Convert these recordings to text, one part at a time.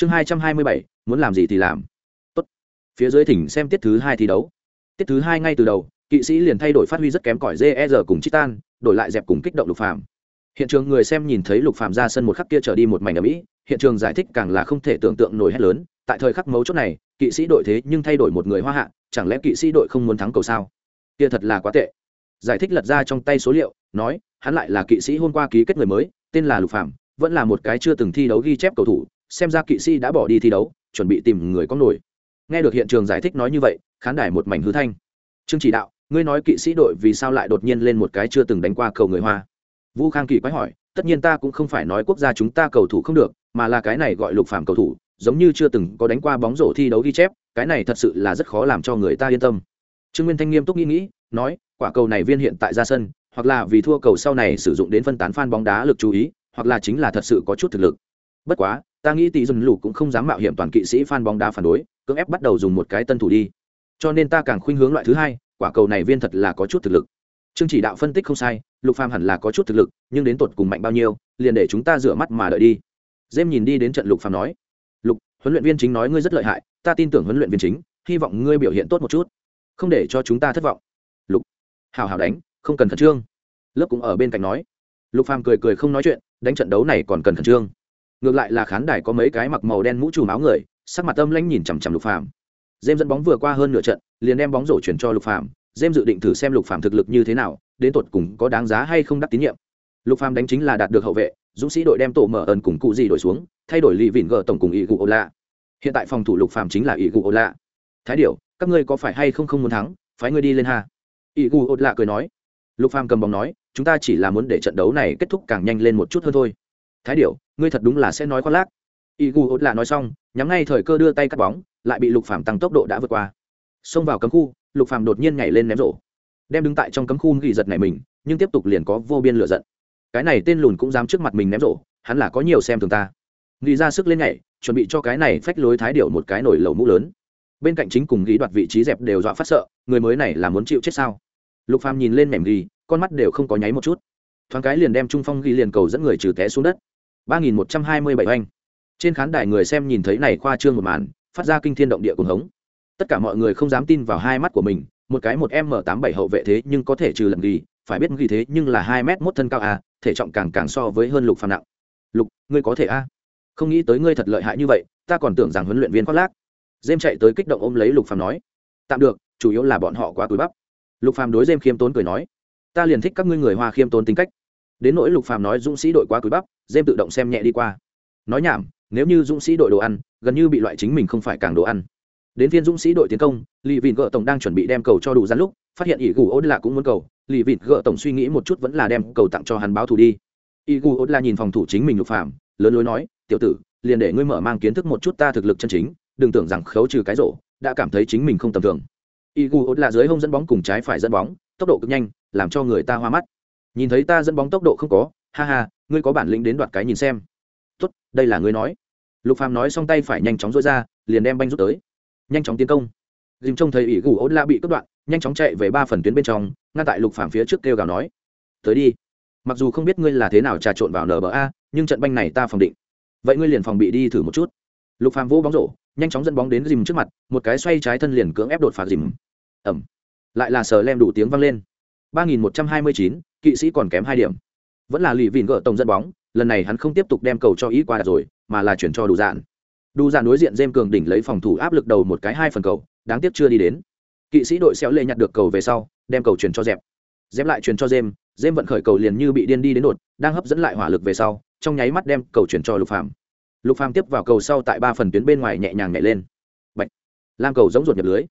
chương hai trăm hai mươi bảy, muốn làm gì thì làm Tốt. phía dưới thỉnh xem tiết thứ hai thi đấu tiết thứ hai ngay từ đầu, kỵ sĩ liền thay đổi phát huy rất kém cỏi jer cùng chitan, đổi lại dẹp cùng kích động lục Phạm. hiện trường người xem nhìn thấy lục Phạm ra sân một khắc kia trở đi một mảnh ở mỹ hiện trường giải thích càng là không thể tưởng tượng nổi hết lớn, tại thời khắc mấu chốt này, kỵ sĩ đội thế nhưng thay đổi một người hoa hạ, chẳng lẽ kỵ sĩ đội không muốn thắng cầu sao kia thật là quá tệ giải thích lật ra trong tay số liệu, nói, hắn lại là kỵ sĩ hôm qua ký kết người mới, tên là lục phạm vẫn là một cái chưa từng thi đấu ghi chép cầu thủ xem ra kỵ sĩ đã bỏ đi thi đấu, chuẩn bị tìm người có nổi. Nghe được hiện trường giải thích nói như vậy, khán đài một mảnh hư thanh. Trương chỉ đạo, ngươi nói kỵ sĩ đội vì sao lại đột nhiên lên một cái chưa từng đánh qua cầu người hoa? Vũ khang kỳ quái hỏi, tất nhiên ta cũng không phải nói quốc gia chúng ta cầu thủ không được, mà là cái này gọi lục phạm cầu thủ, giống như chưa từng có đánh qua bóng rổ thi đấu ghi chép, cái này thật sự là rất khó làm cho người ta yên tâm. Trương nguyên thanh nghiêm túc nghĩ nghĩ, nói, quả cầu này viên hiện tại ra sân, hoặc là vì thua cầu sau này sử dụng đến phân tán fan bóng đá lực chú ý, hoặc là chính là thật sự có chút thực lực. Bất quá ta nghĩ tỷ dùn lục cũng không dám mạo hiểm toàn kỵ sĩ fan bóng đá phản đối, cưỡng ép bắt đầu dùng một cái tân thủ đi. Cho nên ta càng khuynh hướng loại thứ hai, quả cầu này viên thật là có chút thực lực. Trương chỉ đạo phân tích không sai, lục phàm hẳn là có chút thực lực, nhưng đến tột cùng mạnh bao nhiêu, liền để chúng ta rửa mắt mà đợi đi. Dêm nhìn đi đến trận lục phàm nói, lục, huấn luyện viên chính nói ngươi rất lợi hại, ta tin tưởng huấn luyện viên chính, hy vọng ngươi biểu hiện tốt một chút, không để cho chúng ta thất vọng. Lục, hào hào đánh, không cần khẩn trương. Lớp cũng ở bên cạnh nói. Lục phàm cười cười không nói chuyện, đánh trận đấu này còn cần khẩn trương ngược lại là khán đài có mấy cái mặc màu đen mũ trùm áo người, sắc mặt âm lãnh nhìn chằm chằm lục phàm. Dêm dẫn bóng vừa qua hơn nửa trận, liền đem bóng rổ chuyển cho lục phàm. Dêm dự định thử xem lục phàm thực lực như thế nào, đến tột cùng có đáng giá hay không đắc tín nhiệm. Lục phàm đánh chính là đạt được hậu vệ, dũng sĩ đội đem tổ mở ẩn cùng cụ gì đổi xuống, thay đổi lì vỉn gờ tổng cùng ý cụ ô lạ hiện tại phòng thủ lục phàm chính là ý cụ ô lạ thái điểu, các ngươi có phải hay không không muốn thắng? Phái ngươi đi lên ha. Ý cụ ô lạ cười nói. Lục phàm cầm bóng nói, chúng ta chỉ là muốn để trận đấu này kết thúc càng nhanh lên một chút hơn thôi thái điểu, ngươi thật đúng là sẽ nói khoác lác. Y gu ô là nói xong, nhắm ngay thời cơ đưa tay cắt bóng, lại bị lục phàm tăng tốc độ đã vượt qua. Xông vào cấm khu, lục phàm đột nhiên nhảy lên ném rổ. Đem đứng tại trong cấm khu ghi giật này mình, nhưng tiếp tục liền có vô biên lửa giận. Cái này tên lùn cũng dám trước mặt mình ném rổ, hắn là có nhiều xem thường ta. Nghĩ ra sức lên nhảy, chuẩn bị cho cái này phách lối thái điệu một cái nổi lầu mũ lớn. Bên cạnh chính cùng ghi đoạt vị trí dẹp đều dọa phát sợ, người mới này là muốn chịu chết sao? Lục phàm nhìn lên mềm ghi, con mắt đều không có nháy một chút. Thoáng cái liền đem trung phong ghi liền cầu dẫn người trừ té xuống đất ba nghìn một trăm hai mươi bảy oanh. Trên khán đài người xem nhìn thấy này khoa trương một màn, phát ra kinh thiên động địa cùng hống. Tất cả mọi người không dám tin vào hai mắt của mình, một cái một m tám bảy hậu vệ thế nhưng có thể trừ lần ghi, phải biết ghi thế nhưng là hai m mốt thân cao a thể trọng càng càng so với hơn lục phàm nặng. Lục, ngươi có thể a không nghĩ tới ngươi thật lợi hại như vậy, ta còn tưởng rằng huấn luyện viên khoác lác. Dêm chạy tới kích động ôm lấy lục phàm nói, tạm được, chủ yếu là bọn họ quá cúi bắp. Lục phàm đối dêm khiêm tốn cười nói, ta liền thích các ngươi người hoa khiêm tốn tính cách đến nỗi lục phàm nói dũng sĩ đội quá cúi bắp dêm tự động xem nhẹ đi qua. Nói nhảm, nếu như dũng sĩ đội đồ ăn, gần như bị loại chính mình không phải càng đồ ăn. Đến phiên dũng sĩ đội tiến công lì vịn gợ tổng đang chuẩn bị đem cầu cho đủ gian lúc, phát hiện ỷ gù ốt là cũng muốn cầu. Lì vịn gợ tổng suy nghĩ một chút vẫn là đem cầu tặng cho hắn báo thù đi. Ỷ gù ốt là nhìn phòng thủ chính mình lục phàm, lớn lối nói, tiểu tử, liền để ngươi mở mang kiến thức một chút ta thực lực chân chính, đừng tưởng rằng khấu trừ cái rổ, đã cảm thấy chính mình không tầm thường. Ỷ gù ốt là dưới hông dẫn bóng cùng trái phải dẫn bóng, tốc độ cực nhanh, làm cho người ta hoa mắt nhìn thấy ta dẫn bóng tốc độ không có, ha ha, ngươi có bản lĩnh đến đoạt cái nhìn xem. Tốt, đây là ngươi nói. Lục phàm nói xong tay phải nhanh chóng dối ra, liền đem banh rút tới. Nhanh chóng tiến công. Dìm trông thấy ỷ gù ốt la bị cắt đoạn, nhanh chóng chạy về ba phần tuyến bên trong, ngăn tại lục phàm phía trước kêu gào nói. Tới đi. Mặc dù không biết ngươi là thế nào trà trộn vào nba nhưng trận banh này ta phòng định. Vậy ngươi liền phòng bị đi thử một chút. Lục phàm vỗ bóng rổ, nhanh chóng dẫn bóng đến dìm trước mặt, một cái xoay trái thân liền cưỡng ép đột phá dìm. Ẩm lại là sờ lem đủ tiếng vang lên ba nghìn một trăm hai mươi chín, kỵ sĩ còn kém hai điểm. Vẫn là Lý vịn gỡ tổng dẫn bóng, lần này hắn không tiếp tục đem cầu cho ý qua rồi, mà là chuyển cho đủ dạn đủ dạn đối diện dêm cường đỉnh lấy phòng thủ áp lực đầu một cái hai phần cầu, đáng tiếc chưa đi đến. Kỵ sĩ đội xéo lệ nhặt được cầu về sau, đem cầu chuyển cho dẹp. Dẹp lại chuyển cho dêm dêm vận khởi cầu liền như bị điên đi đến đột, đang hấp dẫn lại hỏa lực về sau, trong nháy mắt đem cầu chuyển cho lục phàm. Lục phàm tiếp vào cầu sau tại ba phần tuyến bên ngoài nhẹ nhàng nhảy lên. Bạch. lam cầu giống ruột nhập lưới.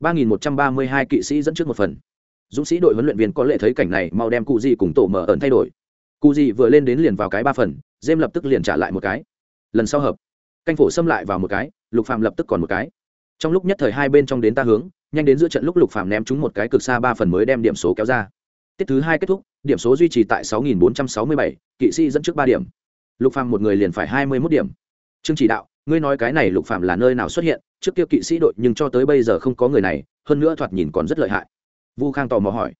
ba nghìn một trăm ba mươi hai kỵ sĩ dẫn trước một phần dũng sĩ đội huấn luyện viên có lệ thấy cảnh này mau đem cụ gì cùng tổ mở ẩn thay đổi. Cụ gì vừa lên đến liền vào cái ba phần dêm lập tức liền trả lại một cái. Lần sau hợp canh phổ xâm lại vào một cái lục Phạm lập tức còn một cái. Trong lúc nhất thời hai bên trong đến ta hướng nhanh đến giữa trận lúc lục Phạm ném trúng một cái cực xa ba phần mới đem điểm số kéo ra. Tiết thứ hai kết thúc điểm số duy trì tại 6.467, kỵ sĩ dẫn trước ba điểm. Lục Phạm một người liền phải 21 điểm. Trương chỉ đạo ngươi nói cái này lục Phạm là nơi nào xuất hiện trước kia kỵ sĩ đội nhưng cho tới bây giờ không có người này hơn nữa thoạt nhìn còn rất lợi hại vu khang tò mò hỏi.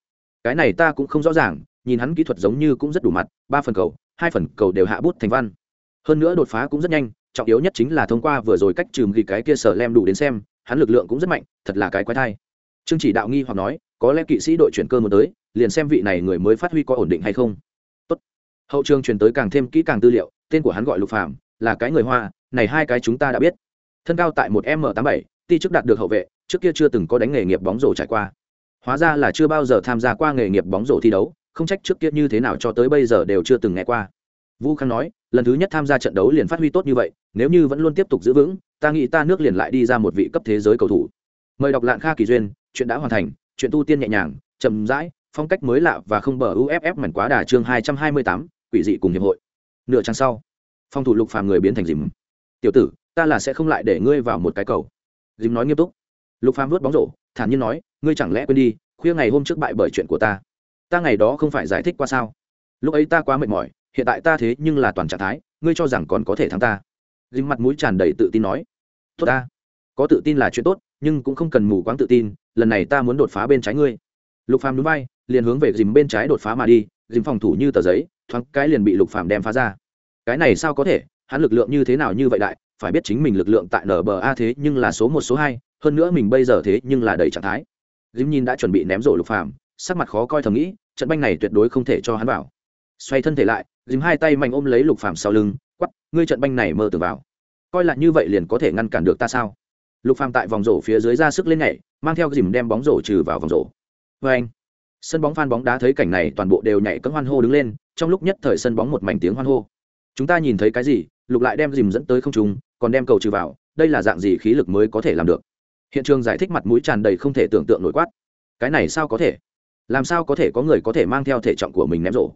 Cái này ta cũng không rõ ràng, nhìn hắn kỹ thuật giống như cũng rất đủ mặt, ba phần cầu, hai phần cầu đều hạ bút thành văn. Hơn nữa đột phá cũng rất nhanh, trọng yếu nhất chính là thông qua vừa rồi cách trừm ghi cái kia sở lem đủ đến xem, hắn lực lượng cũng rất mạnh, thật là cái quái thai. Trương chỉ đạo nghi hoặc nói, có lẽ kỵ sĩ đội chuyển cơ muốn tới, liền xem vị này người mới phát huy có ổn định hay không. Tốt. hậu trường truyền tới càng thêm kỹ càng tư liệu, tên của hắn gọi lục phạm là cái người hoa, này hai cái chúng ta đã biết. Thân cao tại một m tám bảy, ti chức đạt được hậu vệ, trước kia chưa từng có đánh nghề nghiệp bóng rổ trải qua hóa ra là chưa bao giờ tham gia qua nghề nghiệp bóng rổ thi đấu, không trách trước kia như thế nào cho tới bây giờ đều chưa từng nghe qua. Vũ khang nói, lần thứ nhất tham gia trận đấu liền phát huy tốt như vậy, nếu như vẫn luôn tiếp tục giữ vững, ta nghĩ ta nước liền lại đi ra một vị cấp thế giới cầu thủ. Mời đọc lạng kha kỳ duyên, chuyện đã hoàn thành, chuyện tu tiên nhẹ nhàng, chậm rãi, phong cách mới lạ và không bờ uff mảnh quá đà chương hai trăm hai mươi tám, quỷ dị cùng hiệp hội. Nửa trang sau phong thủ lục phàm người biến thành dìm. Tiểu tử, ta là sẽ không lại để ngươi vào một cái cầu. Dìm nói nghiêm túc lục phàm vớt bóng rổ, thản nhiên nói, ngươi chẳng lẽ quên đi, khuya ngày hôm trước bại bởi chuyện của ta? Ta ngày đó không phải giải thích qua sao? Lúc ấy ta quá mệt mỏi, hiện tại ta thế nhưng là toàn trạng thái, ngươi cho rằng còn có thể thắng ta? Dìm mặt mũi tràn đầy tự tin nói, tốt ta, có tự tin là chuyện tốt, nhưng cũng không cần mù quáng tự tin, lần này ta muốn đột phá bên trái ngươi. Lục phàm núi bay liền hướng về dìm bên trái đột phá mà đi dìm phòng thủ như tờ giấy, thoáng cái liền bị lục phàm đem phá ra. Cái này sao có thể? Hắn lực lượng như thế nào như vậy đại? Phải biết chính mình lực lượng tại nba thế nhưng là số một, số hai hơn nữa mình bây giờ thế nhưng là đầy trạng thái. Dìm nhìn đã chuẩn bị ném rổ lục phàm, sắc mặt khó coi thầm nghĩ, trận banh này tuyệt đối không thể cho hắn vào. Xoay thân thể lại dìm hai tay mạnh ôm lấy lục phàm sau lưng quắp ngươi trận banh này mơ tưởng vào. Coi là như vậy liền có thể ngăn cản được ta sao? Lục phàm tại vòng rổ phía dưới ra sức lên nhảy, mang theo dìm đem bóng rổ trừ vào vòng rổ. Vê anh, sân bóng phan bóng đá thấy cảnh này toàn bộ đều nhảy cấm hoan hô đứng lên, trong lúc nhất thời sân bóng một mảnh tiếng hoan hô. Chúng ta nhìn thấy cái gì, lục lại đem dìm dẫn tới không trung, còn đem cầu trừ vào, đây là dạng gì khí lực mới có thể làm được? Hiện trường giải thích mặt mũi tràn đầy không thể tưởng tượng nổi quát. Cái này sao có thể? Làm sao có thể có người có thể mang theo thể trọng của mình ném rổ?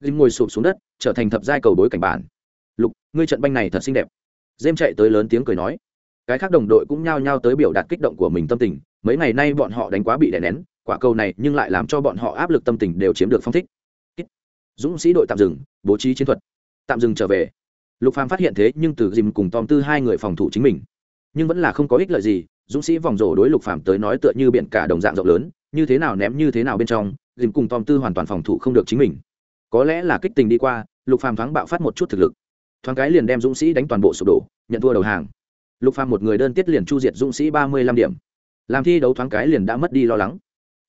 Dìm ngồi sụp xuống đất, trở thành thập giai cầu bối cảnh bản. Lục, ngươi trận banh này thật xinh đẹp. Dêm chạy tới lớn tiếng cười nói. Cái khác đồng đội cũng nhao nhao tới biểu đạt kích động của mình tâm tình. Mấy ngày nay bọn họ đánh quá bị đè nén, quả cầu này nhưng lại làm cho bọn họ áp lực tâm tình đều chiếm được phong thích. Dũng sĩ đội tạm dừng, bố trí chiến thuật. Tạm dừng trở về. Lục phàm phát hiện thế nhưng từ dìm cùng tom tư hai người phòng thủ chính mình nhưng vẫn là không có ích lợi gì, dũng sĩ vòng rổ đối lục phàm tới nói tựa như biển cả đồng dạng rộng lớn, như thế nào ném như thế nào bên trong, dìm cùng tom tư hoàn toàn phòng thủ không được chính mình. Có lẽ là kích tình đi qua, lục phàm thoáng bạo phát một chút thực lực. Thoáng cái liền đem dũng sĩ đánh toàn bộ sụp đổ, nhận thua đầu hàng. Lục phàm một người đơn tiết liền chu diệt dũng sĩ ba mươi lăm điểm. Làm thi đấu thoáng cái liền đã mất đi lo lắng.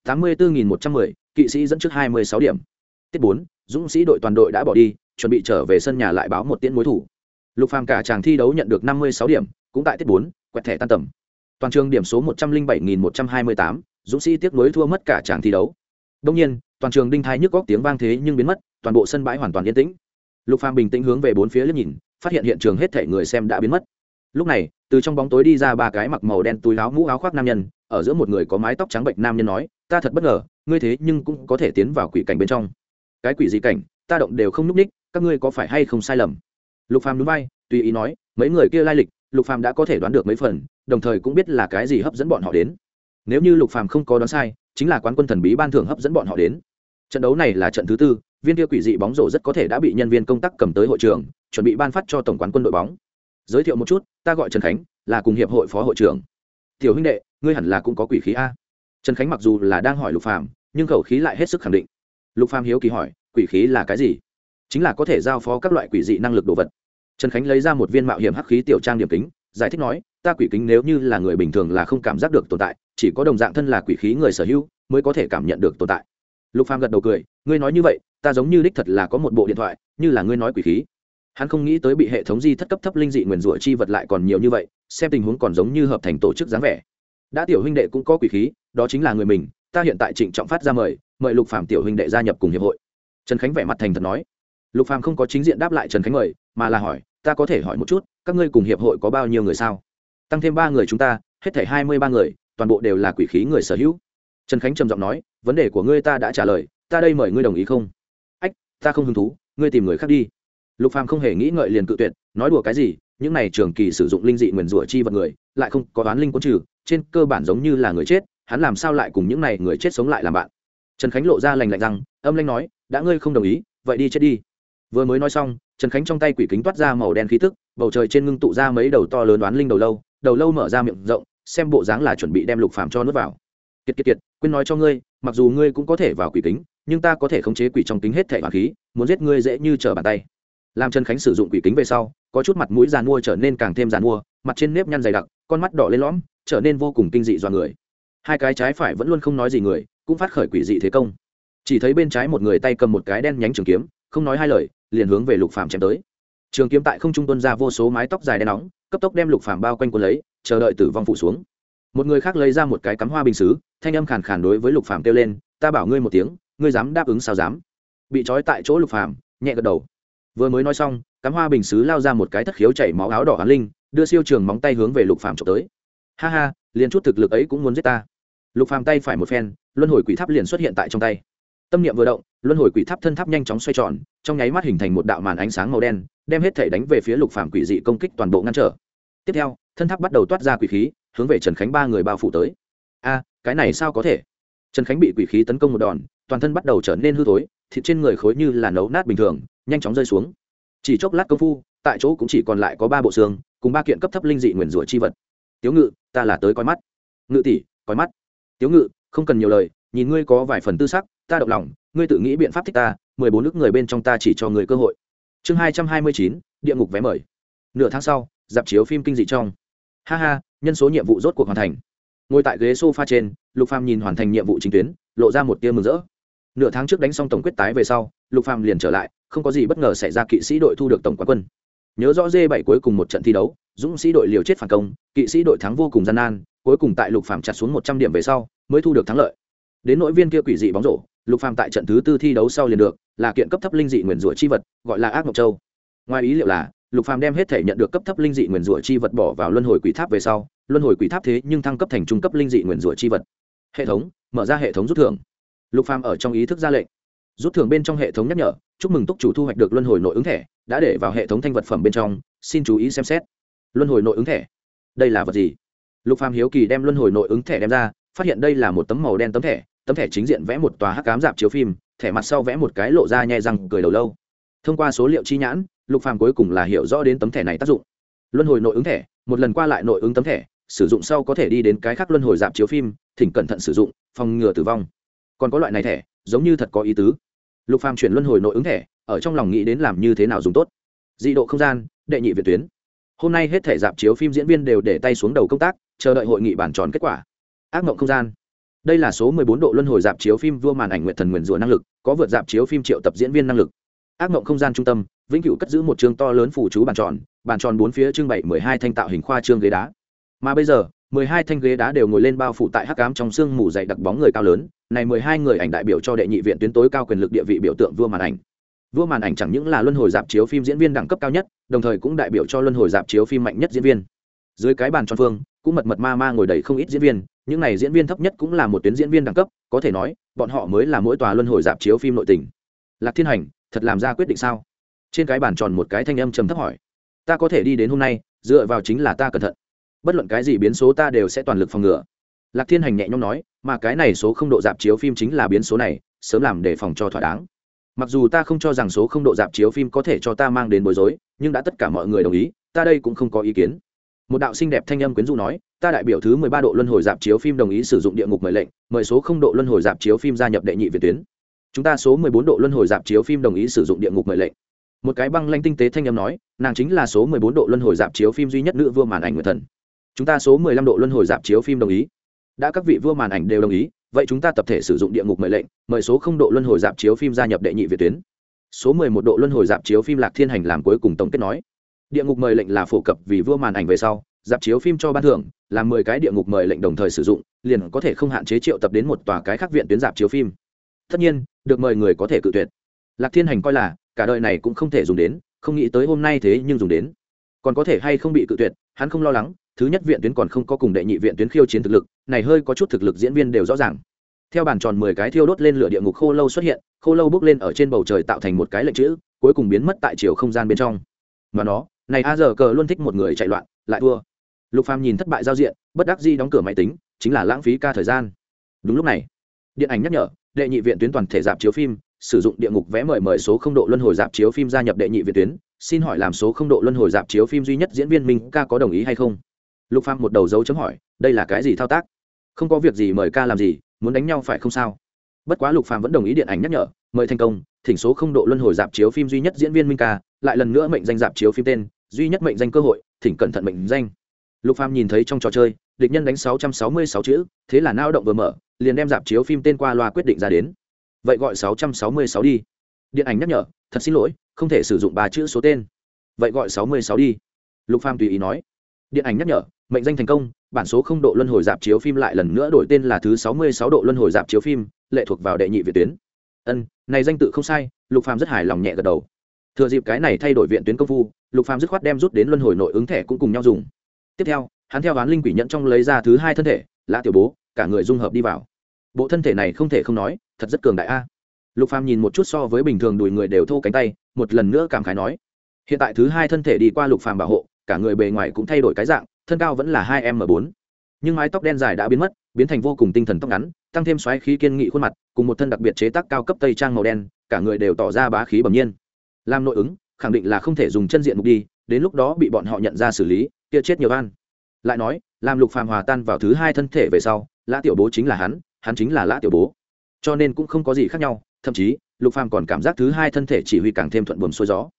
tám mươi bốn một trăm mười, kỵ sĩ dẫn trước hai mươi sáu điểm. Tiết bốn, dũng sĩ đội toàn đội đã bỏ đi, chuẩn bị trở về sân nhà lại báo một tiễn mối thủ. Lục phàm cả chàng thi đấu nhận được năm mươi sáu điểm cũng tại tiết bốn, quẹt thẻ tan tầm. Toàn trường điểm số một trăm linh bảy một trăm hai mươi tám, dũng sĩ tiếc nối thua mất cả tràng thi đấu. Đông nhiên, toàn trường đinh thai nhức góc tiếng vang thế nhưng biến mất, toàn bộ sân bãi hoàn toàn yên tĩnh. Lục phàm bình tĩnh hướng về bốn phía liếc nhìn, phát hiện hiện trường hết thảy người xem đã biến mất. Lúc này, từ trong bóng tối đi ra ba cái mặc màu đen túi áo mũ áo khoác nam nhân, ở giữa một người có mái tóc trắng bệnh nam nhân nói, ta thật bất ngờ, ngươi thế nhưng cũng có thể tiến vào quỷ cảnh bên trong. Cái quỷ gì cảnh? Ta động đều không núp ních, các ngươi có phải hay không sai lầm? Lục phàm núi bay tùy ý nói, mấy người kia lai lịch lục phàm đã có thể đoán được mấy phần, đồng thời cũng biết là cái gì hấp dẫn bọn họ đến. Nếu như lục phàm không có đoán sai, chính là quán quân thần bí ban thưởng hấp dẫn bọn họ đến. Trận đấu này là trận thứ tư, viên kia quỷ dị bóng rổ rất có thể đã bị nhân viên công tác cầm tới hội trường, chuẩn bị ban phát cho tổng quán quân đội bóng. Giới thiệu một chút, ta gọi trần khánh, là cùng hiệp hội phó hội trưởng. Tiểu huynh đệ, ngươi hẳn là cũng có quỷ khí a. Trần khánh mặc dù là đang hỏi lục phàm, nhưng khẩu khí lại hết sức khẳng định. Lục phàm hiếu kỳ hỏi, quỷ khí là cái gì? Chính là có thể giao phó các loại quỷ dị năng lực đồ vật trần khánh lấy ra một viên mạo hiểm hắc khí tiểu trang điểm kính, giải thích nói, ta quỷ kính nếu như là người bình thường là không cảm giác được tồn tại, chỉ có đồng dạng thân là quỷ khí người sở hữu mới có thể cảm nhận được tồn tại. Lục phàm gật đầu cười, ngươi nói như vậy, ta giống như đích thật là có một bộ điện thoại, như là ngươi nói quỷ khí. Hắn không nghĩ tới bị hệ thống di thất cấp thấp linh dị nguyền rủa chi vật lại còn nhiều như vậy, xem tình huống còn giống như hợp thành tổ chức dáng vẻ. Đã tiểu huynh đệ cũng có quỷ khí, đó chính là người mình, ta hiện tại trịnh trọng phát ra mời mời lục phàm tiểu huynh đệ gia nhập cùng hiệp hội. Trần khánh vẻ mặt thành thật nói. Lục phàm không có chính diện đáp lại trần khánh mời, mà là hỏi ta có thể hỏi một chút, các ngươi cùng hiệp hội có bao nhiêu người sao? Tăng thêm ba người chúng ta, hết thảy hai mươi ba người, toàn bộ đều là quỷ khí người sở hữu. Trần khánh trầm giọng nói, vấn đề của ngươi ta đã trả lời, ta đây mời ngươi đồng ý không? Ách, ta không hứng thú, ngươi tìm người khác đi. Lục phàm không hề nghĩ ngợi liền cự tuyệt, nói đùa cái gì, những này trường kỳ sử dụng linh dị nguyền rủa chi vật người, lại không có đoán linh quân trừ, trên cơ bản giống như là người chết, hắn làm sao lại cùng những này người chết sống lại làm bạn? Trần khánh lộ ra lành lạnh rằng âm lanh nói, đã ngươi không đồng ý, vậy đi chết đi vừa mới nói xong, trần khánh trong tay quỷ kính toát ra màu đen khí tức, bầu trời trên ngưng tụ ra mấy đầu to lớn đoán linh đầu lâu đầu lâu mở ra miệng rộng, xem bộ dáng là chuẩn bị đem lục phàm cho nuốt vào. Kiệt kiệt kiệt, quên nói cho ngươi, mặc dù ngươi cũng có thể vào quỷ kính, nhưng ta có thể khống chế quỷ trong kính hết thể hỏa khí, muốn giết ngươi dễ như trở bàn tay. Làm trần khánh sử dụng quỷ kính về sau, có chút mặt mũi giàn mua trở nên càng thêm giàn mua mặt trên nếp nhăn dày đặc, con mắt đỏ lên lõm, trở nên vô cùng kinh dị do người. Hai cái trái phải vẫn luôn không nói gì người, cũng phát khởi quỷ dị thế công. Chỉ thấy bên trái một người tay cầm một cái đen nhánh trường kiếm không nói hai lời, liền hướng về lục phàm chém tới. Trường kiếm tại không trung tuân ra vô số mái tóc dài đen nóng, cấp tốc đem lục phàm bao quanh quân lấy, chờ đợi tử vong phụ xuống. Một người khác lấy ra một cái cắm hoa bình xứ thanh âm khàn khàn đối với lục phàm kêu lên, ta bảo ngươi một tiếng, ngươi dám đáp ứng sao dám? Bị trói tại chỗ lục phàm nhẹ gật đầu. Vừa mới nói xong, cắm hoa bình xứ lao ra một cái thất khiếu chảy máu áo đỏ hán linh, đưa siêu trường móng tay hướng về lục phàm trộm tới. Ha ha, liền chút thực lực ấy cũng muốn giết ta. Lục phàm tay phải một phen, luân hồi quỷ tháp liền xuất hiện tại trong tay tâm niệm vừa động, luân hồi quỷ tháp thân tháp nhanh chóng xoay tròn, trong nháy mắt hình thành một đạo màn ánh sáng màu đen, đem hết thể đánh về phía lục phàm quỷ dị công kích toàn bộ ngăn trở. Tiếp theo, thân tháp bắt đầu toát ra quỷ khí, hướng về trần khánh ba người bao phủ tới. A, cái này sao có thể? Trần khánh bị quỷ khí tấn công một đòn, toàn thân bắt đầu trở nên hư thối, thịt trên người khối như là nấu nát bình thường, nhanh chóng rơi xuống. Chỉ chốc lát công phu, tại chỗ cũng chỉ còn lại có ba bộ xương, cùng ba kiện cấp thấp linh dị nguyền rủa chi vật. Tiếu ngự, ta là tới coi mắt. Ngự tỷ, coi mắt. Tiếu ngự, không cần nhiều lời, nhìn ngươi có vài phần tư sắc ta động lòng, ngươi tự nghĩ biện pháp thích ta, mười bốn nước người bên trong ta chỉ cho người cơ hội. Chương hai trăm hai mươi chín, địa ngục vé mời. Nửa tháng sau, dạp chiếu phim kinh dị trong. Ha ha, nhân số nhiệm vụ rốt cuộc hoàn thành. Ngồi tại ghế sofa trên, lục phàm nhìn hoàn thành nhiệm vụ chính tuyến, lộ ra một tia mừng rỡ. Nửa tháng trước đánh xong tổng quyết tái về sau, lục phàm liền trở lại, không có gì bất ngờ xảy ra kỵ sĩ đội thu được tổng quán quân. Nhớ rõ dê bảy cuối cùng một trận thi đấu, dũng sĩ đội liều chết phản công, kỵ sĩ đội thắng vô cùng gian nan, cuối cùng tại lục phàm chặt xuống một trăm điểm về sau, mới thu được thắng lợi. Đến nội viên kia quỷ dị bóng rổ lục phàm tại trận thứ tư thi đấu sau liền được, là kiện cấp thấp linh dị nguyền rủa chi vật, gọi là ác ngọc châu. Ngoài ý liệu là, lục phàm đem hết thể nhận được cấp thấp linh dị nguyền rủa chi vật bỏ vào luân hồi quỷ tháp về sau, luân hồi quỷ tháp thế nhưng thăng cấp thành trung cấp linh dị nguyền rủa chi vật. Hệ thống, mở ra hệ thống rút thưởng. Lục phàm ở trong ý thức ra lệnh. Rút thưởng bên trong hệ thống nhắc nhở, chúc mừng túc chủ thu hoạch được luân hồi nội ứng thẻ, đã để vào hệ thống thanh vật phẩm bên trong, xin chú ý xem xét. Luân hồi nội ứng thẻ. Đây là vật gì? Lục phàm hiếu kỳ đem luân hồi nội ứng thẻ đem ra, phát hiện đây là một tấm màu đen tấm thẻ tấm thẻ chính diện vẽ một tòa hắc cám dạp chiếu phim, thẻ mặt sau vẽ một cái lộ ra nhẹ răng, cười đầu lâu. Thông qua số liệu chi nhãn, lục phàm cuối cùng là hiểu rõ đến tấm thẻ này tác dụng. Luân hồi nội ứng thẻ, một lần qua lại nội ứng tấm thẻ, sử dụng sau có thể đi đến cái khác luân hồi dạp chiếu phim, thỉnh cẩn thận sử dụng, phòng ngừa tử vong. Còn có loại này thẻ, giống như thật có ý tứ. Lục phàm chuyển luân hồi nội ứng thẻ, ở trong lòng nghĩ đến làm như thế nào dùng tốt. Dị độ không gian, đệ nhị viện tuyến. Hôm nay hết thẻ dạp chiếu phim diễn viên đều để tay xuống đầu công tác, chờ đợi hội nghị bản tròn kết quả. Ác mộng không gian đây là số 14 độ luân hồi dạp chiếu phim vua màn ảnh nguyện thần nguyện rùa năng lực, có vượt dạp chiếu phim triệu tập diễn viên năng lực. Ác mộng không gian trung tâm, vĩnh cửu cất giữ một chương to lớn phủ chú bàn tròn bàn tròn bốn phía trưng bày mười hai thanh tạo hình khoa trương ghế đá. Mà bây giờ, mười hai thanh ghế đá đều ngồi lên bao phủ tại hắc ám trong xương mù dày đặc bóng người cao lớn, này mười hai người ảnh đại biểu cho đệ nhị viện tuyến tối cao quyền lực địa vị biểu tượng vua màn ảnh. Vua màn ảnh chẳng những là luân hồi dạp chiếu phim diễn viên đẳng cấp cao nhất, đồng thời cũng đại biểu cho luân hồi dạp chiếu phim mạnh nhất diễn viên. Dưới cái bàn tròn phương, cũng mật mật ma ma ngồi đầy không ít diễn viên những này diễn viên thấp nhất cũng là một tuyến diễn viên đẳng cấp, có thể nói, bọn họ mới là mỗi tòa luân hồi dạp chiếu phim nội tình. Lạc thiên hành, thật làm ra quyết định sao? Trên cái bàn tròn một cái thanh âm trầm thấp hỏi. Ta có thể đi đến hôm nay, dựa vào chính là ta cẩn thận. Bất luận cái gì biến số ta đều sẽ toàn lực phòng ngừa. Lạc thiên hành nhẹ nhõm nói, mà cái này số không độ dạp chiếu phim chính là biến số này, sớm làm để phòng cho thỏa đáng. Mặc dù ta không cho rằng số không độ dạp chiếu phim có thể cho ta mang đến bối rối, nhưng đã tất cả mọi người đồng ý, ta đây cũng không có ý kiến một đạo xinh đẹp thanh âm quyến rũ nói, ta đại biểu thứ mười ba độ luân hồi dạp chiếu phim đồng ý sử dụng địa ngục mời lệnh, mời số không độ luân hồi dạp chiếu phim gia nhập đệ nhị việt tuyến. Chúng ta số mười bốn độ luân hồi dạp chiếu phim đồng ý sử dụng địa ngục mời lệnh. Một cái băng lanh tinh tế thanh âm nói, nàng chính là số mười bốn độ luân hồi dạp chiếu phim duy nhất nữ vua màn ảnh người thần. Chúng ta số mười lăm độ luân hồi dạp chiếu phim đồng ý. Đã các vị vua màn ảnh đều đồng ý, vậy chúng ta tập thể sử dụng địa ngục mời lệnh, mời số không độ luân hồi dạp chiếu phim gia nhập đệ nhị việt tuyến. Số mười một độ luân hồi dạp chiếu phim lạc thiên hành làm cuối cùng tổng kết nói địa ngục mời lệnh là phổ cập vì vua màn ảnh về sau, dạp chiếu phim cho ban thưởng làm mười cái địa ngục mời lệnh đồng thời sử dụng, liền có thể không hạn chế triệu tập đến một tòa cái khác viện tuyến dạp chiếu phim. Tất nhiên, được mời người có thể cự tuyệt. Lạc thiên hành coi là, cả đời này cũng không thể dùng đến, không nghĩ tới hôm nay thế nhưng dùng đến. Còn có thể hay không bị cự tuyệt, hắn không lo lắng, thứ nhất viện tuyến còn không có cùng đệ nhị viện tuyến khiêu chiến thực lực, này hơi có chút thực lực diễn viên đều rõ ràng. Theo bàn tròn mười cái thiêu đốt lên lửa địa ngục khô lâu xuất hiện, khô lâu bước lên ở trên bầu trời tạo thành một cái lệnh chữ, cuối cùng biến mất tại chiều không gian bên trong. Mà nó này a giờ cờ luôn thích một người chạy loạn, lại thua. Lục phàm nhìn thất bại giao diện, bất đắc di đóng cửa máy tính, chính là lãng phí ca thời gian. Đúng lúc này, điện ảnh nhắc nhở, đệ nhị viện tuyến toàn thể dạp chiếu phim, sử dụng địa ngục vẽ mời mời số không độ luân hồi dạp chiếu phim gia nhập đệ nhị viện tuyến, xin hỏi làm số không độ luân hồi dạp chiếu phim duy nhất diễn viên minh ca có đồng ý hay không? Lục phàm một đầu dấu chấm hỏi, đây là cái gì thao tác? Không có việc gì mời ca làm gì, muốn đánh nhau phải không sao? Bất quá lục phàm vẫn đồng ý điện ảnh nhắc nhở, mời thành công, thỉnh số không độ luân hồi dạp chiếu phim duy nhất diễn viên minh ca, lại lần nữa mệnh danh dạp chiếu phim tên duy nhất mệnh danh cơ hội, thỉnh cẩn thận mệnh danh. Lục phàm nhìn thấy trong trò chơi, địch nhân đánh 666 chữ, thế là nao động vừa mở, liền đem dạp chiếu phim tên qua loa quyết định ra đến. Vậy gọi 666 đi. Điện ảnh nhắc nhở, thật xin lỗi, không thể sử dụng ba chữ số tên. Vậy gọi 66 đi. Lục phàm tùy ý nói. Điện ảnh nhắc nhở, mệnh danh thành công, bản số không độ luân hồi dạp chiếu phim lại lần nữa đổi tên là thứ 66 độ luân hồi dạp chiếu phim, lệ thuộc vào đệ nhị việt tuyến. Ân, này danh tự không sai, lục phàm rất hài lòng nhẹ gật đầu thừa dịp cái này thay đổi viện tuyến công phu, lục phàm dứt khoát đem rút đến luân hồi nội ứng thẻ cũng cùng nhau dùng. Tiếp theo, hắn theo đoán linh quỷ nhận trong lấy ra thứ hai thân thể, lã tiểu bố, cả người dung hợp đi vào. Bộ thân thể này không thể không nói, thật rất cường đại a. Lục phàm nhìn một chút so với bình thường đùi người đều thô cánh tay, một lần nữa cảm khái nói, hiện tại thứ hai thân thể đi qua lục phàm bảo hộ, cả người bề ngoài cũng thay đổi cái dạng, thân cao vẫn là hai m bốn. Nhưng mái tóc đen dài đã biến mất, biến thành vô cùng tinh thần tóc ngắn, tăng thêm xoáy khí kiên nghị khuôn mặt, cùng một thân đặc biệt chế tác cao cấp tây trang màu đen, cả người đều tỏ ra bá khí bẩm nhiên làm nội ứng, khẳng định là không thể dùng chân diện mục đi, đến lúc đó bị bọn họ nhận ra xử lý, kia chết nhiều van lại nói, làm lục phàm hòa tan vào thứ hai thân thể về sau, lã tiểu bố chính là hắn hắn chính là lã tiểu bố. Cho nên cũng không có gì khác nhau, thậm chí, lục phàm còn cảm giác thứ hai thân thể chỉ huy càng thêm thuận buồm xuôi gió.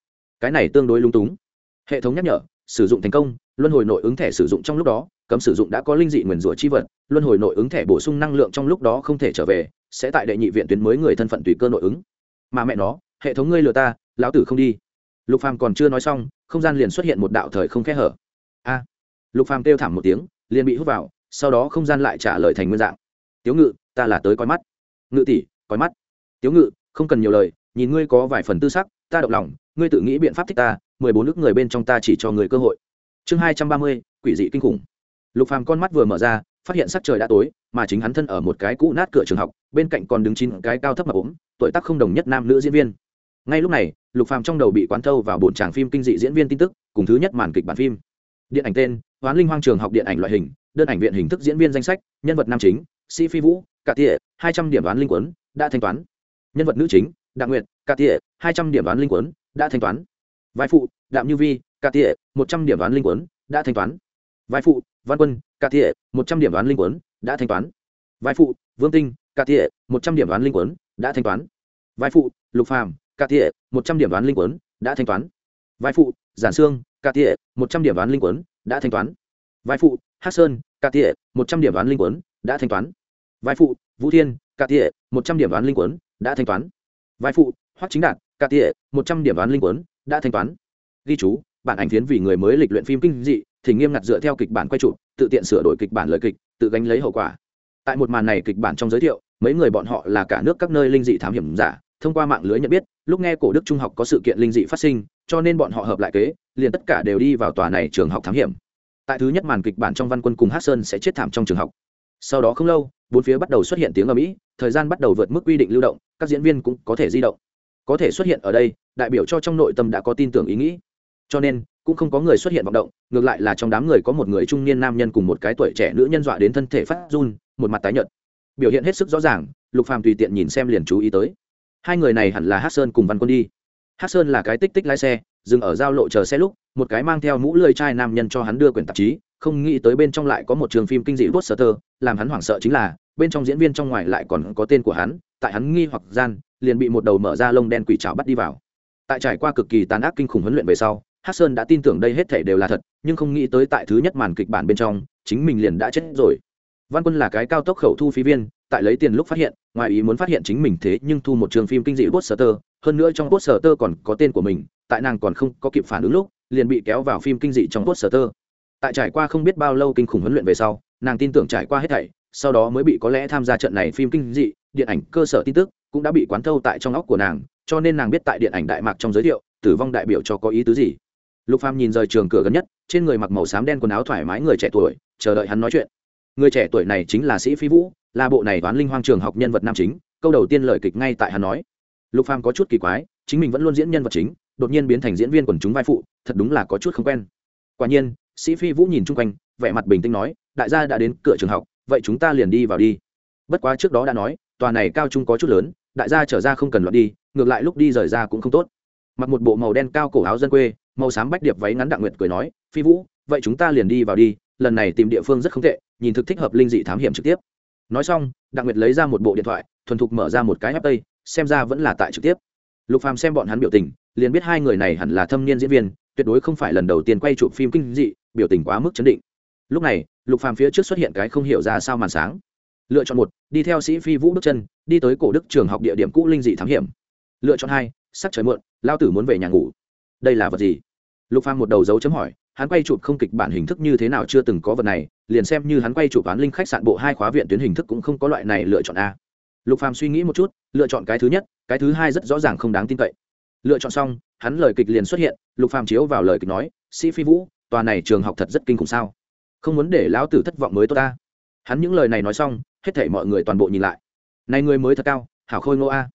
Cái này tương đối lung túng. Hệ thống nhắc nhở, sử dụng thành công, luân hồi nội ứng thẻ sử dụng trong lúc đó, cấm sử dụng đã có linh dị nguyền rủa chi vật, luân hồi nội ứng thẻ bổ sung năng lượng trong lúc đó không thể trở về, sẽ tại đệ nhị viện tuyến mới người thân phận tùy cơ nội ứng. Mà mẹ nó, hệ thống ngươi lừa ta lão tử không đi. Lục phàm còn chưa nói xong, không gian liền xuất hiện một đạo thời không khẽ hở. A! Lục phàm kêu thảm một tiếng, liền bị hút vào, sau đó không gian lại trả lời thành nguyên dạng. Tiếu ngự, ta là tới coi mắt. Ngự tỷ, coi mắt. Tiếu ngự, không cần nhiều lời, nhìn ngươi có vài phần tư sắc, ta động lòng, ngươi tự nghĩ biện pháp thích ta, mười bốn nước người bên trong ta chỉ cho người cơ hội. Chương hai trăm ba mươi, quỷ dị kinh khủng. Lục phàm con mắt vừa mở ra, phát hiện sắc trời đã tối, mà chính hắn thân ở một cái cũ nát cửa trường học, bên cạnh còn đứng chín cái cao thấp mà ốm, tuổi tác không đồng nhất nam nữ diễn viên ngay lúc này, lục phàm trong đầu bị quán thâu vào bổn tràng phim kinh dị diễn viên tin tức, cùng thứ nhất màn kịch bản phim. Điện ảnh tên, hoán linh hoang trường học điện ảnh loại hình, đơn ảnh viện hình thức diễn viên danh sách, nhân vật nam chính, sĩ phi vũ, cả tỉa hai trăm điểm đoán linh quấn đã thanh toán. Nhân vật nữ chính, đặng nguyệt, cả tỉa hai trăm điểm đoán linh quấn đã thanh toán. Vai phụ, đạm như vi, cả tỉa một trăm điểm đoán linh quấn đã thanh toán. Vai phụ, văn quân, cả tỉa một trăm điểm đoán linh quấn đã thanh toán. Vai phụ, vương tinh, cả tỉa một trăm điểm đoán linh quấn đã thanh toán. Vai phụ, lục phàm cà tịa một trăm điểm đoán linh quấn, đã thanh toán. Vai phụ, giản xương cà tịa một trăm điểm đoán linh quấn, đã thanh toán. Vai phụ hát sơn cà tịa một trăm điểm đoán linh quấn, đã thanh toán. Vai phụ, vũ thiên cà tịa một trăm điểm đoán linh quấn, đã thanh toán. Vai phụ, hoắc chính đạt cà tịa một trăm điểm đoán linh quấn, đã thanh toán. Ghi chú, bản ảnh phiến vì người mới lịch luyện phim kinh dị, thì nghiêm ngặt dựa theo kịch bản quay trụ tự tiện sửa đổi kịch bản lời kịch, tự gánh lấy hậu quả. Tại một màn này kịch bản trong giới thiệu, mấy người bọn họ là cả nước các nơi linh dị thám hiểm giả thông qua mạng lưới nhận biết, lúc nghe cổ đức trung học có sự kiện linh dị phát sinh, cho nên bọn họ hợp lại kế, liền tất cả đều đi vào tòa này trường học thám hiểm. Tại thứ nhất màn kịch bản trong văn quân cùng hát sơn sẽ chết thảm trong trường học. Sau đó không lâu, bốn phía bắt đầu xuất hiện tiếng ở mỹ thời gian bắt đầu vượt mức quy định lưu động, các diễn viên cũng có thể di động. Có thể xuất hiện ở đây, đại biểu cho trong nội tâm đã có tin tưởng ý nghĩ. Cho nên, cũng không có người xuất hiện vọng động, ngược lại là trong đám người có một người trung niên nam nhân cùng một cái tuổi trẻ nữ nhân dọa đến thân thể phát run, một mặt tái nhợt. Biểu hiện hết sức rõ ràng, lục phàm tùy tiện nhìn xem liền chú ý tới hai người này hẳn là hát sơn cùng văn quân đi. Hát sơn là cái tích tích lái xe, dừng ở giao lộ chờ xe lúc, một cái mang theo mũ lưỡi chai nam nhân cho hắn đưa quyển tạp chí, không nghĩ tới bên trong lại có một trường phim kinh dị poster, làm hắn hoảng sợ chính là, bên trong diễn viên trong ngoài lại còn có tên của hắn, tại hắn nghi hoặc gian, liền bị một đầu mở ra lông đen quỷ trào bắt đi vào. Tại trải qua cực kỳ tàn ác kinh khủng huấn luyện về sau hát sơn đã tin tưởng đây hết thể đều là thật, nhưng không nghĩ tới tại thứ nhất màn kịch bản bên trong, chính mình liền đã chết rồi văn quân là cái cao tốc khẩu thu phí viên, tại lấy tiền lúc phát hiện, ngoài ý muốn phát hiện chính mình thế nhưng thu một trường phim kinh dị poster, hơn nữa trong poster còn có tên của mình, tại nàng còn không có kịp phản ứng lúc, liền bị kéo vào phim kinh dị trong poster. Tại trải qua không biết bao lâu kinh khủng huấn luyện về sau, nàng tin tưởng trải qua hết thảy, sau đó mới bị có lẽ tham gia trận này phim kinh dị, điện ảnh cơ sở tin tức cũng đã bị quán thâu tại trong óc của nàng, cho nên nàng biết tại điện ảnh đại mạc trong giới thiệu, tử vong đại biểu cho có ý tứ gì. Lục phàm nhìn rời trường cửa gần nhất, trên người mặc màu xám đen quần áo thoải mái người trẻ tuổi, chờ đợi hắn nói chuyện người trẻ tuổi này chính là sĩ phi vũ, là bộ này toán linh hoang trường học nhân vật nam chính, câu đầu tiên lời kịch ngay tại hắn nói. Lục phàm có chút kỳ quái, chính mình vẫn luôn diễn nhân vật chính, đột nhiên biến thành diễn viên quần chúng vai phụ, thật đúng là có chút không quen. Quả nhiên, sĩ phi vũ nhìn chung quanh, vẻ mặt bình tĩnh nói, đại gia đã đến cửa trường học, vậy chúng ta liền đi vào đi. Bất quá trước đó đã nói, tòa này cao trung có chút lớn, đại gia trở ra không cần loạn đi, ngược lại lúc đi rời ra cũng không tốt. Mặc một bộ màu đen cao cổ áo dân quê, màu xám bách điệp váy ngắn đặng nguyệt cười nói, phi vũ, vậy chúng ta liền đi vào đi, lần này tìm địa phương rất không tệ nhìn thực thích hợp linh dị thám hiểm trực tiếp. Nói xong, đặng nguyệt lấy ra một bộ điện thoại, thuần thục mở ra một cái app tây xem ra vẫn là tại trực tiếp. Lục phàm xem bọn hắn biểu tình, liền biết hai người này hẳn là thâm niên diễn viên, tuyệt đối không phải lần đầu tiên quay chụp phim kinh dị, biểu tình quá mức chấn định. Lúc này, lục phàm phía trước xuất hiện cái không hiểu ra sao màn sáng. Lựa chọn một, đi theo sĩ phi vũ bước chân, đi tới cổ đức trường học địa điểm cũ linh dị thám hiểm. Lựa chọn hai, sắc trời muộn, lao tử muốn về nhà ngủ. Đây là vật gì? Lục phàm một đầu dấu chấm hỏi hắn quay chụp không kịch bản hình thức như thế nào chưa từng có vật này, liền xem như hắn quay chụp toán linh khách sạn bộ hai khóa viện tuyến hình thức cũng không có loại này lựa chọn a. Lục phàm suy nghĩ một chút, lựa chọn cái thứ nhất, cái thứ hai rất rõ ràng không đáng tin cậy. Lựa chọn xong, hắn lời kịch liền xuất hiện, lục phàm chiếu vào lời kịch nói, sĩ phi vũ, tòa này trường học thật rất kinh khủng sao? Không muốn để lão tử thất vọng mới tốt ta. Hắn những lời này nói xong, hết thảy mọi người toàn bộ nhìn lại. Này người mới thật cao, hảo khôi ngô a.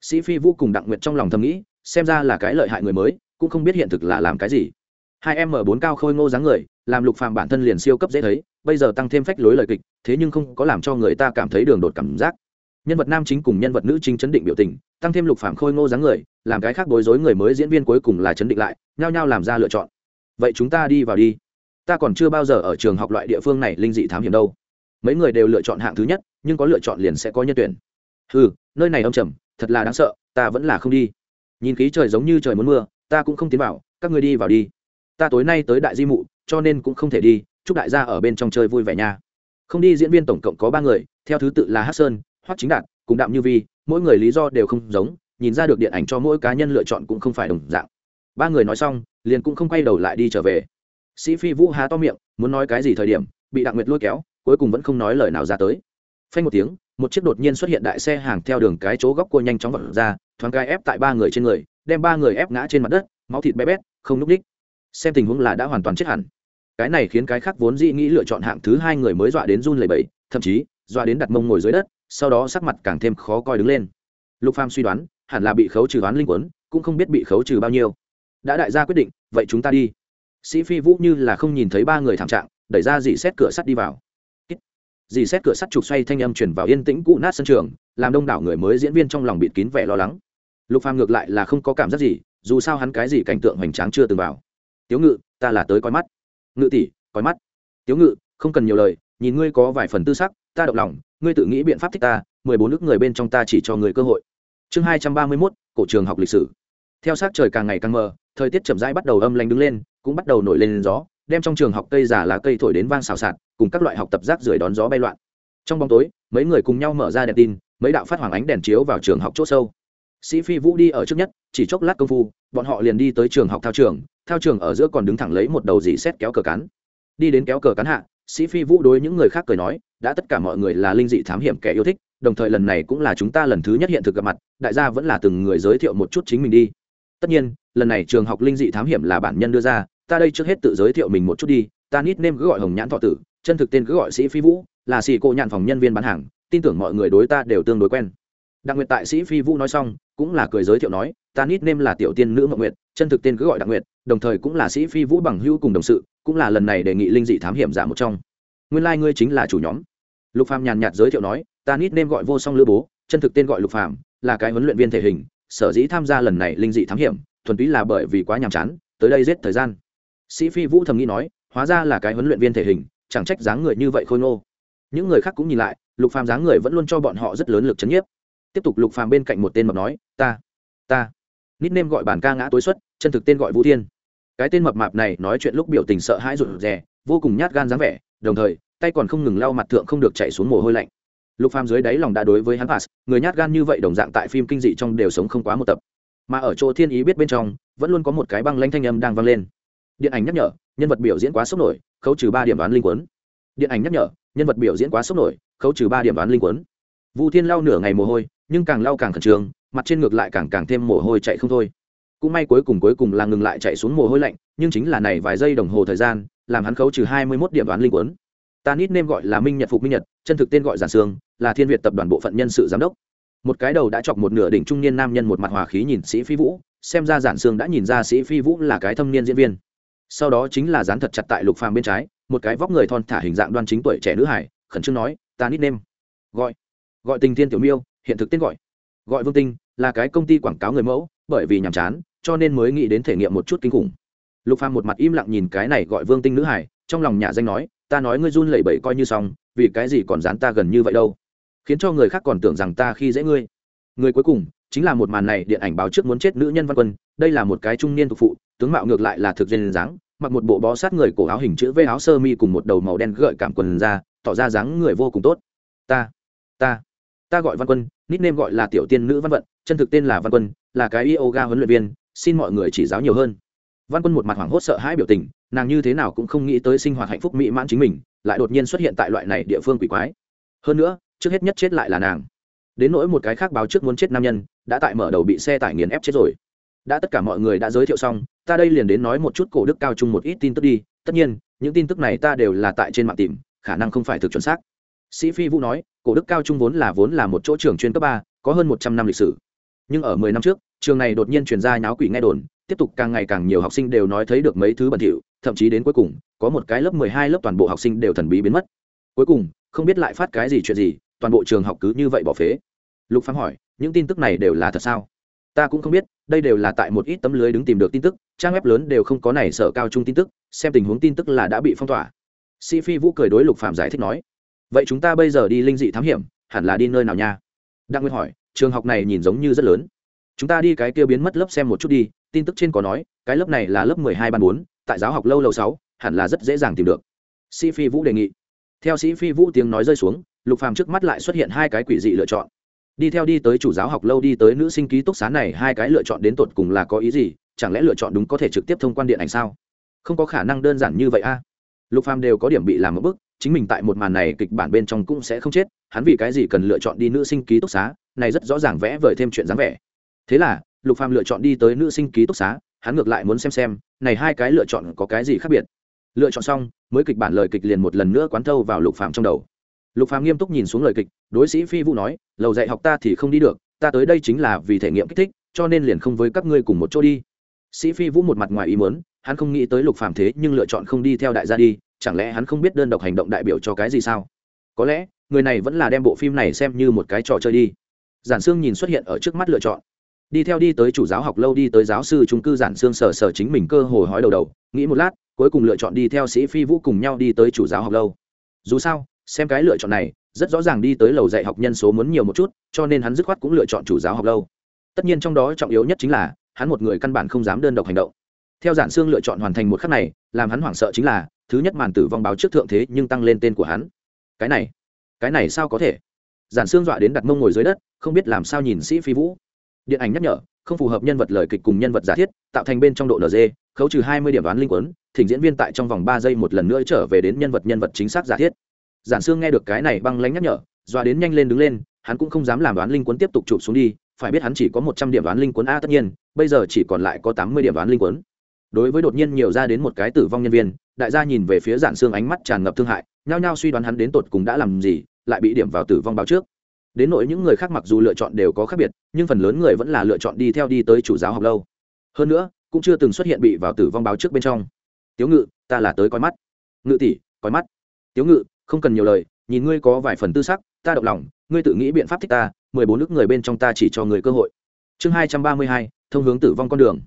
Sĩ phi vũ cùng đặng nguyệt trong lòng thầm nghĩ, xem ra là cái lợi hại người mới, cũng không biết hiện thực là làm cái gì hai em m bốn cao khôi ngô dáng người, làm lục phàm bản thân liền siêu cấp dễ thấy, bây giờ tăng thêm phách lối lời kịch, thế nhưng không có làm cho người ta cảm thấy đường đột cảm giác. Nhân vật nam chính cùng nhân vật nữ chính chấn định biểu tình, tăng thêm lục phàm khôi ngô dáng người, làm cái khác bối rối người mới diễn viên cuối cùng là chấn định lại, nhao nhao làm ra lựa chọn. Vậy chúng ta đi vào đi. Ta còn chưa bao giờ ở trường học loại địa phương này linh dị thám hiểm đâu. Mấy người đều lựa chọn hạng thứ nhất, nhưng có lựa chọn liền sẽ có nhân tuyển. Ừ nơi này âm trầm, thật là đáng sợ, ta vẫn là không đi. Nhìn khí trời giống như trời muốn mưa, ta cũng không tiến vào, các ngươi đi vào đi ta tối nay tới đại di mụ, cho nên cũng không thể đi, chúc đại gia ở bên trong chơi vui vẻ nha. Không đi diễn viên tổng cộng có ba người, theo thứ tự là hát sơn, hoắc chính đạt, cùng đạm như vi, mỗi người lý do đều không giống, nhìn ra được điện ảnh cho mỗi cá nhân lựa chọn cũng không phải đồng dạng. Ba người nói xong, liền cũng không quay đầu lại đi trở về. Sĩ phi vũ há to miệng, muốn nói cái gì thời điểm, bị đặng nguyệt lôi kéo, cuối cùng vẫn không nói lời nào ra tới. Phanh một tiếng, một chiếc đột nhiên xuất hiện đại xe hàng theo đường cái chỗ góc cua nhanh chóng vật ra, thoáng gai ép tại ba người trên người, đem ba người ép ngã trên mặt đất, máu thịt bé bét, không núp đích xem tình huống là đã hoàn toàn chết hẳn. Cái này khiến cái khác vốn dĩ nghĩ lựa chọn hạng thứ hai người mới dọa đến run lẩy bẩy, thậm chí dọa đến đặt mông ngồi dưới đất, sau đó sắc mặt càng thêm khó coi đứng lên. Lục phàm suy đoán, hẳn là bị khấu trừ đoán linh quấn, cũng không biết bị khấu trừ bao nhiêu. Đã đại gia quyết định, vậy chúng ta đi. Sĩ phi vũ như là không nhìn thấy ba người thảm trạng, đẩy ra dì xét cửa sắt đi vào. Dì xét cửa sắt trục xoay thanh âm chuyển vào yên tĩnh cũ nát sân trường, làm đông đảo người mới diễn viên trong lòng bịt kín vẻ lo lắng. Lục phàm ngược lại là không có cảm giác gì, dù sao hắn cái gì cảnh tượng hoành tráng chưa từng vào tiếu ngự, ta là tới coi mắt. Ngự tỷ, coi mắt. Tiếu ngự, không cần nhiều lời, nhìn ngươi có vài phần tư sắc, ta động lòng, ngươi tự nghĩ biện pháp thích ta, mười bốn nước người bên trong ta chỉ cho người cơ hội. Chương hai trăm ba mươi mốt, cổ trường học lịch sử. Theo sát trời càng ngày càng mờ, thời tiết chậm rãi bắt đầu âm lanh đứng lên, cũng bắt đầu nổi lên gió, đem trong trường học cây giả là cây thổi đến vang xào xạc, cùng các loại học tập rác rưởi đón gió bay loạn. Trong bóng tối, mấy người cùng nhau mở ra đèn tin, mấy đạo phát hoàng ánh đèn chiếu vào trường học c h ỗ sâu. Sĩ phi vũ đi ở trước nhất, chỉ chốc lát công phu, bọn họ liền đi tới trường học thao trường thao trường ở giữa còn đứng thẳng lấy một đầu dì xét kéo cờ cán. Đi đến kéo cờ cán hạ, sĩ phi vũ đối những người khác cười nói, đã tất cả mọi người là linh dị thám hiểm kẻ yêu thích, đồng thời lần này cũng là chúng ta lần thứ nhất hiện thực gặp mặt, đại gia vẫn là từng người giới thiệu một chút chính mình đi. Tất nhiên, lần này trường học linh dị thám hiểm là bản nhân đưa ra, ta đây trước hết tự giới thiệu mình một chút đi, ta nít nêm cứ gọi hồng nhãn thọ tử, chân thực tên cứ gọi sĩ phi vũ, là sĩ cô nhạn phòng nhân viên bán hàng, tin tưởng mọi người đối ta đều tương đối quen. Đặc nguyệt tại sĩ phi vũ nói xong, cũng là cười giới thiệu nói, ta nít nêm là tiểu tiên nữ mậu nguyệt, chân thực tên cứ gọi đặc nguyệt đồng thời cũng là sĩ phi vũ bằng hữu cùng đồng sự, cũng là lần này đề nghị linh dị thám hiểm giả một trong. Nguyên lai、like、ngươi chính là chủ nhóm. Lục phàm nhàn nhạt giới thiệu nói, ta nít nên gọi vô song lữ bố, chân thực tên gọi lục phàm, là cái huấn luyện viên thể hình, sở dĩ tham gia lần này linh dị thám hiểm, thuần túy là bởi vì quá nhàm chán, tới đây giết thời gian. Sĩ phi vũ thầm nghĩ nói, hóa ra là cái huấn luyện viên thể hình, chẳng trách dáng người như vậy khôi ngô. Những người khác cũng nhìn lại, lục phàm dáng người vẫn luôn cho bọn họ rất lớn lực chấn nhiếp. Tiếp tục lục phàm bên cạnh một tên mập nói, ta ta nít nêm gọi bản ca ngã tối xuất, chân thực tên gọi vũ thiên. Cái tên mập mạp này nói chuyện lúc biểu tình sợ hãi rụt rè, vô cùng nhát gan dáng vẻ, đồng thời, tay còn không ngừng lau mặt thượng không được chạy xuống mồ hôi lạnh. Lục phàm dưới đáy lòng đã đối với hắn pass người nhát gan như vậy đồng dạng tại phim kinh dị trong đều sống không quá một tập. Mà ở chỗ thiên ý biết bên trong, vẫn luôn có một cái băng lanh thanh âm đang vang lên. Điện ảnh nhắc nhở, nhân vật biểu diễn quá sốc nổi, khấu trừ ba điểm đoán linh quấn điện ảnh nhắc nhở, nhân vật biểu diễn quá sốc nổi, khấu trừ ba điểm đoán linh quấn vu thiên lau nửa ngày mồ hôi, nhưng càng lau càng khẩn trương mặt trên ngược lại càng càng thêm mồ hôi chạy không thôi. Cũng may cuối cùng cuối cùng là ngừng lại chạy xuống mồ hôi lạnh, nhưng chính là này vài giây đồng hồ thời gian, làm hắn khấu trừ hai mươi 21 điểm đoán linh quấn. Ta nít nêm gọi là minh nhật phục minh nhật, chân thực tên gọi giản sương, là thiên việt tập đoàn bộ phận nhân sự giám đốc. Một cái đầu đã chọc một nửa đỉnh trung niên nam nhân một mặt hòa khí nhìn sĩ phi vũ, xem ra giản sương đã nhìn ra sĩ phi vũ là cái thâm niên diễn viên. Sau đó chính là dán thật chặt tại lục phàm bên trái, một cái vóc người thon thả hình dạng đoan chính tuổi trẻ nữ hải, khẩn trương nói, ta nít nêm. Gọi gọi tình thiên tiểu miêu, hiện thực tên gọi gọi vương tinh, là cái công ty quảng cáo người mẫu, bởi vì nhàm chán, cho nên mới nghĩ đến thể nghiệm một chút kinh khủng. Lục phàm một mặt im lặng nhìn cái này gọi vương tinh nữ hải trong lòng nhà danh nói, ta nói ngươi run lẩy bẩy coi như xong, vì cái gì còn dán ta gần như vậy đâu? Khiến cho người khác còn tưởng rằng ta khi dễ ngươi. Người cuối cùng chính là một màn này điện ảnh báo trước muốn chết nữ nhân văn quân, đây là một cái trung niên thuộc phụ, tướng mạo ngược lại là thực duyên dáng, mặc một bộ bó sát người cổ áo hình chữ v áo sơ mi cùng một đầu màu đen gợi cảm quần ra, tỏ ra dáng người vô cùng tốt. Ta ta ta gọi văn quân, nickname gọi là tiểu tiên nữ văn vận, chân thực tên là văn quân, là cái yoga huấn luyện viên, xin mọi người chỉ giáo nhiều hơn. Văn quân một mặt hoảng hốt sợ hãi biểu tình, nàng như thế nào cũng không nghĩ tới sinh hoạt hạnh phúc mỹ mãn chính mình, lại đột nhiên xuất hiện tại loại này địa phương quỷ quái. Hơn nữa, trước hết nhất chết lại là nàng. Đến nỗi một cái khác báo trước muốn chết nam nhân, đã tại mở đầu bị xe tải nghiền ép chết rồi. Đã tất cả mọi người đã giới thiệu xong, ta đây liền đến nói một chút cổ đức cao chung một ít tin tức đi. Tất nhiên, những tin tức này ta đều là tại trên mạng tìm, khả năng không phải thực chuẩn xác sĩ phi vũ nói, cổ đức cao trung vốn là vốn là một chỗ trường chuyên cấp ba, có hơn một trăm năm lịch sử. Nhưng ở mười năm trước, trường này đột nhiên chuyển ra nháo quỷ nghe đồn, tiếp tục càng ngày càng nhiều học sinh đều nói thấy được mấy thứ bẩn thỉu, thậm chí đến cuối cùng, có một cái lớp mười hai lớp toàn bộ học sinh đều thần bí biến mất. Cuối cùng, không biết lại phát cái gì chuyện gì, toàn bộ trường học cứ như vậy bỏ phế. Lục phán hỏi, những tin tức này đều là thật sao? Ta cũng không biết, đây đều là tại một ít tấm lưới đứng tìm được tin tức, trang web lớn đều không có này sở cao trung tin tức, xem tình huống tin tức là đã bị phong tỏa. Sĩ phi vũ cười đối lục phạm giải thích nói vậy chúng ta bây giờ đi linh dị thám hiểm, hẳn là đi nơi nào nha? Đặng nguyên hỏi, trường học này nhìn giống như rất lớn. Chúng ta đi cái kia biến mất lớp xem một chút đi, tin tức trên có nói, cái lớp này là lớp mười hai ban bốn, tại giáo học lâu lâu sáu, hẳn là rất dễ dàng tìm được. Sĩ phi vũ đề nghị. Theo sĩ phi vũ tiếng nói rơi xuống, lục phàm trước mắt lại xuất hiện hai cái quỷ dị lựa chọn. Đi theo đi tới chủ giáo học lâu đi tới nữ sinh ký túc xá này, hai cái lựa chọn đến tột cùng là có ý gì, chẳng lẽ lựa chọn đúng có thể trực tiếp thông quan điện ảnh sao? Không có khả năng đơn giản như vậy a. Lục phàm đều có điểm bị làm một bức chính mình tại một màn này kịch bản bên trong cũng sẽ không chết, hắn vì cái gì cần lựa chọn đi nữ sinh ký túc xá, này rất rõ ràng vẽ vời thêm chuyện dáng vẻ. Thế là, lục phàm lựa chọn đi tới nữ sinh ký túc xá, hắn ngược lại muốn xem xem, này hai cái lựa chọn có cái gì khác biệt. Lựa chọn xong, mới kịch bản lời kịch liền một lần nữa quán thâu vào lục phàm trong đầu. Lục phàm nghiêm túc nhìn xuống lời kịch, đối sĩ phi vũ nói, lầu dạy học ta thì không đi được, ta tới đây chính là vì thể nghiệm kích thích, cho nên liền không với các ngươi cùng một chỗ đi. Sĩ phi vũ một mặt ngoài ý muốn, hắn không nghĩ tới lục phàm thế nhưng lựa chọn không đi theo đại gia đi chẳng lẽ hắn không biết đơn độc hành động đại biểu cho cái gì sao? Có lẽ, người này vẫn là đem bộ phim này xem như một cái trò chơi đi. Giản sương nhìn xuất hiện ở trước mắt lựa chọn. Đi theo đi tới chủ giáo học lâu, đi tới giáo sư trung cư, giản sương sở sở chính mình cơ hồ hói đầu đầu, nghĩ một lát, cuối cùng lựa chọn đi theo sĩ phi vũ cùng nhau đi tới chủ giáo học lâu. Dù sao, xem cái lựa chọn này, rất rõ ràng đi tới lầu dạy học nhân số muốn nhiều một chút, cho nên hắn dứt khoát cũng lựa chọn chủ giáo học lâu. Tất nhiên trong đó trọng yếu nhất chính là, hắn một người căn bản không dám đơn độc hành động. Theo giản xương lựa chọn hoàn thành một khắc này, làm hắn hoảng sợ chính là thứ nhất màn tử vong báo trước thượng thế nhưng tăng lên tên của hắn. Cái này cái này sao có thể? Giản xương dọa đến đặt mông ngồi dưới đất, không biết làm sao nhìn sĩ phi vũ. Điện ảnh nhắc nhở, không phù hợp nhân vật lời kịch cùng nhân vật giả thiết, tạo thành bên trong độ nd khấu trừ hai mươi điểm đoán linh quấn, thỉnh diễn viên tại trong vòng ba giây một lần nữa trở về đến nhân vật nhân vật chính xác giả thiết. Giản xương nghe được cái này băng lánh nhắc nhở, dọa đến nhanh lên đứng lên, hắn cũng không dám làm đoán linh quấn tiếp tục chụp xuống đi, phải biết hắn chỉ có một trăm điểm đoán linh quấn a tất nhiên, bây giờ chỉ còn lại có tám mươi điểm đoán linh quấn. Đối với đột nhiên nhiều ra đến một cái tử vong nhân viên đại gia nhìn về phía giản xương ánh mắt tràn ngập thương hại, nhao nhao suy đoán hắn đến tột cùng đã làm gì, lại bị điểm vào tử vong báo trước. Đến nỗi những người khác mặc dù lựa chọn đều có khác biệt, nhưng phần lớn người vẫn là lựa chọn đi theo đi tới chủ giáo học lâu. Hơn nữa, cũng chưa từng xuất hiện bị vào tử vong báo trước bên trong. Tiếu ngự, ta là tới coi mắt. Ngự tỷ, coi mắt. Tiếu ngự, không cần nhiều lời, nhìn ngươi có vài phần tư sắc, ta động lòng, ngươi tự nghĩ biện pháp thích ta, mười bốn nước người bên trong ta chỉ cho người cơ hội. Chương hai trăm ba mươi hai, thông hướng tử vong con đường.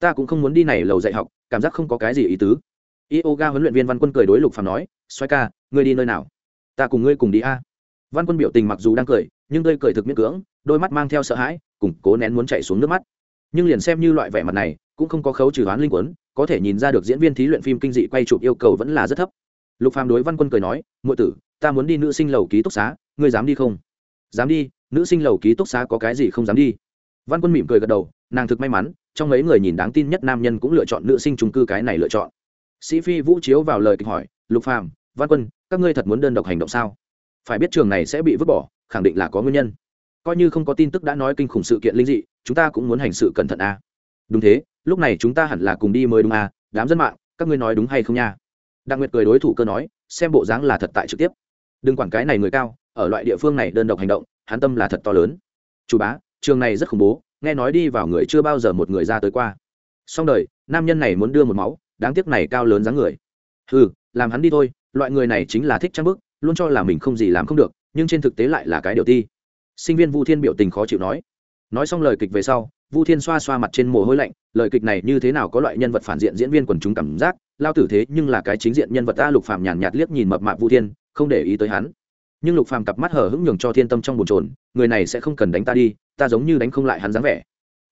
Ta cũng không muốn đi này lầu dạy học, cảm giác không có cái gì ý tứ yoga huấn luyện viên văn quân cười đối lục phàm nói xoay ca, ngươi đi nơi nào? Ta cùng ngươi cùng đi a. Văn quân biểu tình mặc dù đang cười, nhưng tươi cười thực miễn cưỡng, đôi mắt mang theo sợ hãi, cùng cố nén muốn chạy xuống nước mắt. Nhưng liền xem như loại vẻ mặt này, cũng không có khấu trừ đoán linh quấn có thể nhìn ra được diễn viên thí luyện phim kinh dị quay chụp yêu cầu vẫn là rất thấp. Lục phàm đối văn quân cười nói, muội tử, ta muốn đi nữ sinh lầu ký túc xá, ngươi dám đi không? Dám đi, nữ sinh lầu ký túc xá có cái gì không dám đi? Văn quân mỉm cười gật đầu, nàng thực may mắn, trong mấy người nhìn đáng tin nhất nam nhân cũng lựa chọn nữ sinh trung cư cái này lựa chọn sĩ phi vũ chiếu vào lời kịch hỏi lục phàm văn quân các ngươi thật muốn đơn độc hành động sao? Phải biết trường này sẽ bị vứt bỏ khẳng định là có nguyên nhân. Coi như không có tin tức đã nói kinh khủng sự kiện linh dị chúng ta cũng muốn hành sự cẩn thận a. À. đúng thế lúc này chúng ta hẳn là cùng đi mới đúng a à, đám dân mạng các ngươi nói đúng hay không nha? Đặng nguyệt cười đối thủ cơ nói xem bộ dáng là thật tại trực tiếp. Đừng quản cái này người cao ở loại địa phương này đơn độc hành động hắn tâm là thật to lớn. Chủ bá trường này rất khủng bố nghe nói đi vào người chưa bao giờ một người ra tới qua. Xong đời nam nhân này muốn đưa một máu đáng tiếc này cao lớn dáng người. Ừ làm hắn đi thôi, loại người này chính là thích trang bức, luôn cho là mình không gì làm không được, nhưng trên thực tế lại là cái điều ti. Sinh viên vu thiên biểu tình khó chịu nói. Nói xong lời kịch về sau, vu thiên xoa xoa mặt trên mồ hôi lạnh, lời kịch này như thế nào có loại nhân vật phản diện diễn viên quần chúng cảm giác, lao tử thế nhưng là cái chính diện nhân vật ta lục phàm nhàn nhạt liếc nhìn mập mạp vu thiên, không để ý tới hắn. Nhưng lục phàm cặp mắt hở hững nhường cho thiên tâm trong bồn trồn người này sẽ không cần đánh ta đi, ta giống như đánh không lại hắn dáng vẻ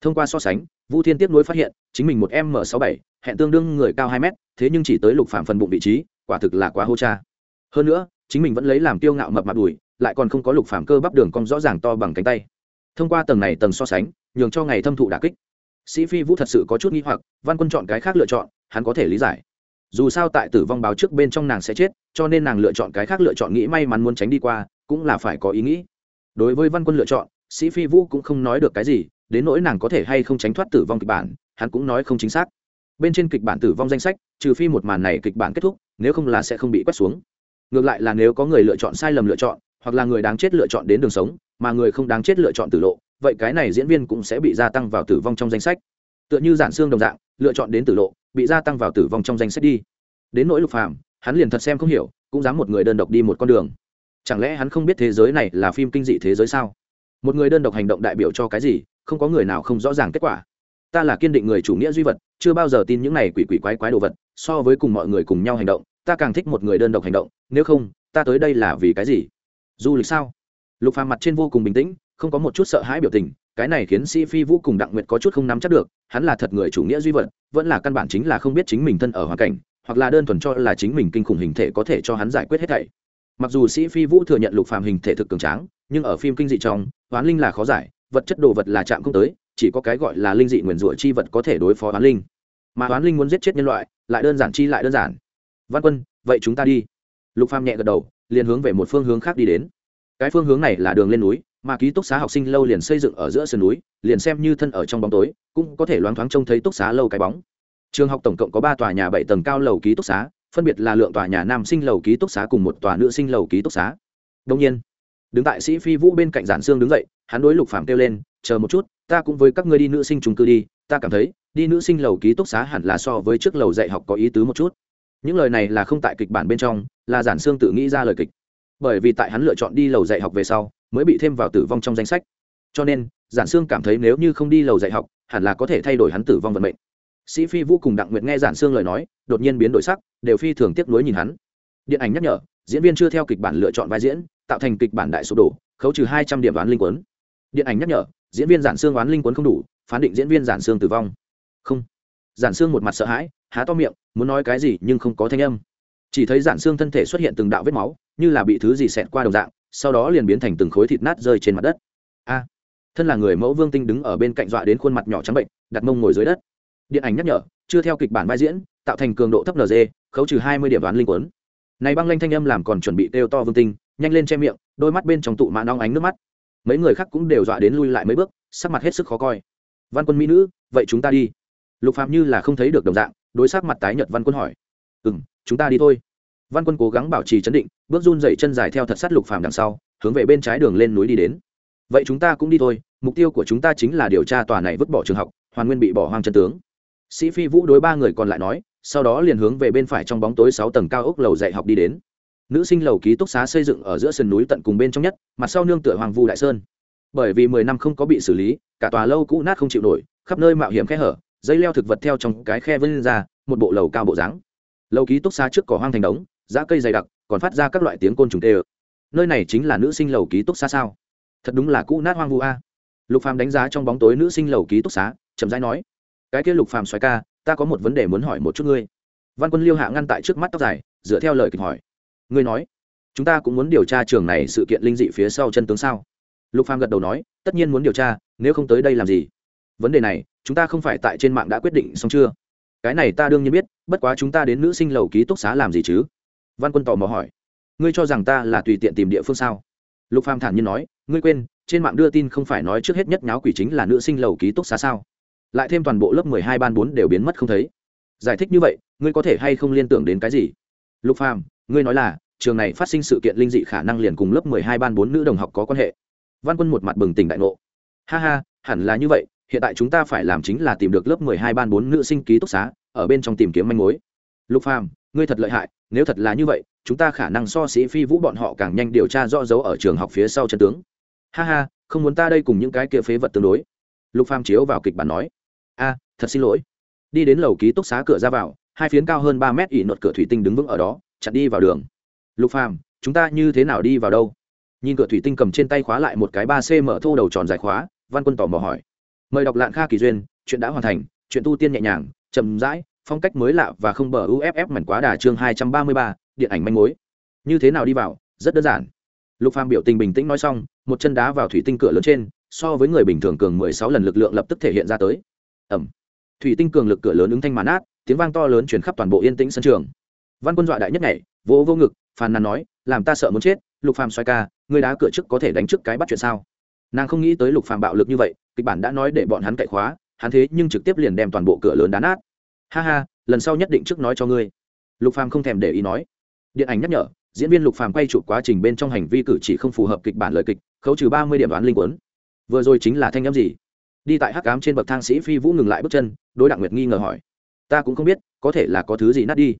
thông qua so sánh, vu thiên tiếp nối phát hiện, chính mình một m sáu bảy, hẹn tương đương người cao hai mét, thế nhưng chỉ tới lục phạm phần bụng vị trí, quả thực là quá hô cha. Hơn nữa, chính mình vẫn lấy làm tiêu ngạo mập mặt đùi, lại còn không có lục phạm cơ bắp đường cong rõ ràng to bằng cánh tay. Thông qua tầng này tầng so sánh, nhường cho ngày thâm thụ đà kích. Sĩ phi vũ thật sự có chút nghi hoặc, văn quân chọn cái khác lựa chọn, hắn có thể lý giải. Dù sao tại tử vong báo trước bên trong nàng sẽ chết, cho nên nàng lựa chọn cái khác lựa chọn nghĩ may mắn muốn tránh đi qua, cũng là phải có ý nghĩ. Đối với văn quân lựa chọn, sĩ phi vũ cũng không nói được cái gì đến nỗi nàng có thể hay không tránh thoát tử vong kịch bản, hắn cũng nói không chính xác. Bên trên kịch bản tử vong danh sách, trừ phi một màn này kịch bản kết thúc, nếu không là sẽ không bị quét xuống. Ngược lại là nếu có người lựa chọn sai lầm lựa chọn, hoặc là người đáng chết lựa chọn đến đường sống, mà người không đáng chết lựa chọn tử lộ, vậy cái này diễn viên cũng sẽ bị gia tăng vào tử vong trong danh sách. Tựa như giản xương đồng dạng, lựa chọn đến tử lộ, bị gia tăng vào tử vong trong danh sách đi. Đến nỗi lục phàm, hắn liền thật xem không hiểu, cũng dám một người đơn độc đi một con đường. Chẳng lẽ hắn không biết thế giới này là phim kinh dị thế giới sao? Một người đơn độc hành động đại biểu cho cái gì? Không có người nào không rõ ràng kết quả. Ta là kiên định người chủ nghĩa duy vật, chưa bao giờ tin những này quỷ quỷ quái quái đồ vật, so với cùng mọi người cùng nhau hành động, ta càng thích một người đơn độc hành động, nếu không, ta tới đây là vì cái gì? Du lịch sao? Lục phàm mặt trên vô cùng bình tĩnh, không có một chút sợ hãi biểu tình, cái này khiến sĩ phi vũ cùng đặng nguyệt có chút không nắm chắc được, hắn là thật người chủ nghĩa duy vật, vẫn là căn bản chính là không biết chính mình thân ở hoàn cảnh, hoặc là đơn thuần cho là chính mình kinh khủng hình thể có thể cho hắn giải quyết hết thảy. Mặc dù sĩ phi vũ thừa nhận lục phàm hình thể thực cường tráng, nhưng ở phim kinh dị trong, hoán linh là khó giải vật chất đồ vật là chạm không tới, chỉ có cái gọi là linh dị nguyền rủa chi vật có thể đối phó oán linh. Mà oán linh muốn giết chết nhân loại, lại đơn giản chi lại đơn giản. Văn quân, vậy chúng ta đi. Lục phàm nhẹ gật đầu, liền hướng về một phương hướng khác đi đến. Cái phương hướng này là đường lên núi, mà ký túc xá học sinh lâu liền xây dựng ở giữa sườn núi, liền xem như thân ở trong bóng tối, cũng có thể loáng thoáng trông thấy túc xá lâu cái bóng. Trường học tổng cộng có ba tòa nhà bảy tầng cao lầu ký túc xá, phân biệt là lượng tòa nhà nam sinh lầu ký túc xá cùng một tòa nữ sinh lầu ký túc xá. Đông nhiên, đứng tại sĩ phi vũ bên cạnh giản xương đứng dậy hắn đối lục phàm kêu lên, chờ một chút, ta cũng với các ngươi đi nữ sinh trung cư đi, ta cảm thấy, đi nữ sinh lầu ký túc xá hẳn là so với trước lầu dạy học có ý tứ một chút. Những lời này là không tại kịch bản bên trong, là giản xương tự nghĩ ra lời kịch. Bởi vì tại hắn lựa chọn đi lầu dạy học về sau, mới bị thêm vào tử vong trong danh sách. Cho nên, giản xương cảm thấy nếu như không đi lầu dạy học, hẳn là có thể thay đổi hắn tử vong vận mệnh. Sĩ phi vũ cùng đặng nguyệt nghe giản xương lời nói, đột nhiên biến đổi sắc, đều phi thường tiếc nuối nhìn hắn. Điện ảnh nhắc nhở, diễn viên chưa theo kịch bản lựa chọn vai diễn, tạo thành kịch bản đại sụp đổ, khấu trừ hai trăm điểm đoán linh quấn điện ảnh nhắc nhở, diễn viên giản xương oán linh quấn không đủ, phán định diễn viên giản xương tử vong. Không. Giản xương một mặt sợ hãi, há to miệng, muốn nói cái gì nhưng không có thanh âm. Chỉ thấy giản xương thân thể xuất hiện từng đạo vết máu, như là bị thứ gì xẹt qua đồng dạng, sau đó liền biến thành từng khối thịt nát rơi trên mặt đất. A. Thân là người mẫu vương tinh đứng ở bên cạnh dọa đến khuôn mặt nhỏ trắng bệnh, đặt mông ngồi dưới đất. Điện ảnh nhắc nhở, chưa theo kịch bản vai diễn, tạo thành cường độ thấp nd khấu trừ hai mươi điểm đoán linh quấn này băng lanh thanh âm làm còn chuẩn bị kêu to vương tinh, nhanh lên che miệng, đôi mắt bên trong tụ mạ nóng ánh nước mắt mấy người khác cũng đều dọa đến lui lại mấy bước, sắc mặt hết sức khó coi. Văn quân mỹ nữ, vậy chúng ta đi. Lục phạm như là không thấy được đồng dạng, đối sắc mặt tái nhợt văn quân hỏi. Ừ m chúng ta đi thôi. Văn quân cố gắng bảo trì chấn định, bước run dậy chân dài theo thật sát lục phạm đằng sau, hướng về bên trái đường lên núi đi đến. Vậy chúng ta cũng đi thôi, mục tiêu của chúng ta chính là điều tra tòa này vứt bỏ trường học, hoàn nguyên bị bỏ hoang chân tướng. Sĩ phi vũ đối ba người còn lại nói, sau đó liền hướng về bên phải trong bóng tối sáu tầng cao ốc lầu dạy học đi đến nữ sinh lầu ký túc xá xây dựng ở giữa sườn núi tận cùng bên trong nhất, mặt sau nương tựa hoàng vu đại sơn. Bởi vì mười năm không có bị xử lý, cả tòa lâu cũ nát không chịu nổi, khắp nơi mạo hiểm khe hở, dây leo thực vật theo trong cái khe vân ra, một bộ lầu cao bộ dáng. Lầu ký túc xá trước cỏ hoang thành đống, giá cây dày đặc, còn phát ra các loại tiếng côn trùng tê ơ. Nơi này chính là nữ sinh lầu ký túc xá sao? Thật đúng là cũ nát hoang vu a. Lục phàm đánh giá trong bóng tối nữ sinh lầu ký túc xá, chậm rãi nói, cái kia lục phàm xoáy ca, ta có một vấn đề muốn hỏi một chút ngươi. Văn quân liêu hạ ngăn tại trước mắt tóc dài, dựa theo lời kịch hỏi ngươi nói, chúng ta cũng muốn điều tra trường này sự kiện linh dị phía sau chân tướng sao? Lục phàm gật đầu nói, tất nhiên muốn điều tra, nếu không tới đây làm gì? Vấn đề này, chúng ta không phải tại trên mạng đã quyết định xong chưa? Cái này ta đương nhiên biết, bất quá chúng ta đến nữ sinh lầu ký túc xá làm gì chứ? Văn quân tò mò hỏi. Ngươi cho rằng ta là tùy tiện tìm địa phương sao? Lục phàm thản nhiên nói, ngươi quên, trên mạng đưa tin không phải nói trước hết nhất nháo quỷ chính là nữ sinh lầu ký túc xá sao? Lại thêm toàn bộ lớp mười hai ban bốn đều biến mất không thấy. Giải thích như vậy, ngươi có thể hay không liên tưởng đến cái gì? Lục phàm, ngươi nói là trường này phát sinh sự kiện linh dị khả năng liền cùng lớp mười hai ban bốn nữ đồng học có quan hệ. Văn quân một mặt bừng tỉnh đại ngộ. Ha ha, hẳn là như vậy, hiện tại chúng ta phải làm chính là tìm được lớp mười hai ban bốn nữ sinh ký túc xá, ở bên trong tìm kiếm manh mối. Lục phàm, ngươi thật lợi hại, nếu thật là như vậy, chúng ta khả năng so sĩ phi vũ bọn họ càng nhanh điều tra rõ dấu ở trường học phía sau chân tướng. Ha ha, không muốn ta đây cùng những cái kia phế vật tương đối. Lục phàm chiếu vào kịch bản nói. A, thật xin lỗi. Đi đến lầu ký túc xá cửa ra vào, hai phiến cao hơn ba mét ỉ nột cửa thủy tinh đứng vững ở đó, chặn đi vào đường lục phàm, chúng ta như thế nào đi vào đâu? Nhìn cửa thủy tinh cầm trên tay khóa lại một cái ba c mở thô đầu tròn dài khóa, văn quân tỏ mò hỏi. Mời đọc lạng kha kỳ duyên, chuyện đã hoàn thành, chuyện tu tiên nhẹ nhàng, chậm rãi, phong cách mới lạ và không bờ uff mảnh quá đà chương hai trăm ba mươi ba, điện ảnh manh mối. Như thế nào đi vào, rất đơn giản. Lục phàm biểu tình bình tĩnh nói xong, một chân đá vào thủy tinh cửa lớn trên, so với người bình thường cường mười sáu lần lực lượng lập tức thể hiện ra tới. Ẩm. Thủy tinh cường lực cửa lớn ứng thanh màn át tiếng vang to lớn chuyển khắp toàn bộ yên tĩnh sân trường. Văn quân dọa đại nhất này vỗ vô ngực, phàn nàn nói, làm ta sợ muốn chết, lục phàm xoay ca người đá cửa trước có thể đánh trước cái bắt chuyện sao? Nàng không nghĩ tới lục phàm bạo lực như vậy, kịch bản đã nói để bọn hắn cậy khóa, hắn thế nhưng trực tiếp liền đem toàn bộ cửa lớn đá nát. Ha ha, lần sau nhất định trước nói cho ngươi. Lục phàm không thèm để ý nói. Điện ảnh nhắc nhở, diễn viên lục phàm quay chụp quá trình bên trong hành vi cử chỉ không phù hợp kịch bản lời kịch, khấu trừ ba mươi điểm đoán linh quấn vừa rồi chính là thanh âm gì? Đi tại hắc ám trên bậc thang sĩ phi vũ ngừng lại bước chân, đối đặng nguyệt nghi ngờ hỏi. Ta cũng không biết, có thể là có thứ gì nát đi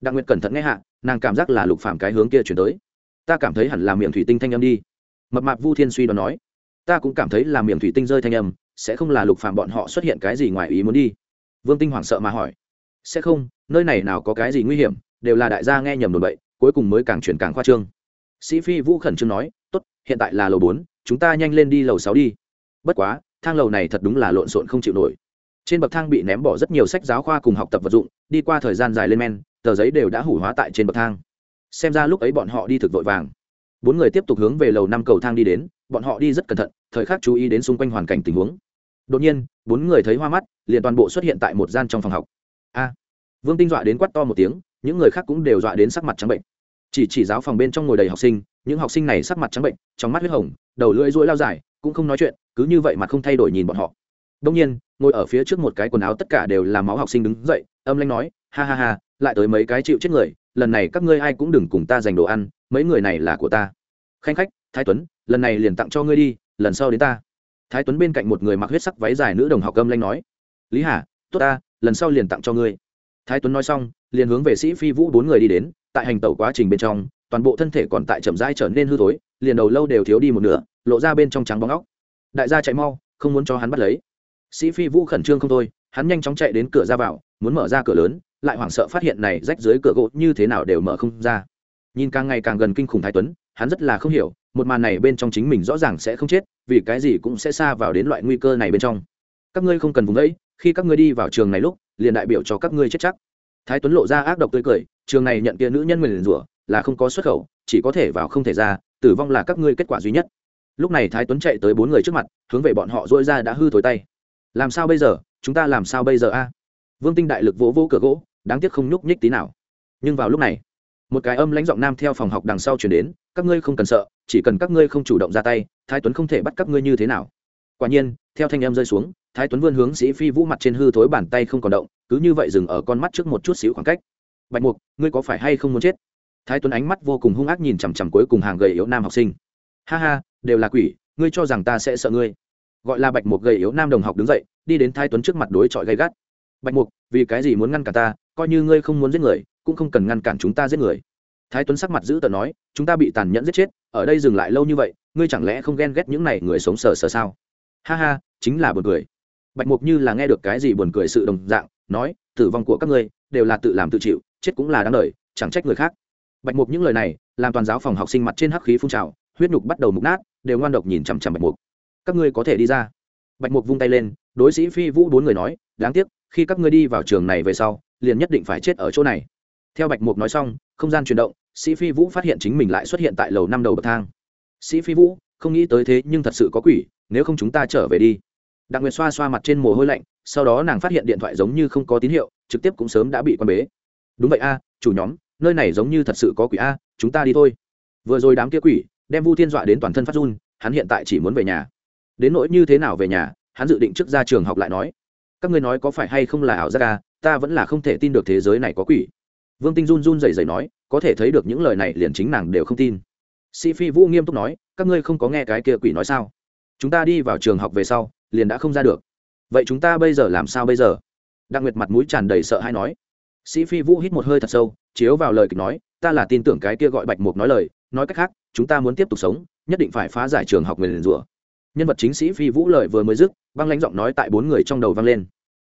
đặng nguyệt cẩn thận nghe hạ, nàng cảm giác là lục phạm cái hướng kia chuyển tới. Ta cảm thấy hẳn là miệng thủy tinh thanh âm đi. Mập mạp vu thiên suy đoán nói. Ta cũng cảm thấy là miệng thủy tinh rơi thanh âm, sẽ không là lục phạm bọn họ xuất hiện cái gì ngoài ý muốn đi. Vương tinh hoảng sợ mà hỏi. Sẽ không, nơi này nào có cái gì nguy hiểm, đều là đại gia nghe nhầm đồn bậy, cuối cùng mới càng chuyển càng khoa trương. Sĩ phi vũ khẩn trương nói, tốt, hiện tại là lầu bốn, chúng ta nhanh lên đi lầu sáu đi. Bất quá, thang lầu này thật đúng là lộn xộn không chịu nổi. Trên bậc thang bị ném bỏ rất nhiều sách giáo khoa cùng học tập vật dụng, đi qua thời gian dài lên men tờ giấy đều đã hủ hóa tại trên bậc thang. Xem ra lúc ấy bọn họ đi thực vội vàng. Bốn người tiếp tục hướng về lầu năm cầu thang đi đến, bọn họ đi rất cẩn thận, thời khắc chú ý đến xung quanh hoàn cảnh tình huống. Đột nhiên, bốn người thấy hoa mắt, liền toàn bộ xuất hiện tại một gian trong phòng học. A! Vương tinh dọa đến quát to một tiếng, những người khác cũng đều dọa đến sắc mặt trắng bệnh. Chỉ chỉ giáo phòng bên trong ngồi đầy học sinh, những học sinh này sắc mặt trắng bệnh, trong mắt huyết hồng, đầu lưỡi rối lao dài, cũng không nói chuyện, cứ như vậy mà không thay đổi nhìn bọn họ. Đông nhiên, ngồi ở phía trước một cái quần áo tất cả đều là máu học sinh đứng dậy, âm lanh nói, ha ha ha lại tới mấy cái chịu chết người, lần này các ngươi ai cũng đừng cùng ta giành đồ ăn, mấy người này là của ta. Khanh khách, thái tuấn, lần này liền tặng cho ngươi đi, lần sau đến ta. Thái tuấn bên cạnh một người mặc huyết sắc váy dài nữ đồng học gâm lanh nói, lý hà, tốt ta, lần sau liền tặng cho ngươi. Thái tuấn nói xong, liền hướng về sĩ phi vũ bốn người đi đến, tại hành tẩu quá trình bên trong, toàn bộ thân thể còn tại chậm rãi trở nên hư thối, liền đầu lâu đều thiếu đi một nửa, lộ ra bên trong trắng bóng óc. Đại gia chạy mau, không muốn cho hắn bắt lấy. Sĩ phi vũ khẩn trương không thôi, hắn nhanh chóng chạy đến cửa ra vào, muốn mở ra cửa lớn lại hoảng sợ phát hiện này rách dưới cửa gỗ như thế nào đều mở không ra. Nhìn càng ngày càng gần kinh khủng thái tuấn, hắn rất là không hiểu, một màn này bên trong chính mình rõ ràng sẽ không chết, vì cái gì cũng sẽ xa vào đến loại nguy cơ này bên trong. Các ngươi không cần vùng đấy khi các ngươi đi vào trường này lúc, liền đại biểu cho các ngươi chết chắc. Thái tuấn lộ ra ác độc tươi cười, trường này nhận kia nữ nhân mình rủa, là không có xuất khẩu, chỉ có thể vào không thể ra, tử vong là các ngươi kết quả duy nhất. Lúc này thái tuấn chạy tới bốn người trước mặt, hướng về bọn họ dỗi ra đã hư thối tay. Làm sao bây giờ? Chúng ta làm sao bây giờ a? Vương tinh đại lực vỗ vỗ cửa gỗ đáng tiếc không nhúc nhích tí nào. Nhưng vào lúc này, một cái âm lãnh giọng nam theo phòng học đằng sau chuyển đến, các ngươi không cần sợ, chỉ cần các ngươi không chủ động ra tay, thái tuấn không thể bắt các ngươi như thế nào. Quả nhiên, theo thanh âm rơi xuống, thái tuấn vươn hướng sĩ phi vũ mặt trên hư thối bàn tay không còn động, cứ như vậy dừng ở con mắt trước một chút xíu khoảng cách. Bạch mục, ngươi có phải hay không muốn chết? Thái tuấn ánh mắt vô cùng hung ác nhìn chằm chằm cuối cùng hàng gầy yếu nam học sinh. Ha ha, đều là quỷ, ngươi cho rằng ta sẽ sợ ngươi. Gọi là bạch mục gầy yếu nam đồng học đứng dậy, đi đến thái tuấn trước mặt đối chọi gay gắt. Bạch mục, vì cái gì muốn ngăn cả ta coi như ngươi không muốn giết người, cũng không cần ngăn cản chúng ta giết người. Thái tuấn sắc mặt giữ tợn nói, chúng ta bị tàn nhẫn giết chết, ở đây dừng lại lâu như vậy, ngươi chẳng lẽ không ghen ghét những này người sống sờ sờ sao? Ha ha, chính là buồn cười. Bạch mục như là nghe được cái gì buồn cười sự đồng dạng, nói, tử vong của các ngươi, đều là tự làm tự chịu, chết cũng là đáng đời, chẳng trách người khác. Bạch mục những lời này, làm toàn giáo phòng học sinh mặt trên hắc khí phun trào, huyết nhục bắt đầu mục nát, đều ngoan độc nhìn chằm chằm bạch mục. Các ngươi có thể đi ra. Bạch mục vung tay lên, đối sĩ phi vũ bốn người nói, đáng tiếc, khi các ngươi đi vào trường này về sau liền nhất định phải chết ở chỗ này. Theo bạch mục nói xong, không gian chuyển động, sĩ phi vũ phát hiện chính mình lại xuất hiện tại lầu năm đầu bậc thang. Sĩ phi vũ, không nghĩ tới thế nhưng thật sự có quỷ, nếu không chúng ta trở về đi. Đặng nguyệt xoa xoa mặt trên mồ hôi lạnh, sau đó nàng phát hiện điện thoại giống như không có tín hiệu, trực tiếp cũng sớm đã bị quan bế. Đúng vậy a, chủ nhóm, nơi này giống như thật sự có quỷ a, chúng ta đi thôi. Vừa rồi đám kia quỷ, đem vu thiên dọa đến toàn thân phát run, hắn hiện tại chỉ muốn về nhà. Đến nỗi như thế nào về nhà, hắn dự định trước ra trường học lại nói. Các ngươi nói có phải hay không là ảo giác a ta vẫn là không thể tin được thế giới này có quỷ. Vương tinh run run rẩy rẩy nói, có thể thấy được những lời này liền chính nàng đều không tin. Sĩ phi vũ nghiêm túc nói, các ngươi không có nghe cái kia quỷ nói sao? Chúng ta đi vào trường học về sau, liền đã không ra được. Vậy chúng ta bây giờ làm sao bây giờ? Đặng nguyệt mặt mũi tràn đầy sợ hãi nói. Sĩ phi vũ hít một hơi thật sâu, chiếu vào lời kịch nói, ta là tin tưởng cái kia gọi bạch mục nói lời, nói cách khác, chúng ta muốn tiếp tục sống, nhất định phải phá giải trường học người liền rủa. Nhân vật chính sĩ phi vũ lời vừa mới dứt, băng lãnh giọng nói tại bốn người trong đầu vang lên.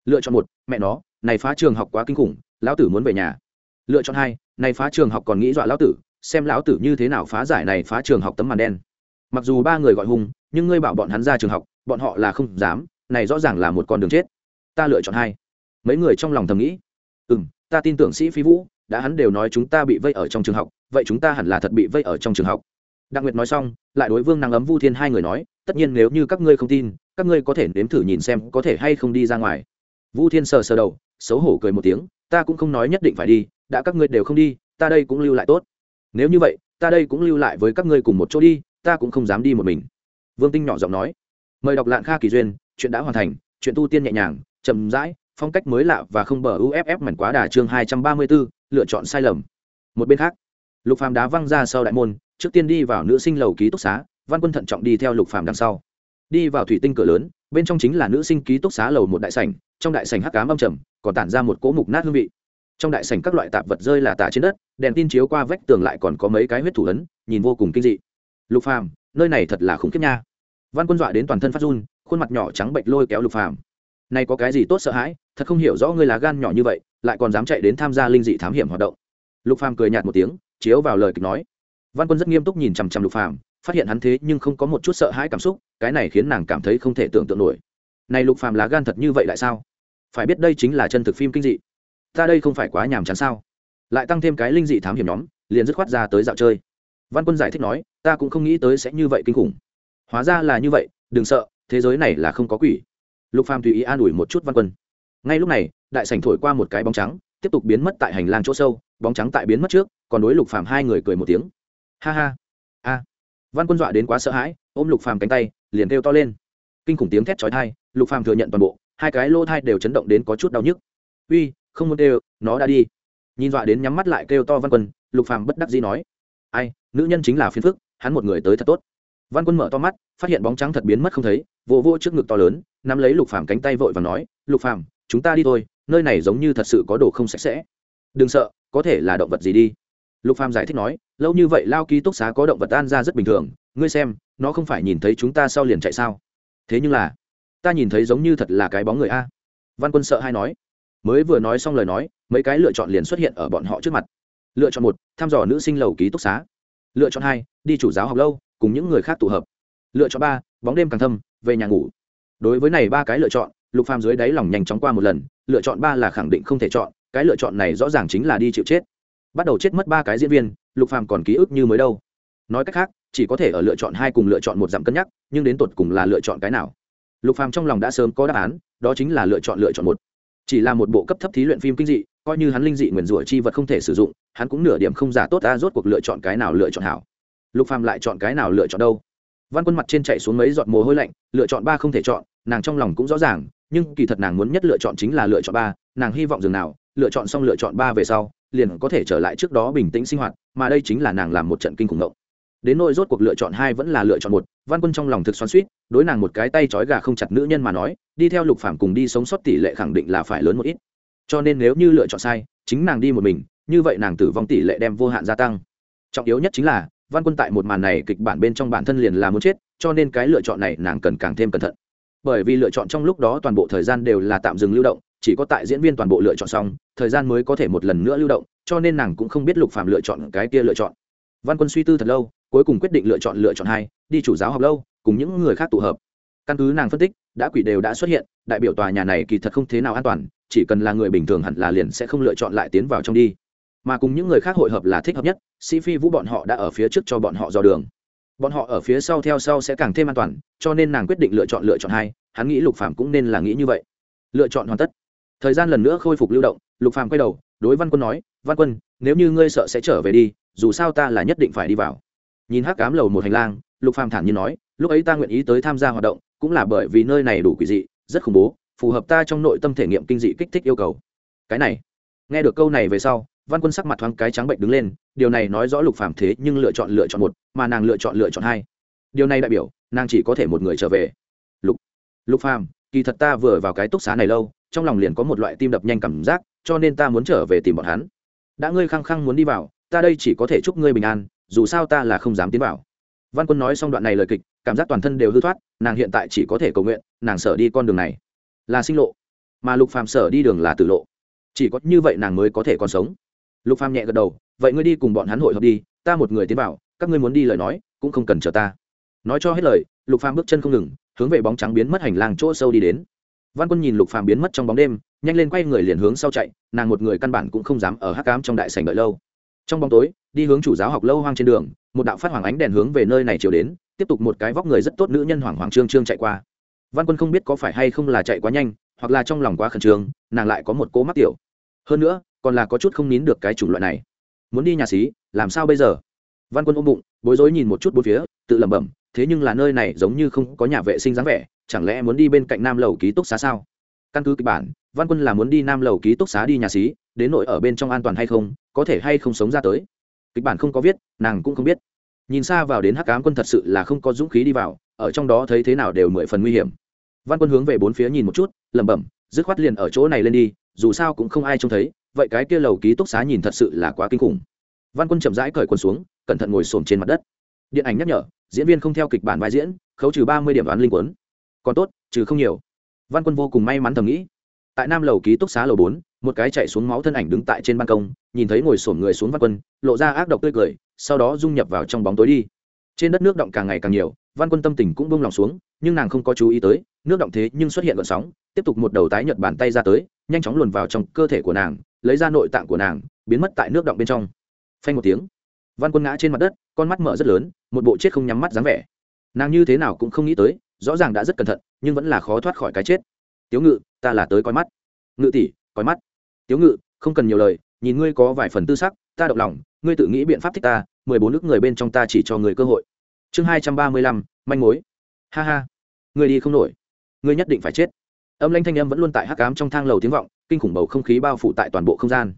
Lựa chọn một, mẹ nó này phá trường học quá kinh khủng, lão tử muốn về nhà. Lựa chọn hai, này phá trường học còn nghĩ dọa lão tử, xem lão tử như thế nào phá giải này phá trường học tấm màn đen. Mặc dù ba người gọi hung, nhưng ngươi bảo bọn hắn ra trường học, bọn họ là không dám, này rõ ràng là một con đường chết. Ta lựa chọn hai. Mấy người trong lòng thầm nghĩ. Ừ m ta tin tưởng sĩ phi vũ, đã hắn đều nói chúng ta bị vây ở trong trường học, vậy chúng ta hẳn là thật bị vây ở trong trường học. Đặng nguyệt nói xong, lại đối vương năng ấm vu thiên hai người nói, tất nhiên nếu như các ngươi không tin, các ngươi có thể nếm thử nhìn xem có thể hay không đi ra ngoài. Vu thiên sờ sờ đầu xấu hổ cười một tiếng ta cũng không nói nhất định phải đi đã các ngươi đều không đi ta đây cũng lưu lại tốt. Nếu như vậy ta đây cũng lưu lại với các ngươi cùng một chỗ đi ta cũng không dám đi một mình. Vương tinh nhỏ giọng nói. Mời đọc lạng kha kỳ duyên chuyện đã hoàn thành chuyện tu tiên nhẹ nhàng chậm rãi phong cách mới lạ và không bờ uff mảnh quá đà chương hai trăm ba mươi 234, lựa chọn sai lầm. Một bên khác lục phàm đá văng ra sau đại môn trước tiên đi vào nữ sinh lầu ký túc xá văn quân thận trọng đi theo lục phàm đằng sau. Đi vào thủy tinh cửa lớn bên trong chính là nữ sinh ký túc xá lầu một đại sảnh trong đại sảnh hắc ám âm trầm còn tản ra một cỗ mục nát hương vị. Trong đại sảnh các loại tạp vật rơi là tả trên đất, đèn tin chiếu qua vách tường lại còn có mấy cái huyết thủ ấn, nhìn vô cùng kinh dị. Lục phàm, nơi này thật là khủng khiếp nha. Văn quân dọa đến toàn thân phát run, khuôn mặt nhỏ trắng bệnh lôi kéo lục phàm. Này có cái gì tốt sợ hãi, thật không hiểu rõ ngươi là gan nhỏ như vậy, lại còn dám chạy đến tham gia linh dị thám hiểm hoạt động. Lục phàm cười nhạt một tiếng, chiếu vào lời kịch nói. Văn quân rất nghiêm túc nhìn chằm chằm lục phàm, phát hiện hắn thế nhưng không có một chút sợ hãi cảm xúc, cái này khiến nàng cảm thấy không thể tưởng tượng nổi. Này lục phàm là gan thật như vậy lại sao? Phải biết đây chính là chân thực phim kinh dị. Ta đây không phải quá nhàm chán sao? Lại tăng thêm cái linh dị thám hiểm nhóm, liền dứt khoát ra tới dạo chơi. Văn quân giải thích nói, ta cũng không nghĩ tới sẽ như vậy kinh khủng. Hóa ra là như vậy, đừng sợ, thế giới này là không có quỷ. Lục phàm tùy ý an ủi một chút văn quân. Ngay lúc này, đại sảnh thổi qua một cái bóng trắng, tiếp tục biến mất tại hành lang chỗ sâu, bóng trắng tại biến mất trước, còn đối lục phàm hai người cười một tiếng. Ha ha, a. Văn quân dọa đến quá sợ hãi, ôm lục phàm cánh tay, liền kêu to lên. Kinh khủng tiếng thét chói tai, lục phàm thừa nhận toàn bộ hai cái lỗ thai đều chấn động đến có chút đau nhức. Uy, không muốn kêu, nó đã đi. Nhìn dọa đến nhắm mắt lại kêu to văn quân, lục phàm bất đắc dĩ nói, ai, nữ nhân chính là phiền phức, hắn một người tới thật tốt. Văn quân mở to mắt, phát hiện bóng trắng thật biến mất không thấy, vỗ vỗ trước ngực to lớn, nắm lấy lục phàm cánh tay vội và nói, lục phàm, chúng ta đi thôi, nơi này giống như thật sự có đồ không sạch sẽ. Đừng sợ, có thể là động vật gì đi. Lục phàm giải thích nói, lâu như vậy lao ký túc xá có động vật tan ra rất bình thường, ngươi xem, nó không phải nhìn thấy chúng ta sau liền chạy sao? Thế nhưng là ta nhìn thấy giống như thật là cái bóng người a. Văn quân sợ hay nói. Mới vừa nói xong lời nói, mấy cái lựa chọn liền xuất hiện ở bọn họ trước mặt. Lựa chọn một, thăm dò nữ sinh lầu ký túc xá. Lựa chọn hai, đi chủ giáo học lâu, cùng những người khác tụ hợp. Lựa chọn ba, bóng đêm càng thâm, về nhà ngủ. Đối với này ba cái lựa chọn, lục phàm dưới đáy lòng nhanh chóng qua một lần, lựa chọn ba là khẳng định không thể chọn, cái lựa chọn này rõ ràng chính là đi chịu chết. Bắt đầu chết mất ba cái diễn viên, lục phàm còn ký ức như mới đâu. Nói cách khác, chỉ có thể ở lựa chọn hai cùng lựa chọn một giảm cân nhắc, nhưng đến tột cùng là lựa chọn cái nào? Lục phàm trong lòng đã sớm có đáp án đó chính là lựa chọn lựa chọn một chỉ là một bộ cấp thấp thí luyện phim kinh dị coi như hắn linh dị nguyền rủa chi vật không thể sử dụng hắn cũng nửa điểm không giả tốt ta rốt cuộc lựa chọn cái nào lựa chọn hảo lục phàm lại chọn cái nào lựa chọn đâu văn quân mặt trên chạy xuống mấy giọt mồ hôi lạnh lựa chọn ba không thể chọn nàng trong lòng cũng rõ ràng nhưng kỳ thật nàng muốn nhất lựa chọn chính là lựa chọn ba nàng hy vọng dường nào lựa chọn xong lựa chọn ba về sau liền có thể trở lại trước đó bình tĩnh sinh hoạt mà đây chính là nàng làm một trận kinh khủng ngộng đến nỗi rốt cuộc lựa chọn hai vẫn là lựa chọn một, văn quân trong lòng thực xoắn suýt đối nàng một cái tay trói gà không chặt nữ nhân mà nói, đi theo lục phạm cùng đi sống sót tỷ lệ khẳng định là phải lớn một ít. Cho nên nếu như lựa chọn sai, chính nàng đi một mình, như vậy nàng tử vong tỷ lệ đem vô hạn gia tăng. Trọng yếu nhất chính là, văn quân tại một màn này kịch bản bên trong bản thân liền là muốn chết, cho nên cái lựa chọn này nàng cần càng thêm cẩn thận. Bởi vì lựa chọn trong lúc đó toàn bộ thời gian đều là tạm dừng lưu động, chỉ có tại diễn viên toàn bộ lựa chọn xong, thời gian mới có thể một lần nữa lưu động, cho nên nàng cũng không biết lục phàm lựa chọn cái kia lựa chọn. Văn quân suy tư thật lâu cuối cùng quyết định lựa chọn lựa chọn hai, đi chủ giáo học lâu, cùng những người khác tụ hợp. Căn cứ nàng phân tích, đã quỷ đều đã xuất hiện, đại biểu tòa nhà này kỳ thật không thế nào an toàn, chỉ cần là người bình thường hẳn là liền sẽ không lựa chọn lại tiến vào trong đi. Mà cùng những người khác hội hợp là thích hợp nhất, sĩ phi vũ bọn họ đã ở phía trước cho bọn họ dò đường. Bọn họ ở phía sau theo sau sẽ càng thêm an toàn, cho nên nàng quyết định lựa chọn lựa chọn hai, hắn nghĩ lục phạm cũng nên là nghĩ như vậy. Lựa chọn hoàn tất. Thời gian lần nữa khôi phục lưu động, lục phạm quay đầu, đối văn quân nói, văn quân, nếu như ngươi sợ sẽ trở về đi, dù sao ta là nhất định phải đi vào nhìn hắc cám lầu một hành lang, lục phàm thản nhiên nói, lúc ấy ta nguyện ý tới tham gia hoạt động, cũng là bởi vì nơi này đủ quỷ dị, rất khủng bố, phù hợp ta trong nội tâm thể nghiệm kinh dị kích thích yêu cầu. Cái này, nghe được câu này về sau, văn quân sắc mặt thoáng cái trắng bệnh đứng lên, điều này nói rõ lục phàm thế nhưng lựa chọn lựa chọn một, mà nàng lựa chọn lựa chọn hai. Điều này đại biểu, nàng chỉ có thể một người trở về. Lục lục phàm, kỳ thật ta vừa vào cái túc xá này lâu, trong lòng liền có một loại tim đập nhanh cảm giác, cho nên ta muốn trở về tìm bọn hắn. Đã ngươi khăng khăng muốn đi vào, ta đây chỉ có thể chúc ngươi bình an dù sao ta là không dám tiến vào. Văn quân nói xong đoạn này lời kịch, cảm giác toàn thân đều hư thoát, nàng hiện tại chỉ có thể cầu nguyện, nàng sở đi con đường này là sinh lộ, mà lục phàm sở đi đường là tử lộ. Chỉ có như vậy nàng mới có thể còn sống. Lục phàm nhẹ gật đầu, vậy ngươi đi cùng bọn hắn hội hợp đi, ta một người tiến vào, các ngươi muốn đi lời nói, cũng không cần chờ ta. Nói cho hết lời, lục phàm bước chân không ngừng, hướng về bóng trắng biến mất hành lang chỗ sâu đi đến. Văn quân nhìn lục phàm biến mất trong bóng đêm, nhanh lên quay người liền hướng sau chạy, nàng một người căn bản cũng không dám ở hắc cám trong đại sảnh đợi lâu trong bóng tối, đi hướng chủ giáo học lâu hoang trên đường, một đạo phát hoàng ánh đèn hướng về nơi này chiều đến, tiếp tục một cái vóc người rất tốt nữ nhân hoàng hoàng trương trương chạy qua. Văn quân không biết có phải hay không là chạy quá nhanh, hoặc là trong lòng quá khẩn trương, nàng lại có một cố mắc tiểu. Hơn nữa, còn là có chút không nín được cái chủng loại này. Muốn đi nhà xí, làm sao bây giờ? Văn quân ôm bụng, bối rối nhìn một chút bốn phía, tự lẩm bẩm, thế nhưng là nơi này giống như không có nhà vệ sinh dáng vẻ, chẳng lẽ muốn đi bên cạnh nam lầu ký túc xá sao? Căn cứ kịch bản văn quân là muốn đi nam lầu ký túc xá đi nhà xí, đến nội ở bên trong an toàn hay không, có thể hay không sống ra tới. Kịch bản không có viết, nàng cũng không biết. Nhìn xa vào đến hắc cám quân thật sự là không có dũng khí đi vào, ở trong đó thấy thế nào đều mười phần nguy hiểm. Văn quân hướng về bốn phía nhìn một chút, lẩm bẩm, dứt khoát liền ở chỗ này lên đi, dù sao cũng không ai trông thấy, vậy cái kia lầu ký túc xá nhìn thật sự là quá kinh khủng. Văn quân chậm rãi cởi quần xuống, cẩn thận ngồi xổm trên mặt đất. Điện ảnh nhắc nhở, diễn viên không theo kịch bản vai diễn, khấu trừ ba mươi điểm đoán linh quấn còn tốt, trừ không nhiều. Văn quân vô cùng may mắn thầm nghĩ tại nam lầu ký túc xá lầu bốn, một cái chạy xuống máu thân ảnh đứng tại trên ban công, nhìn thấy ngồi sổm người xuống văn quân, lộ ra ác độc tươi cười, sau đó dung nhập vào trong bóng tối đi. Trên đất nước động càng ngày càng nhiều, văn quân tâm tình cũng bông lòng xuống, nhưng nàng không có chú ý tới, nước động thế nhưng xuất hiện gợn sóng, tiếp tục một đầu tái nhợt bàn tay ra tới, nhanh chóng luồn vào trong cơ thể của nàng, lấy ra nội tạng của nàng, biến mất tại nước động bên trong. Phanh một tiếng, văn quân ngã trên mặt đất, con mắt mở rất lớn, một bộ chết không nhắm mắt dáng vẻ. Nàng như thế nào cũng không nghĩ tới, rõ ràng đã rất cẩn thận, nhưng vẫn là khó thoát khỏi cái chết tiếu ngự, ta là tới coi mắt. Ngự tỷ, coi mắt. Tiếu ngự, không cần nhiều lời, nhìn ngươi có vài phần tư sắc, ta động lòng, ngươi tự nghĩ biện pháp thích ta, mười bốn nước người bên trong ta chỉ cho người cơ hội. Chương hai trăm ba mươi lăm, manh mối. Ha ha. Ngươi đi không nổi. Ngươi nhất định phải chết. Âm lanh thanh âm vẫn luôn tại hắc cám trong thang lầu tiếng vọng, kinh khủng bầu không khí bao phủ tại toàn bộ không gian.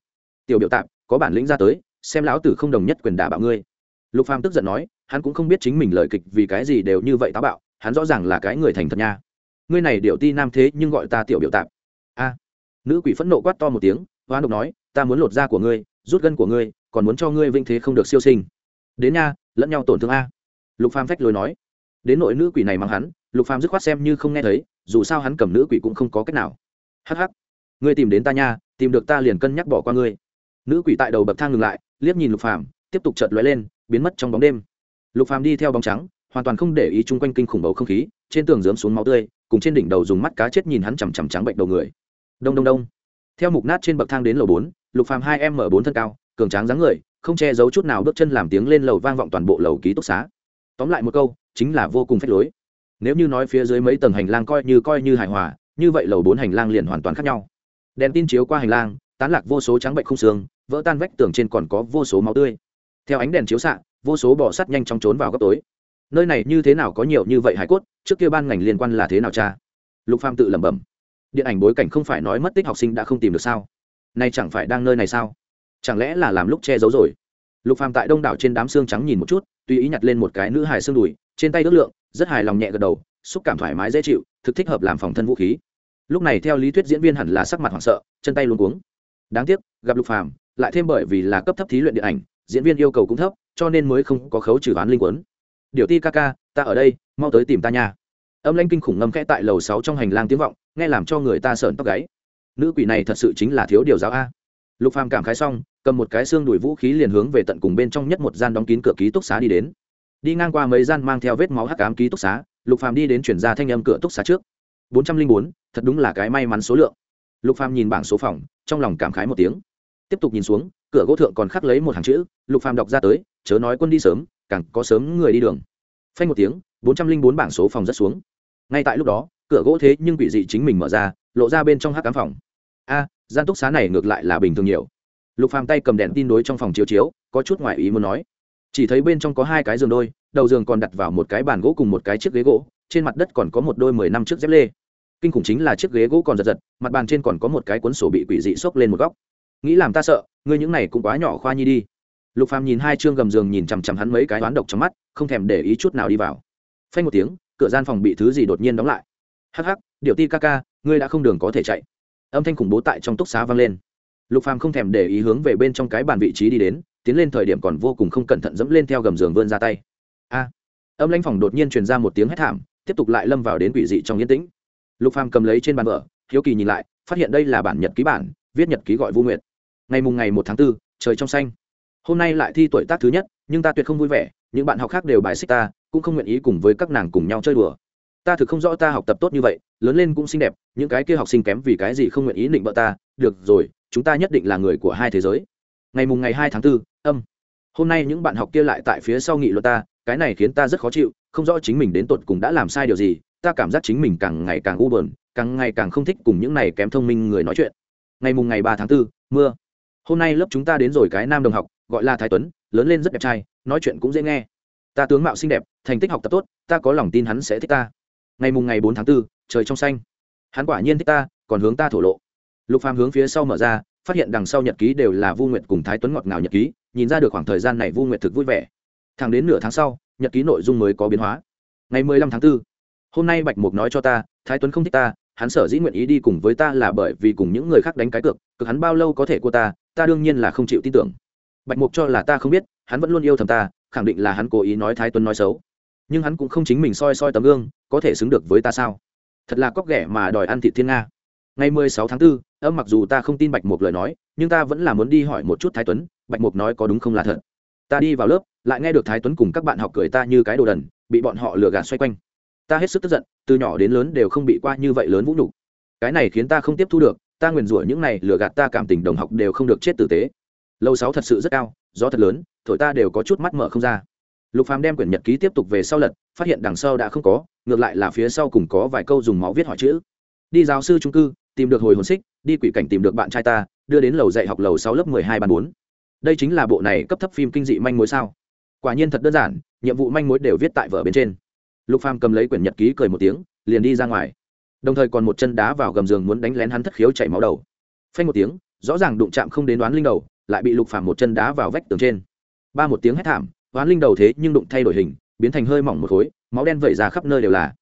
Tiểu biểu tạp có bản lĩnh ra tới, xem lão tử không đồng nhất quyền đả bạo ngươi. Lục phàm tức giận nói, hắn cũng không biết chính mình lời kịch vì cái gì đều như vậy táo bạo, hắn rõ ràng là cái người thành thật nha ngươi này điệu ti nam thế nhưng gọi ta tiểu biểu tạp. A. Nữ quỷ phẫn nộ quát to một tiếng, hoán độc nói, ta muốn lột da của ngươi, rút gân của ngươi, còn muốn cho ngươi vinh thế không được siêu sinh. Đến nha, lẫn nhau tổn thương a. Lục phàm phách lối nói. Đến nội nữ quỷ này mang hắn, lục phàm dứt khoát xem như không nghe thấy, dù sao hắn cầm nữ quỷ cũng không có cách nào. Hắc hắc. Ngươi tìm đến ta nha, tìm được ta liền cân nhắc bỏ qua ngươi. Nữ quỷ tại đầu bậc thang ngừng lại, liếc nhìn lục phàm, tiếp tục chợt lóe lên, biến mất trong bóng đêm. Lục phàm đi theo bóng trắng, hoàn toàn không để ý chung quanh kinh khủng bầu không khí, trên tường dớm xuống máu tươi cùng trên đỉnh đầu dùng mắt cá chết nhìn hắn chằm chằm trắng bệnh đầu người. Đông đông đông. Theo mục nát trên bậc thang đến lầu bốn, lục phàm hai m bốn thân cao, cường tráng dáng người, không che giấu chút nào bước chân làm tiếng lên lầu vang vọng toàn bộ lầu ký túc xá. Tóm lại một câu, chính là vô cùng phách lối. Nếu như nói phía dưới mấy tầng hành lang coi như coi như hài hòa, như vậy lầu bốn hành lang liền hoàn toàn khác nhau. Đèn tin chiếu qua hành lang, tán lạc vô số trắng bệnh không xương, vỡ tan vách tường trên còn có vô số máu tươi. Theo ánh đèn chiếu xạ, vô số bò sắt nhanh chóng trốn vào góc tối nơi này như thế nào có nhiều như vậy hải cốt, trước kia ban ngành liên quan là thế nào cha? Lục phàm tự lẩm bẩm. Điện ảnh bối cảnh không phải nói mất tích học sinh đã không tìm được sao? Nay chẳng phải đang nơi này sao? Chẳng lẽ là làm lúc che giấu rồi? Lục phàm tại đông đảo trên đám xương trắng nhìn một chút, tùy ý nhặt lên một cái nữ hài xương đùi, trên tay ước lượng, rất hài lòng nhẹ gật đầu, xúc cảm thoải mái dễ chịu, thực thích hợp làm phòng thân vũ khí. Lúc này theo lý thuyết diễn viên hẳn là sắc mặt hoảng sợ, chân tay luôn cuống. Đáng tiếc, gặp lục phàm, lại thêm bởi vì là cấp thấp thí luyện điện ảnh, diễn viên yêu cầu cũng thấp, cho nên mới không có khấu trừ ván linh quấn điều ti ca ca, ta ở đây, mau tới tìm ta nha. Âm lanh kinh khủng ngâm khẽ tại lầu sáu trong hành lang tiếng vọng, nghe làm cho người ta sợn tóc gáy. Nữ quỷ này thật sự chính là thiếu điều giáo a. Lục phàm cảm khái xong, cầm một cái xương đuổi vũ khí liền hướng về tận cùng bên trong nhất một gian đóng kín cửa ký túc xá đi đến. Đi ngang qua mấy gian mang theo vết máu hắc ám ký túc xá, lục phàm đi đến chuyển ra thanh âm cửa túc xá trước. Bốn trăm linh bốn, thật đúng là cái may mắn số lượng. Lục phàm nhìn bảng số phòng, trong lòng cảm khái một tiếng. Tiếp tục nhìn xuống, cửa gỗ thượng còn khắc lấy một hàng chữ, lục phàm đọc ra tới, chớ nói quân đi sớm càng có sớm người đi đường. Phanh một tiếng, bốn trăm linh bốn bảng số phòng rất xuống. Ngay tại lúc đó, cửa gỗ thế nhưng quỷ dị chính mình mở ra, lộ ra bên trong hắc cám phòng. A, gian túc xá này ngược lại là bình thường nhiều. Lục phàm tay cầm đèn tin đối trong phòng chiếu chiếu, có chút ngoại ý muốn nói. Chỉ thấy bên trong có hai cái giường đôi, đầu giường còn đặt vào một cái bàn gỗ cùng một cái chiếc ghế gỗ, trên mặt đất còn có một đôi mười năm chiếc dép lê. Kinh khủng chính là chiếc ghế gỗ còn giật giật, mặt bàn trên còn có một cái cuốn sổ bị quỷ dị xốc lên một góc. Nghĩ làm ta sợ, ngươi những này cũng quá nhỏ khoa nhi đi lục phàm nhìn hai chương gầm giường nhìn chằm chằm hắn mấy cái toán độc trong mắt không thèm để ý chút nào đi vào. Phanh một tiếng cửa gian phòng bị thứ gì đột nhiên đóng lại. Hắc hắc điều ti ca ca ngươi đã không đường có thể chạy. Âm thanh khủng bố tại trong túc xá vang lên. Lục phàm không thèm để ý hướng về bên trong cái bàn vị trí đi đến tiến lên thời điểm còn vô cùng không cẩn thận dẫm lên theo gầm giường vươn ra tay. A! Âm lãnh phòng đột nhiên truyền ra một tiếng hét thảm tiếp tục lại lâm vào đến quỷ dị trong yên tĩnh. Lục phàm cầm lấy trên bàn vở hiếu kỳ nhìn lại phát hiện đây là bản nhật ký bản viết nhật ký gọi vu nguyệt. Ngày mùng ngày một tháng 4, trời trong xanh hôm nay lại thi tuổi tác thứ nhất nhưng ta tuyệt không vui vẻ những bạn học khác đều bài xích ta cũng không nguyện ý cùng với các nàng cùng nhau chơi đùa. Ta thực không rõ ta học tập tốt như vậy lớn lên cũng xinh đẹp những cái kia học sinh kém vì cái gì không nguyện ý định vợ ta được rồi chúng ta nhất định là người của hai thế giới. Ngày mùng ngày hai tháng 4, âm. Hôm nay những bạn học kia lại tại phía sau nghị luật ta cái này khiến ta rất khó chịu không rõ chính mình đến tột cùng đã làm sai điều gì ta cảm giác chính mình càng ngày càng u buồn càng ngày càng không thích cùng những này kém thông minh người nói chuyện. Ngày mùng ngày ba tháng 4, mưa. Hôm nay lớp chúng ta đến rồi cái nam đồng học gọi là thái tuấn lớn lên rất đẹp trai nói chuyện cũng dễ nghe. Ta tướng mạo xinh đẹp thành tích học tập tốt ta có lòng tin hắn sẽ thích ta. Ngày mùng ngày bốn tháng 4, trời trong xanh. Hắn quả nhiên thích ta còn hướng ta thổ lộ. Lục phàm hướng phía sau mở ra phát hiện đằng sau nhật ký đều là vu nguyệt cùng thái tuấn ngọt ngào nhật ký nhìn ra được khoảng thời gian này vu nguyệt thực vui vẻ. Thẳng đến nửa tháng sau nhật ký nội dung mới có biến hóa. Ngày mười lăm tháng 4, hôm nay bạch mục nói cho ta thái tuấn không thích ta hắn sở dĩ nguyện ý đi cùng với ta là bởi vì cùng những người khác đánh cái cược cực hắn bao lâu có thể của ta ta đương nhiên là không chịu tin tưởng bạch mục cho là ta không biết hắn vẫn luôn yêu thầm ta khẳng định là hắn cố ý nói thái tuấn nói xấu. Nhưng hắn cũng không chính mình soi soi tấm gương có thể xứng được với ta sao? Thật là cóc ghẻ mà đòi ăn thị thiên nga. Ngày mười sáu tháng 4, âm mặc dù ta không tin bạch mục lời nói nhưng ta vẫn là muốn đi hỏi một chút thái tuấn bạch mục nói có đúng không là thật. Ta đi vào lớp lại nghe được thái tuấn cùng các bạn học cười ta như cái đồ đần bị bọn họ lừa gạt xoay quanh. Ta hết sức tức giận từ nhỏ đến lớn đều không bị qua như vậy lớn vũ nhục. Cái này khiến ta không tiếp thu được ta nguyền rủa những này lừa gạt ta cảm tình đồng học đều không được chết tử tế lâu sáu thật sự rất cao, gió thật lớn, thổi ta đều có chút mắt mở không ra. Lục phàm đem quyển nhật ký tiếp tục về sau lật, phát hiện đằng sau đã không có, ngược lại là phía sau cùng có vài câu dùng máu viết hỏi chữ. Đi giáo sư trung cư, tìm được hồi hồn xích, đi quỷ cảnh tìm được bạn trai ta, đưa đến lầu dạy học lầu sáu lớp mười hai ban bốn. Đây chính là bộ này cấp thấp phim kinh dị manh mối sao? Quả nhiên thật đơn giản, nhiệm vụ manh mối đều viết tại vở bên trên. Lục phàm cầm lấy quyển nhật ký cười một tiếng, liền đi ra ngoài. Đồng thời còn một chân đá vào gầm giường muốn đánh lén hắn thất khiếu chảy máu đầu. Phanh một tiếng, rõ ràng đụng chạm không đến đoán linh đầu lại bị lục phàm một chân đá vào vách tường trên. Ba một tiếng hét thảm oán linh đầu thế nhưng đụng thay đổi hình, biến thành hơi mỏng một khối, máu đen vẩy ra khắp nơi đều là.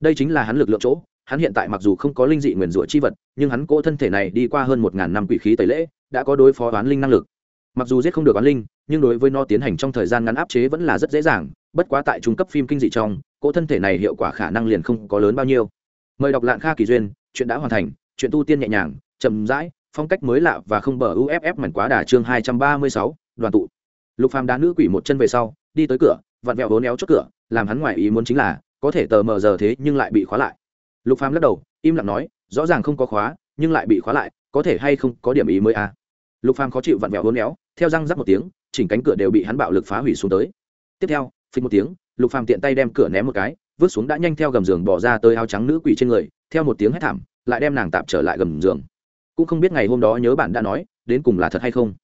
Đây chính là hắn lực lượng chỗ, hắn hiện tại mặc dù không có linh dị nguyền rủa chi vật, nhưng hắn cỗ thân thể này đi qua hơn một ngàn năm quỷ khí tẩy lễ, đã có đối phó oán linh năng lực. Mặc dù giết không được oán linh, nhưng đối với nó tiến hành trong thời gian ngắn áp chế vẫn là rất dễ dàng, bất quá tại trung cấp phim kinh dị trong, cỗ thân thể này hiệu quả khả năng liền không có lớn bao nhiêu. Mời đọc lạng kha kỳ duyên, chuyện đã hoàn thành, chuyện tu tiên nhẹ nhàng, chậm rãi phong cách mới lạ và không bờ uff mảnh quá đà chương hai trăm ba mươi sáu, đoàn tụ. Lục phàm đá nữ quỷ một chân về sau, đi tới cửa, vặn vẹo vốn éo chốt cửa, làm hắn ngoài ý muốn chính là, có thể tờ mờ giờ thế nhưng lại bị khóa lại. Lục phàm lắc đầu, im lặng nói, rõ ràng không có khóa, nhưng lại bị khóa lại, có thể hay không có điểm ý mới à? Lục phàm khó chịu vặn vẹo vốn éo theo răng rắc một tiếng, chỉnh cánh cửa đều bị hắn bạo lực phá hủy xuống tới. Tiếp theo phình một tiếng, lục phàm tiện tay đem cửa ném một cái, vứt xuống đã nhanh theo gầm giường bỏ ra tới áo trắng nữ quỷ trên người, theo một tiếng hét thảm, lại đem nàng tạm trở lại gầm giường cũng không biết ngày hôm đó nhớ bạn đã nói, đến cùng là thật hay không.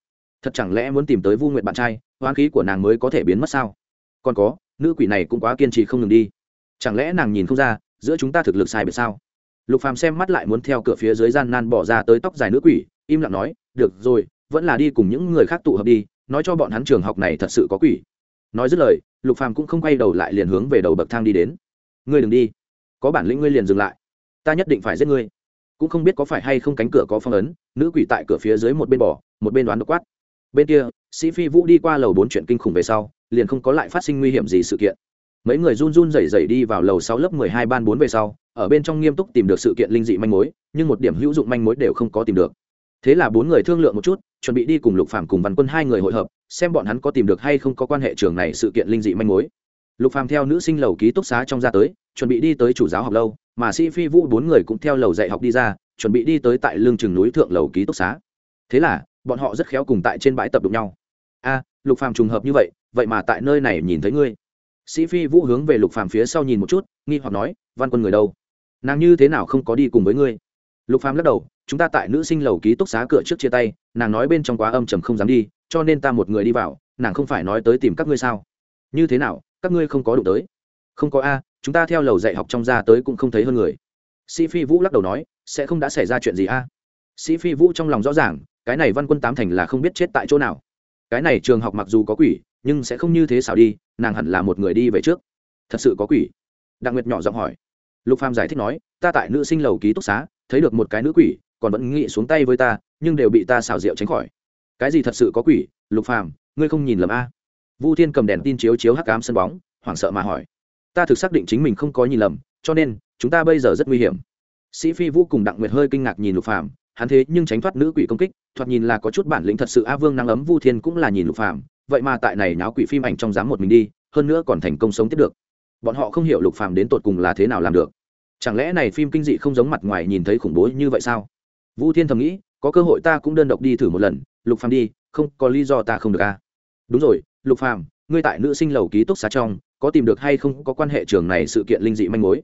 Thật chẳng lẽ muốn tìm tới vu nguyện bạn trai hoang khí của nàng mới có thể biến mất sao? Còn có, nữ quỷ này cũng quá kiên trì không ngừng đi. Chẳng lẽ nàng nhìn không ra, giữa chúng ta thực lực sai biệt sao? Lục phàm xem mắt lại muốn theo cửa phía dưới gian nan bỏ ra tới tóc dài nữ quỷ, im lặng nói, được rồi, vẫn là đi cùng những người khác tụ hợp đi, nói cho bọn hắn trường học này thật sự có quỷ. Nói dứt lời, lục phàm cũng không quay đầu lại liền hướng về đầu bậc thang đi đến. Ngươi đừng đi. Có bản lĩnh ngươi liền dừng lại. Ta nhất định phải giết ngươi cũng không biết có phải hay không cánh cửa có phong ấn, nữ quỷ tại cửa phía dưới một bên bỏ một bên đoán độc quát. Bên kia, sĩ phi vũ đi qua lầu bốn chuyện kinh khủng về sau, liền không có lại phát sinh nguy hiểm gì sự kiện. Mấy người run run rẩy rẩy đi vào lầu sáu lớp mười hai ban bốn về sau, ở bên trong nghiêm túc tìm được sự kiện linh dị manh mối, nhưng một điểm hữu dụng manh mối đều không có tìm được. Thế là bốn người thương lượng một chút, chuẩn bị đi cùng lục phạm cùng văn quân hai người hội hợp, xem bọn hắn có tìm được hay không có quan hệ trường này sự kiện linh dị manh mối lục phàm theo nữ sinh lầu ký túc xá trong ra tới, chuẩn bị đi tới chủ giáo học lâu, mà sĩ phi vũ bốn người cũng theo lầu dạy học đi ra, chuẩn bị đi tới tại lương trường núi thượng lầu ký túc xá. Thế là, bọn họ rất khéo cùng tại trên bãi tập đụng nhau. A, lục phàm trùng hợp như vậy vậy mà tại nơi này nhìn thấy ngươi. Sĩ phi vũ hướng về lục phàm phía sau nhìn một chút, nghi hoặc nói, văn quân người đâu? Nàng như thế nào không có đi cùng với ngươi? Lục phàm lắc đầu, chúng ta tại nữ sinh lầu ký túc xá cửa trước chia tay, nàng nói bên trong quá âm trầm không dám đi, cho nên ta một người đi vào, nàng không phải nói tới tìm các ngươi sao? Như thế nào? Các ngươi không có đụng tới. Không có a, chúng ta theo lầu dạy học trong ra tới cũng không thấy hơn người. Sĩ phi vũ lắc đầu nói, sẽ không đã xảy ra chuyện gì a. Sĩ phi vũ trong lòng rõ ràng, cái này văn quân tám thành là không biết chết tại chỗ nào. Cái này trường học mặc dù có quỷ, nhưng sẽ không như thế xảo đi, nàng hẳn là một người đi về trước. Thật sự có quỷ? Đặng nguyệt nhỏ giọng hỏi. Lục phàm giải thích nói, ta tại nữ sinh lầu ký túc xá, thấy được một cái nữ quỷ, còn vẫn nghĩ xuống tay với ta, nhưng đều bị ta xảo diệu tránh khỏi. Cái gì thật sự có quỷ? Lục phàm, ngươi không nhìn lầm a vu thiên cầm đèn tin chiếu chiếu hắc cám sân bóng, hoảng sợ mà hỏi. Ta thực xác định chính mình không có nhìn lầm, cho nên, chúng ta bây giờ rất nguy hiểm. Sĩ phi vũ cùng đặng nguyệt hơi kinh ngạc nhìn lục phàm, hắn thế nhưng tránh thoát nữ quỷ công kích, thoạt nhìn là có chút bản lĩnh thật sự a vương năng ấm vu thiên cũng là nhìn lục phàm, vậy mà tại này náo quỷ phim ảnh trong dám một mình đi, hơn nữa còn thành công sống tiếp được. Bọn họ không hiểu lục phàm đến tột cùng là thế nào làm được. Chẳng lẽ này phim kinh dị không giống mặt ngoài nhìn thấy khủng bố như vậy sao? Vu thiên thầm nghĩ, có cơ hội ta cũng đơn độc đi thử một lần, lục phàm đi, không có lý do ta không được a. À? đúng rồi lục phàm, ngươi tại nữ sinh lầu ký túc xá trong, có tìm được hay không có quan hệ trường này sự kiện linh dị manh mối?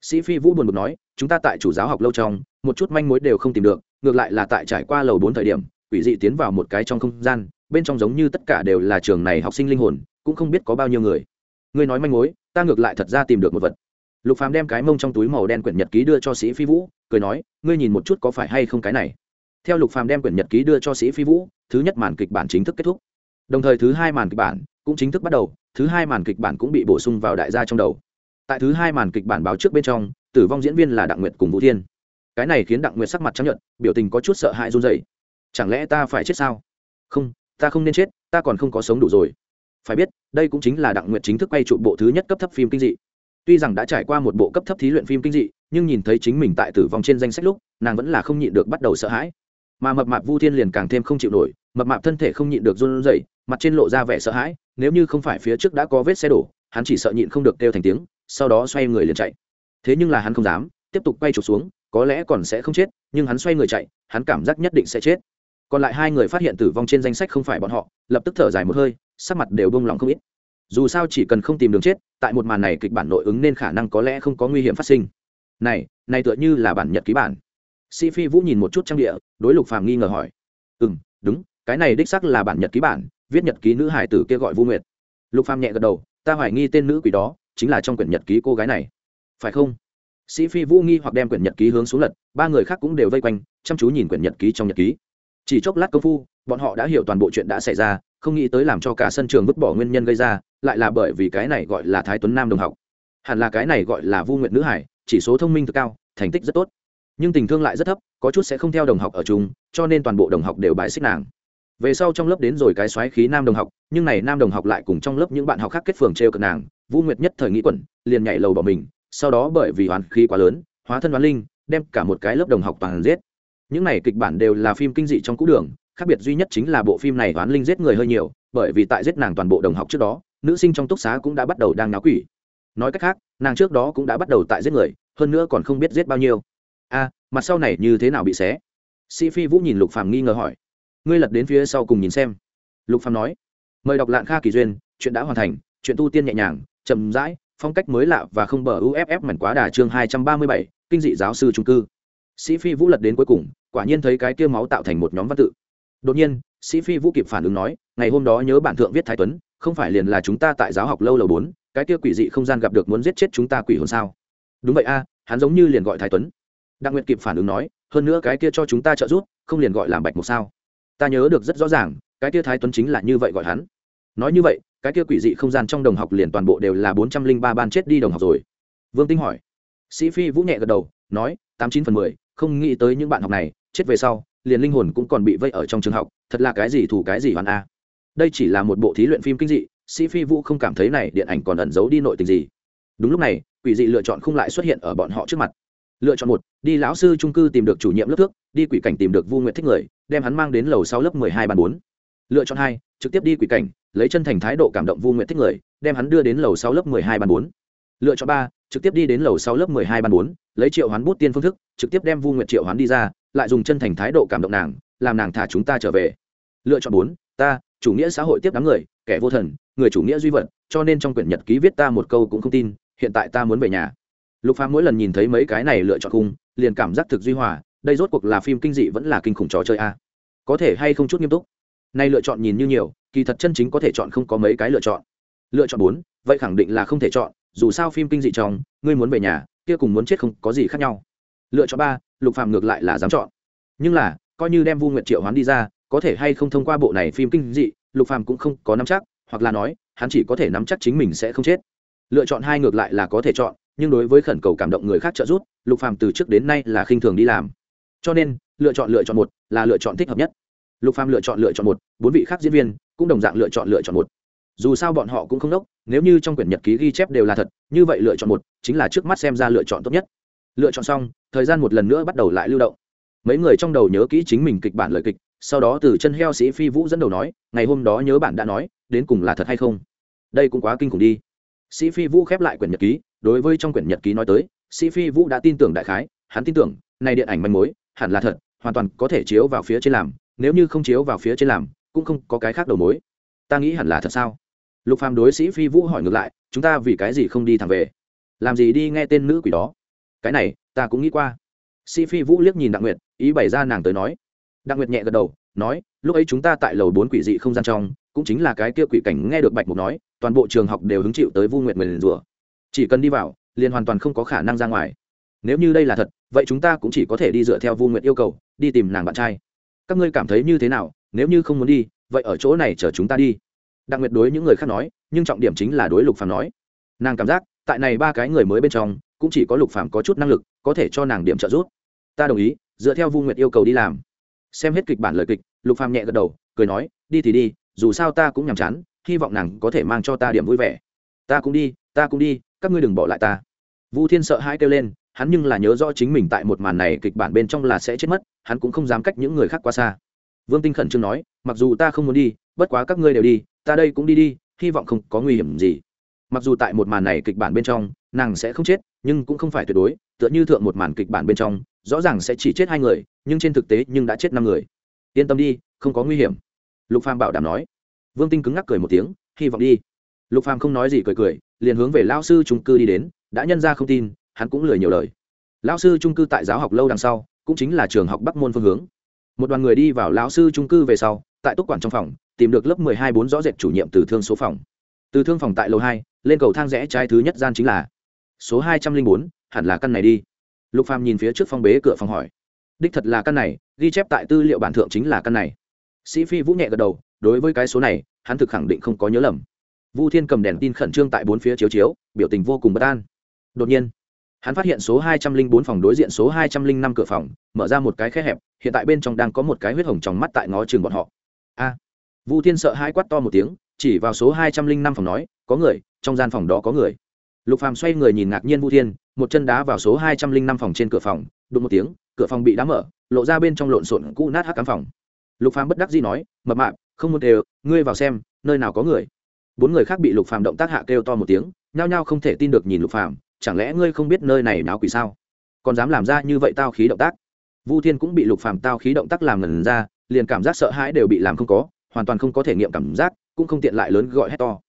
Sĩ phi vũ buồn bực nói, chúng ta tại chủ giáo học lâu trong, một chút manh mối đều không tìm được, ngược lại là tại trải qua lầu bốn thời điểm, quỷ dị tiến vào một cái trong không gian, bên trong giống như tất cả đều là trường này học sinh linh hồn, cũng không biết có bao nhiêu người. Ngươi nói manh mối, ta ngược lại thật ra tìm được một vật. Lục phàm đem cái mông trong túi màu đen quyển nhật ký đưa cho sĩ phi vũ, cười nói, ngươi nhìn một chút có phải hay không cái này. Theo lục phàm đem quyển nhật ký đưa cho sĩ phi vũ, thứ nhất màn kịch bản chính thức kết thúc đồng thời thứ hai màn kịch bản cũng chính thức bắt đầu, thứ hai màn kịch bản cũng bị bổ sung vào đại gia trong đầu. Tại thứ hai màn kịch bản báo trước bên trong, tử vong diễn viên là đặng nguyệt cùng vũ thiên. Cái này khiến đặng nguyệt sắc mặt trắng nhuận biểu tình có chút sợ hãi run rẩy. Chẳng lẽ ta phải chết sao? Không, ta không nên chết, ta còn không có sống đủ rồi. Phải biết, đây cũng chính là đặng nguyệt chính thức quay trụ bộ thứ nhất cấp thấp phim kinh dị. Tuy rằng đã trải qua một bộ cấp thấp thí luyện phim kinh dị, nhưng nhìn thấy chính mình tại tử vong trên danh sách lúc, nàng vẫn là không nhịn được bắt đầu sợ hãi. Mà mập mạp vu thiên liền càng thêm không chịu nổi, mập mạp thân thể không nhịn được run rẩy mặt trên lộ ra vẻ sợ hãi, nếu như không phải phía trước đã có vết xe đổ, hắn chỉ sợ nhịn không được kêu thành tiếng, sau đó xoay người liền chạy. Thế nhưng là hắn không dám, tiếp tục quay trục xuống, có lẽ còn sẽ không chết, nhưng hắn xoay người chạy, hắn cảm giác nhất định sẽ chết. Còn lại hai người phát hiện tử vong trên danh sách không phải bọn họ, lập tức thở dài một hơi, sắc mặt đều bông lòng không ít. Dù sao chỉ cần không tìm đường chết, tại một màn này kịch bản nội ứng nên khả năng có lẽ không có nguy hiểm phát sinh. Này này tựa như là bản nhật ký bản. Sĩ phi vũ nhìn một chút trang địa, đối lục phàm nghi ngờ hỏi. Ừ m đúng, cái này đích sắc là bản nhật ký bản viết nhật ký nữ hải tử kia gọi vu nguyệt. Lục phàm nhẹ gật đầu, ta hoài nghi tên nữ quỷ đó chính là trong quyển nhật ký cô gái này. Phải không? Sĩ phi vũ nghi hoặc đem quyển nhật ký hướng xuống lật, ba người khác cũng đều vây quanh, chăm chú nhìn quyển nhật ký trong nhật ký. Chỉ chốc lát công phu, bọn họ đã hiểu toàn bộ chuyện đã xảy ra, không nghĩ tới làm cho cả sân trường vứt bỏ nguyên nhân gây ra, lại là bởi vì cái này gọi là thái tuấn nam đồng học. Hẳn là cái này gọi là vu nguyện nữ hải, chỉ số thông minh thực cao, thành tích rất tốt. Nhưng tình thương lại rất thấp, có chút sẽ không theo đồng học ở chung, cho nên toàn bộ đồng học đều bài xích nàng về sau trong lớp đến rồi cái xoáy khí nam đồng học, nhưng này nam đồng học lại cùng trong lớp những bạn học khác kết phường trêu cực nàng, vũ nguyệt nhất thời nghĩ quẩn, liền nhảy lầu bỏ mình, sau đó bởi vì hoàn khí quá lớn, hóa thân đoán linh, đem cả một cái lớp đồng học toàn giết. Những này kịch bản đều là phim kinh dị trong cũ đường, khác biệt duy nhất chính là bộ phim này đoán linh giết người hơi nhiều, bởi vì tại giết nàng toàn bộ đồng học trước đó, nữ sinh trong túc xá cũng đã bắt đầu đang náo quỷ. Nói cách khác, nàng trước đó cũng đã bắt đầu tại giết người, hơn nữa còn không biết giết bao nhiêu. A, mặt sau này như thế nào bị xé? Sĩ phi vũ nhìn lục phàm nghi ngờ hỏi ngươi lật đến phía sau cùng nhìn xem. Lục phàm nói, mời đọc lạng kha kỳ duyên, chuyện đã hoàn thành, chuyện tu tiên nhẹ nhàng, chậm rãi, phong cách mới lạ và không bờ uff mảnh quá đà chương hai trăm ba mươi bảy, kinh dị giáo sư trung cư. Sĩ phi vũ lật đến cuối cùng, quả nhiên thấy cái kia máu tạo thành một nhóm văn tự. Đột nhiên, sĩ phi vũ kịp phản ứng nói, ngày hôm đó nhớ bản thượng viết thái tuấn, không phải liền là chúng ta tại giáo học lâu lầu bốn, cái kia quỷ dị không gian gặp được muốn giết chết chúng ta quỷ hồn sao? Đúng vậy a, hắn giống như liền gọi thái tuấn. Đặng nguyệt kịp phản ứng nói, hơn nữa cái kia cho chúng ta trợ giúp, không liền gọi làm bạch một sao? Ta nhớ được rất rõ ràng, cái kia thái tuấn chính là như vậy gọi hắn. Nói như vậy, cái kia quỷ dị không gian trong đồng học liền toàn bộ đều là bốn trăm linh ba ban chết đi đồng học rồi. Vương tinh hỏi. Sĩ phi vũ nhẹ gật đầu, nói, tám chín phần mười, không nghĩ tới những bạn học này, chết về sau, liền linh hồn cũng còn bị vây ở trong trường học, thật là cái gì thủ cái gì hoàn a. Đây chỉ là một bộ thí luyện phim kinh dị, sĩ phi vũ không cảm thấy này điện ảnh còn ẩn giấu đi nội tình gì. Đúng lúc này, quỷ dị lựa chọn không lại xuất hiện ở bọn họ trước mặt lựa chọn một, đi lão sư trung cư tìm được chủ nhiệm lớp thước, đi quỷ cảnh tìm được vu nguyện thích người, đem hắn mang đến lầu sáu lớp mười hai bàn bốn. Lựa chọn hai, trực tiếp đi quỷ cảnh, lấy chân thành thái độ cảm động vu nguyện thích người, đem hắn đưa đến lầu sáu lớp mười hai bàn bốn. Lựa chọn ba, trực tiếp đi đến lầu sáu lớp mười hai bàn bốn, lấy triệu hoán bút tiên phương thức, trực tiếp đem vu nguyện triệu hoán đi ra, lại dùng chân thành thái độ cảm động nàng, làm nàng thả chúng ta trở về. Lựa chọn bốn, ta, chủ nghĩa xã hội tiếp đám người, kẻ vô thần, người chủ nghĩa duy vật, cho nên trong quyển nhật ký viết ta một câu cũng không tin, hiện tại ta muốn về nhà lục phàm mỗi lần nhìn thấy mấy cái này lựa chọn cung liền cảm giác thực duy hòa, đây rốt cuộc là phim kinh dị vẫn là kinh khủng trò chơi a? Có thể hay không chút nghiêm túc? Nay lựa chọn nhìn như nhiều, kỳ thật chân chính có thể chọn không có mấy cái lựa chọn. Lựa chọn bốn, vậy khẳng định là không thể chọn, dù sao phim kinh dị trong, ngươi muốn về nhà, kia cùng muốn chết không có gì khác nhau. Lựa chọn ba, lục phàm ngược lại là dám chọn. Nhưng là, coi như đem vu nguyệt triệu hoán đi ra, có thể hay không thông qua bộ này phim kinh dị, lục phàm cũng không có nắm chắc, hoặc là nói, hắn chỉ có thể nắm chắc chính mình sẽ không chết. Lựa chọn hai ngược lại là có thể chọn nhưng đối với khẩn cầu cảm động người khác trợ giúp, lục phàm từ trước đến nay là khinh thường đi làm. Cho nên, lựa chọn lựa chọn một là lựa chọn thích hợp nhất. Lục phàm lựa chọn lựa chọn một, bốn vị khác diễn viên cũng đồng dạng lựa chọn lựa chọn một. Dù sao bọn họ cũng không đốc, nếu như trong quyển nhật ký ghi chép đều là thật, như vậy lựa chọn một chính là trước mắt xem ra lựa chọn tốt nhất. Lựa chọn xong, thời gian một lần nữa bắt đầu lại lưu động. Mấy người trong đầu nhớ kỹ chính mình kịch bản lời kịch, sau đó từ chân heo sĩ phi vũ dẫn đầu nói, ngày hôm đó nhớ bạn đã nói, đến cùng là thật hay không? Đây cũng quá kinh khủng đi sĩ phi vũ khép lại quyển nhật ký, đối với trong quyển nhật ký nói tới, sĩ phi vũ đã tin tưởng đại khái, hắn tin tưởng, này điện ảnh manh mối, hẳn là thật, hoàn toàn có thể chiếu vào phía trên làm, nếu như không chiếu vào phía trên làm, cũng không có cái khác đầu mối. Ta nghĩ hẳn là thật sao? Lục phàm đối sĩ phi vũ hỏi ngược lại, chúng ta vì cái gì không đi thẳng về? Làm gì đi nghe tên nữ quỷ đó? Cái này, ta cũng nghĩ qua. Sĩ phi vũ liếc nhìn đặng nguyệt, ý bày ra nàng tới nói. Đặng nguyệt nhẹ gật đầu, nói, lúc ấy chúng ta tại lầu bốn quỷ dị không gian trong, cũng chính là cái kia quỷ cảnh nghe được bạch mục nói toàn bộ trường học đều hứng chịu tới vu nguyệt nguyền rủa. Chỉ cần đi vào, liền hoàn toàn không có khả năng ra ngoài. Nếu như đây là thật, vậy chúng ta cũng chỉ có thể đi dựa theo vu nguyệt yêu cầu, đi tìm nàng bạn trai. Các ngươi cảm thấy như thế nào? Nếu như không muốn đi, vậy ở chỗ này chờ chúng ta đi. Đặc biệt đối những người khác nói, nhưng trọng điểm chính là đối lục phàm nói. Nàng cảm giác, tại này ba cái người mới bên trong, cũng chỉ có lục phàm có chút năng lực, có thể cho nàng điểm trợ giúp. Ta đồng ý, dựa theo vu nguyệt yêu cầu đi làm. Xem hết kịch bản lời kịch, lục phàm nhẹ gật đầu, cười nói, đi thì đi, dù sao ta cũng nhàm chán hy vọng nàng có thể mang cho ta điểm vui vẻ. Ta cũng đi, ta cũng đi, các ngươi đừng bỏ lại ta. Vu thiên sợ hãi kêu lên, hắn nhưng là nhớ rõ chính mình tại một màn này kịch bản bên trong là sẽ chết mất, hắn cũng không dám cách những người khác qua xa. Vương tinh khẩn trương nói, mặc dù ta không muốn đi, bất quá các ngươi đều đi, ta đây cũng đi đi, hy vọng không có nguy hiểm gì. Mặc dù tại một màn này kịch bản bên trong, nàng sẽ không chết, nhưng cũng không phải tuyệt đối, tựa như thượng một màn kịch bản bên trong, rõ ràng sẽ chỉ chết hai người, nhưng trên thực tế nhưng đã chết năm người. Yên tâm đi, không có nguy hiểm. Lục phàm bảo đảm nói vương tinh cứng ngắc cười một tiếng, hy vọng đi. Lục phàm không nói gì cười cười, liền hướng về lao sư trung cư đi đến, đã nhân ra không tin, hắn cũng lười nhiều lời. Lao sư trung cư tại giáo học lâu đằng sau, cũng chính là trường học bắc môn phương hướng. Một đoàn người đi vào lão sư trung cư về sau, tại túc quản trong phòng, tìm được lớp mười hai bốn rõ rệt chủ nhiệm từ thương số phòng. Từ thương phòng tại lầu hai, lên cầu thang rẽ trái thứ nhất gian chính là số hai trăm linh bốn, hẳn là căn này đi. Lục phàm nhìn phía trước phong bế cửa phòng hỏi. Đích thật là căn này, ghi chép tại tư liệu bản thượng chính là căn này. Sĩ phi vũ nhẹ gật đầu, đối với cái số này hắn thực khẳng định không có nhớ lầm. Vu thiên cầm đèn tin khẩn trương tại bốn phía chiếu chiếu, biểu tình vô cùng bất an. Đột nhiên, hắn phát hiện số hai trăm linh bốn phòng đối diện số hai trăm linh năm cửa phòng, mở ra một cái khe hẹp, hiện tại bên trong đang có một cái huyết hồng trong mắt tại ngó trường bọn họ. A! Vu thiên sợ hai quát to một tiếng, chỉ vào số hai trăm linh năm phòng nói, có người, trong gian phòng đó có người. Lục phàm xoay người nhìn ngạc nhiên vu thiên, một chân đá vào số hai trăm linh năm phòng trên cửa phòng, đụng một tiếng, cửa phòng bị đá mở, lộ ra bên trong lộn xộn cũ nát hắc cám phòng. Lục phàm bất đắc dĩ nói, mập mạp không muốn đều, ngươi vào xem, nơi nào có người. Bốn người khác bị lục phàm động tác hạ kêu to một tiếng, nhao nhao không thể tin được nhìn lục phàm, chẳng lẽ ngươi không biết nơi này náo quỷ sao? Còn dám làm ra như vậy tao khí động tác. Vu thiên cũng bị lục phàm tao khí động tác làm ngần ra, liền cảm giác sợ hãi đều bị làm không có, hoàn toàn không có thể nghiệm cảm giác, cũng không tiện lại lớn gọi hét to.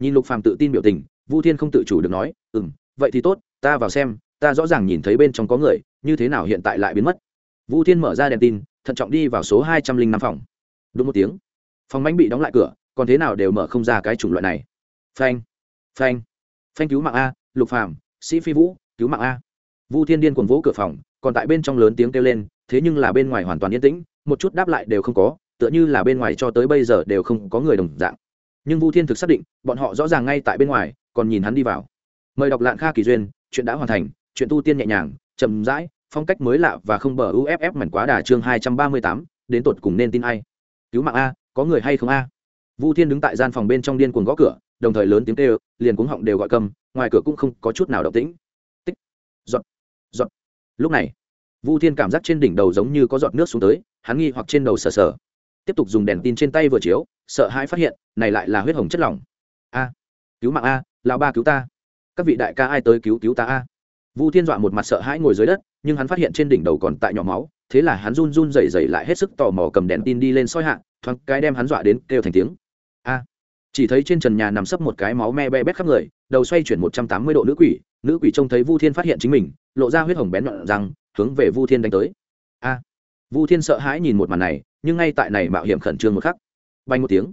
Nhìn lục phàm tự tin biểu tình, vu thiên không tự chủ được nói ừ vậy thì tốt, ta vào xem, ta rõ ràng nhìn thấy bên trong có người, như thế nào hiện tại lại biến mất. Vu thiên mở ra đèn tin, thận trọng đi vào số hai trăm linh năm phòng. Đúng một tiếng phòng bánh bị đóng lại cửa, còn thế nào đều mở không ra cái chủng loại này. Phanh phanh phanh cứu mạng a, lục phàm, sĩ phi vũ, cứu mạng a. Vu thiên điên cuồng vỗ cửa phòng, còn tại bên trong lớn tiếng kêu lên, thế nhưng là bên ngoài hoàn toàn yên tĩnh, một chút đáp lại đều không có, tựa như là bên ngoài cho tới bây giờ đều không có người đồng dạng. Nhưng vu thiên thực xác định, bọn họ rõ ràng ngay tại bên ngoài, còn nhìn hắn đi vào. Mời đọc lạng kha kỳ duyên, chuyện đã hoàn thành, chuyện tu tiên nhẹ nhàng, chậm rãi, phong cách mới lạ và không bờ uff mảnh quá đà chương hai trăm ba mươi tám, đến tột cùng nên tin ai? Cứu mạng a có người hay không a? Vu thiên đứng tại gian phòng bên trong điên cuồng gõ cửa, đồng thời lớn tiếng kêu, liền cuống họng đều gọi cầm ngoài cửa cũng không có chút nào động tĩnh. Tích, giọt giọt. Lúc này, vu thiên cảm giác trên đỉnh đầu giống như có giọt nước xuống tới, hắn nghi hoặc trên đầu sờ sờ. Tiếp tục dùng đèn tin trên tay vừa chiếu, sợ hãi phát hiện, này lại là huyết hồng chất lỏng. A, cứu mạng a, lão ba cứu ta. Các vị đại ca ai tới cứu cứu ta a? Vu thiên dọa một mặt sợ hãi ngồi dưới đất, nhưng hắn phát hiện trên đỉnh đầu còn tại nhỏ máu, thế là hắn run run rẩy rẩy lại hết sức tò mò cầm đèn tin đi lên soi hạ thoáng cái đem hắn dọa đến kêu thành tiếng. A. Chỉ thấy trên trần nhà nằm sấp một cái máu me be bét khắp người, đầu xoay chuyển một trăm tám mươi độ nữ quỷ nữ quỷ trông thấy vu thiên phát hiện chính mình, lộ ra huyết hồng bén nhọn răng, hướng về vu thiên đánh tới. A. Vu thiên sợ hãi nhìn một màn này, nhưng ngay tại này mạo hiểm khẩn trương một khắc. Bay một tiếng,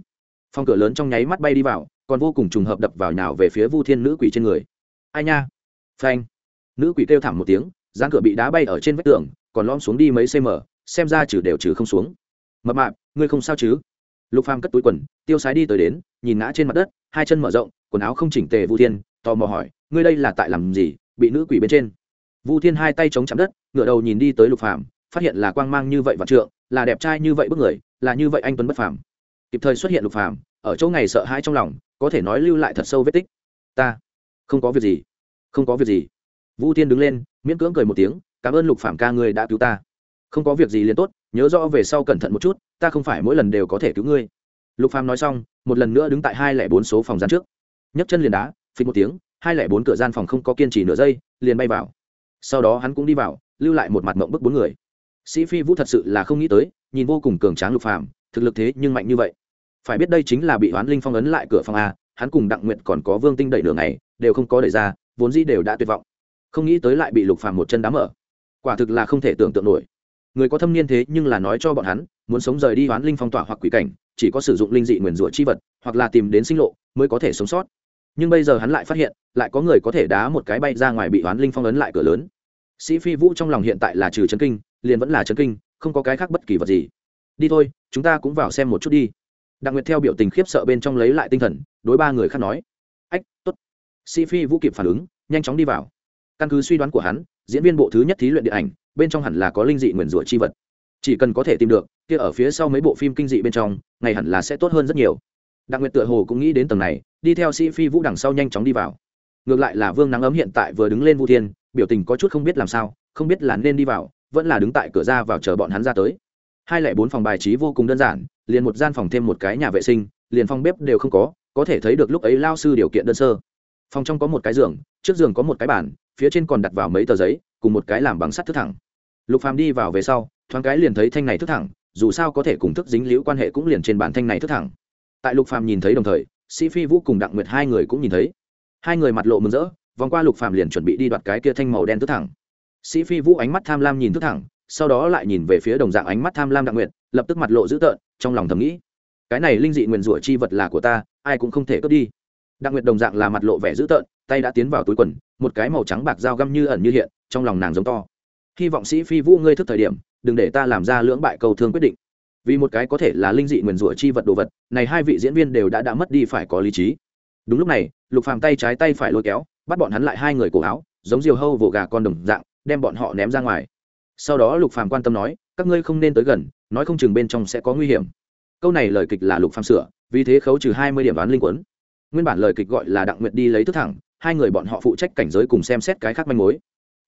phòng cửa lớn trong nháy mắt bay đi vào, còn vô cùng trùng hợp đập vào nhào về phía vu thiên nữ quỷ trên người. Ai nha? Phanh. Nữ quỷ kêu thảm một tiếng giang cửa bị đá bay ở trên vách tường, còn lom xuống đi mấy cm xem ra trừ đều trừ không xuống. Mập mạp ngươi không sao chứ? Lục phàm cất túi quần, tiêu sái đi tới đến, nhìn ngã trên mặt đất, hai chân mở rộng, quần áo không chỉnh tề vu thiên, tò mò hỏi, ngươi đây là tại làm gì, bị nữ quỷ bên trên? Vu thiên hai tay chống chạm đất, ngửa đầu nhìn đi tới lục phàm, phát hiện là quang mang như vậy vạn trượng, là đẹp trai như vậy bức người, là như vậy anh tuấn bất phàm. Kịp thời xuất hiện lục phàm, ở chỗ ngày sợ hãi trong lòng, có thể nói lưu lại thật sâu vết tích. Ta, không có việc gì, không có việc gì. Vu thiên đứng lên, miễn cưỡng cười một tiếng, cảm ơn lục phàm ca ngươi đã cứu ta không có việc gì liền tốt, nhớ rõ về sau cẩn thận một chút, ta không phải mỗi lần đều có thể cứu ngươi. Lục phàm nói xong, một lần nữa đứng tại hai lẻ bốn số phòng gian trước. Nhấc chân liền đá, phịch một tiếng, hai lẻ bốn cửa gian phòng không có kiên trì nửa giây, liền bay vào. Sau đó hắn cũng đi vào, lưu lại một mặt mộng bức bốn người. Sĩ phi vũ thật sự là không nghĩ tới, nhìn vô cùng cường tráng lục phàm, thực lực thế nhưng mạnh như vậy. Phải biết đây chính là bị hoán linh phong ấn lại cửa phòng a, hắn cùng đặng nguyện còn có vương tinh đẩy nửa ngày, đều không có đẩy ra, vốn dĩ đều đã tuyệt vọng. Không nghĩ tới lại bị lục phàm một chân đá mở. Quả thực là không thể tưởng tượng nổi người có thâm niên thế nhưng là nói cho bọn hắn, muốn sống rời đi hoán linh phong tỏa hoặc quỷ cảnh, chỉ có sử dụng linh dị nguyền rủa chi vật, hoặc là tìm đến sinh lộ, mới có thể sống sót. Nhưng bây giờ hắn lại phát hiện, lại có người có thể đá một cái bay ra ngoài bị hoán linh phong ấn lại cửa lớn. Sĩ phi vũ trong lòng hiện tại là trừ chấn kinh, liền vẫn là chấn kinh, không có cái khác bất kỳ vật gì. Đi thôi, chúng ta cũng vào xem một chút đi. Đặng nguyệt theo biểu tình khiếp sợ bên trong lấy lại tinh thần, đối ba người khác nói. Ách t ố t sĩ phi vũ kịp phản ứng, nhanh chóng đi vào. Căn cứ suy đoán của hắn, diễn viên bộ thứ nhất thí luyện điện ảnh bên trong hẳn là có linh dị nguyền rủa chi vật. Chỉ cần có thể tìm được, kia ở phía sau mấy bộ phim kinh dị bên trong, ngày hẳn là sẽ tốt hơn rất nhiều. Đặc nguyệt tựa hồ cũng nghĩ đến tầng này, đi theo sĩ phi vũ đằng sau nhanh chóng đi vào. Ngược lại là vương nắng ấm hiện tại vừa đứng lên vu thiên, biểu tình có chút không biết làm sao, không biết là nên đi vào, vẫn là đứng tại cửa ra vào chờ bọn hắn ra tới. Hai lẻ bốn phòng bài trí vô cùng đơn giản, liền một gian phòng thêm một cái nhà vệ sinh, liền phòng bếp đều không có có thể thấy được lúc ấy lao sư điều kiện đơn sơ. Phòng trong có một cái giường, trước giường có một cái bàn, phía trên còn đặt vào mấy tờ giấy, cùng một cái làm bằng sắt thức thẳng lục phàm đi vào về sau, thoáng cái liền thấy thanh này thức thẳng, dù sao có thể cùng thức dính liễu quan hệ cũng liền trên bản thanh này thức thẳng. Tại lục phàm nhìn thấy đồng thời, sĩ phi vũ cùng đặng nguyệt hai người cũng nhìn thấy. Hai người mặt lộ mừng rỡ, vòng qua lục phàm liền chuẩn bị đi đoạt cái kia thanh màu đen thức thẳng. Sĩ phi vũ ánh mắt tham lam nhìn thức thẳng, sau đó lại nhìn về phía đồng dạng ánh mắt tham lam đặng nguyệt, lập tức mặt lộ dữ tợn, trong lòng thầm nghĩ, cái này linh dị nguyền rủa chi vật là của ta, ai cũng không thể cướp đi. Đặng nguyệt đồng dạng là mặt lộ vẻ dữ tợn, tay đã tiến vào túi quần, một cái màu trắng bạc dao găm như ẩn như hiện, trong lòng nàng giống to hy vọng sĩ phi vũ ngươi thức thời điểm, đừng để ta làm ra lưỡng bại cầu thương quyết định. Vì một cái có thể là linh dị nguyền rủa chi vật đồ vật, này hai vị diễn viên đều đã đã mất đi phải có lý trí. Đúng lúc này, lục phàm tay trái tay phải lôi kéo, bắt bọn hắn lại hai người cổ áo, giống diều hâu vồ gà con đồng dạng, đem bọn họ ném ra ngoài. Sau đó lục phàm quan tâm nói, các ngươi không nên tới gần, nói không chừng bên trong sẽ có nguy hiểm. Câu này lời kịch là lục phàm sửa, vì thế khấu trừ hai mươi điểm đoán linh quấn. Nguyên bản lời kịch gọi là đặng nguyệt đi lấy thức thẳng, hai người bọn họ phụ trách cảnh giới cùng xem xét cái khác manh mối.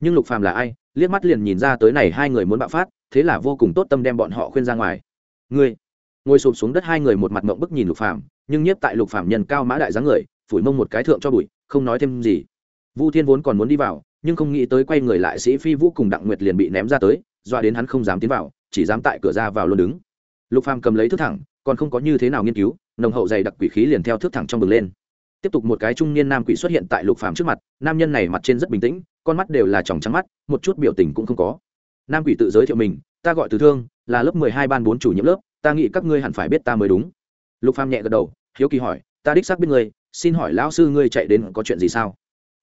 Nhưng lục phàm là ai liếc mắt liền nhìn ra tới này hai người muốn bạo phát, thế là vô cùng tốt tâm đem bọn họ khuyên ra ngoài. Ngươi, ngồi sụp xuống đất hai người một mặt mộng bức nhìn lục phàm, nhưng nhiếp tại lục phàm nhân cao mã đại dáng người, phủi mông một cái thượng cho bụi, không nói thêm gì. Vu thiên vốn còn muốn đi vào, nhưng không nghĩ tới quay người lại sĩ phi vũ cùng đặng nguyệt liền bị ném ra tới doa đến hắn không dám tiến vào, chỉ dám tại cửa ra vào luôn đứng. Lục phàm cầm lấy thước thẳng, còn không có như thế nào nghiên cứu, nồng hậu dày đặc quỷ khí liền theo thước thẳng trong bừng lên tiếp tục một cái trung niên nam quỷ xuất hiện tại lục phàm trước mặt, nam nhân này mặt trên rất bình tĩnh, con mắt đều là tròng trắng mắt, một chút biểu tình cũng không có. Nam quỷ tự giới thiệu mình, ta gọi từ thương, là lớp mười hai ban bốn chủ nhiệm lớp, ta nghĩ các ngươi hẳn phải biết ta mới đúng. Lục phàm nhẹ gật đầu, hiếu kỳ hỏi, ta đích xác biết ngươi, xin hỏi lão sư ngươi chạy đến có chuyện gì sao?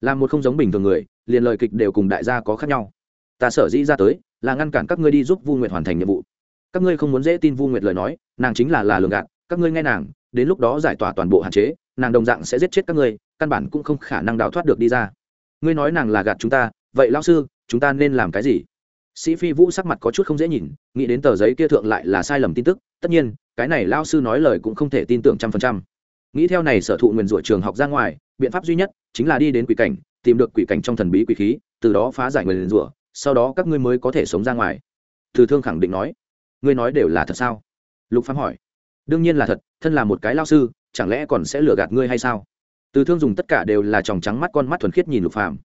Là một không giống bình thường người, liền lời kịch đều cùng đại gia có khác nhau. Ta sở dĩ ra tới, là ngăn cản các ngươi đi giúp vu nguyệt hoàn thành nhiệm vụ. Các ngươi không muốn dễ tin vu nguyệt lời nói, nàng chính là là lường gạt, các ngươi nghe nàng đến lúc đó giải tỏa toàn bộ hạn chế, nàng đồng dạng sẽ giết chết các ngươi, căn bản cũng không khả năng đào thoát được đi ra. Ngươi nói nàng là gạt chúng ta, vậy lão sư, chúng ta nên làm cái gì? Sĩ phi vũ sắc mặt có chút không dễ nhìn, nghĩ đến tờ giấy kia thượng lại là sai lầm tin tức, tất nhiên, cái này lao sư nói lời cũng không thể tin tưởng trăm phần trăm. Nghĩ theo này sở thụ nguyền rủa trường học ra ngoài, biện pháp duy nhất chính là đi đến quỷ cảnh, tìm được quỷ cảnh trong thần bí quỷ khí, từ đó phá giải nguyền rủa, sau đó các ngươi mới có thể sống ra ngoài. Từ thương khẳng định nói, ngươi nói đều là thật sao? Lục Phám hỏi đương nhiên là thật, thân là một cái lao sư, chẳng lẽ còn sẽ lừa gạt ngươi hay sao? Từ thương dùng tất cả đều là tròng trắng mắt con mắt thuần khiết nhìn lục phàm.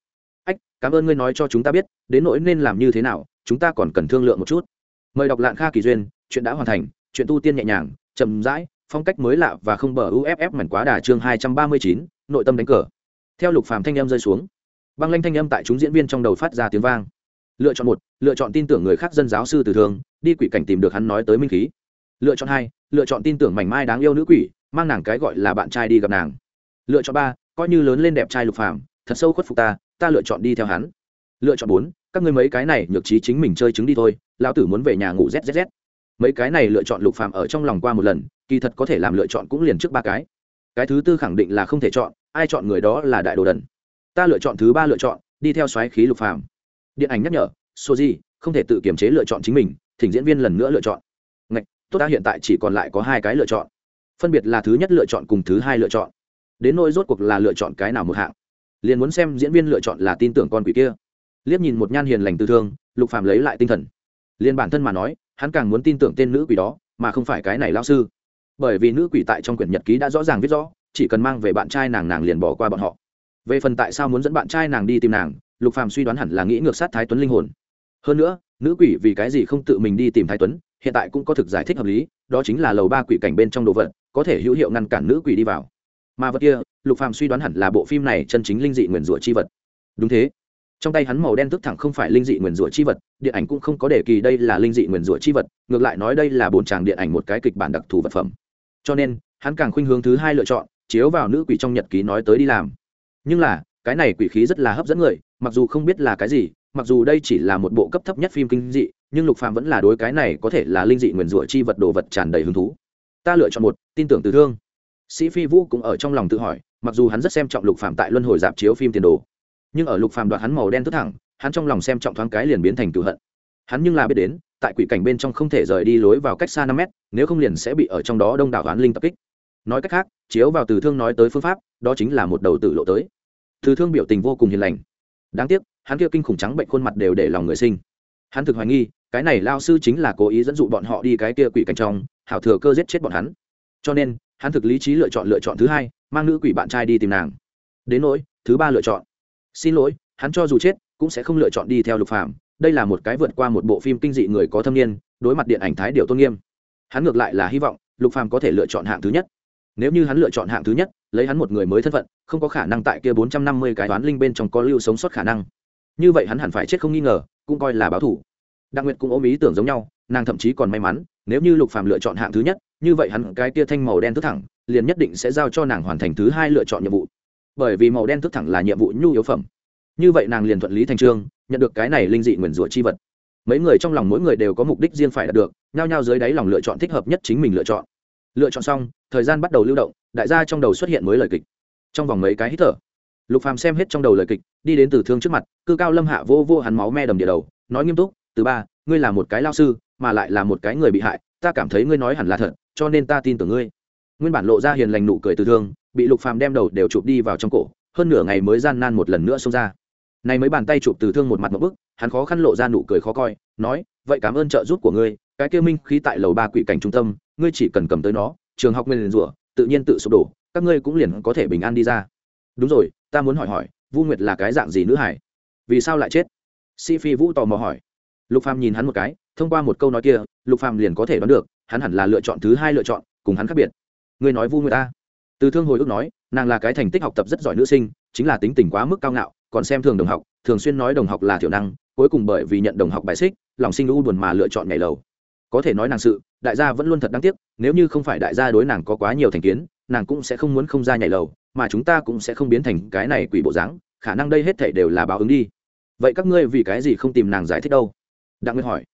Ách, cảm ơn ngươi nói cho chúng ta biết, đến nỗi nên làm như thế nào, chúng ta còn cần thương lượng một chút. Mời đọc lạng kha kỳ duyên, chuyện đã hoàn thành, chuyện tu tiên nhẹ nhàng, chậm rãi, phong cách mới lạ và không bờ uff mảnh quá đà chương hai trăm ba mươi chín, nội tâm đánh cờ. Theo lục phàm thanh âm rơi xuống, băng lanh thanh âm tại chúng diễn viên trong đầu phát ra tiếng vang. Lựa chọn một, lựa chọn tin tưởng người khác dân giáo sư từ thường, đi quỷ cảnh tìm được hắn nói tới minh khí. Lựa chọn hai lựa chọn tin tưởng mảnh mai đáng yêu nữ quỷ, mang nàng cái gọi là bạn trai đi gặp nàng. Lựa chọn ba, coi như lớn lên đẹp trai lục phàm, thật sâu khuất phục ta ta lựa chọn đi theo hắn. Lựa chọn bốn, các ngươi mấy cái này nhược trí chính mình chơi trứng đi thôi, lão tử muốn về nhà ngủ zzz mấy cái này lựa chọn lục phàm ở trong lòng qua một lần, kỳ thật có thể làm lựa chọn cũng liền trước ba cái. Cái thứ tư khẳng định là không thể chọn, ai chọn người đó là đại đồ đần. Ta lựa chọn thứ ba lựa chọn, đi theo xoáy khí lục phàm. Điện ảnh nhắc nhở, soji, không thể tự kiềm chế lựa chọn chính mình, thỉnh diễn viên lần nữa lựa chọn tốt ta hiện tại chỉ còn lại có hai cái lựa chọn. Phân biệt là thứ nhất lựa chọn cùng thứ hai lựa chọn. Đến nỗi rốt cuộc là lựa chọn cái nào một hạng, liền muốn xem diễn viên lựa chọn là tin tưởng con quỷ kia. Liếc nhìn một nhan hiền lành tư thương, lục phạm lấy lại tinh thần. Liền bản thân mà nói, hắn càng muốn tin tưởng tên nữ quỷ đó, mà không phải cái này lao sư. Bởi vì nữ quỷ tại trong quyển nhật ký đã rõ ràng viết rõ, chỉ cần mang về bạn trai nàng nàng liền bỏ qua bọn họ. Về phần tại sao muốn dẫn bạn trai nàng đi tìm nàng, lục Phạm suy đoán hẳn là nghĩ ngược sát thái tuấn linh hồn. Hơn nữa nữ quỷ vì cái gì không tự mình đi tìm thái tuấn, hiện tại cũng có thực giải thích hợp lý, đó chính là lầu ba quỷ cảnh bên trong đồ vật, có thể hữu hiệu ngăn cản nữ quỷ đi vào. Mà vật kia, lục phàm suy đoán hẳn là bộ phim này chân chính linh dị nguyền rủa chi vật. Đúng thế. Trong tay hắn màu đen tức thẳng không phải linh dị nguyền rủa chi vật, điện ảnh cũng không có đề kỳ đây là linh dị nguyền rủa chi vật, ngược lại nói đây là bồn tràng điện ảnh một cái kịch bản đặc thù vật phẩm. Cho nên, hắn càng khuynh hướng thứ hai lựa chọn, chiếu vào nữ quỷ trong nhật ký nói tới đi làm. Nhưng là, cái này quỷ khí rất là hấp dẫn người mặc dù không biết là cái gì, mặc dù đây chỉ là một bộ cấp thấp nhất phim kinh dị, nhưng lục phàm vẫn là đối cái này có thể là linh dị nguyền rủa chi vật đồ vật tràn đầy hứng thú. Ta lựa chọn một, tin tưởng từ thương. Sĩ phi vũ cũng ở trong lòng tự hỏi, mặc dù hắn rất xem trọng lục phàm tại luân hồi dạp chiếu phim tiền đồ, nhưng ở lục phàm đoạt hắn màu đen tức thẳng, hắn trong lòng xem trọng thoáng cái liền biến thành cựu hận. Hắn nhưng là biết đến, tại quỷ cảnh bên trong không thể rời đi lối vào cách xa năm mét, nếu không liền sẽ bị ở trong đó đông đảo oán linh tập kích. Nói cách khác, chiếu vào từ thương nói tới phương pháp, đó chính là một đầu tử lộ tới. Từ thương biểu tình vô cùng hiền lành đáng tiếc, hắn kia kinh khủng trắng bệnh khuôn mặt đều để lòng người sinh. Hắn thực hoài nghi, cái này lao sư chính là cố ý dẫn dụ bọn họ đi cái kia quỷ cảnh trong, hảo thừa cơ giết chết bọn hắn. Cho nên, hắn thực lý trí lựa chọn lựa chọn thứ hai, mang nữ quỷ bạn trai đi tìm nàng. Đến nỗi, thứ ba lựa chọn. Xin lỗi, hắn cho dù chết, cũng sẽ không lựa chọn đi theo lục phạm đây là một cái vượt qua một bộ phim kinh dị người có thâm niên, đối mặt điện ảnh thái điều tôn nghiêm. Hắn ngược lại là hy vọng lục phàm có thể lựa chọn hạng thứ nhất. Nếu như hắn lựa chọn hạng thứ nhất lấy hắn một người mới thân phận, không có khả năng tại kia bốn trăm năm mươi cái toán linh bên trong có lưu sống sót khả năng. Như vậy hắn hẳn phải chết không nghi ngờ, cũng coi là báo thủ. Đặng nguyệt cũng ôm ý tưởng giống nhau, nàng thậm chí còn may mắn, nếu như lục phàm lựa chọn hạng thứ nhất, như vậy hắn cái tia thanh màu đen thức thẳng, liền nhất định sẽ giao cho nàng hoàn thành thứ hai lựa chọn nhiệm vụ. Bởi vì màu đen thức thẳng là nhiệm vụ nhu yếu phẩm. Như vậy nàng liền thuận lý thành trương, nhận được cái này linh dị nguyền rủa chi vật. Mấy người trong lòng mỗi người đều có mục đích riêng phải đạt được, nhao nhao dưới đáy lòng lựa chọn thích hợp nhất chính mình lựa chọn. Lựa chọn xong, thời gian bắt đầu lưu động đại gia trong đầu xuất hiện mới lời kịch. Trong vòng mấy cái hít thở, lục phàm xem hết trong đầu lời kịch, đi đến từ thương trước mặt, cư cao lâm hạ vô vô hắn máu me đầm địa đầu, nói nghiêm túc, Từ ba, ngươi là một cái lao sư, mà lại là một cái người bị hại, ta cảm thấy ngươi nói hẳn là thật, cho nên ta tin tưởng ngươi. Nguyên bản lộ ra hiền lành nụ cười từ thương, bị lục phàm đem đầu đều chụp đi vào trong cổ, hơn nửa ngày mới gian nan một lần nữa xông ra. Này mấy bàn tay chụp từ thương một mặt một bức, hắn khó khăn lộ ra nụ cười khó coi, nói, vậy cảm ơn trợ giúp của ngươi, cái kia minh khí tại lầu ba quỷ cảnh trung tâm, ngươi chỉ cần cầm tới nó, trường học nguyên liền rủa tự nhiên tự sụp đổ, các ngươi cũng liền có thể bình an đi ra. Đúng rồi, ta muốn hỏi hỏi, vu nguyệt là cái dạng gì nữ hải? Vì sao lại chết? Sĩ phi vũ tò mò hỏi. Lục phàm nhìn hắn một cái, thông qua một câu nói kia, lục phàm liền có thể đoán được, hắn hẳn là lựa chọn thứ hai lựa chọn, cùng hắn khác biệt. Ngươi nói vu nguyệt ta. Từ thương hồi ước nói, nàng là cái thành tích học tập rất giỏi nữ sinh, chính là tính tình quá mức cao ngạo, còn xem thường đồng học, thường xuyên nói đồng học là thiểu năng, cuối cùng bởi vì nhận đồng học bài xích, lòng sinh u buồn mà lựa chọn nhảy lầu. Có thể nói nàng sự, đại gia vẫn luôn thật đáng tiếc nếu như không phải đại gia đối nàng có quá nhiều thành kiến, nàng cũng sẽ không muốn không ra nhảy lầu, mà chúng ta cũng sẽ không biến thành cái này quỷ bộ dáng, khả năng đây hết thể đều là báo ứng đi. Vậy các ngươi vì cái gì không tìm nàng giải thích đâu? Đặng nguyên hỏi.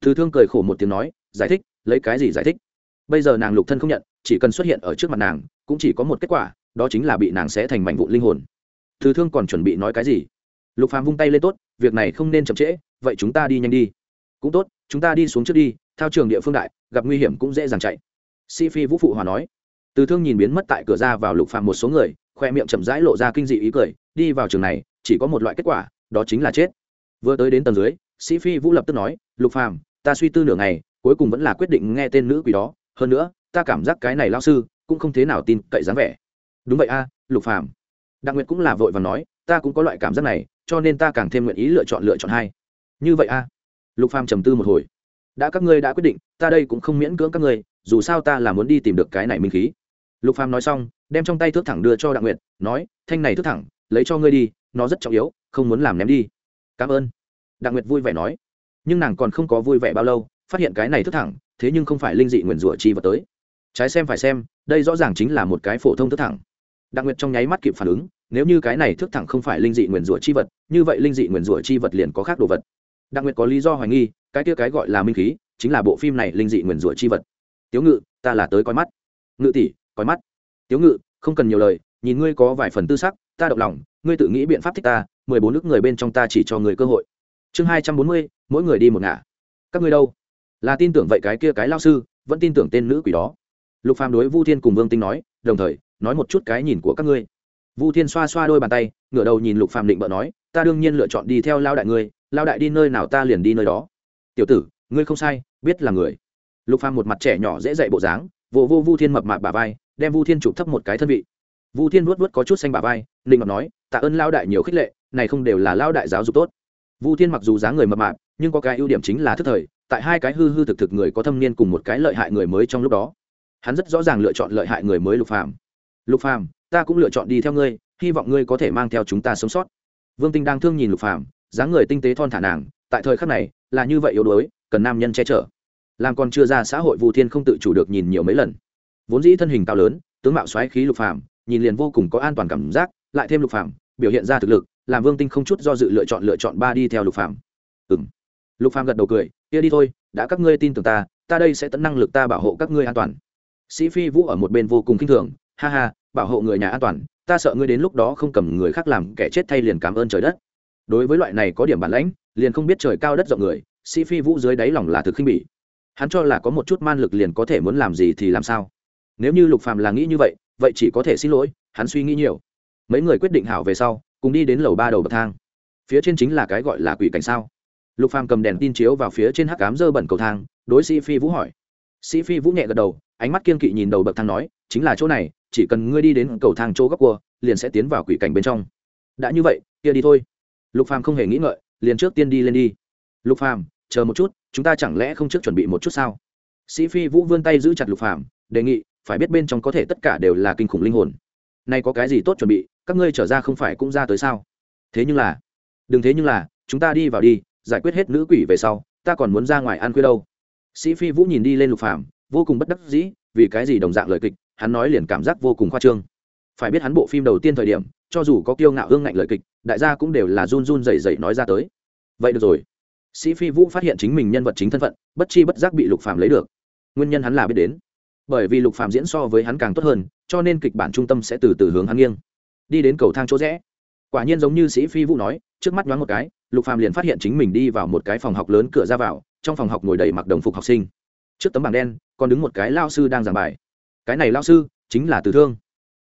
Thứ thương cười khổ một tiếng nói, giải thích, lấy cái gì giải thích? Bây giờ nàng lục thân không nhận, chỉ cần xuất hiện ở trước mặt nàng, cũng chỉ có một kết quả, đó chính là bị nàng sẽ thành mảnh vụ linh hồn. Thứ thương còn chuẩn bị nói cái gì? Lục phàm vung tay lên tốt, việc này không nên chậm trễ, vậy chúng ta đi nhanh đi. Cũng tốt, chúng ta đi xuống trước đi, thao trường địa phương đại, gặp nguy hiểm cũng dễ dàng chạy sĩ phi vũ phụ hòa nói. Từ thương nhìn biến mất tại cửa ra vào lục phàm một số người, khoe miệng chậm rãi lộ ra kinh dị ý cười, đi vào trường này, chỉ có một loại kết quả, đó chính là chết. Vừa tới đến tầng dưới sĩ phi vũ lập tức nói, lục phàm, ta suy tư nửa ngày, cuối cùng vẫn là quyết định nghe tên nữ quỷ đó. Hơn nữa, ta cảm giác cái này lao sư cũng không thế nào tin cậy dáng vẻ. Đúng vậy a, lục phàm. Đặng nguyệt cũng là vội và nói, ta cũng có loại cảm giác này, cho nên ta càng thêm nguyện ý lựa chọn lựa chọn hai. Như vậy a? Lục phàm trầm tư một hồi. Đã, các ngươi đã quyết định, ta đây cũng không miễn cưỡng các ngươi dù sao ta là muốn đi tìm được cái này minh khí. Lục phàm nói xong, đem trong tay thước thẳng đưa cho đặng nguyệt, nói, thanh này thước thẳng, lấy cho ngươi đi, nó rất trọng yếu, không muốn làm ném đi. Cảm ơn. Đặng nguyệt vui vẻ nói. Nhưng nàng còn không có vui vẻ bao lâu, phát hiện cái này thước thẳng, thế nhưng không phải linh dị nguyền rủa chi vật tới. Trái xem phải xem, đây rõ ràng chính là một cái phổ thông thước thẳng. Đặng nguyệt trong nháy mắt kịp phản ứng, nếu như cái này thước thẳng không phải linh dị nguyền rủa chi vật, như vậy linh dị nguyền rủa chi vật liền có khác đồ vật. Đặng nguyệt có lý do hoài nghi, cái kia cái gọi là minh khí, chính là bộ phim này linh dị nguyền rủa chi vật tiếu ngự, ta là tới coi mắt. Ngự tỷ, coi mắt. Tiếu ngự, không cần nhiều lời, nhìn ngươi có vài phần tư sắc, ta động lòng, ngươi tự nghĩ biện pháp thích ta, mười bốn nước người bên trong ta chỉ cho người cơ hội. Chương hai trăm bốn mươi, mỗi người đi một ngả. Các ngươi đâu? Là tin tưởng vậy cái kia cái lao sư, vẫn tin tưởng tên nữ quỷ đó. Lục phàm đối vu thiên cùng vương tinh nói, đồng thời, nói một chút cái nhìn của các ngươi. Vu thiên xoa xoa đôi bàn tay, ngửa đầu nhìn lục phàm định bợ nói, ta đương nhiên lựa chọn đi theo lao đại ngươi, lao đại đi nơi nào ta liền đi nơi đó. Tiểu tử, ngươi không sai, biết là người lục phàm một mặt trẻ nhỏ dễ dạy bộ dáng vỗ vô vu thiên mập mạp bà vai, đem vu thiên chụp thấp một cái thân vị. Vu thiên vuốt vuốt có chút xanh bà vai ninh ngọc nói, tạ ơn lao đại nhiều khích lệ, này không đều là lao đại giáo dục tốt. Vu thiên mặc dù dáng người mập mạp, nhưng có cái ưu điểm chính là thức thời, tại hai cái hư hư thực thực người có thâm niên cùng một cái lợi hại người mới trong lúc đó. Hắn rất rõ ràng lựa chọn lợi hại người mới lục phàm. Lục phàm, ta cũng lựa chọn đi theo ngươi, hy vọng ngươi có thể mang theo chúng ta sống sót. Vương tinh đang thương nhìn lục phàm, dáng người tinh tế thon thả nàng, tại thời khắc này là như vậy yếu đuối, cần nam nhân che chở làm còn chưa ra xã hội vu thiên không tự chủ được nhìn nhiều mấy lần. Vốn dĩ thân hình cao lớn, tướng mạo xoáy khí lục phàm, nhìn liền vô cùng có an toàn cảm giác, lại thêm lục phàm, biểu hiện ra thực lực, làm vương tinh không chút do dự lựa chọn lựa chọn ba đi theo lục phàm. Ừm. Lục phàm gật đầu cười, kia đi thôi, đã các ngươi tin tưởng ta ta đây sẽ tận năng lực ta bảo hộ các ngươi an toàn. Sĩ phi vũ ở một bên vô cùng kinh thường, ha ha, bảo hộ người nhà an toàn, ta sợ ngươi đến lúc đó không cầm người khác làm kẻ chết thay liền cảm ơn trời đất. Đối với loại này có điểm bản lãnh, liền không biết trời cao đất rộng người, sĩ phi vũ dưới đáy lòng là thực khinh bỉ hắn cho là có một chút man lực liền có thể muốn làm gì thì làm sao. Nếu như lục phàm là nghĩ như vậy vậy chỉ có thể xin lỗi, hắn suy nghĩ nhiều. Mấy người quyết định hảo về sau, cùng đi đến lầu ba đầu bậc thang. Phía trên chính là cái gọi là quỷ cảnh sao. Lục phàm cầm đèn tin chiếu vào phía trên hắc cám dơ bẩn cầu thang, đối sĩ phi vũ hỏi. Sĩ phi vũ nhẹ gật đầu, ánh mắt kiên kỵ nhìn đầu bậc thang nói, chính là chỗ này, chỉ cần ngươi đi đến cầu thang chỗ góc cua, liền sẽ tiến vào quỷ cảnh bên trong. Đã như vậy, kia đi thôi. Lục phàm không hề nghĩ ngợi, liền trước tiên đi lên đi. Lục phàm chờ một chút, chúng ta chẳng lẽ không trước chuẩn bị một chút sao? Sĩ phi vũ vươn tay giữ chặt lục phàm, đề nghị, phải biết bên trong có thể tất cả đều là kinh khủng linh hồn. Nay có cái gì tốt chuẩn bị, các ngươi trở ra không phải cũng ra tới sao? Thế nhưng là, đừng thế nhưng là, chúng ta đi vào đi, giải quyết hết nữ quỷ về sau, ta còn muốn ra ngoài ăn khuya đâu. Sĩ phi vũ nhìn đi lên lục phàm, vô cùng bất đắc dĩ, vì cái gì đồng dạng lời kịch, hắn nói liền cảm giác vô cùng khoa trương. Phải biết hắn bộ phim đầu tiên thời điểm, cho dù có kiêu ngạo hương ngạnh lời kịch, đại gia cũng đều là run run rẩy rẩy nói ra tới. Vậy được rồi sĩ phi vũ phát hiện chính mình nhân vật chính thân phận, bất chi bất giác bị lục phàm lấy được. Nguyên nhân hắn là biết đến. Bởi vì lục phàm diễn so với hắn càng tốt hơn, cho nên kịch bản trung tâm sẽ từ từ hướng hắn nghiêng. Đi đến cầu thang chỗ rẽ. Quả nhiên giống như sĩ phi vũ nói, trước mắt nhoáng một cái, lục phàm liền phát hiện chính mình đi vào một cái phòng học lớn cửa ra vào, trong phòng học ngồi đầy mặc đồng phục học sinh. Trước tấm bảng đen, còn đứng một cái lao sư đang giảng bài. Cái này lao sư chính là từ thương.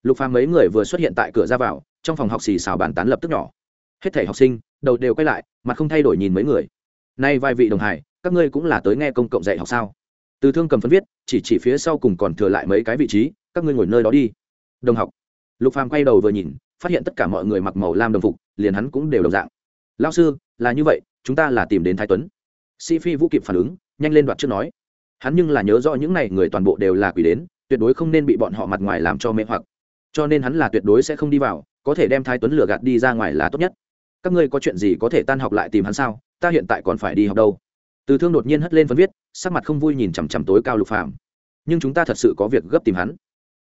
Lục phàm mấy người vừa xuất hiện tại cửa ra vào, trong phòng học xì xào bàn tán lập tức nhỏ. Hết thể học sinh, đầu đều quay lại, mặt không thay đổi nhìn mấy người nay vài vị đồng hải, các ngươi cũng là tới nghe công cộng dạy học sao? Từ thương cầm phân viết, chỉ chỉ phía sau cùng còn thừa lại mấy cái vị trí, các ngươi ngồi nơi đó đi. Đồng học. Lục phàm quay đầu vừa nhìn, phát hiện tất cả mọi người mặc màu lam đồng phục, liền hắn cũng đều đồng dạng. Lao sư, là như vậy, chúng ta là tìm đến thái tuấn. Si phi vũ kịp phản ứng, nhanh lên đoạt trước nói. Hắn nhưng là nhớ rõ những n à y người toàn bộ đều là quỷ đến, tuyệt đối không nên bị bọn họ mặt ngoài làm cho mê hoặc. Cho nên hắn là tuyệt đối sẽ không đi vào, có thể đem thái tuấn lừa gạt đi ra ngoài là tốt nhất. Các ngươi có chuyện gì có thể tan học lại tìm hắn sao? Ta hiện tại còn phải đi học đâu. Từ thương đột nhiên hất lên phân viết, sắc mặt không vui nhìn chằm chằm tối cao lục phàm. Nhưng chúng ta thật sự có việc gấp tìm hắn.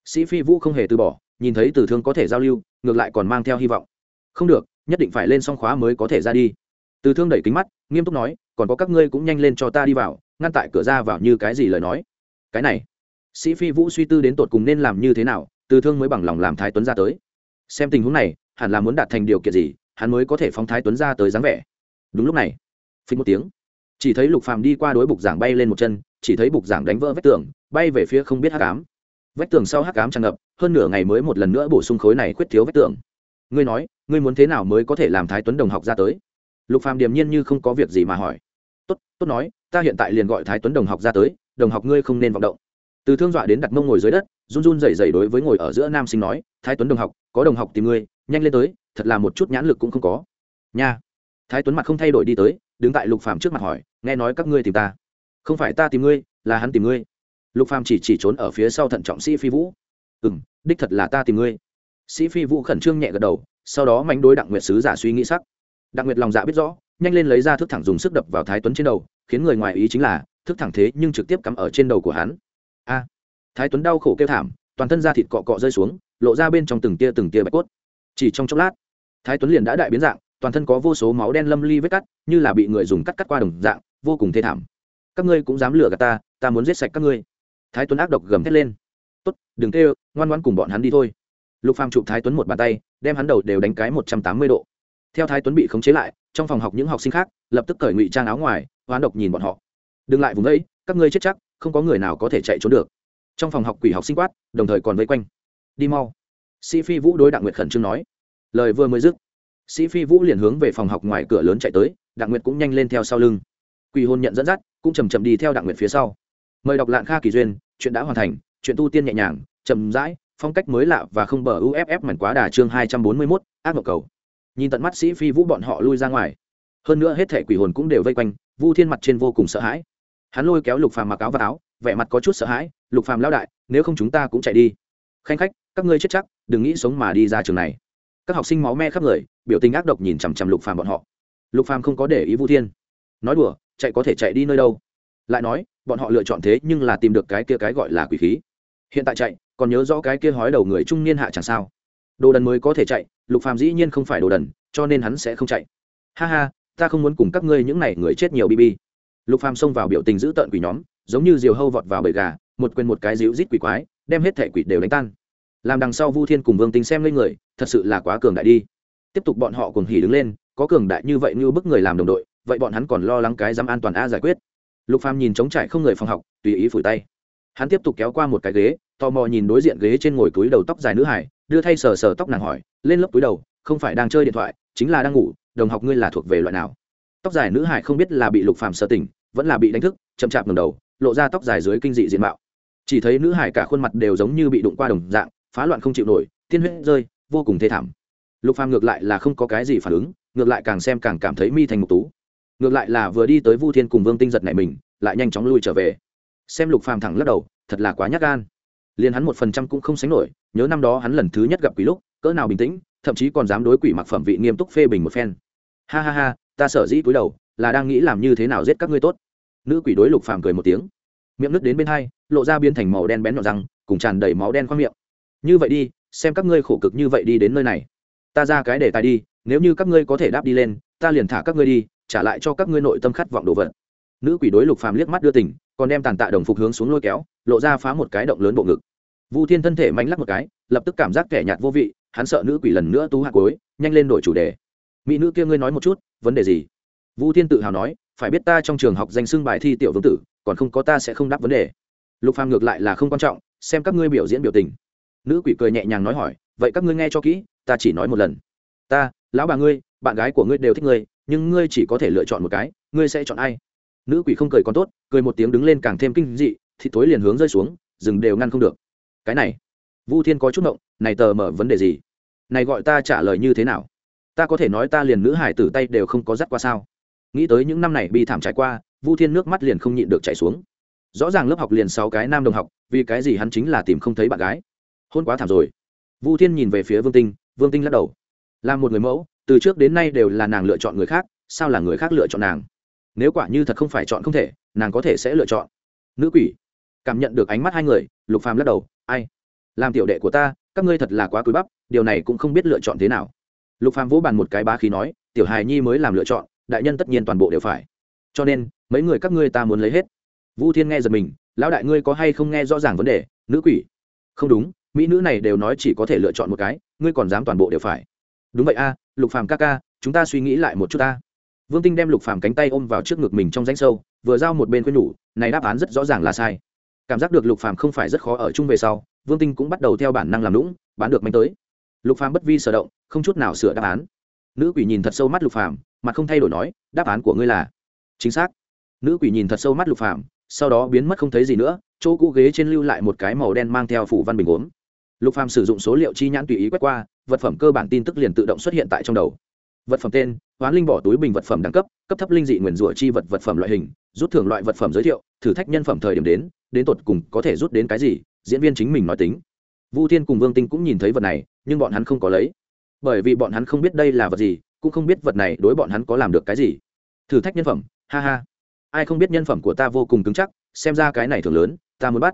Sĩ phi vũ không hề từ bỏ, nhìn thấy từ thương có thể giao lưu, ngược lại còn mang theo hy vọng. Không được, nhất định phải lên song khóa mới có thể ra đi. Từ thương đẩy kính mắt, nghiêm túc nói, còn có các ngươi cũng nhanh lên cho ta đi vào, ngăn tại cửa ra vào như cái gì lời nói. Cái này. Sĩ phi vũ suy tư đến tột cùng nên làm như thế nào, từ thương mới bằng lòng làm thái tuấn ra tới. Xem tình huống này, hẳn là muốn đạt thành điều kiện gì, hắn mới có thể phóng thái tuấn ra tới dáng vẻ. Đúng lúc này phí một tiếng. Chỉ thấy lục phàm đi qua đối bục giảng bay lên một chân, chỉ thấy bục giảng đánh vỡ vách tường, bay về phía không biết hắc ám. Vách tường sau hắc ám tràn ngập, hơn nửa ngày mới một lần nữa bổ sung khối này khuyết thiếu vách tường. Ngươi nói, ngươi muốn thế nào mới có thể làm thái tuấn đồng học ra tới? Lục phàm điềm nhiên như không có việc gì mà hỏi. Tốt tốt nói, ta hiện tại liền gọi thái tuấn đồng học ra tới, đồng học ngươi không nên vọng động. Từ thương dọa đến đặt mông ngồi dưới đất, run run rẩy rẩy đối với ngồi ở giữa nam sinh nói, thái tuấn đồng học, có đồng học tìm ngươi, nhanh lên tới, thật là một chút nhãn lực cũng không có. Nha. Thái tuấn mặt không thay đổi đi tới đứng tại lục phàm trước mặt hỏi, nghe nói các ngươi tìm ta? Không phải ta tìm ngươi, là hắn tìm ngươi. Lục phàm chỉ chỉ trốn ở phía sau thận trọng sĩ phi vũ. Ừ m đích thật là ta tìm ngươi. Sĩ phi vũ khẩn trương nhẹ gật đầu, sau đó mánh đối đặng nguyệt sứ giả suy nghĩ sắc. Đặng nguyệt lòng dạ biết rõ, nhanh lên lấy ra thức thẳng dùng sức đập vào thái tuấn trên đầu, khiến người ngoài ý chính là, thức thẳng thế nhưng trực tiếp cắm ở trên đầu của hắn. A, thái tuấn đau khổ kêu thảm, toàn thân da thịt cọ cọ rơi xuống, lộ ra bên trong từng tia từng tia bạch cốt. Chỉ trong chốc lát, thái tuấn liền đã đại biến dạng toàn thân có vô số máu đen lâm ly vết cắt, như là bị người dùng cắt cắt qua đồng dạng, vô cùng thê thảm. Các ngươi cũng dám lừa gạt ta ta muốn giết sạch các ngươi. Thái tuấn ác độc gầm thét lên. Tốt, đừng kêu, ngoan ngoan cùng bọn hắn đi thôi. Lục phàm chụp thái tuấn một bàn tay, đem hắn đầu đều đánh cái một trăm tám mươi độ. Theo thái tuấn bị khống chế lại, trong phòng học những học sinh khác lập tức cởi ngụy trang áo ngoài, hoán độc nhìn bọn họ. Đừng lại vùng đấy các ngươi chết chắc, không có người nào có thể chạy trốn được. Trong phòng học quỷ học sinh quát, đồng thời còn vây quanh. Đi mau. Sĩ phi vũ đối đặng nguyệt khẩn trương nói. Lời vừa mới dứt sĩ phi vũ liền hướng về phòng học ngoài cửa lớn chạy tới, đặng nguyệt cũng nhanh lên theo sau lưng. Quỷ hôn nhận dẫn dắt, cũng chầm chậm đi theo đặng nguyệt phía sau. Mời đọc lạng kha kỳ duyên, chuyện đã hoàn thành, chuyện tu tiên nhẹ nhàng, chậm rãi, phong cách mới lạ và không bờ uff mảnh quá đà chương hai trăm bốn mươi mốt, ác mộc cầu. Nhìn tận mắt sĩ phi vũ bọn họ lui ra ngoài. Hơn nữa hết thể quỷ hồn cũng đều vây quanh, vu thiên mặt trên vô cùng sợ hãi. Hắn lôi kéo lục phàm mặc áo và áo, vẻ mặt có chút sợ hãi, lục phàm lao đại, nếu không chúng ta cũng chạy đi. Khanh khách, các ngươi chết chắc, đừng nghĩ sống mà đi ra trường này các học sinh máu me khắp người, biểu tình ác độc nhìn chằm chằm lục phàm bọn họ. Lục phàm không có để ý vu thiên. Nói đùa, chạy có thể chạy đi nơi đâu? Lại nói, bọn họ lựa chọn thế nhưng là tìm được cái kia cái gọi là quỷ khí. Hiện tại chạy, còn nhớ rõ cái kia hói đầu người trung niên hạ chẳng sao. Đồ đần mới có thể chạy, lục phàm dĩ nhiên không phải đồ đần, cho nên hắn sẽ không chạy. Ha ha, ta không muốn cùng các ngươi những này người chết nhiều bb lục phàm xông vào biểu tình giữ tợn quỷ nhóm, giống như diều hâu vọt vào bầy gà, một quên một cái díu rít quỷ quái, đem hết thể quỷ đều đánh tan làm đằng sau vu thiên cùng vương tính xem lên người, thật sự là quá cường đại đi. Tiếp tục bọn họ cùng hỉ đứng lên, có cường đại như vậy như bức người làm đồng đội, vậy bọn hắn còn lo lắng cái dám an toàn a giải quyết. Lục phàm nhìn trống trải không người phòng học, tùy ý phủi tay. Hắn tiếp tục kéo qua một cái ghế, tò mò nhìn đối diện ghế trên ngồi túi đầu tóc dài nữ hải, đưa thay sờ sờ tóc nàng hỏi, lên lớp túi đầu, không phải đang chơi điện thoại, chính là đang ngủ, đồng học ngươi là thuộc về loại nào? Tóc dài nữ hải không biết là bị lục phàm sơ tỉnh, vẫn là bị đánh thức, chậm chạp ngầm đầu, lộ ra tóc dài dưới kinh dị diện mạo. Chỉ thấy nữ hải cả khuôn mặt đều giống như bị đụng qua đồng dạng phá loạn không chịu nổi, tiên huyết rơi, vô cùng thê thảm. Lục phàm ngược lại là không có cái gì phản ứng, ngược lại càng xem càng cảm thấy mi thành mục tú. Ngược lại là vừa đi tới vu thiên cùng vương tinh giật này mình, lại nhanh chóng lui trở về. Xem lục phàm thẳng lắc đầu, thật là quá nhát gan. Liền hắn một phần trăm cũng không sánh nổi, nhớ năm đó hắn lần thứ nhất gặp quỷ lúc, cỡ nào bình tĩnh, thậm chí còn dám đối quỷ mặc phẩm vị nghiêm túc phê bình một phen. Ha ha ha, ta sở dĩ cúi đầu, là đang nghĩ làm như thế nào giết các ngươi tốt. Nữ quỷ đối lục phàm cười một tiếng. Miệng nứt đến bên hai, lộ ra biến thành màu đen bén nhọn răng, cùng tràn đầy máu đen khoang miệng như vậy đi, xem các ngươi khổ cực như vậy đi đến nơi này. Ta ra cái để tài đi, nếu như các ngươi có thể đáp đi lên, ta liền thả các ngươi đi, trả lại cho các ngươi nội tâm khát vọng đồ vật. Nữ quỷ đối lục phàm liếc mắt đưa tỉnh còn đem tàn tạ đồng phục hướng xuống lôi kéo, lộ ra phá một cái động lớn bộ ngực. Vu thiên thân thể mánh lắc một cái, lập tức cảm giác kẻ nhạt vô vị, hắn sợ nữ quỷ lần nữa tú hạ cối nhanh lên đổi chủ đề. Mỹ nữ kia ngươi nói một chút, vấn đề gì? Vu thiên tự hào nói, phải biết ta trong trường học danh xưng bài thi tiểu vương tử, còn không có ta sẽ không đáp vấn đề. Lục phàm ngược lại là không quan trọng, xem các ngươi biểu diễn biểu tình nữ quỷ cười nhẹ nhàng nói hỏi, vậy các ngươi nghe cho kỹ, ta chỉ nói một lần. Ta, lão bà ngươi, bạn gái của ngươi đều thích ngươi, nhưng ngươi chỉ có thể lựa chọn một cái, ngươi sẽ chọn ai? Nữ quỷ không cười còn tốt, cười một tiếng đứng lên càng thêm kinh dị, thì tối liền hướng rơi xuống, rừng đều ngăn không được. Cái này, vu thiên có chút động này tờ mở vấn đề gì? Này gọi ta trả lời như thế nào? Ta có thể nói ta liền nữ hải tử tay đều không có dắt qua sao? Nghĩ tới những năm này bị thảm trải qua, vu thiên nước mắt liền không nhịn được chảy xuống. Rõ ràng lớp học liền sáu cái nam đồng học, vì cái gì hắn chính là tìm không thấy bạn gái? Hôn quá thảm rồi. Vu thiên nhìn về phía vương tinh vương tinh lắc đầu. Là một người mẫu, từ trước đến nay đều là nàng lựa chọn người khác, sao là người khác lựa chọn nàng? Nếu quả như thật không phải chọn không thể, nàng có thể sẽ lựa chọn. Nữ quỷ. Cảm nhận được ánh mắt hai người, lục phàm lắc đầu, ai? Làm tiểu đệ của ta, các ngươi thật là quá cúi bắp, điều này cũng không biết lựa chọn thế nào. Lục phàm vỗ bàn một cái bá khí nói, tiểu hài nhi mới làm lựa chọn, đại nhân tất nhiên toàn bộ đều phải. Cho nên, mấy người các ngươi ta muốn lấy hết. Vũ thiên nghe giật mình, lão đại ngươi có hay không nghe rõ ràng vấn đề, nữ quỷ? Không đúng mỹ nữ này đều nói chỉ có thể lựa chọn một cái, ngươi còn dám toàn bộ đều phải. Đúng vậy a, lục phàm ca ca, chúng ta suy nghĩ lại một chút ta. Vương tinh đem lục phàm cánh tay ôm vào trước ngực mình trong rãnh sâu, vừa giao một bên khuyên nhủ, này đáp án rất rõ ràng là sai. Cảm giác được lục phàm không phải rất khó ở chung về sau, vương tinh cũng bắt đầu theo bản năng làm lũng bán được manh tới. Lục phàm bất vi sở động, không chút nào sửa đáp án. Nữ quỷ nhìn thật sâu mắt lục phàm mà không thay đổi nói, đáp án của ngươi là? Chính xác. Nữ quỷ nhìn thật sâu mắt lục phàm, sau đó biến mất không thấy gì nữa, chỗ cũ ghế trên lưu lại một cái màu đen mang theo phủ văn bình uống lục phàm sử dụng số liệu chi nhãn tùy ý quét qua, vật phẩm cơ bản tin tức liền tự động xuất hiện tại trong đầu. Vật phẩm tên, hoán linh bỏ túi bình vật phẩm đẳng cấp cấp thấp linh dị nguyền rủa chi vật vật phẩm loại hình, rút thưởng loại vật phẩm giới thiệu, thử thách nhân phẩm thời điểm đến đến tột cùng có thể rút đến cái gì, diễn viên chính mình nói tính. Vu thiên cùng vương tinh cũng nhìn thấy vật này, nhưng bọn hắn không có lấy. Bởi vì bọn hắn không biết đây là vật gì, cũng không biết vật này đối bọn hắn có làm được cái gì. Thử thách nhân phẩm, ha ha. Ai không biết nhân phẩm của ta vô cùng cứng chắc, xem ra cái này thường lớn, ta muốn bắt.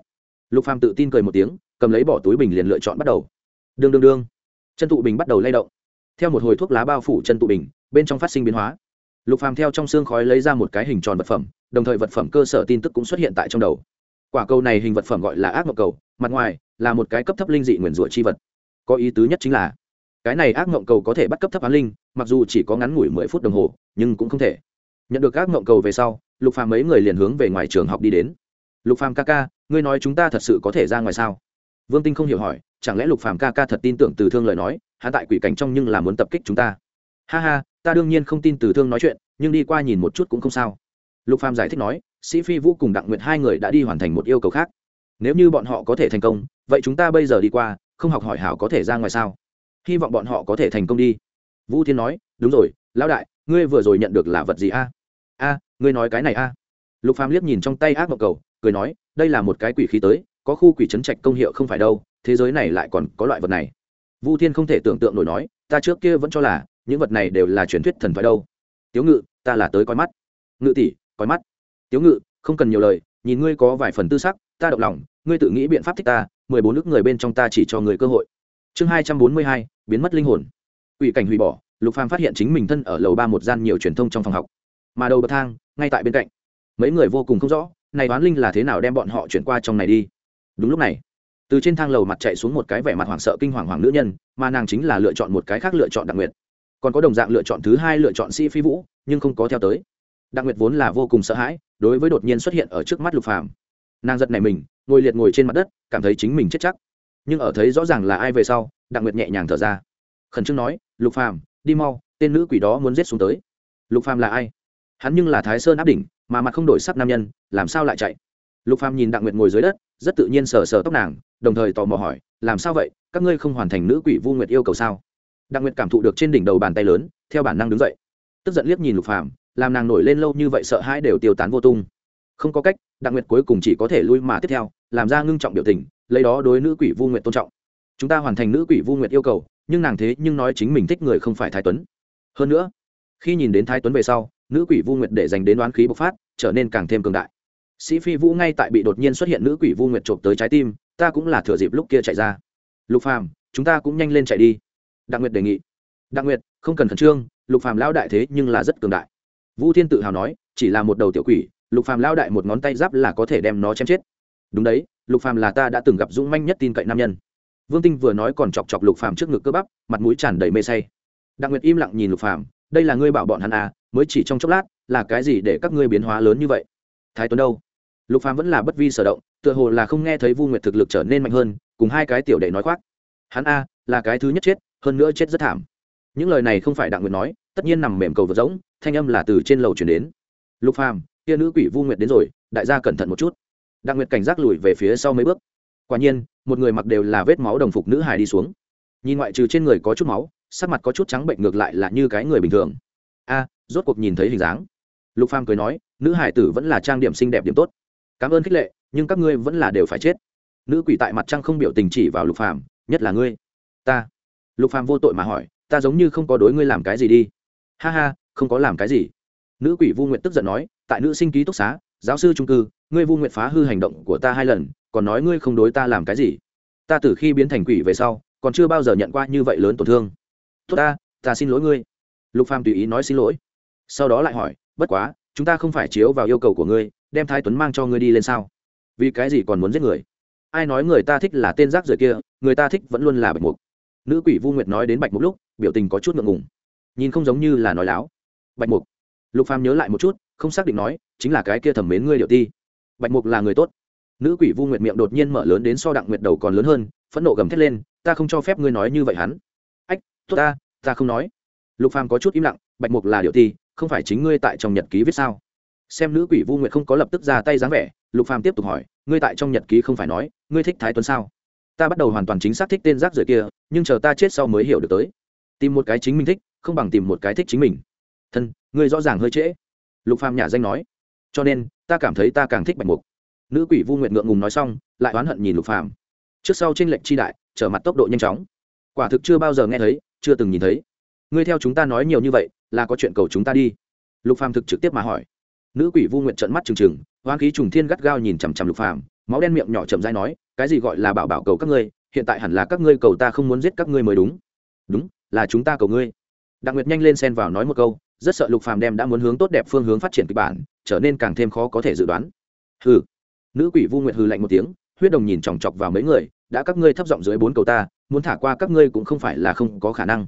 Lục phàm tự tin cười một tiếng cầm lấy bỏ túi bình liền lựa chọn bắt đầu. Đương đương đương. Chân tụ bình bắt đầu lay động. Theo một hồi thuốc lá bao phủ chân tụ bình, bên trong phát sinh biến hóa. Lục phàm theo trong xương khói lấy ra một cái hình tròn vật phẩm, đồng thời vật phẩm cơ sở tin tức cũng xuất hiện tại trong đầu. Quả cầu này hình vật phẩm gọi là ác mộng cầu, mặt ngoài là một cái cấp thấp linh dị nguyền rủa chi vật. Có ý tứ nhất chính là, cái này ác mộng cầu có thể bắt cấp thấp án linh, mặc dù chỉ có ngắn ngủi mười phút đồng hồ, nhưng cũng không thể. Nhận được ác mộng cầu về sau, lục phàm mấy người liền hướng về ngoài trường học đi đến. Lục phàm ca ca, ngươi nói chúng ta thật sự có thể ra ngoài sao? Vương tinh không hiểu hỏi, chẳng lẽ lục phàm ca ca thật tin tưởng từ thương lời nói, hắn tại quỷ cảnh trong nhưng là muốn tập kích chúng ta? Ha ha, ta đương nhiên không tin từ thương nói chuyện, nhưng đi qua nhìn một chút cũng không sao. Lục phàm giải thích nói, sĩ phi vũ cùng đặng nguyệt hai người đã đi hoàn thành một yêu cầu khác. Nếu như bọn họ có thể thành công, vậy chúng ta bây giờ đi qua, không học hỏi hảo có thể ra ngoài sao? Hy vọng bọn họ có thể thành công đi. Vũ thiên nói, đúng rồi, lão đại, ngươi vừa rồi nhận được là vật gì a? A, ngươi nói cái này a. Lục phàm liếc nhìn trong tay ác mộng cầu, cười nói, đây là một cái quỷ khí tới có khu quỷ trấn trạch công hiệu không phải đâu, thế giới này lại còn có loại vật này. Vu thiên không thể tưởng tượng nổi nói, ta trước kia vẫn cho là, những vật này đều là truyền thuyết thần thoại đâu. Tiếu ngự, ta là tới coi mắt. Ngự tỷ, coi mắt. Tiếu ngự, không cần nhiều lời, nhìn ngươi có vài phần tư sắc, ta động lòng, ngươi tự nghĩ biện pháp thích ta, mười bốn nước người bên trong ta chỉ cho người cơ hội. Chương hai trăm bốn mươi hai, biến mất linh hồn. Ủy cảnh hủy bỏ, lục phàm phát hiện chính mình thân ở lầu ba một gian nhiều truyền thông trong phòng học. Mà đầu bậc thang, ngay tại bên cạnh. Mấy người vô cùng không rõ, này đoán linh là thế nào đem bọn họ chuyển qua trong này đi đúng lúc này, từ trên thang lầu mặt chạy xuống một cái vẻ mặt hoảng sợ kinh hoàng hoàng nữ nhân, mà nàng chính là lựa chọn một cái khác lựa chọn đặc nguyệt. Còn có đồng dạng lựa chọn thứ hai lựa chọn sĩ phi vũ, nhưng không có theo tới. Đặc nguyệt vốn là vô cùng sợ hãi, đối với đột nhiên xuất hiện ở trước mắt lục phàm. Nàng giật nảy mình, ngồi liệt ngồi trên mặt đất, cảm thấy chính mình chết chắc. Nhưng ở thấy rõ ràng là ai về sau đặc nguyệt nhẹ nhàng thở ra. Khẩn trương nói, lục phàm, đi mau, tên nữ quỷ đó muốn giết xuống tới. Lục phàm là ai? Hắn nhưng là thái sơn áp đỉnh, mà mặt không đổi sắc nam nhân, làm sao lại chạy? Lục phàm nhìn đặng nguyệt ngồi dưới đất rất tự nhiên sờ sờ tóc nàng, đồng thời tò mò hỏi, làm sao vậy? Các ngươi không hoàn thành nữ quỷ vu nguyệt yêu cầu sao? Đặng nguyệt cảm thụ được trên đỉnh đầu bàn tay lớn, theo bản năng đứng dậy. Tức giận liếc nhìn lục phàm, làm nàng nổi lên lâu như vậy sợ hãi đều tiêu tán vô tung. Không có cách, đặng nguyệt cuối cùng chỉ có thể lui mà tiếp theo, làm ra ngưng trọng biểu tình, lấy đó đối nữ quỷ vu nguyệt tôn trọng. Chúng ta hoàn thành nữ quỷ vu nguyệt yêu cầu, nhưng nàng thế nhưng nói chính mình thích người không phải thái tuấn. Hơn nữa, khi nhìn đến thái tuấn về sau, nữ quỷ vu nguyệt để dành đến đoán khí bộc phát, trở nên càng thêm cường đại sĩ phi vũ ngay tại bị đột nhiên xuất hiện nữ quỷ vu nguyệt trộm tới trái tim, ta cũng là thừa dịp lúc kia chạy ra. Lục phàm, chúng ta cũng nhanh lên chạy đi. Đặng nguyệt đề nghị. Đặng nguyệt, không cần khẩn trương, lục phàm lão đại thế nhưng là rất cường đại. Vũ thiên tự hào nói, chỉ là một đầu tiểu quỷ, lục phàm lão đại một ngón tay giáp là có thể đem nó chém chết. Đúng đấy, lục phàm là ta đã từng gặp dũng manh nhất tin cậy nam nhân. Vương tinh vừa nói còn chọc chọc lục phàm trước ngực cơ bắp, mặt mũi tràn đầy mê say. Đặng nguyệt im lặng nhìn lục phàm, đây là ngươi bảo bọn hắn à mới chỉ trong chốc lát, là cái gì để các ngươi biến hóa lớn như vậy? Thái tuấn đâu? Lục phàm vẫn là bất vi sở động, tựa hồ là không nghe thấy vu nguyệt thực lực trở nên mạnh hơn, cùng hai cái tiểu đệ nói khoác. Hắn a, là cái thứ nhất chết, hơn nữa chết rất thảm. Những lời này không phải đặng nguyệt nói, tất nhiên nằm mềm cầu vật giống thanh âm là từ trên lầu chuyển đến. Lục phàm, kia nữ quỷ vu nguyệt đến rồi, đại gia cẩn thận một chút. Đặng nguyệt cảnh giác lùi về phía sau mấy bước. Quả nhiên, một người mặc đều là vết máu đồng phục nữ hài đi xuống. Nhìn ngoại trừ trên người có chút máu, sắc mặt có chút trắng bệnh ngược lại là như cái người bình thường. A, rốt cuộc nhìn thấy hình dáng. Lục phàm cười nói, nữ hải tử vẫn là trang điểm xinh đẹp điểm tốt cảm ơn khích lệ, nhưng các ngươi vẫn là đều phải chết. Nữ quỷ tại mặt trăng không biểu tình chỉ vào lục phàm, nhất là ngươi. Ta. Lục phàm vô tội mà hỏi, ta giống như không có đối ngươi làm cái gì đi. Ha ha, không có làm cái gì. Nữ quỷ vu nguyện tức giận nói, tại nữ sinh ký túc xá, giáo sư trung cư, ngươi vu nguyện phá hư hành động của ta hai lần, còn nói ngươi không đối ta làm cái gì. Ta từ khi biến thành quỷ về sau, còn chưa bao giờ nhận qua như vậy lớn tổn thương. Tốt ta ta xin lỗi ngươi. Lục phàm tùy ý nói xin lỗi. Sau đó lại hỏi, bất quá, chúng ta không phải chiếu vào yêu cầu của ngươi đem thái tuấn mang cho ngươi đi lên sao? Vì cái gì còn muốn giết người? Ai nói người ta thích là tên rác rưởi kia, người ta thích vẫn luôn là bạch mục. Nữ quỷ vu nguyệt nói đến bạch mục lúc, biểu tình có chút ngượng ngùng. Nhìn không giống như là nói láo. Bạch mục. Lục phàm nhớ lại một chút, không xác định nói, chính là cái kia thẩm mến ngươi điệu ti. Bạch mục là người tốt. Nữ quỷ vu nguyệt miệng đột nhiên mở lớn đến so đặng nguyệt đầu còn lớn hơn, phẫn nộ gầm thét lên, ta không cho phép ngươi nói như vậy hắn. Ách, tốt ta ta không nói. Lục phàm có chút im lặng, bạch mục là điệu ti, không phải chính ngươi tại trong nhật ký viết sao? Xem nữ quỷ vu nguyệt không có lập tức ra tay dáng vẻ, lục phàm tiếp tục hỏi, ngươi tại trong nhật ký không phải nói, ngươi thích thái tuấn sao? Ta bắt đầu hoàn toàn chính xác thích tên rác rưởi kia, nhưng chờ ta chết sau mới hiểu được tới. Tìm một cái chính mình thích, không bằng tìm một cái thích chính mình. Thân, ngươi rõ ràng hơi trễ. Lục phàm nhà danh nói. Cho nên, ta cảm thấy ta càng thích bạch mục. Nữ quỷ vu nguyệt ngượng ngùng nói xong, lại oán hận nhìn lục phàm. Trước sau trên lệnh chi đại, trở mặt tốc độ nhanh chóng. Quả thực chưa bao giờ nghe thấy, chưa từng nhìn thấy. Ngươi theo chúng ta nói nhiều như vậy, là có chuyện cầu chúng ta đi. Lục phàm thực trực tiếp mà hỏi nữ quỷ vu nguyện trợn mắt trừng trừng, hoang khí trùng thiên gắt gao nhìn chằm chằm lục phàm, máu đen miệng nhỏ chậm rãi nói, cái gì gọi là bảo bảo cầu các ngươi, hiện tại hẳn là các ngươi cầu ta không muốn giết các ngươi mới đúng. Đúng, là chúng ta cầu ngươi. Đặng nguyệt nhanh lên xen vào nói một câu, rất sợ lục phàm đem đã muốn hướng tốt đẹp phương hướng phát triển kịch bản, trở nên càng thêm khó có thể dự đoán. Hừ. Nữ quỷ vu nguyệt hừ lạnh một tiếng, huyết đồng nhìn chòng chọc vào mấy người, đã các ngươi thấp giọng dưới bốn cầu ta, muốn thả qua các ngươi cũng không phải là không có khả năng.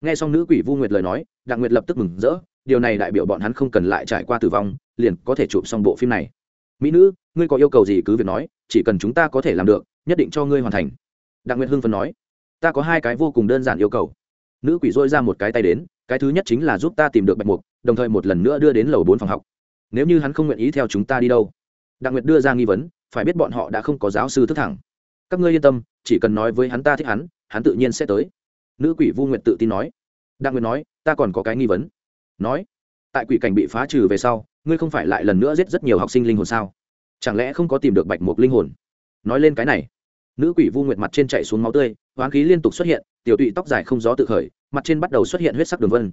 Nghe xong nữ quỷ vu nguyệt lời nói, đặng nguyệt lập tức mừng rỡ, điều này đại biểu bọn hắn không cần lại trải qua tử vong liền có thể chụp xong bộ phim này. Mỹ nữ, ngươi có yêu cầu gì cứ việc nói, chỉ cần chúng ta có thể làm được, nhất định cho ngươi hoàn thành. Đặng nguyệt hưng phấn nói. Ta có hai cái vô cùng đơn giản yêu cầu. Nữ quỷ dôi ra một cái tay đến, cái thứ nhất chính là giúp ta tìm được bạch mục, đồng thời một lần nữa đưa đến lầu bốn phòng học. Nếu như hắn không nguyện ý theo chúng ta đi đâu. Đặng nguyệt đưa ra nghi vấn, phải biết bọn họ đã không có giáo sư thức thẳng. Các ngươi yên tâm, chỉ cần nói với hắn ta thích hắn hắn tự nhiên sẽ tới. Nữ quỷ vu nguyệt tự tin nói. Đặng nguyệt nói, ta còn có cái nghi vấn. Nói, tại quỷ cảnh bị phá trừ về sau ngươi không phải lại lần nữa giết rất nhiều học sinh linh hồn sao? Chẳng lẽ không có tìm được bạch mục linh hồn? Nói lên cái này, nữ quỷ vu nguyệt mặt trên chạy xuống máu tươi, hoán khí liên tục xuất hiện, tiểu tụy tóc dài không gió tự khởi, mặt trên bắt đầu xuất hiện huyết sắc đường vân.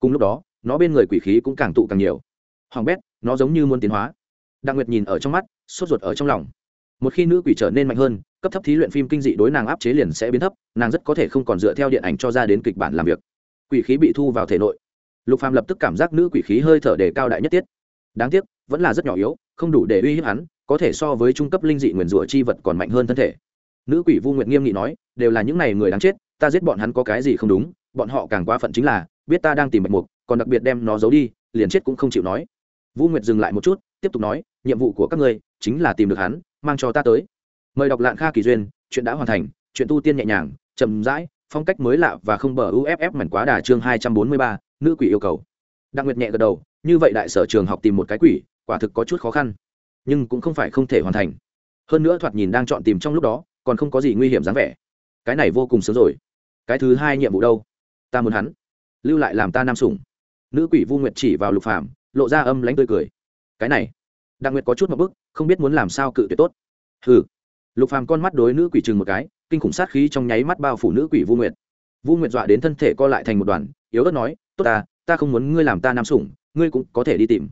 Cùng lúc đó, nó bên người quỷ khí cũng càng tụ càng nhiều. Hoàng bét, nó giống như muốn tiến hóa. Đặng nguyệt nhìn ở trong mắt, sốt ruột ở trong lòng. Một khi nữ quỷ trở nên mạnh hơn, cấp thấp thí luyện phim kinh dị đối nàng áp chế liền sẽ biến thấp, nàng rất có thể không còn dựa theo điện ảnh cho ra đến kịch bản làm việc. Quỷ khí bị thu vào thể nội. Lục phàm lập tức cảm giác nữ quỷ khí hơi thở đề cao đại nhất tiết đáng tiếc, vẫn là rất nhỏ yếu, không đủ để uy hiếp hắn, có thể so với trung cấp linh dị nguyền rủa chi vật còn mạnh hơn thân thể. Nữ quỷ vu nguyệt nghiêm nghị nói, đều là những này người đáng chết, ta giết bọn hắn có cái gì không đúng, bọn họ càng quá phận chính là, biết ta đang tìm bạch mục, còn đặc biệt đem nó giấu đi, liền chết cũng không chịu nói. Vu nguyệt dừng lại một chút, tiếp tục nói, nhiệm vụ của các ngươi chính là tìm được hắn, mang cho ta tới. Mời đọc lạng kha kỳ duyên, chuyện đã hoàn thành, chuyện tu tiên nhẹ nhàng, chậm rãi, phong cách mới lạ và không bờ uff mảnh quá đà chương hai trăm bốn mươi ba, nữ quỷ yêu cầu đặng nguyệt nhẹ gật đầu, như vậy đại sở trường học tìm một cái quỷ, quả thực có chút khó khăn. Nhưng cũng không phải không thể hoàn thành. Hơn nữa thoạt nhìn đang chọn tìm trong lúc đó, còn không có gì nguy hiểm dáng vẻ. Cái này vô cùng sớm rồi. Cái thứ hai nhiệm vụ đâu? Ta muốn hắn. Lưu lại làm ta nam sủng. Nữ quỷ vu nguyệt chỉ vào lục phàm, lộ ra âm lánh tươi cười. Cái này. Đặng nguyệt có chút một bức, không biết muốn làm sao cự tuyệt tốt. Hừ. Lục phàm con mắt đối nữ quỷ chừng một cái, kinh khủng sát khí trong nháy mắt bao phủ nữ quỷ vu nguyệt. Vu nguyệt dọa đến thân thể co lại thành một đoàn, yếu ớt nói, tốt ta ta không muốn ngươi làm ta nam sủng, ngươi cũng có thể đi tìm.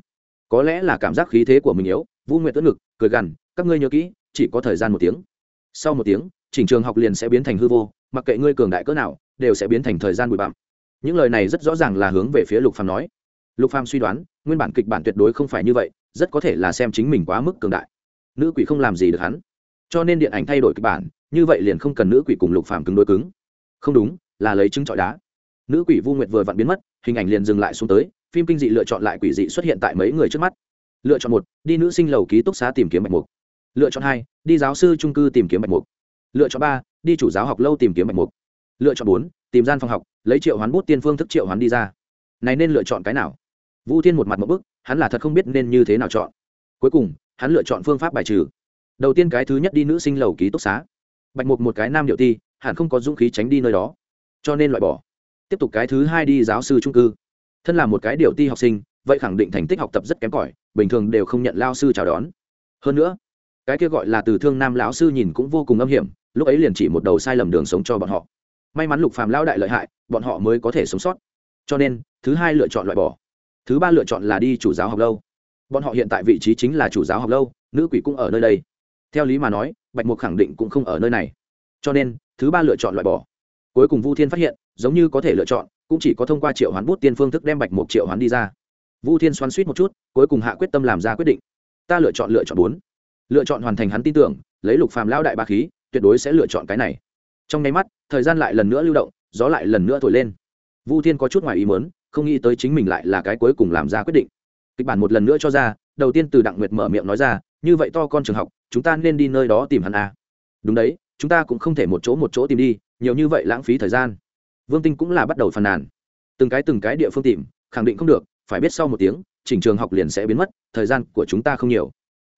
Có lẽ là cảm giác khí thế của mình yếu, vu nguyệt tuấn ngực, cười gằn, các ngươi nhớ kỹ, chỉ có thời gian một tiếng. Sau một tiếng, chỉnh trường học liền sẽ biến thành hư vô, mặc kệ ngươi cường đại cỡ nào, đều sẽ biến thành thời gian bụi bặm. Những lời này rất rõ ràng là hướng về phía lục phàm nói. Lục phàm suy đoán, nguyên bản kịch bản tuyệt đối không phải như vậy, rất có thể là xem chính mình quá mức cường đại. Nữ quỷ không làm gì được hắn. Cho nên điện ảnh thay đổi kịch bản, như vậy liền không cần nữ quỷ cùng lục phàm cứng đối cứng. Không đúng, là lấy trứng trọi đá nữ quỷ vu nguyệt vừa vặn biến mất, hình ảnh liền dừng lại xuống tới, phim kinh dị lựa chọn lại quỷ dị xuất hiện tại mấy người trước mắt. Lựa chọn một, đi nữ sinh lầu ký túc xá tìm kiếm bạch mục. Lựa chọn hai, đi giáo sư trung cư tìm kiếm bạch mục. Lựa chọn ba, đi chủ giáo học lâu tìm kiếm bạch mục. Lựa chọn bốn, tìm gian phòng học, lấy triệu hoán bút tiên phương thức triệu hoán đi ra. Này nên lựa chọn cái nào? Vũ thiên một mặt một bức, hắn là thật không biết nên như thế nào chọn. Cuối cùng, hắn lựa chọn phương pháp bài trừ. Đầu tiên cái thứ nhất đi nữ sinh lầu ký túc xá. Bạch mục một cái nam điệu ti hẳn không có dũng khí tránh đi nơi đó. Cho nên loại bỏ tiếp tục cái thứ hai đi giáo sư trung cư. Thân là một cái điều ti học sinh, vậy khẳng định thành tích học tập rất kém cỏi, bình thường đều không nhận lao sư chào đón. Hơn nữa, cái kia gọi là từ thương nam lão sư nhìn cũng vô cùng âm hiểm, lúc ấy liền chỉ một đầu sai lầm đường sống cho bọn họ. May mắn lục phàm lão đại lợi hại, bọn họ mới có thể sống sót. Cho nên, thứ hai lựa chọn loại bỏ. Thứ ba lựa chọn là đi chủ giáo học lâu. Bọn họ hiện tại vị trí chính là chủ giáo học lâu, nữ quỷ cũng ở nơi đây. Theo lý mà nói, bạch mục khẳng định cũng không ở nơi này. Cho nên, thứ ba lựa chọn loại bỏ cuối cùng vu thiên phát hiện, giống như có thể lựa chọn, cũng chỉ có thông qua triệu hoán bút tiên phương thức đem bạch mục triệu hoán đi ra. Vu thiên xoắn suýt một chút, cuối cùng hạ quyết tâm làm ra quyết định. Ta lựa chọn lựa chọn bốn. Lựa chọn hoàn thành hắn tin tưởng, lấy lục phàm lão đại ba khí, tuyệt đối sẽ lựa chọn cái này. Trong nháy mắt, thời gian lại lần nữa lưu động, gió lại lần nữa thổi lên. Vu thiên có chút ngoài ý mớn không nghĩ tới chính mình lại là cái cuối cùng làm ra quyết định. Kịch bản một lần nữa cho ra, đầu tiên từ đặng nguyệt mở miệng nói ra, như vậy to con trường học, chúng ta nên đi nơi đó tìm hắn à. đúng đấy, chúng ta cũng không thể một chỗ một chỗ tìm đi nhiều như vậy lãng phí thời gian. Vương tinh cũng là bắt đầu phàn nàn. Từng cái từng cái địa phương tìm, khẳng định không được, phải biết sau một tiếng chỉnh trường học liền sẽ biến mất, thời gian của chúng ta không nhiều.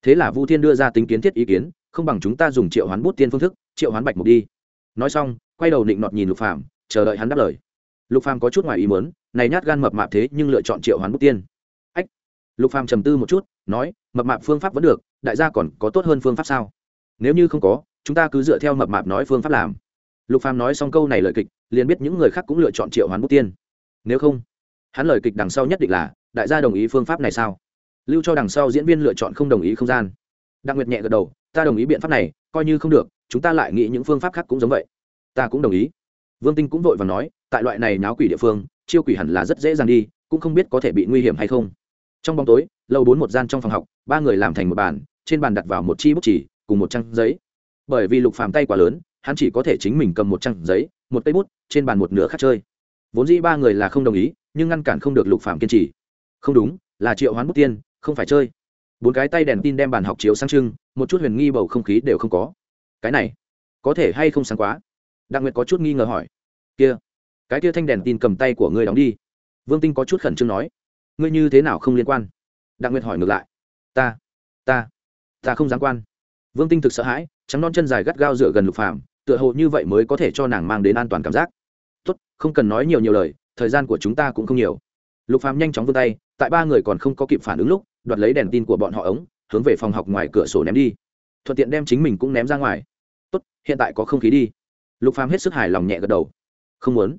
Thế là vu thiên đưa ra tính kiến thiết ý kiến, không bằng chúng ta dùng triệu hoán bút tiên phương thức, triệu hoán bạch mục đi. Nói xong, quay đầu định nọt nhìn lục phàm, chờ đợi hắn đáp lời. Lục phàm có chút ngoài ý muốn, này nhát gan mập mạp thế nhưng lựa chọn triệu hoán bút tiên. Ách! Lục phàm trầm tư một chút, nói, mập mạp phương pháp vẫn được, đại gia còn có tốt hơn phương pháp sao? Nếu như không có, chúng ta cứ dựa theo mập mạp nói phương pháp làm lục phàm nói xong câu này lời kịch, liền biết những người khác cũng lựa chọn triệu hoán bút tiên. Nếu không, hắn lời kịch đằng sau nhất định là, đại gia đồng ý phương pháp này sao? Lưu cho đằng sau diễn viên lựa chọn không đồng ý không gian. Đặng nguyệt nhẹ gật đầu, ta đồng ý biện pháp này, coi như không được, chúng ta lại nghĩ những phương pháp khác cũng giống vậy. Ta cũng đồng ý. Vương tinh cũng vội và nói, tại loại này nháo quỷ địa phương, chiêu quỷ hẳn là rất dễ dàng đi, cũng không biết có thể bị nguy hiểm hay không. Trong bóng tối, lâu bốn một gian trong phòng học, ba người làm thành một bàn, trên bàn đặt vào một chi bút chỉ cùng một trang giấy. Bởi vì lục phàm tay quá lớn hắn chỉ có thể chính mình cầm một trang giấy, một cây bút, trên bàn một nửa khác chơi. Vốn dĩ ba người là không đồng ý, nhưng ngăn cản không được lục phạm kiên trì. Không đúng, là triệu hoán bút tiên, không phải chơi. Bốn cái tay đèn tin đem bàn học chiếu sang trưng, một chút huyền nghi bầu không khí đều không có. Cái này, có thể hay không sáng quá? Đặng nguyệt có chút nghi ngờ hỏi. Kia, cái kia thanh đèn tin cầm tay của ngươi đóng đi. Vương tinh có chút khẩn trương nói. Ngươi như thế nào không liên quan? Đặng nguyệt hỏi ngược lại. Ta ta ta không dám quan. Vương tinh thực sợ hãi, trắng non chân dài gắt gao dựa gần lục phàm tựa hồ như vậy mới có thể cho nàng mang đến an toàn cảm giác. Tốt, không cần nói nhiều nhiều lời, thời gian của chúng ta cũng không nhiều. Lục phàm nhanh chóng vươn tay, tại ba người còn không có kịp phản ứng lúc, đoạt lấy đèn tin của bọn họ ống, hướng về phòng học ngoài cửa sổ ném đi. Thuận tiện đem chính mình cũng ném ra ngoài. Tốt, hiện tại có không khí đi. Lục phàm hết sức hài lòng nhẹ gật đầu. Không muốn.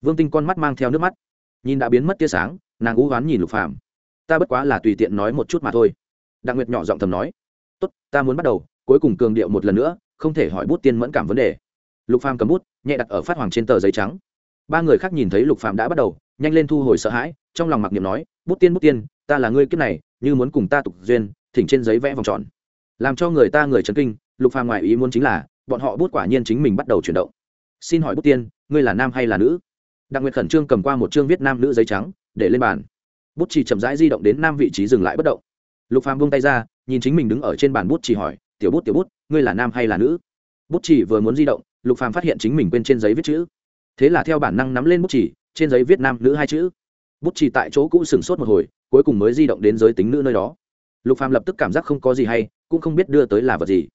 Vương tinh con mắt mang theo nước mắt. Nhìn đã biến mất tia sáng, nàng u oán nhìn lục phàm. Ta bất quá là tùy tiện nói một chút mà thôi. Đặng nguyệt nhỏ giọng thầm nói. Tốt, ta muốn bắt đầu, cuối cùng cường điệu một lần nữa không thể hỏi bút tiên mẫn cảm vấn đề. Lục phàm cầm bút, nhẹ đặt ở phát hoàng trên tờ giấy trắng. Ba người khác nhìn thấy lục phàm đã bắt đầu, nhanh lên thu hồi sợ hãi, trong lòng mặc niệm nói, bút tiên bút tiên, ta là ngươi kiếp này, như muốn cùng ta tục duyên, thỉnh trên giấy vẽ vòng tròn. Làm cho người ta người chấn kinh, lục phàm ngoài ý muốn chính là, bọn họ bút quả nhiên chính mình bắt đầu chuyển động. Xin hỏi bút tiên, ngươi là nam hay là nữ? Đặng nguyệt khẩn trương cầm qua một chương viết nam nữ giấy trắng, để lên bàn. Bút chỉ chậm rãi di động đến nam vị trí dừng lại bất động. Lục phàm buông tay ra, nhìn chính mình đứng ở trên bàn bút chỉ hỏi tiểu bút tiểu bút, ngươi là nam hay là nữ? Bút chỉ vừa muốn di động, lục phàm phát hiện chính mình quên trên giấy viết chữ. Thế là theo bản năng nắm lên bút chỉ, trên giấy viết nam, nữ hai chữ. Bút chỉ tại chỗ cũ sừng sốt một hồi, cuối cùng mới di động đến giới tính nữ nơi đó. Lục phàm lập tức cảm giác không có gì hay, cũng không biết đưa tới là vật gì.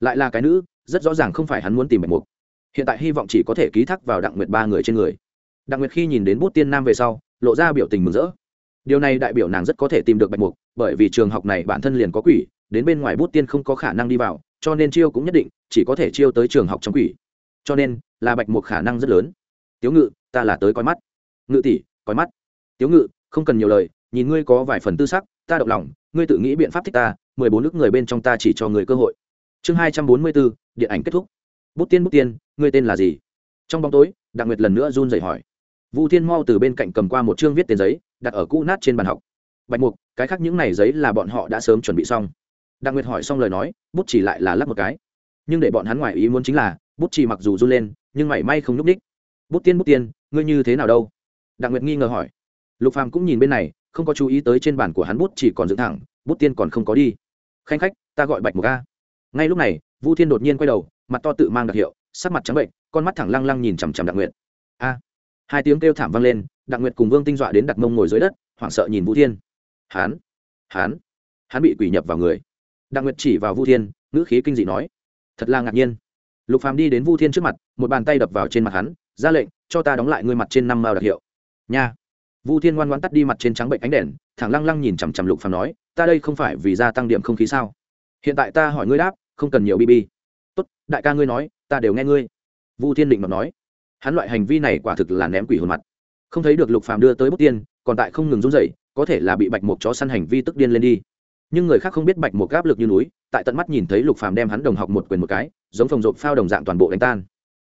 Lại là cái nữ, rất rõ ràng không phải hắn muốn tìm bạch mục. Hiện tại hy vọng chỉ có thể ký thác vào đặng nguyệt ba người trên người. Đặng nguyệt khi nhìn đến bút tiên nam về sau, lộ ra biểu tình mừng rỡ. Điều này đại biểu nàng rất có thể tìm được bạch mục, bởi vì trường học này bản thân liền có quỷ đến bên ngoài bút tiên không có khả năng đi vào, cho nên chiêu cũng nhất định, chỉ có thể chiêu tới trường học trong quỷ. Cho nên, là bạch mục khả năng rất lớn. Tiếu ngự, ta là tới coi mắt. Ngự tỷ, coi mắt. Tiếu ngự, không cần nhiều lời, nhìn ngươi có vài phần tư sắc, ta động lòng, ngươi tự nghĩ biện pháp thích ta, mười bốn nước người bên trong ta chỉ cho người cơ hội. Chương hai trăm bốn mươi bốn, điện ảnh kết thúc. Bút tiên bút tiên, ngươi tên là gì? Trong bóng tối, đặng nguyệt lần nữa run rẩy hỏi. Vu thiên mau từ bên cạnh cầm qua một chương viết tiền giấy, đặt ở cũ nát trên bàn học. Bạch mục, cái khác những này giấy là bọn họ đã sớm chuẩn bị xong đặng nguyệt hỏi xong lời nói, bút chỉ lại là lắp một cái. Nhưng để bọn hắn ngoài ý muốn chính là, bút chỉ mặc dù run lên, nhưng mảy may không nhúc ních bút tiên bút tiên, ngươi như thế nào đâu? Đặng nguyệt nghi ngờ hỏi. Lục phàm cũng nhìn bên này, không có chú ý tới trên bàn của hắn bút chỉ còn dựng thẳng, bút tiên còn không có đi. Khanh khách, ta gọi bạch một ca ngay lúc này, vu thiên đột nhiên quay đầu, mặt to tự mang đặc hiệu, sắc mặt trắng bệnh, con mắt thẳng lăng lăng nhìn chằm chằm đặng nguyệt. A. Hai tiếng kêu thảm vang lên, đặng nguyệt cùng vương tinh dọa đến đặt mông ngồi dưới đất, hoảng sợ nhìn vũ thiên. Hán hán hắn bị quỷ nhập vào người đặng nguyệt chỉ vào vu thiên, ngữ khí kinh dị nói, thật là ngạc nhiên. Lục phàm đi đến vu thiên trước mặt, một bàn tay đập vào trên mặt hắn, ra lệnh, cho ta đóng lại ngươi mặt trên năm mao đặc hiệu. Nha. Vu thiên ngoan ngoãn tắt đi mặt trên trắng bệnh ánh đèn, thẳng lăng lăng nhìn chằm chằm lục phàm nói, ta đây không phải vì gia tăng điểm không khí sao? Hiện tại ta hỏi ngươi đáp, không cần nhiều bb tốt, đại ca ngươi nói, ta đều nghe ngươi. Vu thiên định mà nói. Hắn loại hành vi này quả thực là ném quỷ hồn mặt. Không thấy được lục phàm đưa tới bút tiên còn tại không ngừng run rẩy, có thể là bị bạch mục chó săn hành vi tức điên lên đi nhưng người khác không biết bạch một áp lực như núi, tại tận mắt nhìn thấy lục phàm đem hắn đồng học một quyền một cái, giống phồng rộp phao đồng dạng toàn bộ đánh tan.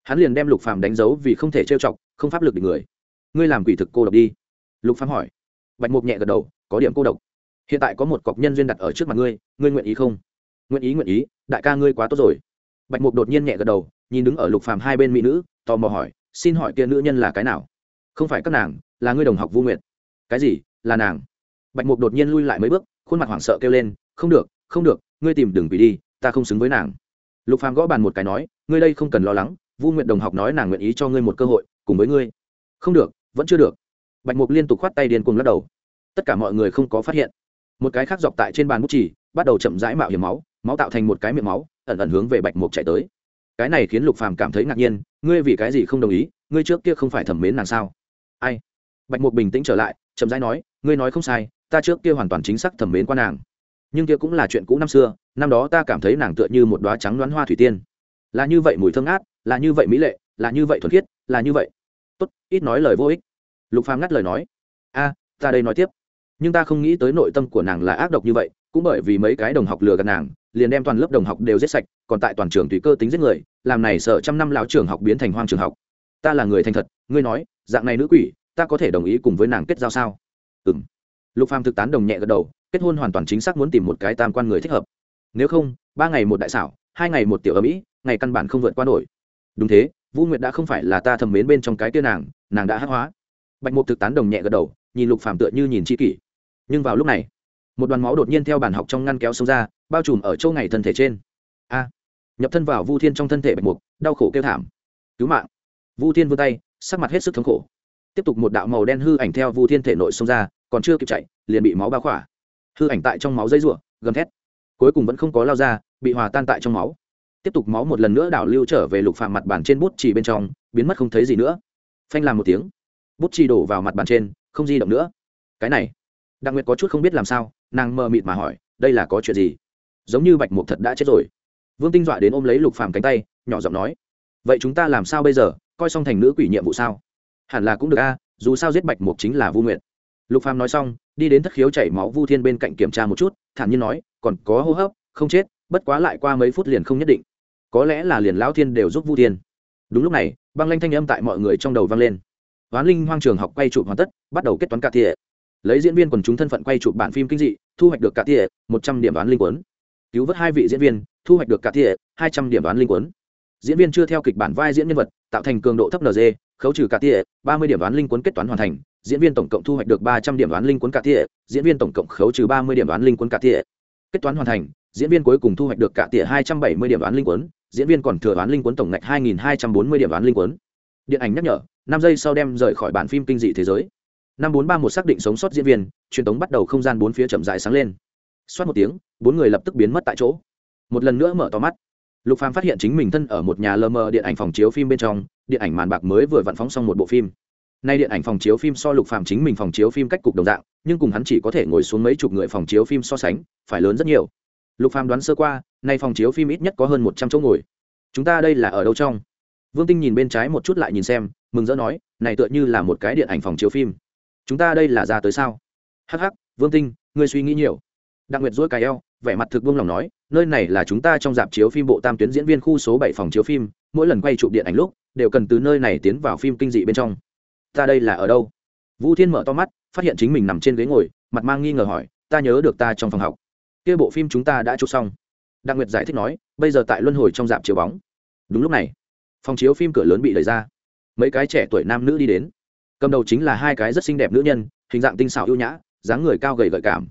Hắn liền đem lục phàm đánh dấu vì không thể trêu chọc, không pháp lực được người. Ngươi làm quỷ thực cô độc đi. Lục phàm hỏi. Bạch mục nhẹ gật đầu, có điểm cô độc. Hiện tại có một cọc nhân duyên đặt ở trước mặt ngươi ngươi nguyện ý không? Nguyện ý nguyện ý, đại ca ngươi quá tốt rồi. Bạch mục đột nhiên nhẹ gật đầu, nhìn đứng ở lục phàm hai bên mỹ nữ, tò mò hỏi, xin hỏi kia nữ nhân là cái nào? Không phải các nàng, là ngươi đồng học vu nguyệt. Cái gì? Là nàng? Bạch mục đột nhiên lui lại mấy bước khuôn mặt hoảng sợ kêu lên, không được không được, ngươi tìm đừng vì đi, ta không xứng với nàng. Lục phàm gõ bàn một cái nói, ngươi đây không cần lo lắng, vu nguyệt đồng học nói nàng nguyện ý cho ngươi một cơ hội, cùng với ngươi. Không được, vẫn chưa được. Bạch mục liên tục khoát tay điên cuồng lắc đầu. Tất cả mọi người không có phát hiện. Một cái khác dọc tại trên bàn bút chỉ bắt đầu chậm rãi mạo hiểm máu máu tạo thành một cái miệng máu, ẩn ẩn hướng về bạch mục chạy tới. Cái này khiến lục phàm cảm thấy ngạc nhiên, ngươi vì cái gì không đồng ý, ngươi trước kia không phải thẩm mến nàng sao? Ai? Bạch mục bình tĩnh trở lại, chậm rãi nói, ngươi nói không sai ta trước kia hoàn toàn chính xác thẩm mến qua nàng. Nhưng kia cũng là chuyện cũ năm xưa, năm đó ta cảm thấy nàng tựa như một đóa trắng đoán hoa thủy tiên. Là như vậy mùi thơm ngát, là như vậy mỹ lệ, là như vậy thuần khiết, là như vậy. Tốt, ít nói lời vô ích. Lục phàm ngắt lời nói. A, ta đây nói tiếp. Nhưng ta không nghĩ tới nội tâm của nàng là ác độc như vậy, cũng bởi vì mấy cái đồng học lừa gạt nàng, liền đem toàn lớp đồng học đều giết sạch, còn tại toàn trường tùy cơ tính giết người, làm này sợ trăm năm lão trường học biến thành hoang trường học. Ta là người thành thật, ngươi nói, dạng này nữ quỷ, ta có thể đồng ý cùng với nàng kết giao sao? Ừ lục phàm thực tán đồng nhẹ gật đầu, kết hôn hoàn toàn chính xác muốn tìm một cái tam quan người thích hợp. Nếu không, ba ngày một đại xảo, hai ngày một tiểu ở mỹ ngày căn bản không vượt qua nổi. Đúng thế vũ nguyệt đã không phải là ta thầm mến bên trong cái kia nàng nàng đã hắc hóa. Bạch mục thực tán đồng nhẹ gật đầu, nhìn lục phàm tựa như nhìn chi kỷ. Nhưng vào lúc này, một đoàn máu đột nhiên theo bàn học trong ngăn kéo xông ra, bao trùm ở châu ngày thân thể trên. A! Nhập thân vào vu thiên trong thân thể bạch mục đau khổ kêu thảm. Cứu mạng! Vu thiên vươn tay, sắc mặt hết sức thống khổ. Tiếp tục một đạo màu đen hư ảnh theo vu thiên thể nội xông ra còn chưa kịp chạy, liền bị máu bao khỏa. Hư ảnh tại trong máu dây rụa gầm thét. Cuối cùng vẫn không có lao ra, bị hòa tan tại trong máu. Tiếp tục máu một lần nữa đảo lưu trở về lục phàm mặt bàn trên bút chỉ bên trong, biến mất không thấy gì nữa. Phanh làm một tiếng. Bút chỉ đổ vào mặt bàn trên, không di động nữa. Cái này, đặng nguyệt có chút không biết làm sao, nàng mờ mịt mà hỏi, đây là có chuyện gì? Giống như bạch mục thật đã chết rồi. Vương tinh dọa đến ôm lấy lục phàm cánh tay, nhỏ giọng nói, vậy chúng ta làm sao bây giờ? Coi xong thành nữ quỷ nhiệm vụ sao? Hẳn là cũng được a, dù sao giết bạch mục chính là vu nguyện lục phàm nói xong, đi đến thất khiếu chảy máu vu thiên bên cạnh kiểm tra một chút, thản nhiên nói, còn có hô hấp, không chết, bất quá lại qua mấy phút liền không nhất định. Có lẽ là liền lão thiên đều giúp vu thiên. Đúng lúc này, băng lanh thanh âm tại mọi người trong đầu vang lên. Hoán linh hoang trường học quay chụp hoàn tất, bắt đầu kết toán cả thiệ lấy diễn viên quần chúng thân phận quay chụp bản phim kinh dị, thu hoạch được cả thiệ một trăm điểm đoán linh quấn cứu vớt hai vị diễn viên, thu hoạch được cả thiệ hai trăm điểm đoán linh quấn diễn viên chưa theo kịch bản vai diễn nhân vật, tạo thành cường độ thấp nd khấu trừ cả tỉa ba mươi điểm đoán linh cuốn kết toán hoàn thành, diễn viên tổng cộng thu hoạch được ba trăm điểm đoán linh cuốn cả tỉa diễn viên tổng cộng khấu trừ ba mươi điểm đoán linh cuốn cả tỉa kết toán hoàn thành, diễn viên cuối cùng thu hoạch được cả tỉa hai trăm bảy mươi điểm đoán linh cuốn. diễn viên còn thừa đoán linh cuốn tổng ngạch hai nghìn hai trăm bốn mươi điểm đoán linh cuốn. điện ảnh nhắc nhở, năm giây sau đem rời khỏi bản phim kinh dị thế giới năm bốn ba một xác định sống sót diễn viên, truyền tống bắt đầu không gian bốn phía chậm dài sáng lên xoát một tiếng, bốn người lập tức biến mất tại chỗ một lần nữa mở to mắt lục phàm phát hiện chính mình thân ở một nhà lơ mờ điện ảnh phòng chiếu phim bên trong điện ảnh màn bạc mới vừa vặn phóng xong một bộ phim. Nay điện ảnh phòng chiếu phim so lục phàm chính mình phòng chiếu phim cách cục đồng dạng, nhưng cùng hắn chỉ có thể ngồi xuống mấy chục người phòng chiếu phim so sánh, phải lớn rất nhiều. Lục phàm đoán sơ qua, nay phòng chiếu phim ít nhất có hơn một trăm chỗ ngồi. Chúng ta đây là ở đâu trong? Vương tinh nhìn bên trái một chút lại nhìn xem, mừng rỡ nói, này tựa như là một cái điện ảnh phòng chiếu phim. Chúng ta đây là ra tới sao? Hắc hắc, vương tinh, ngươi suy nghĩ nhiều. Đặng nguyệt dỗi cài eo, vẻ mặt thực buông lòng nói, nơi này là chúng ta trong dạp chiếu phim bộ tam tuyến diễn viên khu số bảy phòng chiếu phim, mỗi lần quay chụp điện ảnh lúc đều cần từ nơi này tiến vào phim kinh dị bên trong. Ta đây là ở đâu? Vũ thiên mở to mắt, phát hiện chính mình nằm trên ghế ngồi, mặt mang nghi ngờ hỏi, ta nhớ được ta trong phòng học. Kia bộ phim chúng ta đã chụp xong. Đặng nguyệt giải thích nói, bây giờ tại luân hồi trong dạp chiếu bóng. Đúng lúc này, phòng chiếu phim cửa lớn bị đẩy ra. Mấy cái trẻ tuổi nam nữ đi đến. Cầm đầu chính là hai cái rất xinh đẹp nữ nhân, hình dạng tinh xảo ưu nhã, dáng người cao gầy gợi cảm.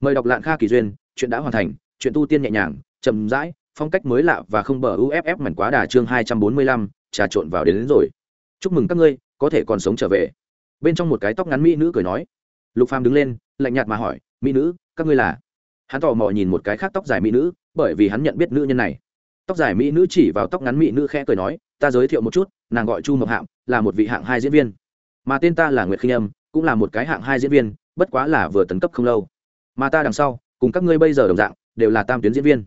Mời đọc lạng kha kỳ duyên, chuyện đã hoàn thành, chuyện tu tiên nhẹ nhàng, chậm rãi, phong cách mới lạ và không bờ uff mảnh quá đà chương hai trăm bốn mươi lăm trà trộn vào đến, đến rồi. Chúc mừng các ngươi có thể còn sống trở về. Bên trong một cái tóc ngắn mỹ nữ cười nói. Lục phàm đứng lên lạnh nhạt mà hỏi mỹ nữ các ngươi là? Hắn tò mò nhìn một cái khác tóc dài mỹ nữ bởi vì hắn nhận biết nữ nhân này. Tóc dài mỹ nữ chỉ vào tóc ngắn mỹ nữ khẽ cười nói ta giới thiệu một chút nàng gọi chu mộc hạm là một vị hạng hai diễn viên. Mà tên ta là nguyệt khinh âm cũng là một cái hạng hai diễn viên bất quá là vừa tấn cấp không lâu. Mà ta đằng sau cùng các ngươi bây giờ đồng dạng đều là tam tuyến diễn viên.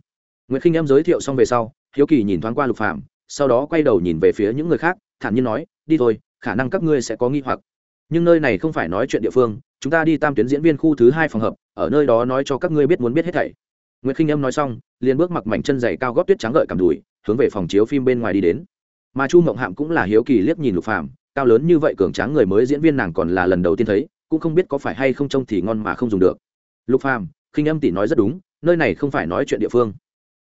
Nguyệt khinh âm giới thiệu xong về sau hiếu kỳ nhìn thoáng qua lục phạm sau đó quay đầu nhìn về phía những người khác, thản nhiên nói, đi thôi, khả năng các ngươi sẽ có nghi hoặc. Nhưng nơi này không phải nói chuyện địa phương, chúng ta đi tam tuyến diễn viên khu thứ hai phòng hợp, ở nơi đó nói cho các ngươi biết muốn biết hết thảy. Nguyễn khinh âm nói xong, liền bước mặc mảnh chân dày cao gót tuyết trắng gợi cầm đùi, hướng về phòng chiếu phim bên ngoài đi đến. Mà chu mộng hạm cũng là hiếu kỳ liếc nhìn lục phàm, cao lớn như vậy cường tráng người mới diễn viên nàng còn là lần đầu tiên thấy, cũng không biết có phải hay không trông thì ngon mà không dùng được. Lục phàm, khinh âm tỷ nói rất đúng, nơi này không phải nói chuyện địa phương.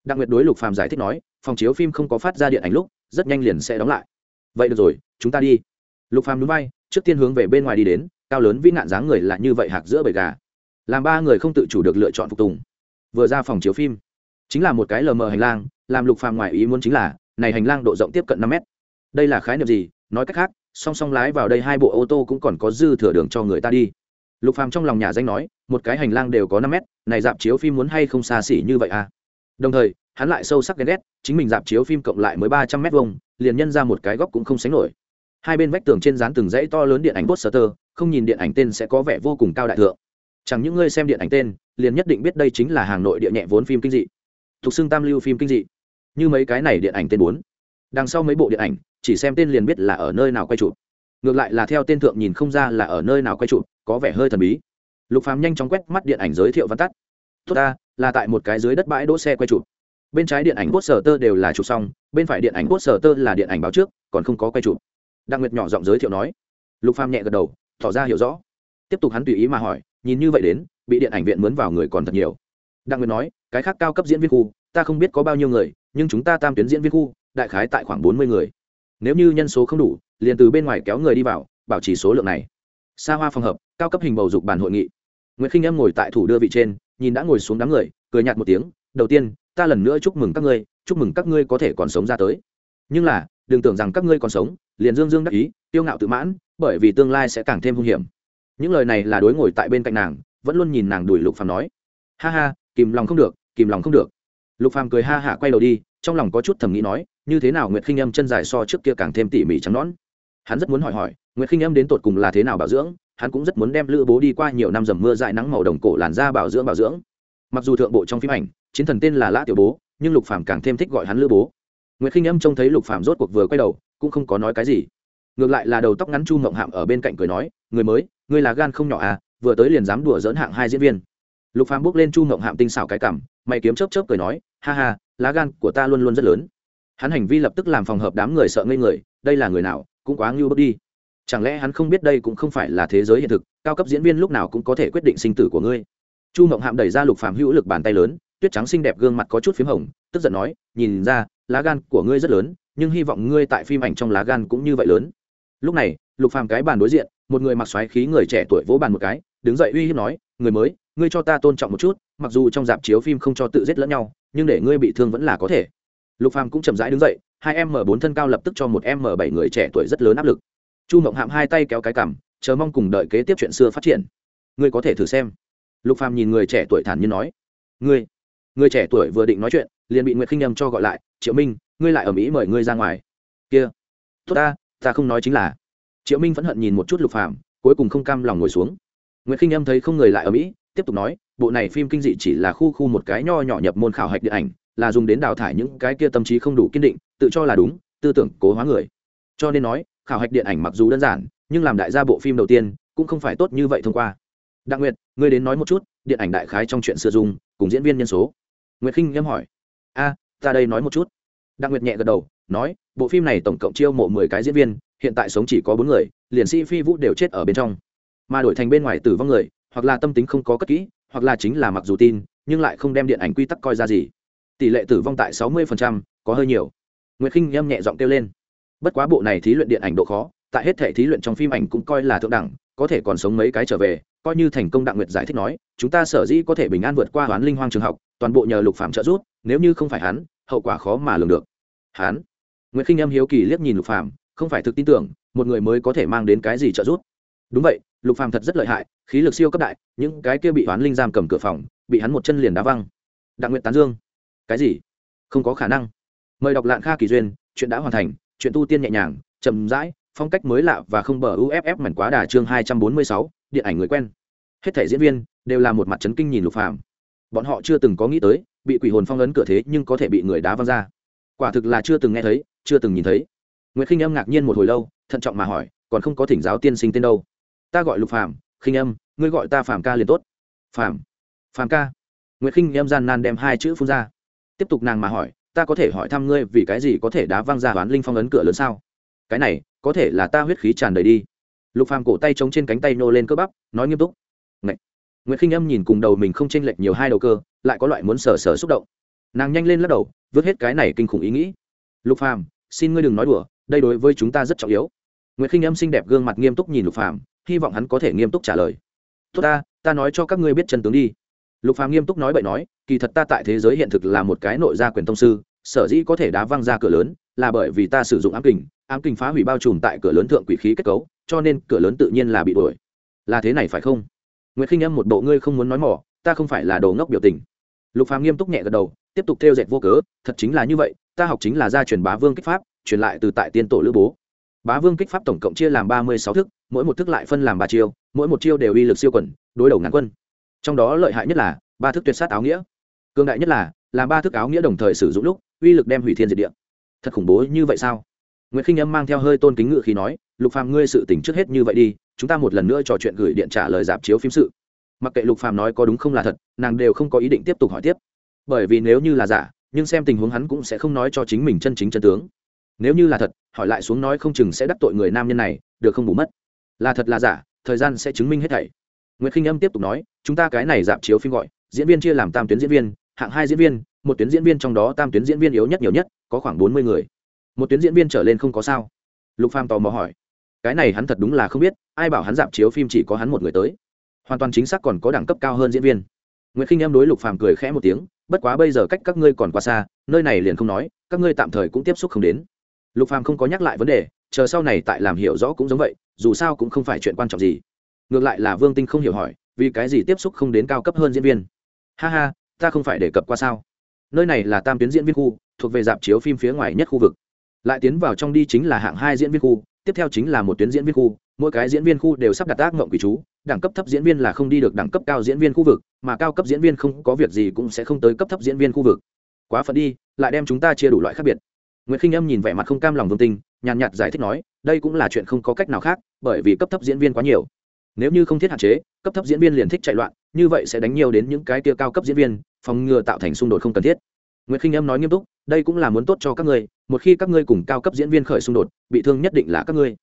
Đặc biệt đối lục phàm giải thích nói phòng chiếu phim không có phát ra điện ảnh lúc, rất nhanh liền sẽ đóng lại. Vậy được rồi, chúng ta đi. Lục phàm núi bay trước tiên hướng về bên ngoài đi đến, cao lớn vĩ nạn dáng người là như vậy hạc giữa bầy gà. Làm ba người không tự chủ được lựa chọn phục tùng. Vừa ra phòng chiếu phim, chính là một cái lờ mờ hành lang, làm lục phàm ngoài ý muốn chính là, này hành lang độ rộng tiếp cận năm mét. Đây là khái niệm gì? Nói cách khác, song song lái vào đây hai bộ ô tô cũng còn có dư thừa đường cho người ta đi. Lục phàm trong lòng nhà danh nói, một cái hành lang đều có năm mét, này dạp chiếu phim muốn hay không xa xỉ như vậy à? Đồng thời hắn lại sâu sắc ghen ghét, chính mình dạp chiếu phim cộng lại mới ba trăm mét vuông, liền nhân ra một cái góc cũng không sánh nổi. Hai bên vách tường trên dán từng dãy to lớn điện ảnh poster, không nhìn điện ảnh tên sẽ có vẻ vô cùng cao đại thượng. Chẳng những ngươi xem điện ảnh tên, liền nhất định biết đây chính là hàng nội địa nhẹ vốn phim kinh dị. Thuộc xưng tam lưu phim kinh dị. Như mấy cái này điện ảnh tên bốn. Đằng sau mấy bộ điện ảnh, chỉ xem tên liền biết là ở nơi nào quay chụp. Ngược lại là theo tên thượng nhìn không ra là ở nơi nào quay chụp, có vẻ hơi thần bí. Lục phàm nhanh chóng quét mắt điện ảnh giới thiệu văn tắt. Tốt ta, là tại một cái dưới đất bãi đỗ xe quay chụp bên trái điện ảnh poster tơ đều là chụp xong, bên phải điện ảnh poster tơ là điện ảnh báo trước, còn không có quay chụp. Đặng nguyệt nhỏ giọng giới thiệu nói. Lục phàm nhẹ gật đầu, tỏ ra hiểu rõ. Tiếp tục hắn tùy ý mà hỏi, nhìn như vậy đến, bị điện ảnh viện mướn vào người còn thật nhiều. Đặng nguyệt nói, cái khác cao cấp diễn viên khu, ta không biết có bao nhiêu người, nhưng chúng ta tam tuyến diễn viên khu, đại khái tại khoảng bốn mươi người. Nếu như nhân số không đủ, liền từ bên ngoài kéo người đi vào, bảo trì số lượng này. Xa hoa phòng hợp cao cấp hình bầu dục bàn hội nghị. Nguyễn khinh em ngồi tại thủ đưa vị trên, nhìn đã ngồi xuống đám người, cười nhạt một tiếng, đầu tiên ta lần nữa chúc mừng các ngươi, chúc mừng các ngươi có thể còn sống ra tới. Nhưng là, đừng tưởng rằng các ngươi còn sống, liền dương dương đắc ý tiêu ngạo tự mãn, bởi vì tương lai sẽ càng thêm hung hiểm. Những lời này là đối ngồi tại bên cạnh nàng, vẫn luôn nhìn nàng đuổi lục phàm nói. Ha ha, kìm lòng không được, kìm lòng không được. Lục phàm cười ha hả quay đầu đi, trong lòng có chút thầm nghĩ nói, như thế nào nguyệt khinh âm chân dài so trước kia càng thêm tỉ mỉ trắng nón hắn rất muốn hỏi hỏi, nguyệt khinh âm đến tột cùng là thế nào bảo dưỡng, hắn cũng rất muốn đem lữ bố đi qua nhiều năm dầm mưa dại nắng màu đồng cổ làn da bảo dưỡng bảo dưỡng mặc dù thượng bộ trong phim ảnh, chiến thần tên là lã tiểu bố, nhưng lục phàm càng thêm thích gọi hắn lữ bố. Nguyễn khinh âm trông thấy lục phàm rốt cuộc vừa quay đầu, cũng không có nói cái gì. Ngược lại là đầu tóc ngắn chu mộng hạm ở bên cạnh cười nói, người mới người là gan không nhỏ à vừa tới liền dám đùa dỡn hạng hai diễn viên. Lục phàm bước lên chu mộng hạm tinh xảo cái cảm mày kiếm chớp chớp cười nói, ha ha, lá gan của ta luôn luôn rất lớn. Hắn hành vi lập tức làm phòng hợp đám người sợ ngây người, đây là người nào, cũng quá ngưu bước đi. Chẳng lẽ hắn không biết đây cũng không phải là thế giới hiện thực, cao cấp diễn viên lúc nào cũng có thể quyết định sinh tử của ngươi? Chu mộng hạm đẩy ra lục phàm hữu lực bàn tay lớn, tuyết trắng xinh đẹp gương mặt có chút p h í m hồng, tức giận nói, nhìn ra, lá gan của ngươi rất lớn, nhưng hy vọng ngươi tại phim ảnh trong lá gan cũng như vậy lớn. Lúc này, lục phàm cái bàn đối diện, một người mặc xoáy khí người trẻ tuổi vỗ bàn một cái, đứng dậy uy hiếp nói, người mới, ngươi cho ta tôn trọng một chút, mặc dù trong dạp chiếu phim không cho tự giết lẫn nhau, nhưng để ngươi bị thương vẫn là có thể. Lục phàm cũng chậm rãi đứng dậy, hai m bốn thân cao lập tức cho một m bảy người trẻ tuổi rất lớn áp lực. Chu mộng hạm hai tay kéo cái cằm, chờ mong cùng đợi kế tiếp chuyện xưa phát triển. Ngươi có thể thử xem lục phàm nhìn người trẻ tuổi thản nhiên nói, ngươi, người trẻ tuổi vừa định nói chuyện, liền bị nguyệt khinh nhầm cho gọi lại, triệu minh, ngươi lại ở mỹ mời ngươi ra ngoài. Kia, tốt ta ta không nói chính là. Triệu minh phẫn hận nhìn một chút lục phàm, cuối cùng không cam lòng ngồi xuống. Nguyệt khinh nhầm thấy không người lại ở mỹ, tiếp tục nói, bộ này phim kinh dị chỉ là khu khu một cái nho nhỏ nhập môn khảo hạch điện ảnh, là dùng đến đào thải những cái kia tâm trí không đủ kiên định, tự cho là đúng, tư tưởng cố hóa người. Cho nên nói, khảo hạch điện ảnh mặc dù đơn giản, nhưng làm đại gia bộ phim đầu tiên, cũng không phải tốt như vậy thông qua đặng nguyệt, ngươi đến nói một chút, điện ảnh đại khái trong chuyện xưa dùng, cùng diễn viên nhân số. Nguyệt khinh nhâm hỏi. A, ta đây nói một chút. Đặng nguyệt nhẹ gật đầu, nói, bộ phim này tổng cộng chiêu mộ mười cái diễn viên, hiện tại sống chỉ có bốn người, liền sĩ phi vũ đều chết ở bên trong. Mà đổi thành bên ngoài tử vong người, hoặc là tâm tính không có cất kỹ, hoặc là chính là mặc dù tin, nhưng lại không đem điện ảnh quy tắc coi ra gì. Tỷ lệ tử vong tại sáu mươi có hơi nhiều. Nguyệt khinh nhâm nhẹ giọng kêu lên. Bất quá bộ này thí luyện điện ảnh độ khó, tại hết thể thí luyện trong phim ảnh cũng coi là thượng đẳng, có thể còn sống mấy cái trở về coi như thành công đặng nguyệt giải thích nói, chúng ta sở dĩ có thể bình an vượt qua hoán linh hoang trường học, toàn bộ nhờ lục phạm trợ giúp, nếu như không phải hắn, hậu quả khó mà lường được. Hắn? Nguyễn khinh em hiếu kỳ liếc nhìn lục phạm không phải thực tin tưởng, một người mới có thể mang đến cái gì trợ giúp. Đúng vậy, lục phạm thật rất lợi hại, khí lực siêu cấp đại, những cái kia bị hoán linh giam cầm cửa phòng, bị hắn một chân liền đá văng. Đặng nguyệt tán dương. Cái gì? Không có khả năng. Mời đọc lạng kha kỳ duyên, chuyện đã hoàn thành, chuyện tu tiên nhẹ nhàng, chậm rãi, phong cách mới lạ và không bờ uff mảnh quá đà chương hai trăm bốn mươi sáu, điện ảnh người quen hết thể diễn viên đều là một mặt trấn kinh nhìn lục phàm. Bọn họ chưa từng có nghĩ tới, bị quỷ hồn phong ấn cửa thế nhưng có thể bị người đá văng ra. Quả thực là chưa từng nghe thấy, chưa từng nhìn thấy. Nguyễn khinh âm ngạc nhiên một hồi lâu, thận trọng mà hỏi, còn không có thỉnh giáo tiên sinh tên đâu? Ta gọi lục phàm, khinh âm, ngươi gọi ta phàm ca liền tốt. Phàm phàm ca. Nguyễn khinh âm gian nan đem hai chữ phun ra. Tiếp tục nàng mà hỏi, ta có thể hỏi thăm ngươi vì cái gì có thể đá văng ra hoán linh phong ấn cửa lớn sao? Cái này, có thể là ta huyết khí tràn đầy đi. Lục phàm cổ tay chống trên cánh tay nô lên cơ bắp, nói nghiêm túc nguyễn khinh âm nhìn cùng đầu mình không chênh lệch nhiều hai đầu cơ, lại có loại muốn sờ sờ xúc động. Nàng nhanh lên lắc đầu, vứt hết cái này kinh khủng ý nghĩ. Lục phàm, xin ngươi đừng nói đùa, đây đối với chúng ta rất trọng yếu. Nguyễn khinh âm xinh đẹp gương mặt nghiêm túc nhìn lục phàm, hy vọng hắn có thể nghiêm túc trả lời. Tốt ta ta nói cho các ngươi biết chân tướng đi. Lục phàm nghiêm túc nói bậy nói, kỳ thật ta tại thế giới hiện thực là một cái nội gia quyền thông sư, sở dĩ có thể đá văng ra cửa lớn, là bởi vì ta sử dụng ám kình ám kình phá hủy bao trùm tại cửa lớn thượng quỷ khí kết cấu, cho nên cửa lớn tự nhiên là bị đuổi. Là thế này phải không? Nguyệt khinh âm một bộ ngươi không muốn nói mỏ ta không phải là đồ ngốc biểu tình. Lục phàm nghiêm túc nhẹ gật đầu tiếp tục theo dệt vô cớ thật chính là như vậy ta học chính là gia truyền bá vương kích pháp truyền lại từ tại tiên tổ lữ bố. Bá vương kích pháp tổng cộng chia làm ba mươi sáu thức mỗi một thức lại phân làm ba chiêu mỗi một chiêu đều uy lực siêu quần, đối đầu ngàn quân. Trong đó lợi hại nhất là ba thức tuyệt sát áo nghĩa. Cương đại nhất là làm ba thức áo nghĩa đồng thời sử dụng lúc uy lực đem hủy thiên diệt địa. Thật khủng bố như vậy sao? Nguyệt khinh âm mang theo hơi tôn kính ngự khi nói lục phàm ngươi sự tỉnh trước hết như vậy đi chúng ta một lần nữa trò chuyện gửi điện trả lời dạp chiếu phim sự. Mặc kệ lục phàm nói có đúng không là thật, nàng đều không có ý định tiếp tục hỏi tiếp. Bởi vì nếu như là giả, nhưng xem tình huống hắn cũng sẽ không nói cho chính mình chân chính chân tướng. Nếu như là thật, hỏi lại xuống nói không chừng sẽ đắc tội người nam nhân này, được không bù mất. Là thật là giả, thời gian sẽ chứng minh hết thảy. Nguyễn khinh âm tiếp tục nói, chúng ta cái này dạp chiếu phim gọi, diễn viên chia làm tam tuyến diễn viên, hạng hai diễn viên, một tuyến diễn viên trong đó tam tuyến diễn viên yếu nhất nhiều nhất, có khoảng bốn mươi người. Một tuyến diễn viên trở lên không có sao. Lục phàm tò mò hỏi cái này hắn thật đúng là không biết, ai bảo hắn dạp chiếu phim chỉ có hắn một người tới. Hoàn toàn chính xác còn có đẳng cấp cao hơn diễn viên. Nguyễn khinh em đối lục phàm cười khẽ một tiếng, bất quá bây giờ cách các ngươi còn quá xa, nơi này liền không nói, các ngươi tạm thời cũng tiếp xúc không đến. Lục phàm không có nhắc lại vấn đề, chờ sau này tại làm hiểu rõ cũng giống vậy, dù sao cũng không phải chuyện quan trọng gì. Ngược lại là vương tinh không hiểu hỏi, vì cái gì tiếp xúc không đến cao cấp hơn diễn viên? Ha ha, ta không phải đề cập qua sao? Nơi này là tam tuyến diễn viên khu, thuộc về dạp chiếu phim phía ngoài nhất khu vực. Lại tiến vào trong đi chính là hạng hai diễn viên khu tiếp theo chính là một tuyến diễn viên khu, mỗi cái diễn viên khu đều sắp đặt ác mộng quỷ chú, đẳng cấp thấp diễn viên là không đi được đẳng cấp cao diễn viên khu vực, mà cao cấp diễn viên không có việc gì cũng sẽ không tới cấp thấp diễn viên khu vực. Quá phận đi, lại đem chúng ta chia đủ loại khác biệt. Nguyễn khinh âm nhìn vẻ mặt không cam lòng vương tinh, nhàn nhạt giải thích nói, đây cũng là chuyện không có cách nào khác, bởi vì cấp thấp diễn viên quá nhiều. Nếu như không thiết hạn chế, cấp thấp diễn viên liền thích chạy loạn, như vậy sẽ đánh nhiều đến những cái kia cao cấp diễn viên, phòng ngừa tạo thành xung đột không cần thiết. Nguyễn khinh âm nói nghiêm túc đây cũng là muốn tốt cho các ngươi, một khi các ngươi cùng cao cấp diễn viên khởi xung đột, bị thương nhất định là các ngươi.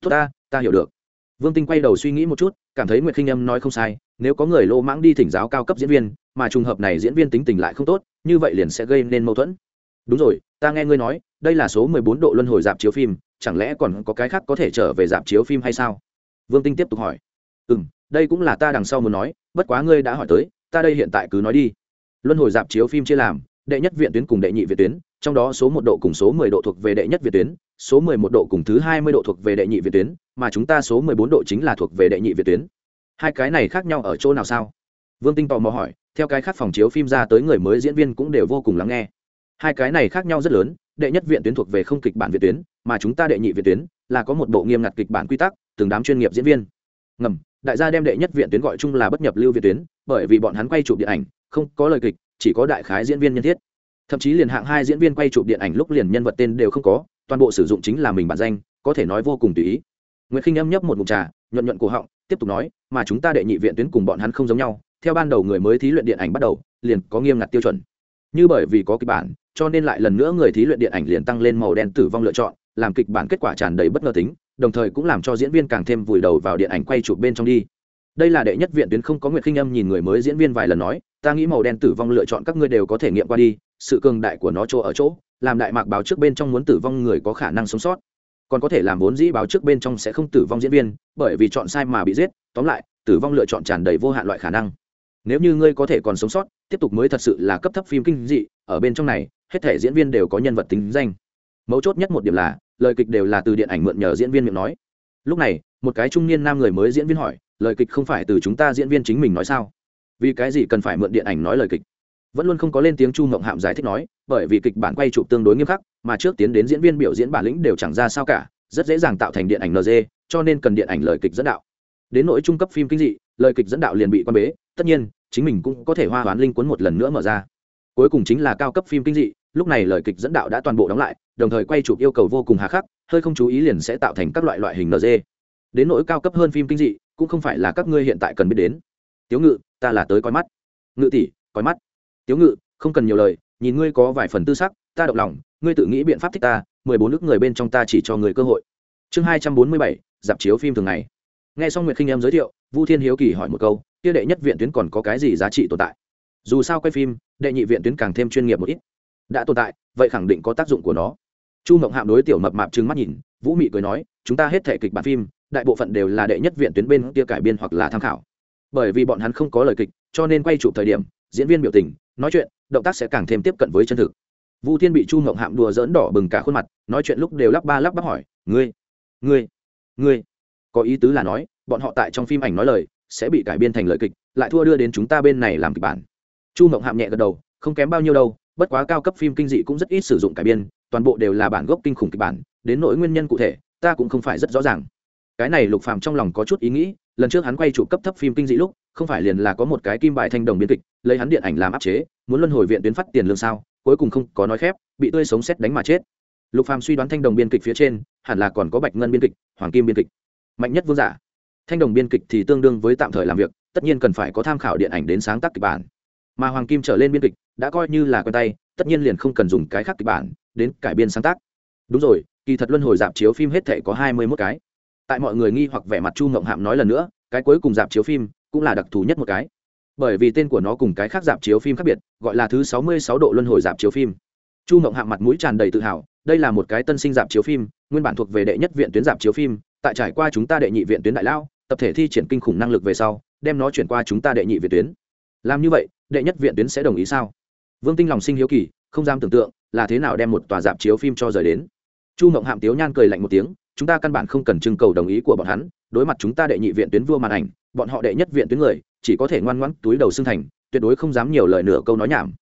Tốt ta ta hiểu được. Vương tinh quay đầu suy nghĩ một chút, cảm thấy nguyệt khinh âm nói không sai, nếu có người lô mãng đi thỉnh giáo cao cấp diễn viên, mà trùng hợp này diễn viên tính tình lại không tốt, như vậy liền sẽ gây nên mâu thuẫn. Đúng rồi, ta nghe ngươi nói, đây là số mười bốn độ luân hồi dạp chiếu phim, chẳng lẽ còn có cái khác có thể trở về dạp chiếu phim hay sao? Vương tinh tiếp tục hỏi. Ừ m đây cũng là ta đằng sau muốn nói, bất quá ngươi đã hỏi tới, ta đây hiện tại cứ nói đi. Luân hồi dạp chiếu phim chia làm đệ nhất viện tuyến cùng đệ nhị viện tuyến, trong đó số một độ cùng số mười độ thuộc về đệ nhất viện tuyến, số mười một độ cùng thứ hai mươi độ thuộc về đệ nhị viện tuyến, mà chúng ta số mười bốn độ chính là thuộc về đệ nhị viện tuyến. Hai cái này khác nhau ở chỗ nào sao? Vương tinh tò mò hỏi, theo cái khác phòng chiếu phim ra tới người mới diễn viên cũng đều vô cùng lắng nghe. Hai cái này khác nhau rất lớn, đệ nhất viện tuyến thuộc về không kịch bản viện tuyến, mà chúng ta đệ nhị viện tuyến là có một bộ nghiêm ngặt kịch bản quy tắc, từng đám chuyên nghiệp diễn viên. Ngầm, đại gia đem đệ nhất viện tuyến gọi chung là bất nhập lưu viện tuyến, bởi vì bọn hắn quay chụp điện ảnh, không có lời kịch chỉ có đại khái diễn viên nhân thiết. Thậm chí liền hạng hai diễn viên quay chụp điện ảnh lúc liền nhân vật tên đều không có, toàn bộ sử dụng chính là mình bản danh, có thể nói vô cùng tùy ý. Nguyễn khinh âm nhấp một mục trà, nhuận nhuận cổ họng, tiếp tục nói, mà chúng ta đệ nhị viện tuyến cùng bọn hắn không giống nhau, theo ban đầu người mới thí luyện điện ảnh bắt đầu, liền có nghiêm ngặt tiêu chuẩn. Như bởi vì có kịch bản, cho nên lại lần nữa người thí luyện điện ảnh liền tăng lên màu đen tử vong lựa chọn, làm kịch bản kết quả tràn đầy bất ngờ tính, đồng thời cũng làm cho diễn viên càng thêm vùi đầu vào điện ảnh quay chụp bên trong đi. Đây là đệ nhất viện tuyến không có nguyệt khinh âm nhìn người mới diễn viên vài lần nói ta nghĩ màu đen tử vong lựa chọn các ngươi đều có thể nghiệm qua đi, sự cường đại của nó chỗ ở chỗ, làm đại mạc báo trước bên trong muốn tử vong người có khả năng sống sót. Còn có thể làm vốn dĩ báo trước bên trong sẽ không tử vong diễn viên, bởi vì chọn sai mà bị giết, tóm lại, tử vong lựa chọn tràn đầy vô hạn loại khả năng. Nếu như ngươi có thể còn sống sót, tiếp tục mới thật sự là cấp thấp phim kinh dị, ở bên trong này, hết thể diễn viên đều có nhân vật tính danh. Mấu chốt nhất một điểm là, lời kịch đều là từ điện ảnh mượn nhờ diễn viên miệng nói. Lúc này, một cái trung niên nam người mới diễn viên hỏi, lời kịch không phải từ chúng ta diễn viên chính mình nói sao? Vì cái gì cần phải mượn điện ảnh nói lời kịch? Vẫn luôn không có lên tiếng chu mộng hạm giải thích nói, bởi vì kịch bản quay chụp tương đối nghiêm khắc, mà trước tiến đến diễn viên biểu diễn bản lĩnh đều chẳng ra sao cả, rất dễ dàng tạo thành điện ảnh nd cho nên cần điện ảnh lời kịch dẫn đạo. Đến nỗi trung cấp phim kinh dị, lời kịch dẫn đạo liền bị quan bế, tất nhiên, chính mình cũng có thể hoa hoán linh cuốn một lần nữa mở ra. Cuối cùng chính là cao cấp phim kinh dị, lúc này lời kịch dẫn đạo đã toàn bộ đóng lại, đồng thời quay chụp yêu cầu vô cùng hà khắc, hơi không chú ý liền sẽ tạo thành các loại loại hình nd đến nỗi cao cấp hơn phim kinh dị, cũng không phải là các ngươi hiện tại cần biết đến tiếu ngự, ta là tới coi mắt. Ngự tỷ, coi mắt. Tiếu ngự, không cần nhiều lời, nhìn ngươi có vài phần tư sắc, ta động lòng, ngươi tự nghĩ biện pháp thích ta, mười bốn nước người bên trong ta chỉ cho người cơ hội. Chương hai trăm bốn mươi bảy, dạp chiếu phim thường ngày. Nghe xong nguyệt khinh em giới thiệu, vu thiên hiếu kỳ hỏi một câu, kia đệ nhất viện tuyến còn có cái gì giá trị tồn tại? Dù sao quay phim, đệ nhị viện tuyến càng thêm chuyên nghiệp một ít. Đã tồn tại, vậy khẳng định có tác dụng của nó. Chu mộng hạm đối tiểu mập mạp trừng mắt nhìn, vũ mị cười nói, chúng ta hết thể kịch bản phim, đại bộ phận đều là đệ nhất viện tuyến bên kia cải biên hoặc là tham khảo bởi vì bọn hắn không có lời kịch, cho nên quay chụp thời điểm, diễn viên biểu tình, nói chuyện, động tác sẽ càng thêm tiếp cận với chân thực. Vu thiên bị chu mộng hạm đùa dỡn đỏ bừng cả khuôn mặt, nói chuyện lúc đều lắp ba lắp bắp hỏi, ngươi ngươi ngươi, có ý tứ là nói, bọn họ tại trong phim ảnh nói lời, sẽ bị cải biên thành lời kịch, lại thua đưa đến chúng ta bên này làm kịch bản. Chu mộng hạm nhẹ gật đầu, không kém bao nhiêu đâu, bất quá cao cấp phim kinh dị cũng rất ít sử dụng cải biên, toàn bộ đều là bản gốc kinh khủng kịch bản, đến nỗi nguyên nhân cụ thể, ta cũng không phải rất rõ ràng cái này lục phàm trong lòng có chút ý nghĩ, lần trước hắn quay chủ cấp thấp phim kinh dị lúc, không phải liền là có một cái kim bài thanh đồng biên kịch, lấy hắn điện ảnh làm áp chế, muốn luân hồi viện tuyến phát tiền lương sao, cuối cùng không có nói khép, bị tươi sống xét đánh mà chết. Lục phàm suy đoán thanh đồng biên kịch phía trên, hẳn là còn có bạch ngân biên kịch, hoàng kim biên kịch. Mạnh nhất vương giả. Thanh đồng biên kịch thì tương đương với tạm thời làm việc, tất nhiên cần phải có tham khảo điện ảnh đến sáng tác kịch bản. Mà hoàng kim trở lên biên kịch, đã coi như là quen tay, tất nhiên liền không cần dùng cái khác kịch bản, đến cải biên sáng tác. Đúng rồi, kỳ thật luân hồi dạp chiếu phim hết thể có hai mươi 21 cái tại mọi người nghi hoặc vẻ mặt chu ngộng hạm nói lần nữa, cái cuối cùng dạp chiếu phim cũng là đặc thù nhất một cái. Bởi vì tên của nó cùng cái khác dạp chiếu phim khác biệt, gọi là thứ sáu mươi sáu độ luân hồi dạp chiếu phim. Chu ngộng hạm mặt mũi tràn đầy tự hào, đây là một cái tân sinh dạp chiếu phim, nguyên bản thuộc về đệ nhất viện tuyến dạp chiếu phim, tại trải qua chúng ta đệ nhị viện tuyến đại lao, tập thể thi triển kinh khủng năng lực về sau, đem nó chuyển qua chúng ta đệ nhị viện tuyến. Làm như vậy, đệ nhất viện tuyến sẽ đồng ý sao? Vương tinh lòng sinh hiếu kỳ, không dám tưởng tượng là thế nào đem một tòa dạp chiếu phim cho rời đến. Chu mộng hạm tiếu nhan cười lạnh một tiếng chúng ta căn bản không cần trưng cầu đồng ý của bọn hắn, đối mặt chúng ta đệ nhị viện tuyến vua màn ảnh, bọn họ đệ nhất viện tuyến người, chỉ có thể ngoan ngoãn túi đầu xương thành, tuyệt đối không dám nhiều lời nửa câu nói nhảm.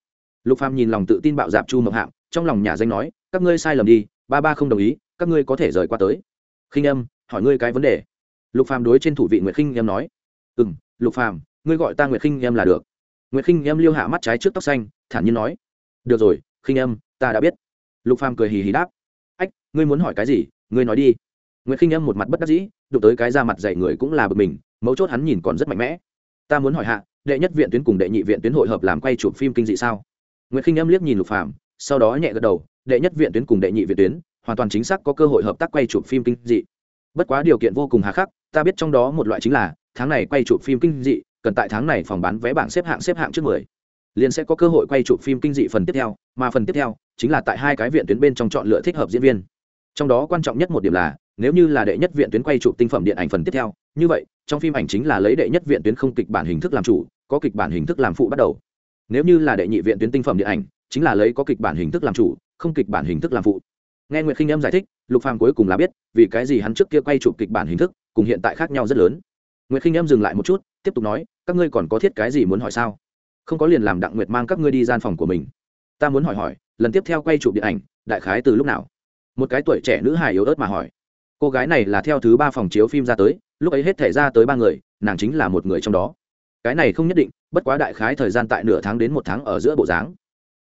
Lục phàm nhìn lòng tự tin bạo dạp chu mộc hạng, trong lòng nhà danh nói, các ngươi sai lầm đi, ba ba không đồng ý, các ngươi có thể rời qua tới. Khinh âm, hỏi ngươi cái vấn đề. Lục phàm đối trên thủ vị nguyệt khinh âm nói ừ lục phàm, ngươi gọi ta nguyệt khinh âm là được. Nguyệt khinh âm liêu hạ mắt trái trước tóc xanh, thản nhiên nói, được rồi, khinh âm, ta đã biết. Lục phàm cười hì hì đáp, ách, ngươi muốn hỏi cái gì, ngươi nói đi nguyệt khinh âm một mặt bất đắc dĩ, đụng tới cái da mặt dày người cũng là bực mình, mấu chốt hắn nhìn còn rất mạnh mẽ. Ta muốn hỏi hạ, đệ nhất viện tuyến cùng đệ nhị viện tuyến hội hợp làm quay chụp phim kinh dị sao? Nguyệt khinh âm liếc nhìn lục phàm, sau đó nhẹ gật đầu, đệ nhất viện tuyến cùng đệ nhị viện tuyến, hoàn toàn chính xác có cơ hội hợp tác quay chụp phim kinh dị. Bất quá điều kiện vô cùng hà khắc, ta biết trong đó một loại chính là, tháng này quay chụp phim kinh dị, cần tại tháng này phòng bán vé bảng xếp hạng xếp hạng trước mười. Liền sẽ có cơ hội quay chụp phim kinh dị phần tiếp theo, mà phần tiếp theo chính là tại hai cái viện tuyến bên trong chọn lựa thích hợp diễn viên. Trong đó quan trọng nhất một điểm là nếu như là đệ nhất viện tuyến quay chụp tinh phẩm điện ảnh phần tiếp theo, như vậy, trong phim ảnh chính là lấy đệ nhất viện tuyến không kịch bản hình thức làm chủ, có kịch bản hình thức làm phụ bắt đầu. Nếu như là đệ nhị viện tuyến tinh phẩm điện ảnh, chính là lấy có kịch bản hình thức làm chủ, không kịch bản hình thức làm phụ. Nghe nguyệt khinh em giải thích, lục phàm cuối cùng là biết, vì cái gì hắn trước kia quay chụp kịch bản hình thức, cùng hiện tại khác nhau rất lớn. Nguyệt khinh em dừng lại một chút, tiếp tục nói, các ngươi còn có thiết cái gì muốn hỏi sao? Không có liền làm đặng nguyệt mang các ngươi đi gian phòng của mình. Ta muốn hỏi hỏi, lần tiếp theo quay chụp điện ảnh, đại khái từ lúc nào? Một cái tuổi trẻ nữ hài yếu ớt mà hỏi cô gái này là theo thứ ba phòng chiếu phim ra tới, lúc ấy hết thể ra tới ba người, nàng chính là một người trong đó. Cái này không nhất định, bất quá đại khái thời gian tại nửa tháng đến một tháng ở giữa bộ dáng.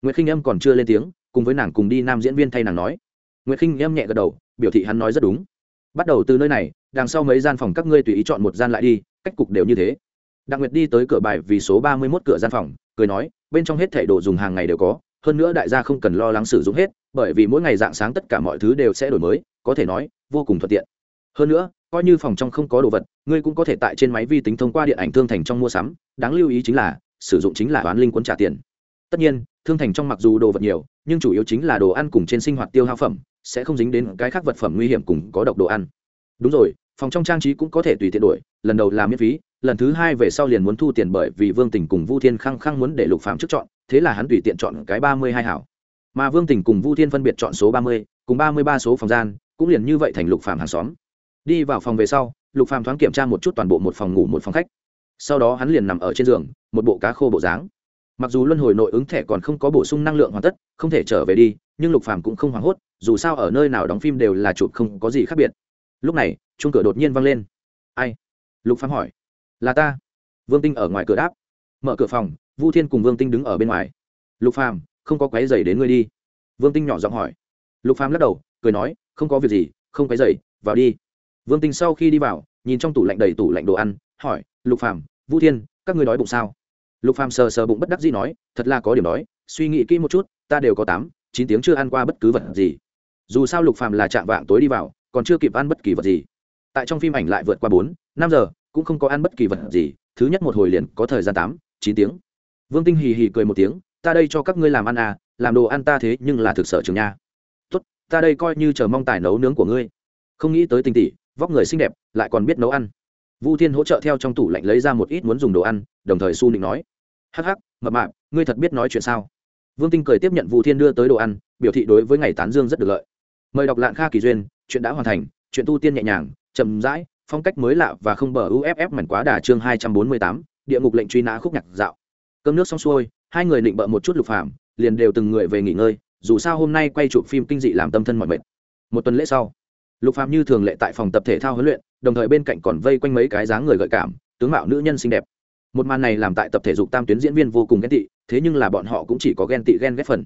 Nguyễn khinh âm còn chưa lên tiếng, cùng với nàng cùng đi nam diễn viên thay nàng nói. Nguyễn khinh âm nhẹ gật đầu, biểu thị hắn nói rất đúng. Bắt đầu từ nơi này, đằng sau mấy gian phòng các ngươi tùy ý chọn một gian lại đi, cách cục đều như thế. Đặng nguyệt đi tới cửa bài vì số ba mươi mốt cửa gian phòng, cười nói, bên trong hết thẻ đồ dùng hàng ngày đều có, hơn nữa đại gia không cần lo lắng sử dụng hết, bởi vì mỗi ngày dạng sáng tất cả mọi thứ đều sẽ đổi mới, có thể nói vô cùng thuận tiện. Hơn nữa, coi như phòng trong không có đồ vật, ngươi cũng có thể tại trên máy vi tính thông qua điện ảnh thương thành trong mua sắm. Đáng lưu ý chính là, sử dụng chính là toán linh cuốn trả tiền. Tất nhiên, thương thành trong mặc dù đồ vật nhiều, nhưng chủ yếu chính là đồ ăn cùng trên sinh hoạt tiêu hao phẩm, sẽ không dính đến cái khác vật phẩm nguy hiểm cùng có độc đồ ăn. Đúng rồi, phòng trong trang trí cũng có thể tùy tiện đổi, lần đầu là miễn phí, lần thứ hai về sau liền muốn thu tiền bởi vì vương tình cùng vu thiên khăng khăng muốn để lục phạm trước chọn, thế là hắn tùy tiện chọn cái ba mươi hai hảo. Mà vương tình cùng vu thiên phân biệt chọn số ba mươi, cùng ba mươi ba số phòng gian cũng liền như vậy thành lục phàm hàng xóm. Đi vào phòng về sau, lục phàm thoáng kiểm tra một chút toàn bộ một phòng ngủ một phòng khách. Sau đó hắn liền nằm ở trên giường, một bộ cá khô bộ dáng. Mặc dù luân hồi nội ứng thẻ còn không có bổ sung năng lượng hoàn tất, không thể trở về đi, nhưng lục phàm cũng không hoảng hốt, dù sao ở nơi nào đóng phim đều là chụp không có gì khác biệt. Lúc này chung cửa đột nhiên văng lên. Ai? Lục phàm hỏi. Là ta. Vương tinh ở ngoài cửa đáp. Mở cửa phòng, vu thiên cùng vương tinh đứng ở bên ngoài. Lục phàm, không có quấy dày đến ngươi đi. Vương tinh nhỏ giọng hỏi. Lục phàm lắc đầu, cười nói không có việc gì, không cái dậy vào đi. Vương tinh sau khi đi vào, nhìn trong tủ lạnh đầy tủ lạnh đồ ăn, hỏi, lục phàm vu thiên, các ngươi đói bụng sao? Lục phàm sờ sờ bụng bất đắc dĩ nói, thật là có điểm đói, suy nghĩ kỹ một chút, ta đều có tám, chín tiếng chưa ăn qua bất cứ vật gì. Dù sao lục phàm là chạm vạng tối đi vào, còn chưa kịp ăn bất kỳ vật gì. Tại trong phim ảnh lại vượt qua bốn, năm giờ, cũng không có ăn bất kỳ vật gì, thứ nhất một hồi liền có thời gian tám, chín tiếng. Vương tinh hì hì cười một tiếng, ta đây cho các ngươi làm ăn à làm đồ ăn ta thế nhưng là thực sở trường nha ta đây coi như chờ mong tài nấu nướng của ngươi. Không nghĩ tới tình tỷ, vóc người xinh đẹp, lại còn biết nấu ăn. Vu thiên hỗ trợ theo trong tủ lạnh lấy ra một ít muốn dùng đồ ăn, đồng thời su nịnh nói. Hắc hắc, mập mạp, ngươi thật biết nói chuyện sao? Vương tinh cười tiếp nhận vu thiên đưa tới đồ ăn, biểu thị đối với ngày tán dương rất được lợi. Mời đọc lạng kha kỳ duyên, chuyện đã hoàn thành, chuyện tu tiên nhẹ nhàng, chậm rãi, phong cách mới lạ và không bờ uff mảnh quá đà chương hai trăm bốn mươi tám, địa ngục lệnh truy nã khúc nhạc dạo. Cơm nước xong xuôi, hai người định bợ một chút lục phạm liền đều từng người về nghỉ ngơi dù sao hôm nay quay chụp phim kinh dị làm tâm thân mọi mệt. Một tuần lễ sau, lục phạm như thường lệ tại phòng tập thể thao huấn luyện, đồng thời bên cạnh còn vây quanh mấy cái dáng người gợi cảm, tướng mạo nữ nhân xinh đẹp. Một màn này làm tại tập thể dục tam tuyến diễn viên vô cùng ghen tị, thế nhưng là bọn họ cũng chỉ có ghen tị ghen ghét phần.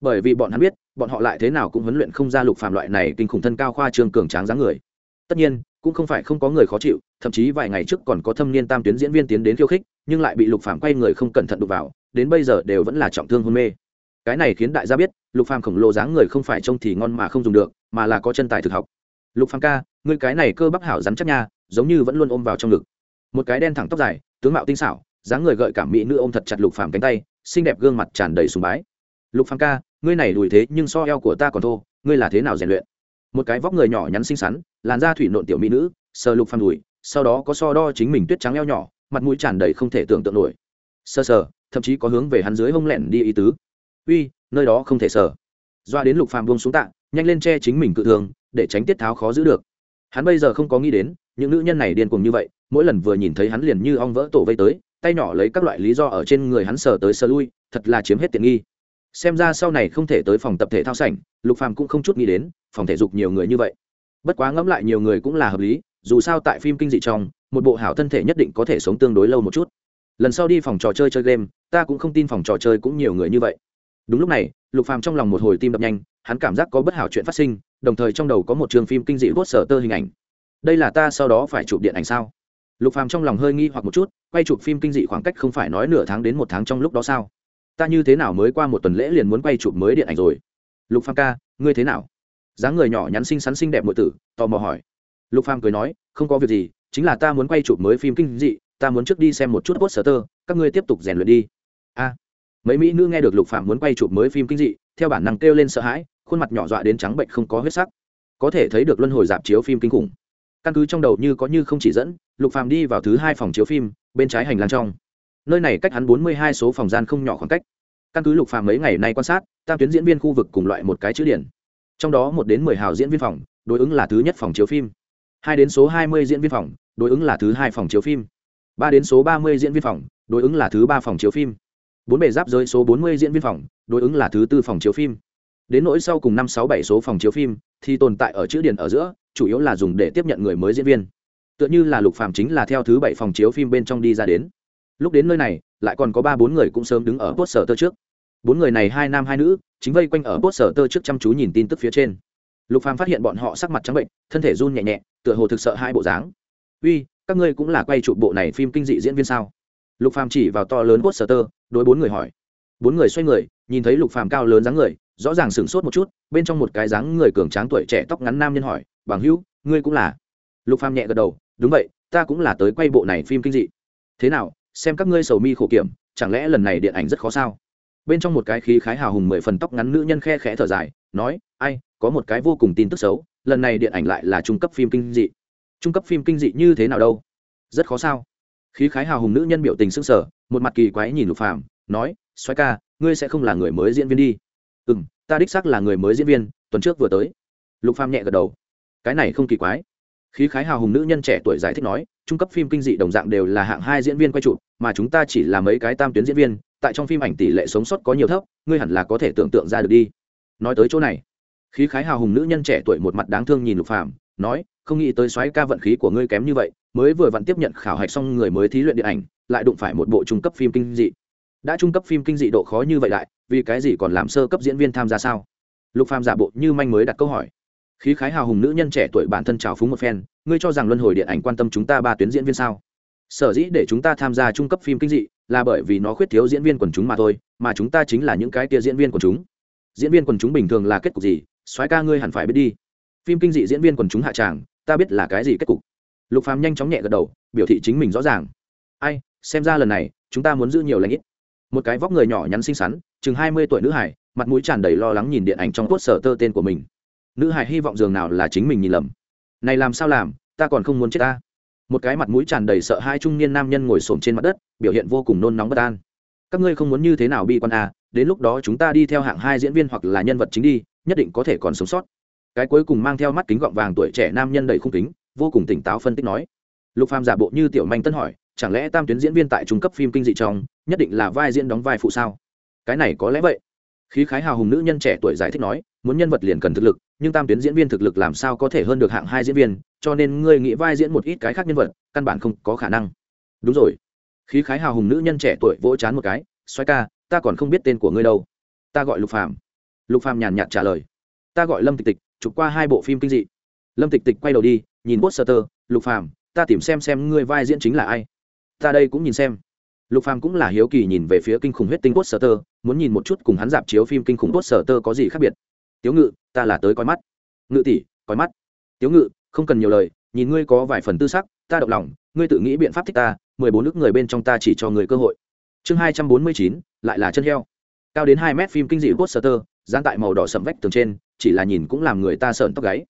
Bởi vì bọn hắn biết, bọn họ lại thế nào cũng huấn luyện không ra lục phàm loại này kinh khủng thân cao khoa trương cường tráng dáng người. Tất nhiên, cũng không phải không có người khó chịu, thậm chí vài ngày trước còn có thâm niên tam tuyến diễn viên tiến đến khiêu khích, nhưng lại bị lục phàm quay người không cẩn thận đụng vào, đến bây giờ đều vẫn là trọng thương hôn mê. Cái này khiến đại gia biết lục phàm khổng lồ dáng người không phải trông thì ngon mà không dùng được, mà là có chân tài thực học. Lục phàm ca, ngươi cái này cơ bắp hảo rắn chắc nha, giống như vẫn luôn ôm vào trong ngực. Một cái đen thẳng tóc dài, tướng mạo tinh xảo, dáng người gợi cảm mỹ nữ ôm thật chặt lục phàm cánh tay, xinh đẹp gương mặt tràn đầy sùng bái. Lục phàm ca, ngươi này đùi thế nhưng so eo của ta còn thô, ngươi là thế nào rèn luyện? Một cái vóc người nhỏ nhắn xinh xắn, làn da thủy nộn tiểu mỹ nữ, sờ lục phàm đùi, sau đó có so đo chính mình tuyết trắng eo nhỏ, mặt mũi tràn đầy không thể tưởng tượng nổi. Sờ sờ, thậm chí có hướng về hắn dưới hông lẹn đi ý tứ. Uy nơi đó không thể sở. doa đến lục phàm buông xuống tạ, nhanh lên che chính mình cự thường, để tránh tiết tháo khó giữ được. Hắn bây giờ không có nghĩ đến, những nữ nhân này điên cuồng như vậy, mỗi lần vừa nhìn thấy hắn liền như ong vỡ tổ vây tới, tay nhỏ lấy các loại lý do ở trên người hắn sờ tới sờ lui, thật là chiếm hết tiện nghi. Xem ra sau này không thể tới phòng tập thể thao sảnh, lục phàm cũng không chút nghĩ đến, phòng thể dục nhiều người như vậy. Bất quá ngẫm lại nhiều người cũng là hợp lý, dù sao tại phim kinh dị trong, một bộ hảo thân thể nhất định có thể sống tương đối lâu một chút. Lần sau đi phòng trò chơi chơi game, ta cũng không tin phòng trò chơi cũng nhiều người như vậy đúng lúc này, lục phàm trong lòng một hồi tim đập nhanh, hắn cảm giác có bất hảo chuyện phát sinh, đồng thời trong đầu có một trường phim kinh dị bốt sở tơ hình ảnh. Đây là ta sau đó phải chụp điện ảnh sao? Lục phàm trong lòng hơi nghi hoặc một chút, quay chụp phim kinh dị khoảng cách không phải nói nửa tháng đến một tháng trong lúc đó sao? Ta như thế nào mới qua một tuần lễ liền muốn quay chụp mới điện ảnh rồi? Lục phàm ca, ngươi thế nào? Dáng người nhỏ nhắn xinh xắn xinh đẹp muội tử, tò mò hỏi. Lục phàm cười nói, không có việc gì, chính là ta muốn quay chụp mới phim kinh dị, ta muốn trước đi xem một chút poster, các ngươi tiếp tục rèn luyện đi. A mấy mỹ nữ nghe được lục Phạm muốn quay chụp mới phim kinh dị, theo bản năng kêu lên sợ hãi, khuôn mặt nhỏ dọa đến trắng bệnh không có huyết sắc. Có thể thấy được luân hồi dạp chiếu phim kinh khủng. Căn cứ trong đầu như có như không chỉ dẫn, lục Phạm đi vào thứ hai phòng chiếu phim, bên trái hành lang trong. Nơi này cách hắn bốn mươi hai số phòng gian không nhỏ khoảng cách. Căn cứ lục Phạm mấy ngày nay quan sát, tam tuyến diễn viên khu vực cùng loại một cái chữ điển. Trong đó một đến mười hào diễn viên phòng, đối ứng là thứ nhất phòng chiếu phim. Hai đến số hai mươi diễn viên phòng, đối ứng là thứ hai phòng chiếu phim. Ba đến số ba mươi diễn viên phòng, đối ứng là thứ ba phòng chiếu phim bốn bề giáp giới số bốn mươi diễn viên phòng, đối ứng là thứ tư phòng chiếu phim. Đến nỗi sau cùng năm sáu bảy số phòng chiếu phim, thì tồn tại ở chữ điển ở giữa, chủ yếu là dùng để tiếp nhận người mới diễn viên. Tựa như là lục phàm chính là theo thứ bảy phòng chiếu phim bên trong đi ra đến. Lúc đến nơi này, lại còn có ba bốn người cũng sớm đứng ở post sở tơ trước. Bốn người này hai nam hai nữ, chính vây quanh ở post sở tơ trước chăm chú nhìn tin tức phía trên. Lục phàm phát hiện bọn họ sắc mặt trắng bệnh, thân thể run nhẹ nhẹ, tựa hồ thực sợ hai bộ dáng. Uy, các ngươi cũng là quay chụp bộ này phim kinh dị diễn viên sao? Lục phàm chỉ vào to lớn post sở tơ đối bốn người hỏi. Bốn người xoay người, nhìn thấy lục phàm cao lớn dáng người, rõ ràng sửng sốt một chút, bên trong một cái dáng người cường tráng tuổi trẻ tóc ngắn nam nhân hỏi, bằng hữu, ngươi cũng là? Lục phàm nhẹ gật đầu, đúng vậy, ta cũng là tới quay bộ này phim kinh dị. Thế nào, xem các ngươi sầu mi khổ kiểm, chẳng lẽ lần này điện ảnh rất khó sao? Bên trong một cái khí khái hào hùng mười phần tóc ngắn nữ nhân khe khẽ thở dài, nói, ai, có một cái vô cùng tin tức xấu, lần này điện ảnh lại là trung cấp phim kinh dị. Trung cấp phim kinh dị như thế nào đâu? Rất khó sao? Khí khái hào hùng nữ nhân biểu tình sững sờ một mặt kỳ quái nhìn lục phàm, nói xoáy ca, ngươi sẽ không là người mới diễn viên đi. Ừ m ta đích xác là người mới diễn viên, tuần trước vừa tới. Lục phàm nhẹ gật đầu. Cái này không kỳ quái. Khí khái hào hùng nữ nhân trẻ tuổi giải thích nói, trung cấp phim kinh dị đồng dạng đều là hạng hai diễn viên quay trụ mà chúng ta chỉ là mấy cái tam tuyến diễn viên, tại trong phim ảnh tỷ lệ sống sót có nhiều thấp, ngươi hẳn là có thể tưởng tượng ra được đi. Nói tới chỗ này, khí khái hào hùng nữ nhân trẻ tuổi một mặt đáng thương nhìn lục phàm, nói, không nghĩ tới xoáy ca vận khí của ngươi kém như vậy, mới vừa vặn tiếp nhận khảo hạch xong người mới thí luyện điện ảnh lại đụng phải một bộ trung cấp phim kinh dị. Đã trung cấp phim kinh dị độ khó như vậy lại, vì cái gì còn làm sơ cấp diễn viên tham gia sao? Lục phàm giả bộ như manh mới đặt câu hỏi. Khí khái hào hùng nữ nhân trẻ tuổi bản thân trào phúng một phen, ngươi cho rằng luân hồi điện ảnh quan tâm chúng ta ba tuyến diễn viên sao? Sở dĩ để chúng ta tham gia trung cấp phim kinh dị là bởi vì nó khuyết thiếu diễn viên quần chúng mà thôi, mà chúng ta chính là những cái tia diễn viên quần chúng. Diễn viên quần chúng bình thường là kết cục gì? Soái ca ngươi hẳn phải biết đi. Phim kinh dị diễn viên quần chúng hạ tràng, ta biết là cái gì kết cục. Lục phàm nhanh chóng nhẹ gật đầu, biểu thị chính mình rõ ràng. Ai xem ra lần này, chúng ta muốn giữ nhiều lãnh ít. Một cái vóc người nhỏ nhắn xinh xắn, chừng hai mươi tuổi nữ hải mặt mũi tràn đầy lo lắng nhìn điện ảnh trong cốt sở tơ tên của mình. Nữ hải hy vọng dường nào là chính mình nhìn lầm. Này làm sao làm, ta còn không muốn chết ta. Một cái mặt mũi tràn đầy sợ hai trung niên nam nhân ngồi xổm trên mặt đất, biểu hiện vô cùng nôn nóng bất an. Các ngươi không muốn như thế nào bi quan à đến lúc đó chúng ta đi theo hạng hai diễn viên hoặc là nhân vật chính đi, nhất định có thể còn sống sót. Cái cuối cùng mang theo mắt kính gọng vàng tuổi trẻ nam nhân đầy khung kính, vô cùng tỉnh táo phân tích nói. Lục phàm giả bộ như tiểu manh tân hỏi chẳng lẽ tam tuyến diễn viên tại trung cấp phim kinh dị trong, nhất định là vai diễn đóng vai phụ sao? Cái này có lẽ vậy. Khí khái hào hùng nữ nhân trẻ tuổi giải thích nói, muốn nhân vật liền cần thực lực, nhưng tam tuyến diễn viên thực lực làm sao có thể hơn được hạng hai diễn viên, cho nên ngươi nghĩ vai diễn một ít cái khác nhân vật, căn bản không có khả năng. Đúng rồi. Khí khái hào hùng nữ nhân trẻ tuổi vỗ chán một cái xoay ca, ta còn không biết tên của ngươi đâu. Ta gọi lục phàm. Lục phàm nhàn nhạt trả lời, ta gọi lâm tịch tịch, chụp qua hai bộ phim kinh dị. Lâm tịch tịch quay đầu đi, nhìn bốt sơ tơ lục phàm, ta tìm xem xem ngươi vai diễn chính là ai ta đây cũng nhìn xem. Lục phàm cũng là hiếu kỳ nhìn về phía kinh khủng huyết tinh poster tơ muốn nhìn một chút cùng hắn dạp chiếu phim kinh khủng poster tơ có gì khác biệt. Tiếu ngự, ta là tới coi mắt. Ngự tỷ, coi mắt. Tiếu ngự, không cần nhiều lời, nhìn ngươi có vài phần tư sắc, ta động lòng, ngươi tự nghĩ biện pháp thích ta, mười bốn nước người bên trong ta chỉ cho người cơ hội. Chương hai trăm bốn mươi chín, lại là chân heo. Cao đến hai mét phim kinh dị poster, dán tại màu đỏ sậm vách tường trên, chỉ là nhìn cũng làm người ta sợn tóc gáy.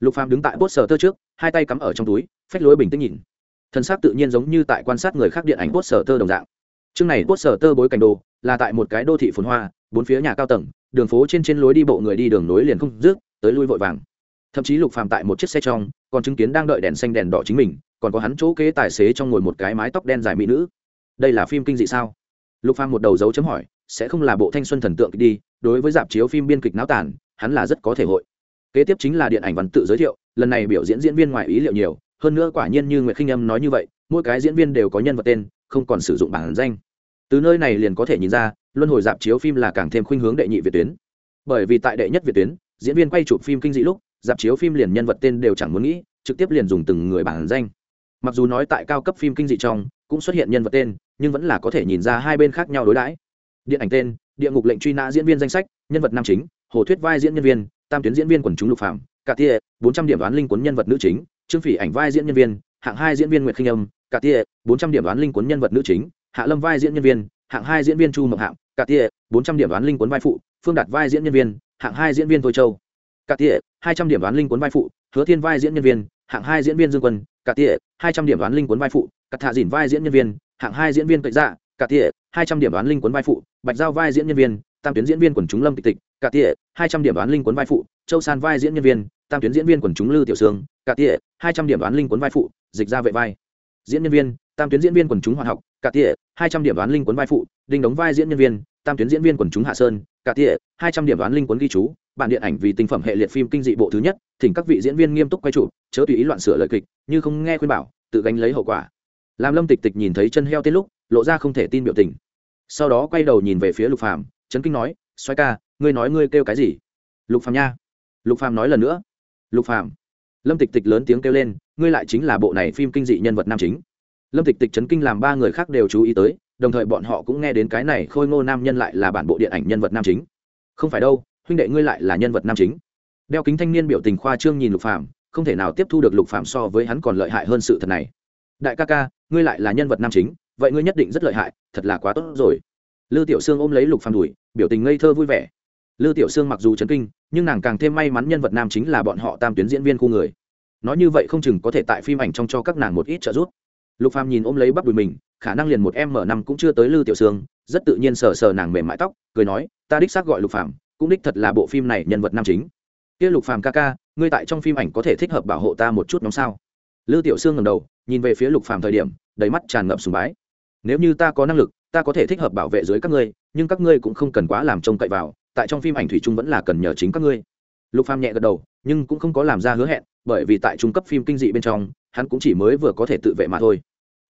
Lục phàm đứng tại poster trước, hai tay cắm ở trong túi, phách lối bình tĩnh nhìn thân xác tự nhiên giống như tại quan sát người khác điện ảnh poster đồng dạng. Chương này poster bối cảnh đồ là tại một cái đô thị phồn hoa bốn phía nhà cao tầng đường phố trên trên lối đi bộ người đi đường nối liền không dứt tới lui vội vàng. Thậm chí lục phàm tại một chiếc xe trong còn chứng kiến đang đợi đèn xanh đèn đỏ chính mình còn có hắn chỗ kế tài xế trong ngồi một cái mái tóc đen dài mỹ nữ. Đây là phim kinh dị sao? Lục phàm một đầu dấu chấm hỏi sẽ không là bộ thanh xuân thần tượng đi đối với dạp chiếu phim biên kịch náo tàn, hắn là rất có thể hội. Kế tiếp chính là điện ảnh văn tự giới thiệu lần này biểu diễn diễn viên ngoài ý liệu nhiều hơn nữa quả nhiên như Nguyệt khinh âm nói như vậy, mỗi cái diễn viên đều có nhân vật tên, không còn sử dụng bản danh. Từ nơi này liền có thể nhìn ra, luân hồi dạp chiếu phim là càng thêm khuynh hướng đệ nhị việt tuyến. Bởi vì tại đệ nhất việt tuyến, diễn viên quay chụp phim kinh dị lúc, dạp chiếu phim liền nhân vật tên đều chẳng muốn nghĩ, trực tiếp liền dùng từng người bản danh. Mặc dù nói tại cao cấp phim kinh dị trong, cũng xuất hiện nhân vật tên, nhưng vẫn là có thể nhìn ra hai bên khác nhau đối đãi. Điện ảnh tên, địa ngục lệnh truy nã diễn viên danh sách, nhân vật nam chính, hồ thuyết vai diễn nhân viên, tam tuyến diễn viên quần chúng lục phạm cả tia, bốn trăm điểm đoán linh cuốn nhân vật nữ chính trương phỉ ảnh vai diễn nhân viên, hạng hai diễn viên nguyệt khinh âm, cả tia, bốn trăm điểm đoán linh cuốn nhân vật nữ chính, hạ lâm vai diễn nhân viên, hạng hai diễn viên chu mộng hạng, cả tia, bốn trăm điểm đoán linh cuốn vai phụ, phương đạt vai diễn nhân viên, hạng hai diễn viên thôi châu. Cả tia, hai trăm điểm đoán linh cuốn vai phụ, hứa thiên vai diễn nhân viên, hạng hai diễn viên dương quân. Cả tia, hai trăm điểm đoán linh cuốn vai phụ cắt thạ dìn vai diễn nhân viên, hạng hai diễn viên cậy dạ. Cả tia, hai trăm điểm đoán linh cuốn vai phụ, bạch giao vai diễn nhân viên, tam tuyến diễn viên quần chúng lâm tịch tịch cả tia hai trăm điểm đoán linh cuốn vai phụ, châu san vai diễn nhân viên, tam tuyến diễn viên quần chúng lư tiểu sương. Cả tia hai trăm điểm đoán linh cuốn vai phụ, dịch ra vệ vai. Diễn nhân viên, tam tuyến diễn viên quần chúng hoàn học. Cả tia hai trăm điểm đoán linh cuốn vai phụ, đinh đóng vai diễn nhân viên, tam tuyến diễn viên quần chúng hạ sơn. Cả tia hai trăm điểm đoán linh cuốn ghi chú, bản điện ảnh vì tinh phẩm hệ liệt phim kinh dị bộ thứ nhất, thỉnh các vị diễn viên nghiêm túc quay trụ chớ tùy ý loạn sửa lời kịch, như không nghe khuyên bảo, tự gánh lấy hậu quả. Làm lâm tịch tịch nhìn thấy chân heo tên lúc, lộ ra không thể tin biểu tình. Sau đó quay đầu nhìn về phía lục phàm trấn kinh nói xoay ca ngươi nói ngươi kêu cái gì? Lục phàm nha. Lục phàm nói lần nữa. Lục phàm. Lâm tịch tịch lớn tiếng kêu lên, ngươi lại chính là bộ này phim kinh dị nhân vật nam chính. Lâm tịch tịch chấn kinh làm ba người khác đều chú ý tới, đồng thời bọn họ cũng nghe đến cái này khôi ngô nam nhân lại là bản bộ điện ảnh nhân vật nam chính. Không phải đâu, huynh đệ ngươi lại là nhân vật nam chính. Đeo kính thanh niên biểu tình khoa trương nhìn lục phàm, không thể nào tiếp thu được lục phàm so với hắn còn lợi hại hơn sự thật này. Đại ca ca, ngươi lại là nhân vật nam chính, vậy ngươi nhất định rất lợi hại, thật là quá tốt rồi. Lư tiểu sương ôm lấy lục phàm đùi biểu tình ngây thơ vui vẻ lư tiểu sương mặc dù chấn kinh, nhưng nàng càng thêm may mắn nhân vật nam chính là bọn họ tam tuyến diễn viên khu người. Nói như vậy không chừng có thể tại phim ảnh trong cho các nàng một ít trợ giúp. Lục phàm nhìn ôm lấy bắp đùi mình, khả năng liền một em m năm cũng chưa tới lư tiểu sương, rất tự nhiên sờ sờ nàng mềm mại tóc, cười nói, ta đích xác gọi lục phàm, cũng đích thật là bộ phim này nhân vật nam chính. Kia lục phàm ca ca, ngươi tại trong phim ảnh có thể thích hợp bảo hộ ta một chút nóng sao? Lư tiểu sương ngẩng đầu, nhìn về phía lục phàm thời điểm, đầy mắt tràn ngập sùng bái. Nếu như ta có năng lực, ta có thể thích hợp bảo vệ dưới các ngươi, nhưng các ngươi cũng không cần quá làm trông cậy vào tại trong phim ảnh thủy chung vẫn là cần nhờ chính các ngươi. Lục phàm nhẹ gật đầu, nhưng cũng không có làm ra hứa hẹn, bởi vì tại trung cấp phim kinh dị bên trong, hắn cũng chỉ mới vừa có thể tự vệ mà thôi.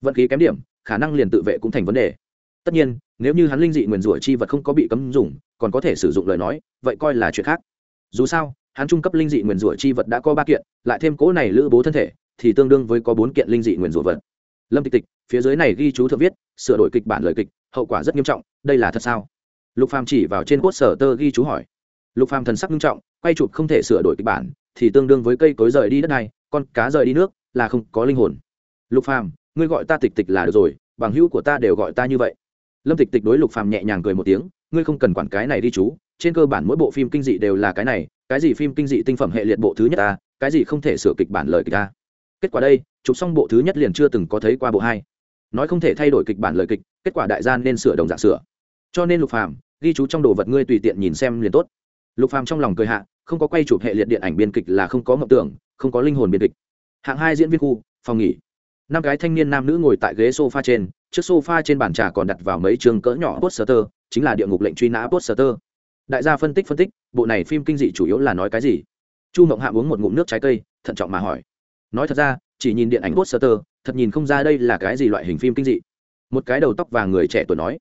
Vận khí kém điểm, khả năng liền tự vệ cũng thành vấn đề. Tất nhiên, nếu như hắn linh dị nguyền rủa chi vật không có bị cấm dùng, còn có thể sử dụng lời nói, vậy coi là chuyện khác. Dù sao, hắn trung cấp linh dị nguyền rủa chi vật đã có ba kiện, lại thêm cỗ này lữ bố thân thể, thì tương đương với có bốn kiện linh dị nguyền rủa vật. Lâm tịch tịch, phía dưới này ghi chú thượng viết, sửa đổi kịch bản lời kịch, hậu quả rất nghiêm trọng, đây là thật sao? Lục phàm chỉ vào trên cốt sở tơ ghi chú hỏi. Lục phàm thần sắc nghiêm trọng, quay chụp không thể sửa đổi kịch bản, thì tương đương với cây cối rời đi đất này, con cá rời đi nước, là không có linh hồn. Lục phàm, ngươi gọi ta tịch tịch là được rồi, bằng hữu của ta đều gọi ta như vậy. Lâm tịch tịch đối lục phàm nhẹ nhàng cười một tiếng, ngươi không cần quản cái này đi chú, trên cơ bản mỗi bộ phim kinh dị đều là cái này, cái gì phim kinh dị tinh phẩm hệ liệt bộ thứ nhất ta, cái gì không thể sửa kịch bản lời kịch ta. Kết quả đây, chụp xong bộ thứ nhất liền chưa từng có thấy qua bộ hai. Nói không thể thay đổi kịch bản lời kịch, kết quả đại gia nên sửa đồng dạng sửa cho nên lục phàm, ghi chú trong đồ vật ngươi tùy tiện nhìn xem liền tốt. Lục phàm trong lòng cười hạ, không có quay chụp hệ liệt điện ảnh biên kịch là không có mộng tưởng, không có linh hồn biên kịch. Hạng hai diễn viên khu, phòng nghỉ. Năm cái thanh niên nam nữ ngồi tại ghế sofa trên, trước sofa trên bàn trà còn đặt vào mấy trường cỡ nhỏ poster, chính là địa ngục lệnh truy nã poster. Đại gia phân tích phân tích, bộ này phim kinh dị chủ yếu là nói cái gì? Chu mộng hạ uống một ngụm nước trái cây, thận trọng mà hỏi. Nói thật ra, chỉ nhìn điện ảnh poster, thật nhìn không ra đây là cái gì loại hình phim kinh dị. Một cái đầu tóc vàng người trẻ tuổi nói.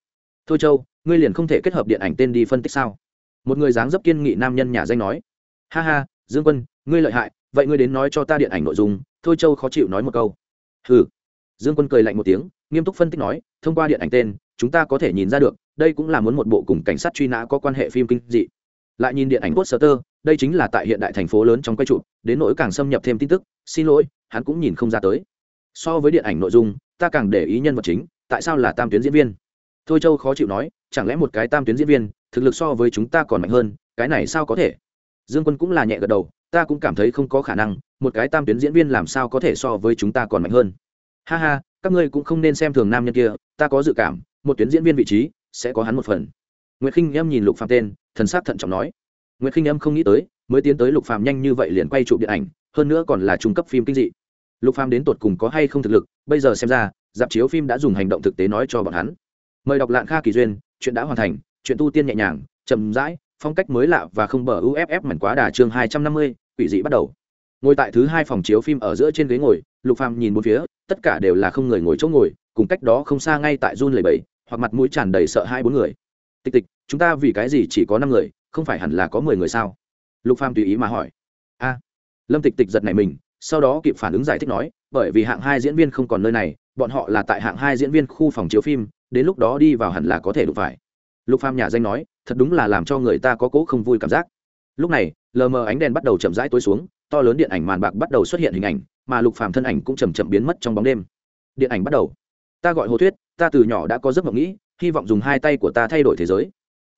Thôi châu ngươi liền không thể kết hợp điện ảnh tên đi phân tích sao? Một người dáng dấp kiên nghị nam nhân nhà danh nói. Ha ha, dương quân, ngươi lợi hại, vậy ngươi đến nói cho ta điện ảnh nội dung, thôi châu khó chịu nói một câu. Hừ. Dương quân cười lạnh một tiếng, nghiêm túc phân tích nói, thông qua điện ảnh tên, chúng ta có thể nhìn ra được, đây cũng là muốn một bộ cùng cảnh sát truy nã có quan hệ phim kinh dị. Lại nhìn điện ảnh poster, đây chính là tại hiện đại thành phố lớn trong quay trụ, đến nỗi càng xâm nhập thêm tin tức, xin lỗi, hắn cũng nhìn không ra tới. So với điện ảnh nội dung, ta càng để ý nhân vật chính, tại sao là tam tuyến diễn viên? Thôi châu khó chịu nói chẳng lẽ một cái tam tuyến diễn viên, thực lực so với chúng ta còn mạnh hơn, cái này sao có thể? Dương quân cũng là nhẹ gật đầu, ta cũng cảm thấy không có khả năng, một cái tam tuyến diễn viên làm sao có thể so với chúng ta còn mạnh hơn. Ha ha, các ngươi cũng không nên xem thường nam nhân kia, ta có dự cảm, một tuyến diễn viên vị trí sẽ có hắn một phần. Nguyễn khinh em nhìn lục phạm tên, thần sát thận trọng nói. Nguyễn khinh em không nghĩ tới, mới tiến tới lục phạm nhanh như vậy liền quay chụp điện ảnh, hơn nữa còn là trung cấp phim kinh dị. Lục phạm đến tột cùng có hay không thực lực, bây giờ xem ra, dạp chiếu phim đã dùng hành động thực tế nói cho bọn hắn. Mời đọc lạng kha kỳ duyên chuyện đã hoàn thành, chuyện tu tiên nhẹ nhàng, chậm rãi, phong cách mới lạ và không bờ uff mảnh quá đà chương hai trăm năm mươi, quỷ dị bắt đầu. Ngồi tại thứ hai phòng chiếu phim ở giữa trên ghế ngồi, lục phàm nhìn bốn phía, tất cả đều là không người ngồi chỗ ngồi, cùng cách đó không xa ngay tại run lầy bẫy hoặc mặt mũi tràn đầy sợ hai bốn người. Tịch tịch, chúng ta vì cái gì chỉ có năm người, không phải hẳn là có mười người sao? Lục phàm tùy ý mà hỏi. A. Lâm tịch tịch giật này mình, sau đó kịp phản ứng giải thích nói, bởi vì hạng hai diễn viên không còn nơi này, bọn họ là tại hạng hai diễn viên khu phòng chiếu phim đến lúc đó đi vào hẳn là có thể đụng phải. Lục phàm nhà danh nói, thật đúng là làm cho người ta có cố không vui cảm giác. Lúc này, lờ mờ ánh đèn bắt đầu chậm rãi tối xuống, to lớn điện ảnh màn bạc bắt đầu xuất hiện hình ảnh, mà lục phàm thân ảnh cũng chầm chậm biến mất trong bóng đêm. Điện ảnh bắt đầu. Ta gọi hồ thuyết, ta từ nhỏ đã có giấc mộng nghĩ, hy vọng dùng hai tay của ta thay đổi thế giới.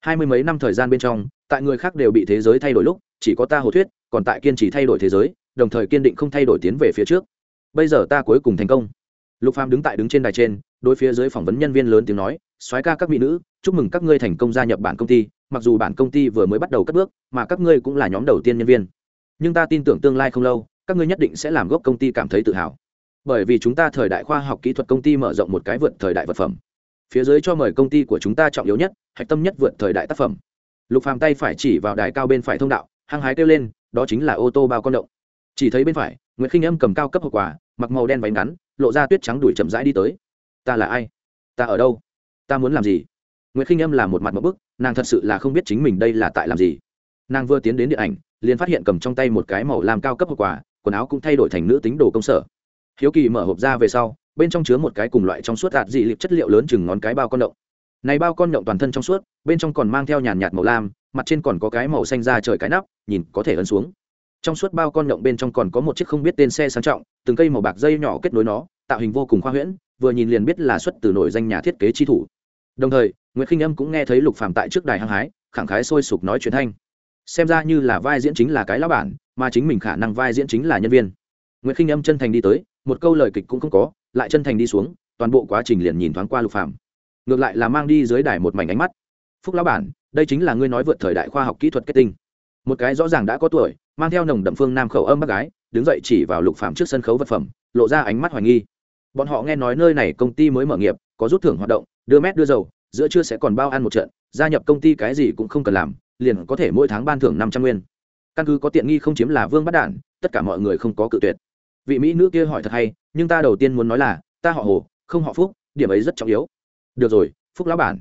Hai mươi mấy năm thời gian bên trong, tại người khác đều bị thế giới thay đổi lúc, chỉ có ta hồ thuyết, còn tại kiên trì thay đổi thế giới, đồng thời kiên định không thay đổi tiến về phía trước. Bây giờ ta cuối cùng thành công. Lục phàm đứng tại đứng trên đài trên đối phía dưới phỏng vấn nhân viên lớn tiếng nói, soái ca các mỹ nữ, chúc mừng các ngươi thành công gia nhập bản công ty, mặc dù bản công ty vừa mới bắt đầu cất bước, mà các ngươi cũng là nhóm đầu tiên nhân viên. Nhưng ta tin tưởng tương lai không lâu, các ngươi nhất định sẽ làm gốc công ty cảm thấy tự hào. Bởi vì chúng ta thời đại khoa học kỹ thuật công ty mở rộng một cái vượt thời đại vật phẩm. Phía dưới cho mời công ty của chúng ta trọng yếu nhất, hạch tâm nhất vượt thời đại tác phẩm. Lục phàm tay phải chỉ vào đài cao bên phải thông đạo, hăng hái kêu lên, đó chính là ô tô bao con động. Chỉ thấy bên phải nguyễn khinh âm cầm cao cấp hậu quả mặc màu đen váy ngắn, lộ ra tuyết trắng đuổi chậm rãi đi tới ta là ai? Ta ở đâu? Ta muốn làm gì? Nguyễn khinh âm là một mặt một bức, nàng thật sự là không biết chính mình đây là tại làm gì. Nàng vừa tiến đến điện ảnh, liền phát hiện cầm trong tay một cái màu làm cao cấp hậu quả quần áo cũng thay đổi thành nữ tính đồ công sở. Hiếu kỳ mở hộp ra về sau, bên trong chứa một cái cùng loại trong suốt đạt dị liệp chất liệu lớn chừng ngón cái bao con động. Này bao con động toàn thân trong suốt, bên trong còn mang theo nhàn nhạt màu lam, mặt trên còn có cái màu xanh ra trời cái nắp, nhìn có thể ấn xuống. Trong suốt bao con động bên trong còn có một chiếc không biết tên xe sang trọng, từng cây màu bạc dây nhỏ kết nối nó, tạo hình vô cùng khoa huyễn vừa nhìn liền biết là xuất từ nổi danh nhà thiết kế chi thủ. Đồng thời nguyễn khinh âm cũng nghe thấy lục phàm tại trước đài hăng hái, khẳng khái sôi sục nói chuyện thanh. Xem ra như là vai diễn chính là cái lão bản, mà chính mình khả năng vai diễn chính là nhân viên. Nguyễn khinh âm chân thành đi tới, một câu lời kịch cũng không có, lại chân thành đi xuống, toàn bộ quá trình liền nhìn thoáng qua lục phàm. Ngược lại là mang đi dưới đài một mảnh ánh mắt. Phúc lão bản, đây chính là ngươi nói vượt thời đại khoa học kỹ thuật kết tinh. Một cái rõ ràng đã có tuổi, mang theo nồng đậm phương nam khẩu âm bác gái, đứng dậy chỉ vào lục phàm trước sân khấu vật phẩm, lộ ra ánh mắt hoài nghi bọn họ nghe nói nơi này công ty mới mở nghiệp, có rút thưởng hoạt động, đưa mét, đưa dầu, giữa trưa sẽ còn bao ăn một trận, gia nhập công ty cái gì cũng không cần làm, liền có thể mỗi tháng ban thưởng năm trăm nguyên. Căn cứ có tiện nghi không chiếm là vương bắt đản, tất cả mọi người không có cự tuyệt. Vị mỹ nữ kia hỏi thật hay, nhưng ta đầu tiên muốn nói là, ta họ hồ, không họ phúc, điểm ấy rất trọng yếu. Được rồi, phúc lão bản.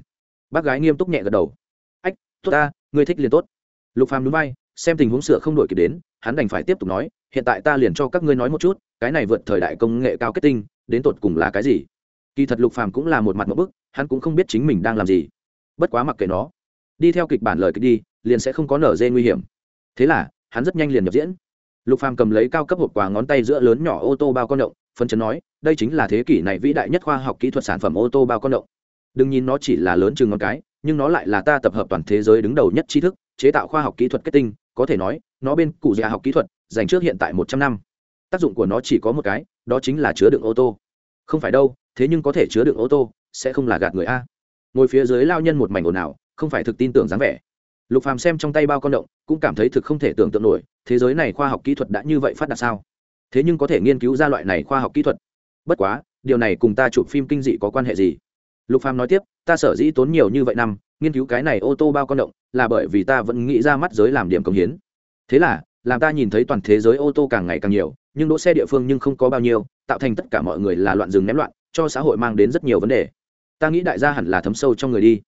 Bác gái nghiêm túc nhẹ gật đầu. Ách, tốt ta, ngươi thích liền tốt. Lục phàm núi bay xem tình huống sửa không đổi kịp đến, hắn đành phải tiếp tục nói, hiện tại ta liền cho các ngươi nói một chút, cái này vượt thời đại công nghệ cao kết tinh đến tột cùng là cái gì? Kỳ thật lục phàm cũng là một mặt một bức, hắn cũng không biết chính mình đang làm gì. Bất quá mặc kệ nó, đi theo kịch bản lời kịch đi, liền sẽ không có nở dê nguy hiểm. Thế là, hắn rất nhanh liền nhập diễn. Lục phàm cầm lấy cao cấp hộp quà ngón tay giữa lớn nhỏ ô tô bao con động phân chấn nói, đây chính là thế kỷ này vĩ đại nhất khoa học kỹ thuật sản phẩm ô tô bao con động. Đừng nhìn nó chỉ là lớn chừng ngón cái, nhưng nó lại là ta tập hợp toàn thế giới đứng đầu nhất tri thức, chế tạo khoa học kỹ thuật kết tinh, có thể nói, nó bên cụ già học kỹ thuật, dành trước hiện tại một trăm năm. Tác dụng của nó chỉ có một cái đó chính là chứa đựng ô tô. Không phải đâu, thế nhưng có thể chứa đựng ô tô, sẽ không là gạt người a. Ngồi phía dưới lao nhân một mảnh ồn ào, không phải thực tin tưởng dáng vẻ. Lục phàm xem trong tay bao con động, cũng cảm thấy thực không thể tưởng tượng nổi, thế giới này khoa học kỹ thuật đã như vậy phát đạt sao? Thế nhưng có thể nghiên cứu ra loại này khoa học kỹ thuật. Bất quá, điều này cùng ta chụp phim kinh dị có quan hệ gì? Lục phàm nói tiếp, ta sở dĩ tốn nhiều như vậy năm, nghiên cứu cái này ô tô bao con động, là bởi vì ta vẫn nghĩ ra mắt giới làm điểm công hiến. Thế là làm ta nhìn thấy toàn thế giới ô tô càng ngày càng nhiều, nhưng đỗ xe địa phương nhưng không có bao nhiêu, tạo thành tất cả mọi người là loạn rừng ném loạn, cho xã hội mang đến rất nhiều vấn đề. Ta nghĩ đại gia hẳn là thấm sâu trong người đi.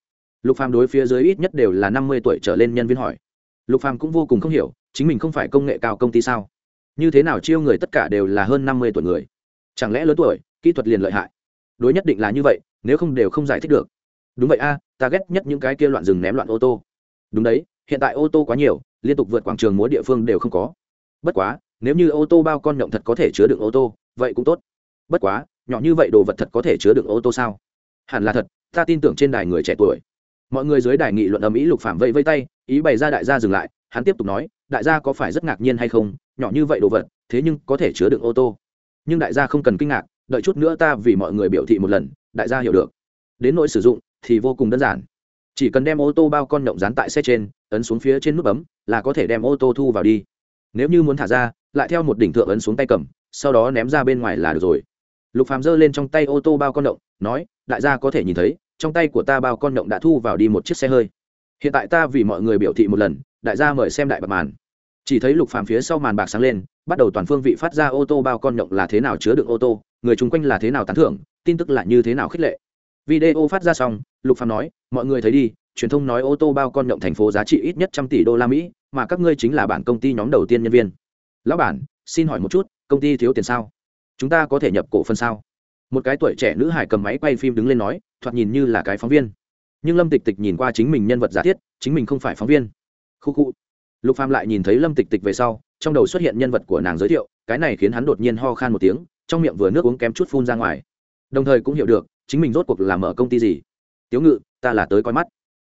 Lục phàm đối phía dưới ít nhất đều là năm mươi tuổi trở lên nhân viên hỏi. Lục phàm cũng vô cùng không hiểu, chính mình không phải công nghệ cao công ty sao? Như thế nào chiêu người tất cả đều là hơn năm mươi tuổi người? Chẳng lẽ lớn tuổi, kỹ thuật liền lợi hại? Đối nhất định là như vậy, nếu không đều không giải thích được. Đúng vậy a, ta ghét nhất những cái kia loạn rừng ném loạn ô tô. Đúng đấy, hiện tại ô tô quá nhiều liên tục vượt quảng trường múa địa phương đều không có. Bất quá, nếu như ô tô bao con nhộng thật có thể chứa đựng ô tô, vậy cũng tốt. Bất quá, nhỏ như vậy đồ vật thật có thể chứa đựng ô tô sao? Hẳn là thật, ta tin tưởng trên đài người trẻ tuổi. Mọi người dưới đài nghị luận ầm ĩ lục phạm vẫy vây tay, ý bày ra đại gia dừng lại, hắn tiếp tục nói, đại gia có phải rất ngạc nhiên hay không? Nhỏ như vậy đồ vật, thế nhưng có thể chứa đựng ô tô. Nhưng đại gia không cần kinh ngạc, đợi chút nữa ta vì mọi người biểu thị một lần, đại gia hiểu được. Đến nỗi sử dụng thì vô cùng đơn giản chỉ cần đem ô tô bao con nhộng dán tại xe trên, ấn xuống phía trên nút bấm, là có thể đem ô tô thu vào đi. Nếu như muốn thả ra, lại theo một đỉnh thượng ấn xuống tay cầm, sau đó ném ra bên ngoài là được rồi. Lục phàm giơ lên trong tay ô tô bao con động nói, đại gia có thể nhìn thấy, trong tay của ta bao con động đã thu vào đi một chiếc xe hơi. Hiện tại ta vì mọi người biểu thị một lần, đại gia mời xem đại bạc màn. Chỉ thấy lục phàm phía sau màn bạc sáng lên, bắt đầu toàn phương vị phát ra ô tô bao con động là thế nào chứa đựng ô tô, người chung quanh là thế nào tán thưởng, tin tức là như thế nào khích lệ video phát ra xong, lục phạm nói, mọi người thấy đi, truyền thông nói ô tô bao con nhộng thành phố giá trị ít nhất trăm tỷ đô la mỹ, mà các ngươi chính là bản công ty nhóm đầu tiên nhân viên. Lão bản, xin hỏi một chút, công ty thiếu tiền sao? Chúng ta có thể nhập cổ phần sao? Một cái tuổi trẻ nữ hải cầm máy quay phim đứng lên nói, thoạt nhìn như là cái phóng viên. Nhưng lâm tịch tịch nhìn qua chính mình nhân vật giả thiết, chính mình không phải phóng viên. Khu khu. Lục phàm lại nhìn thấy lâm tịch tịch về sau, trong đầu xuất hiện nhân vật của nàng giới thiệu, cái này khiến hắn đột nhiên ho khan một tiếng, trong miệng vừa nước uống kém chút phun ra ngoài. Đồng thời cũng hiểu được chính mình rốt cuộc làm ở công ty gì? Tiếu ngự, ta là tới coi mắt.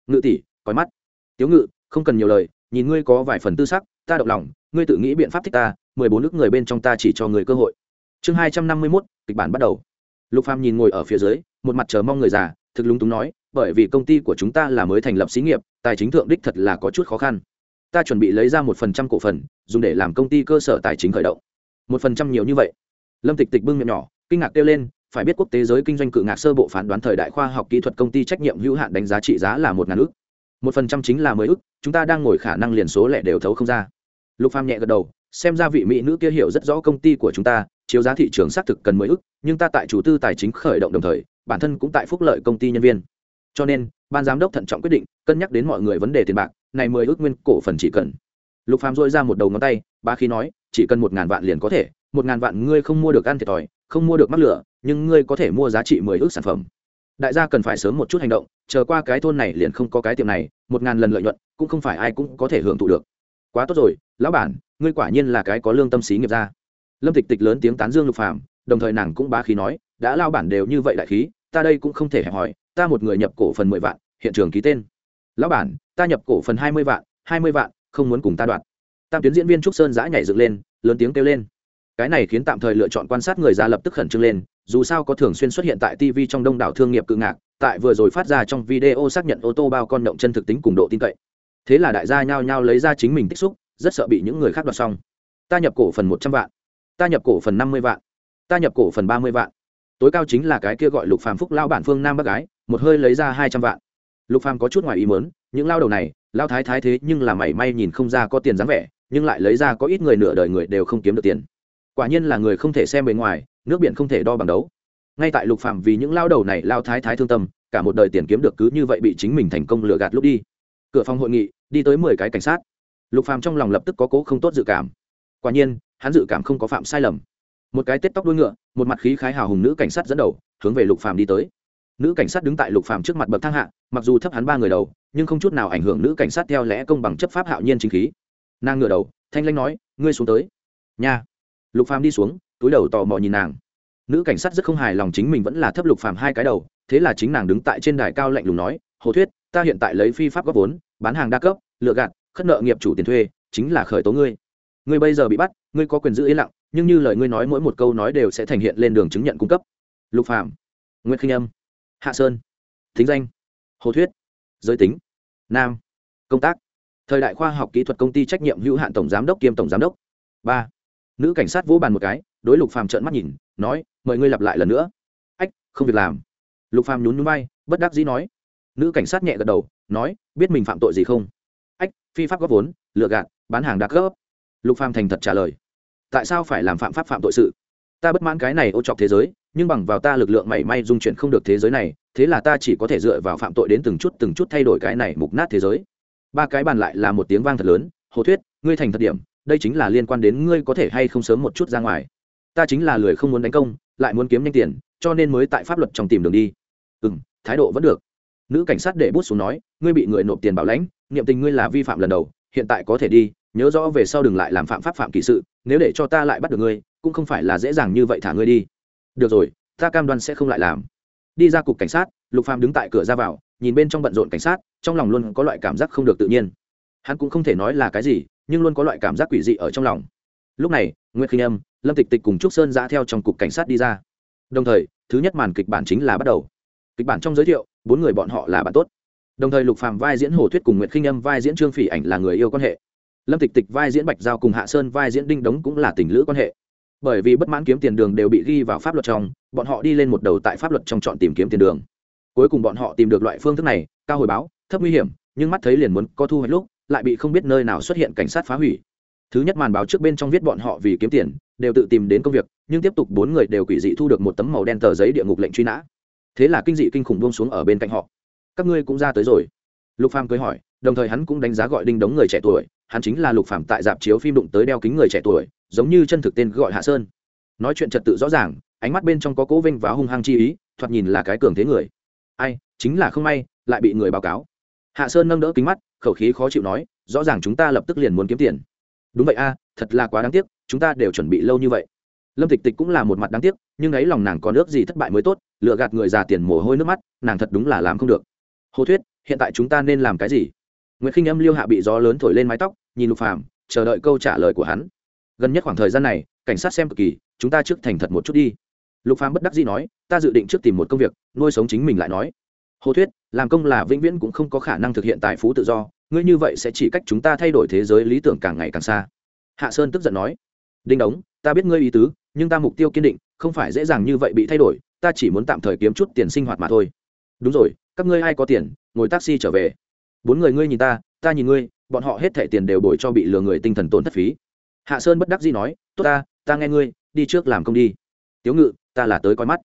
Ngự tỷ, coi mắt. Tiếu ngự, không cần nhiều lời, nhìn ngươi có vài phần tư sắc, ta động lòng, ngươi tự nghĩ biện pháp thích ta, mười bốn nước người bên trong ta chỉ cho người cơ hội. Chương hai trăm năm mươi mốt, kịch bản bắt đầu. Lục phàm nhìn ngồi ở phía dưới, một mặt chờ mong người già, thực lúng túng nói, bởi vì công ty của chúng ta là mới thành lập xí nghiệp, tài chính thượng đích thật là có chút khó khăn. Ta chuẩn bị lấy ra một phần trăm cổ phần, dùng để làm công ty cơ sở tài chính khởi động. Một phần trăm nhiều như vậy. Lâm tịch tịch bưng miệng nhỏ, kinh ngạc kêu lên phải biết quốc tế giới kinh doanh cự ngạc sơ bộ phán đoán thời đại khoa học kỹ thuật công ty trách nhiệm hữu hạn đánh giá trị giá là một ngàn ước một phần trăm chính là mười ước chúng ta đang ngồi khả năng liền số lẻ đều thấu không ra. Lục phàm nhẹ gật đầu, xem ra vị mỹ nữ kia hiểu rất rõ công ty của chúng ta, chiếu giá thị trường xác thực cần mười ước nhưng ta tại chủ tư tài chính khởi động đồng thời, bản thân cũng tại phúc lợi công ty nhân viên. Cho nên, ban giám đốc thận trọng quyết định, cân nhắc đến mọi người vấn đề tiền bạc, này mười ước nguyên cổ phần chỉ cần. Lục phàm dội ra một đầu ngón tay ba khí nói, chỉ cần một ngàn vạn liền có thể, một ngàn vạn ngươi không mua được ăn thiệt thòi, không mua được mắc lửa nhưng ngươi có thể mua giá trị mười ước sản phẩm. Đại gia cần phải sớm một chút hành động, chờ qua cái thôn này liền không có cái tiệm này, một ngàn lần lợi nhuận, cũng không phải ai cũng có thể hưởng thụ được. Quá tốt rồi, lão bản, ngươi quả nhiên là cái có lương tâm xí nghiệp ra lâm tịch tịch lớn tiếng tán dương lục phàm, đồng thời nàng cũng bá khí nói, đã lao bản đều như vậy đại khí, ta đây cũng không thể hẹp hỏi ta một người nhập cổ phần mười vạn, hiện trường ký tên. Lão bản, ta nhập cổ phần hai mươi vạn, hai mươi vạn, không muốn cùng ta đoạt tam tuyến diễn viên trúc sơn giã nhảy dựng lên, lớn tiếng kêu lên cái này khiến tạm thời lựa chọn quan sát người ra lập tức khẩn trương lên, dù sao có thường xuyên xuất hiện tại tv trong đông đảo thương nghiệp cự ngạc, tại vừa rồi phát ra trong video xác nhận ô tô bao con động chân thực tính cùng độ tin cậy. Thế là đại gia nhao nhao lấy ra chính mình tích xúc, rất sợ bị những người khác đoạt xong. Ta nhập cổ phần một trăm vạn, ta nhập cổ phần năm mươi vạn, ta nhập cổ phần ba mươi vạn. Tối cao chính là cái kia gọi lục phàm phúc lao bản phương nam bác gái, một hơi lấy ra hai trăm vạn. Lục phàm có chút ngoài ý mớn những lao đầu này, lao thái thái thế nhưng là mảy may nhìn không ra có tiền dáng vẻ, nhưng lại lấy ra có ít người nửa đời người đều không kiếm được tiền quả nhiên là người không thể xem bề ngoài, nước biển không thể đo bằng đấu. Ngay tại lục phạm vì những lao đầu này lao thái thái thương tâm, cả một đời tiền kiếm được cứ như vậy bị chính mình thành công lừa gạt lúc đi. Cửa phòng hội nghị, đi tới mười cái cảnh sát. Lục phạm trong lòng lập tức có cố không tốt dự cảm. Quả nhiên, hắn dự cảm không có phạm sai lầm. Một cái tết tóc đuôi ngựa, một mặt khí khái hào hùng nữ cảnh sát dẫn đầu, hướng về lục phạm đi tới. Nữ cảnh sát đứng tại lục phạm trước mặt bậc thang hạ, mặc dù thấp hắn ba người đầu, nhưng không chút nào ảnh hưởng nữ cảnh sát theo lẽ công bằng chấp pháp hạo nhiên chính khí. Nàng ngựa đầu, thanh lanh nói, ngươi xuống tới. Nha lục phàm đi xuống, túi đầu tò mò nhìn nàng. Nữ cảnh sát rất không hài lòng chính mình vẫn là thấp lục phàm hai cái đầu, thế là chính nàng đứng tại trên đài cao lạnh lùng nói, hồ thuyết, ta hiện tại lấy phi pháp góp vốn, bán hàng đa cấp, lựa gạt, khất nợ nghiệp chủ tiền thuê, chính là khởi tố ngươi. Ngươi bây giờ bị bắt, ngươi có quyền giữ yên lặng, nhưng như lời ngươi nói mỗi một câu nói đều sẽ thành hiện lên đường chứng nhận cung cấp. Lục phàm nguyễn khinh âm, hạ sơn, thính danh, hồ thuyết, giới tính, nam, công tác. Thời đại khoa học kỹ thuật công ty trách nhiệm hữu hạn tổng giám đốc kiêm tổng giám đốc. Ba nữ cảnh sát vỗ bàn một cái, đối lục phàm trợn mắt nhìn, nói, mời ngươi lặp lại lần nữa. Ách, không việc làm. Lục phàm nhún nhún vai, bất đắc dĩ nói. Nữ cảnh sát nhẹ gật đầu, nói, biết mình phạm tội gì không? Ách, phi pháp góp vốn, lừa gạt, bán hàng đa cấp. Lục phàm thành thật trả lời. Tại sao phải làm phạm pháp phạm tội sự? Ta bất mãn cái này ô chọc thế giới, nhưng bằng vào ta lực lượng mảy may dung chuyển không được thế giới này, thế là ta chỉ có thể dựa vào phạm tội đến từng chút từng chút thay đổi cái này mục nát thế giới. Ba cái bàn lại là một tiếng vang thật lớn, hồ thuyết, ngươi thành thật điểm đây chính là liên quan đến ngươi có thể hay không sớm một chút ra ngoài. Ta chính là lười không muốn đánh công, lại muốn kiếm nhanh tiền, cho nên mới tại pháp luật trong tìm đường đi. Ừ m thái độ vẫn được. Nữ cảnh sát để bút xuống nói, ngươi bị người nộp tiền bảo lãnh, niệm tình ngươi là vi phạm lần đầu, hiện tại có thể đi, nhớ rõ về sau đừng lại làm phạm pháp phạm kỳ sự, nếu để cho ta lại bắt được ngươi, cũng không phải là dễ dàng như vậy thả ngươi đi. Được rồi, ta cam đoan sẽ không lại làm. Đi ra cục cảnh sát, lục phàm đứng tại cửa ra vào, nhìn bên trong bận rộn cảnh sát, trong lòng luôn có loại cảm giác không được tự nhiên. Hắn cũng không thể nói là cái gì nhưng luôn có loại cảm giác quỷ dị ở trong lòng. Lúc này nguyễn khinh âm, lâm tịch tịch cùng trúc sơn giã theo trong cục cảnh sát đi ra. Đồng thời, thứ nhất màn kịch bản chính là bắt đầu. Kịch bản trong giới thiệu, bốn người bọn họ là bạn tốt. Đồng thời lục phàm vai diễn hồ thuyết cùng nguyễn khinh âm vai diễn trương phỉ ảnh là người yêu quan hệ. Lâm tịch tịch vai diễn bạch giao cùng hạ sơn vai diễn đinh đống cũng là tình lữ quan hệ. Bởi vì bất mãn kiếm tiền đường đều bị ghi vào pháp luật trong, bọn họ đi lên một đầu tại pháp luật trong chọn tìm kiếm tiền đường. Cuối cùng bọn họ tìm được loại phương thức này, cao hồi báo, thấp nguy hiểm, nhưng mắt thấy liền muốn có thu hoạch lúc lại bị không biết nơi nào xuất hiện cảnh sát phá hủy. Thứ nhất màn báo trước bên trong viết bọn họ vì kiếm tiền, đều tự tìm đến công việc, nhưng tiếp tục bốn người đều quỷ dị thu được một tấm màu đen tờ giấy địa ngục lệnh truy nã. Thế là kinh dị kinh khủng buông xuống ở bên cạnh họ. Các ngươi cũng ra tới rồi. Lục phàm cười hỏi, đồng thời hắn cũng đánh giá gọi đinh đống người trẻ tuổi, hắn chính là lục phàm tại dạp chiếu phim đụng tới đeo kính người trẻ tuổi, giống như chân thực tên gọi hạ sơn. Nói chuyện trật tự rõ ràng, ánh mắt bên trong có cố vinh và hung hăng chi ý, thoạt nhìn là cái cường thế người. Ai, chính là không may, lại bị người báo cáo hạ sơn nâng đỡ kính mắt, khẩu khí khó chịu nói, rõ ràng chúng ta lập tức liền muốn kiếm tiền. Đúng vậy a, thật là quá đáng tiếc, chúng ta đều chuẩn bị lâu như vậy. Lâm tịch tịch cũng là một mặt đáng tiếc, nhưng ấy lòng nàng có nước gì thất bại mới tốt, lựa gạt người già tiền mồ hôi nước mắt, nàng thật đúng là làm không được. Hồ thuyết, hiện tại chúng ta nên làm cái gì? Nguyễn khinh âm liêu hạ bị gió lớn thổi lên mái tóc, nhìn lục phàm, chờ đợi câu trả lời của hắn. Gần nhất khoảng thời gian này, cảnh sát xem cực kỳ, chúng ta trước thành thật một chút đi. Lục phàm bất đắc dĩ nói, ta dự định trước tìm một công việc, nuôi sống chính mình lại nói. Hồ thuyết làm công là vĩnh viễn cũng không có khả năng thực hiện tài phú tự do, ngươi như vậy sẽ chỉ cách chúng ta thay đổi thế giới lý tưởng càng ngày càng xa. Hạ sơn tức giận nói. Đinh đống, ta biết ngươi ý tứ, nhưng ta mục tiêu kiên định, không phải dễ dàng như vậy bị thay đổi, ta chỉ muốn tạm thời kiếm chút tiền sinh hoạt mà thôi. Đúng rồi, các ngươi ai có tiền, ngồi taxi trở về. Bốn người ngươi nhìn ta ta nhìn ngươi, bọn họ hết thẻ tiền đều bồi cho bị lừa người tinh thần tổn thất phí. Hạ sơn bất đắc dĩ nói. Tốt ta ta nghe ngươi, đi trước làm công đi. Tiếu ngự, ta là tới coi mắt.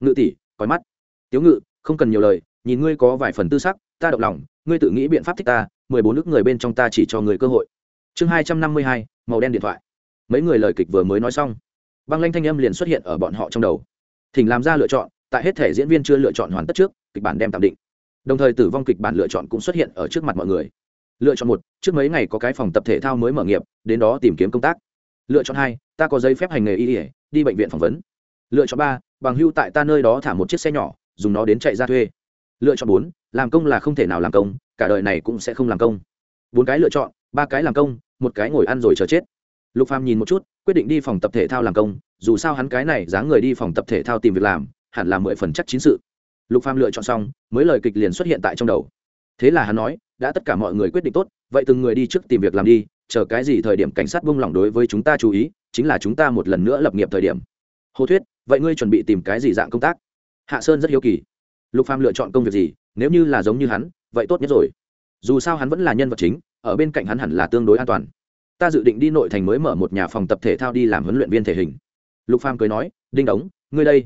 Ngự tỷ, coi mắt. Tiếu ngự, không cần nhiều lời nhìn ngươi có vài phần tư sắc, ta động lòng, ngươi tự nghĩ biện pháp thích ta, mười bốn nước người bên trong ta chỉ cho người cơ hội. Chương hai trăm năm mươi hai, màu đen điện thoại. Mấy người lời kịch vừa mới nói xong, băng lanh thanh âm liền xuất hiện ở bọn họ trong đầu. Thỉnh làm ra lựa chọn, tại hết thể diễn viên chưa lựa chọn hoàn tất trước, kịch bản đem tạm định. Đồng thời tử vong kịch bản lựa chọn cũng xuất hiện ở trước mặt mọi người. Lựa chọn một, trước mấy ngày có cái phòng tập thể thao mới mở nghiệp, đến đó tìm kiếm công tác. Lựa chọn hai, ta có giấy phép hành nghề y ỉa đi bệnh viện phỏng vấn. Lựa chọn ba, bằng hưu tại ta nơi đó thả một chiếc xe nhỏ, dùng nó đến chạy ra thuê lựa chọn bốn, làm công là không thể nào làm công, cả đời này cũng sẽ không làm công. Bốn cái lựa chọn, ba cái làm công, một cái ngồi ăn rồi chờ chết. Lục phàm nhìn một chút, quyết định đi phòng tập thể thao làm công, dù sao hắn cái này dáng người đi phòng tập thể thao tìm việc làm, hẳn là mười phần chắc chính sự. Lục phàm lựa chọn xong, mới lời kịch liền xuất hiện tại trong đầu. Thế là hắn nói, đã tất cả mọi người quyết định tốt, vậy từng người đi trước tìm việc làm đi, chờ cái gì thời điểm cảnh sát buông lỏng đối với chúng ta chú ý, chính là chúng ta một lần nữa lập nghiệp thời điểm. Hồ thuyết, vậy ngươi chuẩn bị tìm cái gì dạng công tác? Hạ sơn rất hiếu kỳ lục phàm lựa chọn công việc gì, nếu như là giống như hắn, vậy tốt nhất rồi. Dù sao hắn vẫn là nhân vật chính, ở bên cạnh hắn hẳn là tương đối an toàn. Ta dự định đi nội thành mới mở một nhà phòng tập thể thao đi làm huấn luyện viên thể hình. Lục phàm cười nói, đinh đống, ngươi đây.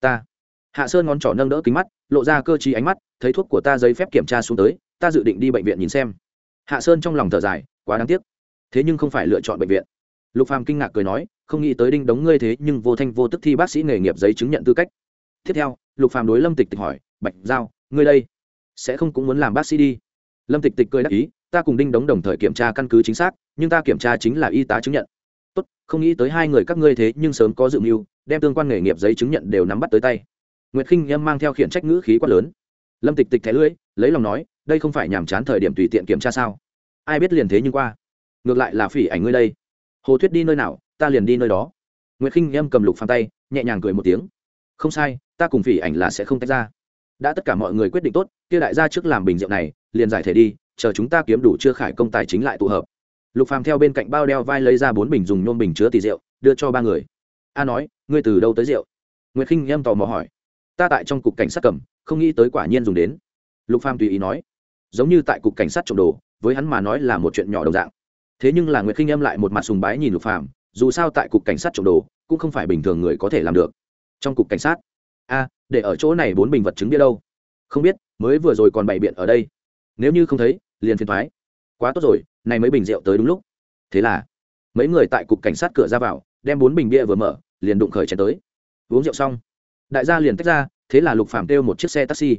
Ta. Hạ sơn ngón trỏ nâng đỡ kính mắt, lộ ra cơ trí ánh mắt, thấy thuốc của ta giấy phép kiểm tra xuống tới, ta dự định đi bệnh viện nhìn xem. Hạ sơn trong lòng thở dài, quá đáng tiếc. Thế nhưng không phải lựa chọn bệnh viện. Lục phàm kinh ngạc cười nói, không nghĩ tới đinh đống ngươi thế, nhưng vô thanh vô tức thi bác sĩ nghề nghiệp giấy chứng nhận tư cách. Tiếp theo, lục phàm đối lâm tịch tịch hỏi bạch giao, ngươi đây, sẽ không cũng muốn làm bác sĩ đi. Lâm tịch tịch cười đáp ý, ta cùng đinh đống đồng thời kiểm tra căn cứ chính xác, nhưng ta kiểm tra chính là y tá chứng nhận. Tốt, không nghĩ tới hai người các ngươi thế nhưng sớm có dự mưu, đem tương quan nghề nghiệp giấy chứng nhận đều nắm bắt tới tay. Nguyệt khinh nhâm mang theo khiển trách ngữ khí quá lớn. Lâm tịch tịch thẻ lưỡi, lấy lòng nói, đây không phải nhàm chán thời điểm tùy tiện kiểm tra sao? Ai biết liền thế nhưng qua. Ngược lại là phỉ ảnh ngươi đây. Hồ thuyết đi nơi nào, ta liền đi nơi đó. Nguyệt khinh nhâm cầm lục phang tay, nhẹ nhàng cười một tiếng. Không sai, ta cùng phỉ ảnh là sẽ không tách ra đã tất cả mọi người quyết định tốt, kia đại gia trước làm bình rượu này, liền giải thể đi, chờ chúng ta kiếm đủ chưa khải công tài chính lại tụ hợp. Lục phàm theo bên cạnh bao đeo vai lấy ra bốn bình dùng nhôm bình chứa tỷ rượu, đưa cho ba người. A nói, ngươi từ đâu tới rượu? Nguyệt khinh em tò mò hỏi. Ta tại trong cục cảnh sát cầm, không nghĩ tới quả nhiên dùng đến. Lục phàm tùy ý nói. Giống như tại cục cảnh sát trộm đồ, với hắn mà nói là một chuyện nhỏ đồng dạng. Thế nhưng là nguyệt khinh em lại một mặt sùng bái nhìn lục phàm, dù sao tại cục cảnh sát trộm đồ, cũng không phải bình thường người có thể làm được. Trong cục cảnh sát a để ở chỗ này bốn bình vật chứng bia đâu? Không biết, mới vừa rồi còn bày biện ở đây. Nếu như không thấy, liền phiền thoái. Quá tốt rồi, này mấy bình rượu tới đúng lúc. Thế là, mấy người tại cục cảnh sát cửa ra vào, đem bốn bình bia vừa mở, liền đụng khởi chén tới. Uống rượu xong, đại gia liền tách ra, thế là lục phàm kêu một chiếc xe taxi.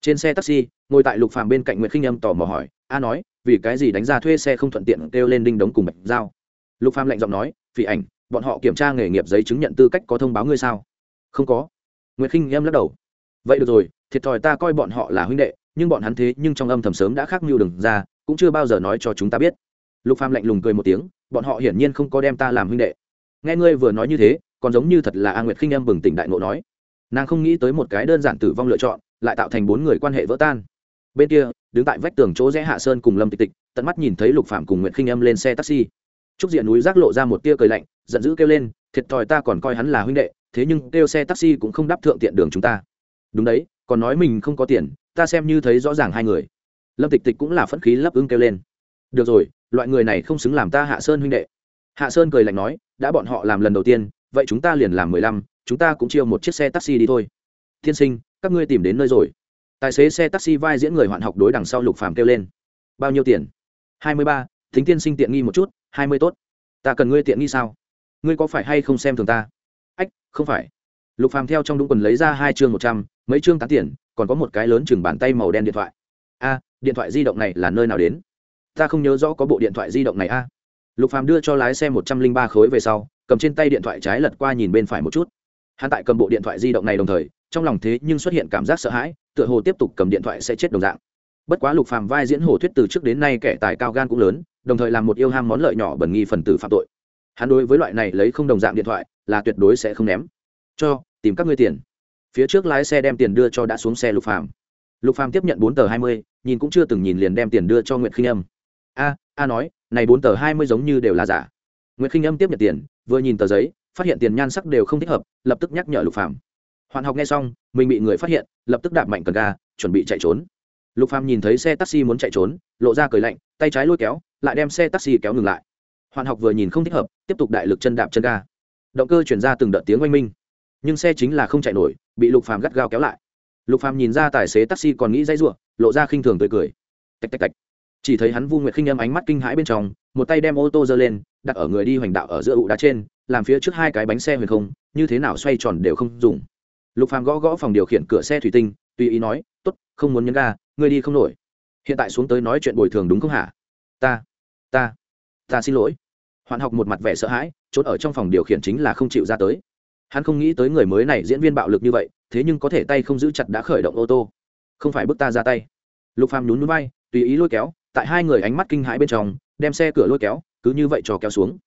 Trên xe taxi, ngồi tại lục phàm bên cạnh nguyễn khinh âm tò mò hỏi, a nói, vì cái gì đánh ra thuê xe không thuận tiện kêu lên đinh đống cùng bạch giao? Lục phàm lạnh giọng nói vì ảnh, bọn họ kiểm tra nghề nghiệp giấy chứng nhận tư cách có thông báo ngươi sao? Không có. Nguyệt khinh âm lắc đầu. Vậy được rồi, thiệt thòi ta coi bọn họ là huynh đệ, nhưng bọn hắn thế nhưng trong âm thầm sớm đã khác mưu đừng ra, cũng chưa bao giờ nói cho chúng ta biết. Lục phàm lạnh lùng cười một tiếng, bọn họ hiển nhiên không có đem ta làm huynh đệ. Nghe ngươi vừa nói như thế, còn giống như thật là a nguyệt khinh âm bừng tỉnh đại ngộ nói. Nàng không nghĩ tới một cái đơn giản tử vong lựa chọn, lại tạo thành bốn người quan hệ vỡ tan. Bên kia, đứng tại vách tường chỗ rẽ hạ sơn cùng lâm tịch tịch, tận mắt nhìn thấy lục phạm cùng nguyệt khinh âm lên xe taxi. Trúc diện núi rác lộ ra một tia cười lạnh, giận dữ kêu lên, thiệt thòi ta còn coi hắn là huynh đệ thế nhưng kêu xe taxi cũng không đáp thượng tiện đường chúng ta. Đúng đấy, còn nói mình không có tiền, ta xem như thấy rõ ràng hai người. Lâm tịch tịch cũng là phẫn khí lấp ưng kêu lên. Được rồi, loại người này không xứng làm ta hạ sơn huynh đệ. Hạ sơn cười lạnh nói, đã bọn họ làm lần đầu tiên, vậy chúng ta liền làm mười lăm, chúng ta cũng chiêu một chiếc xe taxi đi thôi. Tiên sinh, các ngươi tìm đến nơi rồi. Tài xế xe taxi vai diễn người hoạn học đối đằng sau lục phàm kêu lên. Bao nhiêu tiền? Hai mươi ba, thính tiên sinh tiện nghi một chút, hai mươi tốt. Ta cần ngươi tiện nghi sao? Ngươi có phải hay không xem thường ta? Ách, không phải. Lục phàm theo trong đúng quần lấy ra hai chương một trăm, mấy chương tán tiền, còn có một cái lớn chừng bàn tay màu đen điện thoại. A, điện thoại di động này là nơi nào đến? Ta không nhớ rõ có bộ điện thoại di động này a. Lục phàm đưa cho lái xe một trăm linh ba khối về sau, cầm trên tay điện thoại trái lật qua nhìn bên phải một chút. Hắn tại cầm bộ điện thoại di động này đồng thời, trong lòng thế nhưng xuất hiện cảm giác sợ hãi, tựa hồ tiếp tục cầm điện thoại sẽ chết đồng dạng. Bất quá lục phàm vai diễn hồ thuyết từ trước đến nay kẻ tài cao gan cũng lớn, đồng thời làm một yêu ham món lợi nhỏ bẩn nghi phần tử phạm tội. Hắn đối với loại này lấy không đồng dạng điện thoại là tuyệt đối sẽ không ném. Cho, tìm các ngươi tiền. Phía trước lái xe đem tiền đưa cho đã xuống xe lục phàm. Lục phàm tiếp nhận bốn tờ hai mươi, nhìn cũng chưa từng nhìn liền đem tiền đưa cho nguyễn khinh âm. A a nói, này bốn tờ hai mươi giống như đều là giả. Nguyễn khinh âm tiếp nhận tiền, vừa nhìn tờ giấy, phát hiện tiền nhan sắc đều không thích hợp, lập tức nhắc nhở lục phàm. Hoàn học nghe xong, mình bị người phát hiện, lập tức đạp mạnh cần ga, chuẩn bị chạy trốn. Lục phàm nhìn thấy xe taxi muốn chạy trốn, lộ ra cười lạnh, tay trái lôi kéo, lại đem xe taxi kéo ngừng lại. Hoàn học vừa nhìn không thích hợp, tiếp tục đại lực chân đạp chân ga động cơ chuyển ra từng đợt tiếng oanh minh. Nhưng xe chính là không chạy nổi, bị lục phàm gắt gao kéo lại. Lục phàm nhìn ra tài xế taxi còn nghĩ dây ruộng, lộ ra khinh thường tươi cười. Tạch tạch tạch. Chỉ thấy hắn vu nguyệt khinh âm ánh mắt kinh hãi bên trong, một tay đem ô tô giơ lên, đặt ở người đi hoành đạo ở giữa ụ đá trên, làm phía trước hai cái bánh xe huyền không, như thế nào xoay tròn đều không dùng. Lục phàm gõ gõ phòng điều khiển cửa xe thủy tinh, tùy ý nói, tốt, không muốn nhấn ga, ngươi đi không nổi. Hiện tại xuống tới nói chuyện bồi thường đúng không hả? Ta ta ta xin lỗi hoạn học một mặt vẻ sợ hãi, trốn ở trong phòng điều khiển chính là không chịu ra tới. Hắn không nghĩ tới người mới này diễn viên bạo lực như vậy, thế nhưng có thể tay không giữ chặt đã khởi động ô tô. Không phải bước ta ra tay. Lục phàm nhún núi bay, tùy ý lôi kéo, tại hai người ánh mắt kinh hãi bên trong, đem xe cửa lôi kéo, cứ như vậy cho kéo xuống.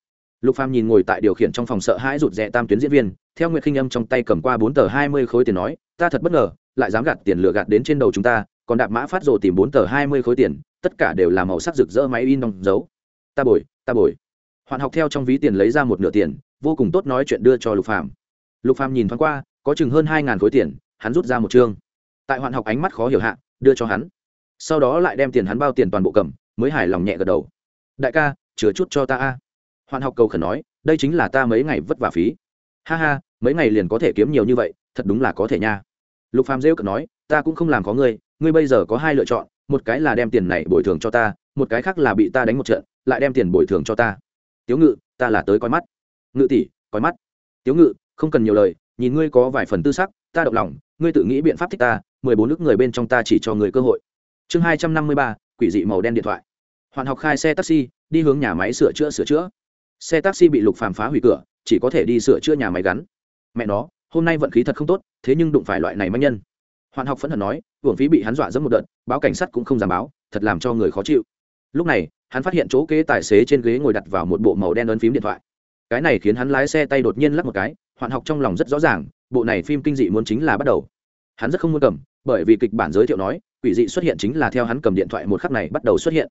Lục phàm nhìn ngồi tại điều khiển trong phòng sợ hãi rụt rè tam tuyến diễn viên, theo nguyệt khinh âm trong tay cầm qua bốn tờ hai mươi khối tiền nói, ta thật bất ngờ, lại dám gạt tiền lừa gạt đến trên đầu chúng ta, còn đạp mã phát rồ tìm bốn tờ hai mươi khối tiền, tất cả đều là màu sắc rực rỡ máy in đóng dấu. Ta bồi ta bồi hoạn học theo trong ví tiền lấy ra một nửa tiền, vô cùng tốt nói chuyện đưa cho lục phàm. Lục phàm nhìn thoáng qua, có chừng hơn hai ngàn khối tiền, hắn rút ra một chương. Tại hoạn học ánh mắt khó hiểu hạ, đưa cho hắn. Sau đó lại đem tiền hắn bao tiền toàn bộ cầm, mới hài lòng nhẹ gật đầu. Đại ca chứa chút cho ta a. Hoạn học cầu khẩn nói, đây chính là ta mấy ngày vất vả phí. Ha ha, mấy ngày liền có thể kiếm nhiều như vậy, thật đúng là có thể nha. Lục phàm rêu cợt nói, ta cũng không làm có ngươi ngươi bây giờ có hai lựa chọn, một cái là đem tiền này bồi thường cho ta, một cái khác là bị ta đánh một trận, lại đem tiền bồi thường cho ta tiếu ngự, ta là tới coi mắt. Ngự tỷ, coi mắt. Tiếu ngự, không cần nhiều lời, nhìn ngươi có vài phần tư sắc, ta động lòng, ngươi tự nghĩ biện pháp thích ta, mười bốn nước người bên trong ta chỉ cho người cơ hội. Chương hai trăm năm mươi ba, quỷ dị màu đen điện thoại. Hoàn học khai xe taxi, đi hướng nhà máy sửa chữa sửa chữa. Xe taxi bị lục phàm phá hủy cửa, chỉ có thể đi sửa chữa nhà máy gắn. Mẹ nó, hôm nay vận khí thật không tốt, thế nhưng đụng phải loại này manh nhân. Hoàn học phẫn hận nói, hưởng phí bị hắn dọa dẫm một đợt, báo cảnh sát cũng không dám báo, thật làm cho người khó chịu. Lúc này hắn phát hiện chỗ kế tài xế trên ghế ngồi đặt vào một bộ màu đen ấn phím điện thoại. Cái này khiến hắn lái xe tay đột nhiên lắc một cái, hoạn học trong lòng rất rõ ràng, bộ này phim kinh dị muốn chính là bắt đầu. Hắn rất không muốn cầm, bởi vì kịch bản giới thiệu nói, quỷ dị xuất hiện chính là theo hắn cầm điện thoại một khắc này bắt đầu xuất hiện.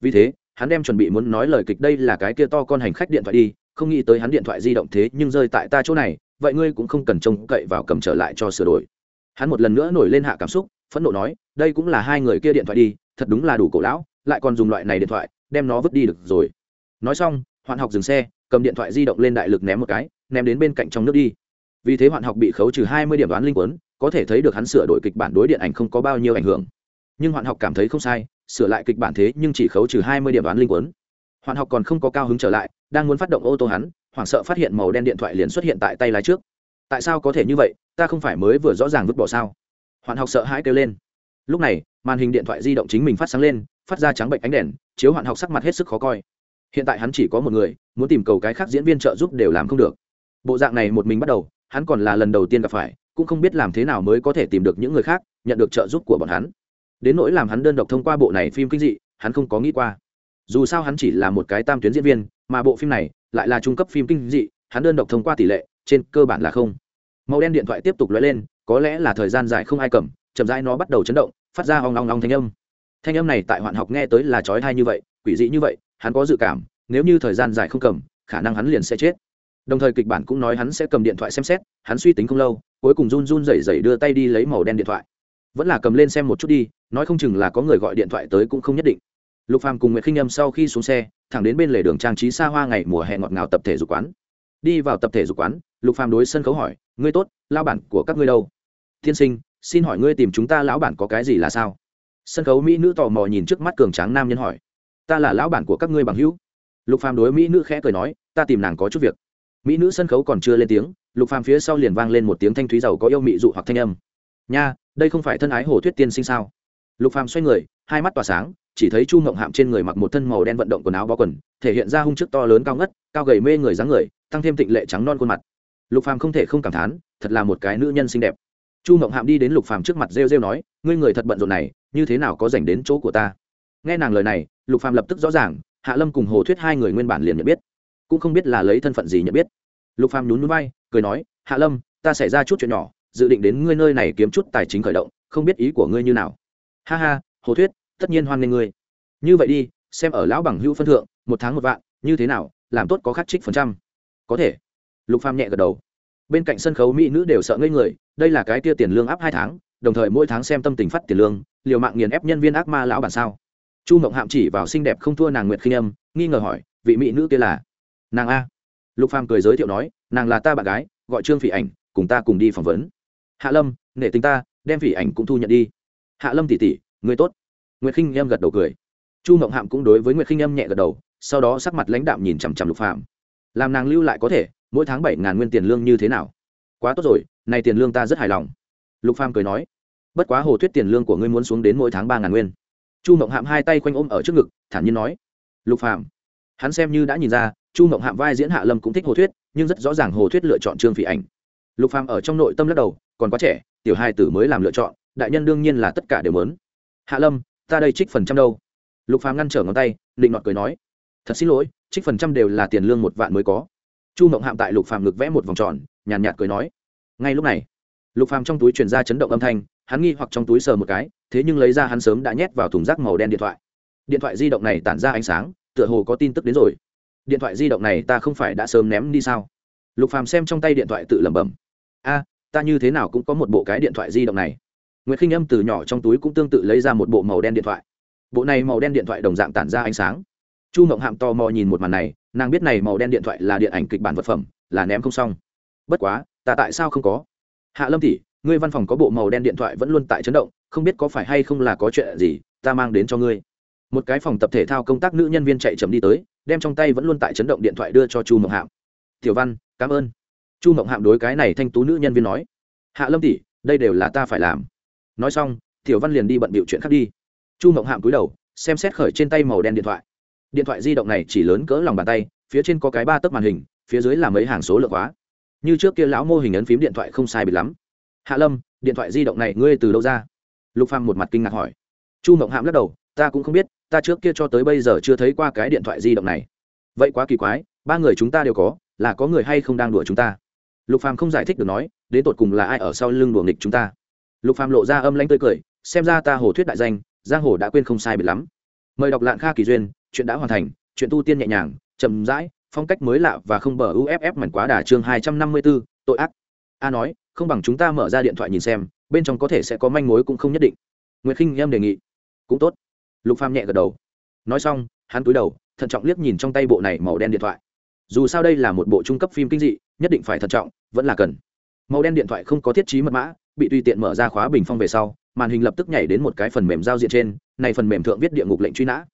Vì thế, hắn đem chuẩn bị muốn nói lời kịch đây là cái kia to con hành khách điện thoại đi, không nghĩ tới hắn điện thoại di động thế nhưng rơi tại ta chỗ này, vậy ngươi cũng không cần trông cậy vào cầm trở lại cho sửa đổi. Hắn một lần nữa nổi lên hạ cảm xúc, phẫn nộ nói, đây cũng là hai người kia điện thoại đi, thật đúng là đủ cổ lão lại còn dùng loại này điện thoại, đem nó vứt đi được rồi. Nói xong, hoạn học dừng xe, cầm điện thoại di động lên đại lực ném một cái, ném đến bên cạnh trong nước đi. Vì thế hoạn học bị khấu trừ hai mươi điểm đoán linh quấn có thể thấy được hắn sửa đổi kịch bản đối điện ảnh không có bao nhiêu ảnh hưởng. Nhưng hoạn học cảm thấy không sai, sửa lại kịch bản thế nhưng chỉ khấu trừ hai mươi điểm đoán linh quấn hoạn học còn không có cao hứng trở lại, đang muốn phát động ô tô hắn, hoảng sợ phát hiện màu đen điện thoại liền xuất hiện tại tay lái trước. Tại sao có thể như vậy? Ta không phải mới vừa rõ ràng vứt bỏ sao? Hoạn học sợ hãi kêu lên. Lúc này, màn hình điện thoại di động chính mình phát sáng lên phát ra trắng bệnh ánh đèn, chiếu hoạn học sắc mặt hết sức khó coi. Hiện tại hắn chỉ có một người, muốn tìm cầu cái khác diễn viên trợ giúp đều làm không được. Bộ dạng này một mình bắt đầu, hắn còn là lần đầu tiên gặp phải, cũng không biết làm thế nào mới có thể tìm được những người khác, nhận được trợ giúp của bọn hắn. Đến nỗi làm hắn đơn độc thông qua bộ này phim kinh dị, hắn không có nghĩ qua. Dù sao hắn chỉ là một cái tam tuyến diễn viên, mà bộ phim này lại là trung cấp phim kinh dị, hắn đơn độc thông qua tỷ lệ, trên cơ bản là không. Màu đen điện thoại tiếp tục lóe lên, có lẽ là thời gian dài không ai cầm, chậm rãi nó bắt đầu chấn động, phát ra hoang long long thanh âm thanh âm này tại hoạn học nghe tới là trói thai như vậy, quỷ dị như vậy, hắn có dự cảm, nếu như thời gian dài không cầm, khả năng hắn liền sẽ chết. Đồng thời kịch bản cũng nói hắn sẽ cầm điện thoại xem xét, hắn suy tính không lâu, cuối cùng run run rẩy rẩy đưa tay đi lấy màu đen điện thoại. Vẫn là cầm lên xem một chút đi, nói không chừng là có người gọi điện thoại tới cũng không nhất định. Lục phàm cùng nguyễn khinh âm sau khi xuống xe, thẳng đến bên lề đường trang trí xa hoa ngày mùa hè ngọt ngào tập thể dục quán. Đi vào tập thể dục quán, lục phàm đối sân khấu hỏi, ngươi tốt lao bản của các ngươi đâu? Tiên sinh, xin hỏi ngươi tìm chúng ta lão bản có cái gì là sao? Sân khấu mỹ nữ tò mò nhìn trước mắt cường tráng nam nhân hỏi. Ta là lão bản của các ngươi bằng hữu. Lục phàm đối mỹ nữ khẽ cười nói, ta tìm nàng có chút việc. Mỹ nữ sân khấu còn chưa lên tiếng, lục phàm phía sau liền vang lên một tiếng thanh thúy giàu có yêu mị dụ hoặc thanh âm. Nha, đây không phải thân ái hồ thuyết tiên sinh sao? Lục phàm xoay người, hai mắt tỏa sáng, chỉ thấy chu ngộng hạm trên người mặc một thân màu đen vận động quần áo bó quần, thể hiện ra hung chức to lớn cao ngất, cao gầy mê người dáng người, tăng thêm tịnh lệ trắng non khuôn mặt. Lục phàm không thể không cảm thán, thật là một cái nữ nhân xinh đẹp chu Mộng hạm đi đến lục phàm trước mặt rêu rêu nói, ngươi người thật bận rộn này, như thế nào có dành đến chỗ của ta? Nghe nàng lời này, lục phàm lập tức rõ ràng, hạ lâm cùng hồ thuyết hai người nguyên bản liền nhận biết, cũng không biết là lấy thân phận gì nhận biết. Lục phàm nhún núi bay cười nói, hạ lâm, ta xảy ra chút chuyện nhỏ, dự định đến ngươi nơi này kiếm chút tài chính khởi động, không biết ý của ngươi như nào. Ha ha, hồ thuyết, tất nhiên hoan nghênh ngươi. Như vậy đi, xem ở lão bằng hữu phân thượng, một tháng một vạn, như thế nào, làm tốt có khắc trích phần trăm. Có thể. Lục phàm nhẹ gật đầu bên cạnh sân khấu mỹ nữ đều sợ ngây người, đây là cái tia tiền lương áp hai tháng, đồng thời mỗi tháng xem tâm tình phát tiền lương, liều mạng nghiền ép nhân viên ác ma lão bản sao? Chu mộng hạm chỉ vào xinh đẹp không thua nàng nguyệt khinh âm, nghi ngờ hỏi, vị mỹ nữ kia là? Nàng a. Lục phàm cười giới thiệu nói, nàng là ta bạn gái, gọi trương phỉ ảnh, cùng ta cùng đi phỏng vấn. Hạ lâm, nể tình ta, đem phỉ ảnh cũng thu nhận đi. Hạ lâm tỷ tỷ người tốt. Nguyệt khinh âm gật đầu cười. Chu mộng hạm cũng đối với nguyệt khinh âm nhẹ gật đầu, sau đó sắc mặt lãnh đạm nhìn chằm chằm lục phàm. Làm nàng lưu lại có thể mỗi tháng bảy ngàn nguyên tiền lương như thế nào? Quá tốt rồi này tiền lương ta rất hài lòng. Lục phàm cười nói. Bất quá hồ thuyết tiền lương của ngươi muốn xuống đến mỗi tháng ba ngàn nguyên. Chu mộng hạm hai tay quanh ôm ở trước ngực, thản nhiên nói. Lục phàm, hắn xem như đã nhìn ra, chu mộng hạm vai diễn hạ lâm cũng thích hồ thuyết, nhưng rất rõ ràng hồ thuyết lựa chọn trương phỉ ảnh. Lục phàm ở trong nội tâm lắc đầu, còn quá trẻ, tiểu hai tử mới làm lựa chọn, đại nhân đương nhiên là tất cả đều muốn. Hạ lâm, ta đây trích phần trăm đâu? Lục phàm ngăn trở ngón tay định nọt cười nói. Thật xin lỗi, trích phần trăm đều là tiền lương một vạn mới có chu mộng hạm tại lục phàm ngực vẽ một vòng tròn, nhàn nhạt cười nói, ngay lúc này. Lục phàm trong túi truyền ra chấn động âm thanh, hắn nghi hoặc trong túi sờ một cái, thế nhưng lấy ra hắn sớm đã nhét vào thùng rác màu đen điện thoại. Điện thoại di động này tản ra ánh sáng, tựa hồ có tin tức đến rồi. Điện thoại di động này ta không phải đã sớm ném đi sao? Lục phàm xem trong tay điện thoại tự lẩm bẩm, a, ta như thế nào cũng có một bộ cái điện thoại di động này. Nguyễn khinh âm từ nhỏ trong túi cũng tương tự lấy ra một bộ màu đen điện thoại. Bộ này màu đen điện thoại đồng dạng tản ra ánh sáng. Chu Mộng hạm tò mò nhìn một màn này nàng biết này màu đen điện thoại là điện ảnh kịch bản vật phẩm, là ném không xong. Bất quá, ta tại sao không có? Hạ lâm tỷ, ngươi văn phòng có bộ màu đen điện thoại vẫn luôn tại chấn động, không biết có phải hay không là có chuyện gì, ta mang đến cho ngươi. Một cái phòng tập thể thao công tác nữ nhân viên chạy chậm đi tới, đem trong tay vẫn luôn tại chấn động điện thoại đưa cho chu mộng hạm. Tiểu văn, cảm ơn. Chu mộng hạm đối cái này thanh tú nữ nhân viên nói. Hạ lâm tỷ, đây đều là ta phải làm. Nói xong, tiểu văn liền đi bận bịu chuyện khác đi. Chu mộng hạm cúi đầu, xem xét khởi trên tay màu đen điện thoại điện thoại di động này chỉ lớn cỡ lòng bàn tay, phía trên có cái ba tấc màn hình, phía dưới là mấy hàng số lượng hóa như trước kia lão mô hình ấn phím điện thoại không sai bịt lắm. Hạ lâm, điện thoại di động này ngươi từ đâu ra? Lục phàm một mặt kinh ngạc hỏi. Chu mộng hạm lắc đầu, ta cũng không biết, ta trước kia cho tới bây giờ chưa thấy qua cái điện thoại di động này. Vậy quá kỳ quái, ba người chúng ta đều có, là có người hay không đang đùa chúng ta? Lục phàm không giải thích được nói, đến tột cùng là ai ở sau lưng đùa nghịch chúng ta? Lục phàm lộ ra âm lãnh tươi cười, xem ra ta hồ thuyết đại danh, giang hồ đã quên không sai biệt lắm. Mời đọc lạng kha kỳ duyên chuyện đã hoàn thành chuyện tu tiên nhẹ nhàng chậm rãi phong cách mới lạ và không bờ uff mảnh quá đà chương hai trăm năm mươi 254, tội ác. A nói không bằng chúng ta mở ra điện thoại nhìn xem bên trong có thể sẽ có manh mối cũng không nhất định. Nguyệt khinh em đề nghị. Cũng tốt. Lục phàm nhẹ gật đầu. Nói xong hắn cúi đầu thận trọng liếc nhìn trong tay bộ này màu đen điện thoại. Dù sao đây là một bộ trung cấp phim kinh dị nhất định phải thận trọng vẫn là cần. Màu đen điện thoại không có thiết trí mật mã bị tùy tiện mở ra khóa bình phong về sau màn hình lập tức nhảy đến một cái phần mềm giao diện trên này phần mềm thượng viết địa ngục lệnh truy nã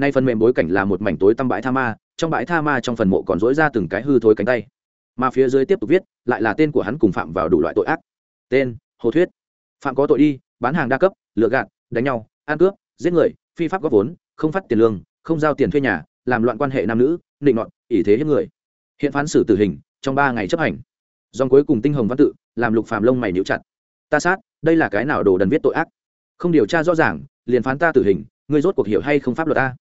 nay phần mềm bối cảnh là một mảnh tối tăm bãi tha ma, trong bãi tha ma trong phần mộ còn dối ra từng cái hư thối cánh tay. Mà phía dưới tiếp tục viết, lại là tên của hắn cùng phạm vào đủ loại tội ác. Tên, hồ thuyết. Phạm có tội đi, bán hàng đa cấp lựa gạt, đánh nhau, ăn cướp, giết người, phi pháp góp vốn, không phát tiền lương, không giao tiền thuê nhà, làm loạn quan hệ nam nữ định nọn ỷ thế hiếp người. Hiện phán xử tử hình, trong ba ngày chấp hành. Dòng cuối cùng tinh hồng văn tự, làm lục phàm lông mày níu chặt. Ta sát, đây là cái nào đồ đần viết tội ác? Không điều tra rõ ràng, liền phán ta tử hình, ngươi rốt cuộc hiểu hay không pháp luật ta?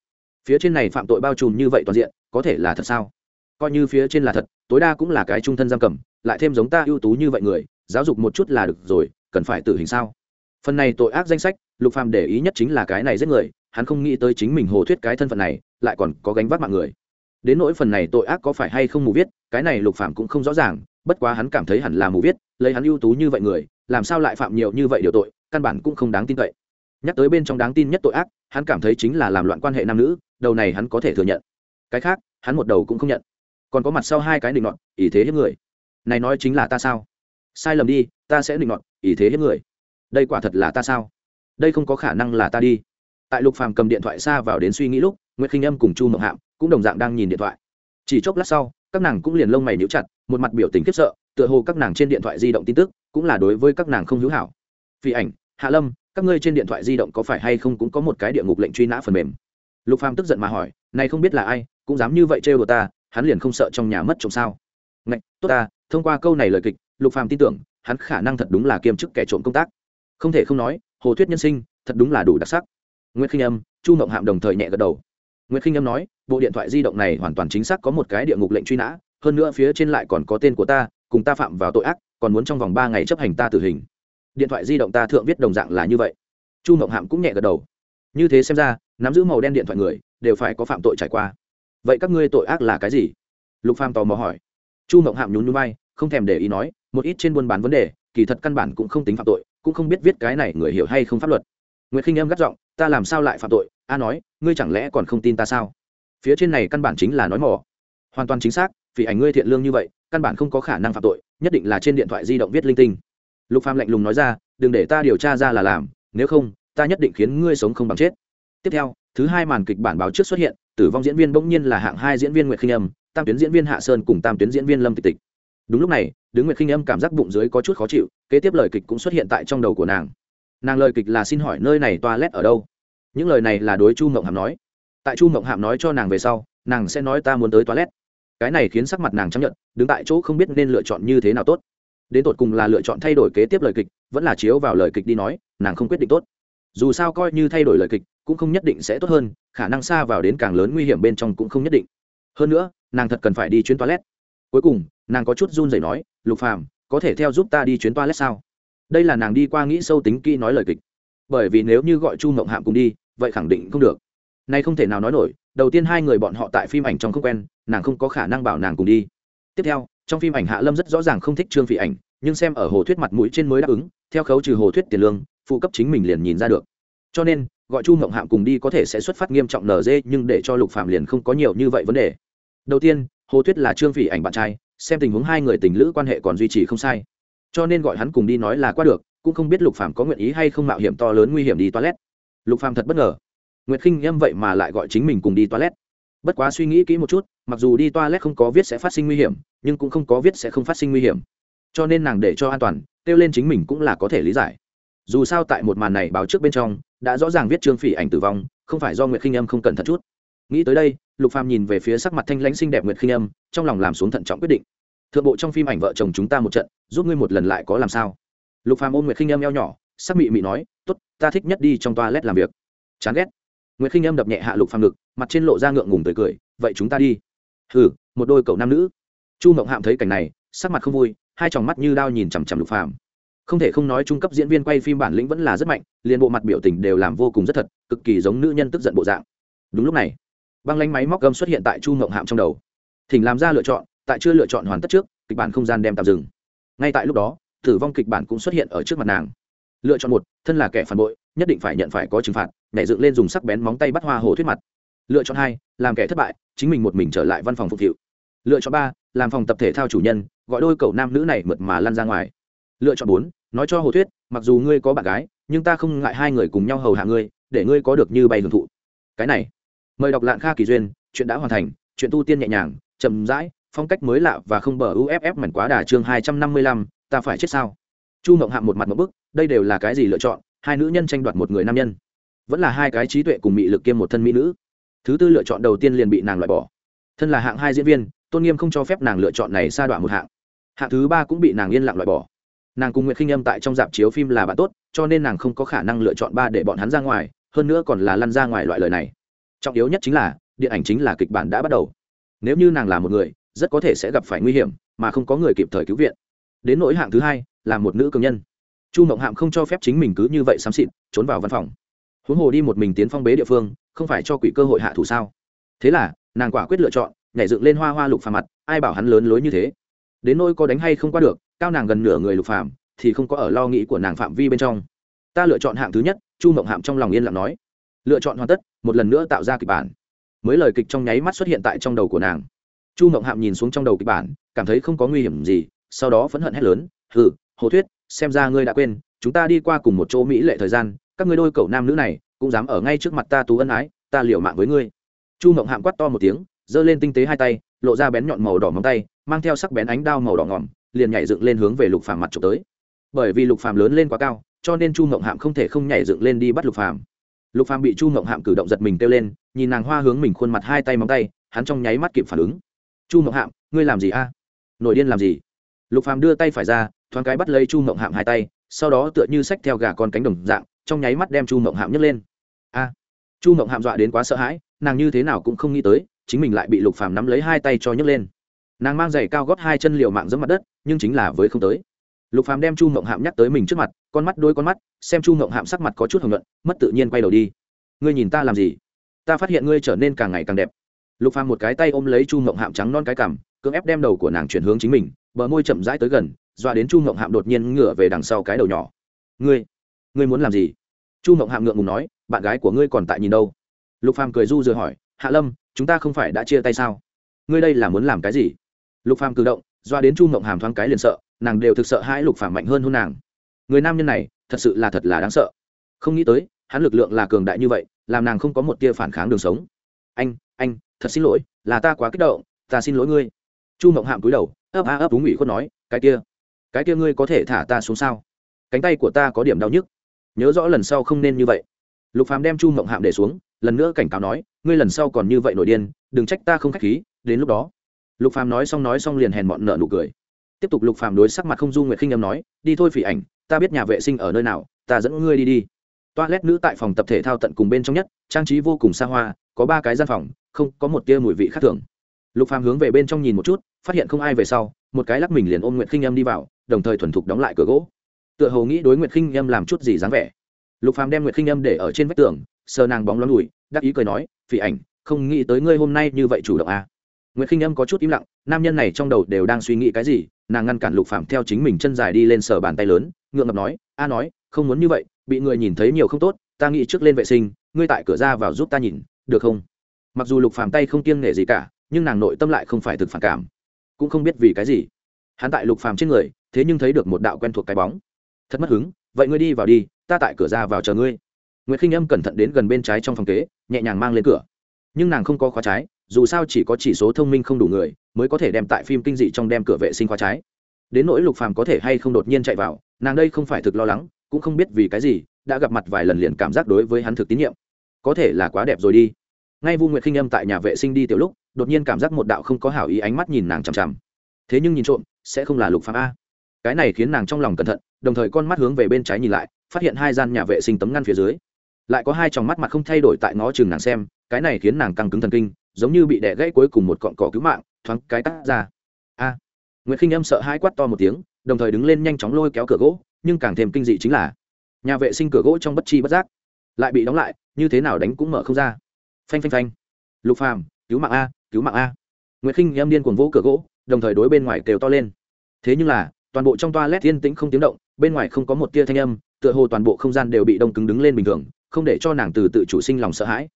Phía trên này phạm tội bao trùm như vậy toàn diện, có thể là thật sao? Coi như phía trên là thật, tối đa cũng là cái trung thân giam cầm, lại thêm giống ta ưu tú như vậy người, giáo dục một chút là được rồi, cần phải tử hình sao? Phần này tội ác danh sách, lục phàm để ý nhất chính là cái này giết người, hắn không nghĩ tới chính mình hồ thuyết cái thân phận này, lại còn có gánh vác mạng người. Đến nỗi phần này tội ác có phải hay không mù viết, cái này lục phạm cũng không rõ ràng, bất quá hắn cảm thấy hẳn là mù viết, lấy hắn ưu tú như vậy người, làm sao lại phạm nhiều như vậy điều tội, căn bản cũng không đáng tin cậy. Nhắc tới bên trong đáng tin nhất tội ác hắn cảm thấy chính là làm loạn quan hệ nam nữ, đầu này hắn có thể thừa nhận. Cái khác, hắn một đầu cũng không nhận. Còn có mặt sau hai cái định nọt, ý thế hiếp người. Này nói chính là ta sao? Sai lầm đi, ta sẽ định nọt, ý thế hiếp người. Đây quả thật là ta sao? Đây không có khả năng là ta đi. Tại lục phàm cầm điện thoại xa vào đến suy nghĩ lúc nguyễn khinh âm cùng chu mộng hạm cũng đồng dạng đang nhìn điện thoại. Chỉ chốc lát sau, các nàng cũng liền lông mày níu chặt, một mặt biểu tình khiếp sợ, tựa hồ các nàng trên điện thoại di động tin tức cũng là đối với các nàng không hữu hảo. Vì ảnh, hạ lâm các ngươi trên điện thoại di động có phải hay không cũng có một cái địa ngục lệnh truy nã phần mềm. Lục phàm tức giận mà hỏi, này không biết là ai, cũng dám như vậy trêu đồ ta, hắn liền không sợ trong nhà mất trộm sao? Ngạch, tốt ta, thông qua câu này lời kịch, lục phàm tin tưởng, hắn khả năng thật đúng là kiêm chức kẻ trộm công tác. Không thể không nói, hồ thuyết nhân sinh, thật đúng là đủ đặc sắc. Nguyễn khinh âm, chu mộng hạm đồng thời nhẹ gật đầu. Nguyễn khinh âm nói, bộ điện thoại di động này hoàn toàn chính xác có một cái địa ngục lệnh truy nã, hơn nữa phía trên lại còn có tên của ta, cùng ta phạm vào tội ác, còn muốn trong vòng ba ngày chấp hành ta tử hình điện thoại di động ta thượng viết đồng dạng là như vậy. Chu mộng hạm cũng nhẹ gật đầu. Như thế xem ra, nắm giữ màu đen điện thoại người, đều phải có phạm tội trải qua. Vậy các ngươi tội ác là cái gì? Lục phàm tò mò hỏi. Chu mộng hạm nhún nhún vai, không thèm để ý nói, một ít trên buôn bán vấn đề, kỳ thật căn bản cũng không tính phạm tội, cũng không biết viết cái này người hiểu hay không pháp luật. Nguyệt khinh em gắt giọng, ta làm sao lại phạm tội? A nói, ngươi chẳng lẽ còn không tin ta sao? Phía trên này căn bản chính là nói mỏ. Hoàn toàn chính xác, vì ảnh ngươi thiện lương như vậy, căn bản không có khả năng phạm tội, nhất định là trên điện thoại di động viết linh tinh lục phàm lạnh lùng nói ra, đừng để ta điều tra ra là làm, nếu không, ta nhất định khiến ngươi sống không bằng chết. Tiếp theo, thứ hai màn kịch bản báo trước xuất hiện, tử vong diễn viên bỗng nhiên là hạng hai diễn viên nguyệt khinh âm, tam tuyến diễn viên hạ sơn cùng tam tuyến diễn viên lâm tịch tịch. Đúng lúc này, đứng nguyệt khinh âm cảm giác bụng dưới có chút khó chịu, kế tiếp lời kịch cũng xuất hiện tại trong đầu của nàng. Nàng lời kịch là xin hỏi nơi này toilet ở đâu? Những lời này là đối chu mộng hàm nói. Tại chu mộng hàm nói cho nàng về sau, nàng sẽ nói ta muốn tới toilet. Cái này khiến sắc mặt nàng chấp nhận đứng tại chỗ không biết nên lựa chọn như thế nào tốt đến tột cùng là lựa chọn thay đổi kế tiếp lời kịch, vẫn là chiếu vào lời kịch đi nói, nàng không quyết định tốt. Dù sao coi như thay đổi lời kịch, cũng không nhất định sẽ tốt hơn, khả năng xa vào đến càng lớn nguy hiểm bên trong cũng không nhất định. Hơn nữa, nàng thật cần phải đi chuyến toilet. Cuối cùng, nàng có chút run rẩy nói, lục phàm, có thể theo giúp ta đi chuyến toilet sao? Đây là nàng đi qua nghĩ sâu tính kỹ nói lời kịch. Bởi vì nếu như gọi chu mộng hạm cùng đi, vậy khẳng định không được. Nay không thể nào nói nổi, đầu tiên hai người bọn họ tại phim ảnh trong không quen, nàng không có khả năng bảo nàng cùng đi. Tiếp theo trong phim ảnh hạ lâm rất rõ ràng không thích trương phỉ ảnh, nhưng xem ở hồ thuyết mặt mũi trên mới đáp ứng, theo khấu trừ hồ thuyết tiền lương, phụ cấp chính mình liền nhìn ra được. Cho nên, gọi chu mộng hạm cùng đi có thể sẽ xuất phát nghiêm trọng nở dê, nhưng để cho lục phạm liền không có nhiều như vậy vấn đề. Đầu tiên, hồ thuyết là trương phỉ ảnh bạn trai, xem tình huống hai người tình lữ quan hệ còn duy trì không sai. Cho nên gọi hắn cùng đi nói là qua được, cũng không biết lục phạm có nguyện ý hay không mạo hiểm to lớn nguy hiểm đi toilet. Lục phạm thật bất ngờ. Nguyệt khinh nhâm vậy mà lại gọi chính mình cùng đi toilet bất quá suy nghĩ kỹ một chút, mặc dù đi toilet không có viết sẽ phát sinh nguy hiểm, nhưng cũng không có viết sẽ không phát sinh nguy hiểm. Cho nên nàng để cho an toàn, kêu lên chính mình cũng là có thể lý giải. Dù sao tại một màn này báo trước bên trong, đã rõ ràng viết trương phỉ ảnh tử vong, không phải do nguyệt khinh âm không cẩn thận chút. Nghĩ tới đây, lục phàm nhìn về phía sắc mặt thanh lãnh xinh đẹp nguyệt khinh âm, trong lòng làm xuống thận trọng quyết định. Thượng bộ trong phim ảnh vợ chồng chúng ta một trận, giúp ngươi một lần lại có làm sao? Lục phàm ôm nguyệt khinh âm eo nhỏ, sắc mị mị nói, tốt, ta thích nhất đi trong toilet làm việc. Chán ghét. Nguyệt khinh âm đập nhẹ hạ lục phàm ngực mặt trên lộ ra ngượng ngùng tươi cười, vậy chúng ta đi. Hừ, một đôi cậu nam nữ. Chu mộng hạm thấy cảnh này, sắc mặt không vui, hai tròng mắt như đao nhìn chằm chằm lục phàm. Không thể không nói trung cấp diễn viên quay phim bản lĩnh vẫn là rất mạnh, liền bộ mặt biểu tình đều làm vô cùng rất thật, cực kỳ giống nữ nhân tức giận bộ dạng. Đúng lúc này, băng lanh máy móc gâm xuất hiện tại chu mộng hạm trong đầu. Thỉnh làm ra lựa chọn, tại chưa lựa chọn hoàn tất trước, kịch bản không gian đem tạm dừng. Ngay tại lúc đó, tử vong kịch bản cũng xuất hiện ở trước mặt nàng. Lựa chọn một, thân là kẻ phản bội, nhất định phải nhận phải có trừng phạt, nhảy dựng lên dùng sắc bén móng tay bắt hoa hồ thuyết mặt lựa chọn hai, làm kẻ thất bại, chính mình một mình trở lại văn phòng phục vụ. Lựa chọn ba, làm phòng tập thể thao chủ nhân, gọi đôi cầu nam nữ này mượt mà lăn ra ngoài. Lựa chọn bốn, nói cho hồ thuyết, mặc dù ngươi có bạn gái, nhưng ta không ngại hai người cùng nhau hầu hạ ngươi, để ngươi có được như bay hưởng thụ. Cái này, mời đọc lạng kha kỳ duyên, chuyện đã hoàn thành, chuyện tu tiên nhẹ nhàng, chậm rãi, phong cách mới lạ và không bờ uff mảnh quá đà chương hai trăm năm mươi lăm, ta phải chết sao? Chu mộng hạ một mặt một bức, đây đều là cái gì lựa chọn? Hai nữ nhân tranh đoạt một người nam nhân. Vẫn là hai cái trí tuệ cùng mị lực kiêm một thân mỹ nữ thứ tư lựa chọn đầu tiên liền bị nàng loại bỏ. Thân là hạng hai diễn viên, tôn nghiêm không cho phép nàng lựa chọn này xa đoạn một hạng. Hạng thứ ba cũng bị nàng yên lặng loại bỏ. Nàng cùng nguyệt khinh âm tại trong dạp chiếu phim là bạn tốt, cho nên nàng không có khả năng lựa chọn ba để bọn hắn ra ngoài, hơn nữa còn là lăn ra ngoài loại lời này. Trọng yếu nhất chính là, điện ảnh chính là kịch bản đã bắt đầu. Nếu như nàng là một người, rất có thể sẽ gặp phải nguy hiểm, mà không có người kịp thời cứu viện. Đến nỗi hạng thứ hai, là một nữ cường nhân. Chu mộng hạm không cho phép chính mình cứ như vậy xám xịt, trốn vào văn phòng huống hồ đi một mình tiến phong bế địa phương, không phải cho quỷ cơ hội hạ thủ sao? Thế là, nàng quả quyết lựa chọn, nhảy dựng lên hoa hoa lục phàm mặt, ai bảo hắn lớn lối như thế? Đến nỗi có đánh hay không qua được, cao nàng gần nửa người lục phàm, thì không có ở lo nghĩ của nàng phạm vi bên trong. Ta lựa chọn hạng thứ nhất, chu mộng hạm trong lòng yên lặng nói. Lựa chọn hoàn tất, một lần nữa tạo ra kịch bản. Mới lời kịch trong nháy mắt xuất hiện tại trong đầu của nàng. Chu mộng hạm nhìn xuống trong đầu kịch bản, cảm thấy không có nguy hiểm gì, sau đó phẫn hận hét lớn, hừ, hồ thuyết, xem ra ngươi đã quên, chúng ta đi qua cùng một chỗ mỹ lệ thời gian các ngươi đôi cậu nam nữ này cũng dám ở ngay trước mặt ta tú ân ái, ta liều mạng với ngươi. Chu mộng hạm quát to một tiếng, giơ lên tinh tế hai tay, lộ ra bén nhọn màu đỏ móng tay, mang theo sắc bén ánh đao màu đỏ ngỏm, liền nhảy dựng lên hướng về lục phàm mặt trộm tới. Bởi vì lục phàm lớn lên quá cao, cho nên chu mộng hạm không thể không nhảy dựng lên đi bắt lục phàm. Lục phàm bị chu mộng hạm cử động giật mình kêu lên, nhìn nàng hoa hướng mình khuôn mặt hai tay móng tay, hắn trong nháy mắt kịp phản ứng. Chu mộng hạm, ngươi làm gì a? À? nổi điên làm gì? Lục phàm đưa tay phải ra, thoáng cái bắt lấy chu mộng hạm hai tay, sau đó tựa như xách theo gà con cánh đồng dạng trong nháy mắt đem chu mộng hạm nhấc lên. A, chu mộng hạm dọa đến quá sợ hãi, nàng như thế nào cũng không nghĩ tới, chính mình lại bị lục phàm nắm lấy hai tay cho nhấc lên. Nàng mang giày cao gót hai chân liều mạng dẫm mặt đất, nhưng chính là với không tới. Lục phàm đem chu mộng hạm nhắc tới mình trước mặt, con mắt đôi con mắt, xem chu mộng hạm sắc mặt có chút hồng nhuận, mất tự nhiên quay đầu đi. Ngươi nhìn ta làm gì? Ta phát hiện ngươi trở nên càng ngày càng đẹp. Lục phàm một cái tay ôm lấy chu mộng hạm trắng non cái cằm, cưỡng ép đem đầu của nàng chuyển hướng chính mình, bờ môi chậm rãi tới gần, dọa đến chu mộng hạm đột nhiên ngửa về đằng sau cái đầu nhỏ. Ngươi ngươi muốn làm gì? Chu mộng hạm ngượng ngùng nói, bạn gái của ngươi còn tại nhìn đâu? Lục phàm cười du rồi hỏi, hạ lâm, chúng ta không phải đã chia tay sao? Ngươi đây là muốn làm cái gì? Lục phàm cử động, doa đến chu mộng hàm thoáng cái liền sợ, nàng đều thực sợ hãi lục phàm mạnh hơn hôn nàng. Người nam nhân này, thật sự là thật là đáng sợ. Không nghĩ tới, hắn lực lượng là cường đại như vậy, làm nàng không có một tia phản kháng đường sống. Anh anh, thật xin lỗi, là ta quá kích động, ta xin lỗi ngươi. Chu mộng hạm cúi đầu, ấp a ấp đúng ủy khuất nói, cái kia cái kia ngươi có thể thả ta xuống sao? Cánh tay của ta có điểm đau nhức nhớ rõ lần sau không nên như vậy. Lục phàm đem chu mộng hạm để xuống, lần nữa cảnh cáo nói, ngươi lần sau còn như vậy nổi điên, đừng trách ta không khách khí. Đến lúc đó, lục phàm nói xong nói xong liền hèn mọn nợ nụ cười. Tiếp tục lục phàm đối sắc mặt không du nguyệt khinh âm nói, đi thôi phỉ ảnh, ta biết nhà vệ sinh ở nơi nào, ta dẫn ngươi đi đi. Toilet nữ tại phòng tập thể thao tận cùng bên trong nhất, trang trí vô cùng xa hoa, có ba cái gian phòng, không có một tia mùi vị khác thường. Lục phàm hướng về bên trong nhìn một chút, phát hiện không ai về sau, một cái lắc mình liền ôm nguyệt khinh âm đi vào, đồng thời thuần thục đóng lại cửa gỗ tựa hồ nghĩ đối nguyệt khinh âm làm chút gì dáng vẻ lục phàm đem nguyệt khinh âm để ở trên vách tường sờ nàng bóng loáng đùi đắc ý cười nói phỉ ảnh không nghĩ tới ngươi hôm nay như vậy chủ động à. Nguyệt Khinh Âm có chút im lặng, nam nhân này trong đầu đều đang suy nghĩ cái gì, nàng ngăn cản Lục Phàm theo chính mình chân dài đi lên sờ bàn tay lớn, ngượng ngập nói, "A nói, không muốn như vậy, bị người nhìn thấy nhiều không tốt, ta nghĩ trước lên vệ sinh, ngươi tại cửa ra vào giúp ta nhìn, được không?" Mặc dù Lục Phàm tay không kiêng nể gì cả, nhưng nàng nội tâm lại không phải thực phản cảm, cũng không biết vì cái gì. Hắn tại Lục Phàm trên người, thế nhưng thấy được một đạo quen thuộc cái bóng. Thật mất hứng, vậy ngươi đi vào đi, ta tại cửa ra vào chờ ngươi. Nguyệt Khinh Âm cẩn thận đến gần bên trái trong phòng kế, nhẹ nhàng mang lên cửa. Nhưng nàng không có khóa trái, dù sao chỉ có chỉ số thông minh không đủ người mới có thể đem tại phim kinh dị trong đem cửa vệ sinh khóa trái. Đến nỗi lục phàm có thể hay không đột nhiên chạy vào nàng đây không phải thực lo lắng cũng không biết vì cái gì đã gặp mặt vài lần liền cảm giác đối với hắn thực tín nhiệm. Có thể là quá đẹp rồi đi. Ngay vu nguyệt khinh âm tại nhà vệ sinh đi tiểu lúc đột nhiên cảm giác một đạo không có hảo ý ánh mắt nhìn nàng chằm chằm. Thế nhưng nhìn trộm sẽ không là lục phàm a cái này khiến nàng trong lòng cẩn thận đồng thời con mắt hướng về bên trái nhìn lại phát hiện hai gian nhà vệ sinh tấm ngăn phía dưới. Lại có hai tròng mắt mặt không thay đổi tại ngó chừng nàng xem cái này khiến nàng căng cứng thần kinh giống như bị đẻ gãy cuối cùng một cọn cỏ cứu mạng thoáng cái tắt ra. A. À, nguyễn khinh âm sợ hai quát to một tiếng đồng thời đứng lên nhanh chóng lôi kéo cửa gỗ nhưng càng thêm kinh dị chính là nhà vệ sinh cửa gỗ trong bất chi bất giác lại bị đóng lại như thế nào đánh cũng mở không ra. Phanh phanh phanh. Lục phàm cứu mạng a cứu mạng a. Nguyễn khinh âm điên cuồng vỗ cửa gỗ đồng thời đối bên ngoài kêu to lên. Thế nhưng là toàn bộ trong toa lét yên tĩnh không tiếng động, bên ngoài không có một tia thanh âm, tựa hồ toàn bộ không gian đều bị đông cứng đứng lên bình thường, không để cho nàng từ tự chủ sinh lòng sợ hãi.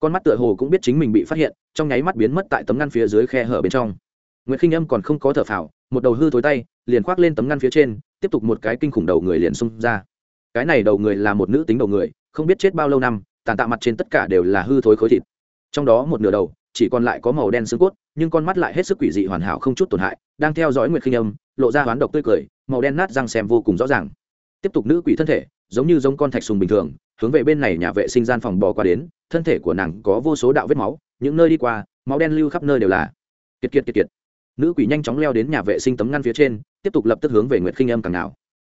Con mắt tựa hồ cũng biết chính mình bị phát hiện, trong nháy mắt biến mất tại tấm ngăn phía dưới khe hở bên trong. Nguyễn khinh âm còn không có thở phào, một đầu hư thối tay, liền khoác lên tấm ngăn phía trên, tiếp tục một cái kinh khủng đầu người liền xung ra. Cái này đầu người là một nữ tính đầu người, không biết chết bao lâu năm, tàn tạ mặt trên tất cả đều là hư thối khối thịt. Trong đó một nửa đầu, chỉ còn lại có màu đen xương cốt, nhưng con mắt lại hết sức quỷ dị hoàn hảo không chút tổn hại, đang theo dõi nguyệt khinh âm lộ ra hoán độc tươi cười, màu đen nát răng xem vô cùng rõ ràng. Tiếp tục nữ quỷ thân thể, giống như giống con thạch sùng bình thường, hướng về bên này nhà vệ sinh gian phòng bò qua đến, thân thể của nàng có vô số đạo vết máu, những nơi đi qua, máu đen lưu khắp nơi đều là. Kiệt kiệt kiệt kiệt. Nữ quỷ nhanh chóng leo đến nhà vệ sinh tấm ngăn phía trên, tiếp tục lập tức hướng về nguyệt khinh âm càng nào.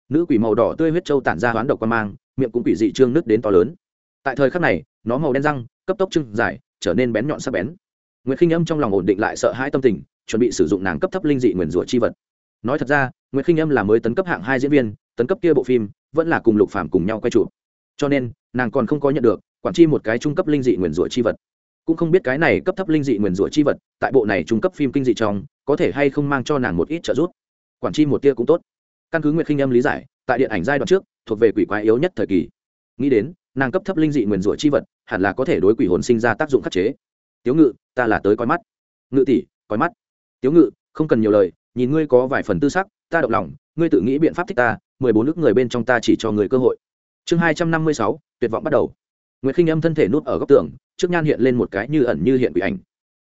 Nữ quỷ màu đỏ tươi huyết trâu tản ra hoán độc quan mang, miệng cũng quỷ dị trương nứt đến to lớn. Tại thời khắc này, nó màu đen răng, cấp tốc trưng dài, trở nên bén nhọn sắc bén. Nguyệt khinh âm trong lòng ổn định lại sợ hãi tâm tình, chuẩn bị sử dụng nàng cấp thấp linh dị nguyền rủa chi vật nói thật ra, nguyệt khinh âm là mới tấn cấp hạng hai diễn viên, tấn cấp kia bộ phim vẫn là cùng lục phạm cùng nhau quay chụp. Cho nên, nàng còn không có nhận được, quản chi một cái trung cấp linh dị nguyền rủa chi vật. Cũng không biết cái này cấp thấp linh dị nguyền rủa chi vật, tại bộ này trung cấp phim kinh dị trong, có thể hay không mang cho nàng một ít trợ giúp. Quản chi một tia cũng tốt. Căn cứ nguyệt khinh âm lý giải, tại điện ảnh giai đoạn trước, thuộc về quỷ quái yếu nhất thời kỳ. Nghĩ đến, nàng cấp thấp linh dị nguyền rủa chi vật, hẳn là có thể đối quỷ hồn sinh ra tác dụng khắc chế. Tiếu ngự, ta là tới coi mắt. Ngự tỷ, coi mắt. Tiếu ngự, không cần nhiều lời nhìn ngươi có vài phần tư sắc, ta động lòng, ngươi tự nghĩ biện pháp thích ta, mười bốn nước người bên trong ta chỉ cho người cơ hội. Chương hai trăm năm mươi sáu, tuyệt vọng bắt đầu. Nguyễn khinh âm thân thể nút ở góc tường, trước nhan hiện lên một cái như ẩn như hiện quỷ ảnh.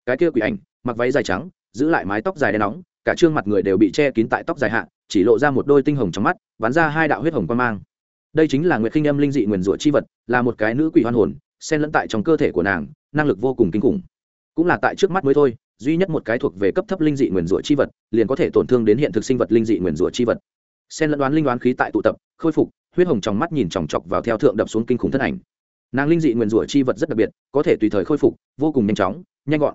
Cái kia quỷ ảnh, mặc váy dài trắng, giữ lại mái tóc dài đen nóng, cả trương mặt người đều bị che kín tại tóc dài hạ, chỉ lộ ra một đôi tinh hồng trong mắt, bắn ra hai đạo huyết hồng quan mang. Đây chính là nguyệt khinh âm linh dị nguyền rủa chi vật, là một cái nữ quỷ hoan hồn, xen lẫn tại trong cơ thể của nàng, năng lực vô cùng kinh khủng. Cũng là tại trước mắt mới thôi duy nhất một cái thuộc về cấp thấp linh dị nguyền rủa chi vật liền có thể tổn thương đến hiện thực sinh vật linh dị nguyền rủa chi vật. Xen lẫn đoán linh đoán khí tại tụ tập khôi phục huyết hồng trong mắt nhìn chòng chọc vào theo thượng đập xuống kinh khủng thân ảnh. Nàng linh dị nguyền rủa chi vật rất đặc biệt có thể tùy thời khôi phục vô cùng nhanh chóng nhanh gọn.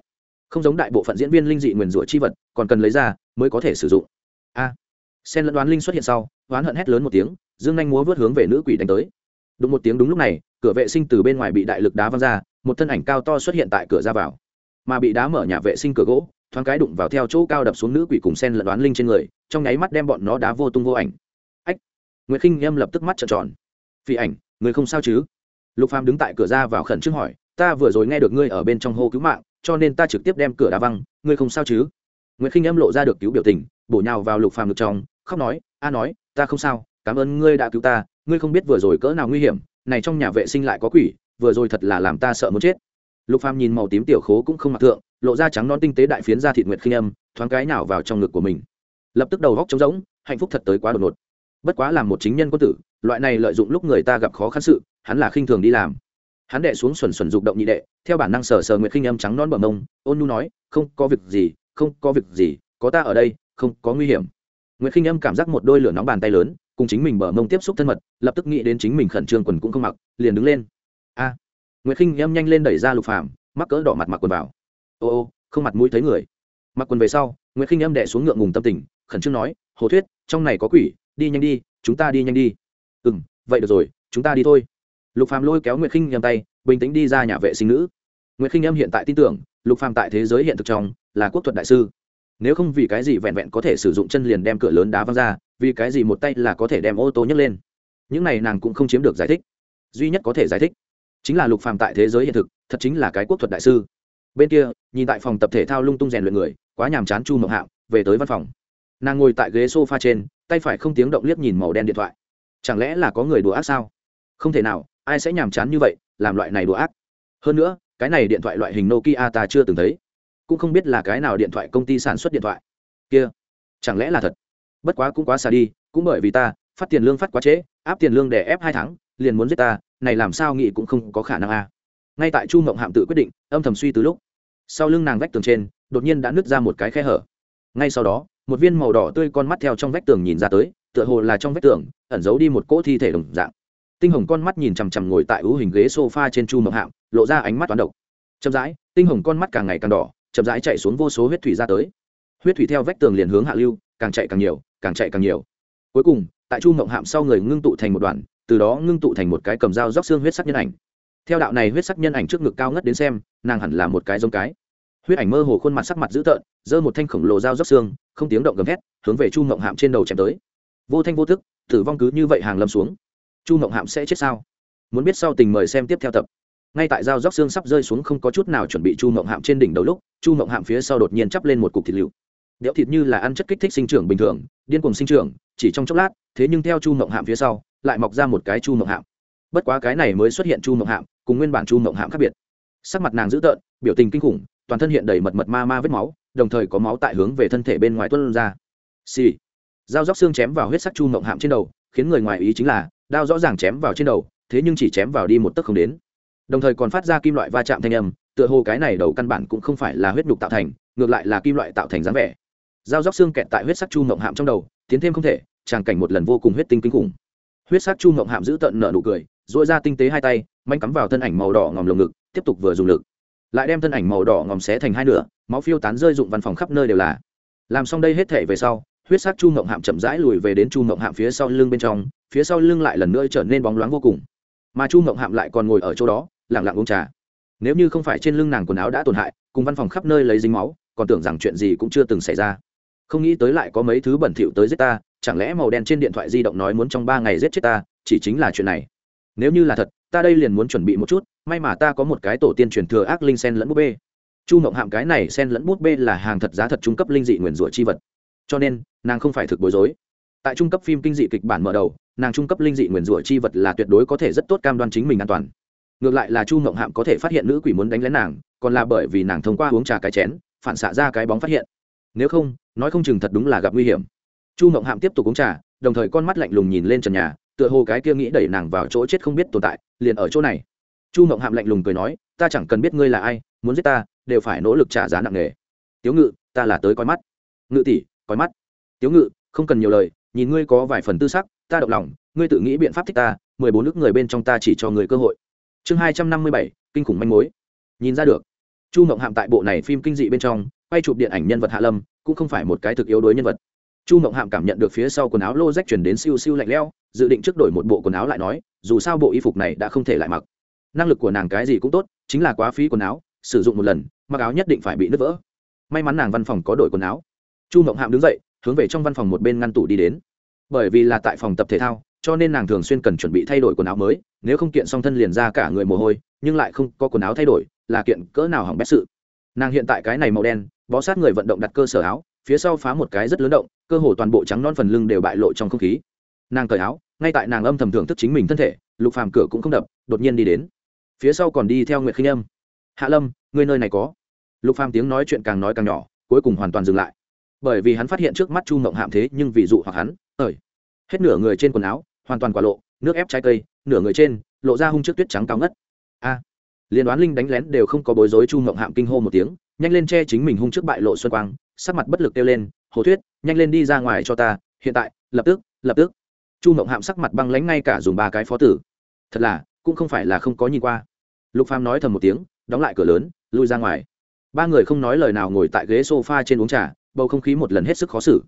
Không giống đại bộ phận diễn viên linh dị nguyền rủa chi vật còn cần lấy ra mới có thể sử dụng. A. À, sen lẫn đoán linh xuất hiện sau đoán hận hét lớn một tiếng dương nhanh múa vớt hướng về nữ quỷ đánh tới. Đúng một tiếng đúng lúc này cửa vệ sinh từ bên ngoài bị đại lực đá văng ra một thân ảnh cao to xuất hiện tại cửa ra vào mà bị đá mở nhà vệ sinh cửa gỗ, thoáng cái đụng vào theo chỗ cao đập xuống nữ quỷ cùng sen lẫn đoán linh trên người, trong nháy mắt đem bọn nó đá vô tung vô ảnh. Ách! Nguyễn khinh em lập tức mắt trợn tròn. Phi ảnh, người không sao chứ? Lục phàm đứng tại cửa ra vào khẩn trương hỏi, ta vừa rồi nghe được ngươi ở bên trong hô cứu mạng, cho nên ta trực tiếp đem cửa đá văng, ngươi không sao chứ? Nguyễn khinh em lộ ra được cứu biểu tình, bổ nhào vào lục phàm ngực trong, khóc nói, a nói, ta không sao, cảm ơn ngươi đã cứu ta, ngươi không biết vừa rồi cỡ nào nguy hiểm, này trong nhà vệ sinh lại có quỷ, vừa rồi thật là làm ta sợ muốn chết lục phàm nhìn màu tím tiểu khố cũng không mặc thượng lộ ra trắng non tinh tế đại phiến ra thịt nguyệt khinh âm thoáng cái nào vào trong ngực của mình. Lập tức đầu góc trống rỗng hạnh phúc thật tới quá đột ngột. Bất quá làm một chính nhân quân tử loại này lợi dụng lúc người ta gặp khó khăn sự hắn là khinh thường đi làm. Hắn đệ xuống xuẩn xuẩn dục động nhị đệ theo bản năng sờ sờ nguyệt khinh âm trắng non bờ mông ôn nu nói không có việc gì không có việc gì có ta ở đây không có nguy hiểm. Nguyệt khinh âm cảm giác một đôi lửa nóng bàn tay lớn cùng chính mình bờ mông tiếp xúc thân mật lập tức nghĩ đến chính mình khẩn trương quần cũng không mặc liền đứng lên. A à, nguyệt khinh em nhanh lên đẩy ra lục phàm, mắc cỡ đỏ mặt mặc quần vào. Ô ô, không mặt mũi thấy người. Mặc quần về sau, nguyệt khinh em đệ xuống ngượng ngùng tâm tình, khẩn trương nói, hồ thuyết, trong này có quỷ, đi nhanh đi, chúng ta đi nhanh đi. Ừ vậy được rồi, chúng ta đi thôi. Lục phàm lôi kéo nguyệt khinh em tay, bình tĩnh đi ra nhà vệ sinh nữ. Nguyệt khinh em hiện tại tin tưởng, lục phàm tại thế giới hiện thực trong, là quốc thuật đại sư. Nếu không vì cái gì vẹn vẹn có thể sử dụng chân liền đem cửa lớn đá văng ra, vì cái gì một tay là có thể đem ô tô nhấc lên. Những này nàng cũng không chiếm được giải thích. Duy nhất có thể giải thích chính là lục phàm tại thế giới hiện thực, thật chính là cái quốc thuật đại sư. Bên kia, nhìn tại phòng tập thể thao lung tung rèn luyện người, quá nhàm chán chu mộng hạo, về tới văn phòng. Nàng ngồi tại ghế sofa trên, tay phải không tiếng động liếc nhìn màu đen điện thoại. Chẳng lẽ là có người đùa ác sao? Không thể nào, ai sẽ nhàm chán như vậy, làm loại này đùa ác? Hơn nữa, cái này điện thoại loại hình nokia ta chưa từng thấy. Cũng không biết là cái nào điện thoại công ty sản xuất điện thoại. Kia, chẳng lẽ là thật? Bất quá cũng quá xa đi, cũng bởi vì ta, phát tiền lương phát quá trễ, áp tiền lương để ép hai tháng, liền muốn giết ta này làm sao nghĩ cũng không có khả năng a. Ngay tại chu mộng hạm tự quyết định, âm thầm suy từ lúc, sau lưng nàng vách tường trên, đột nhiên đã nứt ra một cái khe hở. Ngay sau đó, một viên màu đỏ tươi con mắt theo trong vách tường nhìn ra tới, tựa hồ là trong vách tường, ẩn giấu đi một cỗ thi thể đồng dạng. Tinh hồng con mắt nhìn chằm chằm ngồi tại ưu hình ghế sofa trên chu mộng hạm, lộ ra ánh mắt toán độc. Chậm rãi, tinh hồng con mắt càng ngày càng đỏ, chậm rãi chạy xuống vô số huyết thủy ra tới. Huyết thủy theo vách tường liền hướng hạ lưu, càng chạy càng nhiều, càng chạy càng nhiều. Cuối cùng, tại chu mộng hạm sau người ngưng tụ thành một đoàn từ đó ngưng tụ thành một cái cầm dao róc xương huyết sắc nhân ảnh. Theo đạo này huyết sắc nhân ảnh trước ngực cao ngất đến xem, nàng hẳn là một cái giống cái. Huyết ảnh mơ hồ khuôn mặt sắc mặt dữ tợn, giơ một thanh khổng lồ dao róc xương, không tiếng động gầm hét hướng về chu mộng hạm trên đầu chém tới. Vô thanh vô thức tử vong cứ như vậy hàng lâm xuống. Chu mộng hạm sẽ chết sao? Muốn biết sau tình mời xem tiếp theo tập. Ngay tại dao róc xương sắp rơi xuống không có chút nào chuẩn bị chu mộng hạm trên đỉnh đầu lúc, chu mộng hạm phía sau đột nhiên chắp lên một cục thịt lựu. Đẽo thịt như là ăn chất kích thích sinh trưởng bình thường, điên cuồng sinh trưởng, chỉ trong chốc lát, thế nhưng theo chu mộng hạm phía sau lại mọc ra một cái chu mộng hạm. Bất quá cái này mới xuất hiện chu mộng hạm, cùng nguyên bản chu mộng hạm khác biệt. Sắc mặt nàng dữ tợn, biểu tình kinh khủng, toàn thân hiện đầy mật mật ma ma vết máu, đồng thời có máu tại hướng về thân thể bên ngoài tuân ra. Xì、sì. dao róc xương chém vào huyết sắc chu mộng hạm trên đầu, khiến người ngoài ý chính là, đao rõ ràng chém vào trên đầu, thế nhưng chỉ chém vào đi một tấc không đến. Đồng thời còn phát ra kim loại va chạm thanh âm, tựa hồ cái này đầu căn bản cũng không phải là huyết nhục tạo thành, ngược lại là kim loại tạo thành dáng vẻ. Dao róc xương kẹt tại huyết sắc chu mộng hạm trong đầu, tiến thêm không thể tràng cảnh một lần vô cùng huyết tinh kinh khủng huyết sắc chu mộng hạm giữ tận nợ nụ cười dội ra tinh tế hai tay, manh cắm vào thân ảnh màu đỏ ngòm lồng ngực, tiếp tục vừa dùng lực. Lại đem thân ảnh màu đỏ ngòm xé thành hai nửa, máu phiêu tán rơi dụng văn phòng khắp nơi đều là. Làm xong đây hết thể về sau, huyết sắc chu mộng hạm chậm rãi lùi về đến chu mộng hạm phía sau lưng bên trong, phía sau lưng lại lần nữa trở nên bóng loáng vô cùng. Mà chu mộng hạm lại còn ngồi ở chỗ đó lẳng lặng uống trà. Nếu như không phải trên lưng nàng quần áo đã tổn hại, cùng văn phòng khắp nơi lấy dính máu, còn tưởng rằng chuyện gì cũng chưa từng xảy ra không nghĩ tới lại có mấy thứ bẩn thỉu tới giết ta, chẳng lẽ màu đen trên điện thoại di động nói muốn trong ba ngày giết chết ta, chỉ chính là chuyện này. Nếu như là thật, ta đây liền muốn chuẩn bị một chút, may mà ta có một cái tổ tiên truyền thừa ác linh sen lẫn búp bê. Chu mộng hạm cái này sen lẫn bút bê là hàng thật giá thật trung cấp linh dị nguyền rủa chi vật. Cho nên, nàng không phải thực bối rối. Tại trung cấp phim kinh dị kịch bản mở đầu, nàng trung cấp linh dị nguyền rủa chi vật là tuyệt đối có thể rất tốt cam đoan chính mình an toàn. Ngược lại là chu mộng hạm có thể phát hiện nữ quỷ muốn đánh lén nàng, còn là bởi vì nàng thông qua uống trà cái chén, phản xạ ra cái bóng phát hiện. Nếu không nói không chừng thật đúng là gặp nguy hiểm. Chu mộng hạm tiếp tục uống trà, đồng thời con mắt lạnh lùng nhìn lên trần nhà, tựa hồ cái kia nghĩ đẩy nàng vào chỗ chết không biết tồn tại, liền ở chỗ này. Chu mộng hạm lạnh lùng cười nói, ta chẳng cần biết ngươi là ai, muốn giết ta, đều phải nỗ lực trả giá nặng nề. Tiếu ngự, ta là tới coi mắt. Ngự tỷ, coi mắt. Tiếu ngự, không cần nhiều lời, nhìn ngươi có vài phần tư sắc, ta động lòng, ngươi tự nghĩ biện pháp thích ta, mười bốn nước người bên trong ta chỉ cho người cơ hội. Chương hai trăm năm mươi bảy, kinh khủng manh mối. Nhìn ra được. Chu mộng hạm tại bộ này phim kinh dị bên trong, quay chụp điện ảnh nhân vật hạ lâm cũng không phải một cái thực yếu đối nhân vật. Chu mộng hạm cảm nhận được phía sau quần áo lô rách chuyển đến siêu siêu lạnh leo dự định trước đổi một bộ quần áo lại nói, dù sao bộ y phục này đã không thể lại mặc. Năng lực của nàng cái gì cũng tốt, chính là quá phí quần áo, sử dụng một lần, mặc áo nhất định phải bị nứt vỡ. May mắn nàng văn phòng có đổi quần áo. Chu mộng hạm đứng dậy, hướng về trong văn phòng một bên ngăn tủ đi đến. Bởi vì là tại phòng tập thể thao, cho nên nàng thường xuyên cần chuẩn bị thay đổi quần áo mới, nếu không kiện song thân liền ra cả người mồ hôi, nhưng lại không có quần áo thay đổi, là kiện cỡ nào hỏng bét sự nàng hiện tại cái này màu đen, bó sát người vận động đặt cơ sở áo, phía sau phá một cái rất lớn động, cơ hồ toàn bộ trắng non phần lưng đều bại lộ trong không khí. Nàng cởi áo, ngay tại nàng âm thầm thưởng thức chính mình thân thể, lục phàm cửa cũng không đập, đột nhiên đi đến. Phía sau còn đi theo nguyệt khinh âm. Hạ lâm, người nơi này có? Lục phàm tiếng nói chuyện càng nói càng nhỏ, cuối cùng hoàn toàn dừng lại. Bởi vì hắn phát hiện trước mắt chu mộng hạm thế nhưng vì dụ hoặc hắn, ơi. Hết nửa người trên quần áo, hoàn toàn quả lộ, nước ép trái cây, nửa người trên, lộ ra hung trước tuyết trắng cao ngất. A! Liên đoán linh đánh lén đều không có bối rối chu mộng hạm kinh hô một tiếng, nhanh lên che chính mình hung trước bại lộ xuân quang, sắc mặt bất lực kêu lên, hồ thuyết, nhanh lên đi ra ngoài cho ta, hiện tại, lập tức lập tức. Chu mộng hạm sắc mặt băng lánh ngay cả dùng ba cái phó tử. Thật là, cũng không phải là không có nhìn qua. Lục phàm nói thầm một tiếng, đóng lại cửa lớn, lui ra ngoài. Ba người không nói lời nào ngồi tại ghế sofa trên uống trà, bầu không khí một lần hết sức khó xử.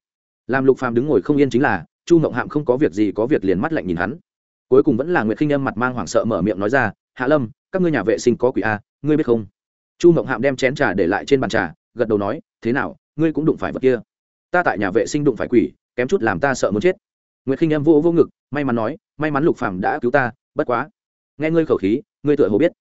Làm lục phàm đứng ngồi không yên chính là, chu mộng hạm không có việc gì có việc liền mắt lạnh nhìn hắn. Cuối cùng vẫn là nguyệt khinh âm mặt mang hoảng sợ mở miệng nói ra hạ lâm, các ngươi nhà vệ sinh có quỷ a, ngươi biết không? Chu mộng hạm đem chén trà để lại trên bàn trà, gật đầu nói, thế nào, ngươi cũng đụng phải vật kia. Ta tại nhà vệ sinh đụng phải quỷ, kém chút làm ta sợ muốn chết. Nguyệt khinh em vô vô ngực, may mắn nói, may mắn lục phàm đã cứu ta, bất quá. Nghe ngươi khẩu khí, ngươi tựa hồ biết.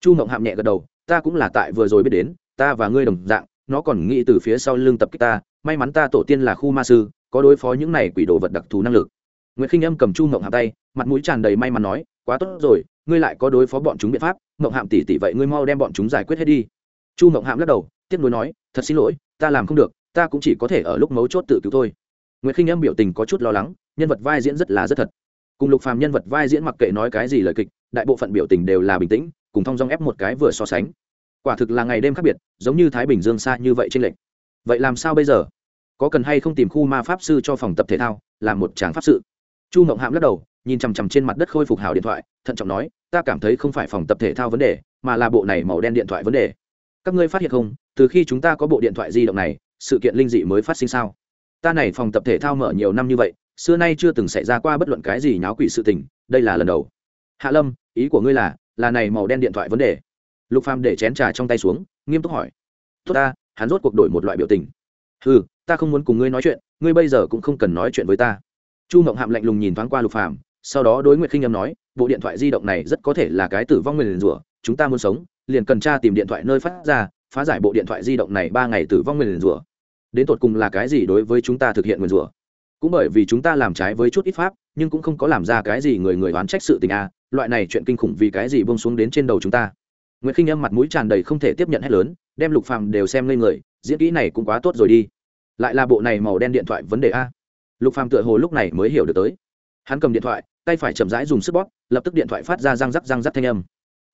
Chu mộng hạm nhẹ gật đầu, ta cũng là tại vừa rồi biết đến, ta và ngươi đồng dạng, nó còn nghĩ từ phía sau lưng tập kích ta, may mắn ta tổ tiên là khu ma sư, có đối phó những này quỷ đồ vật đặc thù năng lực. Nguyễn khinh âm cầm chu mộng hạm tay, mặt mũi tràn đầy may mắn nói quá tốt rồi, ngươi lại có đối phó bọn chúng biện pháp, mộng hạm tỉ tỉ vậy ngươi mau đem bọn chúng giải quyết hết đi. Chu mộng hạm lắc đầu, tiếp nối nói, thật xin lỗi, ta làm không được, ta cũng chỉ có thể ở lúc mấu chốt tự cứu thôi. Nguyễn khinh âm biểu tình có chút lo lắng, nhân vật vai diễn rất là rất thật. Cùng lục phàm nhân vật vai diễn mặc kệ nói cái gì lời kịch, đại bộ phận biểu tình đều là bình tĩnh, cùng thong dong ép một cái vừa so sánh. Quả thực là ngày đêm khác biệt, giống như thái bình dương xa như vậy trên lệnh vậy làm sao bây giờ? Có cần hay không tìm khu ma pháp sư cho phòng tập thể thao, làm một tràng pháp sự? Chu mộng hạm lắc đầu nhìn chằm chằm trên mặt đất khôi phục hào điện thoại, thận trọng nói, ta cảm thấy không phải phòng tập thể thao vấn đề, mà là bộ này màu đen điện thoại vấn đề. Các ngươi phát hiện không, từ khi chúng ta có bộ điện thoại di động này, sự kiện linh dị mới phát sinh sao? Ta này phòng tập thể thao mở nhiều năm như vậy, xưa nay chưa từng xảy ra qua bất luận cái gì nháo quỷ sự tình, đây là lần đầu. Hạ lâm, ý của ngươi là là này màu đen điện thoại vấn đề? Lục phàm để chén trà trong tay xuống, nghiêm túc hỏi. Tốt ta, hắn rốt cuộc đổi một loại biểu tình. Ừ ta không muốn cùng ngươi nói chuyện, ngươi bây giờ cũng không cần nói chuyện với ta. Chu mộng hạm lạnh lùng nhìn thoáng qua lục phàm sau đó đối nguyệt khinh âm nói bộ điện thoại di động này rất có thể là cái tử vong nguyền rủa chúng ta muốn sống liền cần tra tìm điện thoại nơi phát ra phá giải bộ điện thoại di động này ba ngày tử vong nguyền rủa đến tột cùng là cái gì đối với chúng ta thực hiện nguyền rủa cũng bởi vì chúng ta làm trái với chút ít pháp nhưng cũng không có làm ra cái gì người người oán trách sự tình a loại này chuyện kinh khủng vì cái gì bông xuống đến trên đầu chúng ta Nguyệt Khinh Âm mặt mũi tràn đầy không thể tiếp nhận hết lớn, đem Lục Phàm đều xem lên người, diễn kỹ này cũng quá tốt rồi đi. Lại là bộ này màu đen điện thoại vấn đề a. Lục Phàm tựa hồ lúc này mới hiểu được tới. Hắn cầm điện thoại, tay phải chậm rãi dùng sức bóp, lập tức điện thoại phát ra răng rắc răng rắc thanh âm.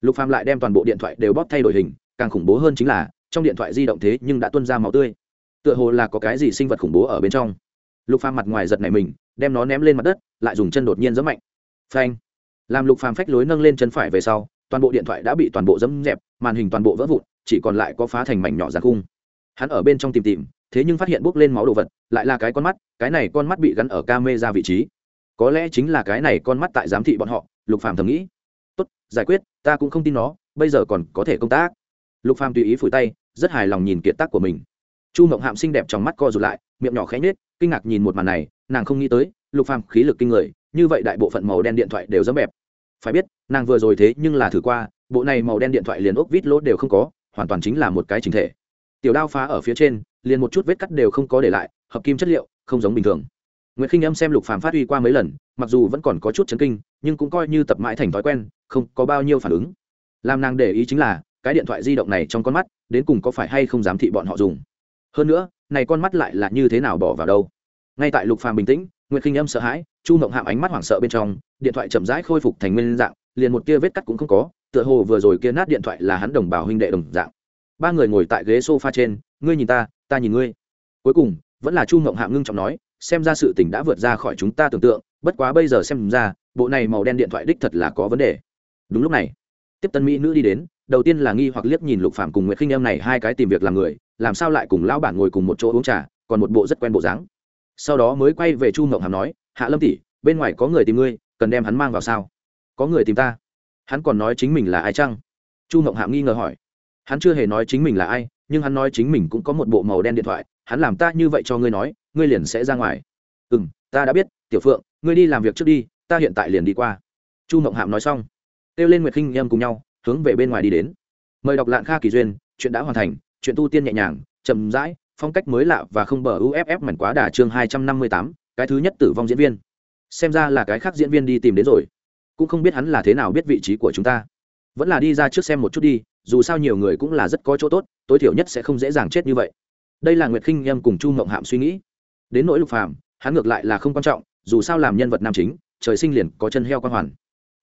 Lục Phàm lại đem toàn bộ điện thoại đều bóp thay đổi hình, càng khủng bố hơn chính là, trong điện thoại di động thế nhưng đã tuôn ra máu tươi. Tựa hồ là có cái gì sinh vật khủng bố ở bên trong. Lục Phàm mặt ngoài giật này mình, đem nó ném lên mặt đất, lại dùng chân đột nhiên giẫm mạnh. Phanh! Làm Lục Phàm phách lối nâng lên chân phải về sau, toàn bộ điện thoại đã bị toàn bộ dẫm dẹp màn hình toàn bộ vỡ vụn chỉ còn lại có phá thành mảnh nhỏ giàn khung hắn ở bên trong tìm tìm thế nhưng phát hiện bốc lên máu đồ vật lại là cái con mắt cái này con mắt bị gắn ở ca mê ra vị trí có lẽ chính là cái này con mắt tại giám thị bọn họ, lục phàm thầm nghĩ. Tốt, giải quyết, ta cũng không tin nó, bây giờ còn có thể công tác. Lục phàm tùy ý phủi tay, rất hài lòng nhìn kiệt tác của mình. Chu mộng hạm xinh đẹp trong mắt co rụt lại, miệng nhỏ khẽ nhếch, kinh ngạc nhìn một màn này, nàng không nghĩ tới, lục phàm khí lực kinh người, như vậy đại bộ phận màu đen điện thoại đều dẫm bẹp phải biết, nàng vừa rồi thế nhưng là thử qua, bộ này màu đen điện thoại liền ốc vít lỗ đều không có, hoàn toàn chính là một cái chính thể. Tiểu đao phá ở phía trên, liền một chút vết cắt đều không có để lại, hợp kim chất liệu, không giống bình thường. Nguyệt khinh âm xem lục phàm phát huy qua mấy lần, mặc dù vẫn còn có chút chấn kinh, nhưng cũng coi như tập mãi thành thói quen, không có bao nhiêu phản ứng. Làm nàng để ý chính là, cái điện thoại di động này trong con mắt, đến cùng có phải hay không dám thị bọn họ dùng. Hơn nữa, này con mắt lại là như thế nào bỏ vào đâu? Ngay tại lục phàm bình tĩnh, Nguyệt khinh âm sợ hãi, chu mộng hạm ánh mắt hoảng sợ bên trong, điện thoại chậm rãi khôi phục thành nguyên dạng, liền một tia vết cắt cũng không có, tựa hồ vừa rồi kia nát điện thoại là hắn đồng bào huynh đệ đồng dạng. Ba người ngồi tại ghế sofa trên, ngươi nhìn ta ta nhìn ngươi. Cuối cùng, vẫn là chu mộng hạm ngưng trọng nói xem ra sự tình đã vượt ra khỏi chúng ta tưởng tượng, bất quá bây giờ xem ra, bộ này màu đen điện thoại đích thật là có vấn đề. Đúng lúc này, tiếp tân mỹ nữ đi đến, đầu tiên là nghi hoặc liếc nhìn lục phạm cùng nguyệt khinh em này hai cái tìm việc làm người, làm sao lại cùng lão bản ngồi cùng một chỗ uống trà, còn một bộ rất quen bộ dáng. Sau đó mới quay về chu mộng hàm nói, hạ lâm tỷ, bên ngoài có người tìm ngươi, cần đem hắn mang vào sao? Có người tìm ta. Hắn còn nói chính mình là ai chăng? Chu mộng hàm nghi ngờ hỏi. Hắn chưa hề nói chính mình là ai, nhưng hắn nói chính mình cũng có một bộ màu đen điện thoại, hắn làm ta như vậy cho ngươi nói ngươi liền sẽ ra ngoài. Ừ m ta đã biết, tiểu phượng, ngươi đi làm việc trước đi, ta hiện tại liền đi qua. Chu mộng Hạm nói xong, kêu lên nguyệt khinh em cùng nhau, hướng về bên ngoài đi đến. Mời đọc lạng kha kỳ duyên, chuyện đã hoàn thành, chuyện tu tiên nhẹ nhàng, chậm rãi, phong cách mới lạ và không bờ uff mảnh quá đà chương hai trăm năm mươi tám, cái thứ nhất tử vong diễn viên. Xem ra là cái khác diễn viên đi tìm đến rồi. Cũng không biết hắn là thế nào biết vị trí của chúng ta. Vẫn là đi ra trước xem một chút đi, dù sao nhiều người cũng là rất có chỗ tốt, tối thiểu nhất sẽ không dễ dàng chết như vậy. Đây là nguyệt khinh em cùng chu mộng hạm suy nghĩ đến nỗi lục phàm, hắn ngược lại là không quan trọng, dù sao làm nhân vật nam chính, trời sinh liền có chân heo quan hoàn.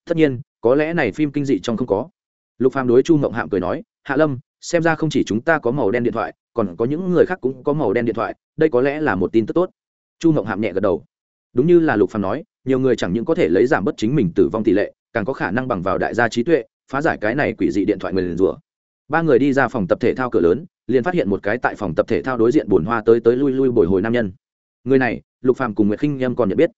Tất nhiên, có lẽ này phim kinh dị trong không có. Lục phàm đối chu mộng hạm cười nói, hạ lâm, xem ra không chỉ chúng ta có màu đen điện thoại, còn có những người khác cũng có màu đen điện thoại, đây có lẽ là một tin tức tốt. Chu mộng hạm nhẹ gật đầu. Đúng như là lục phàm nói, nhiều người chẳng những có thể lấy giảm bất chính mình tử vong tỷ lệ, càng có khả năng bằng vào đại gia trí tuệ, phá giải cái này quỷ dị điện thoại người liền rủa. Ba người đi ra phòng tập thể thao cửa lớn, liền phát hiện một cái tại phòng tập thể thao đối diện bồn hoa tới tới lui lui bồi hồi nam nhân người này, lục phàm cùng nguyệt khinh em còn nhận biết.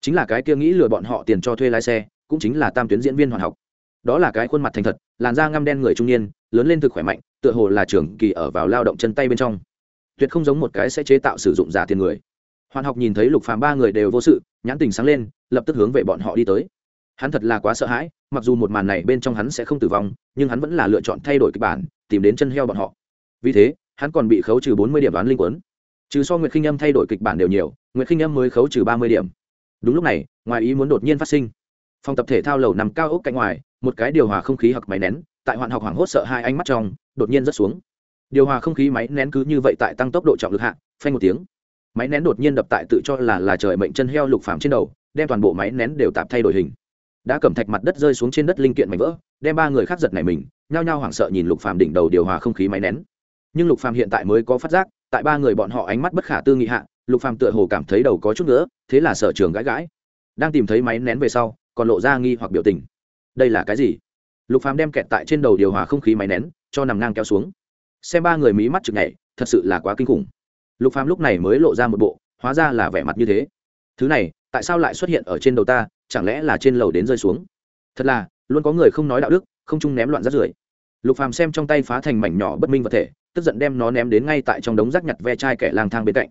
Chính là cái kia nghĩ lừa bọn họ tiền cho thuê lái xe, cũng chính là tam tuyến diễn viên hoàn học. Đó là cái khuôn mặt thành thật, làn da ngăm đen người trung niên, lớn lên thực khỏe mạnh, tựa hồ là trường kỳ ở vào lao động chân tay bên trong. Tuyệt không giống một cái sẽ chế tạo sử dụng giả tiền người. Hoàn học nhìn thấy lục phàm ba người đều vô sự, nhãn tình sáng lên, lập tức hướng về bọn họ đi tới. Hắn thật là quá sợ hãi, mặc dù một màn này bên trong hắn sẽ không tử vong, nhưng hắn vẫn là lựa chọn thay đổi kịch bản, tìm đến chân heo bọn họ. Vì thế, hắn còn bị khấu trừ bốn mươi điểm đoán linh quấn trừ so nguyệt khinh âm thay đổi kịch bản đều nhiều, nguyệt khinh âm mới khấu trừ ba mươi điểm. Đúng lúc này, ngoài ý muốn đột nhiên phát sinh. Phòng tập thể thao lầu nằm cao ốc cạnh ngoài, một cái điều hòa không khí hoặc máy nén, tại hoạn học hoảng hốt sợ hai ánh mắt trong, đột nhiên rất xuống. Điều hòa không khí máy nén cứ như vậy tại tăng tốc độ trọng lực hạ, phanh một tiếng. Máy nén đột nhiên đập tại tự cho là là trời mệnh chân heo lục phạm trên đầu, đem toàn bộ máy nén đều tạm thay đổi hình. Đã cầm thạch mặt đất rơi xuống trên đất linh kiện mảnh vỡ, đem ba người khác giật này mình, nhao nhao hoảng sợ nhìn lục phàm đỉnh đầu điều hòa không khí máy nén. Nhưng lục phàm hiện tại mới có phát giác tại ba người bọn họ ánh mắt bất khả tư nghị hạ, lục phàm tựa hồ cảm thấy đầu có chút nữa thế là sở trường gãi gãi. Đang tìm thấy máy nén về sau, còn lộ ra nghi hoặc biểu tình. Đây là cái gì? Lục phàm đem kẹt tại trên đầu điều hòa không khí máy nén, cho nằm ngang kéo xuống. Xem ba người mí mắt chực nhảy, thật sự là quá kinh khủng. Lục phàm lúc này mới lộ ra một bộ, hóa ra là vẻ mặt như thế. Thứ này, tại sao lại xuất hiện ở trên đầu ta, chẳng lẽ là trên lầu đến rơi xuống? Thật là, luôn có người không nói đạo đức, không chung ném loạn rác rưởi. Lục phàm xem trong tay phá thành mảnh nhỏ bất minh vật thể tức giận đem nó ném đến ngay tại trong đống rác nhặt ve chai kẻ lang thang bên cạnh.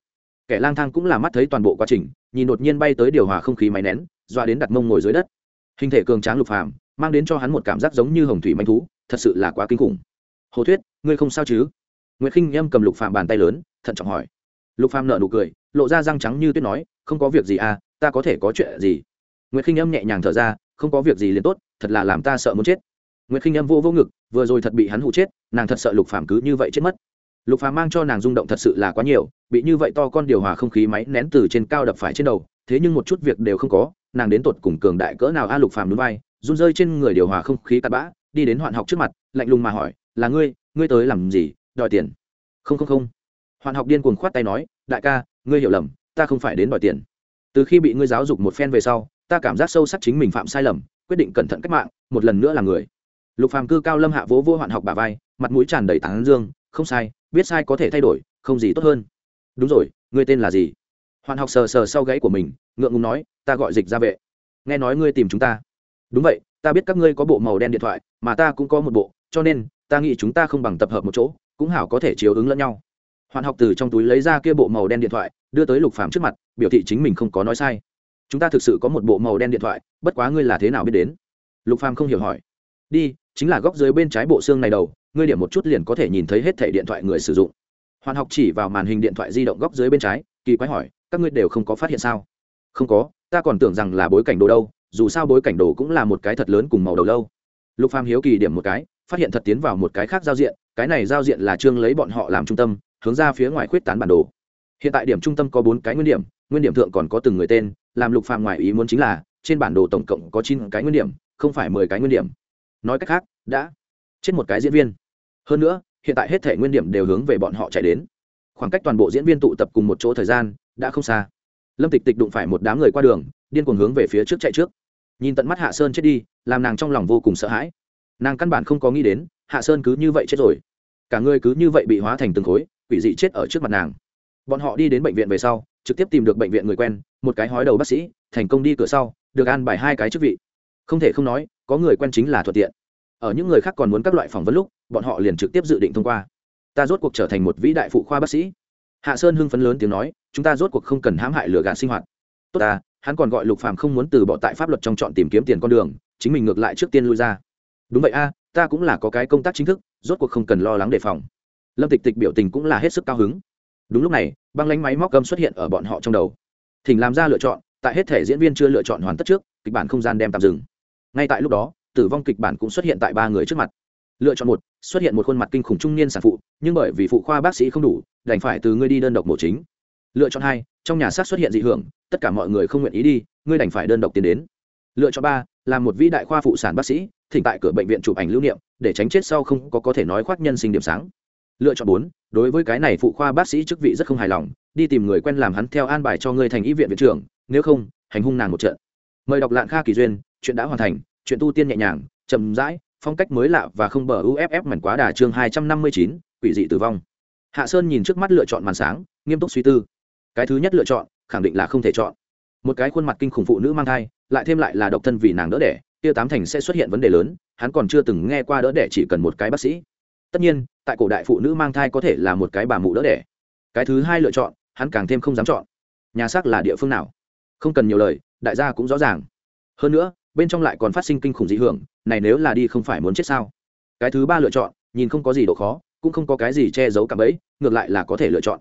Kẻ lang thang cũng là mắt thấy toàn bộ quá trình, nhìn đột nhiên bay tới điều hòa không khí máy nén doa đến đặt mông ngồi dưới đất. Hình thể cường tráng lục phàm, mang đến cho hắn một cảm giác giống như hồng thủy manh thú, thật sự là quá kinh khủng. Hồ thuyết, ngươi không sao chứ? Nguyễn khinh nhâm cầm lục phàm bàn tay lớn, thận trọng hỏi. Lục phàm nợ nụ cười, lộ ra răng trắng như tuyết nói, không có việc gì à ta có thể có chuyện gì? Nguyễn khinh nhâm nhẹ nhàng thở ra, không có việc gì liền tốt, thật là làm ta sợ muốn chết. Nguyệt khinh âm vô vô ngực, vừa rồi thật bị hắn hù chết, nàng thật sợ lục phàm cứ như vậy chết mất. Lục phàm mang cho nàng rung động thật sự là quá nhiều, bị như vậy to con điều hòa không khí máy nén từ trên cao đập phải trên đầu, thế nhưng một chút việc đều không có, nàng đến tột cùng cường đại cỡ nào a lục phàm núi vai, run rơi trên người điều hòa không khí cát bã, đi đến hoạn học trước mặt, lạnh lùng mà hỏi, là ngươi ngươi tới làm gì, đòi tiền? Không không không. Hoạn học điên cuồng khoát tay nói, đại ca, ngươi hiểu lầm, ta không phải đến đòi tiền. Từ khi bị ngươi giáo dục một phen về sau, ta cảm giác sâu sắc chính mình phạm sai lầm, quyết định cẩn thận cách mạng, một lần nữa là người lục phàm cư cao lâm hạ vỗ vô hoạn học bà vai, mặt mũi tràn đầy tán dương, không sai, biết sai có thể thay đổi, không gì tốt hơn. Đúng rồi, ngươi tên là gì? Hoạn học sờ sờ sau gáy của mình, ngượng ngùng nói, ta gọi dịch ra vệ. Nghe nói ngươi tìm chúng ta. Đúng vậy, ta biết các ngươi có bộ màu đen điện thoại, mà ta cũng có một bộ, cho nên, ta nghĩ chúng ta không bằng tập hợp một chỗ, cũng hảo có thể chiếu ứng lẫn nhau. Hoạn học từ trong túi lấy ra kia bộ màu đen điện thoại, đưa tới lục phàm trước mặt, biểu thị chính mình không có nói sai. Chúng ta thực sự có một bộ màu đen điện thoại, bất quá ngươi là thế nào biết đến? Lục phàm không hiểu hỏi. Đi chính là góc dưới bên trái bộ xương này đầu, ngươi điểm một chút liền có thể nhìn thấy hết thẻ điện thoại người sử dụng. Hoàn học chỉ vào màn hình điện thoại di động góc dưới bên trái, kỳ quái hỏi, các ngươi đều không có phát hiện sao? Không có, ta còn tưởng rằng là bối cảnh đồ đâu, dù sao bối cảnh đồ cũng là một cái thật lớn cùng màu đầu lâu. Lục phàm hiếu kỳ điểm một cái, phát hiện thật tiến vào một cái khác giao diện, cái này giao diện là trương lấy bọn họ làm trung tâm, hướng ra phía ngoài khuyết tán bản đồ. Hiện tại điểm trung tâm có bốn cái nguyên điểm nguyên điểm thượng còn có từng người tên, làm lục phàm ngoài ý muốn chính là, trên bản đồ tổng cộng có chín cái nguyên điểm, không phải mười cái nguyên điểm nói cách khác, đã chết một cái diễn viên. Hơn nữa, hiện tại hết thể nguyên điểm đều hướng về bọn họ chạy đến. Khoảng cách toàn bộ diễn viên tụ tập cùng một chỗ thời gian, đã không xa. Lâm tịch tịch đụng phải một đám người qua đường, điên cuồng hướng về phía trước chạy trước. Nhìn tận mắt hạ sơn chết đi, làm nàng trong lòng vô cùng sợ hãi. Nàng căn bản không có nghĩ đến, hạ sơn cứ như vậy chết rồi. Cả người cứ như vậy bị hóa thành từng khối, quỷ dị chết ở trước mặt nàng. Bọn họ đi đến bệnh viện về sau, trực tiếp tìm được bệnh viện người quen, một cái hói đầu bác sĩ, thành công đi cửa sau, được an bài hai cái chức vị. Không thể không nói có người quen chính là thuận tiện. Ở những người khác còn muốn các loại phỏng vấn lúc, bọn họ liền trực tiếp dự định thông qua. Ta rốt cuộc trở thành một vĩ đại phụ khoa bác sĩ. Hạ sơn hưng phấn lớn tiếng nói, chúng ta rốt cuộc không cần hãm hại lừa gạt sinh hoạt. Tốt ta, hắn còn gọi lục phàm không muốn từ bỏ tại pháp luật trong chọn tìm kiếm tiền con đường, chính mình ngược lại trước tiên lui ra. Đúng vậy a, ta cũng là có cái công tác chính thức, rốt cuộc không cần lo lắng đề phòng. Lâm tịch tịch biểu tình cũng là hết sức cao hứng. Đúng lúc này, băng lánh máy móc gâm xuất hiện ở bọn họ trong đầu. Thỉnh làm ra lựa chọn, tại hết thể diễn viên chưa lựa chọn hoàn tất trước, kịch bản không gian đem tạm dừng ngay tại lúc đó, tử vong kịch bản cũng xuất hiện tại ba người trước mặt. Lựa chọn một, xuất hiện một khuôn mặt kinh khủng trung niên sản phụ, nhưng bởi vì phụ khoa bác sĩ không đủ, đành phải từ ngươi đi đơn độc mổ chính. Lựa chọn hai, trong nhà xác xuất hiện dị hưởng, tất cả mọi người không nguyện ý đi, ngươi đành phải đơn độc tiến đến. Lựa chọn ba là một vĩ đại khoa phụ sản bác sĩ, thỉnh tại cửa bệnh viện chụp ảnh lưu niệm, để tránh chết sau không có có thể nói khoác nhân sinh điểm sáng. Lựa chọn bốn, đối với cái này phụ khoa bác sĩ chức vị rất không hài lòng, đi tìm người quen làm hắn theo an bài cho ngươi thành y viện viện trưởng, nếu không, hành hung nàng một trận. Mời đọc lạng kha kỳ duyên chuyện đã hoàn thành, chuyện tu tiên nhẹ nhàng, chậm rãi, phong cách mới lạ và không bờ uff mảnh quá đà chương hai trăm năm mươi chín, quỷ dị tử vong. Hạ sơn nhìn trước mắt lựa chọn màn sáng, nghiêm túc suy tư. Cái thứ nhất lựa chọn, khẳng định là không thể chọn. Một cái khuôn mặt kinh khủng phụ nữ mang thai, lại thêm lại là độc thân vì nàng đỡ đẻ, kia tám thành sẽ xuất hiện vấn đề lớn, hắn còn chưa từng nghe qua đỡ đẻ chỉ cần một cái bác sĩ. Tất nhiên, tại cổ đại phụ nữ mang thai có thể là một cái bà mụ đỡ đẻ. Cái thứ hai lựa chọn, hắn càng thêm không dám chọn. Nhà xác là địa phương nào? Không cần nhiều lời, đại gia cũng rõ ràng. Hơn nữa bên trong lại còn phát sinh kinh khủng dị hưởng, này nếu là đi không phải muốn chết sao? Cái thứ ba lựa chọn, nhìn không có gì độ khó, cũng không có cái gì che giấu cả bẫy, ngược lại là có thể lựa chọn.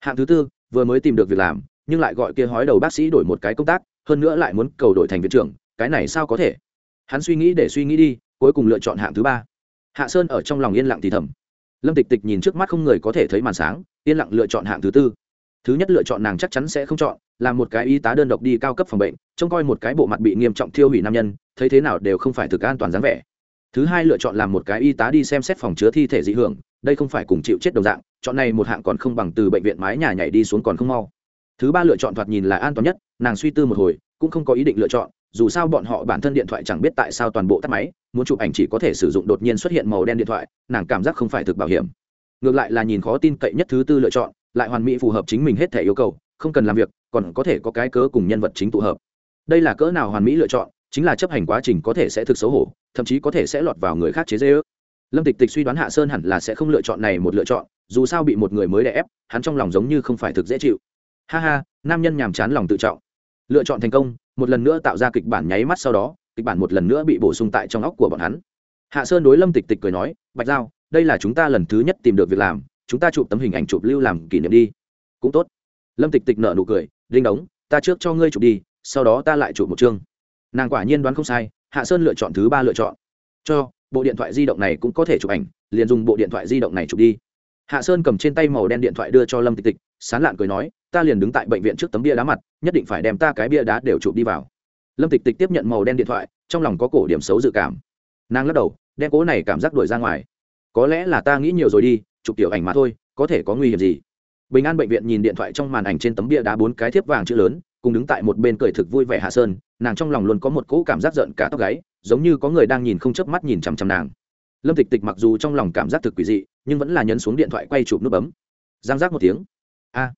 Hạng thứ tư, vừa mới tìm được việc làm, nhưng lại gọi kia hói đầu bác sĩ đổi một cái công tác, hơn nữa lại muốn cầu đổi thành viện trưởng, cái này sao có thể? Hắn suy nghĩ để suy nghĩ đi, cuối cùng lựa chọn hạng thứ ba. Hạ sơn ở trong lòng yên lặng thì thầm. Lâm tịch tịch nhìn trước mắt không người có thể thấy màn sáng, yên lặng lựa chọn hạng thứ tư. Thứ nhất lựa chọn nàng chắc chắn sẽ không chọn, là một cái y tá đơn độc đi cao cấp phòng bệnh trông coi một cái bộ mặt bị nghiêm trọng thiêu hủy nam nhân, thấy thế nào đều không phải thực an toàn dáng vẻ. Thứ hai lựa chọn làm một cái y tá đi xem xét phòng chứa thi thể dị hưởng, đây không phải cùng chịu chết đồng dạng, chọn này một hạng còn không bằng từ bệnh viện mái nhà nhảy đi xuống còn không mau. Thứ ba lựa chọn thoạt nhìn là an toàn nhất, nàng suy tư một hồi, cũng không có ý định lựa chọn, dù sao bọn họ bản thân điện thoại chẳng biết tại sao toàn bộ tắt máy, muốn chụp ảnh chỉ có thể sử dụng đột nhiên xuất hiện màu đen điện thoại, nàng cảm giác không phải thực bảo hiểm. Ngược lại là nhìn khó tin cậy nhất thứ tư lựa chọn, lại hoàn mỹ phù hợp chính mình hết thể yêu cầu, không cần làm việc, còn có thể có cái cớ cùng nhân vật chính tụ hợp đây là cỡ nào hoàn mỹ lựa chọn, chính là chấp hành quá trình có thể sẽ thực xấu hổ, thậm chí có thể sẽ lọt vào người khác chế dễ ước lâm tịch tịch suy đoán hạ sơn hẳn là sẽ không lựa chọn này một lựa chọn, dù sao bị một người mới đè ép, hắn trong lòng giống như không phải thực dễ chịu. Ha ha, nam nhân nhàm chán lòng tự trọng. Lựa chọn thành công, một lần nữa tạo ra kịch bản nháy mắt sau đó, kịch bản một lần nữa bị bổ sung tại trong óc của bọn hắn. Hạ sơn đối lâm tịch tịch cười nói, bạch giao, đây là chúng ta lần thứ nhất tìm được việc làm, chúng ta chụp tấm hình ảnh chụp lưu làm kỷ niệm đi. Cũng tốt. Lâm tịch tịch nợ nụ cười Linh đống, ta trước cho ngươi chụp đi sau đó ta lại chụp một chương. Nàng quả nhiên đoán không sai, hạ sơn lựa chọn thứ ba lựa chọn. Cho, bộ điện thoại di động này cũng có thể chụp ảnh, liền dùng bộ điện thoại di động này chụp đi. Hạ sơn cầm trên tay màu đen điện thoại đưa cho lâm tịch tịch, sán lạn cười nói, ta liền đứng tại bệnh viện trước tấm bia đá mặt, nhất định phải đem ta cái bia đá đều chụp đi vào. Lâm tịch tịch tiếp nhận màu đen điện thoại, trong lòng có cổ điểm xấu dự cảm. Nàng lắc đầu, đem cố này cảm giác đuổi ra ngoài. Có lẽ là ta nghĩ nhiều rồi đi, chụp tiểu ảnh mà thôi, có thể có nguy hiểm gì? Bình an bệnh viện nhìn điện thoại trong màn ảnh trên tấm bia đá bốn cái thiếp vàng chữ lớn cùng đứng tại một bên cười thực vui vẻ hạ sơn, nàng trong lòng luôn có một cỗ cảm giác giận cả tóc gáy, giống như có người đang nhìn không chớp mắt nhìn chằm chằm nàng. Lâm tịch tịch mặc dù trong lòng cảm giác thực quỷ dị, nhưng vẫn là nhấn xuống điện thoại quay chụp nút bấm. Giang giác một tiếng. A.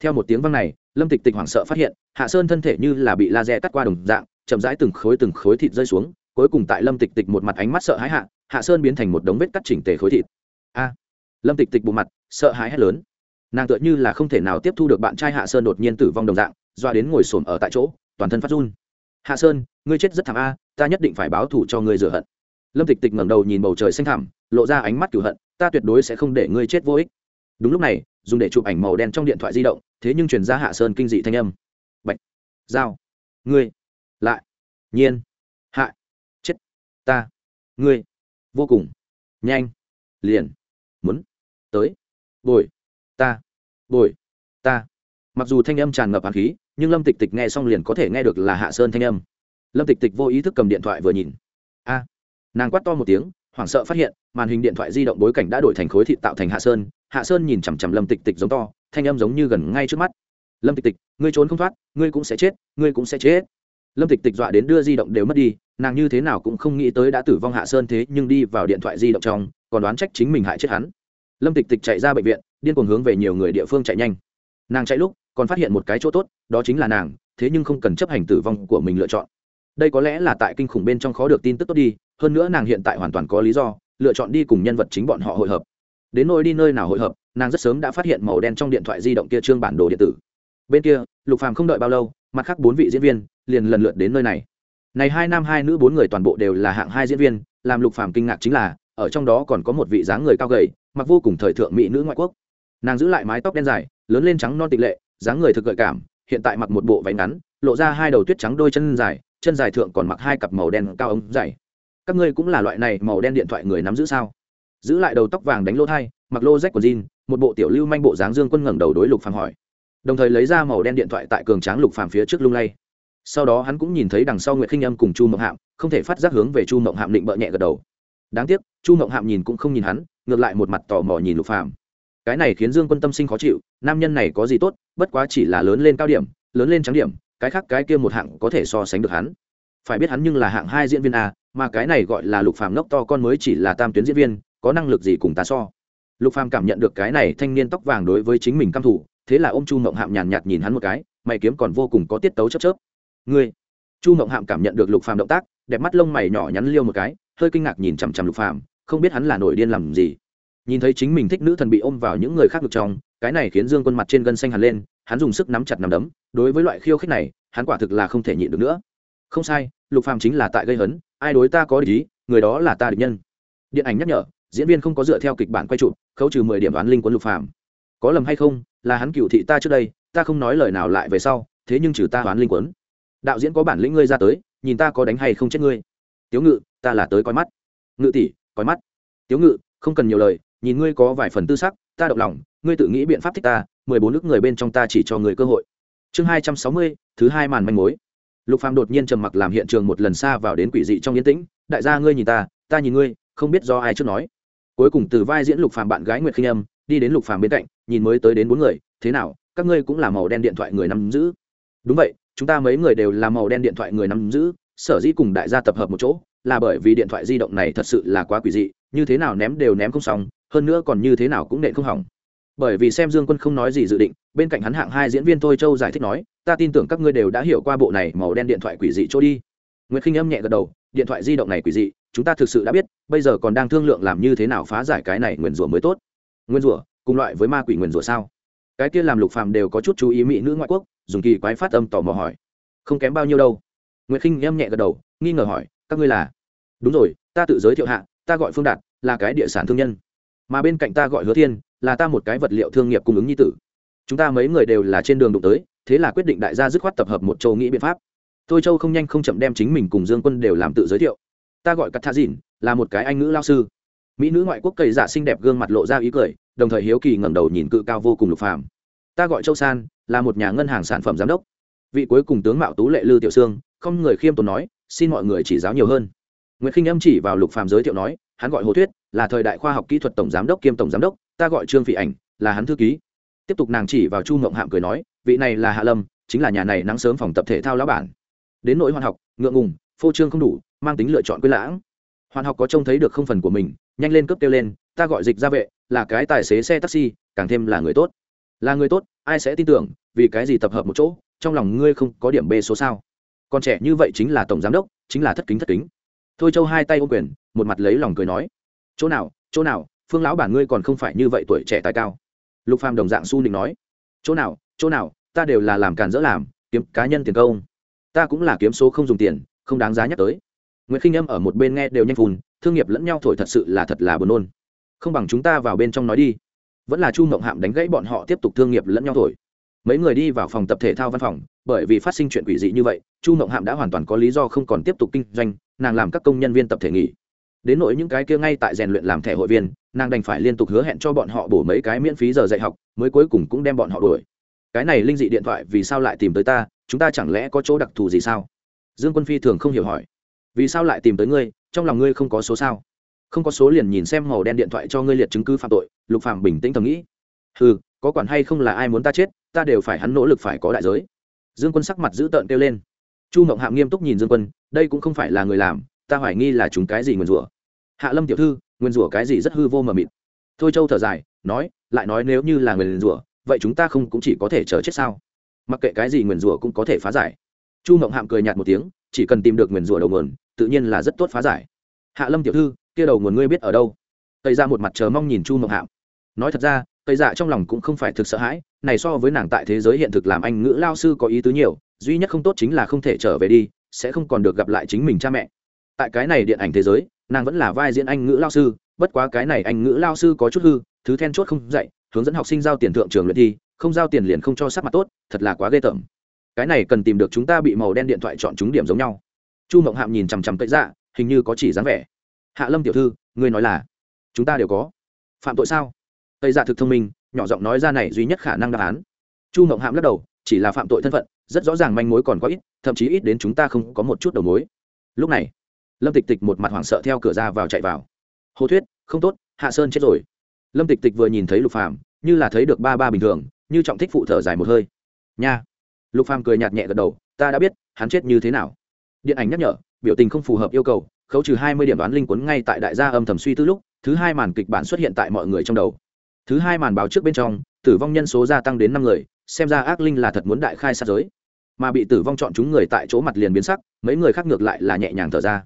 Theo một tiếng vang này, lâm tịch tịch hoảng sợ phát hiện, hạ sơn thân thể như là bị laser cắt qua đồng dạng, chậm rãi từng khối từng khối thịt rơi xuống, cuối cùng tại lâm tịch tịch một mặt ánh mắt sợ hãi hạ hạ sơn biến thành một đống vết cắt chỉnh tề khối thịt. A. Lâm tịch tịch bộ mặt, sợ hãi hét lớn. Nàng tựa như là không thể nào tiếp thu được bạn trai hạ sơn đột nhiên tử vong đồng dạng doa đến ngồi xổm ở tại chỗ, toàn thân phát run. Hạ sơn, ngươi chết rất thảm a, ta nhất định phải báo thù cho ngươi rửa hận. Lâm tịch tịch ngẩng đầu nhìn bầu trời xanh thẳm, lộ ra ánh mắt cửu hận, ta tuyệt đối sẽ không để ngươi chết vô ích. Đúng lúc này, dùng để chụp ảnh màu đen trong điện thoại di động, thế nhưng chuyển ra hạ sơn kinh dị thanh âm. Bạch, giao, ngươi, lại, nhiên hạ chết, ta, ngươi, vô cùng, nhanh, liền, muốn, tới, bồi, ta bồi, ta. Mặc dù thanh âm tràn ngập hạt khí nhưng lâm tịch tịch nghe xong liền có thể nghe được là hạ sơn thanh âm. Lâm tịch tịch vô ý thức cầm điện thoại vừa nhìn. A! Nàng quát to một tiếng, hoảng sợ phát hiện, màn hình điện thoại di động bối cảnh đã đổi thành khối thịt tạo thành hạ sơn. Hạ sơn nhìn chằm chằm lâm tịch tịch giống to, thanh âm giống như gần ngay trước mắt. Lâm tịch tịch, ngươi trốn không thoát, ngươi cũng sẽ chết, ngươi cũng sẽ chết. Lâm tịch tịch dọa đến đưa di động đều mất đi, nàng như thế nào cũng không nghĩ tới đã tử vong hạ sơn thế nhưng đi vào điện thoại di động trong, còn đoán trách chính mình hại chết hắn. Lâm tịch tịch chạy ra bệnh viện, điên cuồng hướng về nhiều người địa phương chạy nhanh. Nàng chạy lúc còn phát hiện một cái chỗ tốt, đó chính là nàng, thế nhưng không cần chấp hành tử vong của mình lựa chọn. Đây có lẽ là tại kinh khủng bên trong khó được tin tức tốt đi, hơn nữa nàng hiện tại hoàn toàn có lý do, lựa chọn đi cùng nhân vật chính bọn họ hội hợp. Đến nơi đi nơi nào hội hợp, nàng rất sớm đã phát hiện màu đen trong điện thoại di động kia trương bản đồ điện tử. Bên kia, lục phàm không đợi bao lâu, mặt khác bốn vị diễn viên liền lần lượt đến nơi này. Này hai nam hai nữ bốn người toàn bộ đều là hạng hai diễn viên, làm lục phàm kinh ngạc chính là, ở trong đó còn có một vị dáng người cao gầy, mặc vô cùng thời thượng mỹ nữ ngoại quốc. Nàng giữ lại mái tóc đen dài, lớn lên trắng non tịch lệ dáng người thực gợi cảm, hiện tại mặc một bộ váy ngắn, lộ ra hai đầu tuyết trắng đôi chân dài chân dài thượng còn mặc hai cặp màu đen cao ống dày. Các ngươi cũng là loại này màu đen điện thoại người nắm giữ sao? Giữ lại đầu tóc vàng đánh lô thai, mặc lô rách của jean, một bộ tiểu lưu manh bộ dáng dương quân ngẩng đầu đối lục phàm hỏi. Đồng thời lấy ra màu đen điện thoại tại cường tráng lục phàm phía trước lung lay. Sau đó hắn cũng nhìn thấy đằng sau nguyệt khinh âm cùng chu mộng hạm, không thể phát giác hướng về chu mộng hạm định bợ nhẹ gật đầu. Đáng tiếc, chu mộng hạm nhìn cũng không nhìn hắn, ngược lại một mặt tò mò nhìn lục phàm cái này khiến dương quân tâm sinh khó chịu, nam nhân này có gì tốt, bất quá chỉ là lớn lên cao điểm, lớn lên trắng điểm, cái khác cái kia một hạng có thể so sánh được hắn. Phải biết hắn nhưng là hạng hai diễn viên a, mà cái này gọi là lục phàm ngốc to con mới chỉ là tam tuyến diễn viên, có năng lực gì cùng ta so? Lục phàm cảm nhận được cái này thanh niên tóc vàng đối với chính mình căm thủ thế là ô m chu mộng hạm nhàn nhạt nhìn hắn một cái, mày kiếm còn vô cùng có tiết tấu chấp chớp. Ngươi! Chu mộng hạm cảm nhận được lục phàm động tác, đẹp mắt lông mày nhỏ nhắn liêu một cái, hơi kinh ngạc nhìn chằm chằm lục phàm, không biết hắn là nổi điên làm gì nhìn thấy chính mình thích nữ thần bị ôm vào những người khác ngực trong, cái này khiến dương quân mặt trên gân xanh hẳn lên, hắn dùng sức nắm chặt nắm đấm, đối với loại khiêu khích này, hắn quả thực là không thể nhịn được nữa. Không sai, lục phàm chính là tại gây hấn, ai đối ta có ý, người đó là ta địch nhân. Điện ảnh nhắc nhở, diễn viên không có dựa theo kịch bản quay chụp, khấu trừ mười điểm đoán linh quân lục phàm. Có lầm hay không, là hắn cựu thị ta trước đây, ta không nói lời nào lại về sau, thế nhưng trừ ta đoán linh quấn đạo diễn có bản lĩnh ngươi ra tới, nhìn ta có đánh hay không chết ngươi. Tiếu ngự, ta là tới coi mắt. Ngự tỷ, coi mắt. Tiếu ngự, không cần nhiều lời nhìn ngươi có vài phần tư sắc, ta động lòng, ngươi tự nghĩ biện pháp thích ta, mười bốn nước người bên trong ta chỉ cho người cơ hội. Chương hai trăm sáu mươi, thứ hai màn manh mối. Lục phàm đột nhiên trầm mặc làm hiện trường một lần xa vào đến quỷ dị trong yên tĩnh, đại gia ngươi nhìn ta ta nhìn ngươi, không biết do ai trước nói. Cuối cùng từ vai diễn lục phàm bạn gái nguyệt khinh âm, đi đến lục phàm bên cạnh, nhìn mới tới đến bốn người, thế nào, các ngươi cũng là màu đen điện thoại người nắm giữ? Đúng vậy, chúng ta mấy người đều là màu đen điện thoại người nắm giữ, sở dĩ cùng đại gia tập hợp một chỗ, là bởi vì điện thoại di động này thật sự là quá quỷ dị, như thế nào ném đều ném không xong hơn nữa còn như thế nào cũng nện không hỏng. Bởi vì xem dương quân không nói gì dự định, bên cạnh hắn hạng hai diễn viên thôi châu giải thích nói, ta tin tưởng các ngươi đều đã hiểu qua bộ này màu đen điện thoại quỷ dị chỗ đi. Nguyễn khinh âm nhẹ gật đầu, điện thoại di động này quỷ dị, chúng ta thực sự đã biết, bây giờ còn đang thương lượng làm như thế nào phá giải cái này nguyền rủa mới tốt. Nguyên rủa? Cùng loại với ma quỷ nguyền rủa sao? Cái kia làm lục phàm đều có chút chú ý mỹ nữ ngoại quốc, dùng kỳ quái phát âm tò mò hỏi. Không kém bao nhiêu đâu. Nguyễn khinh âm nhẹ gật đầu, nghi ngờ hỏi, các ngươi là? Đúng rồi, ta tự giới thiệu hạ, ta gọi phương đạt, là cái địa sản thương nhân mà bên cạnh ta gọi hứa thiên, là ta một cái vật liệu thương nghiệp cung ứng nhi tử. Chúng ta mấy người đều là trên đường đụng tới, thế là quyết định đại gia dứt khoát tập hợp một châu nghĩ biện pháp. Tôi châu không nhanh không chậm đem chính mình cùng dương quân đều làm tự giới thiệu. Ta gọi cắt tha dìn, là một cái anh ngữ lao sư. Mỹ nữ ngoại quốc cầy giả xinh đẹp gương mặt lộ ra ý cười, đồng thời hiếu kỳ ngẩng đầu nhìn cự cao vô cùng lục phàm. Ta gọi châu san, là một nhà ngân hàng sản phẩm giám đốc. Vị cuối cùng tướng mạo tú lệ lư tiểu sương, không người khiêm tốn nói, xin mọi người chỉ giáo nhiều hơn. Nguyễn khinh âm chỉ vào lục phàm giới thiệu nói hắn gọi hồ thuyết, là thời đại khoa học kỹ thuật tổng giám đốc kiêm tổng giám đốc, ta gọi trương phỉ ảnh, là hắn thư ký. Tiếp tục nàng chỉ vào chu mộng hạm cười nói, vị này là hạ lâm, chính là nhà này nắng sớm phòng tập thể thao lão bản. Đến nỗi hoàn học, ngượng ngùng, phô trương không đủ, mang tính lựa chọn quyết lãng. Hoàn học có trông thấy được không phần của mình, nhanh lên cướp kêu lên, ta gọi dịch ra vệ, là cái tài xế xe taxi, càng thêm là người tốt. Là người tốt, ai sẽ tin tưởng, vì cái gì tập hợp một chỗ, trong lòng ngươi không có điểm b số sao? Còn trẻ như vậy chính là tổng giám đốc, chính là thất kính thất kính thôi châu hai tay ô quyền, một mặt lấy lòng cười nói, chỗ nào chỗ nào, phương lão bản ngươi còn không phải như vậy tuổi trẻ tài cao. Lục phàm đồng dạng su nịnh nói, chỗ nào chỗ nào, ta đều là làm càn dỡ làm, kiếm cá nhân tiền công. Ta cũng là kiếm số không dùng tiền, không đáng giá nhắc tới. Nguyễn khinh âm ở một bên nghe đều nhanh phùn thương nghiệp lẫn nhau thổi thật sự là thật là buồn nôn. Không bằng chúng ta vào bên trong nói đi. Vẫn là chu mộng hạm đánh gãy bọn họ tiếp tục thương nghiệp lẫn nhau thổi. Mấy người đi vào phòng tập thể thao văn phòng, bởi vì phát sinh chuyện quỷ dị như vậy, chu mộng hạm đã hoàn toàn có lý do không còn tiếp tục kinh doanh nàng làm các công nhân viên tập thể nghỉ. Đến nỗi những cái kia ngay tại rèn luyện làm thẻ hội viên, nàng đành phải liên tục hứa hẹn cho bọn họ bổ mấy cái miễn phí giờ dạy học, mới cuối cùng cũng đem bọn họ đuổi. Cái này linh dị điện thoại vì sao lại tìm tới ta, chúng ta chẳng lẽ có chỗ đặc thù gì sao? Dương quân phi thường không hiểu hỏi. Vì sao lại tìm tới ngươi, trong lòng ngươi không có số sao? Không có số liền nhìn xem màu đen điện thoại cho ngươi liệt chứng cứ phạm tội, lục phạm bình tĩnh thầm nghĩ. Ừ có quản hay không là ai muốn ta chết, ta đều phải hắn nỗ lực phải có đại giới. Dương quân sắc mặt dữ tợn kêu lên. Chu mộng hạm nghiêm túc nhìn dương quân đây cũng không phải là người làm, ta hoài nghi là chúng cái gì nguyền rủa. Hạ lâm tiểu thư, nguyền rủa cái gì rất hư vô mờ mịt. Thôi châu thở dài, nói, lại nói nếu như là nguyền rủa, vậy chúng ta không cũng chỉ có thể chờ chết sao? Mặc kệ cái gì nguyền rủa cũng có thể phá giải. Chu mộng hạm cười nhạt một tiếng, chỉ cần tìm được nguyền rủa đầu nguồn, tự nhiên là rất tốt phá giải. Hạ lâm tiểu thư, kia đầu nguồn ngươi biết ở đâu? Tây ra một mặt chờ mong nhìn chu mộng hạm. Nói thật ra, tây dạ trong lòng cũng không phải thực sợ hãi, này so với nàng tại thế giới hiện thực làm anh ngữ lao sư có ý tứ nhiều, duy nhất không tốt chính là không thể trở về đi sẽ không còn được gặp lại chính mình cha mẹ. Tại cái này điện ảnh thế giới, nàng vẫn là vai diễn anh ngữ lao sư, bất quá cái này anh ngữ lao sư có chút hư, thứ then chốt không dạy, hướng dẫn học sinh giao tiền thượng trường luyện thi, không giao tiền liền không cho sắc mặt tốt, thật là quá ghê tởm. Cái này cần tìm được chúng ta bị màu đen điện thoại chọn chúng điểm giống nhau. Chu mộng hạm nhìn chằm chằm cậy dạ hình như có chỉ dáng vẻ. Hạ lâm tiểu thư, ngươi nói là, chúng ta đều có. Phạm tội sao? Tây dạ thực thông minh, nhỏ giọng nói ra này duy nhất khả năng đáp án. Chu mộng hạm lắc đầu, chỉ là phạm tội thân phận rất rõ ràng manh mối còn quá ít, thậm chí ít đến chúng ta không có một chút đầu mối. Lúc này, lâm tịch tịch một mặt hoảng sợ theo cửa ra vào chạy vào. Hồ thuyết, không tốt, hạ sơn chết rồi. Lâm tịch tịch vừa nhìn thấy lục phàm, như là thấy được ba ba bình thường, như trọng thích phụ thở dài một hơi. Nha. Lục phàm cười nhạt nhẹ gật đầu, ta đã biết, hắn chết như thế nào. Điện ảnh nhắc nhở, biểu tình không phù hợp yêu cầu, khấu trừ hai mươi điểm đoán linh cuốn ngay tại đại gia âm thầm suy tư lúc, thứ hai màn kịch bản xuất hiện tại mọi người trong đầu. Thứ hai màn báo trước bên trong, tử vong nhân số gia tăng đến năm người, xem ra ác linh là thật muốn đại khai sát giới mà bị tử vong chọn chúng người tại chỗ mặt liền biến sắc, mấy người khác ngược lại là nhẹ nhàng thở ra.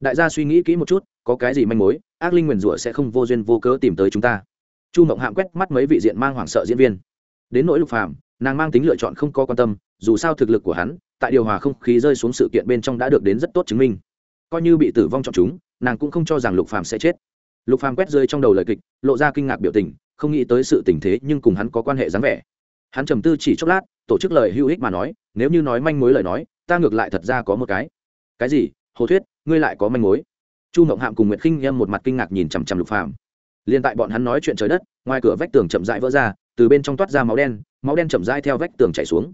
Đại gia suy nghĩ kỹ một chút, có cái gì manh mối, ác linh nguyền rủa sẽ không vô duyên vô cớ tìm tới chúng ta. Chu mộng hạng quét mắt mấy vị diện mang hoảng sợ diễn viên. Đến nỗi lục phàm, nàng mang tính lựa chọn không có quan tâm, dù sao thực lực của hắn, tại điều hòa không khí rơi xuống sự kiện bên trong đã được đến rất tốt chứng minh. Coi như bị tử vong chọn chúng, nàng cũng không cho rằng lục phàm sẽ chết. Lục phàm quét rơi trong đầu lời kịch, lộ ra kinh ngạc biểu tình, không nghĩ tới sự tình thế nhưng cùng hắn có quan hệ dáng vẻ. Hắn trầm tư chỉ chốc lát, tổ chức lời hữu ích mà nói nếu như nói manh mối lời nói, ta ngược lại thật ra có một cái. Cái gì? Hồ thuyết, ngươi lại có manh mối? Chu mộng hạm cùng nguyệt khinh nhâm một mặt kinh ngạc nhìn chằm chằm lục phàm. Liên tại bọn hắn nói chuyện trời đất, ngoài cửa vách tường chậm rãi vỡ ra, từ bên trong toát ra máu đen máu đen chậm rãi theo vách tường chảy xuống.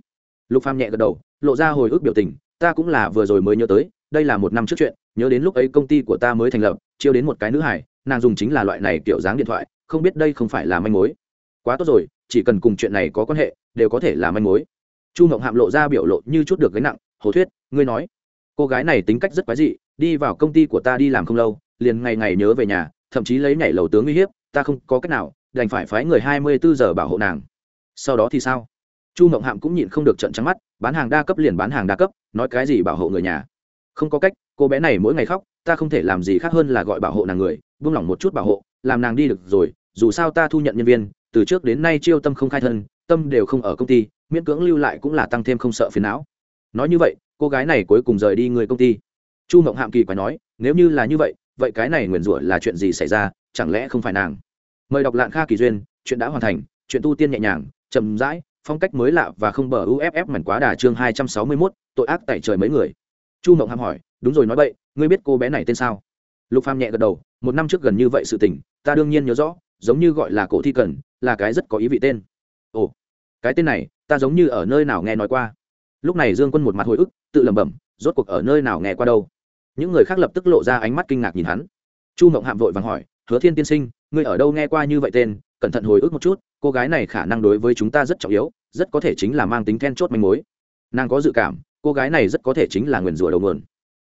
Lục phàm nhẹ gật đầu, lộ ra hồi ức biểu tình, ta cũng là vừa rồi mới nhớ tới, đây là một năm trước chuyện, nhớ đến lúc ấy công ty của ta mới thành lập, chiêu đến một cái nữ hải nàng dùng chính là loại này kiểu dáng điện thoại, không biết đây không phải là manh mối. Quá tốt rồi, chỉ cần cùng chuyện này có quan hệ, đều có thể là manh mối chu mộng hạm lộ ra biểu lộ như chút được gánh nặng, hồ thuyết, ngươi nói. Cô gái này tính cách rất quái dị, đi vào công ty của ta đi làm không lâu, liền ngày ngày nhớ về nhà, thậm chí lấy nhảy lầu tướng uy hiếp, ta không có cách nào, đành phải phái người hai mươi bốn giờ bảo hộ nàng. Sau đó thì sao? Chu mộng hạm cũng nhịn không được trận trắng mắt, bán hàng đa cấp liền bán hàng đa cấp, nói cái gì bảo hộ người nhà? Không có cách, cô bé này mỗi ngày khóc, ta không thể làm gì khác hơn là gọi bảo hộ nàng người, buông lỏng một chút bảo hộ, làm nàng đi được rồi, dù sao ta thu nhận nhân viên, từ trước đến nay chiêu tâm không khai thân, tâm đều không ở công ty miễn cưỡng lưu lại cũng là tăng thêm không sợ phiền não. Nói như vậy, cô gái này cuối cùng rời đi người công ty. Chu mộng hạm kỳ quái nói, nếu như là như vậy vậy cái này nguyền rủa là chuyện gì xảy ra, chẳng lẽ không phải nàng? Mời đọc lạng kha kỳ duyên, chuyện đã hoàn thành, chuyện tu tiên nhẹ nhàng, chậm rãi, phong cách mới lạ và không bờ uff mảnh quá đà chương hai trăm sáu mươi mốt, tội ác tại trời mấy người. Chu mộng Hạm hỏi, đúng rồi nói vậy ngươi biết cô bé này tên sao? Lục phàm nhẹ gật đầu, một năm trước gần như vậy sự tình, ta đương nhiên nhớ rõ, giống như gọi là cổ thi cần, là cái rất có ý vị tên. Ồ cái tên này, ta giống như ở nơi nào nghe nói qua. Lúc này dương quân một mặt hồi ức, tự lẩm bẩm, rốt cuộc ở nơi nào nghe qua đâu. Những người khác lập tức lộ ra ánh mắt kinh ngạc nhìn hắn. Chu mộng hạm vội vàng hỏi, hứa thiên tiên sinh, ngươi ở đâu nghe qua như vậy tên? Cẩn thận hồi ức một chút, cô gái này khả năng đối với chúng ta rất trọng yếu, rất có thể chính là mang tính then chốt manh mối. Nàng có dự cảm, cô gái này rất có thể chính là nguyền rủa đầu nguồn.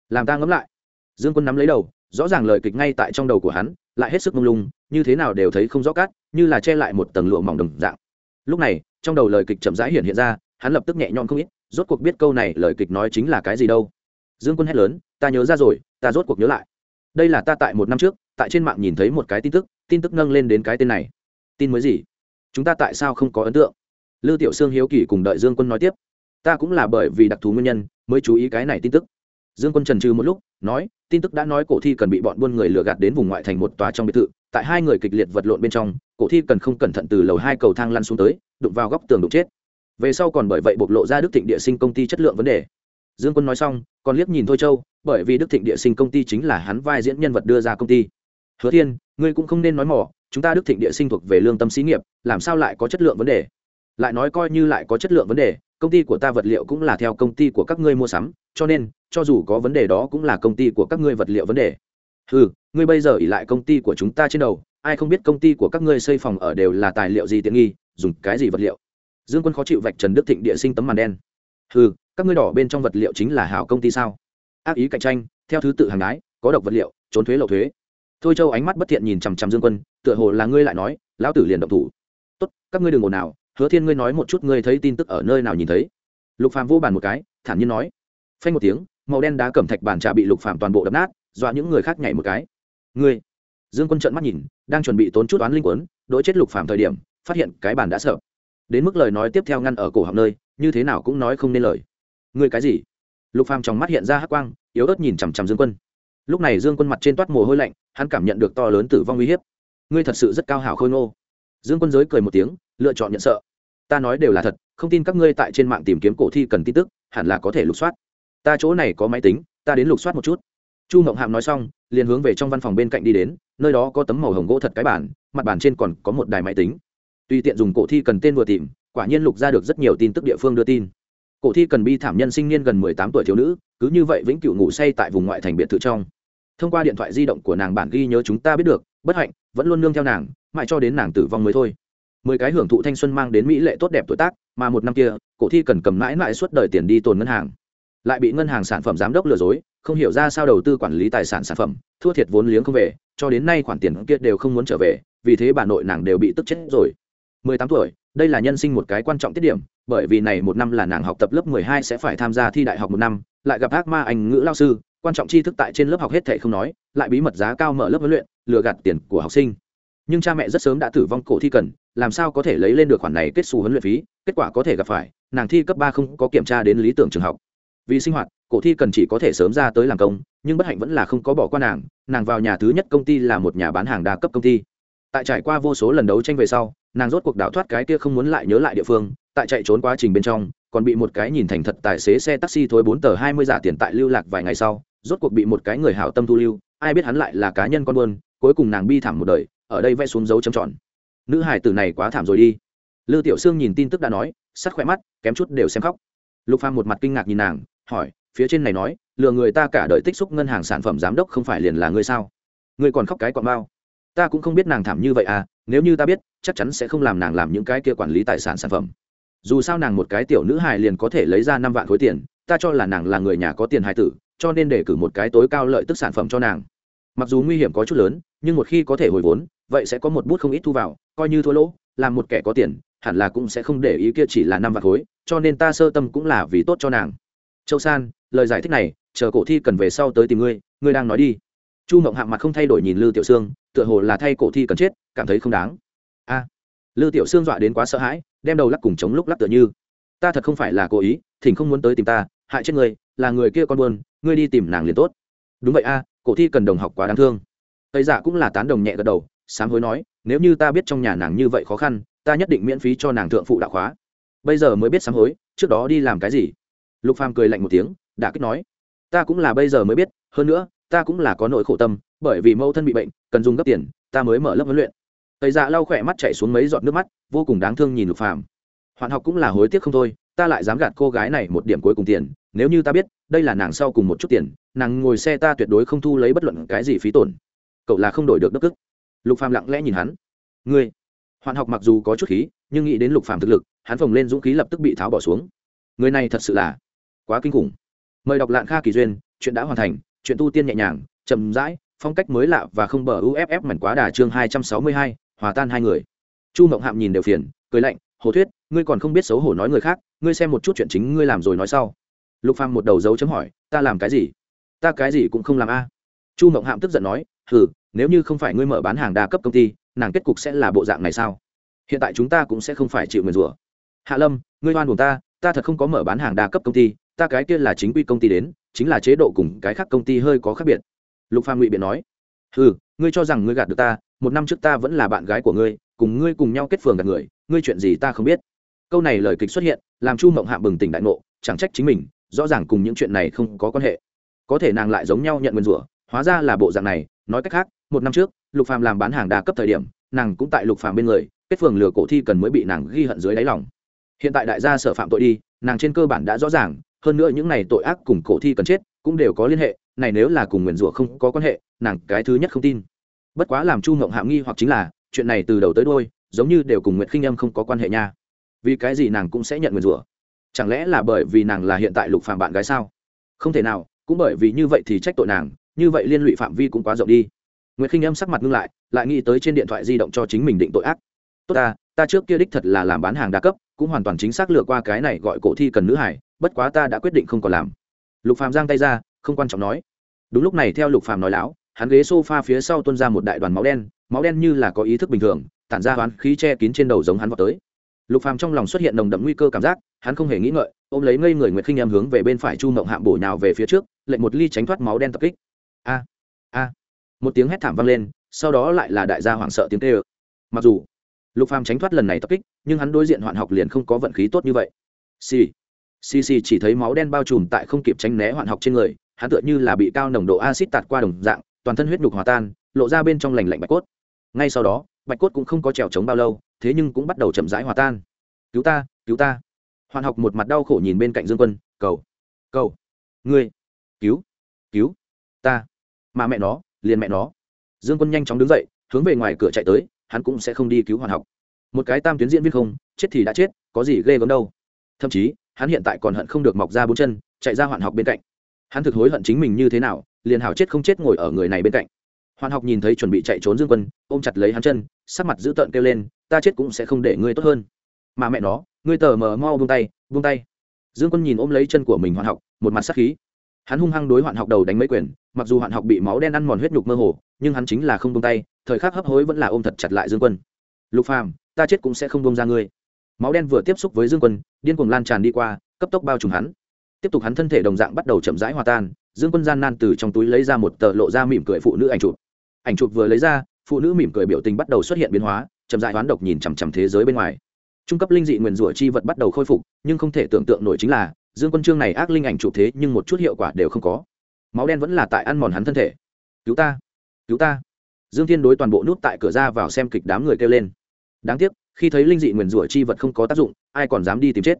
Làm ta ngẫm lại. Dương quân nắm lấy đầu, rõ ràng lời kịch ngay tại trong đầu của hắn, lại hết sức mông lung, như thế nào đều thấy không rõ cát, như là che lại một tầng lụa mỏng đồng dạng. Lúc này trong đầu lời kịch chậm rãi hiện hiện ra, hắn lập tức nhẹ nhõm không ít, rốt cuộc biết câu này lời kịch nói chính là cái gì đâu. Dương quân hét lớn, ta nhớ ra rồi, ta rốt cuộc nhớ lại. Đây là ta tại một năm trước, tại trên mạng nhìn thấy một cái tin tức tin tức nâng lên đến cái tên này. Tin mới gì? Chúng ta tại sao không có ấn tượng? Lư tiểu sương hiếu kỳ cùng đợi dương quân nói tiếp, ta cũng là bởi vì đặc thù nguyên nhân mới chú ý cái này tin tức. Dương quân trần trừ một lúc, nói, tin tức đã nói cổ thi cần bị bọn buôn người lừa gạt đến vùng ngoại thành một tòa trong biệt thự tại hai người kịch liệt vật lộn bên trong, cổ thi cần không cẩn thận từ lầu hai cầu thang lăn xuống tới, đụng vào góc tường đụng chết. Về sau còn bởi vậy bộc lộ ra đức thịnh địa sinh công ty chất lượng vấn đề. Dương quân nói xong, còn liếc nhìn thôi châu, bởi vì đức thịnh địa sinh công ty chính là hắn vai diễn nhân vật đưa ra công ty. Hứa thiên, ngươi cũng không nên nói mỏ, chúng ta đức thịnh địa sinh thuộc về lương tâm xí nghiệp, làm sao lại có chất lượng vấn đề? Lại nói coi như lại có chất lượng vấn đề, công ty của ta vật liệu cũng là theo công ty của các ngươi mua sắm, cho nên, cho dù có vấn đề đó cũng là công ty của các ngươi vật liệu vấn đề. Ừ ngươi bây giờ ỉ lại công ty của chúng ta trên đầu, ai không biết công ty của các ngươi xây phòng ở đều là tài liệu gì tiện nghi, dùng cái gì vật liệu? Dương quân khó chịu vạch trần đức thịnh địa sinh tấm màn đen. Ừ các ngươi đỏ bên trong vật liệu chính là hảo công ty sao? Ác ý cạnh tranh, theo thứ tự hàng đái, có độc vật liệu, trốn thuế lậu thuế. Thôi châu ánh mắt bất thiện nhìn chằm chằm dương quân, tựa hồ là ngươi lại nói, lão tử liền động thủ. Tốt, các ngươi đừng ồn nào hứa thiên ngươi nói một chút ngươi thấy tin tức ở nơi nào nhìn thấy. Lục phàm vô bàn một cái, thản nhiên nói. Phanh một tiếng, màu đen đá cẩm thạch bàn trà bị lục phàm toàn bộ đập nát, dọa những người khác nhảy một cái ngươi. Dương quân trợn mắt nhìn, đang chuẩn bị tốn chút oán linh quấn đỗi chết lục phàm thời điểm, phát hiện cái bàn đã sợ. Đến mức lời nói tiếp theo ngăn ở cổ họng nơi, như thế nào cũng nói không nên lời. Ngươi cái gì? Lục phàm trong mắt hiện ra hắc quang, yếu ớt nhìn chằm chằm dương quân. Lúc này dương quân mặt trên toát mồ hôi lạnh, hắn cảm nhận được to lớn tử vong uy hiếp. Ngươi thật sự rất cao hảo khôi ngô. Dương quân giới cười một tiếng, lựa chọn nhận sợ. Ta nói đều là thật, không tin các ngươi tại trên mạng tìm kiếm cổ thi cần tin tức, hẳn là có thể lục soát. Ta chỗ này có máy tính, ta đến lục soát một chút chu mộng hạm nói xong, liền hướng về trong văn phòng bên cạnh đi đến, nơi đó có tấm màu hồng gỗ thật cái bản mặt bản trên còn có một đài máy tính. Tùy tiện dùng cổ thi cần tên vừa tìm, quả nhiên lục ra được rất nhiều tin tức địa phương đưa tin. Cổ thi cần bi thảm nhân sinh niên gần mười tám tuổi thiếu nữ, cứ như vậy vĩnh cửu ngủ say tại vùng ngoại thành biệt thự trong. Thông qua điện thoại di động của nàng bản ghi nhớ chúng ta biết được, bất hạnh, vẫn luôn nương theo nàng, mãi cho đến nàng tử vong mới thôi. Mười cái hưởng thụ thanh xuân mang đến mỹ lệ tốt đẹp tuổi tác, mà một năm kia, cổ thi cần cầm mãi mãi suốt đời tiền đi tồn ngân hàng. Lại bị ngân hàng sản phẩm giám đốc lừa dối không hiểu ra sao đầu tư quản lý tài sản sản phẩm, thua thiệt vốn liếng không về, cho đến nay khoản tiền kia đều không muốn trở về, vì thế bà nội nàng đều bị tức chết rồi. Mười tám tuổi, đây là nhân sinh một cái quan trọng tiết điểm, bởi vì này một năm là nàng học tập lớp mười hai sẽ phải tham gia thi đại học một năm, lại gặp ác ma anh ngữ lao sư, quan trọng tri thức tại trên lớp học hết thể không nói, lại bí mật giá cao mở lớp huấn luyện, lừa gạt tiền của học sinh. Nhưng cha mẹ rất sớm đã tử vong cổ thi cần, làm sao có thể lấy lên được khoản này kết xù huấn luyện phí, kết quả có thể gặp phải, nàng thi cấp ba không có kiểm tra đến lý tưởng trường học. Vì sinh hoạt cổ thi cần chỉ có thể sớm ra tới làm công, nhưng bất hạnh vẫn là không có bỏ qua nàng nàng vào nhà thứ nhất công ty là một nhà bán hàng đa cấp công ty. Tại trải qua vô số lần đấu tranh về sau, nàng rốt cuộc đảo thoát cái kia không muốn lại nhớ lại địa phương, tại chạy trốn quá trình bên trong, còn bị một cái nhìn thành thật tài xế xe taxi thối bốn tờ hai mươi giả tiền tại lưu lạc vài ngày sau, rốt cuộc bị một cái người hảo tâm thu lưu, ai biết hắn lại là cá nhân con buôn, cuối cùng nàng bi thảm một đời, ở đây vẽ xuống dấu chấm tròn. Nữ hải tử này quá thảm rồi đi. Lư tiểu sương nhìn tin tức đã nói, sắt khỏe mắt, kém chút đều xem khóc. Lục phàm một mặt kinh ngạc nhìn nàng, hỏi phía trên này nói, lừa người ta cả đời tích xúc ngân hàng sản phẩm giám đốc không phải liền là ngươi sao? Ngươi còn khóc cái quọn bao. Ta cũng không biết nàng thảm như vậy à nếu như ta biết, chắc chắn sẽ không làm nàng làm những cái kia quản lý tài sản sản phẩm. Dù sao nàng một cái tiểu nữ hài liền có thể lấy ra năm vạn khối tiền, ta cho là nàng là người nhà có tiền hài tử, cho nên để cử một cái tối cao lợi tức sản phẩm cho nàng. Mặc dù nguy hiểm có chút lớn, nhưng một khi có thể hồi vốn, vậy sẽ có một bút không ít thu vào, coi như thua lỗ, làm một kẻ có tiền, hẳn là cũng sẽ không để ý kia chỉ là năm vạn khối, cho nên ta sơ tâm cũng là vì tốt cho nàng. Châu san lời giải thích này chờ cổ thi cần về sau tới tìm ngươi ngươi đang nói đi. Chu mộng hạng mặt không thay đổi nhìn lư tiểu sương tựa hồ là thay cổ thi cần chết cảm thấy không đáng. A à, lư tiểu sương dọa đến quá sợ hãi đem đầu lắc cùng chống lúc lắc tựa như. Ta thật không phải là cố ý thỉnh không muốn tới tìm ta hại chết người là người kia con buồn, ngươi đi tìm nàng liền tốt. Đúng vậy a cổ thi cần đồng học quá đáng thương. Tây giả cũng là tán đồng nhẹ gật đầu sám hối nói nếu như ta biết trong nhà nàng như vậy khó khăn ta nhất định miễn phí cho nàng thượng phụ đạo khóa. Bây giờ mới biết sám hối trước đó đi làm cái gì? Lục phàm cười lạnh một tiếng đã kích nói, ta cũng là bây giờ mới biết, hơn nữa, ta cũng là có nỗi khổ tâm, bởi vì mẫu thân bị bệnh, cần dùng gấp tiền, ta mới mở lớp huấn luyện. Tây dạ lau khỏe mắt chạy xuống mấy giọt nước mắt, vô cùng đáng thương nhìn lục phàm. Hoạn học cũng là hối tiếc không thôi, ta lại dám gạt cô gái này một điểm cuối cùng tiền, nếu như ta biết, đây là nàng sau cùng một chút tiền, nàng ngồi xe ta tuyệt đối không thu lấy bất luận cái gì phí tổn. Cậu là không đổi được đất tức lục phàm lặng lẽ nhìn hắn. Ngươi? Hoạn học mặc dù có chút khí, nhưng nghĩ đến lục phàm thực lực, hắn phồng lên dũng khí lập tức bị tháo bỏ xuống. Người này thật sự là quá kinh khủng mời đọc lạng kha kỳ duyên, chuyện đã hoàn thành, chuyện tu tiên nhẹ nhàng, chậm rãi, phong cách mới lạ và không bờ uff mảnh quá đà chương hai trăm sáu mươi hai, hòa tan hai người. Chu mộng hạm nhìn đều phiền, cười lạnh, hồ thuyết, ngươi còn không biết xấu hổ nói người khác, ngươi xem một chút chuyện chính ngươi làm rồi nói sau. Lục phàm một đầu dấu chấm hỏi, ta làm cái gì? Ta cái gì cũng không làm a. Chu mộng hạm tức giận nói, hừ, nếu như không phải ngươi mở bán hàng đa cấp công ty, nàng kết cục sẽ là bộ dạng này sao? Hiện tại chúng ta cũng sẽ không phải chịu nguyền rủa. Hạ lâm, ngươi oan buồn ta ta thật không có mở bán hàng đa cấp công ty, ta cái kia là chính quy công ty đến, chính là chế độ cùng cái khác công ty hơi có khác biệt. Lục phàm ngụy biện nói. Ừ ngươi cho rằng ngươi gạt được ta, một năm trước ta vẫn là bạn gái của ngươi, cùng ngươi cùng nhau kết phường gạt người, ngươi chuyện gì ta không biết. Câu này lời kịch xuất hiện, làm chu mộng hạ bừng tỉnh đại ngộ, chẳng trách chính mình, rõ ràng cùng những chuyện này không có quan hệ. Có thể nàng lại giống nhau nhận nguyên rủa, hóa ra là bộ dạng này, nói cách khác, một năm trước, lục phàm làm bán hàng đa cấp thời điểm, nàng cũng tại lục phàm bên người, kết phường lừa cổ thi cần mới bị nàng ghi hận dưới đáy lòng hiện tại đại gia sở phạm tội đi, nàng trên cơ bản đã rõ ràng, hơn nữa những này tội ác cùng cổ thi cần chết cũng đều có liên hệ, này nếu là cùng nguyền rủa không có quan hệ, nàng cái thứ nhất không tin. Bất quá làm chu ngộng hạm nghi hoặc chính là, chuyện này từ đầu tới đôi giống như đều cùng nguyện khinh âm không có quan hệ nha. Vì cái gì nàng cũng sẽ nhận nguyền rủa? Chẳng lẽ là bởi vì nàng là hiện tại lục phạm bạn gái sao? Không thể nào, cũng bởi vì như vậy thì trách tội nàng, như vậy liên lụy phạm vi cũng quá rộng đi. Nguyệt khinh âm sắc mặt ngưng lại lại nghĩ tới trên điện thoại di động cho chính mình định tội ác. Tốt ta ta trước kia đích thật là làm bán hàng đa cấp cũng hoàn toàn chính xác lừa qua cái này gọi cổ thi cần nữ hải, bất quá ta đã quyết định không còn làm. Lục phàm giang tay ra, không quan trọng nói. Đúng lúc này theo lục phàm nói láo, hắn ghế sofa phía sau tuôn ra một đại đoàn máu đen máu đen như là có ý thức bình thường, tản ra hoán khí che kín trên đầu giống hắn vào tới. Lục phàm trong lòng xuất hiện nồng đậm nguy cơ cảm giác, hắn không hề nghĩ ngợi, ôm lấy ngây người nguyệt khinh em hướng về bên phải chu mộng hạm bổ nhào về phía trước, lệnh một ly tránh thoát máu đen tập kích. A a. Một tiếng hét thảm vang lên, sau đó lại là đại gia hoảng sợ tiếng kêu. Mặc dù lục phàm tránh thoát lần này tập kích, nhưng hắn đối diện hoạn học liền không có vận khí tốt như vậy. Xì xì xì chỉ thấy máu đen bao trùm tại không kịp tránh né hoạn học trên người, hắn tựa như là bị cao nồng độ axit tạt qua đồng dạng, toàn thân huyết nhục hòa tan, lộ ra bên trong lành lạnh bạch cốt. Ngay sau đó, bạch cốt cũng không có trèo trống bao lâu, thế nhưng cũng bắt đầu chậm rãi hòa tan. Cứu ta cứu ta. Hoạn học một mặt đau khổ nhìn bên cạnh dương quân, cầu cầu, ngươi, cứu cứu ta. Mà mẹ nó, liền mẹ nó. Dương quân nhanh chóng đứng dậy, hướng về ngoài cửa chạy tới hắn cũng sẽ không đi cứu hoàn học. Một cái tam tuyến diễn viên không, chết thì đã chết, có gì ghê gớm đâu. Thậm chí, hắn hiện tại còn hận không được mọc ra bốn chân, chạy ra hoạn học bên cạnh. Hắn thực hối hận chính mình như thế nào, liền hảo chết không chết ngồi ở người này bên cạnh. Hoàn học nhìn thấy chuẩn bị chạy trốn dương quân, ôm chặt lấy hắn chân, sắc mặt dữ tợn kêu lên, ta chết cũng sẽ không để ngươi tốt hơn. Mà mẹ nó, ngươi tờ mờ mau buông tay buông tay. Dương quân nhìn ôm lấy chân của mình Hoàn học, một mặt sắc khí. Hắn hung hăng đối hoạn học đầu đánh mấy quyền, mặc dù hoạn học bị máu đen ăn mòn huyết nhục mơ hồ, nhưng hắn chính là không buông tay thời khắc hấp hối vẫn là ôm thật chặt lại dương quân. Lục phàm, ta chết cũng sẽ không buông ra ngươi. Máu đen vừa tiếp xúc với dương quân, điên cuồng lan tràn đi qua, cấp tốc bao trùm hắn. Tiếp tục hắn thân thể đồng dạng bắt đầu chậm rãi hòa tan, dương quân gian nan từ trong túi lấy ra một tờ lộ ra mỉm cười phụ nữ ảnh chụp. Ảnh chụp vừa lấy ra, phụ nữ mỉm cười biểu tình bắt đầu xuất hiện biến hóa, chậm rãi hoán độc nhìn chằm chằm thế giới bên ngoài. Trung cấp linh dị nguyền rủa chi vật bắt đầu khôi phục, nhưng không thể tưởng tượng nổi chính là, dương quân trương này ác linh ảnh chụp thế nhưng một chút hiệu quả đều không có. Máu đen vẫn là tại ăn mòn hắn thân thể. Cứu ta cứu ta dương thiên đối toàn bộ nút tại cửa ra vào xem kịch đám người kêu lên. Đáng tiếc, khi thấy linh dị nguyền rủa chi vật không có tác dụng, ai còn dám đi tìm chết.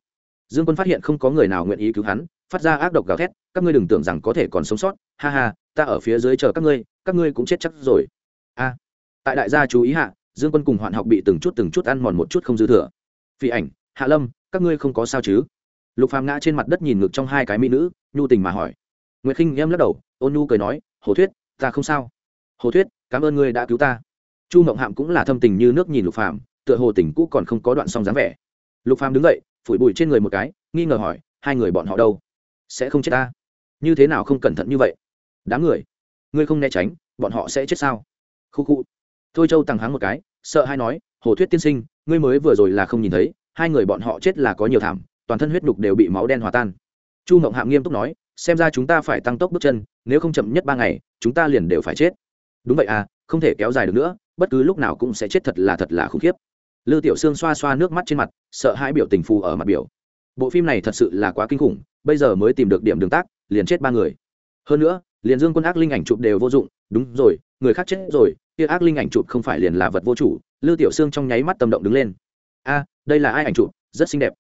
Dương quân phát hiện không có người nào nguyện ý cứu hắn, phát ra ác độc gào thét, các ngươi đừng tưởng rằng có thể còn sống sót. Ha ha, ta ở phía dưới chờ các ngươi các ngươi cũng chết chắc rồi. A. Tại đại gia chú ý hạ, dương quân cùng hoạn học bị từng chút từng chút ăn mòn một chút không dư thừa. Phi ảnh, hạ lâm, các ngươi không có sao chứ? Lục phàm ngã trên mặt đất nhìn ngực trong hai cái mỹ nữ, nhu tình mà hỏi. Nguyệt khinh em lắc đầu, ôn nhu cười nói, hồ thuyết, ta không sao. Hồ thuyết cảm ơn ngươi đã cứu ta. Chu mộng hạm cũng là thâm tình như nước nhìn lục phàm, tựa hồ tình cũ còn không có đoạn song dáng vẻ. Lục phàm đứng dậy, phủi bụi trên người một cái, nghi ngờ hỏi, hai người bọn họ đâu? Sẽ không chết ta? Như thế nào không cẩn thận như vậy? Đám người, ngươi không né tránh, bọn họ sẽ chết sao? Khu khu. Thôi châu tăng háng một cái, sợ hay nói, hồ thuyết tiên sinh, ngươi mới vừa rồi là không nhìn thấy, hai người bọn họ chết là có nhiều thảm, toàn thân huyết nhục đều bị máu đen hòa tan. Chu mộng hạm nghiêm túc nói, xem ra chúng ta phải tăng tốc bước chân, nếu không chậm nhất ba ngày, chúng ta liền đều phải chết đúng vậy à không thể kéo dài được nữa, bất cứ lúc nào cũng sẽ chết thật là thật là khủng khiếp. Lư tiểu sương xoa xoa nước mắt trên mặt, sợ hãi biểu tình phù ở mặt biểu. Bộ phim này thật sự là quá kinh khủng, bây giờ mới tìm được điểm đường tác, liền chết ba người. Hơn nữa, liền dương quân ác linh ảnh chụp đều vô dụng, đúng rồi, người khác chết rồi, kia ác linh ảnh chụp không phải liền là vật vô chủ, lư tiểu sương trong nháy mắt tâm động đứng lên. A, đây là ai ảnh chụp, rất xinh đẹp.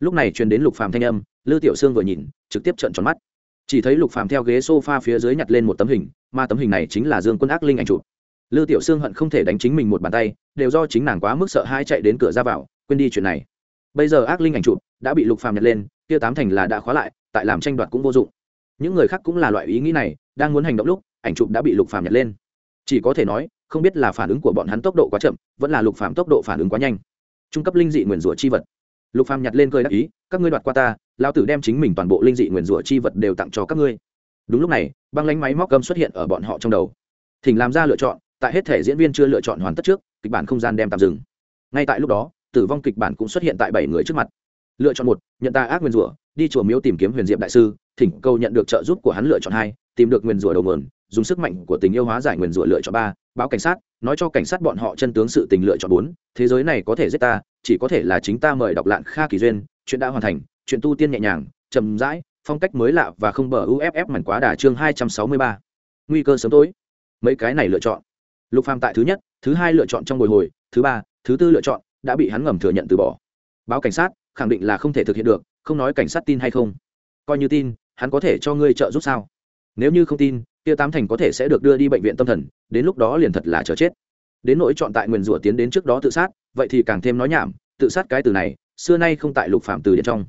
Lúc này truyền đến lục phàm thanh âm, lư tiểu sương vừa nhìn, trực tiếp trợn tròn mắt chỉ thấy lục phàm theo ghế sofa phía dưới nhặt lên một tấm hình, mà tấm hình này chính là dương quân ác linh ảnh chụp. Lư tiểu sương hận không thể đánh chính mình một bàn tay, đều do chính nàng quá mức sợ hai chạy đến cửa ra vào, quên đi chuyện này. Bây giờ ác linh ảnh chụp đã bị lục phàm nhặt lên, kia tám thành là đã khóa lại, tại làm tranh đoạt cũng vô dụng. Những người khác cũng là loại ý nghĩ này, đang muốn hành động lúc, ảnh chụp đã bị lục phàm nhặt lên. Chỉ có thể nói, không biết là phản ứng của bọn hắn tốc độ quá chậm, vẫn là lục phàm tốc độ phản ứng quá nhanh. Trung cấp linh dị nguyền rủa chi vật. Lục phàm nhặt lên cười đắc ý, các ngươi đoạt qua ta lão tử đem chính mình toàn bộ linh dị nguyền rủa chi vật đều tặng cho các ngươi. Đúng lúc này, băng lánh máy móc gâm xuất hiện ở bọn họ trong đầu. Thỉnh làm ra lựa chọn, tại hết thể diễn viên chưa lựa chọn hoàn tất trước, kịch bản không gian đem tạm dừng. Ngay tại lúc đó, tử vong kịch bản cũng xuất hiện tại bảy người trước mặt. Lựa chọn một, nhận ta ác nguyên rủa, đi chùa miếu tìm kiếm huyền diệp đại sư, thỉnh cầu nhận được trợ giúp của hắn lựa chọn hai, tìm được nguyên rủa đầu nguồn, dùng sức mạnh của tình yêu hóa giải nguyên rủa lựa chọn ba, báo cảnh sát, nói cho cảnh sát bọn họ chân tướng sự tình lựa chọn bốn, thế giới này có thể giết ta chỉ có thể là chính ta mời đọc lạn kha kỳ duyên, chuyện đã hoàn thành, chuyện tu tiên nhẹ nhàng, chậm rãi, phong cách mới lạ và không bờ uff mảnh quá đà chương hai trăm sáu mươi ba. Nguy cơ sớm tối. Mấy cái này lựa chọn. Lục phàm tại thứ nhất, thứ hai lựa chọn trong bồi hồi, thứ ba, thứ tư lựa chọn đã bị hắn ngầm thừa nhận từ bỏ. Báo cảnh sát, khẳng định là không thể thực hiện được, không nói cảnh sát tin hay không. Coi như tin, hắn có thể cho ngươi trợ giúp sao? Nếu như không tin tiêu tám thành có thể sẽ được đưa đi bệnh viện tâm thần, đến lúc đó liền thật là chờ chết đến nỗi chọn tại nguyền rủa tiến đến trước đó tự sát, vậy thì càng thêm nói nhảm, tự sát cái từ này, xưa nay không tại lục phạm từ điện trong.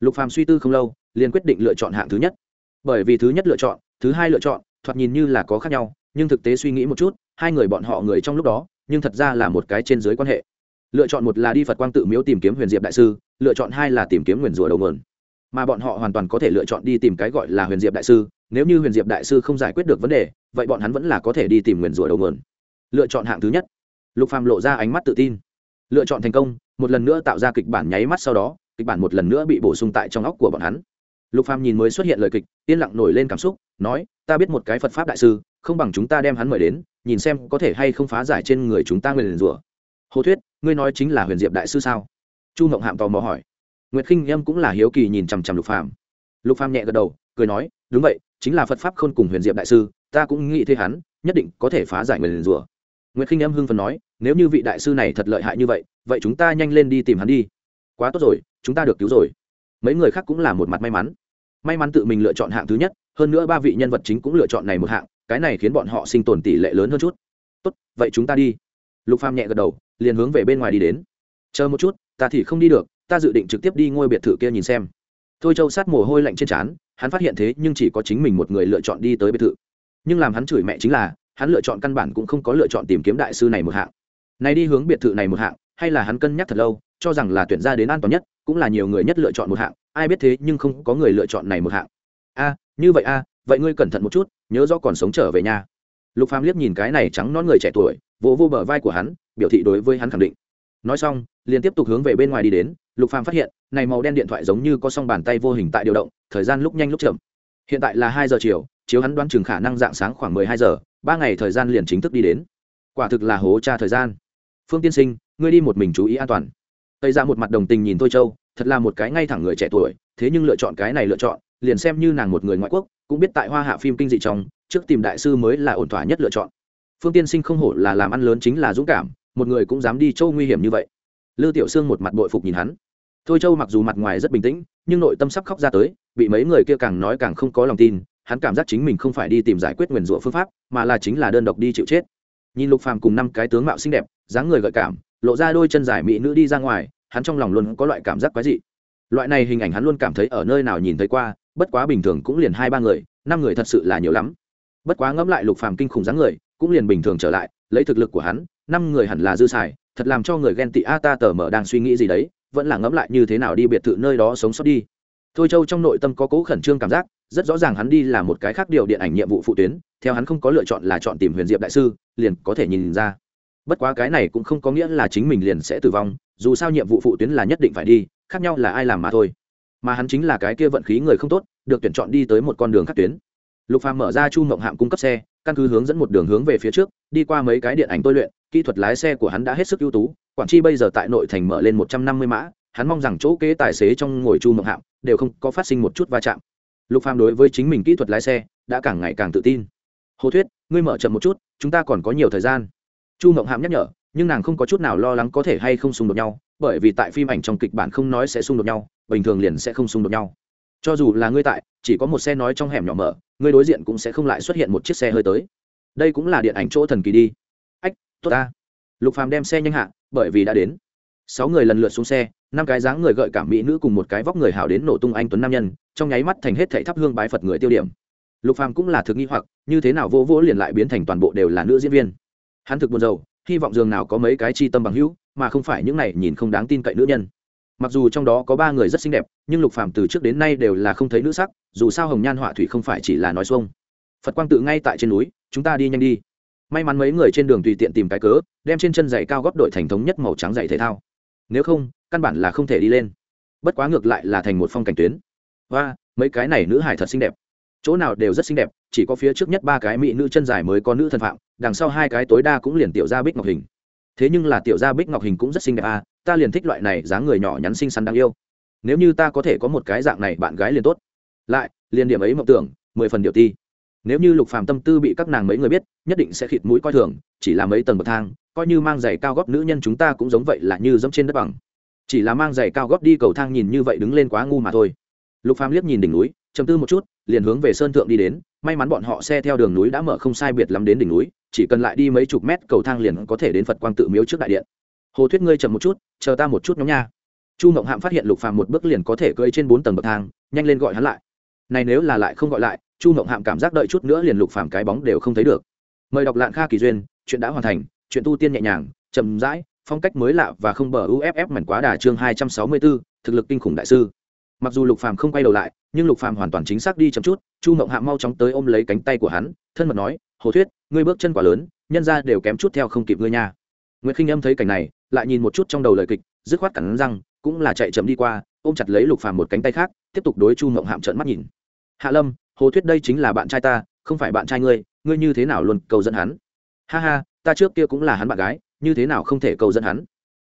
Lục phạm suy tư không lâu, liền quyết định lựa chọn hạng thứ nhất. Bởi vì thứ nhất lựa chọn, thứ hai lựa chọn, thoạt nhìn như là có khác nhau, nhưng thực tế suy nghĩ một chút, hai người bọn họ người trong lúc đó, nhưng thật ra là một cái trên dưới quan hệ. Lựa chọn một là đi phật quang tự miếu tìm kiếm huyền diệp đại sư, lựa chọn hai là tìm kiếm nguyền rủa đầu nguồn. Mà bọn họ hoàn toàn có thể lựa chọn đi tìm cái gọi là huyền diệp đại sư, nếu như huyền diệp đại sư không giải quyết được vấn đề, vậy bọn hắn vẫn là có thể đi tìm nguyền rủa đầu nguồn lựa chọn hạng thứ nhất. Lục phàm lộ ra ánh mắt tự tin. Lựa chọn thành công, một lần nữa tạo ra kịch bản nháy mắt sau đó, kịch bản một lần nữa bị bổ sung tại trong óc của bọn hắn. Lục phàm nhìn mới xuất hiện lời kịch, yên lặng nổi lên cảm xúc, nói, ta biết một cái phật pháp đại sư, không bằng chúng ta đem hắn mời đến, nhìn xem có thể hay không phá giải trên người chúng ta nguyền rủa. Hồ thuyết, ngươi nói chính là huyền diệp đại sư sao? Chu ngộng hạm tò mò hỏi. Nguyệt khinh em cũng là hiếu kỳ nhìn chằm chằm lục phàm. Lục phàm nhẹ gật đầu, cười nói, đúng vậy, chính là phật pháp khôn cùng huyền diệp đại sư, ta cũng nghĩ thế hắn, nhất định có thể phá giải nguyền rủa nguyệt khinh âm hưng phấn nói, nếu như vị đại sư này thật lợi hại như vậy vậy chúng ta nhanh lên đi tìm hắn đi. Quá tốt rồi, chúng ta được cứu rồi. Mấy người khác cũng là một mặt may mắn. May mắn tự mình lựa chọn hạng thứ nhất, hơn nữa ba vị nhân vật chính cũng lựa chọn này một hạng, cái này khiến bọn họ sinh tồn tỷ lệ lớn hơn chút. Tốt, vậy chúng ta đi. Lục phàm nhẹ gật đầu, liền hướng về bên ngoài đi đến. Chờ một chút, ta thì không đi được, ta dự định trực tiếp đi ngôi biệt thự kia nhìn xem. Thôi châu sát mồ hôi lạnh trên trán, hắn phát hiện thế nhưng chỉ có chính mình một người lựa chọn đi tới biệt thự. Nhưng làm hắn chửi mẹ chính là hắn lựa chọn căn bản cũng không có lựa chọn tìm kiếm đại sư này một hạng. Này đi hướng biệt thự này một hạng, hay là hắn cân nhắc thật lâu, cho rằng là tuyển ra đến an toàn nhất, cũng là nhiều người nhất lựa chọn một hạng, ai biết thế nhưng không có người lựa chọn này một hạng. A, như vậy a, vậy ngươi cẩn thận một chút, nhớ rõ còn sống trở về nhà lục phàm liếc nhìn cái này trắng nón người trẻ tuổi, vỗ vô bờ vai của hắn, biểu thị đối với hắn khẳng định. Nói xong, liền tiếp tục hướng về bên ngoài đi đến, lục phàm phát hiện, này màu đen điện thoại giống như có song bàn tay vô hình tại điều động, thời gian lúc nhanh lúc chậm. Hiện tại là hai giờ chiều, chiếu hắn đoán chừng khả năng dạng sáng khoảng mười hai giờ ba ngày thời gian liền chính thức đi đến. Quả thực là hố tra thời gian. Phương tiên sinh, ngươi đi một mình chú ý an toàn. Tây ra một mặt đồng tình nhìn Thôi châu, thật là một cái ngay thẳng người trẻ tuổi, thế nhưng lựa chọn cái này lựa chọn, liền xem như nàng một người ngoại quốc, cũng biết tại hoa hạ phim kinh dị trong, trước tìm đại sư mới là ổn thỏa nhất lựa chọn. Phương tiên sinh không hổ là làm ăn lớn chính là dũng cảm, một người cũng dám đi châu nguy hiểm như vậy. Lư tiểu sương một mặt bội phục nhìn hắn. Thôi châu mặc dù mặt ngoài rất bình tĩnh, nhưng nội tâm sắp khóc ra tới, bị mấy người kia càng nói càng không có lòng tin hắn cảm giác chính mình không phải đi tìm giải quyết nguyền rủa phương pháp, mà là chính là đơn độc đi chịu chết. Nhìn lục phàm cùng năm cái tướng mạo xinh đẹp, dáng người gợi cảm, lộ ra đôi chân dài mỹ nữ đi ra ngoài, hắn trong lòng luôn có loại cảm giác quái dị. Loại này hình ảnh hắn luôn cảm thấy ở nơi nào nhìn thấy qua, bất quá bình thường cũng liền hai ba người, năm người thật sự là nhiều lắm. Bất quá ngẫm lại lục phàm kinh khủng dáng người, cũng liền bình thường trở lại, lấy thực lực của hắn, năm người hẳn là dư xài, thật làm cho người ghen tị, a ta tờ mở đang suy nghĩ gì đấy, vẫn là ngẫm lại như thế nào đi biệt thự nơi đó sống sót đi. Thôi châu trong nội tâm có cố khẩn trương cảm giác rất rõ ràng hắn đi là một cái khác điều điện ảnh nhiệm vụ phụ tuyến, theo hắn không có lựa chọn là chọn tìm huyền diệp đại sư, liền có thể nhìn ra. Bất quá cái này cũng không có nghĩa là chính mình liền sẽ tử vong, dù sao nhiệm vụ phụ tuyến là nhất định phải đi, khác nhau là ai làm mà thôi. Mà hắn chính là cái kia vận khí người không tốt, được tuyển chọn đi tới một con đường khác tuyến. Lục phàm mở ra chu mộng hạm cung cấp xe, căn cứ hướng dẫn một đường hướng về phía trước, đi qua mấy cái điện ảnh tôi luyện, kỹ thuật lái xe của hắn đã hết sức ưu tú, quản chi bây giờ tại nội thành mở lên một trăm năm mươi mã, hắn mong rằng chỗ kế tài xế trong ngồi chu mộng hạm đều không có phát sinh một chút va chạm lục phàm đối với chính mình kỹ thuật lái xe đã càng ngày càng tự tin. Hồ thuyết, ngươi mở chậm một chút, chúng ta còn có nhiều thời gian. Chu mộng hạm nhắc nhở, nhưng nàng không có chút nào lo lắng có thể hay không xung đột nhau, bởi vì tại phim ảnh trong kịch bản không nói sẽ xung đột nhau, bình thường liền sẽ không xung đột nhau. Cho dù là ngươi tại, chỉ có một xe nói trong hẻm nhỏ mở, ngươi đối diện cũng sẽ không lại xuất hiện một chiếc xe hơi tới. Đây cũng là điện ảnh chỗ thần kỳ đi. Ách, tốt ta. Lục phàm đem xe nhanh hạ, bởi vì đã đến. Sáu người lần lượt xuống xe, năm cái dáng người gợi cảm mỹ nữ cùng một cái vóc người hảo đến nổ tung anh tuấn nam nhân trong nháy mắt thành hết thảy thắp hương bái phật người tiêu điểm. Lục phàm cũng là thực nghi hoặc, như thế nào vô vô liền lại biến thành toàn bộ đều là nữ diễn viên. Hắn thực buồn rầu, hy vọng dường nào có mấy cái chi tâm bằng hữu, mà không phải những này nhìn không đáng tin cậy nữ nhân. Mặc dù trong đó có ba người rất xinh đẹp, nhưng lục phàm từ trước đến nay đều là không thấy nữ sắc, dù sao hồng nhan họa thủy không phải chỉ là nói xuông. Phật quang tự ngay tại trên núi, chúng ta đi nhanh đi. May mắn mấy người trên đường tùy tiện tìm cái cớ, đem trên chân giày cao góp đội thành thống nhất màu trắng giày thể thao. Nếu không, căn bản là không thể đi lên. Bất quá ngược lại là thành một phong cảnh tuyến và mấy cái này nữ hải thật xinh đẹp. Chỗ nào đều rất xinh đẹp, chỉ có phía trước nhất ba cái mỹ nữ chân dài mới có nữ thân phạm, đằng sau hai cái tối đa cũng liền tiểu ra bích ngọc hình. Thế nhưng là tiểu gia bích ngọc hình cũng rất xinh đẹp à ta liền thích loại này dáng người nhỏ nhắn xinh xắn đáng yêu. Nếu như ta có thể có một cái dạng này bạn gái liền tốt. Lại, liền điểm ấy mộng tưởng, mười phần điều ti. Nếu như lục phàm tâm tư bị các nàng mấy người biết, nhất định sẽ khịt mũi coi thường, chỉ là mấy tầng bậc thang, coi như mang giày cao góp nữ nhân chúng ta cũng giống vậy là như dẫm trên đất bằng. Chỉ là mang giày cao góp đi cầu thang nhìn như vậy đứng lên quá ngu mà thôi lục phàm liếc nhìn đỉnh núi chầm tư một chút liền hướng về sơn thượng đi đến. May mắn bọn họ xe theo đường núi đã mở không sai biệt lắm đến đỉnh núi chỉ cần lại đi mấy chục mét cầu thang liền có thể đến phật quang tự miếu trước đại điện. Hồ thuyết ngươi chậm một chút chờ ta một chút nhóm nha. Chu ngộng hạm phát hiện lục phàm một bước liền có thể cưỡi trên bốn tầng bậc thang nhanh lên gọi hắn lại. Này nếu là lại không gọi lại chu ngộng hạm cảm giác đợi chút nữa liền lục phàm cái bóng đều không thấy được. Mời đọc lạng kha kỳ duyên chuyện đã hoàn thành chuyện tu tiên nhẹ nhàng chậm rãi phong cách mới lạ và không bờ uff mảnh quá đà chương hai trăm sáu mươi 264, thực lực kinh khủng đại sư mặc dù lục phàm không quay đầu lại, nhưng lục phàm hoàn toàn chính xác đi chậm chút, chu mộng hạ mau chóng tới ôm lấy cánh tay của hắn, thân mật nói, hồ thuyết, ngươi bước chân quá lớn, nhân ra đều kém chút theo không kịp ngươi nha. Nguyễn khinh âm thấy cảnh này, lại nhìn một chút trong đầu lời kịch, dứt khoát cắn răng, cũng là chạy chậm đi qua, ôm chặt lấy lục phàm một cánh tay khác, tiếp tục đối chu mộng hạm trợn mắt nhìn. Hạ lâm, hồ thuyết đây chính là bạn trai ta, không phải bạn trai ngươi ngươi như thế nào luôn cầu dẫn hắn? Ha ha, ta trước kia cũng là hắn bạn gái, như thế nào không thể cầu dẫn hắn?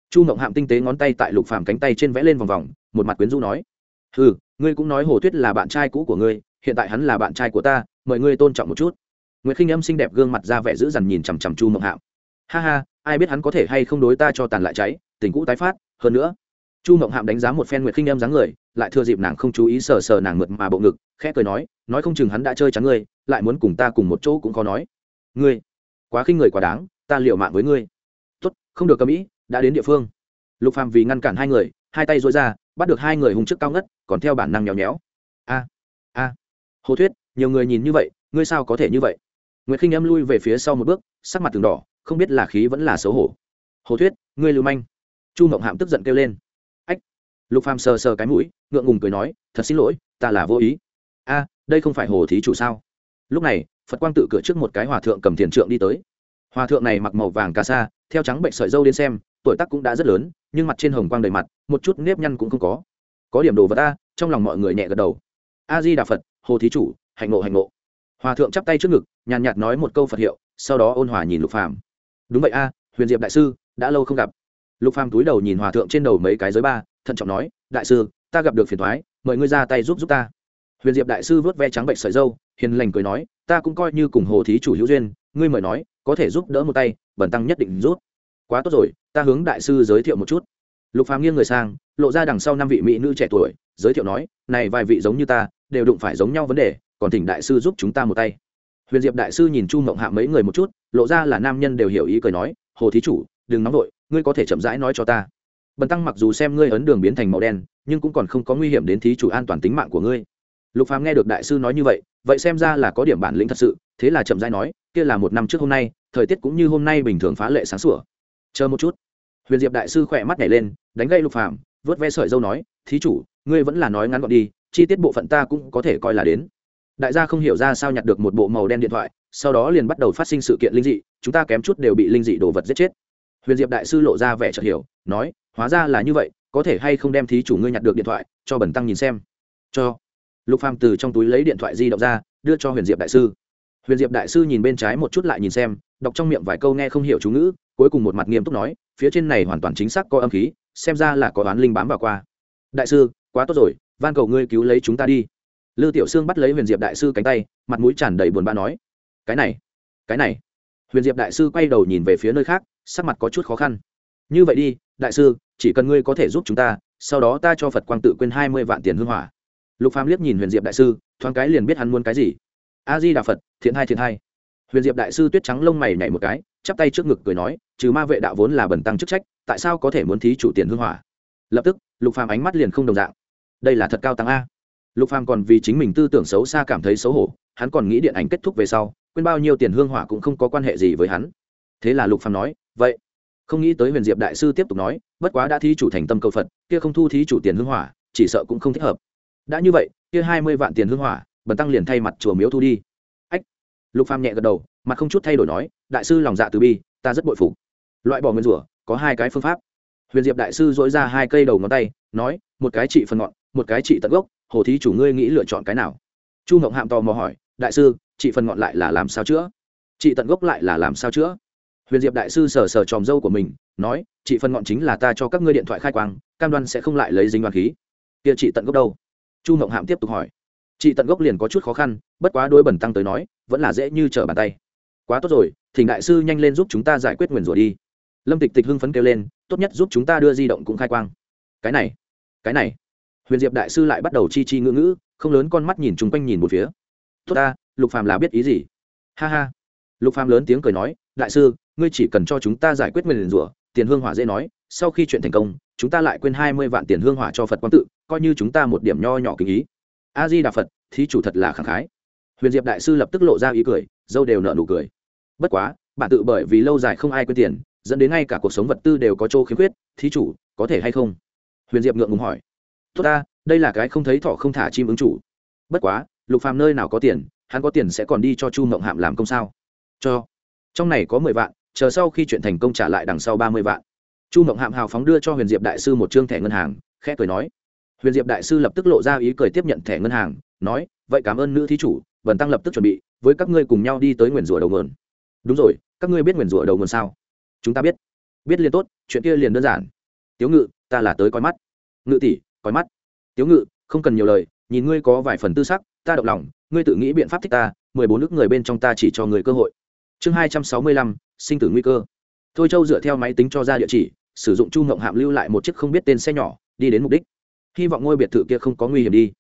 Chu mộng hạm tinh tế ngón tay tại lục phàm cánh tay trên vẽ lên vòng vòng, một mặt quyến rũ nói ừ ngươi cũng nói hồ tuyết là bạn trai cũ của ngươi, hiện tại hắn là bạn trai của ta, mời ngươi tôn trọng một chút. Nguyễn khinh âm xinh đẹp gương mặt ra vẻ giữ dằn nhìn chằm chằm chu mộng Hạo. ha ha, ai biết hắn có thể hay không đối ta cho tàn lại cháy, tình cũ tái phát, hơn nữa. Chu mộng hạm đánh giá một phen nguyệt khinh âm dáng người, lại thừa dịp nàng không chú ý sờ sờ nàng mượt mà bộ ngực, khẽ cười nói nói không chừng hắn đã chơi trắng ngươi, lại muốn cùng ta cùng một chỗ cũng khó nói. Ngươi, quá khinh người quá đáng, ta liệu mạng với ngươi. Tốt, không được cầm ý, đã đến địa phương. Lục phàm vì ngăn cản hai người hai tay dối ra, bắt được hai người hùng trước cao ngất, còn theo bản năng nhéo nhéo. A a. Hồ thuyết, nhiều người nhìn như vậy, ngươi sao có thể như vậy? Nguyễn khinh em lui về phía sau một bước, sắc mặt từng đỏ, không biết là khí vẫn là xấu hổ. Hồ thuyết, ngươi lưu manh. Chu mộng hạm tức giận kêu lên. Ách. Lục phàm sờ sờ cái mũi, ngượng ngùng cười nói, thật xin lỗi, ta là vô ý. A, đây không phải hồ thí chủ sao? Lúc này, phật quang tự cửa trước một cái hòa thượng cầm tiền trượng đi tới. Hòa thượng này mặc màu vàng cà sa, theo trắng bệnh sợi dâu đến xem, tuổi tác cũng đã rất lớn nhưng mặt trên hồng quang đầy mặt, một chút nếp nhăn cũng không có. Có điểm đồ vật ta, trong lòng mọi người nhẹ gật đầu. A di đà phật, hồ thí chủ, hạnh ngộ hạnh ngộ. Hòa thượng chắp tay trước ngực, nhàn nhạt nói một câu phật hiệu, sau đó ôn hòa nhìn lục phàm. Đúng vậy a, huyền diệp đại sư, đã lâu không gặp. Lục phàm túi đầu nhìn hòa thượng trên đầu mấy cái giới ba, thận trọng nói, đại sư, ta gặp được phiền thoái mời ngươi ra tay giúp giúp ta. Huyền diệp đại sư vớt ve trắng bệnh sợi dâu, hiền lành cười nói, ta cũng coi như cùng hồ thí chủ hữu duyên, ngươi mời nói, có thể giúp đỡ một tay bẩn tăng nhất định rút quá tốt rồi, ta hướng đại sư giới thiệu một chút. Lục phàm nghiêng người sang, lộ ra đằng sau năm vị mỹ nữ trẻ tuổi, giới thiệu nói, này vài vị giống như ta, đều đụng phải giống nhau vấn đề, còn thỉnh đại sư giúp chúng ta một tay. Huyền diệp đại sư nhìn chu mộng hạ mấy người một chút, lộ ra là nam nhân đều hiểu ý cười nói, hồ thí chủ, đừng nóng vội, ngươi có thể chậm rãi nói cho ta. Bần tăng mặc dù xem ngươi ấn đường biến thành màu đen, nhưng cũng còn không có nguy hiểm đến thí chủ an toàn tính mạng của ngươi. Lục phàm nghe được đại sư nói như vậy vậy xem ra là có điểm bản lĩnh thật sự, thế là chậm rãi nói, kia là một năm trước hôm nay, thời tiết cũng như hôm nay bình thường phá lệ sáng sủa chờ một chút. Huyền diệp đại sư khỏe mắt nhảy lên, đánh gây lục phàm, vớt ve sợi dâu nói, thí chủ, ngươi vẫn là nói ngắn gọn đi, chi tiết bộ phận ta cũng có thể coi là đến. Đại gia không hiểu ra sao nhặt được một bộ màu đen điện thoại, sau đó liền bắt đầu phát sinh sự kiện linh dị, chúng ta kém chút đều bị linh dị đồ vật giết chết. Huyền diệp đại sư lộ ra vẻ chợt hiểu, nói, hóa ra là như vậy, có thể hay không đem thí chủ ngươi nhặt được điện thoại, cho bẩn tăng nhìn xem. Cho. Lục phàm từ trong túi lấy điện thoại di động ra, đưa cho huyền diệp đại sư huyền diệp đại sư nhìn bên trái một chút lại nhìn xem, đọc trong miệng vài câu nghe không hiểu chú ngữ, cuối cùng một mặt nghiêm túc nói, phía trên này hoàn toàn chính xác có âm khí, xem ra là có oán linh bám vào qua. Đại sư, quá tốt rồi, van cầu ngươi cứu lấy chúng ta đi. Lư tiểu sương bắt lấy huyền diệp đại sư cánh tay, mặt mũi tràn đầy buồn bã nói, cái này cái này. Huyền diệp đại sư quay đầu nhìn về phía nơi khác, sắc mặt có chút khó khăn. Như vậy đi, đại sư, chỉ cần ngươi có thể giúp chúng ta, sau đó ta cho phật quang tự quên hai mươi vạn tiền hương hỏa. Lục phàm liếc nhìn huyền diệp đại sư, thoáng cái liền biết hắn muốn cái gì a di đà phật, thiện hai thiện hai. Huyền diệp đại sư tuyết trắng lông mày nhảy một cái, chắp tay trước ngực cười nói, trừ ma vệ đạo vốn là bẩn tăng chức trách, tại sao có thể muốn thí chủ tiền hương hỏa? Lập tức, lục phàm ánh mắt liền không đồng dạng. Đây là thật cao tăng a. Lục phàm còn vì chính mình tư tưởng xấu xa cảm thấy xấu hổ, hắn còn nghĩ điện ảnh kết thúc về sau, quên bao nhiêu tiền hương hỏa cũng không có quan hệ gì với hắn. Thế là lục phàm nói, vậy. Không nghĩ tới huyền diệp đại sư tiếp tục nói, bất quá đã thí chủ thành tâm cầu phật, kia không thu thí chủ tiền hương hỏa, chỉ sợ cũng không thích hợp. Đã như vậy, kia hai mươi vạn tiền hương hỏa bần tăng liền thay mặt chùa miếu thu đi. Ách. Lục phàm nhẹ gật đầu, mặt không chút thay đổi nói, đại sư lòng dạ từ bi, ta rất bội phục. Loại bỏ nguyên rủa, có hai cái phương pháp. Huyền diệp đại sư dỗi ra hai cây đầu ngón tay, nói, một cái trị phần ngọn, một cái trị tận gốc, hồ thí chủ ngươi nghĩ lựa chọn cái nào? Chu ngộng hạm tò mò hỏi, đại sư, trị phần ngọn lại là làm sao chữa? Trị tận gốc lại là làm sao chữa? Huyền diệp đại sư sờ sờ tròm dâu của mình, nói, trị phần ngọn chính là ta cho các ngươi điện thoại khai quang, cam đoan sẽ không lại lấy dính đoàn khí. Kia trị tận gốc đâu? Chu ngộng hạm tiếp tục hỏi chị tận gốc liền có chút khó khăn, bất quá đôi bẩn tăng tới nói, vẫn là dễ như trở bàn tay. Quá tốt rồi, thỉnh đại sư nhanh lên giúp chúng ta giải quyết nguyền rủa đi. Lâm tịch tịch hưng phấn kêu lên, tốt nhất giúp chúng ta đưa di động cũng khai quang. Cái này cái này. Huyền diệp đại sư lại bắt đầu chi chi ngữ ngữ, không lớn con mắt nhìn chung quanh nhìn một phía. Tốt ta, lục phàm là biết ý gì? Ha ha. Lục phàm lớn tiếng cười nói, đại sư, ngươi chỉ cần cho chúng ta giải quyết nguyền rủa, tiền hương hỏa dễ nói, sau khi chuyện thành công, chúng ta lại quên hai mươi vạn tiền hương hỏa cho phật quang tự, coi như chúng ta một điểm nho nhỏ kinh ý a di đà phật, thí chủ thật là khẳng khái. Huyền diệp đại sư lập tức lộ ra ý cười, dâu đều nợ nụ cười. Bất quá, bản tự bởi vì lâu dài không ai quên tiền, dẫn đến ngay cả cuộc sống vật tư đều có chỗ khiếm khuyết, thí chủ, có thể hay không? Huyền diệp ngượng ngùng hỏi. Tốt ta, đây là cái không thấy thọ không thả chim ứng chủ. Bất quá, lục phàm nơi nào có tiền, hắn có tiền sẽ còn đi cho chu mộng hạm làm công sao? Cho. Trong này có mười vạn, chờ sau khi chuyện thành công trả lại đằng sau ba mươi vạn. Chu mộng hạm hào phóng đưa cho huyền diệp đại sư một chương thẻ ngân hàng, khẽ cười nói huyền diệp đại sư lập tức lộ ra ý cười tiếp nhận thẻ ngân hàng, nói, vậy cảm ơn nữ thí chủ vần tăng lập tức chuẩn bị, với các ngươi cùng nhau đi tới nguyền rủa đầu nguồn. Đúng rồi, các ngươi biết nguyền rủa đầu nguồn sao? Chúng ta biết. Biết liền tốt, chuyện kia liền đơn giản. Tiếu ngự, ta là tới coi mắt. Ngự tỷ, coi mắt. Tiếu ngự, không cần nhiều lời, nhìn ngươi có vài phần tư sắc, ta động lòng, ngươi tự nghĩ biện pháp thích ta, mười bốn nước người bên trong ta chỉ cho người cơ hội. Chương hai trăm sáu mươi lăm, sinh tử nguy cơ. Thôi châu dựa theo máy tính cho ra địa chỉ, sử dụng chu ngộng hạm lưu lại một chiếc không biết tên xe nhỏ, đi đến mục đích hy vọng ngôi biệt thự kia không có nguy hiểm đi.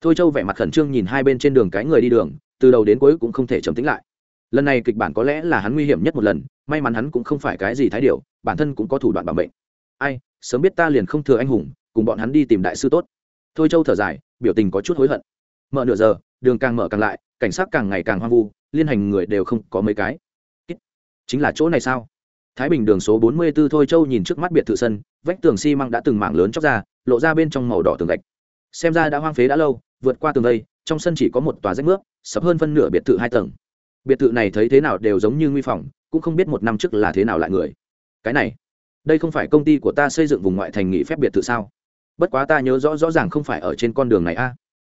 Thôi châu vẻ mặt khẩn trương nhìn hai bên trên đường cái người đi đường, từ đầu đến cuối cũng không thể trầm tính lại. Lần này kịch bản có lẽ là hắn nguy hiểm nhất một lần, may mắn hắn cũng không phải cái gì thái điệu bản thân cũng có thủ đoạn bảo mệnh. Ai, sớm biết ta liền không thừa anh hùng, cùng bọn hắn đi tìm đại sư tốt. Thôi châu thở dài, biểu tình có chút hối hận. Mở nửa giờ, đường càng mở càng lại, cảnh sát càng ngày càng hoang vu, liên hành người đều không có mấy cái. Chính là chỗ này sao? Thái bình đường số bốn mươi 44 thôi, châu nhìn trước mắt biệt thự sân, vách tường xi măng đã từng mảng lớn chóc ra, lộ ra bên trong màu đỏ tường gạch. Xem ra đã hoang phế đã lâu, vượt qua tường đây, trong sân chỉ có một tòa rách nước, sập hơn phân nửa biệt thự hai tầng. Biệt thự này thấy thế nào đều giống như nguy phòng, cũng không biết một năm trước là thế nào lại người. Cái này, đây không phải công ty của ta xây dựng vùng ngoại thành nghỉ phép biệt thự sao? Bất quá ta nhớ rõ rõ ràng không phải ở trên con đường này a.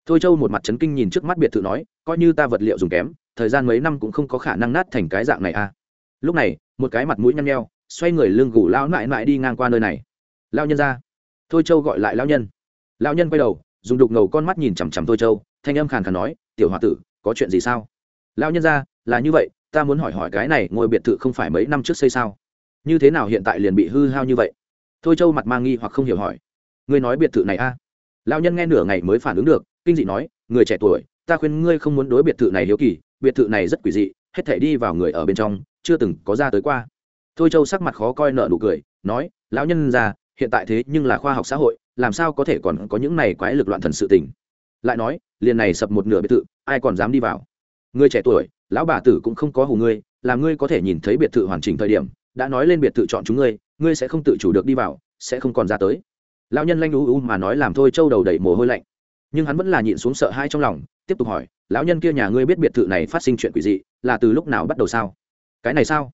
Thôi, châu một mặt chấn kinh nhìn trước mắt biệt thự nói, coi như ta vật liệu dùng kém, thời gian mấy năm cũng không có khả năng nát thành cái dạng này a. Lúc này một cái mặt mũi nhăn nheo, xoay người lưng gù lao nại mãi đi ngang qua nơi này. Lao nhân ra. Thôi châu gọi lại lao nhân. Lao nhân quay đầu, dùng đục ngầu con mắt nhìn chằm chằm thôi châu, thanh âm khàn khàn nói, tiểu h o a tử, có chuyện gì sao? Lao nhân ra, là như vậy, ta muốn hỏi hỏi cái này ngôi biệt thự không phải mấy năm trước xây sao? Như thế nào hiện tại liền bị hư hao như vậy? Thôi châu mặt mang nghi hoặc không hiểu hỏi. Ngươi nói biệt thự này a? À? lao nhân nghe nửa ngày mới phản ứng được, kinh dị nói, người trẻ tuổi, ta khuyên ngươi không muốn đối biệt thự này hiếu kỳ, biệt thự này rất quỷ dị hết thể đi vào người ở bên trong, chưa từng có ra tới qua. Thôi châu sắc mặt khó coi nợ nụ cười, nói, lão nhân già hiện tại thế nhưng là khoa học xã hội, làm sao có thể còn có những này quái lực loạn thần sự tình? Lại nói, liền này sập một nửa biệt thự, ai còn dám đi vào? Ngươi trẻ tuổi, lão bà tử cũng không có hù ngươi là ngươi có thể nhìn thấy biệt thự hoàn chỉnh thời điểm, đã nói lên biệt thự chọn chúng ngươi ngươi sẽ không tự chủ được đi vào, sẽ không còn ra tới. Lão nhân lanh u u mà nói làm thôi châu đầu đầy mồ hôi lạnh nhưng hắn vẫn là nhịn xuống sợ hai trong lòng, tiếp tục hỏi, lão nhân kia nhà ngươi biết biệt thự này phát sinh chuyện quỷ dị, là từ lúc nào bắt đầu sao? Cái này sao?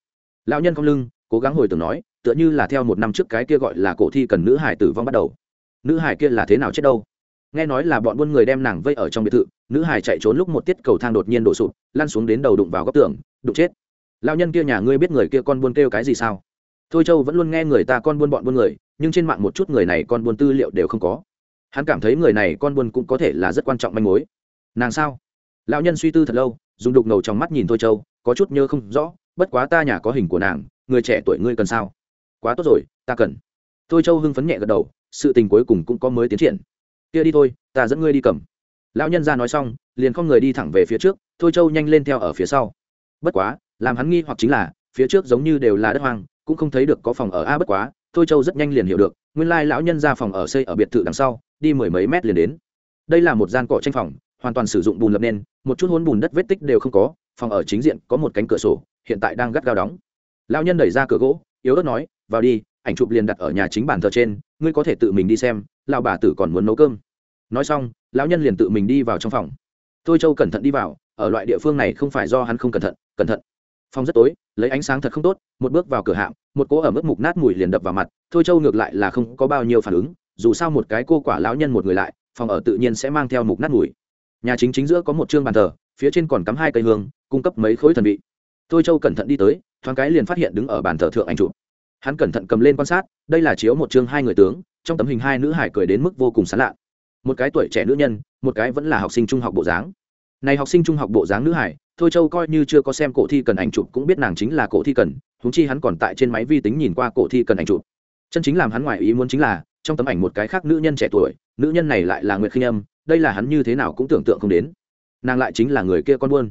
Lão nhân không lưng, cố gắng hồi tưởng nói, tựa như là theo một năm trước cái kia gọi là cổ thi cần nữ hải tử vong bắt đầu. Nữ hải kia là thế nào chết đâu? Nghe nói là bọn buôn người đem nàng vây ở trong biệt thự, nữ hải chạy trốn lúc một tiết cầu thang đột nhiên đổ sụp, lăn xuống đến đầu đụng vào góc tường, đụng chết. Lão nhân kia nhà ngươi biết người kia con buôn kêu cái gì sao? Thôi châu vẫn luôn nghe người ta con buôn bọn buôn người, nhưng trên mạng một chút người này con buôn tư liệu đều không có hắn cảm thấy người này con buôn cũng có thể là rất quan trọng manh mối. Nàng sao? Lão nhân suy tư thật lâu, dùng đục ngầu trong mắt nhìn thôi châu, có chút nhớ không rõ, bất quá ta nhà có hình của nàng, người trẻ tuổi ngươi cần sao? Quá tốt rồi, ta cần. Thôi châu hưng phấn nhẹ gật đầu, sự tình cuối cùng cũng có mới tiến triển. Kia đi thôi, ta dẫn ngươi đi cầm. Lão nhân ra nói xong, liền không người đi thẳng về phía trước, thôi châu nhanh lên theo ở phía sau. Bất quá, làm hắn nghi hoặc chính là, phía trước giống như đều là đất hoang, cũng không thấy được có phòng ở. A, bất quá, thôi châu rất nhanh liền hiểu được, nguyên lai lão nhân ra phòng ở xây ở biệt thự đằng sau đi mười mấy mét liền đến. Đây là một gian cỏ tranh phòng, hoàn toàn sử dụng bùn lập nên một chút hôn bùn đất vết tích đều không có, phòng ở chính diện có một cánh cửa sổ, hiện tại đang gắt gao đóng. Lão nhân đẩy ra cửa gỗ, yếu ớt nói, vào đi, ảnh chụp liền đặt ở nhà chính bàn thờ trên, ngươi có thể tự mình đi xem, lão bà tử còn muốn nấu cơm. Nói xong, lão nhân liền tự mình đi vào trong phòng. Thôi châu cẩn thận đi vào, ở loại địa phương này không phải do hắn không cẩn thận cẩn thận. Phòng rất tối, lấy ánh sáng thật không tốt, một bước vào cửa hạm một cỗ ở mức mục nát mùi liền đập vào mặt, thôi châu ngược lại là không có bao nhiêu phản ứng dù sao một cái cô quả lão nhân một người lại, phòng ở tự nhiên sẽ mang theo mục nát mùi. Nhà chính chính giữa có một chương bàn thờ, phía trên còn cắm hai cây hương, cung cấp mấy khối thần vị. Thôi châu cẩn thận đi tới, thoáng cái liền phát hiện đứng ở bàn thờ thượng anh chụp. Hắn cẩn thận cầm lên quan sát, đây là chiếu một chương hai người tướng, trong tấm hình hai nữ hải cười đến mức vô cùng sán lạ. Một cái tuổi trẻ nữ nhân, một cái vẫn là học sinh trung học bộ dáng. Này học sinh trung học bộ dáng nữ hải, thôi châu coi như chưa có xem cổ thi cần ảnh chụp cũng biết nàng chính là cổ thi cần húng chi hắn còn tại trên máy vi tính nhìn qua cổ thi cần ảnh chụp. Chân chính làm hắn ngoài ý muốn chính là trong tấm ảnh một cái khác nữ nhân trẻ tuổi, nữ nhân này lại là nguyệt khinh âm, đây là hắn như thế nào cũng tưởng tượng không đến. Nàng lại chính là người kia con buôn.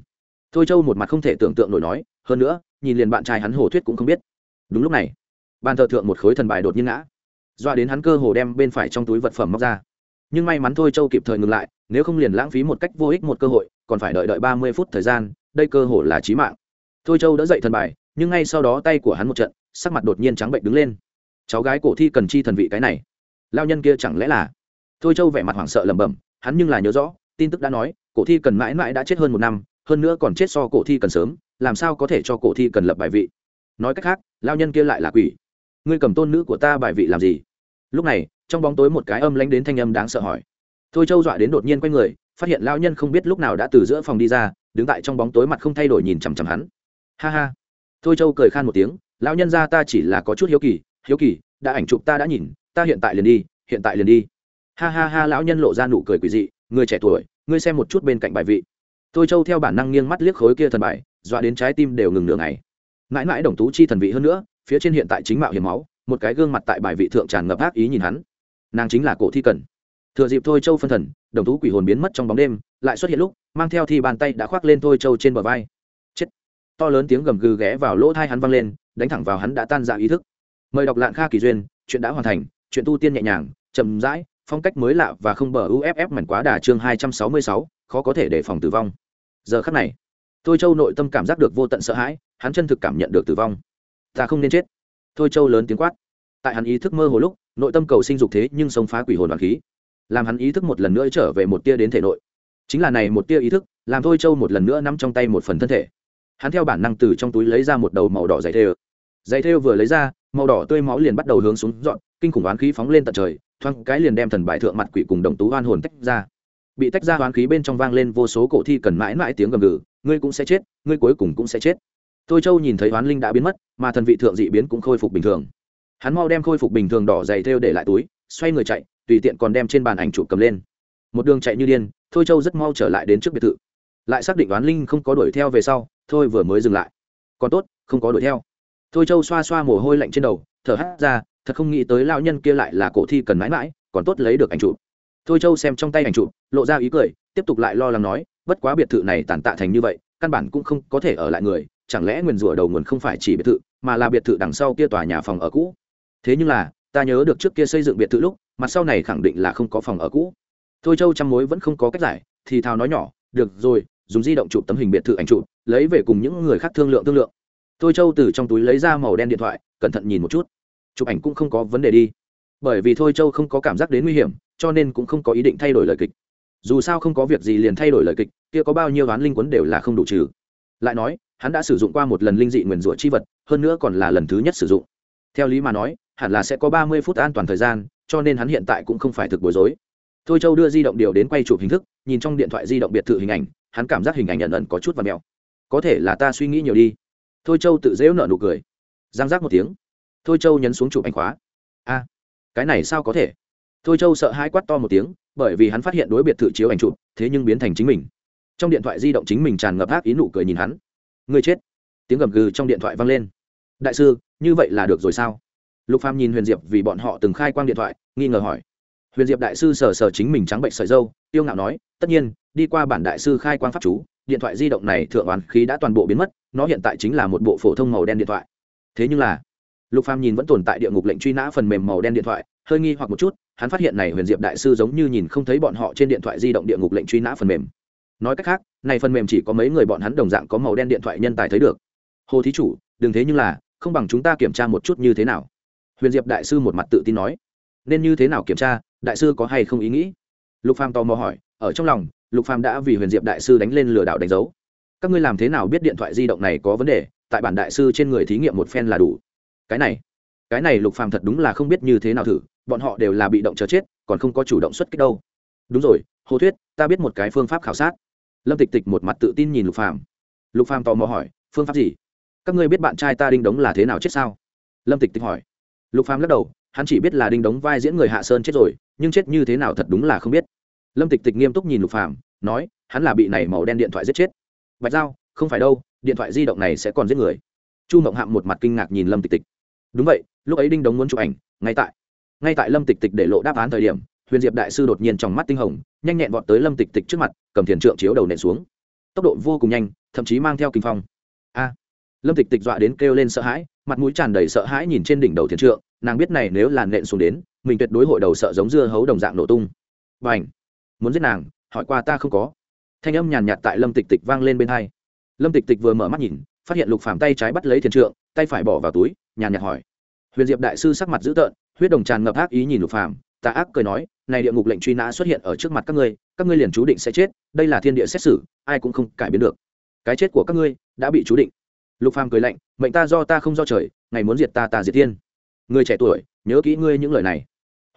Thôi châu một mặt không thể tưởng tượng nổi nói, hơn nữa, nhìn liền bạn trai hắn hồ thuyết cũng không biết. Đúng lúc này bàn thờ thượng một khối thần bài đột nhiên ngã. Doa đến hắn cơ hồ đem bên phải trong túi vật phẩm móc ra. Nhưng may mắn thôi châu kịp thời ngừng lại, nếu không liền lãng phí một cách vô ích một cơ hội, còn phải đợi đợi ba mươi phút thời gian, đây cơ hội là trí mạng. Thôi châu đã dậy thần bài, nhưng ngay sau đó tay của hắn một trận, sắc mặt đột nhiên trắng bệnh đứng lên. Cháu gái cổ thi cần chi thần vị cái này lao nhân kia chẳng lẽ là? Thôi châu vẻ mặt hoảng sợ lẩm bẩm, hắn nhưng là nhớ rõ, tin tức đã nói, cổ thi cần mãi mãi đã chết hơn một năm, hơn nữa còn chết so cổ thi cần sớm, làm sao có thể cho cổ thi cần lập bài vị? Nói cách khác, lao nhân kia lại là quỷ. Ngươi cầm tôn nữ của ta bài vị làm gì? Lúc này, trong bóng tối một cái âm lánh đến thanh âm đáng sợ hỏi. Thôi châu dọa đến đột nhiên quay người, phát hiện lao nhân không biết lúc nào đã từ giữa phòng đi ra, đứng tại trong bóng tối mặt không thay đổi nhìn chằm chằm hắn. Ha ha. Thôi châu cười khan một tiếng, lao nhân ra ta chỉ là có chút hiếu kỳ hiếu kỳ, đã ảnh chụp ta đã nhìn ta hiện tại liền đi, hiện tại liền đi. Ha ha ha, lão nhân lộ ra nụ cười quỳ dị, người trẻ tuổi, ngươi xem một chút bên cạnh bài vị. Thôi châu theo bản năng nghiêng mắt liếc khối kia thần bài, dọa đến trái tim đều ngừng nửa ngày. Mãi mãi đồng tú chi thần vị hơn nữa, phía trên hiện tại chính mạo hiểm máu, một cái gương mặt tại bài vị thượng tràn ngập ác ý nhìn hắn. Nàng chính là cổ thi cần. Thừa dịp thôi châu phân thần, đồng tú quỷ hồn biến mất trong bóng đêm, lại xuất hiện lúc, mang theo thì bàn tay đã khoác lên thôi châu trên bờ vai. Chết. To lớn tiếng gầm gừ ghé vào lỗ thai hắn văng lên, đánh thẳng vào hắn đã tan dạ ý thức. Mời đọc lạng kha kỳ duyên, chuyện đã hoàn thành chuyện tu tiên nhẹ nhàng, chậm rãi, phong cách mới lạ và không bờ uff mảnh quá đà chương hai trăm sáu mươi sáu, khó có thể đề phòng tử vong. Giờ khắc này, thôi châu nội tâm cảm giác được vô tận sợ hãi, hắn chân thực cảm nhận được tử vong. Ta không nên chết. Thôi châu lớn tiếng quát. Tại hắn ý thức mơ hồ lúc, nội tâm cầu sinh dục thế nhưng sống phá quỷ hồn đoàn khí, làm hắn ý thức một lần nữa trở về một tia đến thể nội. Chính là này một tia ý thức, làm thôi châu một lần nữa nắm trong tay một phần thân thể. Hắn theo bản năng từ trong túi lấy ra một đầu màu đỏ dày thêu. Dày thêu vừa lấy ra màu đỏ tươi máu liền bắt đầu hướng xuống dọn, kinh khủng oán khí phóng lên tận trời, thoáng cái liền đem thần bài thượng mặt quỷ cùng đồng tú oan hồn tách ra. Bị tách ra oán khí bên trong vang lên vô số cổ thi cần mãi mãi tiếng gầm gừ, ngươi cũng sẽ chết, ngươi cuối cùng cũng sẽ chết. Tôi châu nhìn thấy oán linh đã biến mất, mà thần vị thượng dị biến cũng khôi phục bình thường. Hắn mau đem khôi phục bình thường đỏ dày thêu để lại túi, xoay người chạy, tùy tiện còn đem trên bàn ảnh chụp cầm lên. Một đường chạy như điên, thôi châu rất mau trở lại đến trước biệt thự. Lại xác định oán linh không có đuổi theo về sau, thôi vừa mới dừng lại. Còn tốt, không có đuổi theo thôi châu xoa xoa mồ hôi lạnh trên đầu, thở hắt ra, thật không nghĩ tới lao nhân kia lại là cổ thi cần mãi mãi, còn tốt lấy được ảnh chụp. Thôi châu xem trong tay ảnh chụp, lộ ra ý cười, tiếp tục lại lo lắng nói, bất quá biệt thự này tàn tạ thành như vậy, căn bản cũng không có thể ở lại người, chẳng lẽ nguyền rủa đầu nguồn không phải chỉ biệt thự, mà là biệt thự đằng sau kia tòa nhà phòng ở cũ? Thế nhưng là, ta nhớ được trước kia xây dựng biệt thự lúc, mặt sau này khẳng định là không có phòng ở cũ. Thôi châu chăm mối vẫn không có cách giải, thì thào nói nhỏ, được rồi, dùng di động chụp tấm hình biệt thự ảnh chụp, lấy về cùng những người khác thương lượng thương lượng thôi châu từ trong túi lấy ra màu đen điện thoại, cẩn thận nhìn một chút. Chụp ảnh cũng không có vấn đề đi. Bởi vì thôi châu không có cảm giác đến nguy hiểm, cho nên cũng không có ý định thay đổi lời kịch. Dù sao không có việc gì liền thay đổi lời kịch, kia có bao nhiêu oán linh quấn đều là không đủ trừ. Lại nói, hắn đã sử dụng qua một lần linh dị nguyền rủa chi vật, hơn nữa còn là lần thứ nhất sử dụng. Theo lý mà nói, hẳn là sẽ có ba mươi phút an toàn thời gian, cho nên hắn hiện tại cũng không phải thực bối rối. Thôi châu đưa di động điều đến quay chụp hình thức, nhìn trong điện thoại di động biệt thự hình ảnh, hắn cảm giác hình ảnh nhận ẩn có chút và mèo có thể là ta suy nghĩ nhiều đi thôi châu tự dễu nợ nụ cười. Giang giác một tiếng. Thôi châu nhấn xuống chụp ảnh khóa. A, cái này sao có thể? Thôi châu sợ hai quát to một tiếng, bởi vì hắn phát hiện đối biệt thự chiếu ảnh chụp, thế nhưng biến thành chính mình. Trong điện thoại di động chính mình tràn ngập ác ý nụ cười nhìn hắn. Người chết. Tiếng gầm gừ trong điện thoại vang lên. Đại sư, như vậy là được rồi sao? Lục phàm nhìn huyền diệp vì bọn họ từng khai quang điện thoại, nghi ngờ hỏi. Huyền diệp đại sư sờ sờ chính mình trắng bệnh sợi dâu, tiêu ngạo nói, tất nhiên, đi qua bản đại sư khai quang pháp chú, điện thoại di động này thượng oán khí đã toàn bộ biến mất nó hiện tại chính là một bộ phổ thông màu đen điện thoại. Thế nhưng là, lục phàm nhìn vẫn tồn tại địa ngục lệnh truy nã phần mềm màu đen điện thoại, hơi nghi hoặc một chút, hắn phát hiện này huyền diệp đại sư giống như nhìn không thấy bọn họ trên điện thoại di động địa ngục lệnh truy nã phần mềm. Nói cách khác, này phần mềm chỉ có mấy người bọn hắn đồng dạng có màu đen điện thoại nhân tài thấy được. Hồ thí chủ, đừng thế nhưng là, không bằng chúng ta kiểm tra một chút như thế nào. Huyền diệp đại sư một mặt tự tin nói. Nên như thế nào kiểm tra, đại sư có hay không ý nghĩ? Lục phàm tò mò hỏi, ở trong lòng, lục phàm đã vì huyền diệp đại sư đánh lên lừa đảo đánh dấu các ngươi làm thế nào biết điện thoại di động này có vấn đề? Tại bản đại sư trên người thí nghiệm một phen là đủ. Cái này cái này lục phàm thật đúng là không biết như thế nào thử, bọn họ đều là bị động chờ chết, còn không có chủ động xuất kích đâu. Đúng rồi, hồ thuyết, ta biết một cái phương pháp khảo sát. Lâm tịch tịch một mặt tự tin nhìn lục phàm. Lục phàm tò mò hỏi, phương pháp gì? Các ngươi biết bạn trai ta đinh đống là thế nào chết sao? Lâm tịch tịch hỏi. Lục phàm lắc đầu, hắn chỉ biết là đinh đống vai diễn người hạ sơn chết rồi, nhưng chết như thế nào thật đúng là không biết. Lâm tịch tịch nghiêm túc nhìn lục phàm, nói, hắn là bị này màu đen điện thoại giết chết bạch giao, không phải đâu, điện thoại di động này sẽ còn giết người. Chu mộng hạm một mặt kinh ngạc nhìn lâm tịch tịch. Đúng vậy, lúc ấy đinh đống muốn chụp ảnh, ngay tại. Ngay tại lâm tịch tịch để lộ đáp án thời điểm, huyền diệp đại sư đột nhiên trong mắt tinh hồng, nhanh nhẹn vọt tới lâm tịch tịch trước mặt, cầm thiền trượng chiếu đầu nện xuống. Tốc độ vô cùng nhanh, thậm chí mang theo kinh phong. A! Lâm tịch tịch dọa đến kêu lên sợ hãi, mặt mũi tràn đầy sợ hãi nhìn trên đỉnh đầu thiền trượng, nàng biết này nếu là nện xuống đến, mình tuyệt đối hội đầu sợ giống dưa hấu đồng dạng nổ tung. Và ảnh muốn giết nàng, hỏi qua ta không có thanh âm nhàn nhạt tại lâm tịch tịch vang lên bên hai. Lâm tịch tịch vừa mở mắt nhìn, phát hiện lục phàm tay trái bắt lấy thiền trượng, tay phải bỏ vào túi, nhàn nhạt hỏi. Huyền diệp đại sư sắc mặt dữ tợn, huyết đồng tràn ngập ác ý nhìn lục phàm, tà ác cười nói, này địa ngục lệnh truy nã xuất hiện ở trước mặt các ngươi các ngươi liền chú định sẽ chết, đây là thiên địa xét xử, ai cũng không cải biến được. Cái chết của các ngươi đã bị chú định. Lục phàm cười lạnh, mệnh ta do ta không do trời, ngày muốn diệt ta ta diệt thiên. Người trẻ tuổi, nhớ kỹ ngươi những lời này.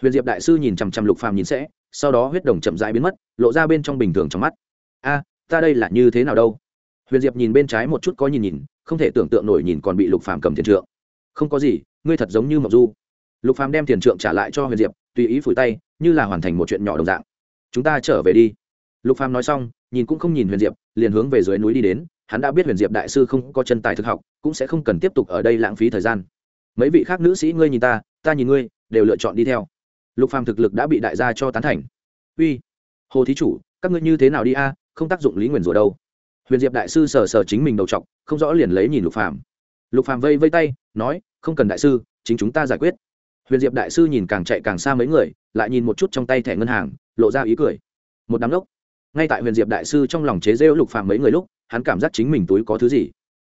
Huyền diệp đại sư nhìn chằm chằm lục phàm nhìn sẽ, sau đó huyết đồng chậm rãi biến mất, lộ ra bên trong bình thường trong mắt a, ta đây là như thế nào đâu? Huyền diệp nhìn bên trái một chút có nhìn nhìn, không thể tưởng tượng nổi nhìn còn bị lục phàm cầm tiền trượng. Không có gì, ngươi thật giống như mộc du. Lục phàm đem tiền trượng trả lại cho huyền diệp, tùy ý phủi tay, như là hoàn thành một chuyện nhỏ đồng dạng. Chúng ta trở về đi. Lục phàm nói xong, nhìn cũng không nhìn huyền diệp, liền hướng về dưới núi đi đến. Hắn đã biết huyền diệp đại sư không có chân tài thực học, cũng sẽ không cần tiếp tục ở đây lãng phí thời gian. Mấy vị khác nữ sĩ ngươi nhìn ta ta nhìn ngươi, đều lựa chọn đi theo. Lục phàm thực lực đã bị đại gia cho tán thành. Uy, hồ thí chủ, các ngươi như thế nào đi a? Không tác dụng lý nguyền rủa đâu. Huyền diệp đại sư sờ sờ chính mình đầu t không rõ liền lấy nhìn lục phàm. Lục phàm vây vây tay, nói, không cần đại sư, chính chúng ta giải quyết. Huyền diệp đại sư nhìn càng chạy càng xa mấy người, lại nhìn một chút trong tay thẻ ngân hàng, lộ ra ý cười. Một đám lốc ngay tại huyền diệp đại sư trong lòng chế rêu lục phàm mấy người lúc, hắn cảm giác chính mình túi có thứ gì.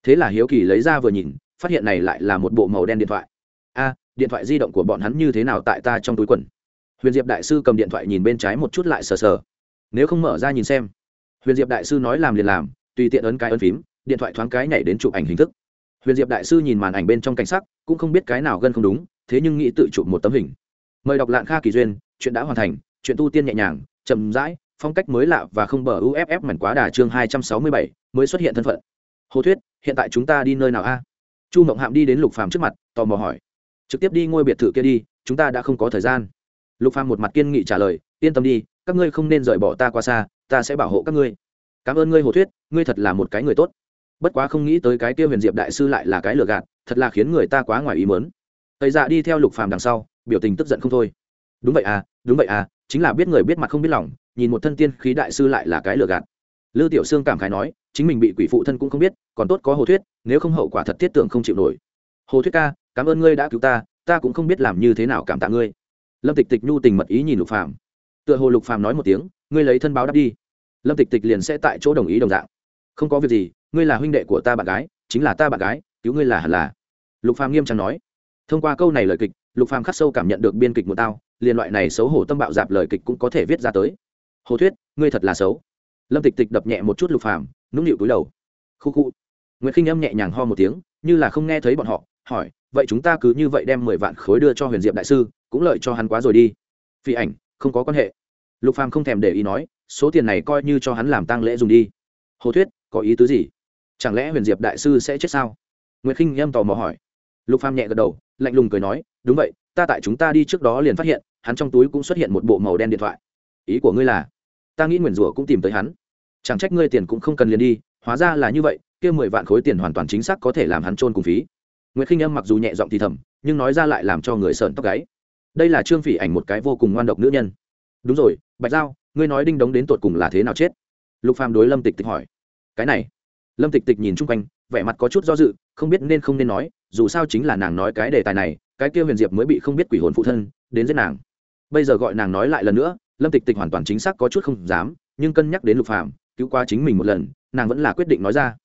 Thế là hiếu kỳ lấy ra vừa nhìn, phát hiện này lại là một bộ màu đen điện thoại. A, điện thoại di động của bọn hắn như thế nào tại ta trong túi quần? Huyền diệp đại sư cầm điện thoại nhìn bên trái một chút lại sờ sờ. Nếu không mở ra nhìn xem huyền diệp đại sư nói làm liền làm, tùy tiện ấn cái ấn phím, điện thoại thoáng cái nhảy đến chụp ảnh hình thức. Huyền diệp đại sư nhìn màn ảnh bên trong cảnh sắc, cũng không biết cái nào gân không đúng, thế nhưng nghĩ tự chụp một tấm hình. Mời đọc lạng kha kỳ duyên, chuyện đã hoàn thành, chuyện tu tiên nhẹ nhàng, chậm rãi, phong cách mới lạ và không bờ uff mảnh quá đà chương hai trăm sáu mươi bảy, mới xuất hiện thân phận. Hồ thuyết, hiện tại chúng ta đi nơi nào a? Chu mộng hạm đi đến lục phàm trước mặt, tò mò hỏi. Trực tiếp đi ngôi biệt thự kia đi, chúng ta đã không có thời gian. Lục phàm một mặt kiên nghị trả lời yên tâm đi, các ngươi không nên rời bỏ ta qua xa, ta sẽ bảo hộ các ngươi. Cảm ơn ngươi hồ thuyết, ngươi thật là một cái người tốt. Bất quá không nghĩ tới cái kia huyền diệp đại sư lại là cái lừa gạt, thật là khiến người ta quá ngoài ý mớn tây dạ đi theo lục phàm đằng sau, biểu tình tức giận không thôi. Đúng vậy à đúng vậy à chính là biết người biết mặt không biết lòng, nhìn một thân tiên khí đại sư lại là cái lừa gạt. Lư tiểu sương cảm khái nói, chính mình bị quỷ phụ thân cũng không biết, còn tốt có hồ thuyết, nếu không hậu quả thật thiết tưởng không chịu nổi. Hồ thuyết ca, cảm ơn ngươi đã cứu ta ta cũng không biết làm như thế nào cảm tạ ngươi. Lâm tịch tịch nhu tình mật ý nhìn lục phàm tựa hồ lục phàm nói một tiếng, ngươi lấy thân báo đáp đi. Lâm tịch tịch liền sẽ tại chỗ đồng ý đồng dạng. Không có việc gì, ngươi là huynh đệ của ta bạn gái, chính là ta bạn gái, cứu ngươi là hẳn là. Lục phàm nghiêm trang nói. Thông qua câu này lời kịch, lục phàm khắc sâu cảm nhận được biên kịch một tao, liền loại này xấu hổ tâm bạo dạp lời kịch cũng có thể viết ra tới. Hồ thuyết, ngươi thật là xấu. Lâm tịch tịch đập nhẹ một chút lục phàm, nũng nịu túi đầu. Khu khu. Nguyễn khinh âm nhẹ nhàng ho một tiếng, như là không nghe thấy bọn họ, hỏi, vậy chúng ta cứ như vậy đem mười vạn khối đưa cho huyền diệp đại sư, cũng lợi cho hắn quá rồi đi. Phi ảnh không có quan hệ. Lục phàm không thèm để ý nói, số tiền này coi như cho hắn làm tang lễ dùng đi. Hồ thuyết, có ý tứ gì? Chẳng lẽ huyền diệp đại sư sẽ chết sao? Nguyệt khinh nhâm tò mò hỏi. Lục phàm nhẹ gật đầu, lạnh lùng cười nói, đúng vậy, ta tại chúng ta đi trước đó liền phát hiện, hắn trong túi cũng xuất hiện một bộ màu đen điện thoại. Ý của ngươi là, ta nghĩ nguyền rủa cũng tìm tới hắn. Chẳng trách ngươi tiền cũng không cần liền đi, hóa ra là như vậy, kia mười vạn khối tiền hoàn toàn chính xác có thể làm hắn trôn cùng phí. Nguyệt khinh âm mặc dù nhẹ giọng thì thầm, nhưng nói ra lại làm cho người sợn tóc gáy đây là trương phỉ ảnh một cái vô cùng ngoan độc nữ nhân. Đúng rồi, bạch giao, ngươi nói đinh đống đến tột cùng là thế nào chết? Lục phàm đối lâm tịch tịch hỏi. Cái này, lâm tịch tịch nhìn chung quanh, vẻ mặt có chút do dự, không biết nên không nên nói, dù sao chính là nàng nói cái đề tài này, cái kia huyền diệp mới bị không biết quỷ hồn phụ thân, đến giết nàng. Bây giờ gọi nàng nói lại lần nữa, lâm tịch tịch hoàn toàn chính xác có chút không dám, nhưng cân nhắc đến lục phàm, cứu qua chính mình một lần, nàng vẫn là quyết định nói ra.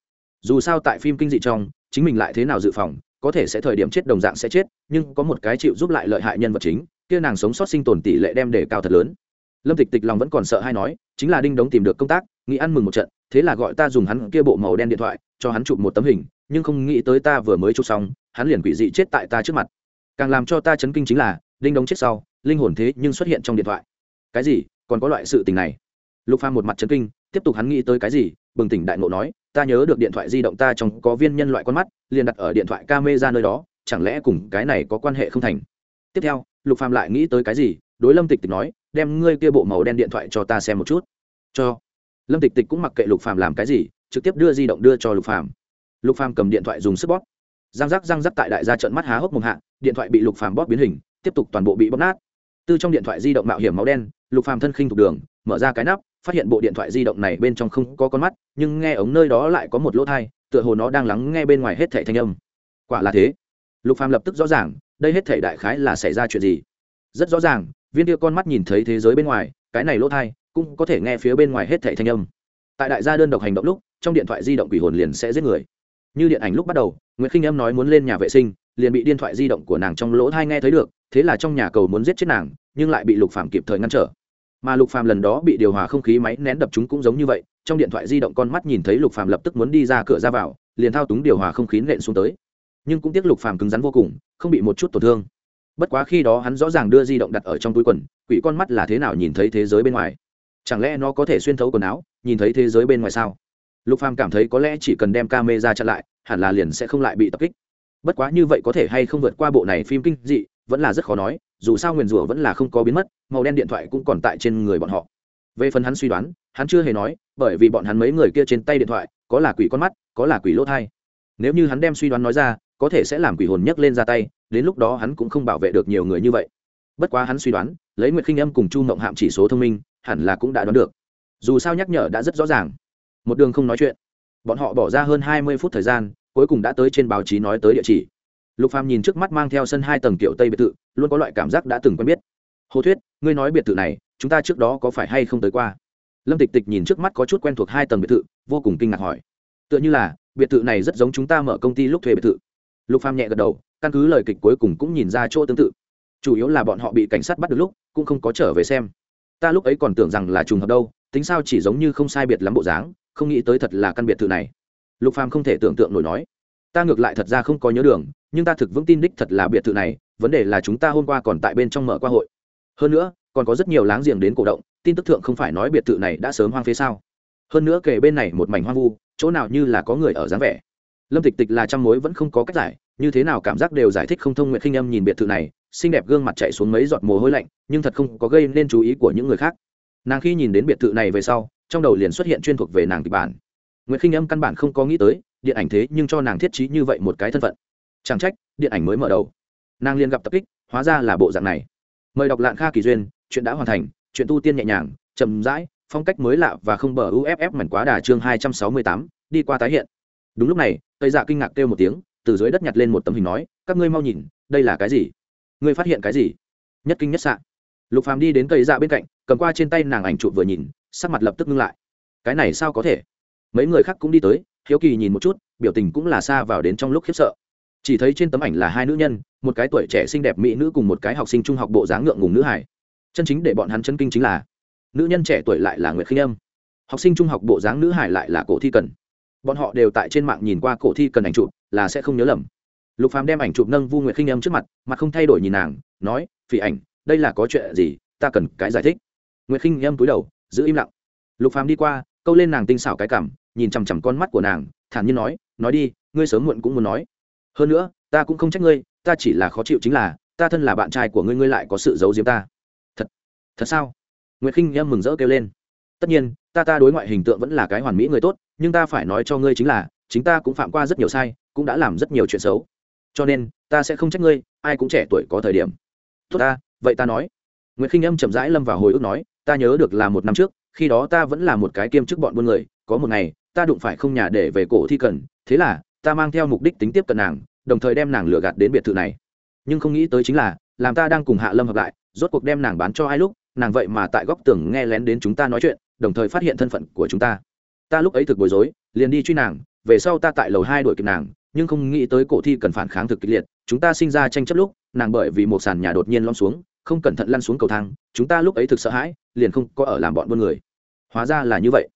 Dù sao tại phim kinh dị trong, chính mình lại thế nào dự phòng có thể sẽ thời điểm chết đồng dạng sẽ chết, nhưng có một cái chịu giúp lại lợi hại nhân vật chính, kia nàng sống sót sinh tồn tỷ lệ đem đề cao thật lớn. Lâm tịch tịch lòng vẫn còn sợ hay nói, chính là đinh đống tìm được công tác, nghĩ ăn mừng một trận, thế là gọi ta dùng hắn kia bộ màu đen điện thoại, cho hắn chụp một tấm hình, nhưng không nghĩ tới ta vừa mới chụp xong, hắn liền quỷ dị chết tại ta trước mặt. Càng làm cho ta chấn kinh chính là, đinh đống chết sau, linh hồn thế nhưng xuất hiện trong điện thoại. Cái gì? Còn có loại sự tình này? Lục phàm một mặt chấn kinh, tiếp tục hắn nghĩ tới cái gì, bừng tỉnh đại ngộ nói ta nhớ được điện thoại di động ta trong có viên nhân loại con mắt, liền đặt ở điện thoại camera nơi đó, chẳng lẽ cùng cái này có quan hệ không thành? Tiếp theo, lục phàm lại nghĩ tới cái gì, đối lâm tịch tịch nói, đem ngươi kia bộ màu đen điện thoại cho ta xem một chút. Cho. Lâm tịch tịch cũng mặc kệ lục phàm làm cái gì, trực tiếp đưa di động đưa cho lục phàm. Lục phàm cầm điện thoại dùng sức bóp. Răng rắc răng rắc tại đại gia trận mắt há hốc mồm hạ, điện thoại bị lục phàm bóp biến hình, tiếp tục toàn bộ bị bóp nát. Từ trong điện thoại di động mạo hiểm máu đen, lục phàm thân khinh thuộc đường, mở ra cái nắp phát hiện bộ điện thoại di động này bên trong không có con mắt, nhưng nghe ống nơi đó lại có một lỗ thai tựa hồ nó đang lắng nghe bên ngoài hết thảy thanh âm. Quả là thế. Lục phàm lập tức rõ ràng, đây hết thảy đại khái là xảy ra chuyện gì. Rất rõ ràng, viên kia con mắt nhìn thấy thế giới bên ngoài, cái này lỗ thai cũng có thể nghe phía bên ngoài hết thảy thanh âm. Tại đại gia đơn độc hành động lúc, trong điện thoại di động quỷ hồn liền sẽ giết người. Như điện ảnh lúc bắt đầu nguyễn khinh em nói muốn lên nhà vệ sinh, liền bị điện thoại di động của nàng trong lỗ thai nghe thấy được, thế là trong nhà cầu muốn giết chết nàng, nhưng lại bị lục phàm kịp thời ngăn trở mà lục phàm lần đó bị điều hòa không khí máy nén đập chúng cũng giống như vậy, trong điện thoại di động con mắt nhìn thấy lục phàm lập tức muốn đi ra cửa ra vào, liền thao túng điều hòa không khí nện xuống tới. Nhưng cũng tiếc lục phàm cứng rắn vô cùng, không bị một chút tổn thương. Bất quá khi đó hắn rõ ràng đưa di động đặt ở trong túi quần, quỷ con mắt là thế nào nhìn thấy thế giới bên ngoài? Chẳng lẽ nó có thể xuyên thấu quần áo, nhìn thấy thế giới bên ngoài sao? Lục phàm cảm thấy có lẽ chỉ cần đem camera chặn lại, hẳn là liền sẽ không lại bị tập kích. Bất quá như vậy có thể hay không vượt qua bộ này phim kinh dị, vẫn là rất khó nói dù sao nguyền rủa vẫn là không có biến mất, màu đen điện thoại cũng còn tại trên người bọn họ. Về phần hắn suy đoán, hắn chưa hề nói, bởi vì bọn hắn mấy người kia trên tay điện thoại, có là quỷ con mắt, có là quỷ lỗ thai nếu như hắn đem suy đoán nói ra, có thể sẽ làm quỷ hồn nhấc lên ra tay, đến lúc đó hắn cũng không bảo vệ được nhiều người như vậy. Bất quá hắn suy đoán, lấy nguyệt khinh âm cùng chu mộng hạm chỉ số thông minh, hẳn là cũng đã đoán được. Dù sao nhắc nhở đã rất rõ ràng. Một đường không nói chuyện. Bọn họ bỏ ra hơn hai mươi phút thời gian, cuối cùng đã tới trên báo chí nói tới địa chỉ lục phàm nhìn trước mắt mang theo sân hai tầng kiểu tây biệt thự, luôn có loại cảm giác đã từng quen biết. Hồ thuyết, ngươi nói biệt thự này, chúng ta trước đó có phải hay không tới qua? Lâm tịch tịch nhìn trước mắt có chút quen thuộc hai tầng biệt thự, vô cùng kinh ngạc hỏi. Tựa như là, biệt thự này rất giống chúng ta mở công ty lúc thuê biệt thự. Lục phàm nhẹ gật đầu, căn cứ lời kịch cuối cùng cũng nhìn ra chỗ tương tự. Chủ yếu là bọn họ bị cảnh sát bắt được lúc, cũng không có trở về xem. Ta lúc ấy còn tưởng rằng là trùng hợp đâu, tính sao chỉ giống như không sai biệt lắm bộ dáng, không nghĩ tới thật là căn biệt thự này. Lục phàm không thể tưởng tượng nổi nói. Ta ngược lại thật ra không có nhớ đường nhưng ta thực vững tin đích thật là biệt thự này, vấn đề là chúng ta hôm qua còn tại bên trong mở qua hội. Hơn nữa, còn có rất nhiều láng giềng đến cổ động, tin tức thượng không phải nói biệt thự này đã sớm hoang phế sao? Hơn nữa kể bên này một mảnh hoang vu, chỗ nào như là có người ở dáng vẻ. Lâm tịch tịch là trăm mối vẫn không có cách giải, như thế nào cảm giác đều giải thích không thông nguyện khinh âm nhìn biệt thự này, xinh đẹp gương mặt chạy xuống mấy giọt mồ hôi lạnh, nhưng thật không có gây nên chú ý của những người khác. Nàng khi nhìn đến biệt thự này về sau, trong đầu liền xuất hiện chuyên thuộc về nàng kịch bản. Nguyện khinh âm căn bản không có nghĩ tới, điện ảnh thế nhưng cho nàng thiết trí như vậy một cái thân phận chẳng trách, điện ảnh mới mở đầu. Nàng liền gặp tập kích, hóa ra là bộ dạng này. Mời đọc lạng kha kỳ duyên, chuyện đã hoàn thành, chuyện tu tiên nhẹ nhàng, chậm rãi, phong cách mới lạ và không bờ uff mảnh quá đà chương hai trăm sáu mươi tám, đi qua tái hiện. Đúng lúc này, tây dạ kinh ngạc kêu một tiếng, từ dưới đất nhặt lên một tấm hình nói, các ngươi mau nhìn, đây là cái gì? Ngươi phát hiện cái gì? Nhất kinh nhất sạn lục phàm đi đến tây dạ bên cạnh, cầm qua trên tay nàng ảnh chụp vừa nhìn, sắc mặt lập tức ngưng lại. Cái này sao có thể? Mấy người khác cũng đi tới, hiếu kỳ nhìn một chút, biểu tình cũng là xa vào đến trong lúc khiếp sợ chỉ thấy trên tấm ảnh là hai nữ nhân, một cái tuổi trẻ xinh đẹp mỹ nữ cùng một cái học sinh trung học bộ dáng ngượng ngùng nữ hải chân chính để bọn hắn chân kinh chính là, nữ nhân trẻ tuổi lại là nguyệt khinh âm. Học sinh trung học bộ dáng nữ hải lại là cổ thi cần. Bọn họ đều tại trên mạng nhìn qua cổ thi cần ảnh chụp, là sẽ không nhớ lầm. Lục phàm đem ảnh chụp nâng vu nguyệt khinh âm trước mặt mặt không thay đổi nhìn nàng, nói, phỉ ảnh, đây là có chuyện gì, ta cần cái giải thích. Nguyệt khinh âm cúi đầu, giữ im lặng. Lục phàm đi qua, câu lên nàng tinh xảo cái cảm, nhìn chằm chằm con mắt của nàng, thản nhiên nói nói đi, ngươi sớm muộn cũng muốn nói hơn nữa, ta cũng không trách ngươi, ta chỉ là khó chịu chính là, ta thân là bạn trai của ngươi ngươi lại có sự giấu giếm ta. Thật thật sao? Nguyệt khinh em mừng rỡ kêu lên. Tất nhiên, ta ta đối ngoại hình tượng vẫn là cái hoàn mỹ người tốt, nhưng ta phải nói cho ngươi chính là, chính ta cũng phạm qua rất nhiều sai, cũng đã làm rất nhiều chuyện xấu. Cho nên, ta sẽ không trách ngươi, ai cũng trẻ tuổi có thời điểm. Tốt ta, vậy ta nói. Nguyệt khinh em chậm rãi lâm vào hồi ức nói, ta nhớ được là một năm trước, khi đó ta vẫn là một cái kiêm chức bọn buôn người, có một ngày, ta đụng phải không nhà để về cổ thi cần, thế là ta mang theo mục đích tính tiếp cận nàng, đồng thời đem nàng lừa gạt đến biệt thự này. Nhưng không nghĩ tới chính là, làm ta đang cùng hạ lâm hợp lại, rốt cuộc đem nàng bán cho ai lúc, nàng vậy mà tại góc tường nghe lén đến chúng ta nói chuyện, đồng thời phát hiện thân phận của chúng ta. Ta lúc ấy thực bối rối, liền đi truy nàng, về sau ta tại lầu hai đuổi kịp nàng, nhưng không nghĩ tới cổ thi cần phản kháng thực kịch liệt, chúng ta sinh ra tranh chấp lúc, nàng bởi vì một sàn nhà đột nhiên lom xuống, không cẩn thận lăn xuống cầu thang, chúng ta lúc ấy thực sợ hãi, liền không có ở làm bọn buôn người. Hóa ra là như vậy.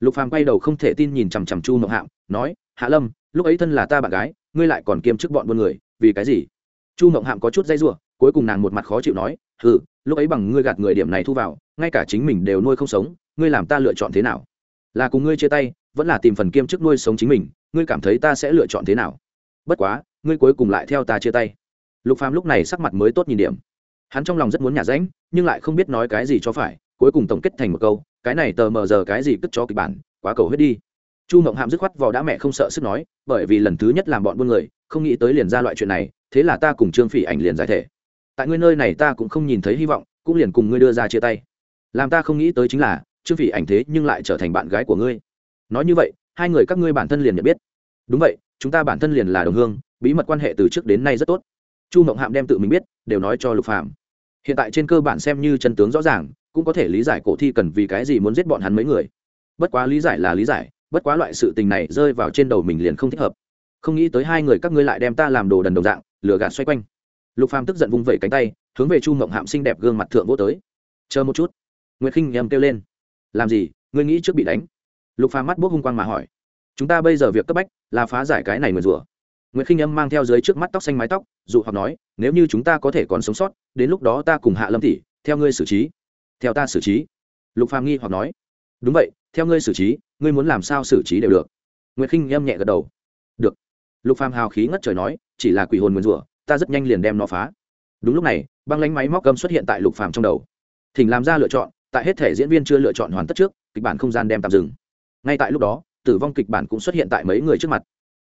Lục phàm quay đầu không thể tin nhìn chằm chằm chu mộng hạm nói, hạ lâm lúc ấy thân là ta bạn gái ngươi lại còn kiêm chức bọn buôn người vì cái gì? Chu mộng hạm có chút dây rủa cuối cùng nàng một mặt khó chịu nói ừ lúc ấy bằng ngươi gạt người điểm này thu vào ngay cả chính mình đều nuôi không sống ngươi làm ta lựa chọn thế nào? Là cùng ngươi chia tay vẫn là tìm phần kiêm chức nuôi sống chính mình ngươi cảm thấy ta sẽ lựa chọn thế nào? Bất quá ngươi cuối cùng lại theo ta chia tay. Lục phàm lúc này sắc mặt mới tốt nhìn điểm. Hắn trong lòng rất muốn nhả ránh, nhưng lại không biết nói cái gì cho phải cuối cùng tổng kết thành một câu cái này tờ mờ giờ cái gì cất cho kịch bản quá cầu hết đi chu mộng Hạm dứt khoát vào đã mẹ không sợ sức nói, bởi vì lần thứ nhất làm bọn buôn người, không nghĩ tới liền ra loại chuyện này, thế là ta cùng trương phỉ ảnh liền giải thể. Tại ngươi nơi này ta cũng không nhìn thấy hy vọng, cũng liền cùng ngươi đưa ra chia tay. Làm ta không nghĩ tới chính là, trương phỉ ảnh thế nhưng lại trở thành bạn gái của ngươi. Nói như vậy, hai người các ngươi bản thân liền nhận biết. Đúng vậy, chúng ta bản thân liền là đồng hương, bí mật quan hệ từ trước đến nay rất tốt. Chu mộng hạm đem tự mình biết, đều nói cho lục phạm hiện tại trên cơ bản xem như chân tướng rõ ràng, cũng có thể lý giải cổ thi cần vì cái gì muốn giết bọn hắn mấy người. Bất quá lý giải là lý giải bất quá loại sự tình này rơi vào trên đầu mình liền không thích hợp. Không nghĩ tới hai người các ngươi lại đem ta làm đồ đần đồng dạng lửa gạt xoay quanh. Lục phàm tức giận vung vẩy cánh tay, hướng về chu mộng hạm xinh đẹp gương mặt thượng vô tới. Chờ một chút. Nguyệt khinh nhầm kêu lên. Làm gì? Ngươi nghĩ trước bị đánh? Lục phàm mắt bốc hung quang mà hỏi. Chúng ta bây giờ việc cấp bách là phá giải cái này mượn rủa nguyệt khinh âm mang theo dưới trước mắt tóc xanh mái tóc, dụ hoặc nói, nếu như chúng ta có thể còn sống sót, đến lúc đó ta cùng hạ lâm tỷ, theo ngươi xử trí. Theo ta xử trí? Lục phàm nghi hoặc nói đúng vậy, theo ngươi xử trí, ngươi muốn làm sao xử trí đều được. Nguyệt khinh em nhẹ gật đầu. Được. Lục phàm hào khí ngất trời nói, chỉ là quỷ hồn nguyên rủa, ta rất nhanh liền đem nó phá. Đúng lúc này, băng lánh máy móc cầm xuất hiện tại lục phàm trong đầu. Thỉnh làm ra lựa chọn, tại hết thể diễn viên chưa lựa chọn hoàn tất trước, kịch bản không gian đem tạm dừng. Ngay tại lúc đó, tử vong kịch bản cũng xuất hiện tại mấy người trước mặt.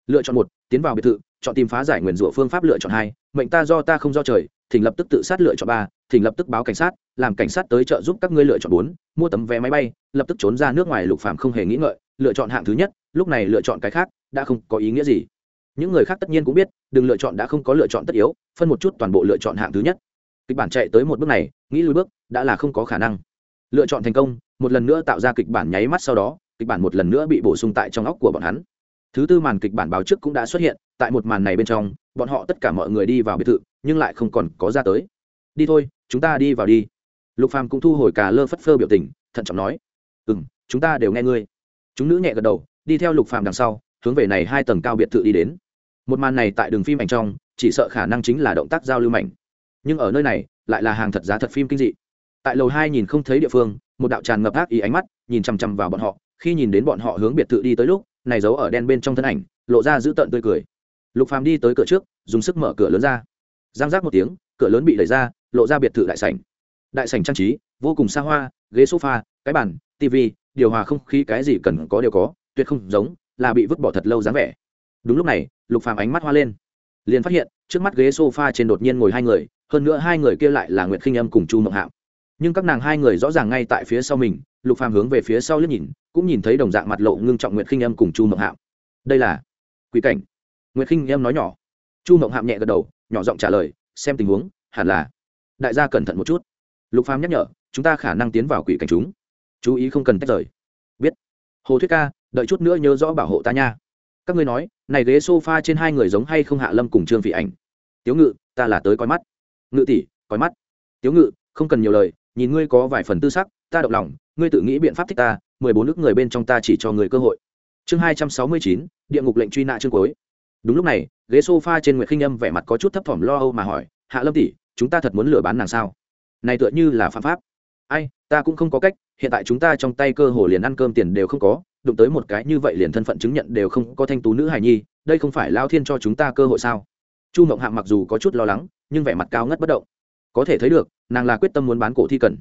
Lựa chọn một, tiến vào biệt thự, chọn tìm phá giải nguyền rủa phương pháp lựa chọn hai, mệnh ta do ta không do trời thỉnh lập tức tự sát lựa chọn ba thỉnh lập tức báo cảnh sát, làm cảnh sát tới trợ giúp các ngươi lựa chọn bốn, mua tấm vé máy bay, lập tức trốn ra nước ngoài lục phạm không hề nghĩ ngợi, lựa chọn hạng thứ nhất, lúc này lựa chọn cái khác, đã không có ý nghĩa gì. Những người khác tất nhiên cũng biết, đừng lựa chọn đã không có lựa chọn tất yếu, phân một chút toàn bộ lựa chọn hạng thứ nhất. Kịch bản chạy tới một bước này, nghĩ lùi bước, đã là không có khả năng. Lựa chọn thành công, một lần nữa tạo ra kịch bản nháy mắt sau đó, kịch bản một lần nữa bị bổ sung tại trong óc của bọn hắn. Thứ tư màn kịch bản báo trước cũng đã xuất hiện, tại một màn này bên trong, bọn họ tất cả mọi người đi vào biệt thự nhưng lại không còn có ra tới. Đi thôi, chúng ta đi vào đi. Lục phàm cũng thu hồi cả lơ phất phơ biểu tình, thận trọng nói. Ừ m chúng ta đều nghe ngươi. Chúng nữ nhẹ gật đầu, đi theo lục phàm đằng sau, hướng về này hai tầng cao biệt thự đi đến. Một màn này tại đường phim ảnh trong, chỉ sợ khả năng chính là động tác giao lưu mảnh. Nhưng ở nơi này, lại là hàng thật giá thật phim kinh dị. Tại lầu hai nhìn không thấy địa phương, một đạo tràn ngập ác ý ánh mắt, nhìn chằm chằm vào bọn họ, khi nhìn đến bọn họ hướng biệt thự đi tới lúc, này giấu ở đen bên trong thân ảnh, lộ ra giữ tợn tươi cười. Lục phàm đi tới cửa trước, dùng sức mở cửa lớn ra giang giác một tiếng, cửa lớn bị đẩy ra, lộ ra biệt thự đại sảnh. Đại sảnh trang trí, vô cùng xa hoa, ghế sofa, cái bàn tv điều hòa không khí cái gì cần có đều có, tuyệt không giống là bị vứt bỏ thật lâu dáng vẻ. Đúng lúc này, lục phàm ánh mắt hoa lên. Liền phát hiện, trước mắt ghế sofa trên đột nhiên ngồi hai người, hơn nữa hai người kia lại là nguyệt khinh âm cùng chu mộng hạo. nhưng các nàng hai người rõ ràng ngay tại phía sau mình, lục phàm hướng về phía sau liếc nhìn, cũng nhìn thấy đồng dạng mặt lộ ngưng trọng nguyệt khinh âm cùng chu mộng hạo. đây là quỷ cảnh. Nguyệt khinh âm nói nhỏ. Chu mộng hạo nhẹ gật đầu nhỏ giọng trả lời, xem tình huống, hẳn là. Đại gia cẩn thận một chút. Lục phàm nhắc nhở, chúng ta khả năng tiến vào quỷ cảnh chúng. Chú ý không cần tách rời. Biết. Hồ thuyết ca, đợi chút nữa nhớ rõ bảo hộ ta nha. Các ngươi nói, này ghế sofa trên hai người giống hay không hạ lâm cùng trương vị ảnh? Tiếu ngự, ta là tới coi mắt. Ngự tỷ, coi mắt. Tiếu ngự, không cần nhiều lời, nhìn ngươi có vài phần tư sắc, ta động lòng, ngươi tự nghĩ biện pháp thích ta, mười bốn nước người bên trong ta chỉ cho người cơ hội. Chương hai trăm sáu mươi chín, địa ngục lệnh truy nã chương cuối. Đúng lúc này ghế sofa trên nguyệt khinh âm vẻ mặt có chút thấp thỏm lo âu mà hỏi, hạ lâm tỷ, chúng ta thật muốn lừa bán nàng sao? Này tựa như là phạm pháp. Ai, ta cũng không có cách, hiện tại chúng ta trong tay cơ hồ liền ăn cơm tiền đều không có, đụng tới một cái như vậy liền thân phận chứng nhận đều không có thanh tú nữ hài nhi, đây không phải lao thiên cho chúng ta cơ hội sao? Chu mộng Hạ mặc dù có chút lo lắng, nhưng vẻ mặt cao ngất bất động. Có thể thấy được, nàng là quyết tâm muốn bán cổ thi cần.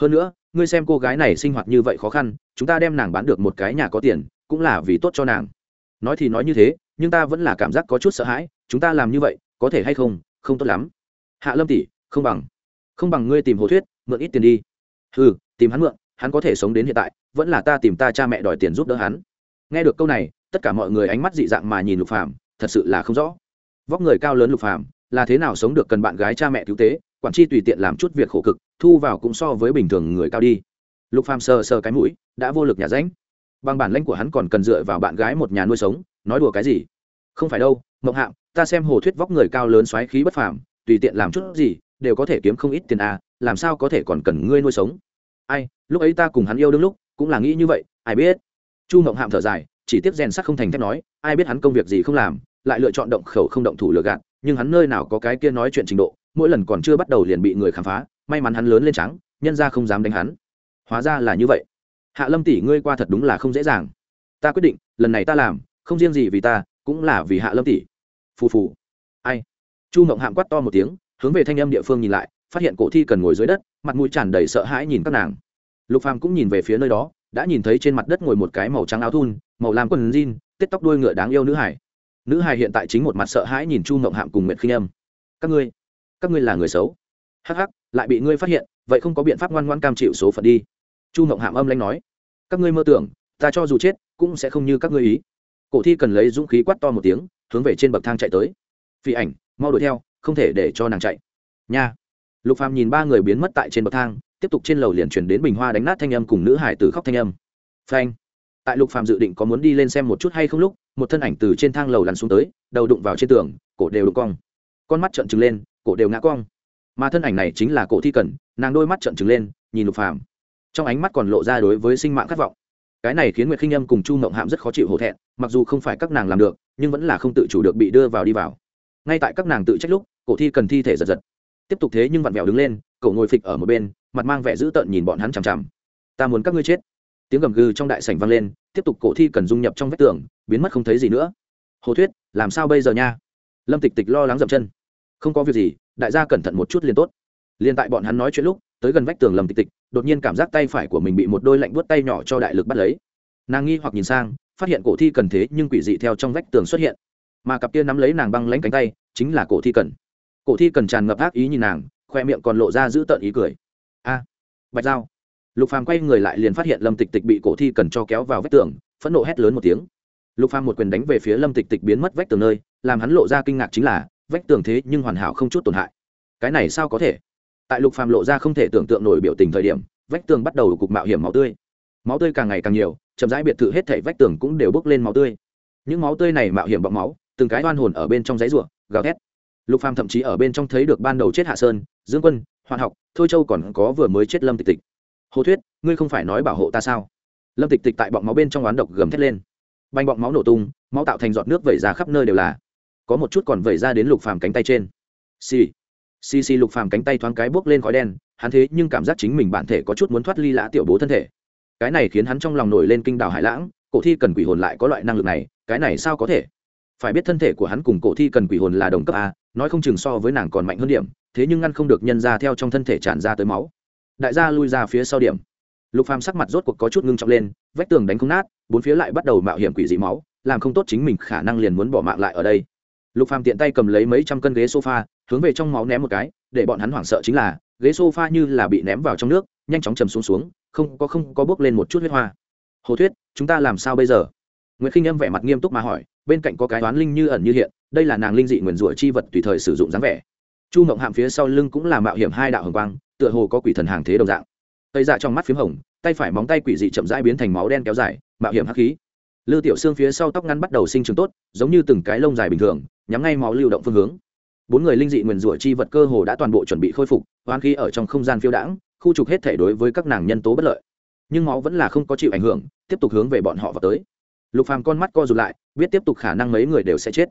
Hơn nữa, ngươi xem cô gái này sinh hoạt như vậy khó khăn, chúng ta đem nàng bán được một cái nhà có tiền, cũng là vì tốt cho nàng. Nói thì nói như thế nhưng ta vẫn là cảm giác có chút sợ hãi, chúng ta làm như vậy, có thể hay không không tốt lắm. Hạ lâm tỷ, không bằng. Không bằng ngươi tìm hồ thuyết, mượn ít tiền đi. Ừ tìm hắn mượn, hắn có thể sống đến hiện tại, vẫn là ta tìm ta cha mẹ đòi tiền giúp đỡ hắn. Nghe được câu này, tất cả mọi người ánh mắt dị dạng mà nhìn lục phàm, thật sự là không rõ. Vóc người cao lớn lục phàm, là thế nào sống được cần bạn gái cha mẹ cứu tế, quản chi tùy tiện làm chút việc khổ cực, thu vào cũng so với bình thường người cao đi. Lục phàm sờ sờ cái mũi, đã vô lực nhà ránh bằng bản lãnh của hắn còn cần dựa vào bạn gái một nhà nuôi sống, nói đùa cái gì? Không phải đâu, mộng hạm ta xem hồ thuyết vóc người cao lớn xoáy khí bất phàm, tùy tiện làm chút gì, đều có thể kiếm không ít tiền à làm sao có thể còn cần ngươi nuôi sống? Ai, lúc ấy ta cùng hắn yêu đương lúc, cũng là nghĩ như vậy, ai biết? Chu mộng hạm thở dài, chỉ tiếp rèn sắc không thành thép nói, ai biết hắn công việc gì không làm, lại lựa chọn động khẩu không động thủ lừa gạt, nhưng hắn nơi nào có cái kia nói chuyện trình độ, mỗi lần còn chưa bắt đầu liền bị người khám phá, may mắn hắn lớn lên trắng, nhân ra không dám đánh hắn. Hóa ra là như vậy hạ lâm tỷ ngươi qua thật đúng là không dễ dàng. Ta quyết định, lần này ta làm, không riêng gì vì ta, cũng là vì hạ lâm tỷ. Phù phù. Ai? Chu mộng hạm quát to một tiếng, hướng về thanh âm địa phương nhìn lại, phát hiện cổ thi cần ngồi dưới đất, mặt mũi tràn đầy sợ hãi nhìn các nàng. Lục phàm cũng nhìn về phía nơi đó, đã nhìn thấy trên mặt đất ngồi một cái màu trắng áo thun, màu lam quần jean, tết tóc đuôi ngựa đáng yêu nữ hải. Nữ hải hiện tại chính một mặt sợ hãi nhìn chu mộng hạm cùng nguyệt khinh âm. Các ngươi các ngươi là người xấu. Hắc hắc, lại bị ngươi phát hiện, vậy không có biện pháp ngoan ngoan cam chịu số phận đi chu mộng hạm âm lanh nói các ngươi mơ tưởng ta cho dù chết cũng sẽ không như các ngươi ý. Cổ thi cần lấy dũng khí quát to một tiếng hướng về trên bậc thang chạy tới. Phi ảnh mau đuổi theo không thể để cho nàng chạy. Nha. Lục phàm nhìn ba người biến mất tại trên bậc thang tiếp tục trên lầu liền chuyển đến bình hoa đánh nát thanh âm cùng nữ hải tử khóc thanh âm. Phanh. Tại lục phàm dự định có muốn đi lên xem một chút hay không lúc một thân ảnh từ trên thang lầu lăn xuống tới đầu đụng vào trên tường cổ đều đụng cong. Con mắt trợn trừng lên cổ đều ngã cong. Mà thân ảnh này chính là cổ thi Cần, nàng đôi mắt trợn trừng lên nhìn lục phàm trong ánh mắt còn lộ ra đối với sinh mạng khát vọng. Cái này khiến nguyệt khinh âm cùng chu mộng hạm rất khó chịu hổ thẹn, mặc dù không phải các nàng làm được, nhưng vẫn là không tự chủ được bị đưa vào đi vào. Ngay tại các nàng tự trách lúc, cổ thi cần thi thể giật giật. Tiếp tục thế nhưng vặn vẹo đứng lên, cậu ngồi phịch ở một bên, mặt mang vẻ dữ tợn nhìn bọn hắn chằm chằm. Ta muốn các ngươi chết. Tiếng gầm gừ trong đại sảnh vang lên, tiếp tục cổ thi cần dung nhập trong vách tường, biến mất không thấy gì nữa. Hồ thuyết, làm sao bây giờ nha? Lâm tịch tịch lo lắng dậm chân. Không có việc gì, đại gia cẩn thận một chút liền tốt. Liền tại bọn hắn nói chuyện lúc tới gần vách tường lâm tịch tịch, đột nhiên cảm giác tay phải của mình bị một đôi lạnh buốt tay nhỏ cho đại lực bắt lấy. Nàng nghi hoặc nhìn sang, phát hiện cổ thi cần thế nhưng quỷ dị theo trong vách tường xuất hiện. Mà cặp kia nắm lấy nàng băng lãnh cánh tay, chính là cổ thi cần. Cổ thi cần tràn ngập ác ý nhìn nàng, khoe miệng còn lộ ra giữ tợn ý cười. A, bạch dao lục phàm quay người lại liền phát hiện lâm tịch tịch bị cổ thi cần cho kéo vào vách tường, phẫn nộ hét lớn một tiếng. Lục phàm một quyền đánh về phía lâm tịch tịch biến mất vách tường nơi, làm hắn lộ ra kinh ngạc chính là, vách tường thế nhưng hoàn hảo không chút tổn hại. Cái này sao có thể? Tại lục phàm lộ ra không thể tưởng tượng nổi biểu tình thời điểm, vách tường bắt đầu cục mạo hiểm máu tươi. Máu tươi càng ngày càng nhiều, chậm rãi biệt thự hết thảy vách tường cũng đều bốc lên máu tươi. Những máu tươi này mạo hiểm bọc máu, từng cái oan hồn ở bên trong giấy rủa, gào thét. Lục phàm thậm chí ở bên trong thấy được ban đầu chết hạ sơn, dương quân hoàn học, thôi châu còn có vừa mới chết lâm tịch tịch. Hồ thuyết, ngươi không phải nói bảo hộ ta sao? Lâm tịch tịch tại bọng máu bên trong oán độc gầm thét lên. Banh bọng máu nổ tung, máu tạo thành giọt nước vẩy ra khắp nơi đều là. Có một chút còn vẩy ra đến lục phàm cánh tay trên. Xì xì xì lục phàm cánh tay thoáng cái bốc lên khói đen, hắn thế nhưng cảm giác chính mình bản thể có chút muốn thoát ly lã tiểu bố thân thể. Cái này khiến hắn trong lòng nổi lên kinh đảo hải lãng, cổ thi cần quỷ hồn lại có loại năng lực này, cái này sao có thể? Phải biết thân thể của hắn cùng cổ thi cần quỷ hồn là đồng cấp a, nói không chừng so với nàng còn mạnh hơn điểm, thế nhưng ngăn không được nhân ra theo trong thân thể tràn ra tới máu. Đại gia lui ra phía sau điểm. Lục phàm sắc mặt rốt cuộc có chút ngưng trọng lên, vách tường đánh không nát, bốn phía lại bắt đầu mạo hiểm quỷ dị máu, làm không tốt chính mình khả năng liền muốn bỏ mạng lại ở đây lục phàm tiện tay cầm lấy mấy trăm cân ghế sofa, hướng về trong máu ném một cái, để bọn hắn hoảng sợ chính là, ghế sofa như là bị ném vào trong nước, nhanh chóng chầm xuống xuống, không có không có bước lên một chút huyết hoa. Hồ thuyết, chúng ta làm sao bây giờ? Nguyễn khinh âm vẻ mặt nghiêm túc mà hỏi, bên cạnh có cái toán linh như ẩn như hiện, đây là nàng linh dị nguyền rủa chi vật tùy thời sử dụng dáng vẻ. Chu mộng hạm phía sau lưng cũng là mạo hiểm hai đạo hồng quang, tựa hồ có quỷ thần hàng thế đồng dạng. Tây dạ trong mắt p hồng, tay phải móng tay quỷ dị chậm rãi biến thành máu đen kéo dài, mạo hiểm hắc khí lư tiểu xương phía sau tóc ngắn bắt đầu sinh trưởng tốt, giống như từng cái lông dài bình thường, nhắm ngay máu lưu động phương hướng. Bốn người linh dị nguyền rủa chi vật cơ hồ đã toàn bộ chuẩn bị khôi phục, hoán khí ở trong không gian phiêu đãng, khu trục hết thể đối với các nàng nhân tố bất lợi. Nhưng máu vẫn là không có chịu ảnh hưởng, tiếp tục hướng về bọn họ vào tới. Lục phàm con mắt co rụt lại, biết tiếp tục khả năng mấy người đều sẽ chết.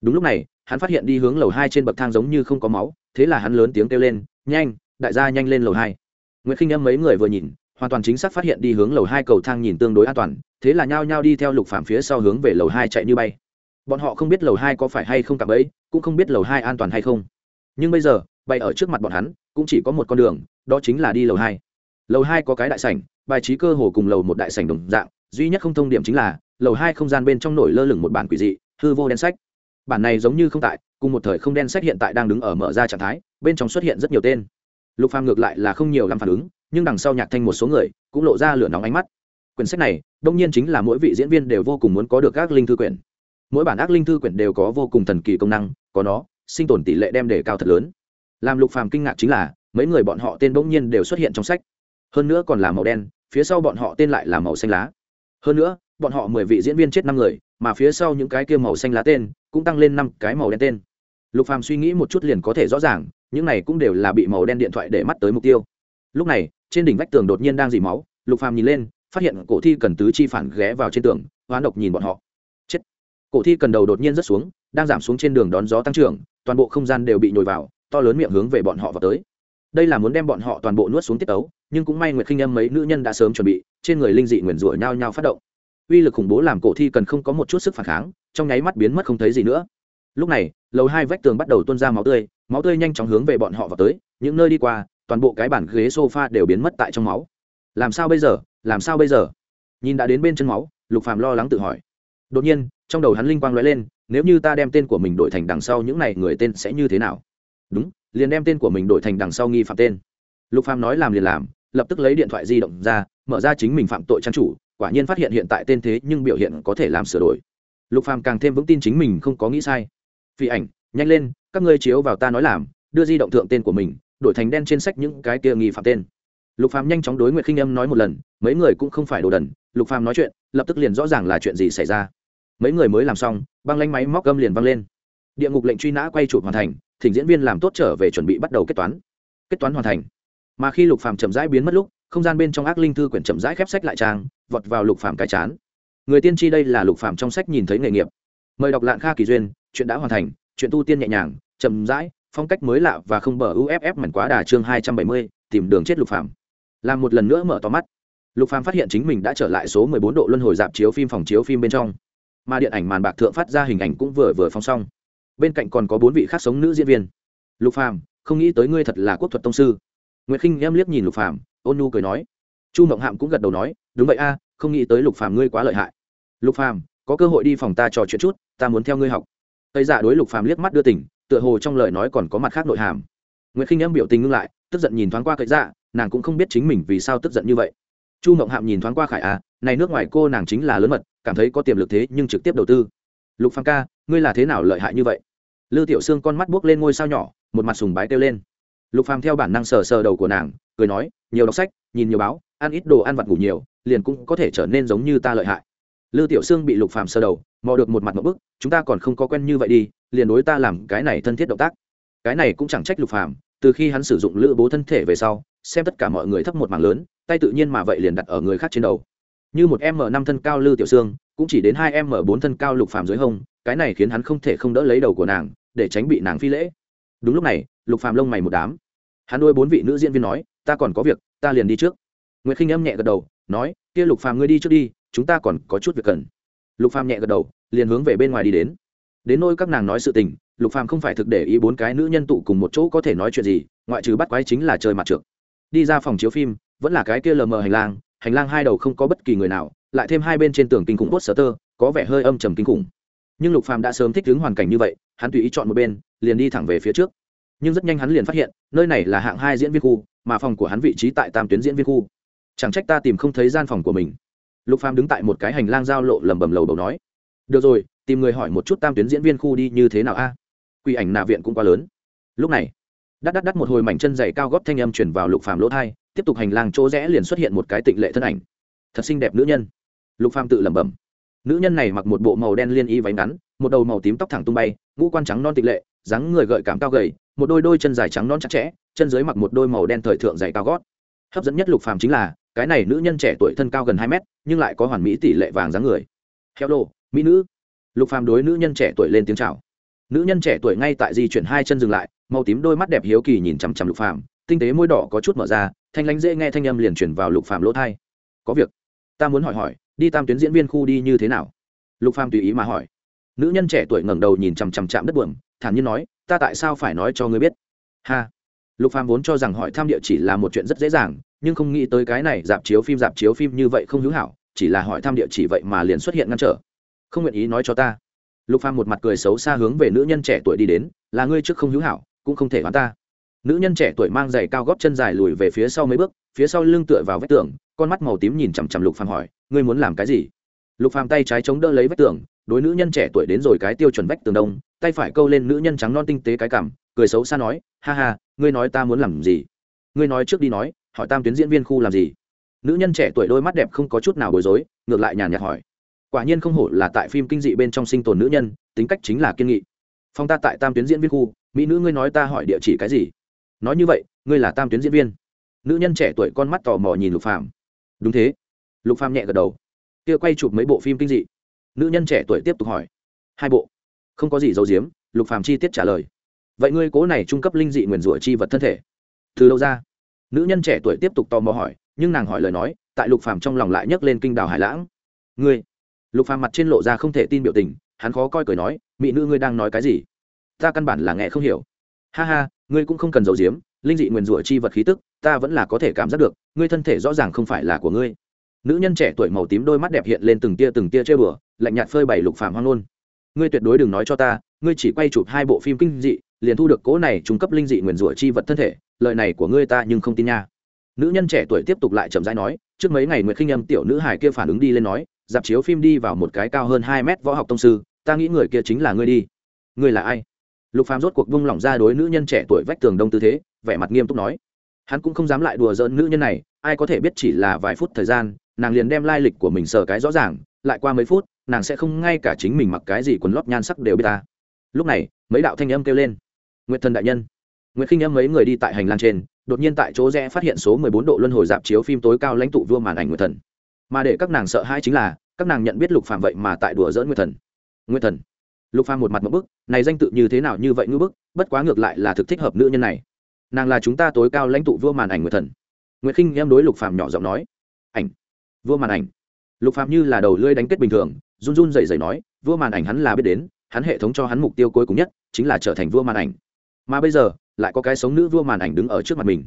Đúng lúc này, hắn phát hiện đi hướng lầu hai trên bậc thang giống như không có máu, thế là hắn lớn tiếng kêu lên, nhanh, đại gia nhanh lên lầu hai. Nguyễn khinh âm mấy người vừa nhìn hoàn toàn chính xác phát hiện đi hướng lầu hai cầu thang nhìn tương đối an toàn, thế là nhao nhao đi theo lục phàm phía sau hướng về lầu hai chạy như bay. Bọn họ không biết lầu hai có phải hay không cả ấy cũng không biết lầu hai an toàn hay không. Nhưng bây giờ, bay ở trước mặt bọn hắn, cũng chỉ có một con đường, đó chính là đi lầu hai. Lầu hai có cái đại sảnh, bài trí cơ hồ cùng lầu một đại sảnh đồng dạng, duy nhất không thông điểm chính là, lầu hai không gian bên trong nổi lơ lửng một bản quỷ dị, hư vô đen sách. Bản này giống như không tại, cùng một thời không đen sách hiện tại đang đứng ở mở ra trạng thái, bên trong xuất hiện rất nhiều tên. Lục phàm ngược lại là không nhiều làm phản ứng nhưng đằng sau nhạc thanh một số người cũng lộ ra lửa nóng ánh mắt. Quyển sách này, đông nhiên chính là mỗi vị diễn viên đều vô cùng muốn có được các linh thư quyển. Mỗi bản ác linh thư quyển đều có vô cùng thần kỳ công năng, có nó, sinh tồn tỷ lệ đem đề cao thật lớn. Làm lục phàm kinh ngạc chính là, mấy người bọn họ tên bỗng nhiên đều xuất hiện trong sách. Hơn nữa còn là màu đen, phía sau bọn họ tên lại là màu xanh lá. Hơn nữa, bọn họ mười vị diễn viên chết năm người, mà phía sau những cái kia màu xanh lá tên cũng tăng lên năm cái màu đen tên. Lục phàm suy nghĩ một chút liền có thể rõ ràng, những này cũng đều là bị màu đen điện thoại để mắt tới mục tiêu. Lúc này trên đỉnh vách tường đột nhiên đang dỉ máu, lục phàm nhìn lên, phát hiện cổ thi cần tứ chi phản ghé vào trên tường, hoán độc nhìn bọn họ. Chết. Cổ thi cần đầu đột nhiên rớt xuống, đang giảm xuống trên đường đón gió tăng trưởng, toàn bộ không gian đều bị nhồi vào, to lớn miệng hướng về bọn họ vào tới. Đây là muốn đem bọn họ toàn bộ nuốt xuống tiết tấu, nhưng cũng may nguyệt khinh âm mấy nữ nhân đã sớm chuẩn bị, trên người linh dị nguyền rủa nhau nhau phát động. Uy lực khủng bố làm cổ thi cần không có một chút sức phản kháng, trong nháy mắt biến mất không thấy gì nữa. Lúc này, lầu hai vách tường bắt đầu tuôn ra máu tươi máu tươi nhanh chóng hướng về bọn họ vào tới, những nơi đi qua toàn bộ cái bản ghế sofa đều biến mất tại trong máu. Làm sao bây giờ? Làm sao bây giờ? Nhìn đã đến bên chân máu, lục phàm lo lắng tự hỏi. Đột nhiên, trong đầu hắn linh quang lóe lên, nếu như ta đem tên của mình đổi thành đằng sau những này, người tên sẽ như thế nào? Đúng, liền đem tên của mình đổi thành đằng sau nghi phạm tên. Lục phàm nói làm liền làm, lập tức lấy điện thoại di động ra, mở ra chính mình phạm tội trang chủ, quả nhiên phát hiện hiện tại tên thế nhưng biểu hiện có thể làm sửa đổi. Lục phàm càng thêm vững tin chính mình không có nghĩ sai. Phi ảnh, nhanh lên, các ngươi chiếu vào ta nói làm, đưa di động thượng tên của mình đổi thành đen trên sách những cái kia nghi phạm tên. Lục phàm nhanh chóng đối nguyệt khinh âm nói một lần, mấy người cũng không phải đồ đần, lục phàm nói chuyện, lập tức liền rõ ràng là chuyện gì xảy ra. Mấy người mới làm xong, băng lanh máy móc gâm liền văng lên. Địa ngục lệnh truy nã quay chụp hoàn thành, thỉnh diễn viên làm tốt trở về chuẩn bị bắt đầu kết toán. Kết toán hoàn thành. Mà khi lục phàm chậm rãi biến mất lúc, không gian bên trong ác linh thư quyển chậm rãi khép sách lại trang, vọt vào lục phàm cái chán. Người tiên tri đây là lục phàm trong sách nhìn thấy nghề nghiệp. Mời đọc lạng kha kỳ duyên, chuyện đã hoàn thành, chuyện tu tiên nhẹ nhàng, chậm rãi phong cách mới lạ và không bờ uff mảnh quá đà chương hai trăm bảy mươi, tìm đường chết lục phàm. Làm một lần nữa mở to mắt. Lục phàm phát hiện chính mình đã trở lại số mười bốn độ luân hồi dạp chiếu phim phòng chiếu phim bên trong. Mà điện ảnh màn bạc thượng phát ra hình ảnh cũng vừa vừa phong xong. Bên cạnh còn có bốn vị khác sống nữ diễn viên. Lục phàm, không nghĩ tới ngươi thật là quốc thuật tông sư. Nguyệt khinh em liếc nhìn lục phàm, ôn nhu cười nói. Chu mộng hạm cũng gật đầu nói, đúng vậy a, không nghĩ tới lục phàm ngươi quá lợi hại. Lục phàm, có cơ hội đi phòng ta trò chuyện chút, ta muốn theo ngươi học. Tây giả đối lục phàm liếc mắt đưa tỉnh tựa hồ trong lời nói còn có mặt khác nội hàm. Nguyệt khinh em biểu tình ngưng lại, tức giận nhìn thoáng qua cậy dạ nàng cũng không biết chính mình vì sao tức giận như vậy. Chu mộng hạm nhìn thoáng qua khải à này nước ngoài cô nàng chính là lớn mật, cảm thấy có tiềm lực thế nhưng trực tiếp đầu tư. Lục phàm ca, ngươi là thế nào lợi hại như vậy? Lư tiểu sương con mắt buốc lên ngôi sao nhỏ, một mặt sùng bái kêu lên. Lục phàm theo bản năng sờ sờ đầu của nàng, cười nói, nhiều đọc sách, nhìn nhiều báo, ăn ít đồ ăn vặt ngủ nhiều, liền cũng có thể trở nên giống như ta lợi hại. Lư tiểu sương bị lục phàm sờ đầu mò được một mặt một bức, chúng ta còn không có quen như vậy đi, liền đối ta làm cái này thân thiết động tác. Cái này cũng chẳng trách lục phàm, từ khi hắn sử dụng lữ bố thân thể về sau, xem tất cả mọi người thấp một mảng lớn, tay tự nhiên mà vậy liền đặt ở người khác trên đầu. Như một m năm thân cao lư tiểu sương, cũng chỉ đến hai m bốn thân cao lục phàm dưới hông, cái này khiến hắn không thể không đỡ lấy đầu của nàng, để tránh bị nàng phi lễ. Đúng lúc này, lục phàm lông mày một đám. Hắn đôi bốn vị nữ diễn viên nói, ta còn có việc, ta liền đi trước. Nguyễn khinh âm nhẹ gật đầu, nói, kia lục phàm ngươi đi trước đi, chúng ta còn có chút việc cần lục phàm nhẹ gật đầu, liền hướng về bên ngoài đi đến. Đến nôi các nàng nói sự tình, lục phàm không phải thực để ý bốn cái nữ nhân tụ cùng một chỗ có thể nói chuyện gì, ngoại trừ bắt quái chính là chơi mặt trượt đi ra phòng chiếu phim, vẫn là cái kia lờ mờ hành lang hành lang hai đầu không có bất kỳ người nào, lại thêm hai bên trên tường kinh khủng bốt sở tơ có vẻ hơi âm trầm kinh khủng. Nhưng lục phàm đã sớm thích ứng hoàn cảnh như vậy, hắn tùy ý chọn một bên, liền đi thẳng về phía trước. Nhưng rất nhanh hắn liền phát hiện, nơi này là hạng hai diễn viên khu, mà phòng của hắn vị trí tại tam tuyến diễn viên khu. Chẳng trách ta tìm không thấy gian phòng của mình lục phàm đứng tại một cái hành lang giao lộ lầm bầm lầu đầu nói, được rồi, tìm người hỏi một chút tam tuyến diễn viên khu đi như thế nào a? À? quy ảnh nạ viện cũng quá lớn. Lúc này, đắt đắt đắt một hồi mảnh chân dày cao góp thanh âm chuyển vào lục phàm lỗ thai tiếp tục hành lang chỗ rẽ liền xuất hiện một cái tịnh lệ thân ảnh. Thật xinh đẹp nữ nhân. Lục phàm tự lẩm bẩm, nữ nhân này mặc một bộ màu đen liên y váy ngắn, một đầu màu tím tóc thẳng tung bay, ngũ quan trắng non tịnh lệ, dáng người gợi cảm cao gầy, một đôi đôi chân dài trắng non chặt chẽ, chân dưới mặc một đôi màu đen thời thượng dày cao gót. Hấp dẫn nhất lục phàm chính là cái này nữ nhân trẻ tuổi thân cao gần hai mét, nhưng lại có hoàn mỹ tỷ lệ vàng dáng người. Heo đồ mỹ nữ. Lục phàm đối nữ nhân trẻ tuổi lên tiếng chào. Nữ nhân trẻ tuổi ngay tại di chuyển hai chân dừng lại, màu tím đôi mắt đẹp hiếu kỳ nhìn chằm chằm lục phàm, tinh tế môi đỏ có chút mở ra, thanh lãnh dễ nghe thanh âm liền chuyển vào lục phàm lỗ thai. Có việc. Ta muốn hỏi hỏi, đi tam tuyến diễn viên khu đi như thế nào? Lục phàm tùy ý mà hỏi. Nữ nhân trẻ tuổi ngẩng đầu nhìn chằm chằm chạm đất buồm, thản nhiên nói, ta tại sao phải nói cho ngươi biết? Ha. Lục phàm vốn cho rằng hỏi thăm địa chỉ là một chuyện rất dễ dàng nhưng không nghĩ tới cái này dạp chiếu phim, dạp chiếu phim như vậy không hữu hảo, chỉ là hỏi thăm địa chỉ vậy mà liền xuất hiện ngăn trở. Không nguyện ý nói cho ta. Lục phàm một mặt cười xấu xa hướng về nữ nhân trẻ tuổi đi đến, là ngươi trước không hữu hảo, cũng không thể đoán ta. Nữ nhân trẻ tuổi mang giày cao gót chân dài lùi về phía sau mấy bước, phía sau lưng tựa vào vách tường, con mắt màu tím nhìn chằm chằm lục phàm hỏi, ngươi muốn làm cái gì? Lục phàm tay trái chống đỡ lấy vách tường, đối nữ nhân trẻ tuổi đến rồi cái tiêu chuẩn vách tường đông, tay phải câu lên nữ nhân trắng non tinh tế cái cằm, cười xấu xa nói, ha ha, ngươi nói ta muốn làm gì? Ngươi nói trước đi nói hỏi tam tuyến diễn viên khu làm gì? Nữ nhân trẻ tuổi đôi mắt đẹp không có chút nào bối rối, ngược lại nhàn nhạt hỏi. Quả nhiên không hổ là tại phim kinh dị bên trong sinh tồn nữ nhân, tính cách chính là kiên nghị. Phong ta tại tam tuyến diễn viên khu, mỹ nữ ngươi nói ta hỏi địa chỉ cái gì? Nói như vậy, ngươi là tam tuyến diễn viên. Nữ nhân trẻ tuổi con mắt tò mò nhìn lục phàm. Đúng thế. Lục phàm nhẹ gật đầu. Kia quay chụp mấy bộ phim kinh dị. Nữ nhân trẻ tuổi tiếp tục hỏi. Hai bộ. Không có gì giấu giếm, lục phàm chi tiết trả lời. Vậy ngươi cố này trung cấp linh dị nguyền rủa chi vật thân thể. Từ đâu ra? Nữ nhân trẻ tuổi tiếp tục tò mò hỏi, nhưng nàng hỏi lời nói, tại lục phàm trong lòng lại nhấc lên kinh đào hải lãng. Ngươi? Lục phàm mặt trên lộ ra không thể tin biểu tình, hắn khó coi cười nói, mỹ nữ ngươi đang nói cái gì? Ta căn bản là nghe không hiểu. Ha ha, ngươi cũng không cần giấu giếm, linh dị nguyền rủa chi vật khí tức, ta vẫn là có thể cảm giác được, ngươi thân thể rõ ràng không phải là của ngươi. Nữ nhân trẻ tuổi màu tím đôi mắt đẹp hiện lên từng tia từng tia chơi bừa, lạnh nhạt phơi bày lục phàm hoang luôn ngươi tuyệt đối đừng nói cho ta, ngươi chỉ quay chụp hai bộ phim kinh dị liền thu được cố này trung cấp linh dị nguyền rủa chi vật thân thể, lời này của ngươi ta nhưng không tin nha. Nữ nhân trẻ tuổi tiếp tục lại chậm rãi nói, trước mấy ngày nguyệt khinh âm tiểu nữ hải kia phản ứng đi lên nói, dạp chiếu phim đi vào một cái cao hơn hai mét võ học tông sư, ta nghĩ người kia chính là ngươi đi. Ngươi là ai? Lục phàm rốt cuộc vung lỏng ra đối nữ nhân trẻ tuổi vách tường đông tư thế, vẻ mặt nghiêm túc nói. Hắn cũng không dám lại đùa giỡn nữ nhân này, ai có thể biết chỉ là vài phút thời gian, nàng liền đem lai lịch của mình sờ cái rõ ràng, lại qua mấy phút, nàng sẽ không ngay cả chính mình mặc cái gì quần lót nhan sắc đều biết ta. Lúc này, mấy đạo thanh âm kêu lên nguyệt thần đại nhân. Nguyệt khinh em mấy người đi tại hành lang trên, đột nhiên tại chỗ rẽ phát hiện số 14 độ luân hồi dạp chiếu phim tối cao lãnh tụ vua màn ảnh nguyệt thần. Mà để các nàng sợ hãi chính là, các nàng nhận biết lục phạm vậy mà tại đùa dỡn nguyệt thần. Nguyệt thần. Lục phàm một mặt một bức, này danh tự như thế nào như vậy ngư bức, bất quá ngược lại là thực thích hợp nữ nhân này. Nàng là chúng ta tối cao lãnh tụ vua màn ảnh nguyệt thần. Nguyệt khinh em đối lục phàm nhỏ giọng nói. Ảnh. Vua màn ảnh. Lục phàm như là đầu lưỡi đánh kết bình thường, run run rẩy rẩy nói, vua màn ảnh hắn là biết đến, hắn hệ thống cho hắn mục tiêu cuối cùng nhất, chính là trở thành vua màn ảnh mà bây giờ, lại có cái sống nữ vua màn ảnh đứng ở trước mặt mình.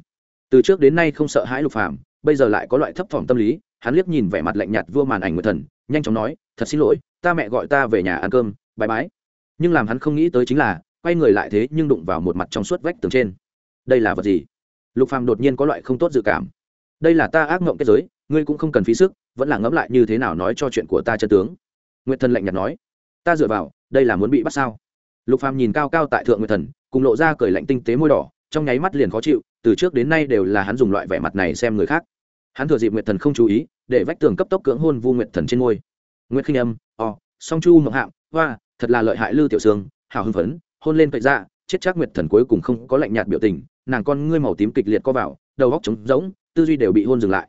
Từ trước đến nay không sợ hãi lục phàm, bây giờ lại có loại thấp thỏm tâm lý, hắn liếc nhìn vẻ mặt lạnh nhạt vua màn ảnh nguyệt thần, nhanh chóng nói, thật xin lỗi, ta mẹ gọi ta về nhà ăn cơm bye bái. Nhưng làm hắn không nghĩ tới chính là, quay người lại thế nhưng đụng vào một mặt trong suốt vách tường trên. Đây là vật gì? Lục phàm đột nhiên có loại không tốt dự cảm. Đây là ta ác mộng kết giới, ngươi cũng không cần phí sức, vẫn là ngẫm lại như thế nào nói cho chuyện của ta chân tướng. Nguyệt thần lạnh nhạt nói. Ta dựa vào, đây là muốn bị bắt sao? Lục phàm nhìn cao cao tại thượng nguyệt thần cùng lộ ra cởi lạnh tinh tế môi đỏ, trong nháy mắt liền khó chịu, từ trước đến nay đều là hắn dùng loại vẻ mặt này xem người khác. Hắn thừa dịp nguyệt thần không chú ý, để vách tường cấp tốc cưỡng hôn vu nguyệt thần trên môi. Nguyệt khinh âm, o, song chu mộng hạm hoa, thật là lợi hại lư tiểu sương hào hưng phấn, hôn lên cậy ra chết chắc nguyệt thần cuối cùng không có lạnh nhạt biểu tình, nàng con ngươi màu tím kịch liệt co vào, đầu góc trống rỗng, tư duy đều bị hôn dừng lại.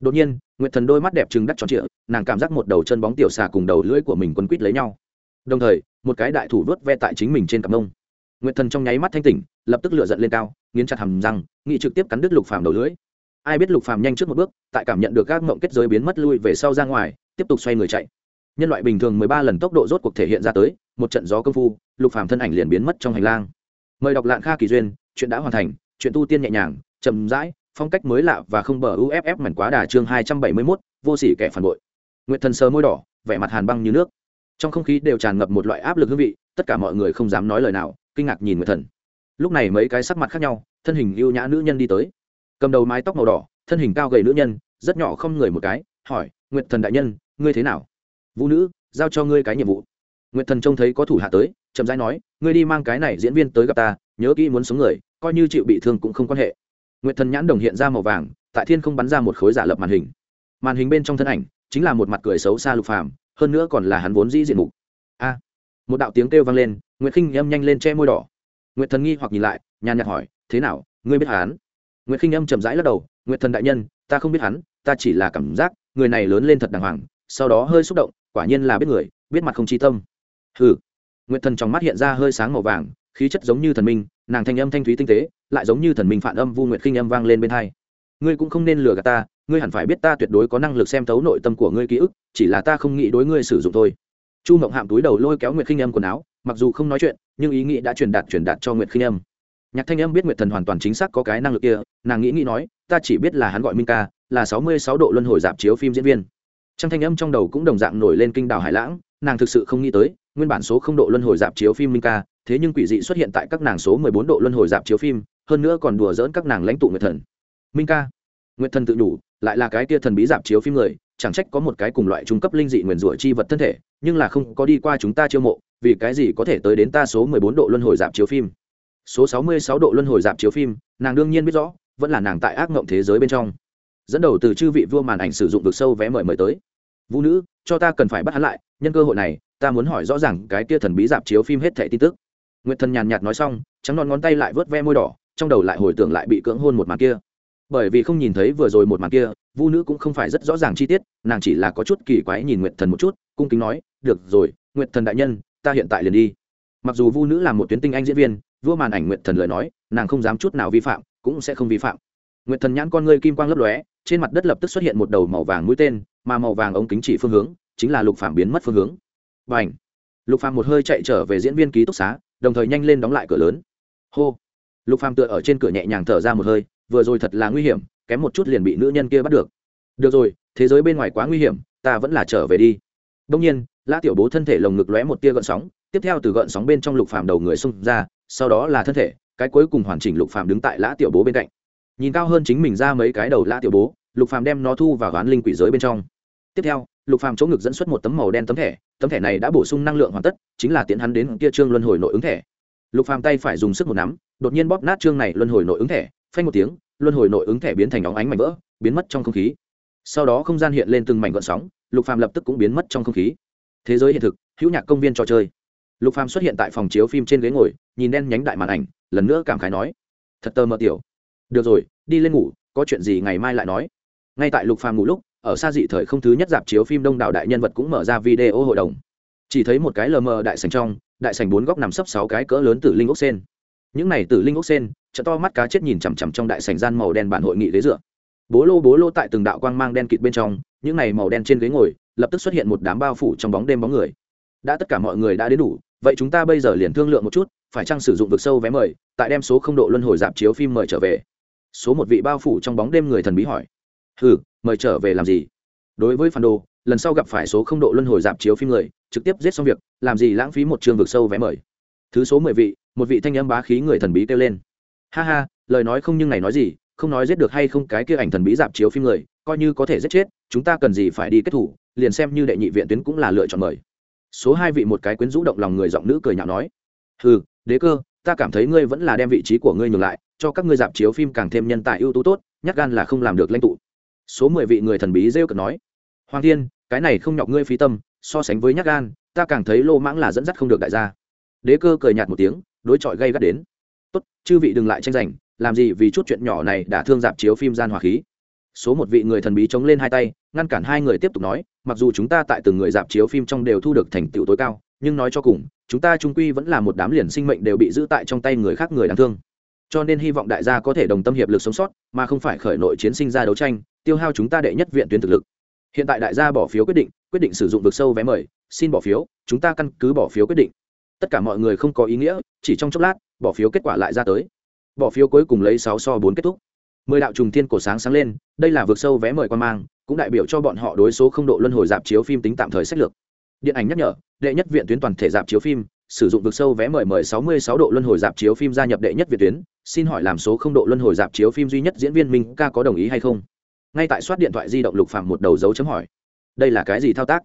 Đột nhiên, nguyệt thần đôi mắt đẹp trừng đắt tròn trịa, nàng cảm giác một đầu chân bóng tiểu xà cùng đầu lưỡi của mình quấn quít lấy nhau. Đồng thời, một cái đại thủ vớt ve tại chính mình trên cặp mông nguyệt thần trong nháy mắt thanh tỉnh lập tức lựa giận lên cao nghiến chặt hầm răng nghị trực tiếp cắn đứt lục phàm đầu lưỡi. Ai biết lục phàm nhanh trước một bước tại cảm nhận được các mộng kết giới biến mất lui về sau ra ngoài tiếp tục xoay người chạy. Nhân loại bình thường mười ba lần tốc độ rốt cuộc thể hiện ra tới một trận gió công phu lục phàm thân ảnh liền biến mất trong hành lang. Mời đọc lạng kha kỳ duyên chuyện đã hoàn thành chuyện tu tiên nhẹ nhàng chậm rãi phong cách mới lạ và không bờ uff mảnh quá đà chương hai trăm bảy mươi 271, vô sỉ kẻ phản bội. Nguyệt thần sờ môi đỏ vẻ mặt hàn băng như nước. Trong không khí đều tràn ngập một loại áp lực hương vị tất cả mọi người không dám nói lời nào kinh ngạc nhìn nguyệt thần. Lúc này mấy cái sắc mặt khác nhau, thân hình ưu nhã nữ nhân đi tới. Cầm đầu mái tóc màu đỏ, thân hình cao gầy nữ nhân, rất nhỏ không người một cái, hỏi, nguyệt thần đại nhân, ngươi thế nào? Vũ nữ, giao cho ngươi cái nhiệm vụ. Nguyệt thần trông thấy có thủ hạ tới, chậm rãi nói, ngươi đi mang cái này diễn viên tới gặp ta, nhớ kỹ muốn sống người, coi như chịu bị thương cũng không quan hệ. Nguyệt thần nhãn đồng hiện ra màu vàng, tại thiên không bắn ra một khối giả lập màn hình. Màn hình bên trong thân ảnh, chính là một mặt cười xấu xa lục phàm, hơn nữa còn là hắn vốn dĩ diện mục. A một đạo tiếng kêu vang lên, nguyệt khinh âm nhanh lên che môi đỏ. Nguyệt thần nghi hoặc nhìn lại, nhàn nhạt hỏi, thế nào, ngươi biết hắn? Nguyệt khinh âm chậm rãi lắc đầu, nguyệt thần đại nhân, ta không biết hắn, ta chỉ là cảm giác, người này lớn lên thật đàng hoàng, sau đó hơi xúc động, quả nhiên là biết người, biết mặt không chi tâm. Hừ. Nguyệt thần trong mắt hiện ra hơi sáng màu vàng, khí chất giống như thần minh, nàng thanh âm thanh thúy tinh tế, lại giống như thần minh phản âm vu nguyệt khinh âm vang lên bên hai. Ngươi cũng không nên lừa gạt ta, ngươi hẳn phải biết ta tuyệt đối có năng lực xem thấu nội tâm của ngươi ký ức, chỉ là ta không nghĩ đối ngươi sử dụng thôi chu mộng hạm túi đầu lôi kéo nguyệt khinh âm quần áo, mặc dù không nói chuyện, nhưng ý nghĩ đã truyền đạt truyền đạt cho nguyệt khinh âm. Nhạc thanh âm biết nguyệt thần hoàn toàn chính xác có cái năng lực kia, nàng nghĩ nghĩ nói, ta chỉ biết là hắn gọi minh ca, là sáu mươi sáu độ luân hồi dạp chiếu phim diễn viên. Trang thanh âm trong đầu cũng đồng dạng nổi lên kinh đảo hải lãng, nàng thực sự không nghĩ tới, nguyên bản số không độ luân hồi dạp chiếu phim minh ca, thế nhưng quỷ dị xuất hiện tại các nàng số mười bốn độ luân hồi dạp chiếu phim, hơn nữa còn đùa dỡn các nàng lãnh tụ nguyệt thần. Minh ca, nguyệt thần tự đủ, lại là cái kia thần bí dạp chiếu phim người chẳng trách có một cái cùng loại trung cấp linh dị nguyền rủa chi vật thân thể, nhưng là không có đi qua chúng ta chiêu mộ, vì cái gì có thể tới đến ta số mười bốn độ luân hồi dạp chiếu phim? Số sáu mươi sáu độ luân hồi dạp chiếu phim, nàng đương nhiên biết rõ, vẫn là nàng tại ác ngộng thế giới bên trong. Dẫn đầu từ chư vị vua màn ảnh sử dụng vực sâu vé mời mời tới. Vũ nữ, cho ta cần phải bắt hắn lại, nhân cơ hội này, ta muốn hỏi rõ ràng cái kia thần bí dạp chiếu phim hết thẻ tin tức. Nguyệt thần nhàn nhạt nói xong, trắng non ngón tay lại vớt ve môi đỏ, trong đầu lại hồi tưởng lại bị cưỡng hôn một màn kia bởi vì không nhìn thấy vừa rồi một màn kia, vu nữ cũng không phải rất rõ ràng chi tiết, nàng chỉ là có chút kỳ quái nhìn nguyệt thần một chút, cung kính nói, được rồi, nguyệt thần đại nhân, ta hiện tại liền đi. Mặc dù vu nữ là một tuyến tinh anh diễn viên, vua màn ảnh nguyệt thần lời nói, nàng không dám chút nào vi phạm, cũng sẽ không vi phạm. Nguyệt thần nhãn con ngươi kim quang lấp lóe, trên mặt đất lập tức xuất hiện một đầu màu vàng mũi tên, mà màu vàng ống kính chỉ phương hướng, chính là lục phạm biến mất phương hướng. Và ảnh lục phạm một hơi chạy trở về diễn viên ký túc xá, đồng thời nhanh lên đóng lại cửa lớn. Hô! Lục phạm tựa ở trên cửa nhẹ nhàng thở ra một hơi vừa rồi thật là nguy hiểm, kém một chút liền bị nữ nhân kia bắt được. Được rồi, thế giới bên ngoài quá nguy hiểm, ta vẫn là trở về đi. Đông nhiên, lã tiểu bố thân thể lồng ngực lóe một tia gợn sóng, tiếp theo từ gợn sóng bên trong lục phàm đầu người xông ra, sau đó là thân thể, cái cuối cùng hoàn chỉnh lục phàm đứng tại lã tiểu bố bên cạnh. Nhìn cao hơn chính mình ra mấy cái đầu lã tiểu bố, lục phàm đem nó thu vào gán linh quỷ giới bên trong. Tiếp theo, lục phàm chỗ ngực dẫn xuất một tấm màu đen tấm thẻ tấm thẻ này đã bổ sung năng lượng hoàn tất, chính là tiến hắn đến kia trương luân hồi nội ứng thẻ. Lục phàm tay phải dùng sức một nắm, đột nhiên bóp nát trương này luân hồi nội ứng thẻ phanh một tiếng, luân hồi nội ứng thẻ biến thành óng ánh mảnh vỡ, biến mất trong không khí. Sau đó không gian hiện lên từng mảnh gợn sóng, lục phàm lập tức cũng biến mất trong không khí. Thế giới hiện thực, hữu nhạc công viên trò chơi. Lục phàm xuất hiện tại phòng chiếu phim trên ghế ngồi, nhìn đen nhánh đại màn ảnh, lần nữa cảm khái nói, thật tơ mơ tiểu. Được rồi, đi lên ngủ, có chuyện gì ngày mai lại nói. Ngay tại lục phàm ngủ lúc, ở xa dị thời không thứ nhất dạp chiếu phim đông đảo đại nhân vật cũng mở ra video hội đồng. Chỉ thấy một cái lờ mờ đại sành trong, đại sành bốn góc nằm sấp sáu cái cỡ lớn tử linh ốc sen những này tử linh ốc sen chợ to mắt cá chết nhìn chằm chằm trong đại sảnh gian màu đen bản hội nghị ghế dựa. Bố lô bố lô tại từng đạo quang mang đen kịt bên trong, những này màu đen trên ghế ngồi, lập tức xuất hiện một đám bao phủ trong bóng đêm bóng người. Đã tất cả mọi người đã đến đủ, vậy chúng ta bây giờ liền thương lượng một chút, phải chăng sử dụng vực sâu vé mời, tại đem số không độ luân hồi dạp chiếu phim mời trở về? Số một vị bao phủ trong bóng đêm người thần bí hỏi. Hừ, mời trở về làm gì? Đối với phản đồ, lần sau gặp phải số không độ luân hồi dạp chiếu phim người, trực tiếp giết xong việc, làm gì lãng phí một trường vực sâu vé mời? Thứ số mười vị một vị thanh âm bá khí người thần bí kêu lên. Ha ha, lời nói không nhưng này nói gì, không nói giết được hay không cái kia ảnh thần bí dạp chiếu phim người, coi như có thể giết chết, chúng ta cần gì phải đi kết thủ, liền xem như đệ nhị viện tuyến cũng là lựa chọn mời. Số hai vị một cái quyến rũ động lòng người giọng nữ cười nhạo nói. Ừ đế cơ, ta cảm thấy ngươi vẫn là đem vị trí của ngươi nhường lại, cho các ngươi dạp chiếu phim càng thêm nhân tài ưu tú tốt nhắc gan là không làm được lãnh tụ. Số mười vị người thần bí rêu cực nói. Hoàng thiên, cái này không nhọc ngươi phí tâm, so sánh với nhắc gan, ta càng thấy lô mãng là dẫn dắt không được đại gia. Đế cơ cười nhạt một tiếng đối chọi gây gắt đến. Tốt, chư vị đừng lại tranh giành, làm gì vì chút chuyện nhỏ này đã thương dạp chiếu phim gian hòa khí. Số một vị người thần bí chống lên hai tay, ngăn cản hai người tiếp tục nói, mặc dù chúng ta tại từng người dạp chiếu phim trong đều thu được thành tựu tối cao, nhưng nói cho cùng, chúng ta trung quy vẫn là một đám liền sinh mệnh đều bị giữ tại trong tay người khác người đáng thương. Cho nên hy vọng đại gia có thể đồng tâm hiệp lực sống sót, mà không phải khởi nội chiến sinh ra đấu tranh, tiêu hao chúng ta đệ nhất viện tuyến thực lực. Hiện tại đại gia bỏ phiếu quyết định quyết định sử dụng vực sâu vé mời, xin bỏ phiếu, chúng ta căn cứ bỏ phiếu quyết định tất cả mọi người không có ý nghĩa, chỉ trong chốc lát, bỏ phiếu kết quả lại ra tới. Bỏ phiếu cuối cùng lấy sáu so bốn kết thúc. Mười đạo trùng thiên cổ sáng sáng lên, đây là vượt sâu vé mời quan mang, cũng đại biểu cho bọn họ đối số không độ luân hồi dạp chiếu phim tính tạm thời sách lược. Điện ảnh nhắc nhở, đệ nhất viện tuyến toàn thể dạp chiếu phim, sử dụng vực sâu vé mời mời sáu mươi sáu độ luân hồi dạp chiếu phim gia nhập đệ nhất viện tuyến, xin hỏi làm số không độ luân hồi dạp chiếu phim duy nhất diễn viên minh ca có đồng ý hay không? Ngay tại soát điện thoại di động lục phàm một đầu dấu chấm hỏi. Đây là cái gì thao tác?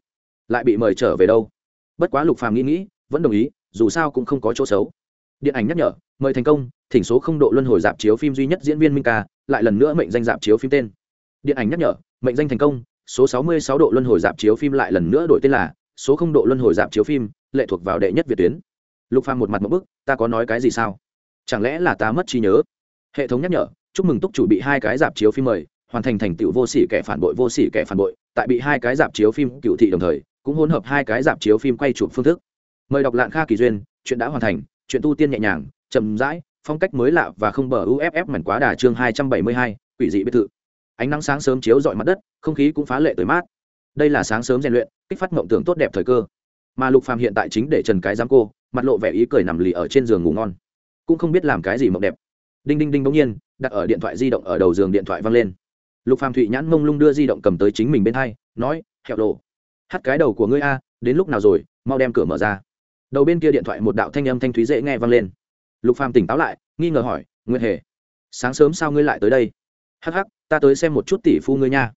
Lại bị mời trở về đâu? Bất quá lục phàm nghĩ nghĩ, vẫn đồng ý dù sao cũng không có chỗ xấu. Điện ảnh nhắc nhở, mời thành công, thỉnh số không độ luân hồi dạp chiếu phim duy nhất diễn viên minh ca, lại lần nữa mệnh danh dạp chiếu phim tên. Điện ảnh nhắc nhở, mệnh danh thành công, số sáu mươi sáu độ luân hồi dạp chiếu phim lại lần nữa đổi tên là số không độ luân hồi dạp chiếu phim, lệ thuộc vào đệ nhất việt tuyến. Lục phàm một mặt một bức, ta có nói cái gì sao? Chẳng lẽ là ta mất trí nhớ? Hệ thống nhắc nhở, chúc mừng túc chủ bị hai cái dạp chiếu phim mời, hoàn thành thành tựu vô sỉ kẻ phản bội vô sỉ kẻ phản bội, tại bị hai cái dạp chiếu phim cựu thị đồng thời, cũng hỗn hợp hai cái dạp chiếu phim quay chụp phương thức mời đọc lạng kha kỳ duyên, chuyện đã hoàn thành, chuyện tu tiên nhẹ nhàng, chậm rãi, phong cách mới lạ và không bờ uff mảnh quá đà chương hai trăm bảy mươi hai, quỷ dị biệt thự. Ánh nắng sáng sớm chiếu dọi mặt đất, không khí cũng phá lệ tới mát. Đây là sáng sớm rèn luyện, kích phát mộng tưởng tốt đẹp thời cơ. Mà lục phàm hiện tại chính để trần cái giám cô, mặt lộ vẻ ý cười nằm lì ở trên giường ngủ ngon. Cũng không biết làm cái gì mộng đẹp. Đinh đinh đinh bỗng nhiên, đặt ở điện thoại di động ở đầu giường điện thoại văng lên. Lục phàm thụy nhãn mông lung đưa di động cầm tới chính mình bên hai, nói, hẹo lộ hắt cái đầu của ngươi a, đến lúc nào rồi, mau đem cửa mở ra đầu bên kia điện thoại một đạo thanh âm thanh thúy dễ nghe vang lên. Lục phàm tỉnh táo lại, nghi ngờ hỏi, nguyệt hề, sáng sớm sao ngươi lại tới đây? Hắc hắc, ta tới xem một chút tỷ phu ngươi nha.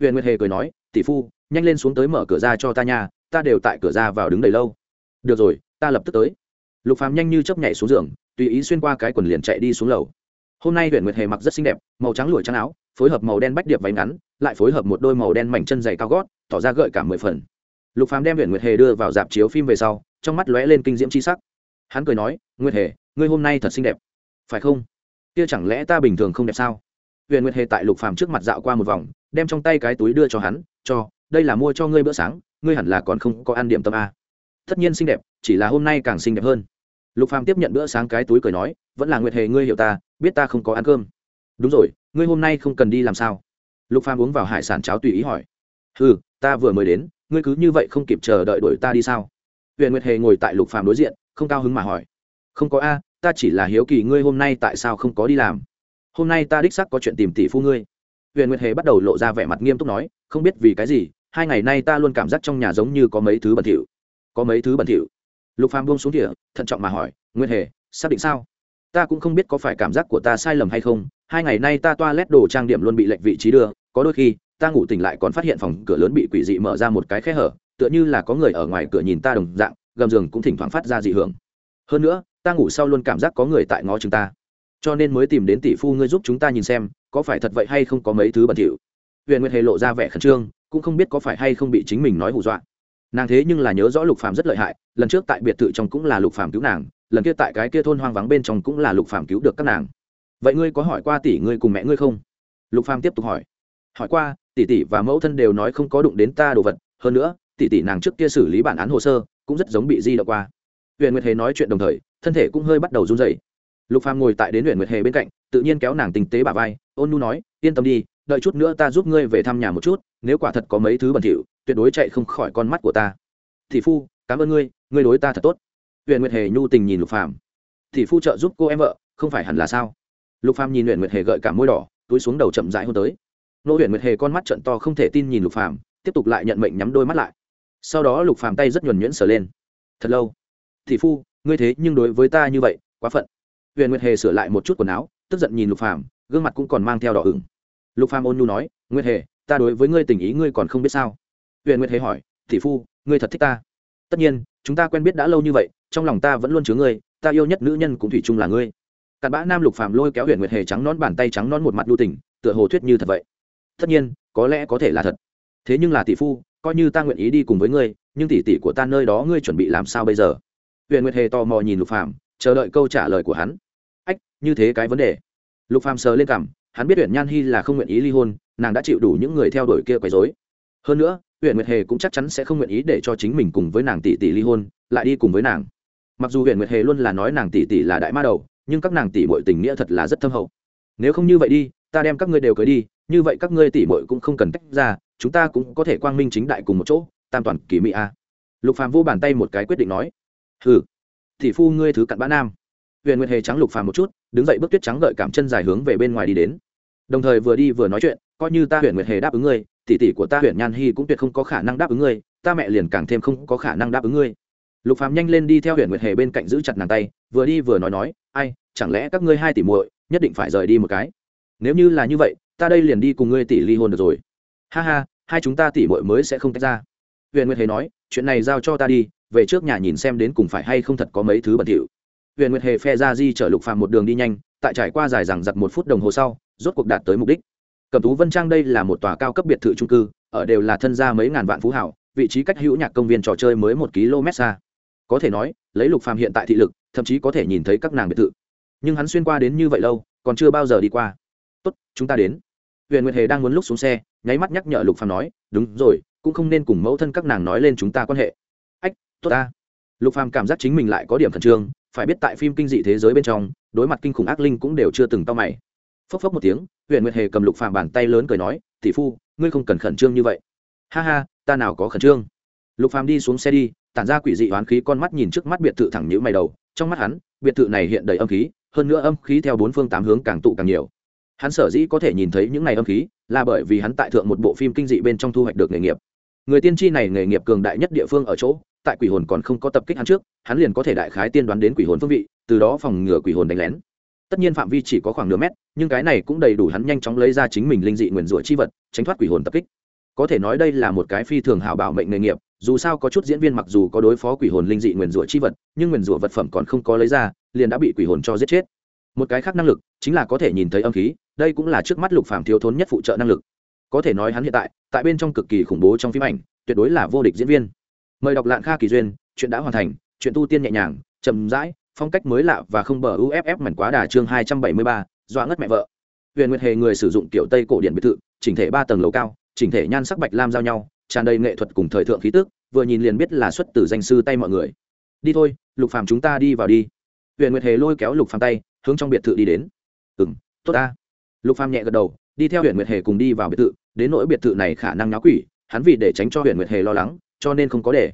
Huyện nguyệt hề cười nói, tỷ phu, nhanh lên xuống tới mở cửa ra cho ta nha, ta đều tại cửa ra vào đứng đầy lâu. Được rồi, ta lập tức tới. Lục phàm nhanh như chớp nhảy xuống giường, tùy ý xuyên qua cái quần liền chạy đi xuống lầu. Hôm nay huyện nguyệt hề mặc rất xinh đẹp, màu trắng lụa trắng áo, phối hợp màu đen bách điệp váy ngắn, lại phối hợp một đôi màu đen mảnh chân dày cao gót, tỏ ra gợi cả mười phần. Lục phàm đem huyện nguyệt hề đưa vào dạp chiếu phim về sau trong mắt lóe lên kinh diễm chi sắc. Hắn cười nói, nguyệt hề, ngươi hôm nay thật xinh đẹp. Phải không? Kia chẳng lẽ ta bình thường không đẹp sao? Huyền nguyệt hề tại lục phàm trước mặt dạo qua một vòng, đem trong tay cái túi đưa cho hắn, cho, đây là mua cho ngươi bữa sáng, ngươi hẳn là còn không có ăn điểm tâm a tất nhiên xinh đẹp, chỉ là hôm nay càng xinh đẹp hơn. Lục phàm tiếp nhận bữa sáng cái túi cười nói, vẫn là nguyệt hề, ngươi hiểu ta, biết ta không có ăn cơm. Đúng rồi, ngươi hôm nay không cần đi làm sao? Lục phàm uống vào hải sản cháo tùy ý hỏi. Ừ ta vừa mới đến, ngươi cứ như vậy không kịp chờ đợi đuổi ta đi sao? Huyền nguyệt hề ngồi tại lục phàm đối diện, không cao hứng mà hỏi. Không có a, ta chỉ là hiếu kỳ ngươi hôm nay tại sao không có đi làm. Hôm nay ta đích xác có chuyện tìm tỷ phu ngươi. Huyền nguyệt hề bắt đầu lộ ra vẻ mặt nghiêm túc nói, không biết vì cái gì, hai ngày nay ta luôn cảm giác trong nhà giống như có mấy thứ bẩn thỉu. Có mấy thứ bẩn thỉu. Lục phàm buông xuống địa thận trọng mà hỏi nguyên hề, xác định sao? Ta cũng không biết có phải cảm giác của ta sai lầm hay không, hai ngày nay ta toa lét đồ trang điểm luôn bị lệnh vị trí đưa, có đôi khi, ta ngủ tỉnh lại còn phát hiện phòng cửa lớn bị quỷ dị mở ra một cái khe hở tựa như là có người ở ngoài cửa nhìn ta đồng dạng, gầm giường cũng thỉnh thoảng phát ra dị hưởng. Hơn nữa, ta ngủ sau luôn cảm giác có người tại ngó chúng ta. Cho nên mới tìm đến tỷ phu ngươi giúp chúng ta nhìn xem, có phải thật vậy hay không có mấy thứ bẩn thỉu. Huyền nguyệt hề lộ ra vẻ khẩn trương, cũng không biết có phải hay không bị chính mình nói hù dọa. Nàng thế nhưng là nhớ rõ lục phàm rất lợi hại, lần trước tại biệt thự trong cũng là lục phàm cứu nàng, lần kia tại cái kia thôn hoang vắng bên trong cũng là lục phàm cứu được các nàng. Vậy ngươi có hỏi qua tỷ ngươi cùng mẹ ngươi không? Lục phàm tiếp tục hỏi. Hỏi qua, tỷ tỷ và mẫu thân đều nói không có đụng đến ta đồ vật, hơn nữa tỷ tỷ nàng trước kia xử lý bản án hồ sơ cũng rất giống bị di động qua. Huyện nguyệt hề nói chuyện đồng thời, thân thể cũng hơi bắt đầu run rẩy. Lục phàm ngồi tại đến huyện nguyệt hề bên cạnh, tự nhiên kéo nàng tình tế bà vai, ôn nu nói, yên tâm đi, đợi chút nữa ta giúp ngươi về thăm nhà một chút, nếu quả thật có mấy thứ bẩn thỉu, tuyệt đối chạy không khỏi con mắt của ta. Thị phu, cảm ơn ngươi ngươi đối ta thật tốt. Huyện nguyệt hề nhu tình nhìn lục phàm. Thị phu trợ giúp cô em vợ, không phải hẳn là sao? Lục phàm nhìn huyện nguyệt hề gợi cả môi đỏ, túi xuống đầu chậm rãi hôn tới. Nô huyện nguyệt hề con mắt trận to không thể tin nhìn lục phàm, tiếp tục lại nhận mệnh nhắm đôi mắt lại sau đó lục phàm tay rất nhuần nhuyễn sờ lên. Thật lâu. Thị phu, ngươi thế nhưng đối với ta như vậy, quá phận. Huyền nguyệt hề sửa lại một chút quần áo, tức giận nhìn lục phàm, gương mặt cũng còn mang theo đỏ ửng. Lục phàm ôn nhu nói, nguyệt hề, ta đối với ngươi tình ý ngươi còn không biết sao? Huyền nguyệt hề hỏi thị phu, ngươi thật thích ta? Tất nhiên, chúng ta quen biết đã lâu như vậy, trong lòng ta vẫn luôn chứa ngươi, ta yêu nhất nữ nhân cũng thủy chung là ngươi. Cặn bã nam lục phàm lôi kéo huyền nguyệt hề trắng nón bàn tay trắng nón một mặt đu tình, tựa hồ thuyết như thật vậy. Tất nhiên, có lẽ có thể là thật. Thế nhưng là tỷ phu coi như ta nguyện ý đi cùng với ngươi, nhưng tỷ tỷ của ta nơi đó ngươi chuẩn bị làm sao bây giờ? Huyện nguyệt hề tò mò nhìn lục phàm, chờ đợi câu trả lời của hắn. Ách, như thế cái vấn đề. Lục phàm sờ lên cằm, hắn biết huyện nhan hy là không nguyện ý ly hôn, nàng đã chịu đủ những người theo đuổi kia quấy rối. hơn nữa huyện nguyệt hề cũng chắc chắn sẽ không nguyện ý để cho chính mình cùng với nàng tỷ tỷ ly hôn, lại đi cùng với nàng. Mặc dù huyện nguyệt hề luôn là nói nàng tỷ tỷ là đại ma đầu, nhưng các nàng tỷ muội tình nghĩa thật là rất thâm hậu. Nếu không như vậy đi ta đem các ngươi đều cưới đi, như vậy các ngươi tỷ muội cũng không cần tách ra, chúng ta cũng có thể quang minh chính đại cùng một chỗ, tam toàn kỳ mỹ a. Lục phàm vô bàn tay một cái quyết định nói. Hừ, thị phu ngươi thứ cặn bã nam. Huyền nguyệt hề trắng lục phàm một chút, đứng dậy bước tuyết trắng gợi cảm chân dài hướng về bên ngoài đi đến. Đồng thời vừa đi vừa nói chuyện, coi như ta Huyền nguyệt hề đáp ứng ngươi, tỷ tỷ của ta Huyền nhan hy cũng tuyệt không có khả năng đáp ứng ngươi, ta mẹ liền càng thêm không có khả năng đáp ứng ngươi. Lục phàm nhanh lên đi theo Huyền nguyệt hề bên cạnh giữ chặt nàng tay, vừa đi vừa nói nói, ai, chẳng lẽ các ngươi hai tỷ muội nhất định phải rời đi một cái? Nếu như là như vậy, ta đây liền đi cùng ngươi tỷ ly hôn được rồi. Ha ha, hai chúng ta tỷ muội mới sẽ không tách ra. Huyền nguyệt hề nói, chuyện này giao cho ta đi, về trước nhà nhìn xem đến cùng phải hay không thật có mấy thứ bẩn thỉu. Huyền nguyệt hề phe ra di chở lục phàm một đường đi nhanh, tại trải qua dài rằng giặc một phút đồng hồ sau, rốt cuộc đạt tới mục đích. Cẩm tú vân trang đây là một tòa cao cấp biệt thự trung cư, ở đều là thân gia mấy ngàn vạn phú hảo, vị trí cách hữu nhạc công viên trò chơi mới một km xa. Có thể nói, lấy lục phàm hiện tại thị lực, thậm chí có thể nhìn thấy các nàng biệt thự. Nhưng hắn xuyên qua đến như vậy lâu, còn chưa bao giờ đi qua tốt, chúng ta đến. Huyền nguyệt hề đang muốn lúc xuống xe, nháy mắt nhắc nhở lục phàm nói, đúng rồi, cũng không nên cùng mẫu thân các nàng nói lên chúng ta quan hệ. Ách, tốt ta. Lục phàm cảm giác chính mình lại có điểm khẩn trương, phải biết tại phim kinh dị thế giới bên trong, đối mặt kinh khủng ác linh cũng đều chưa từng tao mày. Phốc phốc một tiếng huyện nguyệt hề cầm lục phàm bàn tay lớn cười nói, tỷ phu, ngươi không cần khẩn trương như vậy. Ha ha, ta nào có khẩn trương. Lục phàm đi xuống xe đi, tản ra quỷ dị oán khí con mắt nhìn trước mắt biệt thự thẳng nhữ mày đầu, trong mắt hắn, biệt thự này hiện đầy âm khí, hơn nữa âm khí theo bốn phương tám hướng càng tụ càng nhiều hắn sở dĩ có thể nhìn thấy những này âm khí là bởi vì hắn tại thượng một bộ phim kinh dị bên trong thu hoạch được nghề nghiệp. Người tiên tri này nghề nghiệp cường đại nhất địa phương ở chỗ, tại quỷ hồn còn không có tập kích hắn trước, hắn liền có thể đại khái tiên đoán đến quỷ hồn phương vị, từ đó phòng ngừa quỷ hồn đánh lén. Tất nhiên phạm vi chỉ có khoảng nửa mét, nhưng cái này cũng đầy đủ hắn nhanh chóng lấy ra chính mình linh dị nguyền rủa chi vật, tránh thoát quỷ hồn tập kích. Có thể nói đây là một cái phi thường hảo bảo mệnh nghề nghiệp, dù sao có chút diễn viên mặc dù có đối phó quỷ hồn linh dị nguyền rủa chi vật, nhưng nguyền rủa vật phẩm còn không có lấy ra, liền đã bị quỷ hồn cho giết chết. Một cái khác năng lực chính là có thể nhìn thấy âm khí đây cũng là trước mắt lục phàm thiếu thốn nhất phụ trợ năng lực. Có thể nói hắn hiện tại tại bên trong cực kỳ khủng bố trong phim ảnh, tuyệt đối là vô địch diễn viên. Mời đọc lạng kha kỳ duyên, chuyện đã hoàn thành, chuyện tu tiên nhẹ nhàng, chậm rãi, phong cách mới lạ và không bờ uff mảnh quá đà chương hai trăm bảy mươi ba, dọa ngất mẹ vợ. Huyền nguyệt hề người sử dụng kiểu tây cổ điện biệt thự, chỉnh thể ba tầng lầu cao, chỉnh thể nhan sắc bạch lam giao nhau, tràn đầy nghệ thuật cùng thời thượng khí tức, vừa nhìn liền biết là xuất từ danh sư tay mọi người. Đi thôi, lục phàm chúng ta đi vào đi. Huyền nguyệt hề lôi kéo lục phàm tay, hướng trong biệt thự đi đến. Ừ m tốt ta lục phàm nhẹ gật đầu đi theo huyền nguyệt hề cùng đi vào biệt thự đến nỗi biệt thự này khả năng náo quỷ hắn vì để tránh cho huyền nguyệt hề lo lắng cho nên không có để.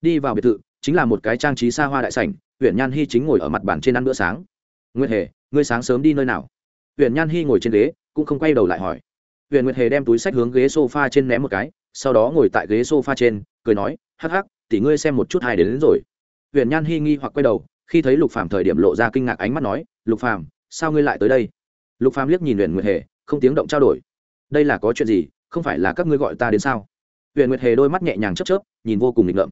Đi vào biệt thự chính là một cái trang trí xa hoa đại sảnh huyền nhan hy chính ngồi ở mặt bàn trên ăn bữa sáng. Nguyệt hề ngươi sáng sớm đi nơi nào? Huyền nhan hy ngồi trên ghế cũng không quay đầu lại hỏi. Huyền nguyệt hề đem túi sách hướng ghế sofa trên ném một cái sau đó ngồi tại ghế sofa trên cười nói hắc hắc tỉ ngươi xem một chút hai đến, đến rồi. Huyền nhan hy nghi hoặc quay đầu khi thấy lục phàm thời điểm lộ ra kinh ngạc ánh mắt nói lục phàm sao ngươi lại tới đây? Lục phàm liếc nhìn luyện nguyệt hề, không tiếng động trao đổi. Đây là có chuyện gì? Không phải là các ngươi gọi ta đến sao? Huyền nguyệt hề đôi mắt nhẹ nhàng chớp chớp, nhìn vô cùng nghịch ngợm.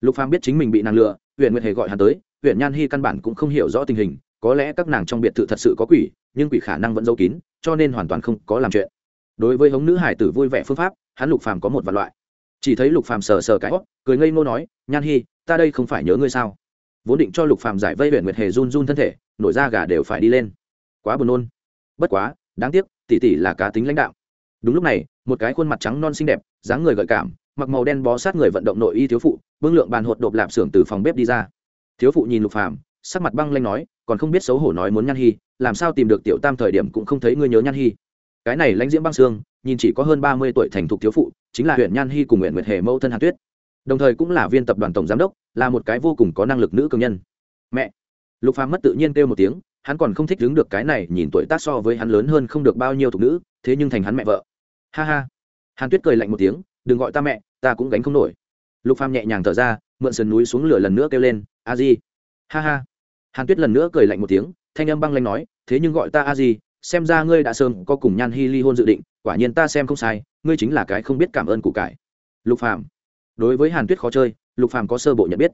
Lục phàm biết chính mình bị nàng lừa huyền nguyệt hề gọi hắn tới huyền nhan hy căn bản cũng không hiểu rõ tình hình, có lẽ các nàng trong biệt thự thật sự có quỷ, nhưng quỷ khả năng vẫn giấu kín, cho nên hoàn toàn không có làm chuyện. Đối với hống nữ hải tử vui vẻ phương pháp, hắn lục phàm có một vạn loại. Chỉ thấy lục phàm sờ sờ cái hót cười ngây ngô nói, nhan hy ta đây không phải nhớ ngươi sao? Vốn định cho lục phàm giải vây huyện nguyệt hề run run thân thể, nổi da gà đều phải đi lên. Quá buồn nôn bất quá, đáng tiếc, tỷ tỷ là cá tính lãnh đạo. Đúng lúc này, một cái khuôn mặt trắng non xinh đẹp, dáng người gợi cảm, mặc màu đen bó sát người vận động nội y thiếu phụ, bưng lượng bàn hột đột lạp xưởng từ phòng bếp đi ra. Thiếu phụ nhìn lục phàm, sắc mặt băng lanh nói, còn không biết xấu hổ nói muốn nhan hy làm sao tìm được tiểu tam thời điểm cũng không thấy ngươi nhớ nhan hy cái này lãnh diễm băng xương, nhìn chỉ có hơn ba mươi tuổi thành thục thiếu phụ, chính là huyện nhan hy cùng huyện nguyệt hề mẫu thân hàn tuyết. Đồng thời cũng là viên tập đoàn tổng giám đốc, là một cái vô cùng có năng lực nữ cường nhân. Mẹ! Lục phàm mất tự nhiên kêu một tiếng hắn còn không thích đứng được cái này, nhìn tuổi tác so với hắn lớn hơn không được bao nhiêu thục nữ, thế nhưng thành hắn mẹ vợ. Ha ha. Hàn tuyết cười lạnh một tiếng, đừng gọi ta mẹ, ta cũng gánh không nổi. Lục phàm nhẹ nhàng thở ra, mượn sườn núi xuống lửa lần nữa kêu lên, a di. Ha ha. Hàn tuyết lần nữa cười lạnh một tiếng, thanh âm băng lanh nói, thế nhưng gọi ta a di, xem ra ngươi đã sớm có cùng nhan hy ly hôn dự định, quả nhiên ta xem không sai, ngươi chính là cái không biết cảm ơn củ cải. Lục phàm. Đối với hàn tuyết khó chơi, lục phàm có sơ bộ nhận biết.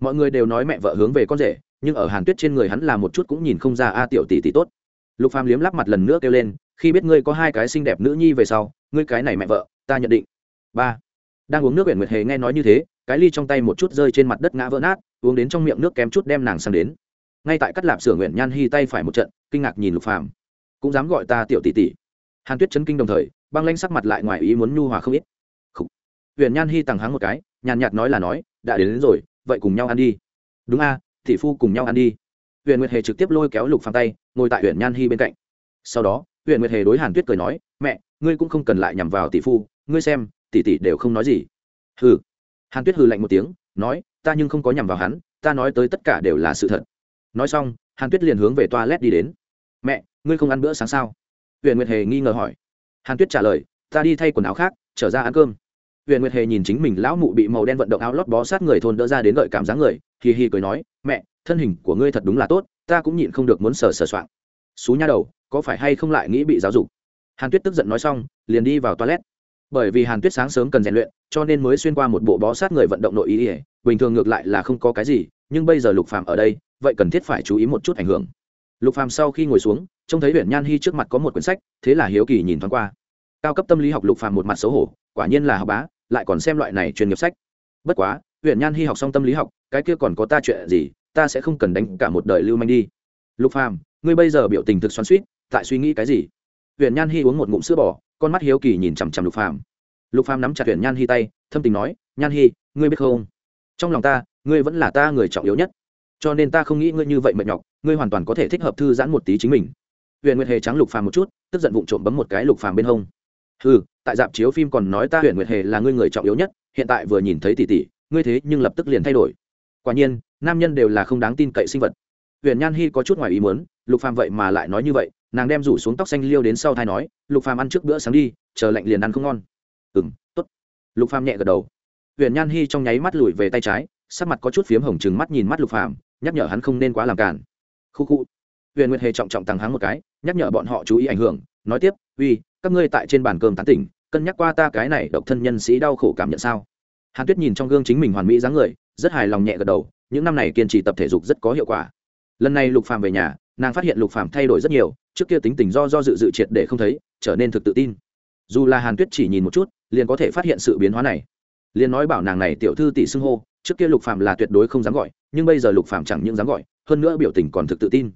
Mọi người đều nói mẹ vợ hướng về con rể nhưng ở hàn tuyết trên người hắn là một chút cũng nhìn không ra a tiểu tỷ tỷ tốt. Lục phàm liếm lắp mặt lần nữa kêu lên khi biết ngươi có hai cái xinh đẹp nữ nhi về sau ngươi cái này mẹ vợ ta nhận định. Ba. Đang uống nước biển nguyệt hề nghe nói như thế cái ly trong tay một chút rơi trên mặt đất ngã vỡ nát uống đến trong miệng nước kém chút đem nàng sang đến. Ngay tại cắt lạp sửa nguyện nhan hy tay phải một trận kinh ngạc nhìn lục phàm. Cũng dám gọi ta tiểu tỷ tỷ? Hàn tuyết chấn kinh đồng thời băng lanh sắc mặt lại ngoài ý muốn nhu hòa không ít. Huyền nhan hy tằng hắng một cái nhàn nhạt nói là nói đã đến, đến rồi vậy cùng nhau ăn đi. Đúng a thị phu cùng nhau ăn đi. Huyện nguyệt hề trực tiếp lôi kéo lục phàm tay, ngồi tại huyện nhan hy bên cạnh. Sau đó huyện nguyệt hề đối hàn tuyết cười nói, mẹ, ngươi cũng không cần lại nhằm vào tỷ phu, ngươi xem, tỷ tỷ đều không nói gì. Hừ. Hàn tuyết hừ lạnh một tiếng, nói, ta nhưng không có nhằm vào hắn, ta nói tới tất cả đều là sự thật. Nói xong, hàn tuyết liền hướng về toilet đi đến. Mẹ, ngươi không ăn bữa sáng sao? Huyện nguyệt hề nghi ngờ hỏi. Hàn tuyết trả lời, ta đi thay quần áo khác, trở ra ăn cơm huyền nguyệt hề nhìn chính mình lão mụ bị màu đen vận động áo lót bó sát người thôn đỡ ra đến gợi cảm giác người, hì hì cười nói, mẹ, thân hình của ngươi thật đúng là tốt, ta cũng nhịn không được muốn sờ sờ soạng. Xú nha đầu, có phải hay không lại nghĩ bị giáo dục? Hàn tuyết tức giận nói xong, liền đi vào toilet. Bởi vì hàn tuyết sáng sớm cần rèn luyện, cho nên mới xuyên qua một bộ bó sát người vận động nội ý ỉa bình thường ngược lại là không có cái gì, nhưng bây giờ lục phàm ở đây, vậy cần thiết phải chú ý một chút ảnh hưởng. Lục phàm sau khi ngồi xuống, trông thấy huyện nhan hy trước mặt có một quyển sách, thế là hiếu kỳ nhìn thoáng qua. Cao cấp tâm lý học lục phàm một mặt xấu hổ, quả nhiên là học bá lại còn xem loại này chuyên nghiệp sách. Bất quá huyện nhan hy học xong tâm lý học, cái kia còn có ta chuyện gì, ta sẽ không cần đánh cả một đời lưu manh đi. Lục phàm, ngươi bây giờ biểu tình thực xoắn suýt tại suy nghĩ cái gì? Huyện nhan hy uống một ngụm sữa bò, con mắt hiếu kỳ nhìn chằm chằm lục phàm. Lục phàm nắm chặt huyện nhan hy tay, thâm tình nói, nhan hy, ngươi biết không? Trong lòng ta, ngươi vẫn là ta người trọng yếu nhất. Cho nên ta không nghĩ ngươi như vậy mệt nhọc, ngươi hoàn toàn có thể thích hợp thư giãn một tí chính mình. Huyện nguyệt hề trắng lục phàm một chút, tức giận vụng trộm bấm một cái lục phàm bên hông. Ừ tại dạp chiếu phim còn nói ta huyện nguyệt hề là ngươi người trọng yếu nhất, hiện tại vừa nhìn thấy tỷ tỷ, ngươi thế nhưng lập tức liền thay đổi. Quả nhiên, nam nhân đều là không đáng tin cậy sinh vật. Huyện nhan hy có chút ngoài ý muốn, lục phàm vậy mà lại nói như vậy, nàng đem rủ xuống tóc xanh liêu đến sau thai nói, lục phàm ăn trước bữa sáng đi, chờ lạnh liền ăn không ngon. Ừm, tốt. Lục phàm nhẹ gật đầu. Huyện nhan hy trong nháy mắt lùi về tay trái, sắc mặt có chút phiếm hồng chừng mắt nhìn mắt lục phàm, nhắc nhở hắn không nên quá làm cản khu khu. Huyền nguyệt hề trọng trọng tăng háng một cái, nhắc nhở bọn họ chú ý ảnh hưởng, nói tiếp, uy, các ngươi tại trên bàn cơm tán tỉnh cân nhắc qua ta cái này độc thân nhân sĩ đau khổ cảm nhận sao? Hàn tuyết nhìn trong gương chính mình hoàn mỹ dáng người, rất hài lòng nhẹ gật đầu, những năm này kiên trì tập thể dục rất có hiệu quả. Lần này lục phàm về nhà, nàng phát hiện lục phàm thay đổi rất nhiều, trước kia tính tình do do dự dự triệt để không thấy, trở nên thực tự tin. Dù là hàn tuyết chỉ nhìn một chút, liền có thể phát hiện sự biến hóa này. Liền nói bảo nàng này tiểu thư tỷ xưng hô, trước kia lục phàm là tuyệt đối không dám gọi, nhưng bây giờ lục phàm chẳng những dám gọi, hơn nữa biểu tình còn thực tự tin.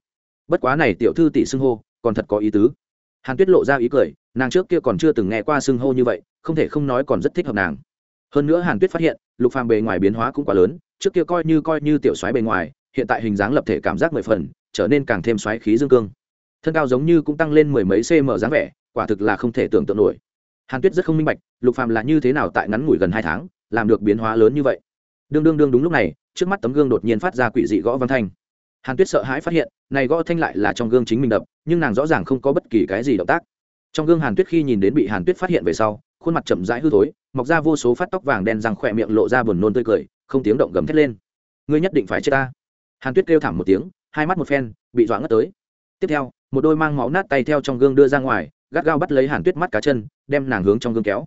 Bất quá này tiểu thư tỷ xưng hô, còn thật có ý tứ hàn tuyết lộ ra ý cười, nàng trước kia còn chưa từng nghe qua xưng hô như vậy, không thể không nói còn rất thích hợp nàng. Hơn nữa hàn tuyết phát hiện, lục phàm bề ngoài biến hóa cũng quá lớn, trước kia coi như coi như tiểu xoáy bề ngoài, hiện tại hình dáng lập thể cảm giác mười phần, trở nên càng thêm xoáy khí dương cương. Thân cao giống như cũng tăng lên mười mấy cm dáng vẻ, quả thực là không thể tưởng tượng nổi. Hàn tuyết rất không minh bạch, lục phàm là như thế nào tại ngắn ngủi gần hai tháng, làm được biến hóa lớn như vậy. Đương đương đương đúng lúc này, trước mắt tấm gương đột nhiên phát ra quỷ dị gõ văn thanh. Hàn tuyết sợ hãi phát hiện, này gõ thanh lại là trong gương chính mình đập nhưng nàng rõ ràng không có bất kỳ cái gì động tác. Trong gương hàn tuyết khi nhìn đến bị hàn tuyết phát hiện về sau khuôn mặt chậm rãi hư thối mọc ra vô số phát tóc vàng đen răng khỏe miệng lộ ra buồn nôn tươi cười không tiếng động gầm thét lên. Ngươi nhất định phải chết ta. Hàn tuyết kêu thảm một tiếng hai mắt một phen bị dọa ngất tới. Tiếp theo một đôi mang máu nát tay theo trong gương đưa ra ngoài gắt gao bắt lấy hàn tuyết mắt cá chân đem nàng hướng trong gương kéo.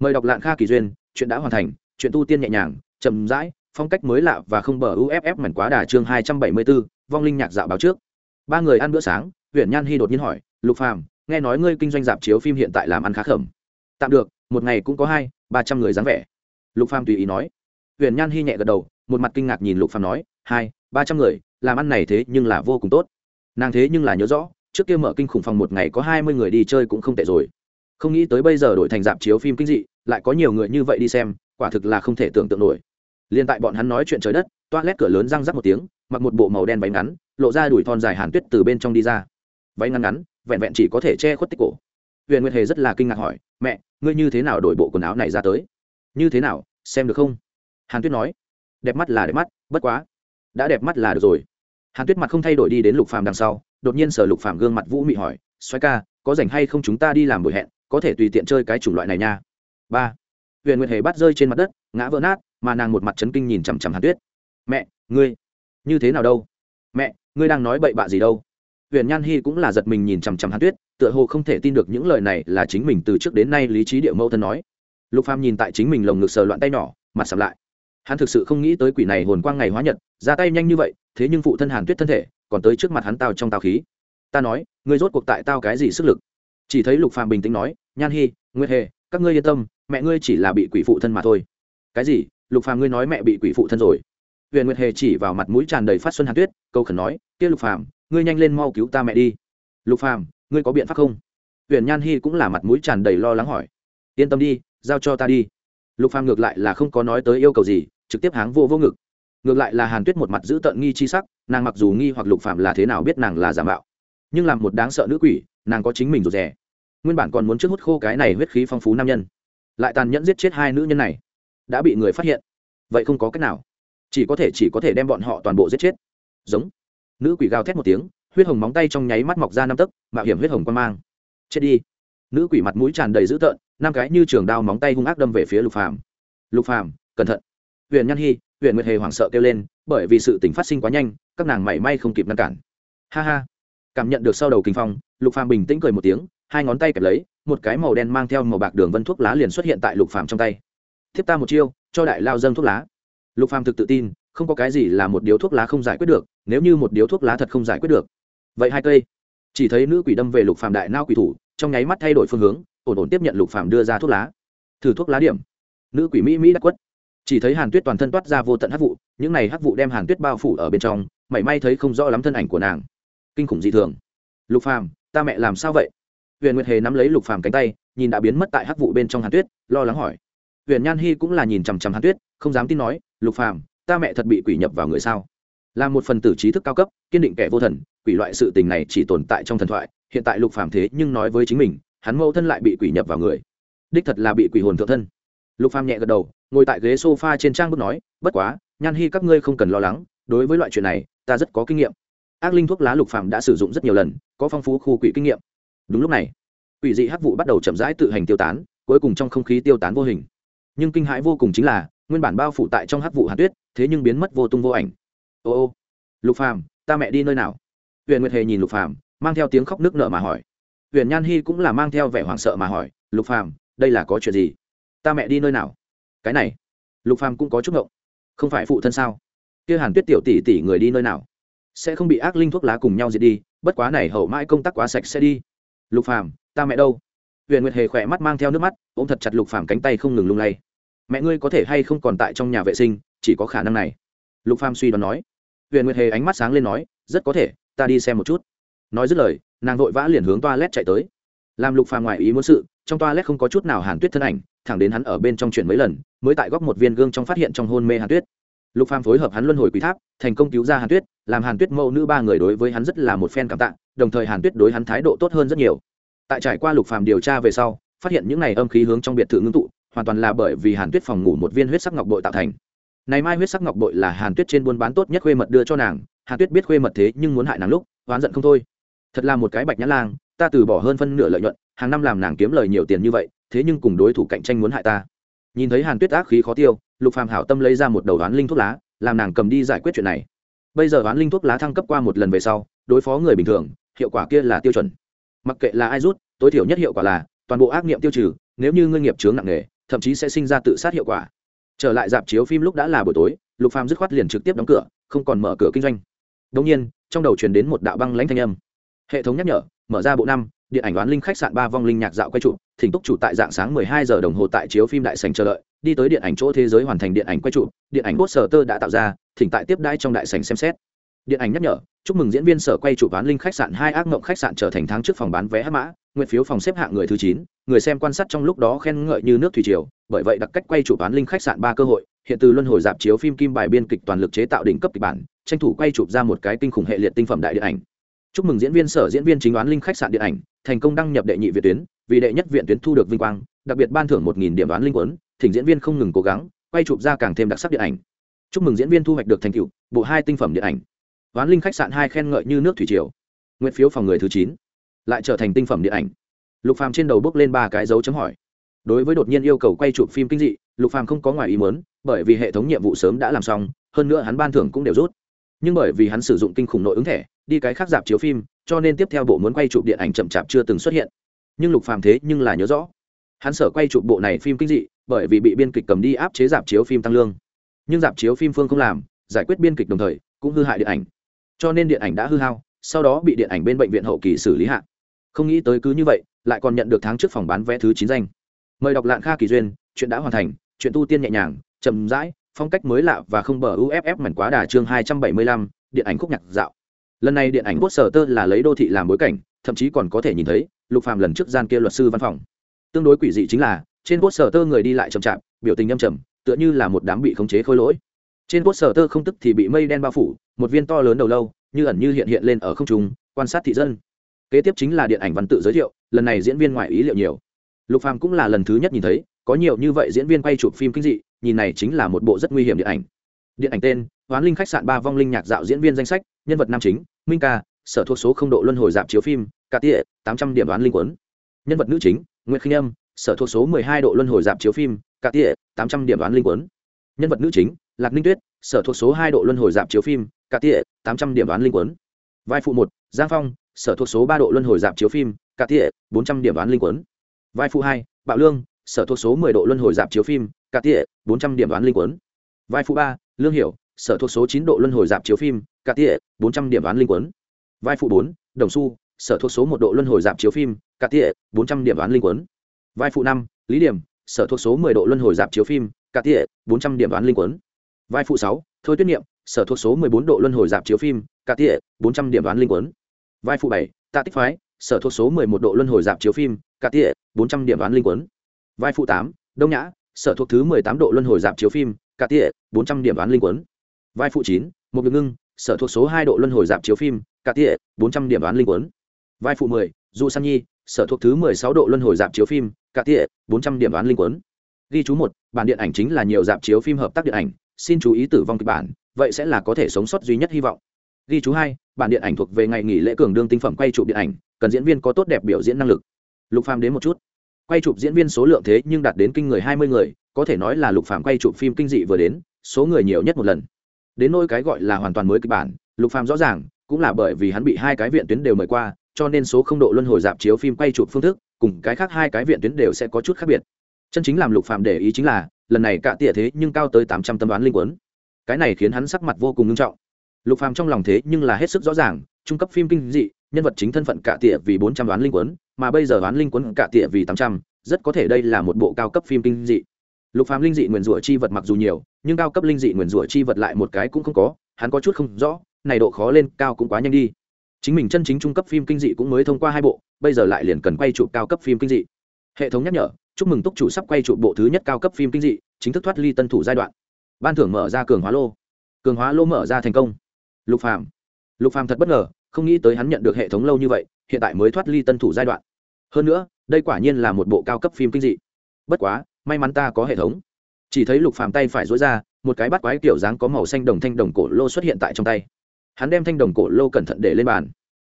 Mời đọc lạng kha kỳ duyên chuyện đã hoàn thành chuyện tu tiên nhẹ nhàng chậm rãi phong cách mới lạ và không bờ uff mảnh quá đà chương hai trăm bảy mươi 274, vong linh nhạc dạo báo trước. Ba người ăn bữa sáng huyện nhan hy đột nhiên hỏi, lục phàm, nghe nói ngươi kinh doanh dạp chiếu phim hiện tại làm ăn khá khẩm. Tạm được, một ngày cũng có hai, ba trăm người dáng vẻ. Lục phàm tùy ý nói. Huyện nhan hy nhẹ gật đầu, một mặt kinh ngạc nhìn lục phàm nói, hai, ba trăm người, làm ăn này thế nhưng là vô cùng tốt. Nàng thế nhưng là nhớ rõ, trước kia mở kinh khủng phòng một ngày có hai mươi người đi chơi cũng không tệ rồi. Không nghĩ tới bây giờ đổi thành dạp chiếu phim kinh dị, lại có nhiều người như vậy đi xem, quả thực là không thể tưởng tượng nổi. Liên tại bọn hắn nói chuyện trời đất toa lét cửa lớn răng rắc một tiếng, mặc một bộ màu đen váy ngắn, lộ ra đùi thon dài hàn tuyết từ bên trong đi ra váy ngắn ngắn, vẹn vẹn chỉ có thể che khuất tích cổ. Huyền nguyệt hề rất là kinh ngạc hỏi, mẹ, ngươi như thế nào đổi bộ quần áo này ra tới? Như thế nào, xem được không? Hàn tuyết nói, đẹp mắt là đẹp mắt, bất quá, đã đẹp mắt là được rồi. Hàn tuyết mặt không thay đổi đi đến lục phàm đằng sau, đột nhiên sở lục phàm gương mặt vũ mị hỏi xoay ca, có rảnh hay không chúng ta đi làm buổi hẹn, có thể tùy tiện chơi cái chủng loại này nha? Ba, huyền nguyệt hề bắt rơi trên mặt đất, ngã vỡ nát, mà nàng một mặt chấn kinh nhìn chằm chằm hàn tuyết. Mẹ, ngươi, như thế nào đâu? Mẹ, ngươi đang nói bậy bạ gì đâu? Huyền nhan hy cũng là giật mình nhìn chằm chằm hàn tuyết, tựa hồ không thể tin được những lời này là chính mình từ trước đến nay lý trí địa mẫu thân nói. Lục phàm nhìn tại chính mình lồng ngực sờ loạn tay nhỏ, mặt sầm lại. Hắn thực sự không nghĩ tới quỷ này hồn quang ngày hóa nhật, ra tay nhanh như vậy, thế nhưng phụ thân hàn tuyết thân thể còn tới trước mặt hắn tao trong tao khí. Ta nói, ngươi rốt cuộc tại tao cái gì sức lực? Chỉ thấy lục phàm bình tĩnh nói, nhan hy nguyệt hề, các ngươi yên tâm, mẹ ngươi chỉ là bị quỷ phụ thân mà thôi. Cái gì? Lục phàm ngươi nói mẹ bị quỷ phụ thân rồi. Huyền nguyệt hề chỉ vào mặt mũi tràn đầy phát xuân hàn tuyết, câu khẩn nói, kia lục phàm ngươi nhanh lên mau cứu ta mẹ đi. Lục phàm, ngươi có biện pháp không? Huyền nhan hy cũng là mặt mũi tràn đầy lo lắng hỏi. Yên tâm đi, giao cho ta đi. Lục phàm ngược lại là không có nói tới yêu cầu gì, trực tiếp háng vô vô ngực. Ngược lại là hàn tuyết một mặt giữ tận nghi chi sắc, nàng mặc dù nghi hoặc lục phàm là thế nào biết nàng là giả mạo, nhưng làm một đáng sợ nữ quỷ, nàng có chính mình rụt rè. Nguyên bản còn muốn trước hút khô cái này huyết khí phong phú nam nhân, lại tàn nhẫn giết chết hai nữ nhân này, đã bị người phát hiện. Vậy không có cách nào. Chỉ có thể, chỉ có thể đem bọn họ toàn bộ giết chết. Giống nữ quỷ gào thét một tiếng, huyết hồng móng tay trong nháy mắt mọc ra năm tấc, mạo hiểm huyết hồng quan mang. Chết đi. Nữ quỷ mặt mũi tràn đầy dữ tợn, năm cái như trường đao móng tay hung ác đâm về phía lục phàm. Lục phàm, cẩn thận. Huyền nhan hy huyền nguyệt hề hoảng sợ kêu lên, bởi vì sự tình phát sinh quá nhanh, các nàng mảy may không kịp ngăn cản. Ha ha. Cảm nhận được sau đầu kinh phong, lục phàm bình tĩnh cười một tiếng, hai ngón tay kẹp lấy, một cái màu đen mang theo màu bạc đường vân thuốc lá liền xuất hiện tại lục phàm trong tay. Thiếp ta một chiêu, cho đại lao dâng thuốc lá. Lục phàm thực tự tin không có cái gì là một điếu thuốc lá không giải quyết được, nếu như một điếu thuốc lá thật không giải quyết được. Vậy hai cây. Chỉ thấy nữ quỷ đâm về lục phàm đại nao quỷ thủ, trong nháy mắt thay đổi phương hướng, ổn ổn tiếp nhận lục phàm đưa ra thuốc lá. Thử thuốc lá điểm. Nữ quỷ mỹ mỹ đã quất. Chỉ thấy hàn tuyết toàn thân toát ra vô tận hắc vụ, những này hắc vụ đem hàn tuyết bao phủ ở bên trong, mảy may thấy không rõ lắm thân ảnh của nàng. Kinh khủng dị thường. Lục phàm, ta mẹ làm sao vậy? Huyền nguyệt hề nắm lấy lục phàm cánh tay, nhìn đã biến mất tại hắc vụ bên trong hàn tuyết, lo lắng hỏi. Huyền nhan hy cũng là nhìn chằm chằm hàn tuyết, không dám tin nói, lục phàm ta mẹ thật bị quỷ nhập vào người sao? Là một phần tử trí thức cao cấp, kiên định kẻ vô thần, quỷ loại sự tình này chỉ tồn tại trong thần thoại, hiện tại lục phàm thế nhưng nói với chính mình, hắn mẫu thân lại bị quỷ nhập vào người. Đích thật là bị quỷ hồn thượng thân. Lục phàm nhẹ gật đầu, ngồi tại ghế sofa trên trang bước nói, bất quá, nhan hy các ngươi không cần lo lắng, đối với loại chuyện này, ta rất có kinh nghiệm. Ác linh thuốc lá lục phàm đã sử dụng rất nhiều lần, có phong phú khu quỷ kinh nghiệm. Đúng lúc này, quỷ dị hắc vụ bắt đầu chậm rãi tự hành tiêu tán, cuối cùng trong không khí tiêu tán vô hình. Nhưng kinh hãi vô cùng chính là, nguyên bản bao phủ tại trong hắc vụ hàn tuyết thế nhưng biến mất vô tung vô ảnh. Ô ô, lục phàm, ta mẹ đi nơi nào? Huyền nguyệt hề nhìn lục phàm, mang theo tiếng khóc nước nở mà hỏi. Huyền nhan hy cũng là mang theo vẻ hoảng sợ mà hỏi, lục phàm, đây là có chuyện gì? Ta mẹ đi nơi nào? Cái này. Lục phàm cũng có chút ngộng. Không phải phụ thân sao? Kia hàn tuyết tiểu tỷ tỷ người đi nơi nào? Sẽ không bị ác linh thuốc lá cùng nhau diệt đi, bất quá này hậu mãi công tác quá sạch sẽ đi. Lục phàm, ta mẹ đâu? Huyền nguyệt hề khỏe mắt mang theo nước mắt, ôm thật chặt lục phàm cánh tay không ngừng lung lay. Mẹ ngươi có thể hay không còn tại trong nhà vệ sinh chỉ có khả năng này. Lục phàm suy đoán nói. Huyền nguyệt hề ánh mắt sáng lên nói, rất có thể, ta đi xem một chút. Nói dứt lời, nàng vội vã liền hướng toa lét chạy tới. Làm lục phàm ngoài ý muốn sự, trong toilet không có chút nào hàn tuyết thân ảnh, thẳng đến hắn ở bên trong chuyển mấy lần, mới tại góc một viên gương trong phát hiện trong hôn mê hàn tuyết. Lục phàm phối hợp hắn luân hồi quý tháp, thành công cứu ra hàn tuyết, làm hàn tuyết mẫu nữ ba người đối với hắn rất là một phen cảm tạ, đồng thời hàn tuyết đối hắn thái độ tốt hơn rất nhiều. Tại trải qua lục phàm điều tra về sau, phát hiện những này âm khí hướng trong biệt thự ngưng tụ, hoàn toàn là bởi vì hàn tuyết phòng ngủ một viên huyết sắc ngọc bội tạo thành này mai huyết sắc ngọc bội là hàn tuyết trên buôn bán tốt nhất khuê mật đưa cho nàng, hàn tuyết biết khuê mật thế nhưng muốn hại nàng lúc, oán giận không thôi. Thật là một cái bạch nhã lang, ta từ bỏ hơn phân nửa lợi nhuận, hàng năm làm nàng kiếm lời nhiều tiền như vậy, thế nhưng cùng đối thủ cạnh tranh muốn hại ta. Nhìn thấy hàn tuyết ác khí khó tiêu, lục phàm hảo tâm lấy ra một đầu đoán linh thuốc lá, làm nàng cầm đi giải quyết chuyện này. Bây giờ đoán linh thuốc lá thăng cấp qua một lần về sau, đối phó người bình thường, hiệu quả kia là tiêu chuẩn. Mặc kệ là ai rút, tối thiểu nhất hiệu quả là toàn bộ ác nghiệm tiêu trừ, nếu như ngươi nghiệp chướng nặng nề, thậm chí sẽ sinh ra tự sát hiệu quả trở lại dạp chiếu phim lúc đã là buổi tối, lục phàm dứt khoát liền trực tiếp đóng cửa, không còn mở cửa kinh doanh. Đông nhiên, trong đầu truyền đến một đạo băng lãnh thanh âm. Hệ thống nhắc nhở, mở ra bộ năm, điện ảnh đoán linh khách sạn ba vong linh nhạc dạo quay trụ, thỉnh túc chủ tại dạng sáng 12 giờ đồng hồ tại chiếu phim đại sành chờ đợi, đi tới điện ảnh chỗ thế giới hoàn thành điện ảnh quay trụ, điện ảnh bốt sở tơ đã tạo ra, thỉnh tại tiếp đai trong đại sành xem xét. Điện ảnh nhắc nhở, chúc mừng diễn viên sở quay trụ đoán linh khách sạn hai ác mộng khách sạn trở thành tháng trước phòng bán vé hát mã nguyện phiếu phòng xếp hạng người thứ chín, người xem quan sát trong lúc đó khen ngợi như nước thủy triều, bởi vậy đặc cách quay chủ bán linh khách sạn ba cơ hội, hiện từ luân hồi dạp chiếu phim kim bài biên kịch toàn lực chế tạo đỉnh cấp kịch bản, tranh thủ quay chụp ra một cái kinh khủng hệ liệt tinh phẩm đại điện ảnh. Chúc mừng diễn viên sở diễn viên chính đoán linh khách sạn điện ảnh, thành công đăng nhập đệ nhị viện tuyến, vì đệ nhất viện tuyến thu được vinh quang, đặc biệt ban thưởng một nghìn điểm đoán linh quấn thỉnh diễn viên không ngừng cố gắng, quay chụp ra càng thêm đặc sắc điện ảnh. Chúc mừng diễn viên thu hoạch được thành tựu, bộ hai tinh phẩm điện ảnh. Đoán linh khách sạn hai khen ngợi như nước thủy triều. Nguyện phiếu phòng người thứ chín lại trở thành tinh phẩm điện ảnh. Lục phàm trên đầu bước lên ba cái dấu chấm hỏi. Đối với đột nhiên yêu cầu quay chụp phim kinh dị, lục phàm không có ngoài ý muốn, bởi vì hệ thống nhiệm vụ sớm đã làm xong, hơn nữa hắn ban thưởng cũng đều rút. Nhưng bởi vì hắn sử dụng kinh khủng nội ứng thẻ, đi cái khác dạp chiếu phim, cho nên tiếp theo bộ muốn quay chụp điện ảnh chậm chạp chưa từng xuất hiện. Nhưng lục phàm thế nhưng là nhớ rõ. Hắn sở quay chụp bộ này phim kinh dị, bởi vì bị biên kịch cầm đi áp chế dạp chiếu phim tăng lương. Nhưng dạp chiếu phim phương không làm, giải quyết biên kịch đồng thời, cũng hư hại điện ảnh. Cho nên điện ảnh đã hư hao, sau đó bị điện ảnh bên bệnh viện hậu kỳ xử lý hạn không nghĩ tới cứ như vậy, lại còn nhận được tháng trước phòng bán vé thứ chín danh. Mời đọc lạng kha kỳ duyên, chuyện đã hoàn thành, chuyện tu tiên nhẹ nhàng, chậm rãi, phong cách mới lạ và không bờ uff mảnh quá đà chương hai trăm bảy mươi lăm, điện ảnh khúc nhạc dạo. Lần này điện ảnh bốt sở tơ là lấy đô thị làm bối cảnh, thậm chí còn có thể nhìn thấy lục phàm lần trước gian kia luật sư văn phòng. Tương đối quỷ dị chính là, trên bốt sở tơ người đi lại chậm chạp, biểu tình âm trầm, tựa như là một đám bị khống chế khôi lỗi. Trên bốt sở tơ không tức thì bị mây đen bao phủ, một viên to lớn đầu lâu, như ẩn như hiện hiện lên ở không trung, quan sát thị dân kế tiếp chính là điện ảnh văn tự giới thiệu, lần này diễn viên ngoài ý liệu nhiều. Lục phàm cũng là lần thứ nhất nhìn thấy, có nhiều như vậy diễn viên quay chụp phim kinh dị, nhìn này chính là một bộ rất nguy hiểm điện ảnh. Điện ảnh tên, hoán linh khách sạn ba vong linh nhạc dạo diễn viên danh sách, nhân vật nam chính, minh ca, sở thuộc số không độ luân hồi dạp chiếu phim, cả tịa, tám trăm điểm đoán linh quấn nhân vật nữ chính nguyễn khinh âm, sở thuộc số mười hai độ luân hồi dạp chiếu phim, cả tịa, tám trăm điểm đoán linh quấn nhân vật nữ chính, lạc ninh tuyết, sở thuộc số hai độ luân hồi dạp chiếu phim, cả tịa, tám trăm điểm đoán linh quấn vai phụ một, giang phong sở thuộc số ba độ luân hồi dạp chiếu phim, cả tỉa, bốn trăm điểm đoán linh quấn vai phụ hai, bạo lương, sở thuộc số mười độ luân hồi dạp chiếu phim, cả tỉa, bốn trăm điểm đoán linh quấn vai phụ ba, lương hiểu, sở thuộc số chín độ luân hồi dạp chiếu phim, cả tỉa, bốn trăm điểm đoán linh quấn vai phụ bốn, đồng xu, sở thuộc số một độ luân hồi dạp chiếu phim, cả tỉa, bốn trăm điểm đoán linh quấn vai phụ năm, lý điểm, sở thuộc số mười độ luân hồi dạp chiếu phim, cả tỉa, bốn trăm điểm đoán linh quấn vai phụ sáu, thôi tuyết niệm, sở thuộc số mười bốn độ luân hồi dạp chiếu phim, cả tỉa, bốn trăm điểm đoán linh quấn vai phụ bảy, tạ tích phái, sở thuộc số mười một độ luân hồi dạp chiếu phim cả tỉa, bốn trăm điểm đoán linh quấn vai phụ tám, đông nhã, sở thuộc thứ mười tám độ luân hồi dạp chiếu phim cả tỉa, bốn trăm điểm đoán linh quấn vai phụ chín một ngực ngưng, sở thuộc số hai độ luân hồi dạp chiếu phim cả tỉa, bốn trăm điểm đoán linh quấn vai phụ mười, du san nhi, sở thuộc thứ mười sáu độ luân hồi dạp chiếu phim cả tỉa, bốn trăm điểm đoán linh quấn ghi chú một, bản điện ảnh chính là nhiều dạp chiếu phim hợp tác điện ảnh, xin chú ý tử vong kịch bản, vậy sẽ là có thể sống sót duy nhất hy vọng ghi chú hai, bản điện ảnh thuộc về ngày nghỉ lễ cường đương tinh phẩm quay chụp điện ảnh, cần diễn viên có tốt đẹp biểu diễn năng lực. Lục phàm đến một chút. Quay chụp diễn viên số lượng thế nhưng đạt đến kinh người hai mươi người, có thể nói là lục phàm quay chụp phim kinh dị vừa đến, số người nhiều nhất một lần. Đến nôi cái gọi là hoàn toàn mới kịch bản, lục phàm rõ ràng, cũng là bởi vì hắn bị hai cái viện tuyến đều mời qua, cho nên số không độ luân hồi dạp chiếu phim quay chụp phương thức, cùng cái khác hai cái viện tuyến đều sẽ có chút khác biệt. Chân chính làm lục phàm để ý chính là, lần này cạ tỉa thế nhưng cao tới tám trăm tâm đoán linh quấn cái này khiến hắn sắc mặt vô cùng nghiêm trọng lục phàm trong lòng thế nhưng là hết sức rõ ràng, trung cấp phim kinh dị, nhân vật chính thân phận cả tỉa vì bốn trăm đoán linh quấn mà bây giờ đoán linh quấn cả tỉa vì tám trăm, rất có thể đây là một bộ cao cấp phim kinh dị. Lục phàm linh dị nguyền rủa chi vật mặc dù nhiều, nhưng cao cấp linh dị nguyền rủa chi vật lại một cái cũng không có, hắn có chút không rõ, này độ khó lên cao cũng quá nhanh đi. Chính mình chân chính trung cấp phim kinh dị cũng mới thông qua hai bộ, bây giờ lại liền cần quay chụp cao cấp phim kinh dị. Hệ thống nhắc nhở, chúc mừng túc chủ sắp quay chụp bộ thứ nhất cao cấp phim kinh dị, chính thức thoát ly tân thủ giai đoạn. Ban thưởng mở ra cường hóa lô. Cường hóa lô mở ra thành công lục phàm. Lục phàm thật bất ngờ, không nghĩ tới hắn nhận được hệ thống lâu như vậy, hiện tại mới thoát ly tân thủ giai đoạn. Hơn nữa, đây quả nhiên là một bộ cao cấp phim kinh dị. Bất quá, may mắn ta có hệ thống. Chỉ thấy lục phàm tay phải dối ra, một cái bắt quái kiểu dáng có màu xanh đồng thanh đồng cổ lô xuất hiện tại trong tay. Hắn đem thanh đồng cổ lô cẩn thận để lên bàn.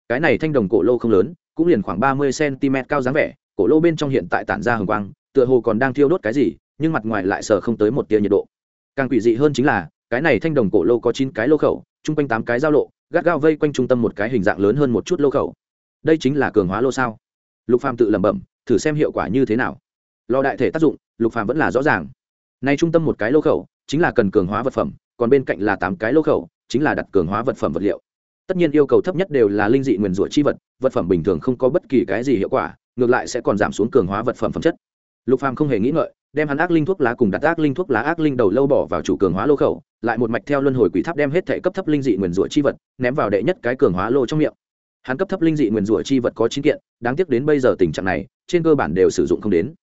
Cái này thanh đồng cổ lô không lớn, cũng liền khoảng ba mươi cm cao dáng vẻ, cổ lô bên trong hiện tại tản ra hồng quang, tựa hồ còn đang thiêu đốt cái gì, nhưng mặt ngoài lại sờ không tới một tia nhiệt độ. Càng quỷ dị hơn chính là, cái này thanh đồng cổ lô có chín cái lô khẩu chung quanh tám cái giao lộ, gắt gao vây quanh trung tâm một cái hình dạng lớn hơn một chút lô khẩu. Đây chính là cường hóa lô sao? Lục phàm tự lẩm bẩm, thử xem hiệu quả như thế nào. Lò đại thể tác dụng, lục phàm vẫn là rõ ràng. Nay trung tâm một cái lô khẩu, chính là cần cường hóa vật phẩm, còn bên cạnh là tám cái lô khẩu, chính là đặt cường hóa vật phẩm vật liệu. Tất nhiên yêu cầu thấp nhất đều là linh dị nguyền rủa chi vật vật phẩm bình thường không có bất kỳ cái gì hiệu quả, ngược lại sẽ còn giảm xuống cường hóa vật phẩm phẩm chất. Lục phàm không hề nghĩ ngợi, đem hắn ác linh thuốc lá cùng đặt ác linh thuốc lá ác linh đầu lâu bỏ vào chủ cường hóa lô khẩu lại một mạch theo luân hồi quỷ tháp đem hết thể cấp thấp linh dị nguyền rủa chi vật ném vào đệ nhất cái cường hóa lô trong miệng. Hắn cấp thấp linh dị nguyền rủa chi vật có chín kiện, đáng tiếc đến bây giờ tình trạng này, trên cơ bản đều sử dụng không đến.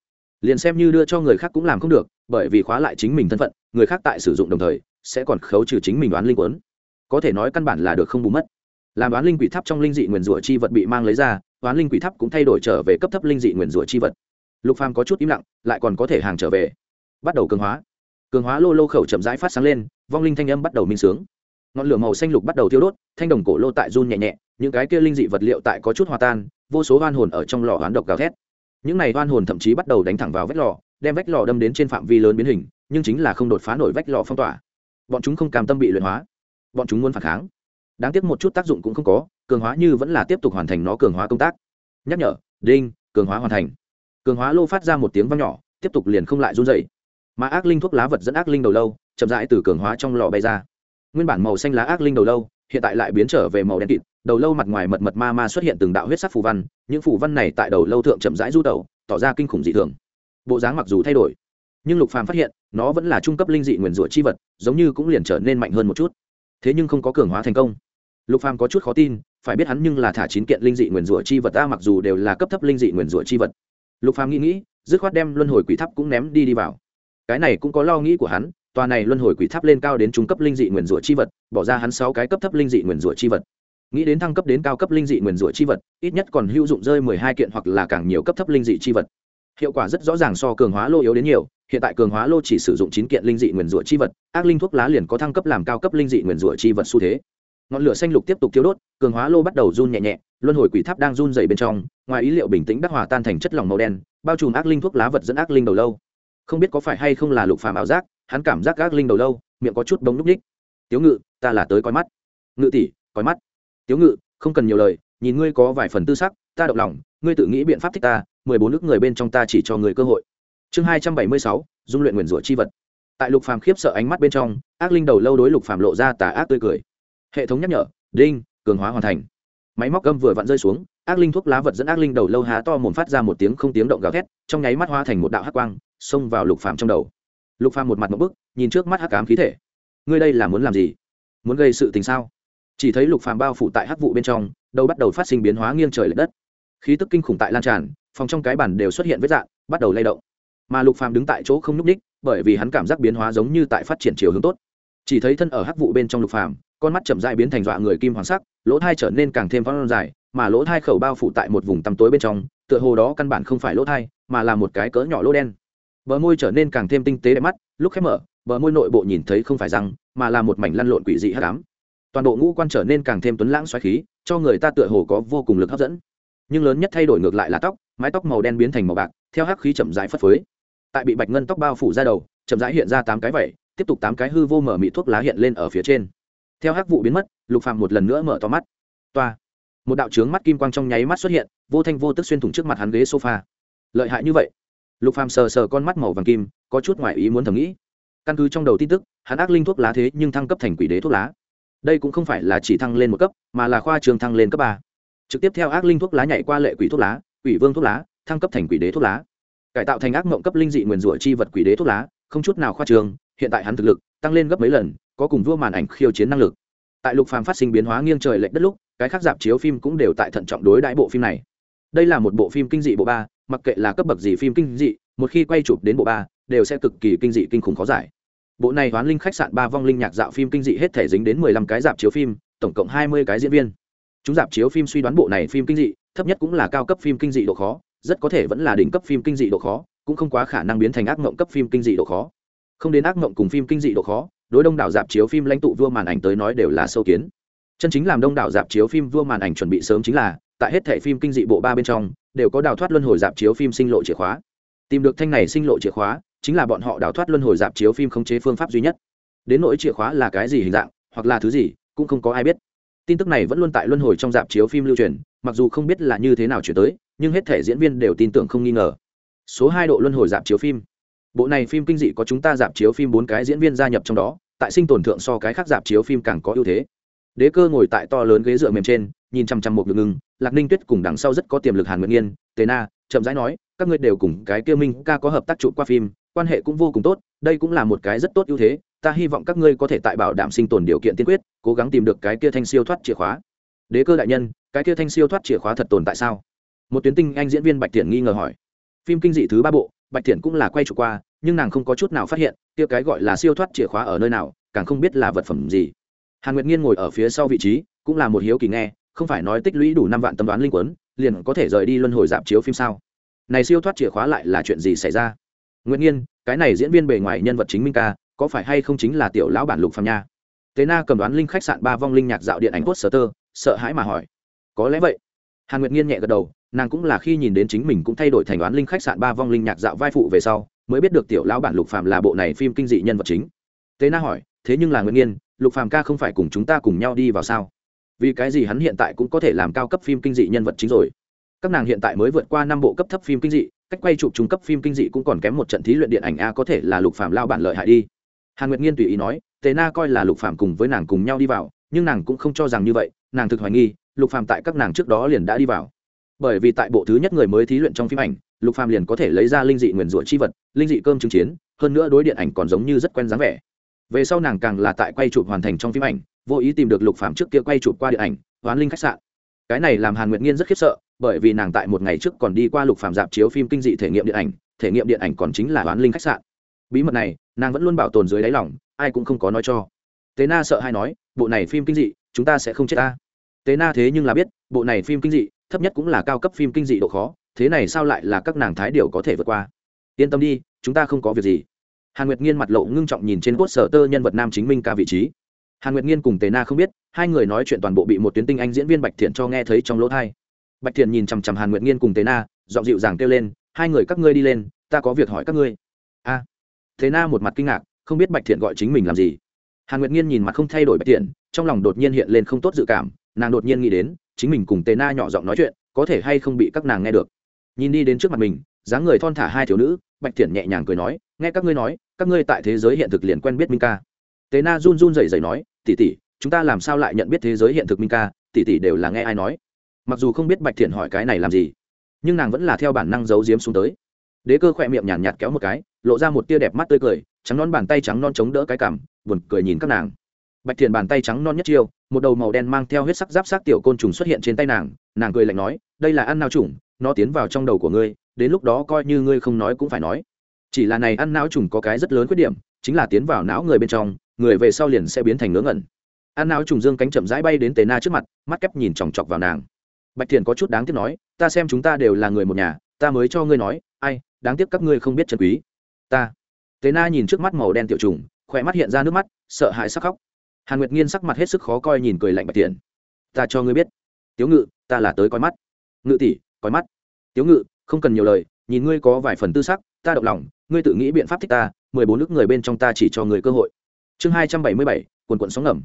Liền xem như đưa cho người khác cũng làm không được, bởi vì khóa lại chính mình thân phận, người khác tại sử dụng đồng thời, sẽ còn khấu trừ chính mình đoán linh quấn. Có thể nói căn bản là được không bù mất. Làm đoán linh quỷ tháp trong linh dị nguyền rủa chi vật bị mang lấy ra, đoán linh quỷ tháp cũng thay đổi trở về cấp thấp linh dị nguyền rủa chi vật. Lục phàm có chút im lặng, lại còn có thể hàng trở về. Bắt đầu cường hóa. Cường hóa lô lô khẩu chậm rãi phát sáng lên vong linh thanh âm bắt đầu minh sướng. Ngọn lửa màu xanh lục bắt đầu thiêu đốt, thanh đồng cổ lô tại run nhẹ nhẹ, những cái kia linh dị vật liệu tại có chút hòa tan, vô số oan hồn ở trong lò hoán độc gào thét. Những này oan hồn thậm chí bắt đầu đánh thẳng vào vách lò, đem vách lò đâm đến trên phạm vi lớn biến hình, nhưng chính là không đột phá nổi vách lò phong tỏa. Bọn chúng không cam tâm bị luyện hóa. Bọn chúng muốn phản kháng. Đáng tiếc một chút tác dụng cũng không có, cường hóa như vẫn là tiếp tục hoàn thành nó cường hóa công tác. Nhắc nhở, đinh, cường hóa hoàn thành. Cường hóa lô phát ra một tiếng vang nhỏ, tiếp tục liền không lại run dày mà ác linh thuốc lá vật dẫn ác linh đầu lâu chậm rãi từ cường hóa trong lò bay ra. Nguyên bản màu xanh lá ác linh đầu lâu, hiện tại lại biến trở về màu đen kịt, đầu lâu mặt ngoài mật mật ma ma xuất hiện từng đạo huyết sắc phù văn, những phù văn này tại đầu lâu thượng chậm rãi du tẩu, tỏ ra kinh khủng dị thường. Bộ dáng mặc dù thay đổi, nhưng lục phàm phát hiện, nó vẫn là trung cấp linh dị nguyền rủa chi vật, giống như cũng liền trở nên mạnh hơn một chút. Thế nhưng không có cường hóa thành công. Lục phàm có chút khó tin, phải biết hắn nhưng là thả chín kiện linh dị nguyền rủa chi vật ta mặc dù đều là cấp thấp linh dị nguyền rủa chi vật. Lục phàm nghĩ nghĩ, dứt khoát đem luân hồi quỷ tháp cũng ném đi đi vào. Cái này cũng có lo nghĩ của hắn tòa này luân hồi quỷ tháp lên cao đến trung cấp linh dị nguyền rủa chi vật, bỏ ra hắn sáu cái cấp thấp linh dị nguyền rủa chi vật. Nghĩ đến thăng cấp đến cao cấp linh dị nguyền rủa chi vật, ít nhất còn hữu dụng rơi mười hai kiện hoặc là càng nhiều cấp thấp linh dị chi vật. Hiệu quả rất rõ ràng so cường hóa lô yếu đến nhiều, hiện tại cường hóa lô chỉ sử dụng chín kiện linh dị nguyền rủa chi vật, ác linh thuốc lá liền có thăng cấp làm cao cấp linh dị nguyền rủa chi vật xu thế. Ngọn lửa xanh lục tiếp tục thiêu đốt, cường hóa lô bắt đầu run nhẹ nhẹ, luân hồi quỷ tháp đang run dày bên trong, ngoài ý liệu bình tĩnh đắc hòa tan thành chất lỏng màu đen, bao trùm ác linh thuốc lá vật dẫn ác linh đầu lâu. Không biết có phải hay không là lục phàm ảo giác hắn cảm giác ác linh đầu lâu, miệng có chút bóng núp ních. Tiếu ngự, ta là tới coi mắt. Ngự tỷ, coi mắt. Tiếu ngự, không cần nhiều lời, nhìn ngươi có vài phần tư sắc, ta động lòng, ngươi tự nghĩ biện pháp thích ta, mười bốn nước người bên trong ta chỉ cho người cơ hội. Chương hai trăm bảy mươi sáu, dung luyện nguyền rủa chi vật. Tại lục phàm khiếp sợ ánh mắt bên trong, ác linh đầu lâu đối lục phàm lộ ra tà ác tươi cười. Hệ thống nhắc nhở, đinh, cường hóa hoàn thành. Máy móc gâm vừa vặn rơi xuống, ác linh thuốc lá vật dẫn ác linh đầu lâu há to mồm phát ra một tiếng không tiếng động gào thét, trong nháy mắt hoa thành một đạo hắc quang, xông vào lục phàm trong đầu lục phàm một mặt một bức, nhìn trước mắt hắc ám khí thể. Ngươi đây là muốn làm gì? Muốn gây sự tình sao? Chỉ thấy lục phàm bao phủ tại hắc vụ bên trong, đầu bắt đầu phát sinh biến hóa nghiêng trời lệch đất. Khí tức kinh khủng tại lan tràn, phòng trong cái bản đều xuất hiện vết dạng, bắt đầu lay động. Mà lục phàm đứng tại chỗ không nhúc ních bởi vì hắn cảm giác biến hóa giống như tại phát triển chiều hướng tốt. Chỉ thấy thân ở hắc vụ bên trong lục phàm, con mắt chậm dại biến thành dọa người kim hoàng sắc, lỗ thai trở nên càng thêm phong dài, mà lỗ thai khẩu bao phủ tại một vùng tăm tối bên trong, tựa hồ đó căn bản không phải lỗ thai, mà là một cái cỡ nhỏ lỗ đen bờ môi trở nên càng thêm tinh tế đẹp mắt, lúc khép mở, bờ môi nội bộ nhìn thấy không phải răng, mà là một mảnh lăn lộn quỷ dị hắc ám. Toàn bộ ngũ quan trở nên càng thêm tuấn lãng xoáy khí, cho người ta tựa hồ có vô cùng lực hấp dẫn. Nhưng lớn nhất thay đổi ngược lại là tóc, mái tóc màu đen biến thành màu bạc, theo hắc khí chậm rãi phất phới. Tại bị bạch ngân tóc bao phủ ra đầu, chậm rãi hiện ra tám cái vẩy tiếp tục tám cái hư vô mở mị thuốc lá hiện lên ở phía trên. Theo hắc vụ biến mất, lục phàm một lần nữa mở to mắt. Toa! Một đạo trướng mắt kim quang trong nháy mắt xuất hiện, vô thanh vô tức xuyên thủng trước mặt hắn ghế sofa. Lợi hại như vậy lục phàm sờ sờ con mắt màu vàng kim, có chút ngoại ý muốn thầm nghĩ. Căn cứ trong đầu tin tức, hắn ác linh thuốc lá thế nhưng thăng cấp thành quỷ đế thuốc lá. Đây cũng không phải là chỉ thăng lên một cấp, mà là khoa trường thăng lên cấp ba. Trực tiếp theo ác linh thuốc lá nhảy qua lệ quỷ thuốc lá, quỷ vương thuốc lá, thăng cấp thành quỷ đế thuốc lá. Cải tạo thành ác mộng cấp linh dị nguyền rủa chi vật quỷ đế thuốc lá, không chút nào khoa trường, hiện tại hắn thực lực tăng lên gấp mấy lần, có cùng vua màn ảnh khiêu chiến năng lực. Tại lục phàm phát sinh biến hóa nghiêng trời lệch đất lúc, cái khác dạp chiếu phim cũng đều tại thận trọng đối đại bộ phim này. Đây là một bộ phim kinh dị bộ ba mặc kệ là cấp bậc gì phim kinh dị, một khi quay chụp đến bộ ba, đều sẽ cực kỳ kinh dị kinh khủng khó giải. Bộ này hoán linh khách sạn ba vong linh nhạc dạo phim kinh dị hết thể dính đến mười lăm cái dạp chiếu phim, tổng cộng hai mươi cái diễn viên. Chúng dạp chiếu phim suy đoán bộ này phim kinh dị, thấp nhất cũng là cao cấp phim kinh dị độ khó, rất có thể vẫn là đỉnh cấp phim kinh dị độ khó, cũng không quá khả năng biến thành ác mộng cấp phim kinh dị độ khó. Không đến ác mộng cùng phim kinh dị độ khó, đối đông đảo dạp chiếu phim lãnh tụ vua màn ảnh tới nói đều là sâu kiến. Chân chính làm đông đảo dạp chiếu phim vua màn ảnh chuẩn bị sớm chính là, tại hết thẻ phim kinh dị bộ ba bên trong đều có đào thoát luân hồi dạp chiếu phim sinh lộ chìa khóa. Tìm được thanh này sinh lộ chìa khóa, chính là bọn họ đào thoát luân hồi dạp chiếu phim khống chế phương pháp duy nhất. Đến nỗi chìa khóa là cái gì hình dạng, hoặc là thứ gì, cũng không có ai biết. Tin tức này vẫn luôn tại luân hồi trong dạp chiếu phim lưu truyền, mặc dù không biết là như thế nào chuyển tới, nhưng hết thể diễn viên đều tin tưởng không nghi ngờ. Số hai độ luân hồi dạp chiếu phim. Bộ này phim kinh dị có chúng ta dạp chiếu phim bốn cái diễn viên gia nhập trong đó, tại sinh tổn thượng so cái khác dạp chiếu phim càng có ưu thế. Đế cơ ngồi tại to lớn ghế dựa mềm trên nhìn chằm chằm một ngực ngưng, lạc ninh tuyết cùng đằng sau rất có tiềm lực hàn nguyện nghiên, tề na, chậm rãi nói, các ngươi đều cùng cái kia minh ca có hợp tác trụ qua phim, quan hệ cũng vô cùng tốt, đây cũng là một cái rất tốt ưu thế, ta hy vọng các ngươi có thể tại bảo đảm sinh tồn điều kiện tiên quyết, cố gắng tìm được cái kia thanh siêu thoát chìa khóa. Đế cơ đại nhân, cái kia thanh siêu thoát chìa khóa thật tồn tại sao? Một tuyến tinh anh diễn viên bạch thiện nghi ngờ hỏi. Phim kinh dị thứ ba bộ, bạch thiện cũng là quay trụ qua, nhưng nàng không có chút nào phát hiện, kia cái gọi là siêu thoát chìa khóa ở nơi nào, càng không biết là vật phẩm gì. Hàn nguyệt nghiên ngồi ở phía sau vị trí, cũng là một hiếu kỳ nghe không phải nói tích lũy đủ năm vạn tâm đoán linh quấn liền có thể rời đi luân hồi dạp chiếu phim sao? Này siêu thoát chìa khóa lại là chuyện gì xảy ra? Nguyễn nhiên cái này diễn viên bề ngoài nhân vật chính minh ca, có phải hay không chính là tiểu lão bản lục phàm nha? Tế na cầm đoán linh khách sạn ba vong linh nhạc dạo điện ảnh quốc sở tơ sợ hãi mà hỏi. Có lẽ vậy. Hàn nguyệt nghiên nhẹ gật đầu, nàng cũng là khi nhìn đến chính mình cũng thay đổi thành đoán linh khách sạn ba vong linh nhạc dạo vai phụ về sau, mới biết được tiểu lão bản lục phàm là bộ này phim kinh dị nhân vật chính. Tế na hỏi, thế nhưng là nguyệt nghiên, lục phàm ca không phải cùng chúng ta cùng nhau đi vào sao? Vì cái gì hắn hiện tại cũng có thể làm cao cấp phim kinh dị nhân vật chính rồi? Các nàng hiện tại mới vượt qua năm bộ cấp thấp phim kinh dị, cách quay chụp trung cấp phim kinh dị cũng còn kém một trận thí luyện điện ảnh a có thể là lục phạm lao bản lợi hại đi. Hàn nguyệt nghiên tùy ý nói, tề na coi là lục phạm cùng với nàng cùng nhau đi vào, nhưng nàng cũng không cho rằng như vậy, nàng thực hoài nghi, lục phạm tại các nàng trước đó liền đã đi vào. Bởi vì tại bộ thứ nhất người mới thí luyện trong phim ảnh, lục phạm liền có thể lấy ra linh dị nguyền rủa chi vật, linh dị cơm chứng chiến, hơn nữa đối điện ảnh còn giống như rất quen dáng vẻ. Về sau nàng càng là tại quay chụp hoàn thành trong phim ảnh vô ý tìm được lục phàm trước kia quay chụp qua điện ảnh, hoán linh khách sạn. Cái này làm hàn nguyệt nghiên rất khiếp sợ, bởi vì nàng tại một ngày trước còn đi qua lục phàm dạp chiếu phim kinh dị thể nghiệm điện ảnh, thể nghiệm điện ảnh còn chính là hoán linh khách sạn. Bí mật này, nàng vẫn luôn bảo tồn dưới đáy lòng, ai cũng không có nói cho. Tế na sợ hay nói, bộ này phim kinh dị, chúng ta sẽ không chết ta. Tế na thế nhưng là biết, bộ này phim kinh dị, thấp nhất cũng là cao cấp phim kinh dị độ khó, thế này sao lại là các nàng thái điều có thể vượt qua? Yên tâm đi, chúng ta không có việc gì. Hàn nguyệt nghiên mặt lộ ngưng trọng nhìn trên quốc sở tơ nhân vật nam chính minh ca vị trí hàn nguyệt nghiên cùng tề na không biết hai người nói chuyện toàn bộ bị một tuyến tinh anh diễn viên bạch thiện cho nghe thấy trong lỗ thai bạch thiện nhìn chằm chằm hàn nguyệt nghiên cùng tề na dọn dịu dàng kêu lên hai người các ngươi đi lên ta có việc hỏi các ngươi. A. À, thế na một mặt kinh ngạc không biết bạch thiện gọi chính mình làm gì. Hàn nguyệt nghiên nhìn mặt không thay đổi bạch thiện trong lòng đột nhiên hiện lên không tốt dự cảm nàng đột nhiên nghĩ đến chính mình cùng tề na nhỏ giọng nói chuyện có thể hay không bị các nàng nghe được. Nhìn đi đến trước mặt mình dáng người thon thả hai thiếu nữ bạch thiện nhẹ nhàng cười nói nghe các ngươi nói các ngươi tại thế giới hiện thực liền quen biết minh ca tế na run run rẩy rẩy nói tỉ tỉ chúng ta làm sao lại nhận biết thế giới hiện thực minh ca? Tỉ tỉ đều là nghe ai nói? Mặc dù không biết bạch thiện hỏi cái này làm gì nhưng nàng vẫn là theo bản năng giấu giếm xuống tới. Đế cơ khỏe miệng nhàn nhạt, nhạt kéo một cái lộ ra một tia đẹp mắt tươi cười trắng non bàn tay trắng non chống đỡ cái cằm buồn cười nhìn các nàng. Bạch thiện bàn tay trắng non nhất chiêu một đầu màu đen mang theo huyết sắc giáp sát tiểu côn trùng xuất hiện trên tay nàng nàng cười lạnh nói đây là ăn nao trùng nó tiến vào trong đầu của ngươi đến lúc đó coi như ngươi không nói cũng phải nói. Chỉ là này ăn não trùng có cái rất lớn khuyết điểm chính là tiến vào não người bên trong người về sau liền sẽ biến thành ngớ ngẩn. An não trùng dương cánh chậm rãi bay đến tề na trước mặt, mắt kép nhìn chòng chọc vào nàng. Bạch thiền có chút đáng tiếc nói, ta xem chúng ta đều là người một nhà, ta mới cho ngươi nói, ai, đáng tiếc các ngươi không biết trần quý. Ta. Tề na nhìn trước mắt màu đen tiểu trùng, khỏe mắt hiện ra nước mắt, sợ hãi sắc khóc. Hàn nguyệt nghiên sắc mặt hết sức khó coi nhìn cười lạnh bạch thiền ta cho ngươi biết, tiếu ngự, ta là tới coi mắt. Ngự tỷ, coi mắt. Tiếu ngự, không cần nhiều lời, nhìn ngươi có vài phần tư sắc, ta động lòng, ngươi tự nghĩ biện pháp thích ta, mười bốn nước người bên trong ta chỉ cho người cơ hội chương hai trăm bảy mươi bảy, quần quận sóng ngầm.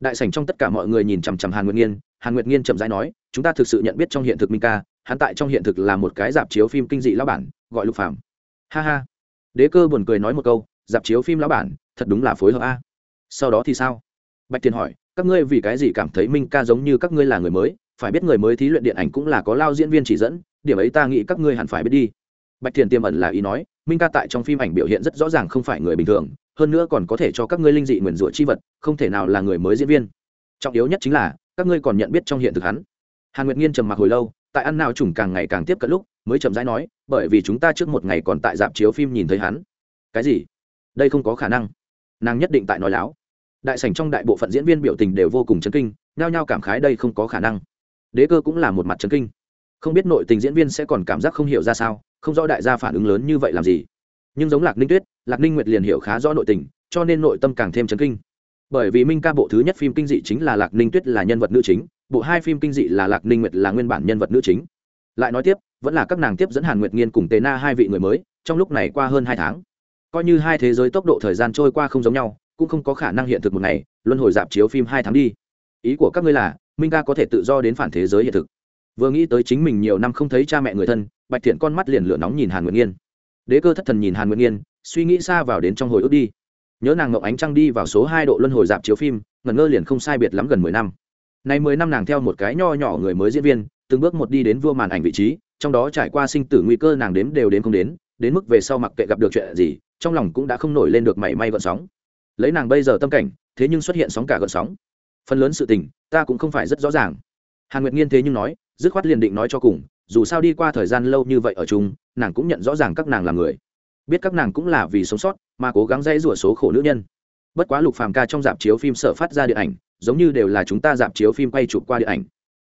Đại sảnh trong tất cả mọi người nhìn chằm chằm hàn nguyệt nghiên, hàn nguyệt nghiên chậm rãi nói, chúng ta thực sự nhận biết trong hiện thực minh ca, hắn tại trong hiện thực là một cái dạp chiếu phim kinh dị lão bản, gọi lục phàm. Ha ha. Đế cơ buồn cười nói một câu, dạp chiếu phim lão bản, thật đúng là phối hợp a. Sau đó thì sao? Bạch thiên hỏi, các ngươi vì cái gì cảm thấy minh ca giống như các ngươi là người mới? Phải biết người mới thí luyện điện ảnh cũng là có lao diễn viên chỉ dẫn, điểm ấy ta nghĩ các ngươi hẳn phải biết đi. Bạch Thiên tiềm ẩn là ý nói, minh ca tại trong phim ảnh biểu hiện rất rõ ràng không phải người bình thường hơn nữa còn có thể cho các ngươi linh dị nguyền rủa chi vật, không thể nào là người mới diễn viên. Trọng yếu nhất chính là, các ngươi còn nhận biết trong hiện thực hắn. Hàn nguyệt nghiên trầm mặc hồi lâu, tại ăn nào chủng càng ngày càng tiếp cận lúc, mới chậm rãi nói, bởi vì chúng ta trước một ngày còn tại dạp chiếu phim nhìn thấy hắn. Cái gì? Đây không có khả năng. Nàng nhất định tại nói láo. Đại sảnh trong đại bộ phận diễn viên biểu tình đều vô cùng chấn kinh, nhao nhao cảm khái đây không có khả năng. Đế cơ cũng là một mặt chấn kinh. Không biết nội tình diễn viên sẽ còn cảm giác không hiểu ra sao, không rõ đại gia phản ứng lớn như vậy làm gì nhưng giống lạc ninh tuyết, lạc ninh nguyệt liền hiểu khá rõ nội tình, cho nên nội tâm càng thêm chấn kinh. Bởi vì minh ca bộ thứ nhất phim kinh dị chính là lạc ninh tuyết là nhân vật nữ chính, bộ hai phim kinh dị là lạc ninh nguyệt là nguyên bản nhân vật nữ chính. Lại nói tiếp, vẫn là các nàng tiếp dẫn hàn nguyệt nghiên cùng tế na hai vị người mới, trong lúc này qua hơn hai tháng. Coi như hai thế giới tốc độ thời gian trôi qua không giống nhau, cũng không có khả năng hiện thực một ngày, luân hồi dạp chiếu phim hai tháng đi. Ý của các ngươi là, minh ca có thể tự do đến phản thế giới hiện thực. Vừa nghĩ tới chính mình nhiều năm không thấy cha mẹ người thân, bạch thiện con mắt liền lửa nóng nhìn hàn nguyệt nghiên đế cơ thất thần nhìn hàn nguyệt nghiên, suy nghĩ xa vào đến trong hồi ức đi. Nhớ nàng ngậu ánh trăng đi vào số hai độ luân hồi dạp chiếu phim, ngẩn ngơ liền không sai biệt lắm gần mười năm. Nay mười năm nàng theo một cái nho nhỏ người mới diễn viên, từng bước một đi đến vua màn ảnh vị trí, trong đó trải qua sinh tử nguy cơ nàng đếm đều đến không đến đến mức về sau mặc kệ gặp được chuyện gì, trong lòng cũng đã không nổi lên được mảy may gợn sóng. Lấy nàng bây giờ tâm cảnh, thế nhưng xuất hiện sóng cả gợn sóng. Phần lớn sự tình, ta cũng không phải rất rõ ràng. Hàn nguyệt nghiên thế nhưng nói, dứt khoát liền định nói cho cùng dù sao đi qua thời gian lâu như vậy ở chung, nàng cũng nhận rõ ràng các nàng là người. Biết các nàng cũng là vì sống sót, mà cố gắng dãy rủa số khổ nữ nhân. Bất quá lục phàm ca trong dạp chiếu phim sở phát ra điện ảnh, giống như đều là chúng ta dạp chiếu phim quay chụp qua điện ảnh.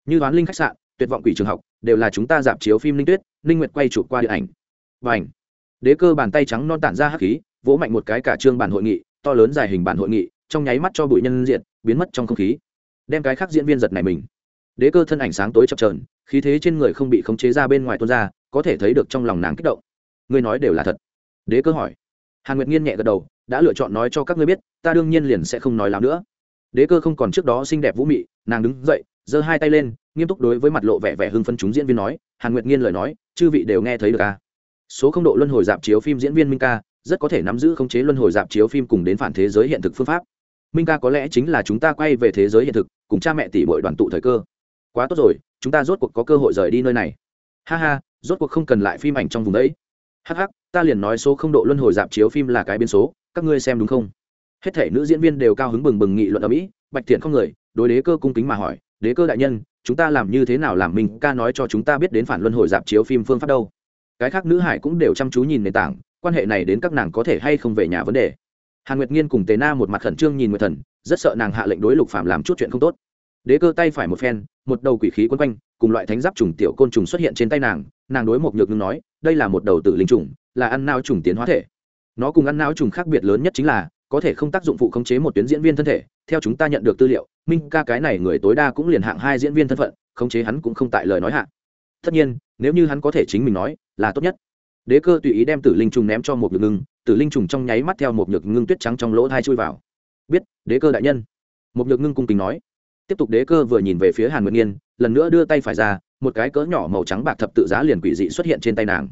Như đoán linh khách sạn, tuyệt vọng quỷ trường học, đều là chúng ta dạp chiếu phim linh tuyết, linh nguyệt quay chụp qua điện ảnh. Và ảnh đế cơ bàn tay trắng non tản ra hắc khí, vỗ mạnh một cái cả trương bản hội nghị, to lớn dài hình bản hội nghị, trong nháy mắt cho bụi nhân diện, biến mất trong không khí. Đem cái khác diễn viên giật này mình. Đế cơ thân ảnh sáng tối chập trờn khí thế trên người không bị khống chế ra bên ngoài tuôn ra, có thể thấy được trong lòng nàng kích động. Ngươi nói đều là thật. Đế cơ hỏi. Hàn nguyệt nghiên nhẹ gật đầu, đã lựa chọn nói cho các ngươi biết, ta đương nhiên liền sẽ không nói láo nữa. Đế cơ không còn trước đó xinh đẹp vũ mị, nàng đứng dậy, giơ hai tay lên, nghiêm túc đối với mặt lộ vẻ vẻ hưng phân chúng diễn viên nói, hàn nguyệt nghiên lời nói, chư vị đều nghe thấy được à. số không độ luân hồi dạp chiếu phim diễn viên minh ca, rất có thể nắm giữ khống chế luân hồi dạp chiếu phim cùng đến phản thế giới hiện thực phương pháp. Minh ca có lẽ chính là chúng ta quay về thế giới hiện thực, cùng cha mẹ tỷ bội đoàn tụ thời cơ quá tốt rồi, chúng ta rốt cuộc có cơ hội rời đi nơi này. Ha ha, rốt cuộc không cần lại phim ảnh trong vùng đấy. Hh ta liền nói số không độ luân hồi dạp chiếu phim là cái biến số, các ngươi xem đúng không? Hết thể nữ diễn viên đều cao hứng bừng bừng nghị luận ở mỹ, bạch thiện không người, đối đế cơ cung kính mà hỏi, đế cơ đại nhân, chúng ta làm như thế nào làm mình ca nói cho chúng ta biết đến phản luân hồi dạp chiếu phim phương pháp đâu? Cái khác nữ hải cũng đều chăm chú nhìn nền tảng, quan hệ này đến các nàng có thể hay không về nhà vấn đề. Hàn nguyệt nghiên cùng tề na một mặt khẩn trương nhìn nguyệt thần, rất sợ nàng hạ lệnh đối lục phạm làm chút chuyện không tốt đế cơ tay phải một phen, một đầu quỷ khí quấn quanh, cùng loại thánh giáp trùng tiểu côn trùng xuất hiện trên tay nàng nàng đối một nhược ngưng nói, đây là một đầu tử linh trùng, là ăn nao trùng tiến hóa thể. Nó cùng ăn nao trùng khác biệt lớn nhất chính là, có thể không tác dụng phụ khống chế một tuyến diễn viên thân thể, theo chúng ta nhận được tư liệu, minh ca cái này người tối đa cũng liền hạng hai diễn viên thân phận, khống chế hắn cũng không tại lời nói hạ. Tất nhiên, nếu như hắn có thể chính mình nói, là tốt nhất. Đế cơ tùy ý đem tử linh trùng ném cho một nhược ngưng, tử linh trùng trong nháy mắt theo một nhược ngưng tuyết trắng trong lỗ thai chui vào. Biết, đế cơ đại nhân. Một nhược ngưng cung kính nói tiếp tục đế cơ vừa nhìn về phía hàn nguyệt nghiên, lần nữa đưa tay phải ra, một cái cỡ nhỏ màu trắng bạc thập tự giá liền quỷ dị xuất hiện trên tay nàng.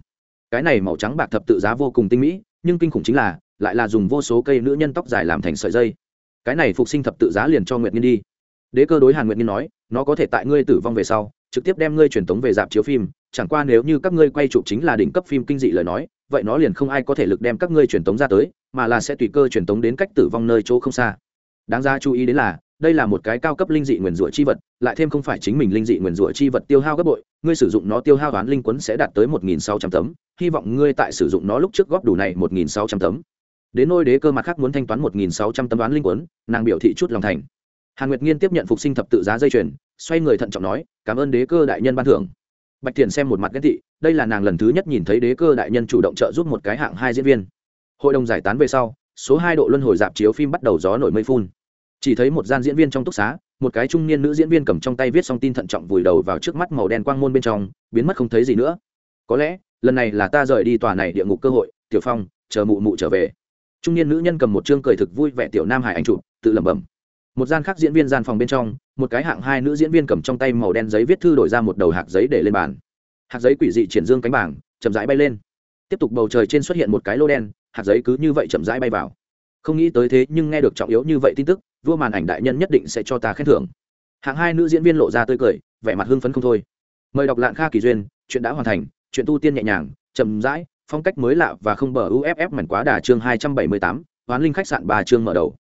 Cái này màu trắng bạc thập tự giá vô cùng tinh mỹ, nhưng kinh khủng chính là, lại là dùng vô số cây nữ nhân tóc dài làm thành sợi dây. Cái này phục sinh thập tự giá liền cho nguyệt nghiên đi. Đế cơ đối hàn nguyệt nghiên nói, nó có thể tại ngươi tử vong về sau, trực tiếp đem ngươi truyền tống về dạp chiếu phim, chẳng qua nếu như các ngươi quay chụp chính là đỉnh cấp phim kinh dị lời nói, vậy nó liền không ai có thể lực đem các ngươi truyền tống ra tới, mà là sẽ tùy cơ truyền tống đến cách tử vong nơi chỗ không xa. Đáng ra chú ý đến là đây là một cái cao cấp linh dị nguyền rủa chi vật, lại thêm không phải chính mình linh dị nguyền rủa chi vật tiêu hao gấp bội, ngươi sử dụng nó tiêu hao toán linh quấn sẽ đạt tới một nghìn sáu trăm tấm, hy vọng ngươi tại sử dụng nó lúc trước góp đủ này một nghìn sáu trăm tấm. Đến nôi đế cơ mặt khác muốn thanh toán một nghìn sáu trăm tấm đoán linh quấn, nàng biểu thị chút lòng thành. Hàn nguyệt nghiên tiếp nhận phục sinh thập tự giá dây chuyền, xoay người thận trọng nói, cảm ơn đế cơ đại nhân ban thưởng. Bạch Tiễn xem một mặt ghét thị đây là nàng lần thứ nhất nhìn thấy đế cơ đại nhân chủ động trợ giúp một cái hạng hai diễn viên. Hội đồng giải tán về sau, số hai độ luân hồi dạp chiếu phim bắt đầu gió nổi mây phun chỉ thấy một gian diễn viên trong túc xá, một cái trung niên nữ diễn viên cầm trong tay viết xong tin thận trọng vùi đầu vào trước mắt màu đen quang môn bên trong, biến mất không thấy gì nữa. Có lẽ, lần này là ta rời đi tòa này địa ngục cơ hội, tiểu phong, chờ mụ mụ trở về. Trung niên nữ nhân cầm một chương cười thực vui vẻ tiểu nam hải anh chụp, tự lẩm bẩm. Một gian khác diễn viên gian phòng bên trong, một cái hạng hai nữ diễn viên cầm trong tay màu đen giấy viết thư đổi ra một đầu hạt giấy để lên bàn. Hạt giấy quỷ dị triển dương cánh bảng, chậm rãi bay lên. Tiếp tục bầu trời trên xuất hiện một cái lô đen hạt giấy cứ như vậy chậm rãi bay vào. Không nghĩ tới thế nhưng nghe được trọng yếu như vậy tin tức vua màn ảnh đại nhân nhất định sẽ cho ta khen thưởng. Hạng hai nữ diễn viên lộ ra tươi cười, vẻ mặt hưng phấn không thôi. Mời đọc lạng kha kỳ duyên, chuyện đã hoàn thành, chuyện tu tiên nhẹ nhàng, chậm rãi, phong cách mới lạ và không bờ uff mảnh quá đà chương hai trăm bảy mươi tám, hoán linh khách sạn ba chương mở đầu.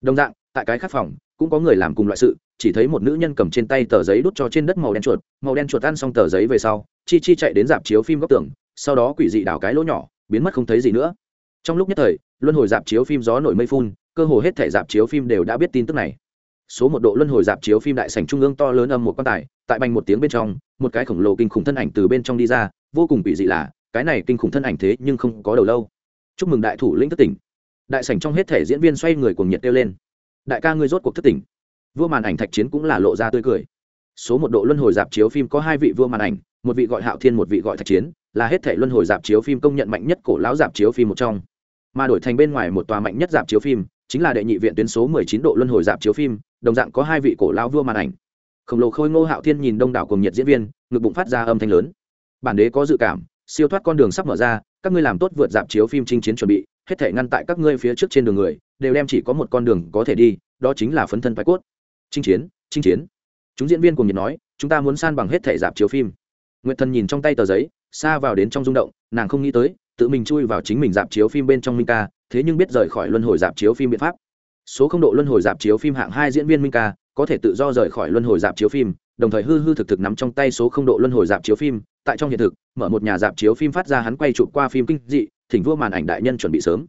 Đồng dạng, tại cái khắc phòng, cũng có người làm cùng loại sự, chỉ thấy một nữ nhân cầm trên tay tờ giấy đút cho trên đất màu đen chuột, màu đen chuột ăn xong tờ giấy về sau, chi chi chạy đến dạp chiếu phim góc tường, sau đó quỷ dị đảo cái lỗ nhỏ, biến mất không thấy gì nữa. Trong lúc nhất thời, luân hồi dạp chiếu phim gió nổi mây phun cơ hồ hết thể dạp chiếu phim đều đã biết tin tức này. Số một độ luân hồi dạp chiếu phim đại sảnh trung ương to lớn âm một quan tài, tại bành một tiếng bên trong, một cái khổng lồ kinh khủng thân ảnh từ bên trong đi ra, vô cùng bị dị là, cái này kinh khủng thân ảnh thế nhưng không có đầu lâu. Chúc mừng đại thủ lĩnh thất tỉnh. Đại sảnh trong hết thể diễn viên xoay người cuồng nhiệt kêu lên. Đại ca ngươi rốt cuộc thất tỉnh. Vua màn ảnh thạch chiến cũng là lộ ra tươi cười. Số một độ luân hồi dạp chiếu phim có hai vị vua màn ảnh, một vị gọi hạo thiên, một vị gọi thạch chiến, là hết thể luân hồi dạp chiếu phim công nhận mạnh nhất cổ lão dạp chiếu phim một trong. Mà đổi thành bên ngoài một tòa mạnh nhất dạp chiếu phim chính là đệ nhị viện tuyến số 19 độ luân hồi dạp chiếu phim, đồng dạng có hai vị cổ lão vua màn ảnh. Khổng lồ khôi ngô hạo thiên nhìn đông đảo cùng nhiệt diễn viên, ngực bụng phát ra âm thanh lớn. Bản đế có dự cảm, siêu thoát con đường sắp mở ra, các ngươi làm tốt vượt dạp chiếu phim chinh chiến chuẩn bị, hết thể ngăn tại các ngươi phía trước trên đường người, đều đem chỉ có một con đường có thể đi, đó chính là phấn thân phái cốt. Chinh chiến chinh chiến. Chúng diễn viên cùng nhiệt nói, chúng ta muốn san bằng hết thể dạp chiếu phim. Nguyệt thần nhìn trong tay tờ giấy, xa vào đến trong rung động, nàng không nghĩ tới, tự mình chui vào chính mình dạp chiếu phim bên trong minh ca thế nhưng biết rời khỏi luân hồi dạp chiếu phim biện pháp. Số không độ luân hồi dạp chiếu phim hạng hai diễn viên minh ca có thể tự do rời khỏi luân hồi dạp chiếu phim, đồng thời hư hư thực thực nắm trong tay số không độ luân hồi dạp chiếu phim, tại trong hiện thực, mở một nhà dạp chiếu phim phát ra hắn quay chụp qua phim kinh dị, thỉnh vua màn ảnh đại nhân chuẩn bị sớm.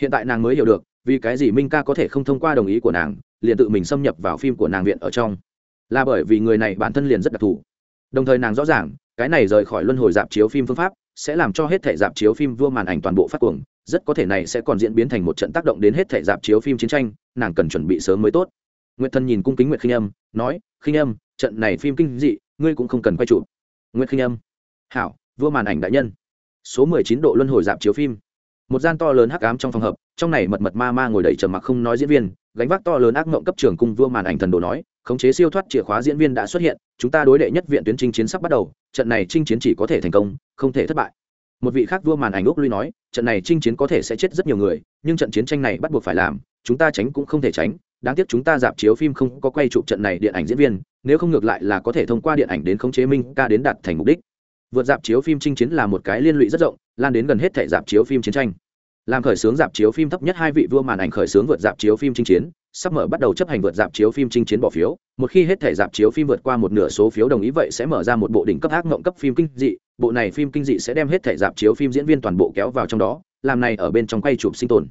Hiện tại nàng mới hiểu được, vì cái gì minh ca có thể không thông qua đồng ý của nàng, liền tự mình xâm nhập vào phim của nàng viện ở trong. Là bởi vì người này bản thân liền rất đặc thù. Đồng thời nàng rõ ràng cái này rời khỏi luân hồi dạp chiếu phim phương pháp sẽ làm cho hết thể dạp chiếu phim vua màn ảnh toàn bộ phát cuồng, rất có thể này sẽ còn diễn biến thành một trận tác động đến hết thể dạp chiếu phim chiến tranh, nàng cần chuẩn bị sớm mới tốt. Nguyệt thần nhìn cung kính nguyệt khinh âm, nói, khinh âm, trận này phim kinh dị, ngươi cũng không cần quay chụp. Nguyệt khinh âm, hảo, vua màn ảnh đại nhân. Số mười chín độ luân hồi dạp chiếu phim. Một gian to lớn hắc ám trong phòng hợp, trong này mật mật ma ma ngồi đầy trầm mặc không nói diễn viên, gánh vác to lớn ác mộng cấp trưởng cung vua màn ảnh thần đồ nói khống chế siêu thoát chìa khóa diễn viên đã xuất hiện, chúng ta đối đệ nhất viện tuyến chinh chiến sắp bắt đầu, trận này chinh chiến chỉ có thể thành công, không thể thất bại. Một vị khác vua màn ảnh úc lui nói, trận này chinh chiến có thể sẽ chết rất nhiều người, nhưng trận chiến tranh này bắt buộc phải làm, chúng ta tránh cũng không thể tránh. Đáng tiếc chúng ta dạp chiếu phim không có quay chụp trận này điện ảnh diễn viên, nếu không ngược lại là có thể thông qua điện ảnh đến khống chế minh ca đến đạt thành mục đích. Vượt dạp chiếu phim chinh chiến là một cái liên lụy rất rộng, lan đến gần hết thẻ dạp chiếu phim chiến tranh. Làm khởi xướng dạp chiếu phim thấp nhất hai vị vua màn ảnh khởi xướng vượt dạp chiếu phim chinh chiến sắp mở bắt đầu chấp hành vượt dạp chiếu phim chinh chiến bỏ phiếu. Một khi hết thể dạp chiếu phim vượt qua một nửa số phiếu đồng ý vậy sẽ mở ra một bộ đỉnh cấp ác mộng cấp phim kinh dị. Bộ này phim kinh dị sẽ đem hết thể dạp chiếu phim diễn viên toàn bộ kéo vào trong đó, làm này ở bên trong quay chụp sinh tồn.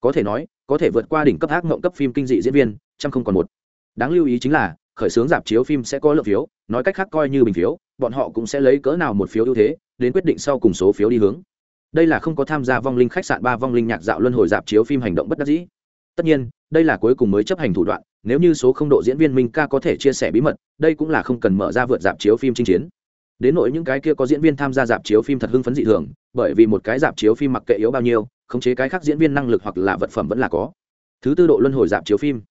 Có thể nói, có thể vượt qua đỉnh cấp ác mộng cấp phim kinh dị diễn viên trăm không còn một. Đáng lưu ý chính là, khởi xướng dạp chiếu phim sẽ có lượng phiếu, nói cách khác coi như bình phiếu, bọn họ cũng sẽ lấy cỡ nào một phiếu ưu thế, đến quyết định sau cùng số phiếu đi hướng. Đây là không có tham gia vong linh khách sạn ba vong linh nhạc dạo luân hồi dạp chiếu phim hành động bất đắc dĩ tất nhiên, đây là cuối cùng mới chấp hành thủ đoạn, nếu như số không độ diễn viên minh ca có thể chia sẻ bí mật, đây cũng là không cần mở ra vượt dạp chiếu phim chinh chiến. Đến nỗi những cái kia có diễn viên tham gia dạp chiếu phim thật hưng phấn dị thường, bởi vì một cái dạp chiếu phim mặc kệ yếu bao nhiêu, khống chế cái khác diễn viên năng lực hoặc là vật phẩm vẫn là có. Thứ tư độ luân hồi dạp chiếu phim.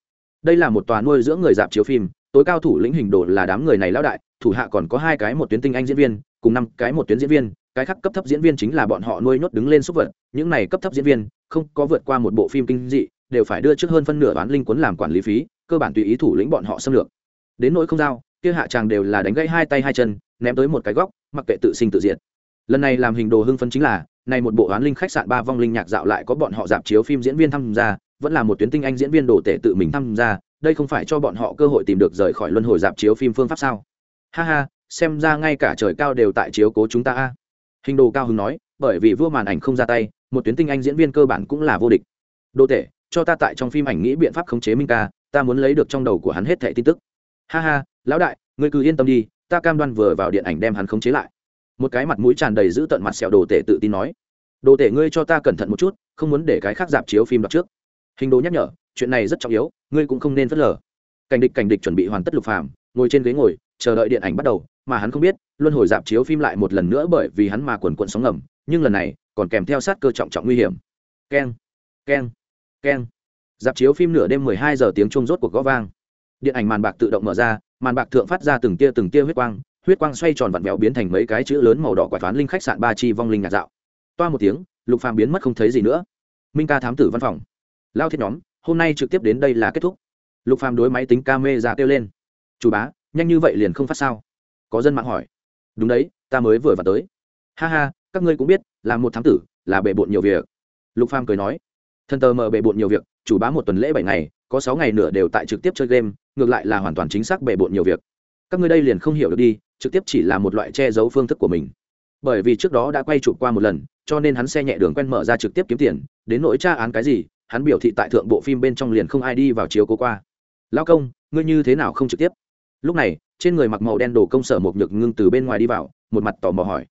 Đây là một tòa nuôi dưỡng người dạp chiếu phim, tối cao thủ lĩnh hình đồ là đám người này lão đại, thủ hạ còn có hai cái một tuyến tinh anh diễn viên, cùng năm cái một tuyến diễn viên, cái khác cấp thấp diễn viên chính là bọn họ nuôi nhốt đứng lên xúc vật, những này cấp thấp diễn viên không có vượt qua một bộ phim kinh dị đều phải đưa trước hơn phân nửa bán linh quấn làm quản lý phí, cơ bản tùy ý thủ lĩnh bọn họ xâm lược. Đến nỗi không giao, kia hạ tràng đều là đánh gãy hai tay hai chân, ném tới một cái góc, mặc kệ tự sinh tự diệt. Lần này làm hình đồ hưng phấn chính là này một bộ án linh khách sạn ba vong linh nhạc dạo lại có bọn họ dạp chiếu phim diễn viên tham gia, vẫn là một tuyến tinh anh diễn viên đồ tể tự mình tham gia, đây không phải cho bọn họ cơ hội tìm được rời khỏi luân hồi dạp chiếu phim phương pháp sao? Ha ha, xem ra ngay cả trời cao đều tại chiếu cố chúng ta a. Hình đồ cao hứng nói, bởi vì vua màn ảnh không ra tay, một tuyến tinh anh diễn viên cơ bản cũng là vô địch. Đồ tể cho ta tại trong phim ảnh nghĩ biện pháp khống chế minh ca, ta muốn lấy được trong đầu của hắn hết thẻ tin tức. Ha ha, lão đại, ngươi cứ yên tâm đi, ta cam đoan vừa vào điện ảnh đem hắn khống chế lại. Một cái mặt mũi tràn đầy giữ tận mặt sẹo đồ tể tự tin nói. Đồ tể ngươi cho ta cẩn thận một chút, không muốn để cái khác dạp chiếu phim đọc trước. Hình đồ nhắc nhở, chuyện này rất trọng yếu, ngươi cũng không nên phớt lờ. Cảnh địch cảnh địch chuẩn bị hoàn tất lục phàm, ngồi trên ghế ngồi, chờ đợi điện ảnh bắt đầu, mà hắn không biết, luân hồi dạp chiếu phim lại một lần nữa bởi vì hắn mà quần quận sóng ngầm, nhưng lần này còn kèm theo sát cơ trọng trọng nguy hiểm. Keng keng keng. Dạp chiếu phim nửa đêm mười hai giờ tiếng chuông rốt cuộc gõ vang. Điện ảnh màn bạc tự động mở ra, màn bạc thượng phát ra từng tia từng tia huyết quang huyết quang xoay tròn vặn vẹo biến thành mấy cái chữ lớn màu đỏ quả toán linh khách sạn ba chi vong linh ngạt dạo. Toa một tiếng, lục phàm biến mất không thấy gì nữa. Minh ca thám tử văn phòng. Lao thiết nhóm, hôm nay trực tiếp đến đây là kết thúc. Lục phàm đối máy tính ca mê ra kêu lên. Chủ bá, nhanh như vậy liền không phát sao? Có dân mạng hỏi. Đúng đấy, ta mới vừa vào tới. Ha ha, các ngươi cũng biết, là một thám tử, là bề bộn nhiều việc. Lục phàm cười nói. Thần tờ mờ bề bộn nhiều việc, chủ bá một tuần lễ bảy ngày, có sáu ngày nửa đều tại trực tiếp chơi game, ngược lại là hoàn toàn chính xác bề bộn nhiều việc. Các ngươi đây liền không hiểu được đi, trực tiếp chỉ là một loại che giấu phương thức của mình. Bởi vì trước đó đã quay chụp qua một lần, cho nên hắn xe nhẹ đường quen mở ra trực tiếp kiếm tiền, đến nỗi tra án cái gì, hắn biểu thị tại thượng bộ phim bên trong liền không ai đi vào chiếu cố qua. Lao công, ngươi như thế nào không trực tiếp? Lúc này, trên người mặc màu đen đổ công sở một nhược ngưng từ bên ngoài đi vào, một mặt tò mò hỏi.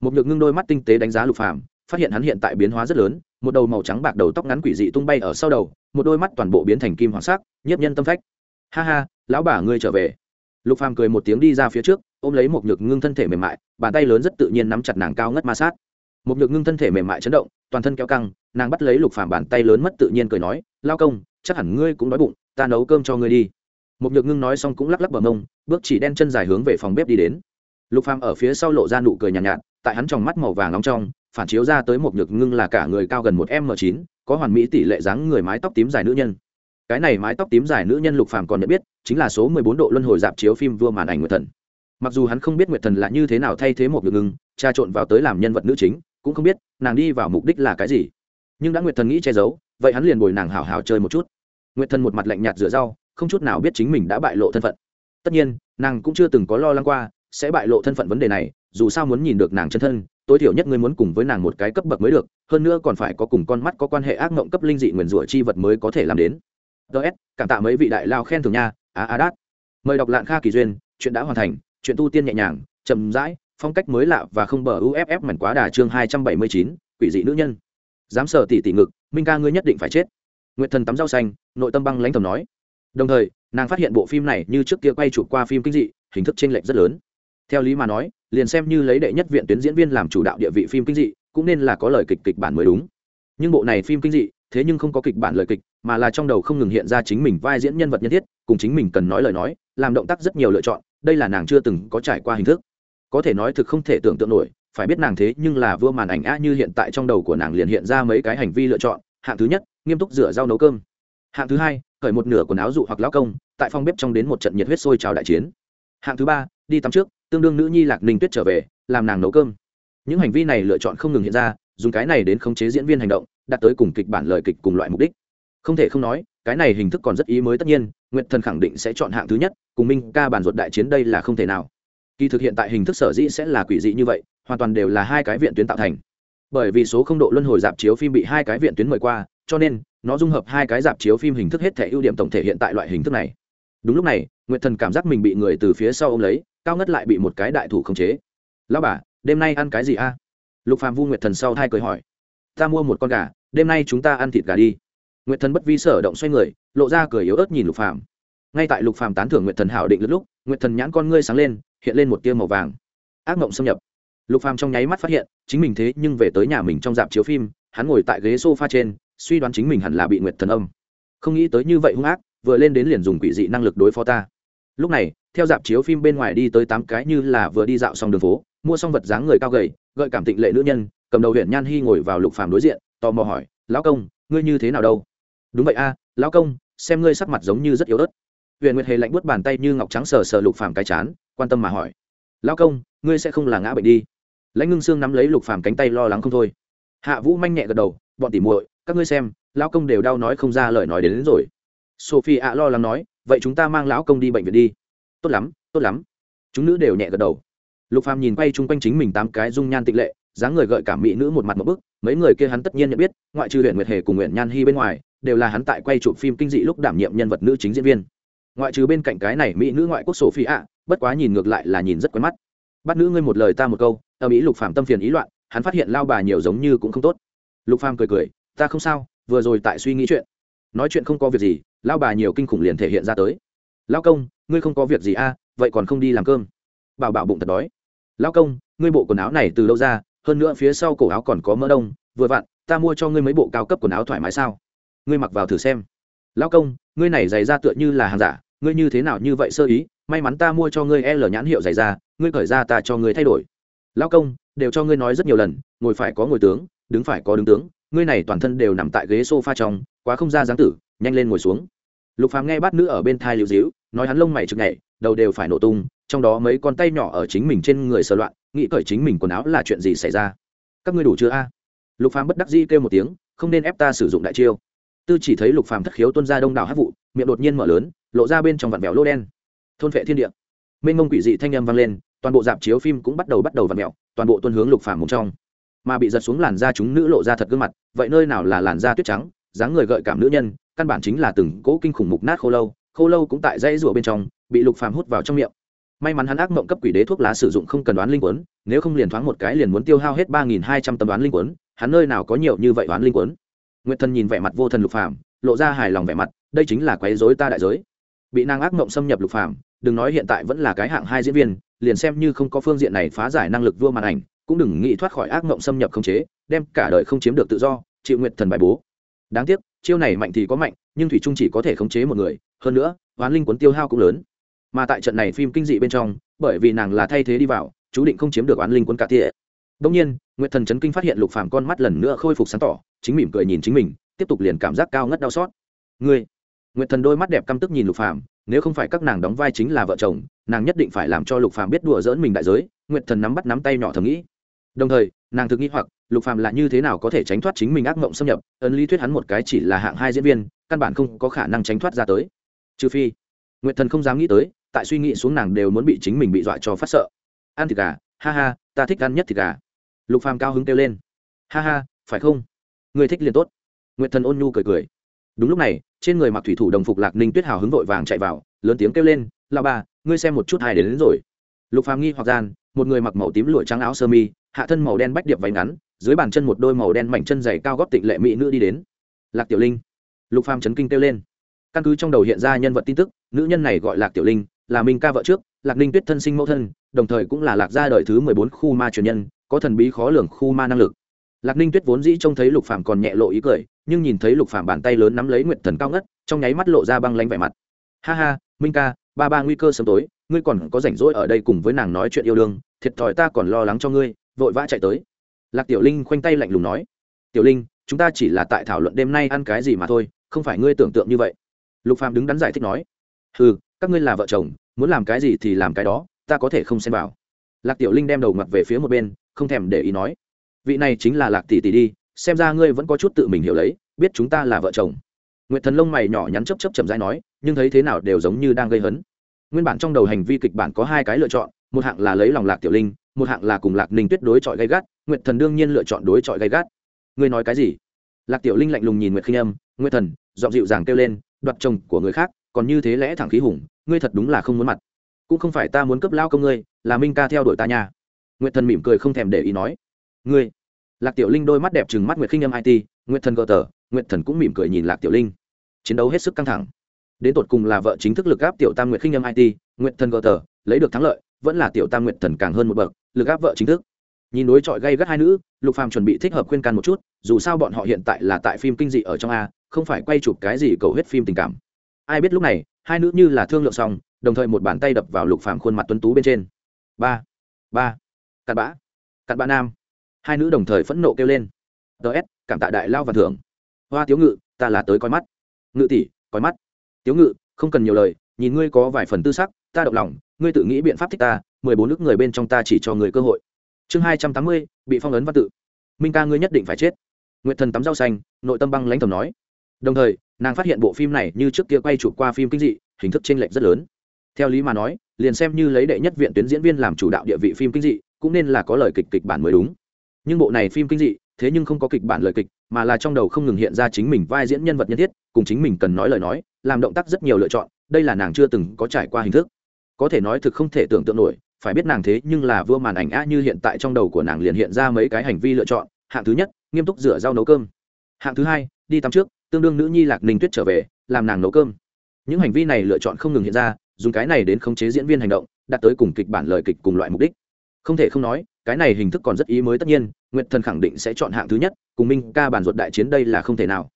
Một nhược ngưng đôi mắt tinh tế đánh giá lục phàm, phát hiện hắn hiện tại biến hóa rất lớn một đầu màu trắng bạc đầu tóc ngắn quỷ dị tung bay ở sau đầu một đôi mắt toàn bộ biến thành kim hoàng sắc nhiếp nhân tâm phách. Ha ha lão bà ngươi trở về. Lục phàm cười một tiếng đi ra phía trước ôm lấy một nhược ngưng thân thể mềm mại bàn tay lớn rất tự nhiên nắm chặt nàng cao ngất ma sát. Một nhược ngưng thân thể mềm mại chấn động toàn thân kéo căng nàng bắt lấy lục phàm bàn tay lớn mất tự nhiên cười nói lao công chắc hẳn ngươi cũng đói bụng ta nấu cơm cho ngươi đi. Một nhược ngưng nói xong cũng lắc lắc bờ mông bước chỉ đen chân dài hướng về phòng bếp đi đến. Lục phàm ở phía sau lộ ra nụ cười nhàn nhạt, nhạt tại hắn trong mắt màu vàng nóng trong phản chiếu ra tới một nhược ngưng là cả người cao gần một m chín, có hoàn mỹ tỷ lệ dáng người mái tóc tím dài nữ nhân. Cái này mái tóc tím dài nữ nhân lục phàm còn nhận biết, chính là số 14 độ luân hồi dạp chiếu phim vua màn ảnh nguyệt thần. Mặc dù hắn không biết nguyệt thần là như thế nào thay thế một nhược ngưng, tra trộn vào tới làm nhân vật nữ chính, cũng không biết nàng đi vào mục đích là cái gì. Nhưng đã nguyệt thần nghĩ che giấu, vậy hắn liền bồi nàng hào hào chơi một chút. Nguyệt thần một mặt lạnh nhạt rửa rau, không chút nào biết chính mình đã bại lộ thân phận. Tất nhiên, nàng cũng chưa từng có lo lắng qua sẽ bại lộ thân phận vấn đề này dù sao muốn nhìn được nàng chân thân, tối thiểu nhất ngươi muốn cùng với nàng một cái cấp bậc mới được, hơn nữa còn phải có cùng con mắt có quan hệ ác mộng cấp linh dị nguyền rủa chi vật mới có thể làm đến. Ts cảm tạ mấy vị đại lao khen thường nha, á á đát. Mời đọc lạng kha kỳ duyên, chuyện đã hoàn thành, chuyện tu tiên nhẹ nhàng, chậm rãi, phong cách mới lạ và không bờ uff mảnh quá đà chương hai trăm bảy mươi chín, quỷ dị nữ nhân. Dám sở tỷ tỷ ngực, minh ca ngươi nhất định phải chết. Nguyện thần tắm rau xanh, nội tâm băng lãnh thầm nói. Đồng thời, nàng phát hiện bộ phim này như trước kia quay chụp qua phim kinh dị, hình thức chênh lệch rất lớn. Theo lý mà nói liền xem như lấy đệ nhất viện tuyến diễn viên làm chủ đạo địa vị phim kinh dị, cũng nên là có lời kịch kịch bản mới đúng. Nhưng bộ này phim kinh dị, thế nhưng không có kịch bản lời kịch, mà là trong đầu không ngừng hiện ra chính mình vai diễn nhân vật nhân thiết, cùng chính mình cần nói lời nói, làm động tác rất nhiều lựa chọn, đây là nàng chưa từng có trải qua hình thức. Có thể nói thực không thể tưởng tượng nổi, phải biết nàng thế nhưng là vua màn ảnh a như hiện tại trong đầu của nàng liền hiện ra mấy cái hành vi lựa chọn, hạng thứ nhất, nghiêm túc rửa rau nấu cơm. Hạng thứ hai khởi một nửa quần áo dụ hoặc lão công, tại phòng bếp trong đến một trận nhiệt huyết sôi trào đại chiến. Hạng thứ ba, đi tắm trước tương đương nữ nhi lạc ninh tuyết trở về, làm nàng nấu cơm. Những hành vi này lựa chọn không ngừng hiện ra, dùng cái này đến khống chế diễn viên hành động, đạt tới cùng kịch bản lời kịch cùng loại mục đích. Không thể không nói, cái này hình thức còn rất ý mới tất nhiên, nguyệt thần khẳng định sẽ chọn hạng thứ nhất, cùng minh ca bản ruột đại chiến đây là không thể nào. Kỳ thực hiện tại hình thức sở dĩ sẽ là quỷ dị như vậy, hoàn toàn đều là hai cái viện tuyến tạo thành. Bởi vì số không độ luân hồi dạp chiếu phim bị hai cái viện tuyến mời qua, cho nên, nó dung hợp hai cái dạp chiếu phim hình thức hết thể ưu điểm tổng thể hiện tại loại hình thức này. Đúng lúc này, nguyệt thần cảm giác mình bị người từ phía sau ô m lấy cao ngất lại bị một cái đại thủ khống chế. Lao bà, đêm nay ăn cái gì a? Lục phàm vu nguyệt thần sau thai cười hỏi. Ta mua một con gà, đêm nay chúng ta ăn thịt gà đi. Nguyệt thần bất vi sở động xoay người, lộ ra cười yếu ớt nhìn lục phàm. Ngay tại lục phàm tán thưởng nguyệt thần hảo định lúc lúc, nguyệt thần nhãn con ngươi sáng lên, hiện lên một tia màu vàng. Ác mộng xâm nhập. Lục phàm trong nháy mắt phát hiện, chính mình thế nhưng về tới nhà mình trong dạp chiếu phim, hắn ngồi tại ghế sofa trên, suy đoán chính mình hẳn là bị nguyệt thần âm. Không nghĩ tới như vậy hung ác, vừa lên đến liền dùng quỷ dị năng lực đối phó ta lúc này theo dạp chiếu phim bên ngoài đi tới tám cái như là vừa đi dạo xong đường phố mua xong vật dáng người cao gầy gợi cảm tịnh lệ nữ nhân cầm đầu huyện nhan hy ngồi vào lục phàm đối diện tò mò hỏi lão công ngươi như thế nào đâu? Đúng vậy a lão công xem ngươi sắc mặt giống như rất yếu ớt. Huyện nguyệt hề lạnh buốt bàn tay như ngọc trắng sờ sờ lục phàm cái chán quan tâm mà hỏi lão công ngươi sẽ không là ngã bệnh đi? Lãnh ngưng xương nắm lấy lục phàm cánh tay lo lắng không thôi. Hạ vũ manh nhẹ gật đầu bọn tỉ muội các ngươi xem lão công đều đau nói không ra lời nói đến, đến rồi. Sophie ạ lo lắng nói vậy chúng ta mang lão công đi bệnh viện đi. Tốt lắm tốt lắm. Chúng nữ đều nhẹ gật đầu. Lục phàm nhìn quay chung quanh chính mình tám cái dung nhan tịnh lệ, dáng người gợi cảm mỹ nữ một mặt một bức, mấy người kia hắn tất nhiên nhận biết, ngoại trừ huyện nguyệt hề cùng nguyện nhan hy bên ngoài, đều là hắn tại quay chụp phim kinh dị lúc đảm nhiệm nhân vật nữ chính diễn viên. Ngoại trừ bên cạnh cái này mỹ nữ ngoại quốc sổ phi ạ bất quá nhìn ngược lại là nhìn rất quen mắt. Bắt nữ ngươi một lời ta một câu ở mỹ lục phàm tâm phiền ý loạn, hắn phát hiện lao bà nhiều giống như cũng không tốt. Lục phàm cười cười, ta không sao, vừa rồi tại suy nghĩ chuyện nói chuyện không có việc gì lao bà nhiều kinh khủng liền thể hiện ra tới. Lao công ngươi không có việc gì a à, vậy còn không đi làm cơm. Bảo bảo bụng thật đói. Lao công ngươi bộ quần áo này từ lâu ra? Hơn nữa phía sau cổ áo còn có mỡ đông vừa vặn ta mua cho ngươi mấy bộ cao cấp quần áo thoải mái sao? Ngươi mặc vào thử xem. Lao công ngươi này giày ra tựa như là hàng giả ngươi như thế nào như vậy sơ ý? May mắn ta mua cho ngươi l nhãn hiệu giày ra ngươi khởi ra ta cho ngươi thay đổi. Lao công đều cho ngươi nói rất nhiều lần ngồi phải có ngồi tướng đứng phải có đứng tướng ngươi này toàn thân đều nằm tại ghế s o f a trong quá không ra dáng tử, nhanh lên ngồi xuống. Lục phàm nghe bát nữ ở bên thai liều díu, nói hắn lông mày chực nhảy, đầu đều phải nổ tung, trong đó mấy con tay nhỏ ở chính mình trên người sờ loạn, nghĩ cởi chính mình quần áo là chuyện gì xảy ra? Các ngươi đủ chưa a? Lục phàm bất đắc dĩ kêu một tiếng, không nên ép ta sử dụng đại chiêu. Tư chỉ thấy lục phàm thất khiếu tuân ra đông đảo hát vụ, miệng đột nhiên mở lớn, lộ ra bên trong vặn vẹo lô đen. Thôn vệ thiên địa. Mênh mông quỷ dị thanh âm vang lên, toàn bộ dạp chiếu phim cũng bắt đầu bắt đầu vặn vẹo, toàn bộ tuân hướng lục phàm một trong. Mà bị giật xuống làn da chúng nữ lộ ra thật gương mặt, vậy nơi nào là làn da tuyết trắng dáng người gợi cảm nữ nhân, căn bản chính là từng cỗ kinh khủng mục nát khô lâu khô lâu cũng tại dãy rủa bên trong, bị lục phàm hút vào trong miệng. May mắn hắn ác mộng cấp quỷ đế thuốc lá sử dụng không cần đoán linh quấn, nếu không liền thoáng một cái liền muốn tiêu hao hết ba nghìn hai trăm tấm đoán linh quấn, hắn nơi nào có nhiều như vậy đoán linh quấn. Nguyệt thần nhìn vẻ mặt vô thần lục phàm, lộ ra hài lòng vẻ mặt, đây chính là quấy rối ta đại giới. Bị nàng ác mộng xâm nhập lục phàm, đừng nói hiện tại vẫn là cái hạng hai diễn viên, liền xem như không có phương diện này phá giải năng lực vua màn ảnh, cũng đừng nghĩ thoát khỏi ác mộng xâm nhập không chế, đem cả đời không chiếm được tự do, chịu nguyệt thần bài bố đáng tiếc, chiêu này mạnh thì có mạnh, nhưng thủy trung chỉ có thể khống chế một người, hơn nữa hoán linh cuốn tiêu hao cũng lớn. Mà tại trận này phim kinh dị bên trong, bởi vì nàng là thay thế đi vào, chú định không chiếm được oán linh cuốn cả tỉa đông nhiên, nguyệt thần chấn kinh phát hiện lục phàm con mắt lần nữa khôi phục sáng tỏ, chính mỉm cười nhìn chính mình, tiếp tục liền cảm giác cao ngất đau xót. Ngươi? Nguyệt thần đôi mắt đẹp căm tức nhìn lục phàm, nếu không phải các nàng đóng vai chính là vợ chồng, nàng nhất định phải làm cho lục phàm biết đùa dỡn mình đại giới. Nguyệt thần nắm bắt nắm tay nhỏ thầm nghĩ. Đồng thời nàng thực nghĩ hoặc lục phàm là như thế nào có thể tránh thoát chính mình ác mộng xâm nhập? Ấn lý thuyết hắn một cái chỉ là hạng hai diễn viên căn bản không có khả năng tránh thoát ra tới. Trừ phi nguyệt thần không dám nghĩ tới tại suy nghĩ xuống nàng đều muốn bị chính mình bị dọa cho phát sợ. Ăn thịt gà ha ha ta thích ăn nhất thịt gà. Lục phàm cao hứng kêu lên. Ha ha phải không? Người thích liền tốt. Nguyệt thần ôn nhu cười cười. Đúng lúc này trên người mặc thủy thủ đồng phục lạc ninh tuyết hào hứng vội vàng chạy vào lớn tiếng kêu lên lao bà ngươi xem một chút hai đến, đến rồi. Lục phàm nghi hoặc gian một người mặc màu tím lụa trắng áo sơ mi hạ thân màu đen bách điệp váy ngắn, dưới bàn chân một đôi màu đen mảnh chân dày cao góp tịnh lệ mỹ nữ đi đến. Lạc tiểu linh. Lục phàm chấn kinh kêu lên. Căn cứ trong đầu hiện ra nhân vật tin tức, nữ nhân này gọi lạc tiểu linh, là minh ca vợ trước, lạc ninh tuyết thân sinh mẫu thân, đồng thời cũng là lạc gia đời thứ mười bốn khu ma truyền nhân, có thần bí khó lường khu ma năng lực. Lạc ninh tuyết vốn dĩ trông thấy lục phàm còn nhẹ lộ ý cười, nhưng nhìn thấy lục phàm bàn tay lớn nắm lấy nguyệt thần cao ngất, trong nháy mắt lộ ra băng lánh vẻ mặt. Ha ha, minh ca, ba ba nguy cơ sớm tối, ngươi còn có rảnh rỗi ở đây cùng với nàng nói chuyện yêu đương, thiệt thòi ta còn lo lắng cho ngươi vội vã chạy tới. Lạc tiểu linh khoanh tay lạnh lùng nói, tiểu linh, chúng ta chỉ là tại thảo luận đêm nay ăn cái gì mà thôi, không phải ngươi tưởng tượng như vậy. Lục phàm đứng đắn giải thích nói ừ các ngươi là vợ chồng, muốn làm cái gì thì làm cái đó, ta có thể không xem vào. Lạc tiểu linh đem đầu mặt về phía một bên, không thèm để ý nói, vị này chính là lạc tỷ tỷ đi, xem ra ngươi vẫn có chút tự mình hiểu lấy, biết chúng ta là vợ chồng. Nguyệt thần lông mày nhỏ nhắn chấp chấp chậm rãi nói, nhưng thấy thế nào đều giống như đang gây hấn. Nguyên bản trong đầu hành vi kịch bản có hai cái lựa chọn, một hạng là lấy lòng lạc tiểu linh một hạng là cùng lạc ninh tuyết đối chọi gay gắt, nguyệt thần đương nhiên lựa chọn đối chọi gay gắt. Ngươi nói cái gì? Lạc tiểu linh lạnh lùng nhìn nguyệt khinh âm, nguyệt thần dọn dịu dàng kêu lên, đoạt chồng của người khác, còn như thế lẽ thẳng khí hùng, ngươi thật đúng là không muốn mặt. Cũng không phải ta muốn cấp lao công ngươi, là minh ca theo đuổi ta nha. Nguyệt thần mỉm cười không thèm để ý nói, ngươi. Lạc tiểu linh đôi mắt đẹp trừng mắt nguyệt khinh âm it nguyệt thần gờ tờ, nguyệt thần cũng mỉm cười nhìn lạc tiểu linh. Chiến đấu hết sức căng thẳng. Đến tột cùng là vợ chính thức lực áp tiểu tam nguyệt khinh âm it nguyệt thần gờ tờ, lấy được thắng lợi, vẫn là tiểu tam nguyệt thần càng hơn một bậc lực áp vợ chính thức. Nhìn đối chọi gây gắt hai nữ, lục phàm chuẩn bị thích hợp khuyên can một chút, dù sao bọn họ hiện tại là tại phim kinh dị ở trong a, không phải quay chụp cái gì cầu hết phim tình cảm. Ai biết lúc này, hai nữ như là thương lượng xong, đồng thời một bàn tay đập vào lục phàm khuôn mặt tuấn tú bên trên. Ba ba, cặn bã cặn bã nam. Hai nữ đồng thời phẫn nộ kêu lên. Ts cảm tạ đại lao và thưởng. Hoa tiếu ngự, ta là tới coi mắt. Ngự tỷ, coi mắt. Tiếu ngự, không cần nhiều lời, nhìn ngươi có vài phần tư sắc, ta động lòng, ngươi tự nghĩ biện pháp thích ta mười bốn nước người bên trong ta chỉ cho người cơ hội. Chương hai trăm tám mươi, bị phong ấn văn tự. Minh ca ngươi nhất định phải chết. Nguyện thần tắm rau xanh, nội tâm băng lãnh thầm nói. Đồng thời, nàng phát hiện bộ phim này như trước kia quay chụp qua phim kinh dị, hình thức chênh lệch rất lớn. Theo lý mà nói, liền xem như lấy đệ nhất viện tuyến diễn viên làm chủ đạo địa vị phim kinh dị, cũng nên là có lời kịch kịch bản mới đúng. Nhưng bộ này phim kinh dị, thế nhưng không có kịch bản lời kịch, mà là trong đầu không ngừng hiện ra chính mình vai diễn nhân vật nhân thiết, cùng chính mình cần nói lời nói, làm động tác rất nhiều lựa chọn, đây là nàng chưa từng có trải qua hình thức. Có thể nói thực không thể tưởng tượng nổi phải biết nàng thế nhưng là vua màn ảnh a như hiện tại trong đầu của nàng liền hiện ra mấy cái hành vi lựa chọn. Hạng thứ nhất, nghiêm túc rửa rau nấu cơm. Hạng thứ hai, đi tắm trước, tương đương nữ nhi lạc ninh tuyết trở về, làm nàng nấu cơm. Những hành vi này lựa chọn không ngừng hiện ra, dùng cái này đến khống chế diễn viên hành động, đạt tới cùng kịch bản lời kịch cùng loại mục đích. Không thể không nói, cái này hình thức còn rất ý mới tất nhiên, nguyệt thần khẳng định sẽ chọn hạng thứ nhất, cùng minh ca bản ruột đại chiến đây là không thể nào.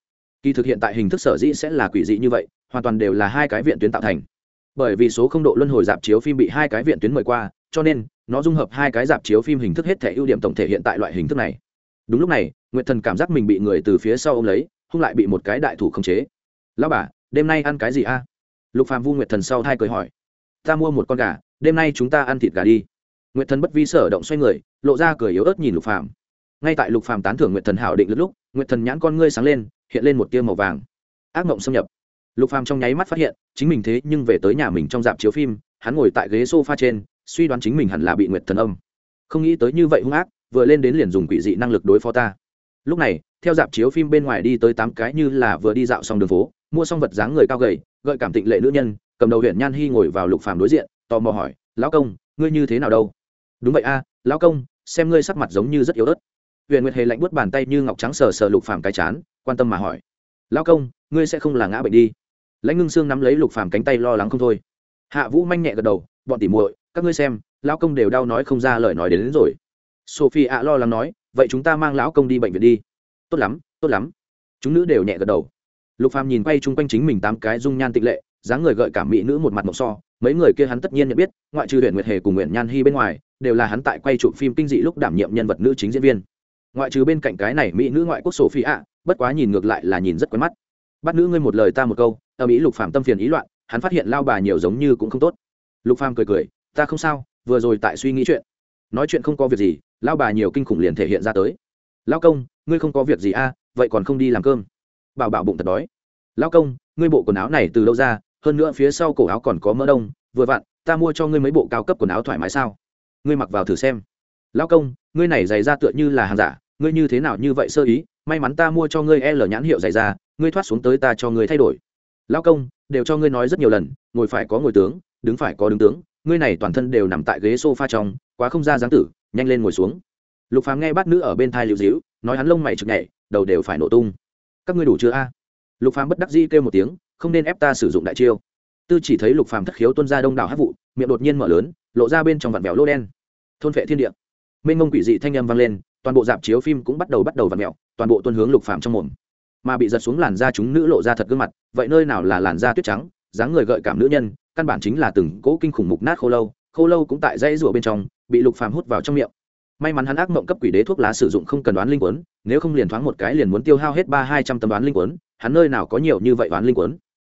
Kỳ thực hiện tại hình thức sở dĩ sẽ là quỷ dị như vậy, hoàn toàn đều là hai cái viện tuyến tạo thành bởi vì số không độ luân hồi dạp chiếu phim bị hai cái viện tuyến mời qua, cho nên, nó dung hợp hai cái dạp chiếu phim hình thức hết thể ưu điểm tổng thể hiện tại loại hình thức này. Đúng lúc này, nguyệt thần cảm giác mình bị người từ phía sau ô m lấy, hung lại bị một cái đại thủ khống chế. Lão bà, đêm nay ăn cái gì a? Lục phàm vu nguyệt thần sau thai cười hỏi. Ta mua một con gà, đêm nay chúng ta ăn thịt gà đi. Nguyệt thần bất vi sở động xoay người, lộ ra cười yếu ớt nhìn lục phàm. Ngay tại lục phàm tán thưởng nguyệt thần hảo định lúc, nguyệt thần nhãn con ngươi sáng lên, hiện lên một tia màu vàng. Ác mộng xâm nhập lục phàm trong nháy mắt phát hiện, chính mình thế nhưng về tới nhà mình trong dạp chiếu phim, hắn ngồi tại ghế sofa trên, suy đoán chính mình hẳn là bị nguyệt thần âm. Không nghĩ tới như vậy hung ác, vừa lên đến liền dùng quỷ dị năng lực đối phó ta. Lúc này, theo dạp chiếu phim bên ngoài đi tới tám cái như là vừa đi dạo xong đường phố, mua xong vật dáng người cao gầy, gợi cảm tịnh lệ nữ nhân, cầm đầu huyện nhan hy ngồi vào lục phàm đối diện, tò mò hỏi, lão công, ngươi như thế nào đâu? Đúng vậy a, lão công, xem ngươi sắc mặt giống như rất yếu ớt. Huyện nguyệt hề lạnh buốt bàn tay như ngọc trắng sờ sờ lục phàm cái chán, quan tâm mà hỏi, lão công, ngươi sẽ không là ngã bệnh đi? Lãnh ngưng xương nắm lấy lục phàm cánh tay lo lắng không thôi. Hạ vũ manh nhẹ gật đầu bọn tỉ muội các ngươi xem lão công đều đau nói không ra lời nói đến, đến rồi. Sophie ạ lo lắng nói vậy chúng ta mang lão công đi bệnh viện đi. Tốt lắm tốt lắm. Chúng nữ đều nhẹ gật đầu. Lục phàm nhìn quay chung quanh chính mình tám cái dung nhan tịnh lệ dáng người gợi cảm mỹ nữ một mặt mộc so mấy người kia hắn tất nhiên nhận biết ngoại trừ huyện nguyệt hề cùng nguyện nhan hy bên ngoài đều là hắn tại quay chụp phim kinh dị lúc đảm nhiệm nhân vật nữ chính diễn viên. Ngoại trừ bên cạnh cái này mỹ nữ ngoại quốc sophie ạ bất quá nhìn ngược lại là nhìn rất quen mắt bắt nữ ngươi một lời ta một câu âm ý lục phàm tâm phiền ý loạn hắn phát hiện lao bà nhiều giống như cũng không tốt. Lục phàm cười cười ta không sao vừa rồi tại suy nghĩ chuyện. Nói chuyện không có việc gì lao bà nhiều kinh khủng liền thể hiện ra tới. Lao công ngươi không có việc gì a à, vậy còn không đi làm cơm. Bảo bảo bụng thật đói. Lao công ngươi bộ quần áo này từ đâu ra hơn nữa phía sau cổ áo còn có mỡ đông vừa vặn ta mua cho ngươi mấy bộ cao cấp quần áo thoải mái sao? Ngươi mặc vào thử xem. Lao công ngươi này dày ra tựa như là hàng giả ngươi như thế nào như vậy sơ ý, may mắn ta mua cho ngươi l nhãn hiệu dày ra, ngươi thoát xuống tới ta cho ngươi thay đổi. Lao công, đều cho ngươi nói rất nhiều lần, ngồi phải có ngồi tướng, đứng phải có đứng tướng, ngươi này toàn thân đều nằm tại ghế sofa trong, quá không ra dáng tử, nhanh lên ngồi xuống. Lục phàm nghe bát nữ ở bên thai liệu dĩu nói hắn lông mày trực nhảy, đầu đều phải nổ tung. Các ngươi đủ chưa a? Lục phàm bất đắc dĩ kêu một tiếng, không nên ép ta sử dụng đại chiêu. Tư chỉ thấy lục phàm thất khiếu tuôn ra đông đảo hát vụ, miệng đột nhiên mở lớn, lộ ra bên trong vạt vẹo lô đen. Thôn vệ thiên địa. Mênh mông quỷ dị thanh âm vang lên toàn bộ dạp chiếu phim cũng bắt đầu bắt đầu vặn mèo toàn bộ tuân hướng lục phạm trong mồm. Mà bị giật xuống làn da chúng nữ lộ ra thật gương mặt, vậy nơi nào là làn da tuyết trắng, dáng người gợi cảm nữ nhân, căn bản chính là từng cỗ kinh khủng mục nát khô lâu khô lâu cũng tại dãy rủa bên trong, bị lục phàm hút vào trong miệng. May mắn hắn ác mộng cấp quỷ đế thuốc lá sử dụng không cần đoán linh quấn, nếu không liền thoáng một cái liền muốn tiêu hao hết ba hai trăm tấm đoán linh quấn, hắn nơi nào có nhiều như vậy đoán linh quấn.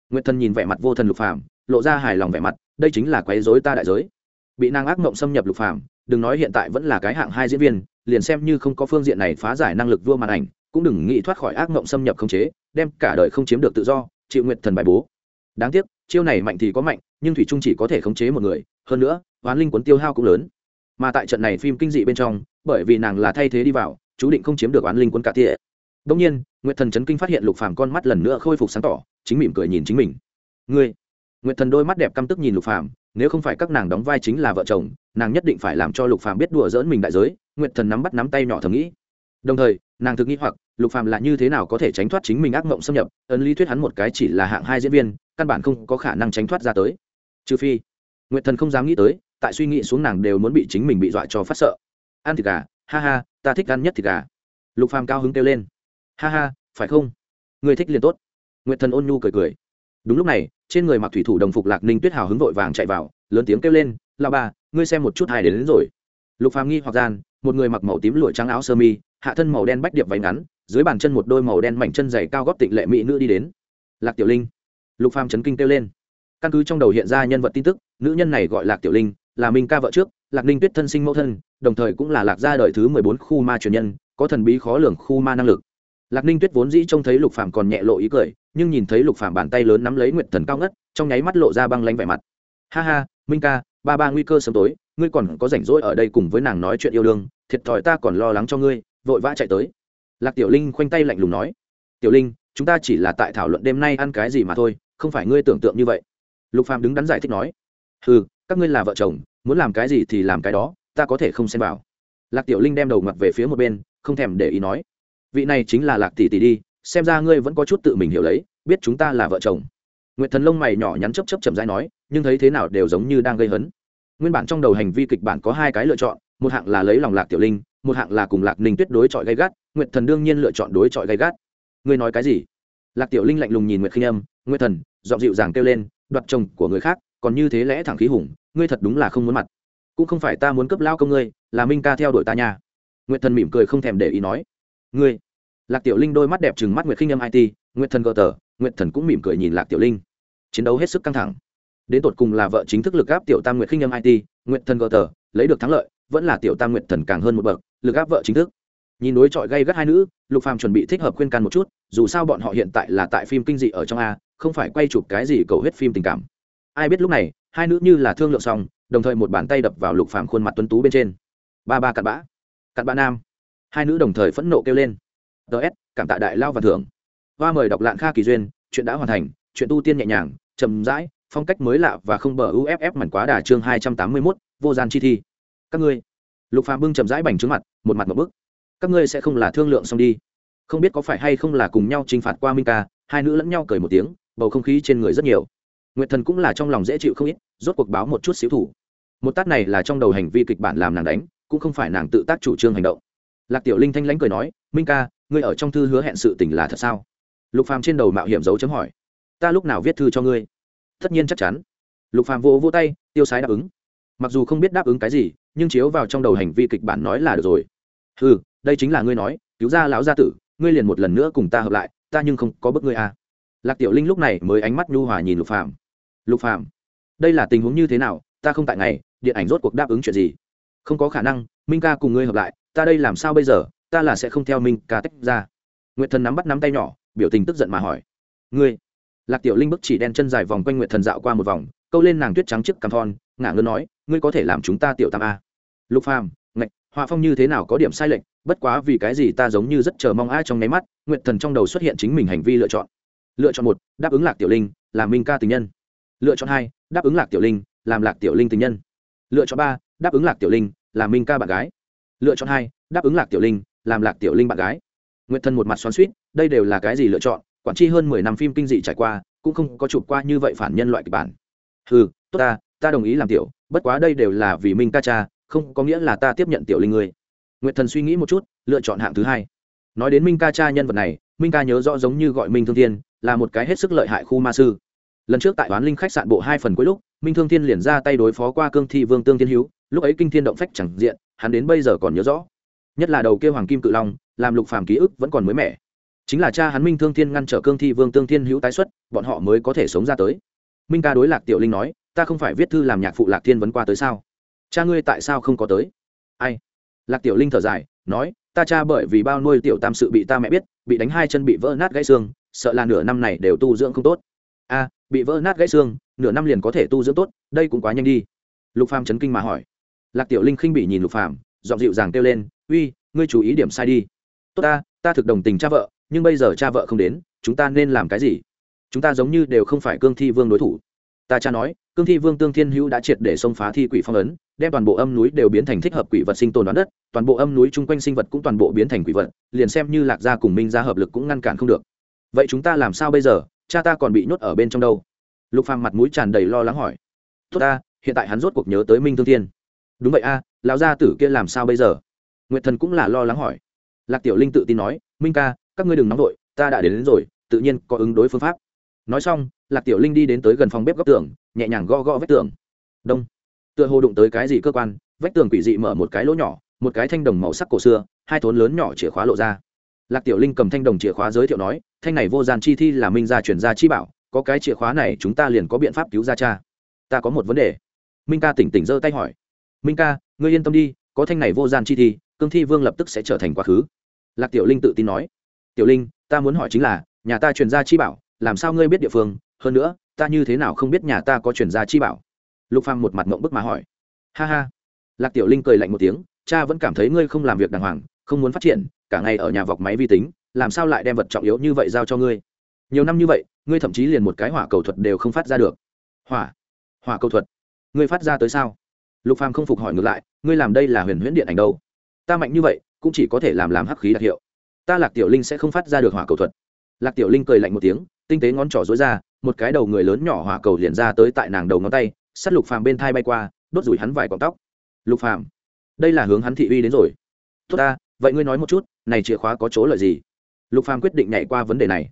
Nguyệt thần nhìn vẻ mặt vô thần lục phàm, lộ ra hài lòng vẻ mặt, đây chính là quấy rối ta đại giới. Bị nàng ác mộng xâm nhập lục phàm, đừng nói hiện tại vẫn là cái hạng hai diễn viên liền xem như không có phương diện này phá giải năng lực vua màn ảnh, cũng đừng nghĩ thoát khỏi ác mộng xâm nhập không chế, đem cả đời không chiếm được tự do, chịu nguyện thần bài bố. Đáng tiếc, chiêu này mạnh thì có mạnh, nhưng thủy trung chỉ có thể khống chế một người, hơn nữa hoán linh quấn tiêu hao cũng lớn. Mà tại trận này phim kinh dị bên trong, bởi vì nàng là thay thế đi vào, chú định không chiếm được oán linh quân cả tỉa đông nhiên, nguyệt thần chấn kinh phát hiện lục phàm con mắt lần nữa khôi phục sáng tỏ, chính mỉm cười nhìn chính mình. Ngươi? Nguyệt thần đôi mắt đẹp căm tức nhìn lục phàm nếu không phải các nàng đóng vai chính là vợ chồng, nàng nhất định phải làm cho lục phàm biết đùa dỡn mình đại giới, nguyệt thần nắm bắt nắm tay nhỏ thầm nghĩ. Đồng thời, nàng thực nghĩ hoặc, lục phàm là như thế nào có thể tránh thoát chính mình ác mộng xâm nhập, ấn lý thuyết hắn một cái chỉ là hạng hai diễn viên, căn bản không có khả năng tránh thoát ra tới. Trừ phi, nguyệt thần không dám nghĩ tới, tại suy nghĩ xuống nàng đều muốn bị chính mình bị dọa cho phát sợ. Ăn thịt gà, ha ha, ta thích ăn nhất thịt gà. Lục phàm cao hứng kêu lên. Ha ha, phải không? Người thích liền tốt. Nguyệt thần ôn nhu cười cười. Đúng lúc này trên người mặc thủy thủ đồng phục lạc ninh tuyết hào hứng vội vàng chạy vào lớn tiếng kêu lên lao bà ngươi xem một chút hai đến, đến rồi. Lục phàm nghi hoặc gian một người mặc màu tím lụa trắng áo sơ mi hạ thân màu đen bách điệp váy ngắn dưới bàn chân một đôi màu đen mảnh chân dày cao góp tịnh lệ mỹ nữ đi đến. Lạc tiểu linh. Lục phàm chấn kinh kêu lên. Căn cứ trong đầu hiện ra nhân vật tin tức nữ nhân này gọi lạc tiểu linh là minh ca vợ trước lạc ninh tuyết thân sinh mẫu thân đồng thời cũng là lạc gia đời thứ mười bốn khu ma truyền nhân có thần bí khó lường khu ma năng lực. Lạc ninh tuyết vốn dĩ trông thấy lục phàm còn nhẹ lộ ý cười nhưng nhìn thấy lục phàm bàn tay lớn nắm lấy nguyệt thần cao ngất, trong nháy mắt lộ ra băng lánh vẻ mặt. Ha ha, minh ca, ba ba nguy cơ sớm tối, ngươi còn có rảnh rỗi ở đây cùng với nàng nói chuyện yêu đương, thiệt thòi ta còn lo lắng cho ngươi, vội vã chạy tới. Lạc tiểu linh khoanh tay lạnh lùng nói, tiểu linh, chúng ta chỉ là tại thảo luận đêm nay ăn cái gì mà thôi, không phải ngươi tưởng tượng như vậy. Lục phàm đứng đắn giải thích nói ừ các ngươi là vợ chồng, muốn làm cái gì thì làm cái đó, ta có thể không xem vào. Lạc tiểu linh đem đầu mặt về phía một bên, không thèm để ý nói, vị này chính là lạc tỷ tỷ đi xem ra ngươi vẫn có chút tự mình hiểu lấy, biết chúng ta là vợ chồng. Nguyệt thần lông mày nhỏ nhắn chấp chấp chậm rãi nói, nhưng thấy thế nào đều giống như đang gây hấn. Nguyên bản trong đầu hành vi kịch bản có hai cái lựa chọn, một hạng là lấy lòng lạc tiểu linh, một hạng là cùng lạc ninh tuyết đối chọi gây gắt. Nguyệt thần đương nhiên lựa chọn đối chọi gây gắt. Ngươi nói cái gì? Lạc tiểu linh lạnh lùng nhìn nguyệt khinh âm, nguyệt thần dọn dịu dàng kêu lên, đoạt chồng của người khác, còn như thế lẽ thẳng khí hùng, ngươi thật đúng là không muốn mặt. Cũng không phải ta muốn cấp lao công ngươi, là minh ca theo đuổi ta nha. Nguyệt thần mỉm cười không thèm để ý nói, ngươi lạc tiểu linh đôi mắt đẹp trừng mắt nguyệt khinh âm it nguyệt thần gờ tờ, nguyệt thần cũng mỉm cười nhìn lạc tiểu linh. Chiến đấu hết sức căng thẳng. Đến tột cùng là vợ chính thức lực áp tiểu tam nguyệt khinh âm it nguyệt thần gờ tờ, lấy được thắng lợi, vẫn là tiểu tam nguyệt thần càng hơn một bậc, lực áp vợ chính thức. Nhìn đối chọi gây gắt hai nữ, lục phàm chuẩn bị thích hợp khuyên can một chút, dù sao bọn họ hiện tại là tại phim kinh dị ở trong a, không phải quay chụp cái gì cầu hết phim tình cảm. Ai biết lúc này, hai nữ như là thương lượng xong, đồng thời một bàn tay đập vào lục phàm khuôn mặt tuấn tú bên trên. Ba ba cặn bã. Cặn bã nam. Hai nữ đồng thời phẫn nộ kêu lên ts cảm tạ đại lao và thưởng. Hoa mời đọc lạng kha kỳ duyên, chuyện đã hoàn thành, chuyện tu tiên nhẹ nhàng, chậm rãi, phong cách mới lạ và không bờ uff mảnh quá đà chương hai trăm tám mươi mốt, vô gian chi thi. Các ngươi. Lục phàm bưng chậm rãi bành trướng mặt, một mặt một bức. Các ngươi sẽ không là thương lượng xong đi. Không biết có phải hay không là cùng nhau chinh phạt qua minh ca, hai nữ lẫn nhau cười một tiếng, bầu không khí trên người rất nhiều. Nguyệt thần cũng là trong lòng dễ chịu không ít, rốt cuộc báo một chút xíu thủ. Một tát này là trong đầu hành vi kịch bản làm nàng đánh, cũng không phải nàng tự tác chủ trương hành động. Lạc tiểu linh thanh lãnh cười nói, minh ca ngươi ở trong thư hứa hẹn sự tình là thật sao? Lục phàm trên đầu mạo hiểm dấu chấm hỏi. Ta lúc nào viết thư cho ngươi? Tất nhiên chắc chắn. Lục phàm vỗ vỗ tay, tiêu sái đáp ứng. Mặc dù không biết đáp ứng cái gì, nhưng chiếu vào trong đầu hành vi kịch bản nói là được rồi. Ừ đây chính là ngươi nói, cứu ra lão gia tử, ngươi liền một lần nữa cùng ta hợp lại, ta nhưng không có bức ngươi à. lạc tiểu linh lúc này mới ánh mắt nhu hòa nhìn lục phàm. Lục phàm, đây là tình huống như thế nào? Ta không tại ngày, điện ảnh rốt cuộc đáp ứng chuyện gì? Không có khả năng, minh ca cùng ngươi hợp lại, ta đây làm sao bây giờ? Ta là sẽ không theo minh ca tách ra. Nguyệt thần nắm bắt nắm tay nhỏ, biểu tình tức giận mà hỏi. Ngươi? Lạc tiểu linh bức chỉ đen chân dài vòng quanh nguyệt thần dạo qua một vòng, câu lên nàng tuyết trắng trước cằm thon, ngả ngơ nói, ngươi có thể làm chúng ta tiểu tam a. Lục phàm, ngạch, họa phong như thế nào có điểm sai lệch, bất quá vì cái gì ta giống như rất chờ mong ai trong nháy mắt, nguyệt thần trong đầu xuất hiện chính mình hành vi lựa chọn. Lựa chọn một, đáp ứng lạc tiểu linh, làm minh ca tình nhân. Lựa chọn hai, đáp ứng lạc tiểu linh, làm lạc tiểu linh tình nhân. Lựa chọn ba, đáp ứng lạc tiểu linh, làm minh ca bạn gái. Lựa chọn hai, đáp ứng lạc tiểu linh làm lạc tiểu linh bạn gái. Nguyệt thần một mặt xoắn suýt đây đều là cái gì lựa chọn? Quản tri hơn mười năm phim kinh dị trải qua, cũng không có chụp qua như vậy phản nhân loại kịch bản. Ừ tốt ta ta đồng ý làm tiểu, bất quá đây đều là vì minh ca cha, không có nghĩa là ta tiếp nhận tiểu linh người nguyệt thần suy nghĩ một chút, lựa chọn hạng thứ hai. Nói đến minh ca cha nhân vật này, minh ca nhớ rõ giống như gọi minh thương thiên, là một cái hết sức lợi hại khu ma sư. Lần trước tại toán linh khách sạn bộ hai phần cuối lúc, minh thương thiên liền ra tay đối phó qua cương thi vương tương thiên hữu lúc ấy kinh thiên động phách chẳng diện, hắn đến bây giờ còn nhớ rõ nhất là đầu kia hoàng kim cự long, làm lục phàm ký ức vẫn còn mới mẻ. Chính là cha hắn minh thương thiên ngăn trở cương thi vương tương thiên hữu tái xuất, bọn họ mới có thể sống ra tới. Minh ca đối lạc tiểu linh nói, ta không phải viết thư làm nhạc phụ lạc thiên vấn qua tới sao? Cha ngươi tại sao không có tới? Ai? Lạc tiểu linh thở dài, nói, ta cha bởi vì bao nuôi tiểu tam sự bị ta mẹ biết, bị đánh hai chân bị vỡ nát gãy xương, sợ là nửa năm này đều tu dưỡng không tốt. A, bị vỡ nát gãy xương, nửa năm liền có thể tu dưỡng tốt, đây cũng quá nhanh đi. Lục phàm chấn kinh mà hỏi. Lạc tiểu linh khinh bị nhìn lục phàm, giọng dịu dàng kêu lên uy, ngươi chú ý điểm sai đi. Tốt ta ta thực đồng tình cha vợ, nhưng bây giờ cha vợ không đến, chúng ta nên làm cái gì? Chúng ta giống như đều không phải cương thi vương đối thủ. Ta cha nói, cương thi vương tương thiên hữu đã triệt để xông phá thi quỷ phong ấn, đem toàn bộ âm núi đều biến thành thích hợp quỷ vật sinh tồn đoán đất, toàn bộ âm núi chung quanh sinh vật cũng toàn bộ biến thành quỷ vật, liền xem như lạc gia cùng minh gia hợp lực cũng ngăn cản không được. Vậy chúng ta làm sao bây giờ? Cha ta còn bị nhốt ở bên trong đâu? Lục phàm mặt mũi tràn đầy lo lắng hỏi. Tốt ta, hiện tại hắn rốt cuộc nhớ tới minh thương thiên. Đúng vậy a, lão gia tử kia làm sao bây giờ? Nguyệt thần cũng là lo lắng hỏi. Lạc tiểu linh tự tin nói minh ca các ngươi đừng nóng vội ta đã đến, đến rồi tự nhiên có ứng đối phương pháp. Nói xong lạc tiểu linh đi đến tới gần phòng bếp góc tường nhẹ nhàng gõ gõ vách tường. Đông. Tựa hồ đụng tới cái gì cơ quan vách tường quỷ dị mở một cái lỗ nhỏ một cái thanh đồng màu sắc cổ xưa hai thốn lớn nhỏ chìa khóa lộ ra. Lạc tiểu linh cầm thanh đồng chìa khóa giới thiệu nói thanh này vô gian chi thi là minh gia chuyển gia chi bảo có cái chìa khóa này chúng ta liền có biện pháp cứu ra cha. Ta có một vấn đề. Minh ca tỉnh tỉnh giơ tay hỏi. Minh ca ngươi yên tâm đi có thanh này vô gian chi thi cương thi vương lập tức sẽ trở thành quá khứ. Lạc tiểu linh tự tin nói. Tiểu linh, ta muốn hỏi chính là, nhà ta truyền gia chi bảo, làm sao ngươi biết địa phương? Hơn nữa, ta như thế nào không biết nhà ta có truyền gia chi bảo? Lục phàm một mặt mộng bức mà hỏi. Ha ha. Lạc tiểu linh cười lạnh một tiếng. Cha vẫn cảm thấy ngươi không làm việc đàng hoàng, không muốn phát triển, cả ngày ở nhà vọc máy vi tính, làm sao lại đem vật trọng yếu như vậy giao cho ngươi? Nhiều năm như vậy, ngươi thậm chí liền một cái hỏa cầu thuật đều không phát ra được. Hỏa? Hỏa cầu thuật? Ngươi phát ra tới sao? Lục phàm không phục hỏi ngược lại. Ngươi làm đây là huyền huyễn điện ảnh đâu? Ta mạnh như vậy, cũng chỉ có thể làm làm hắc khí đặc hiệu. Ta lạc tiểu linh sẽ không phát ra được hỏa cầu thuật. Lạc tiểu linh cười lạnh một tiếng, tinh tế ngón trỏ dối ra, một cái đầu người lớn nhỏ hỏa cầu liền ra tới tại nàng đầu ngón tay sắt lục phàm bên thai bay qua, đốt rủi hắn vài cọng tóc. Lục phàm, đây là hướng hắn thị uy đến rồi. Tốt ta, vậy ngươi nói một chút, này chìa khóa có chỗ lợi gì? Lục phàm quyết định nhảy qua vấn đề này.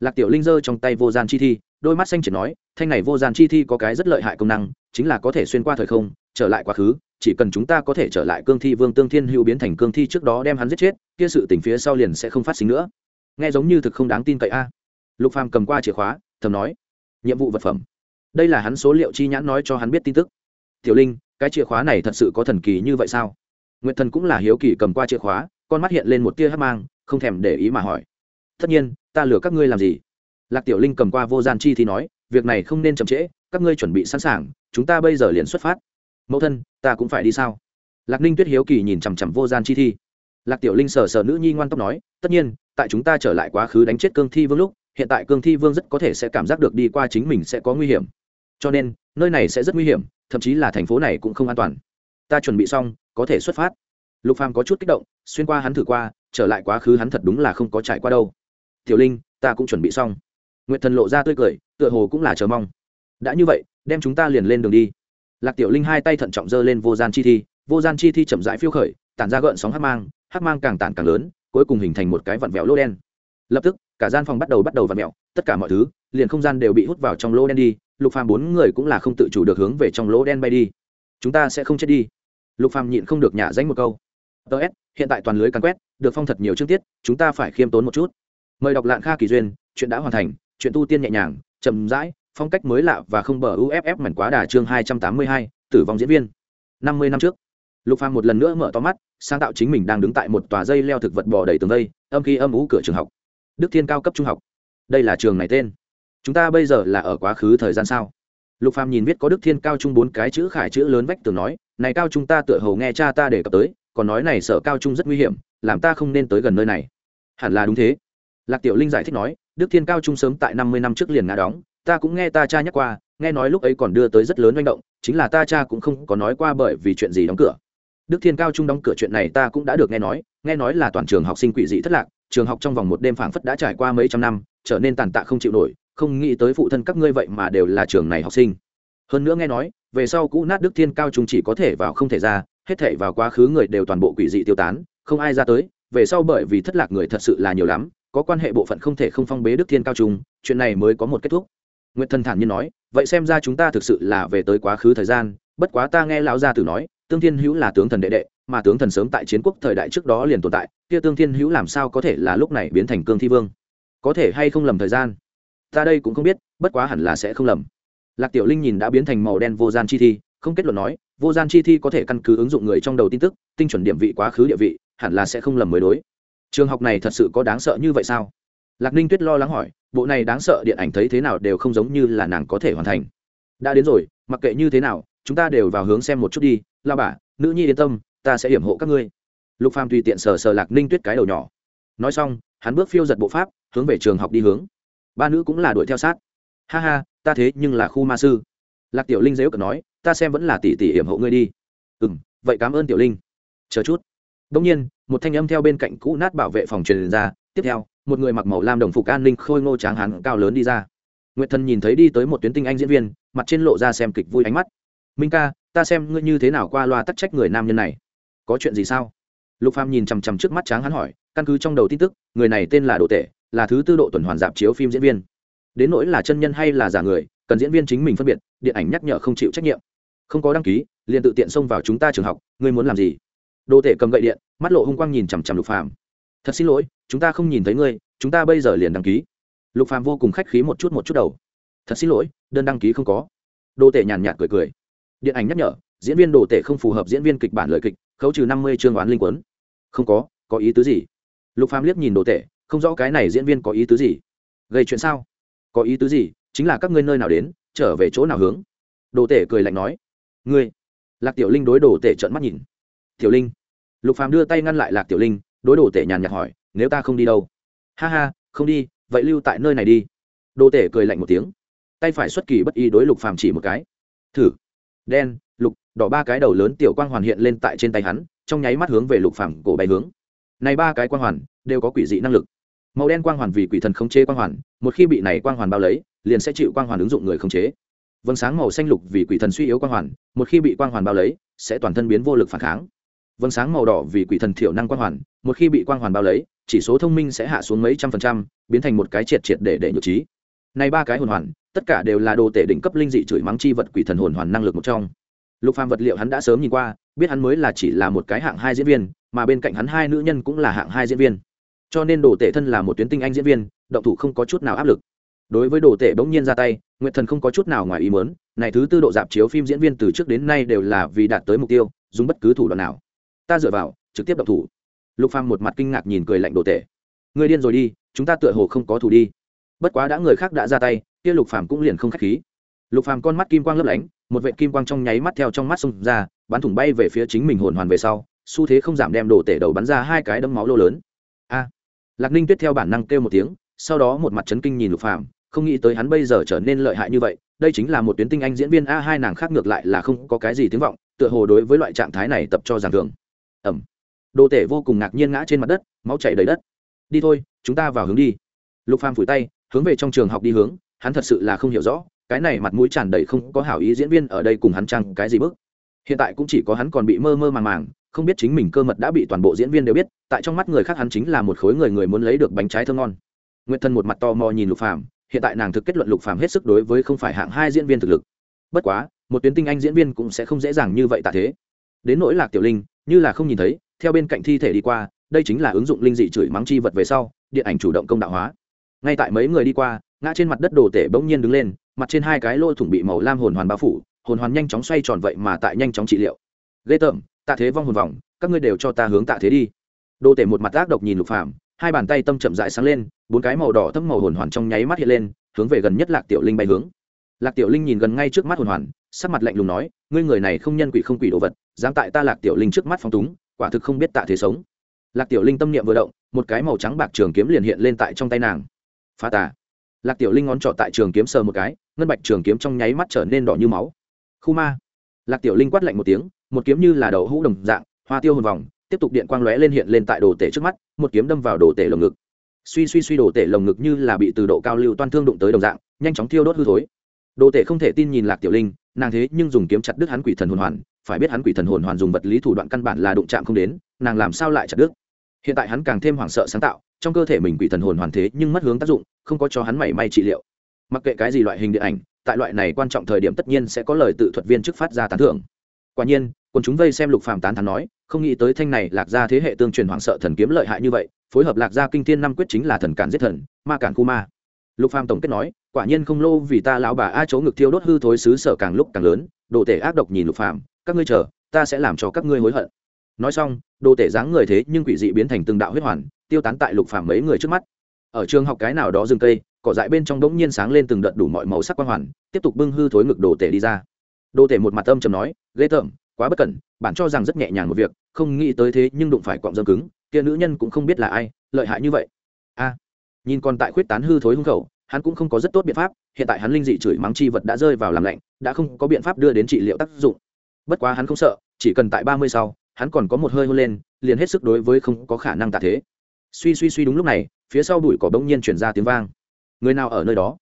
Lạc tiểu linh giơ trong tay vô gian chi thi, đôi mắt xanh chỉ nói, thanh này vô gian chi thi có cái rất lợi hại công năng, chính là có thể xuyên qua thời không, trở lại quá khứ chỉ cần chúng ta có thể trở lại cương thi vương tương thiên hữu biến thành cương thi trước đó đem hắn giết chết, kia sự tình phía sau liền sẽ không phát sinh nữa. Nghe giống như thực không đáng tin cậy a. Lục phàm cầm qua chìa khóa, thầm nói, nhiệm vụ vật phẩm. Đây là hắn số liệu chi nhãn nói cho hắn biết tin tức. Tiểu linh, cái chìa khóa này thật sự có thần kỳ như vậy sao? Nguyệt thần cũng là hiếu kỳ cầm qua chìa khóa, con mắt hiện lên một tia hắc mang, không thèm để ý mà hỏi, tất nhiên, ta lừa các ngươi làm gì? Lạc tiểu linh cầm qua vô gian chi thì nói, việc này không nên chậm trễ, các ngươi chuẩn bị sẵn sàng, chúng ta bây giờ liền xuất phát mẫu thân, ta cũng phải đi sao? Lạc ninh tuyết hiếu kỳ nhìn chằm chằm vô gian chi thi. Lạc tiểu linh sờ sờ nữ nhi ngoan tóc nói, tất nhiên, tại chúng ta trở lại quá khứ đánh chết cương thi vương lúc, hiện tại cương thi vương rất có thể sẽ cảm giác được đi qua chính mình sẽ có nguy hiểm. Cho nên, nơi này sẽ rất nguy hiểm, thậm chí là thành phố này cũng không an toàn. Ta chuẩn bị xong, có thể xuất phát. Lục phàm có chút kích động, xuyên qua hắn thử qua, trở lại quá khứ hắn thật đúng là không có trải qua đâu. Tiểu linh, ta cũng chuẩn bị xong. Nguyệt thần lộ ra tươi cười, tựa hồ cũng là chờ mong. Đã như vậy, đem chúng ta liền lên đường đi lạc tiểu linh hai tay thận trọng giơ lên vô gian chi thi, vô gian chi thi chậm rãi phiêu khởi, tản ra gợn sóng hắc mang hắc mang càng tản càng lớn, cuối cùng hình thành một cái vặn vẹo lô đen. Lập tức, cả gian phòng bắt đầu bắt đầu vặn vẹo, tất cả mọi thứ, liền không gian đều bị hút vào trong lô đen đi, lục phàm bốn người cũng là không tự chủ được hướng về trong lỗ đen bay đi. Chúng ta sẽ không chết đi. Lục phàm nhịn không được nhả danh một câu. Ts hiện tại toàn lưới càn quét, được phong thật nhiều chương tiết, chúng ta phải khiêm tốn một chút. Mời đọc lạng kha kỳ duyên, chuyện đã hoàn thành, chuyện tu tiên nhẹ nhàng, chậm rãi phong cách mới lạ và không bờ uff mảnh quá đà chương hai trăm tám mươi hai, tử vong diễn viên. năm mươi năm trước, lục phàm một lần nữa mở to mắt, sáng tạo chính mình đang đứng tại một tòa dây leo thực vật bò đầy tường vây, âm khi âm ú cửa trường học. Đức thiên cao cấp trung học. Đây là trường này tên. Chúng ta bây giờ là ở quá khứ thời gian sao? Lục phàm nhìn viết có đức thiên cao trung bốn cái chữ khải chữ lớn vách tường nói, này cao trung ta tựa hồ nghe cha ta đề cập tới, còn nói này sở cao trung rất nguy hiểm, làm ta không nên tới gần nơi này. Hẳn là đúng thế. Lạc tiểu linh giải thích nói, đức thiên cao trung sớm tại năm mươi năm trước liền ngã đóng ta cũng nghe ta cha nhắc qua, nghe nói lúc ấy còn đưa tới rất lớn manh động, chính là ta cha cũng không có nói qua bởi vì chuyện gì đóng cửa. Đức thiên cao trung đóng cửa chuyện này ta cũng đã được nghe nói nghe nói là toàn trường học sinh quỷ dị thất lạc, trường học trong vòng một đêm phảng phất đã trải qua mấy trăm năm, trở nên tàn tạ không chịu nổi, không nghĩ tới phụ thân các ngươi vậy mà đều là trường này học sinh. Hơn nữa nghe nói, về sau cũ nát đức thiên cao trung chỉ có thể vào không thể ra, hết thể vào quá khứ người đều toàn bộ quỷ dị tiêu tán, không ai ra tới, về sau bởi vì thất lạc người thật sự là nhiều lắm, có quan hệ bộ phận không thể không phong bế đức thiên cao trung, chuyện này mới có một kết thúc nguyễn thần thản nhiên nói, vậy xem ra chúng ta thực sự là về tới quá khứ thời gian, bất quá ta nghe lão gia tử nói, tương thiên hữu là tướng thần đệ đệ, mà tướng thần sớm tại chiến quốc thời đại trước đó liền tồn tại, kia tương thiên hữu làm sao có thể là lúc này biến thành cương thi vương? Có thể hay không lầm thời gian? Ta đây cũng không biết, bất quá hẳn là sẽ không lầm. Lạc tiểu linh nhìn đã biến thành màu đen vô gian chi thi, không kết luận nói, vô gian chi thi có thể căn cứ ứng dụng người trong đầu tin tức, tinh chuẩn điểm vị quá khứ địa vị, hẳn là sẽ không lầm mới đối. Trường học này thật sự có đáng sợ như vậy sao? Lạc ninh tuyết lo lắng hỏi, bộ này đáng sợ điện ảnh thấy thế nào đều không giống như là nàng có thể hoàn thành. Đã đến rồi, mặc kệ như thế nào, chúng ta đều vào hướng xem một chút đi, la bà, nữ nhi yên tâm, ta sẽ hiểm hộ các ngươi. Lục phàm tùy tiện sờ sờ lạc ninh tuyết cái đầu nhỏ. Nói xong, hắn bước phiêu giật bộ pháp, hướng về trường học đi hướng. Ba nữ cũng là đuổi theo sát. Ha ha, ta thế nhưng là khu ma sư. Lạc tiểu linh dễu cờ nói, ta xem vẫn là tỷ tỷ hiểm hộ ngươi đi. Ừ vậy cảm ơn tiểu linh. Chờ chút đông nhiên, một thanh âm theo bên cạnh cũ nát bảo vệ phòng truyền ra, tiếp theo, một người mặc màu lam đồng phục an ninh khôi ngô tráng hán cao lớn đi ra. Nguyệt thần nhìn thấy đi tới một tuyến tinh anh diễn viên, mặt trên lộ ra xem kịch vui ánh mắt. Minh ca, ta xem ngươi như thế nào qua loa tắc trách người nam nhân này. Có chuyện gì sao? Lục phàm nhìn chằm chằm trước mắt tráng hắn hỏi, căn cứ trong đầu tin tức, người này tên là đồ tể, là thứ tư độ tuần hoàn dạp chiếu phim diễn viên. Đến nỗi là chân nhân hay là giả người, cần diễn viên chính mình phân biệt, điện ảnh nhắc nhở không chịu trách nhiệm. Không có đăng ký, liền tự tiện xông vào chúng ta trường học, ngươi muốn làm gì? Đồ tể cầm gậy điện, mắt lộ hung quang nhìn chằm chằm lục phàm. Thật xin lỗi, chúng ta không nhìn thấy ngươi, chúng ta bây giờ liền đăng ký. Lục phàm vô cùng khách khí một chút một chút đầu. Thật xin lỗi, đơn đăng ký không có. Đồ tể nhàn nhạt cười cười. Điện ảnh nhắc nhở, diễn viên đồ tể không phù hợp diễn viên kịch bản lời kịch, khấu trừ năm mươi chương oán linh quấn không có có ý tứ gì? Lục phàm liếc nhìn đồ tể, không rõ cái này diễn viên có ý tứ gì? Gây chuyện sao? Có ý tứ gì? Chính là các ngươi nơi nào đến, trở về chỗ nào hướng? Đồ tể cười lạnh nói, ngươi. Lạc tiểu linh đối đồ tể trợn mắt nhìn tiểu linh. Lục phàm đưa tay ngăn lại lạc tiểu linh, đối đồ tể nhàn nhạt hỏi, nếu ta không đi đâu? Ha ha, không đi, vậy lưu tại nơi này đi. Đồ tể cười lạnh một tiếng. Tay phải xuất kỳ bất y đối lục phàm chỉ một cái. Thử. Đen, lục, đỏ ba cái đầu lớn tiểu quang hoàn hiện lên tại trên tay hắn, trong nháy mắt hướng về lục phàm cổ bay hướng. Này ba cái quang hoàn đều có quỷ dị năng lực. Màu đen quang hoàn vì quỷ thần khống chế quang hoàn, một khi bị này quang hoàn bao lấy, liền sẽ chịu quang hoàn ứng dụng người khống chế. Vầng sáng màu xanh lục vì quỷ thần suy yếu quang hoàn, một khi bị quang hoàn bao lấy, sẽ toàn thân biến vô lực phản kháng vâng sáng màu đỏ vì quỷ thần thiểu năng quang hoàn, một khi bị quang hoàn bao lấy, chỉ số thông minh sẽ hạ xuống mấy trăm phần trăm, biến thành một cái triệt triệt để để nhược trí này ba cái hồn hoàn, tất cả đều là đồ tể đỉnh cấp linh dị chửi mắng chi vật quỷ thần hồn hoàn năng lực một trong. Lục phàm vật liệu hắn đã sớm nhìn qua, biết hắn mới là chỉ là một cái hạng hai diễn viên, mà bên cạnh hắn hai nữ nhân cũng là hạng hai diễn viên. Cho nên đồ tể thân là một tuyến tinh anh diễn viên, động thủ không có chút nào áp lực. Đối với đồ tể bỗng nhiên ra tay, nguyệt thần không có chút nào ngoài ý mớn này thứ tư độ dạp chiếu phim diễn viên từ trước đến nay đều là vì đạt tới mục tiêu, dùng bất cứ thủ đoạn nào ta dựa vào, trực tiếp động thủ. Lục phàm một mặt kinh ngạc nhìn cười lạnh đồ tể. Người điên rồi đi, chúng ta tựa hồ không có thủ đi. Bất quá đã người khác đã ra tay, kia lục phàm cũng liền không khách khí. Lục phàm con mắt kim quang lấp lánh, một vệ kim quang trong nháy mắt theo trong mắt xông ra, bắn thủng bay về phía chính mình hồn hoàn về sau, xu thế không giảm đem đổ tể đầu bắn ra hai cái đấm máu lô lớn. A! Lạc ninh tuyết theo bản năng kêu một tiếng, sau đó một mặt chấn kinh nhìn lục phàm, không nghĩ tới hắn bây giờ trở nên lợi hại như vậy, đây chính là một tuyến tinh anh diễn viên a hai nàng khác ngược lại là không có cái gì tiếng vọng, tựa hồ đối với loại trạng thái này tập cho giảng thường ẩm. Đồ tể vô cùng ngạc nhiên ngã trên mặt đất, máu chảy đầy đất. Đi thôi, chúng ta vào hướng đi. Lục phàm phủi tay, hướng về trong trường học đi hướng, hắn thật sự là không hiểu rõ, cái này mặt mũi tràn đầy không có hảo ý diễn viên ở đây cùng hắn chăng, cái gì bước hiện tại cũng chỉ có hắn còn bị mơ mơ màng màng, không biết chính mình cơ mật đã bị toàn bộ diễn viên đều biết, tại trong mắt người khác hắn chính là một khối người người muốn lấy được bánh trái thơm ngon. Nguyệt thân một mặt to mò nhìn lục phàm, hiện tại nàng thực kết luận lục phàm hết sức đối với không phải hạng hai diễn viên thực lực. Bất quá, một tuyến tinh anh diễn viên cũng sẽ không dễ dàng như vậy tạ thế. Đến nỗi lạc tiểu linh như là không nhìn thấy, theo bên cạnh thi thể đi qua, đây chính là ứng dụng linh dị chửi mắng chi vật về sau, điện ảnh chủ động công đạo hóa. Ngay tại mấy người đi qua, ngã trên mặt đất đồ tể bỗng nhiên đứng lên, mặt trên hai cái lỗ thủng bị màu lam hồn hoàn bao phủ, hồn hoàn nhanh chóng xoay tròn vậy mà tại nhanh chóng trị liệu. Ghê tởm, tạ thế vong hồn vòng các ngươi đều cho ta hướng tạ thế đi. Đồ tể một mặt ác độc nhìn lục phàm, hai bàn tay tâm chậm dại sáng lên, bốn cái màu đỏ thâm màu hồn hoàn trong nháy mắt hiện lên, hướng về gần nhất lạc tiểu linh bay hướng. Lạc tiểu linh nhìn gần ngay trước mắt hồn hoàn sắc mặt lạnh lùng nói, ngươi người này không nhân quỷ không quỷ đồ vật, dám tại ta lạc tiểu linh trước mắt phong túng, quả thực không biết tạ thế sống. Lạc tiểu linh tâm niệm vừa động, một cái màu trắng bạc trường kiếm liền hiện lên tại trong tay nàng. Phá tà. Lạc tiểu linh ngón trọ tại trường kiếm sờ một cái, ngân bạch trường kiếm trong nháy mắt trở nên đỏ như máu. Khu ma. Lạc tiểu linh quát lạnh một tiếng, một kiếm như là đầu hũ đồng dạng, hoa tiêu hồn vòng, tiếp tục điện quang lóe lên hiện lên tại đồ tể trước mắt, một kiếm đâm vào đồ tể lồng ngực. Suy suy suy đồ tể lồng ngực như là bị từ độ cao lưu toan thương đụng tới đồng dạng, nhanh chóng thiêu đốt hư thối. Đồ tể không thể tin nhìn lạc tiểu linh nàng thế nhưng dùng kiếm chặt đứt hắn quỷ thần hồn hoàn, phải biết hắn quỷ thần hồn hoàn dùng vật lý thủ đoạn căn bản là đụng chạm không đến, nàng làm sao lại chặt đứt? Hiện tại hắn càng thêm hoảng sợ sáng tạo, trong cơ thể mình quỷ thần hồn hoàn thế nhưng mất hướng tác dụng, không có cho hắn mảy may trị liệu. Mặc kệ cái gì loại hình điện ảnh, tại loại này quan trọng thời điểm tất nhiên sẽ có lời tự thuật viên chức phát ra tán thưởng. Quả nhiên còn chúng vây xem lục phàm tán thán nói, không nghĩ tới thanh này lạc gia thế hệ tương truyền hoảng sợ thần kiếm lợi hại như vậy, phối hợp lạc gia kinh thiên năm quyết chính là thần cản giết thần, ma cản khu ma lục phàm tổng kết nói, quả nhiên không lô vì ta lão bà a chỗ ngực thiêu đốt hư thối xứ sở càng lúc càng lớn, đồ tể ác độc nhìn lục phàm, các ngươi chờ, ta sẽ làm cho các ngươi hối hận. Nói xong, đồ tể dáng người thế nhưng quỷ dị biến thành từng đạo huyết hoàn, tiêu tán tại lục phàm mấy người trước mắt. Ở trường học cái nào đó rừng cây, cỏ dại bên trong đống nhiên sáng lên từng đợt đủ mọi màu sắc quang hoàn, tiếp tục bưng hư thối ngực đồ tể đi ra. Đồ tể một mặt âm trầm nói, ghê tởm, quá bất cẩn bản cho rằng rất nhẹ nhàng một việc, không nghĩ tới thế nhưng đụng phải cọm dâm cứng, kia nữ nhân cũng không biết là ai, lợi hại như vậy. A nhìn còn tại khuyết tán hư thối hung khẩu, hắn cũng không có rất tốt biện pháp, hiện tại hắn linh dị chửi mắng chi vật đã rơi vào làm lạnh, đã không có biện pháp đưa đến trị liệu tác dụng. Bất quá hắn không sợ, chỉ cần tại ba mươi sau, hắn còn có một hơi hôn lên, liền hết sức đối với không có khả năng tạ thế. Suy suy suy đúng lúc này, phía sau bụi cỏ bỗng nhiên chuyển ra tiếng vang. Người nào ở nơi đó?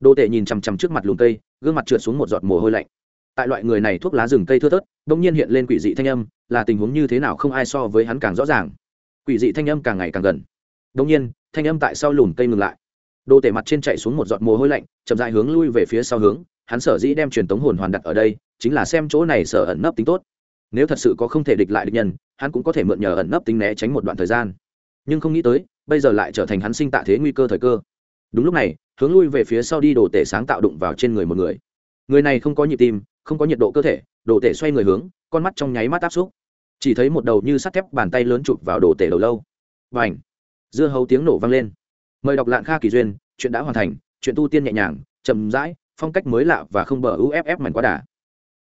Đô tệ nhìn chằm chằm trước mặt lùm cây, gương mặt trượt xuống một giọt mồ hôi lạnh. Tại loại người này thuốc lá rừng cây thưa thớt, bỗng nhiên hiện lên quỷ dị thanh âm, là tình huống như thế nào không ai so với hắn càng rõ ràng. Quỷ dị thanh âm càng ngày càng gần. Bỗng nhiên thanh âm tại sau lùm cây ngừng lại. Đồ tể mặt trên chạy xuống một giọt mồ hôi lạnh, chậm dại hướng lui về phía sau hướng, hắn sở dĩ đem truyền tống hồn hoàn đặt ở đây, chính là xem chỗ này sở ẩn nấp tính tốt. Nếu thật sự có không thể địch lại địch nhân, hắn cũng có thể mượn nhờ ẩn nấp tính né tránh một đoạn thời gian. Nhưng không nghĩ tới, bây giờ lại trở thành hắn sinh tạ thế nguy cơ thời cơ. Đúng lúc này, hướng lui về phía sau đi đồ tể sáng tạo đụng vào trên người một người. Người này không có nhịp tim, không có nhiệt độ cơ thể, đồ tể xoay người hướng, con mắt trong nháy mắt áp xúc. Chỉ thấy một đầu như sắt thép bàn tay lớn chụp vào đồ tể đầu lâu. Và ảnh dưa hấu tiếng nổ vang lên. Mời đọc lạng kha kỳ duyên, chuyện đã hoàn thành, chuyện tu tiên nhẹ nhàng, chậm rãi, phong cách mới lạ và không bờ uff mảnh quá đà.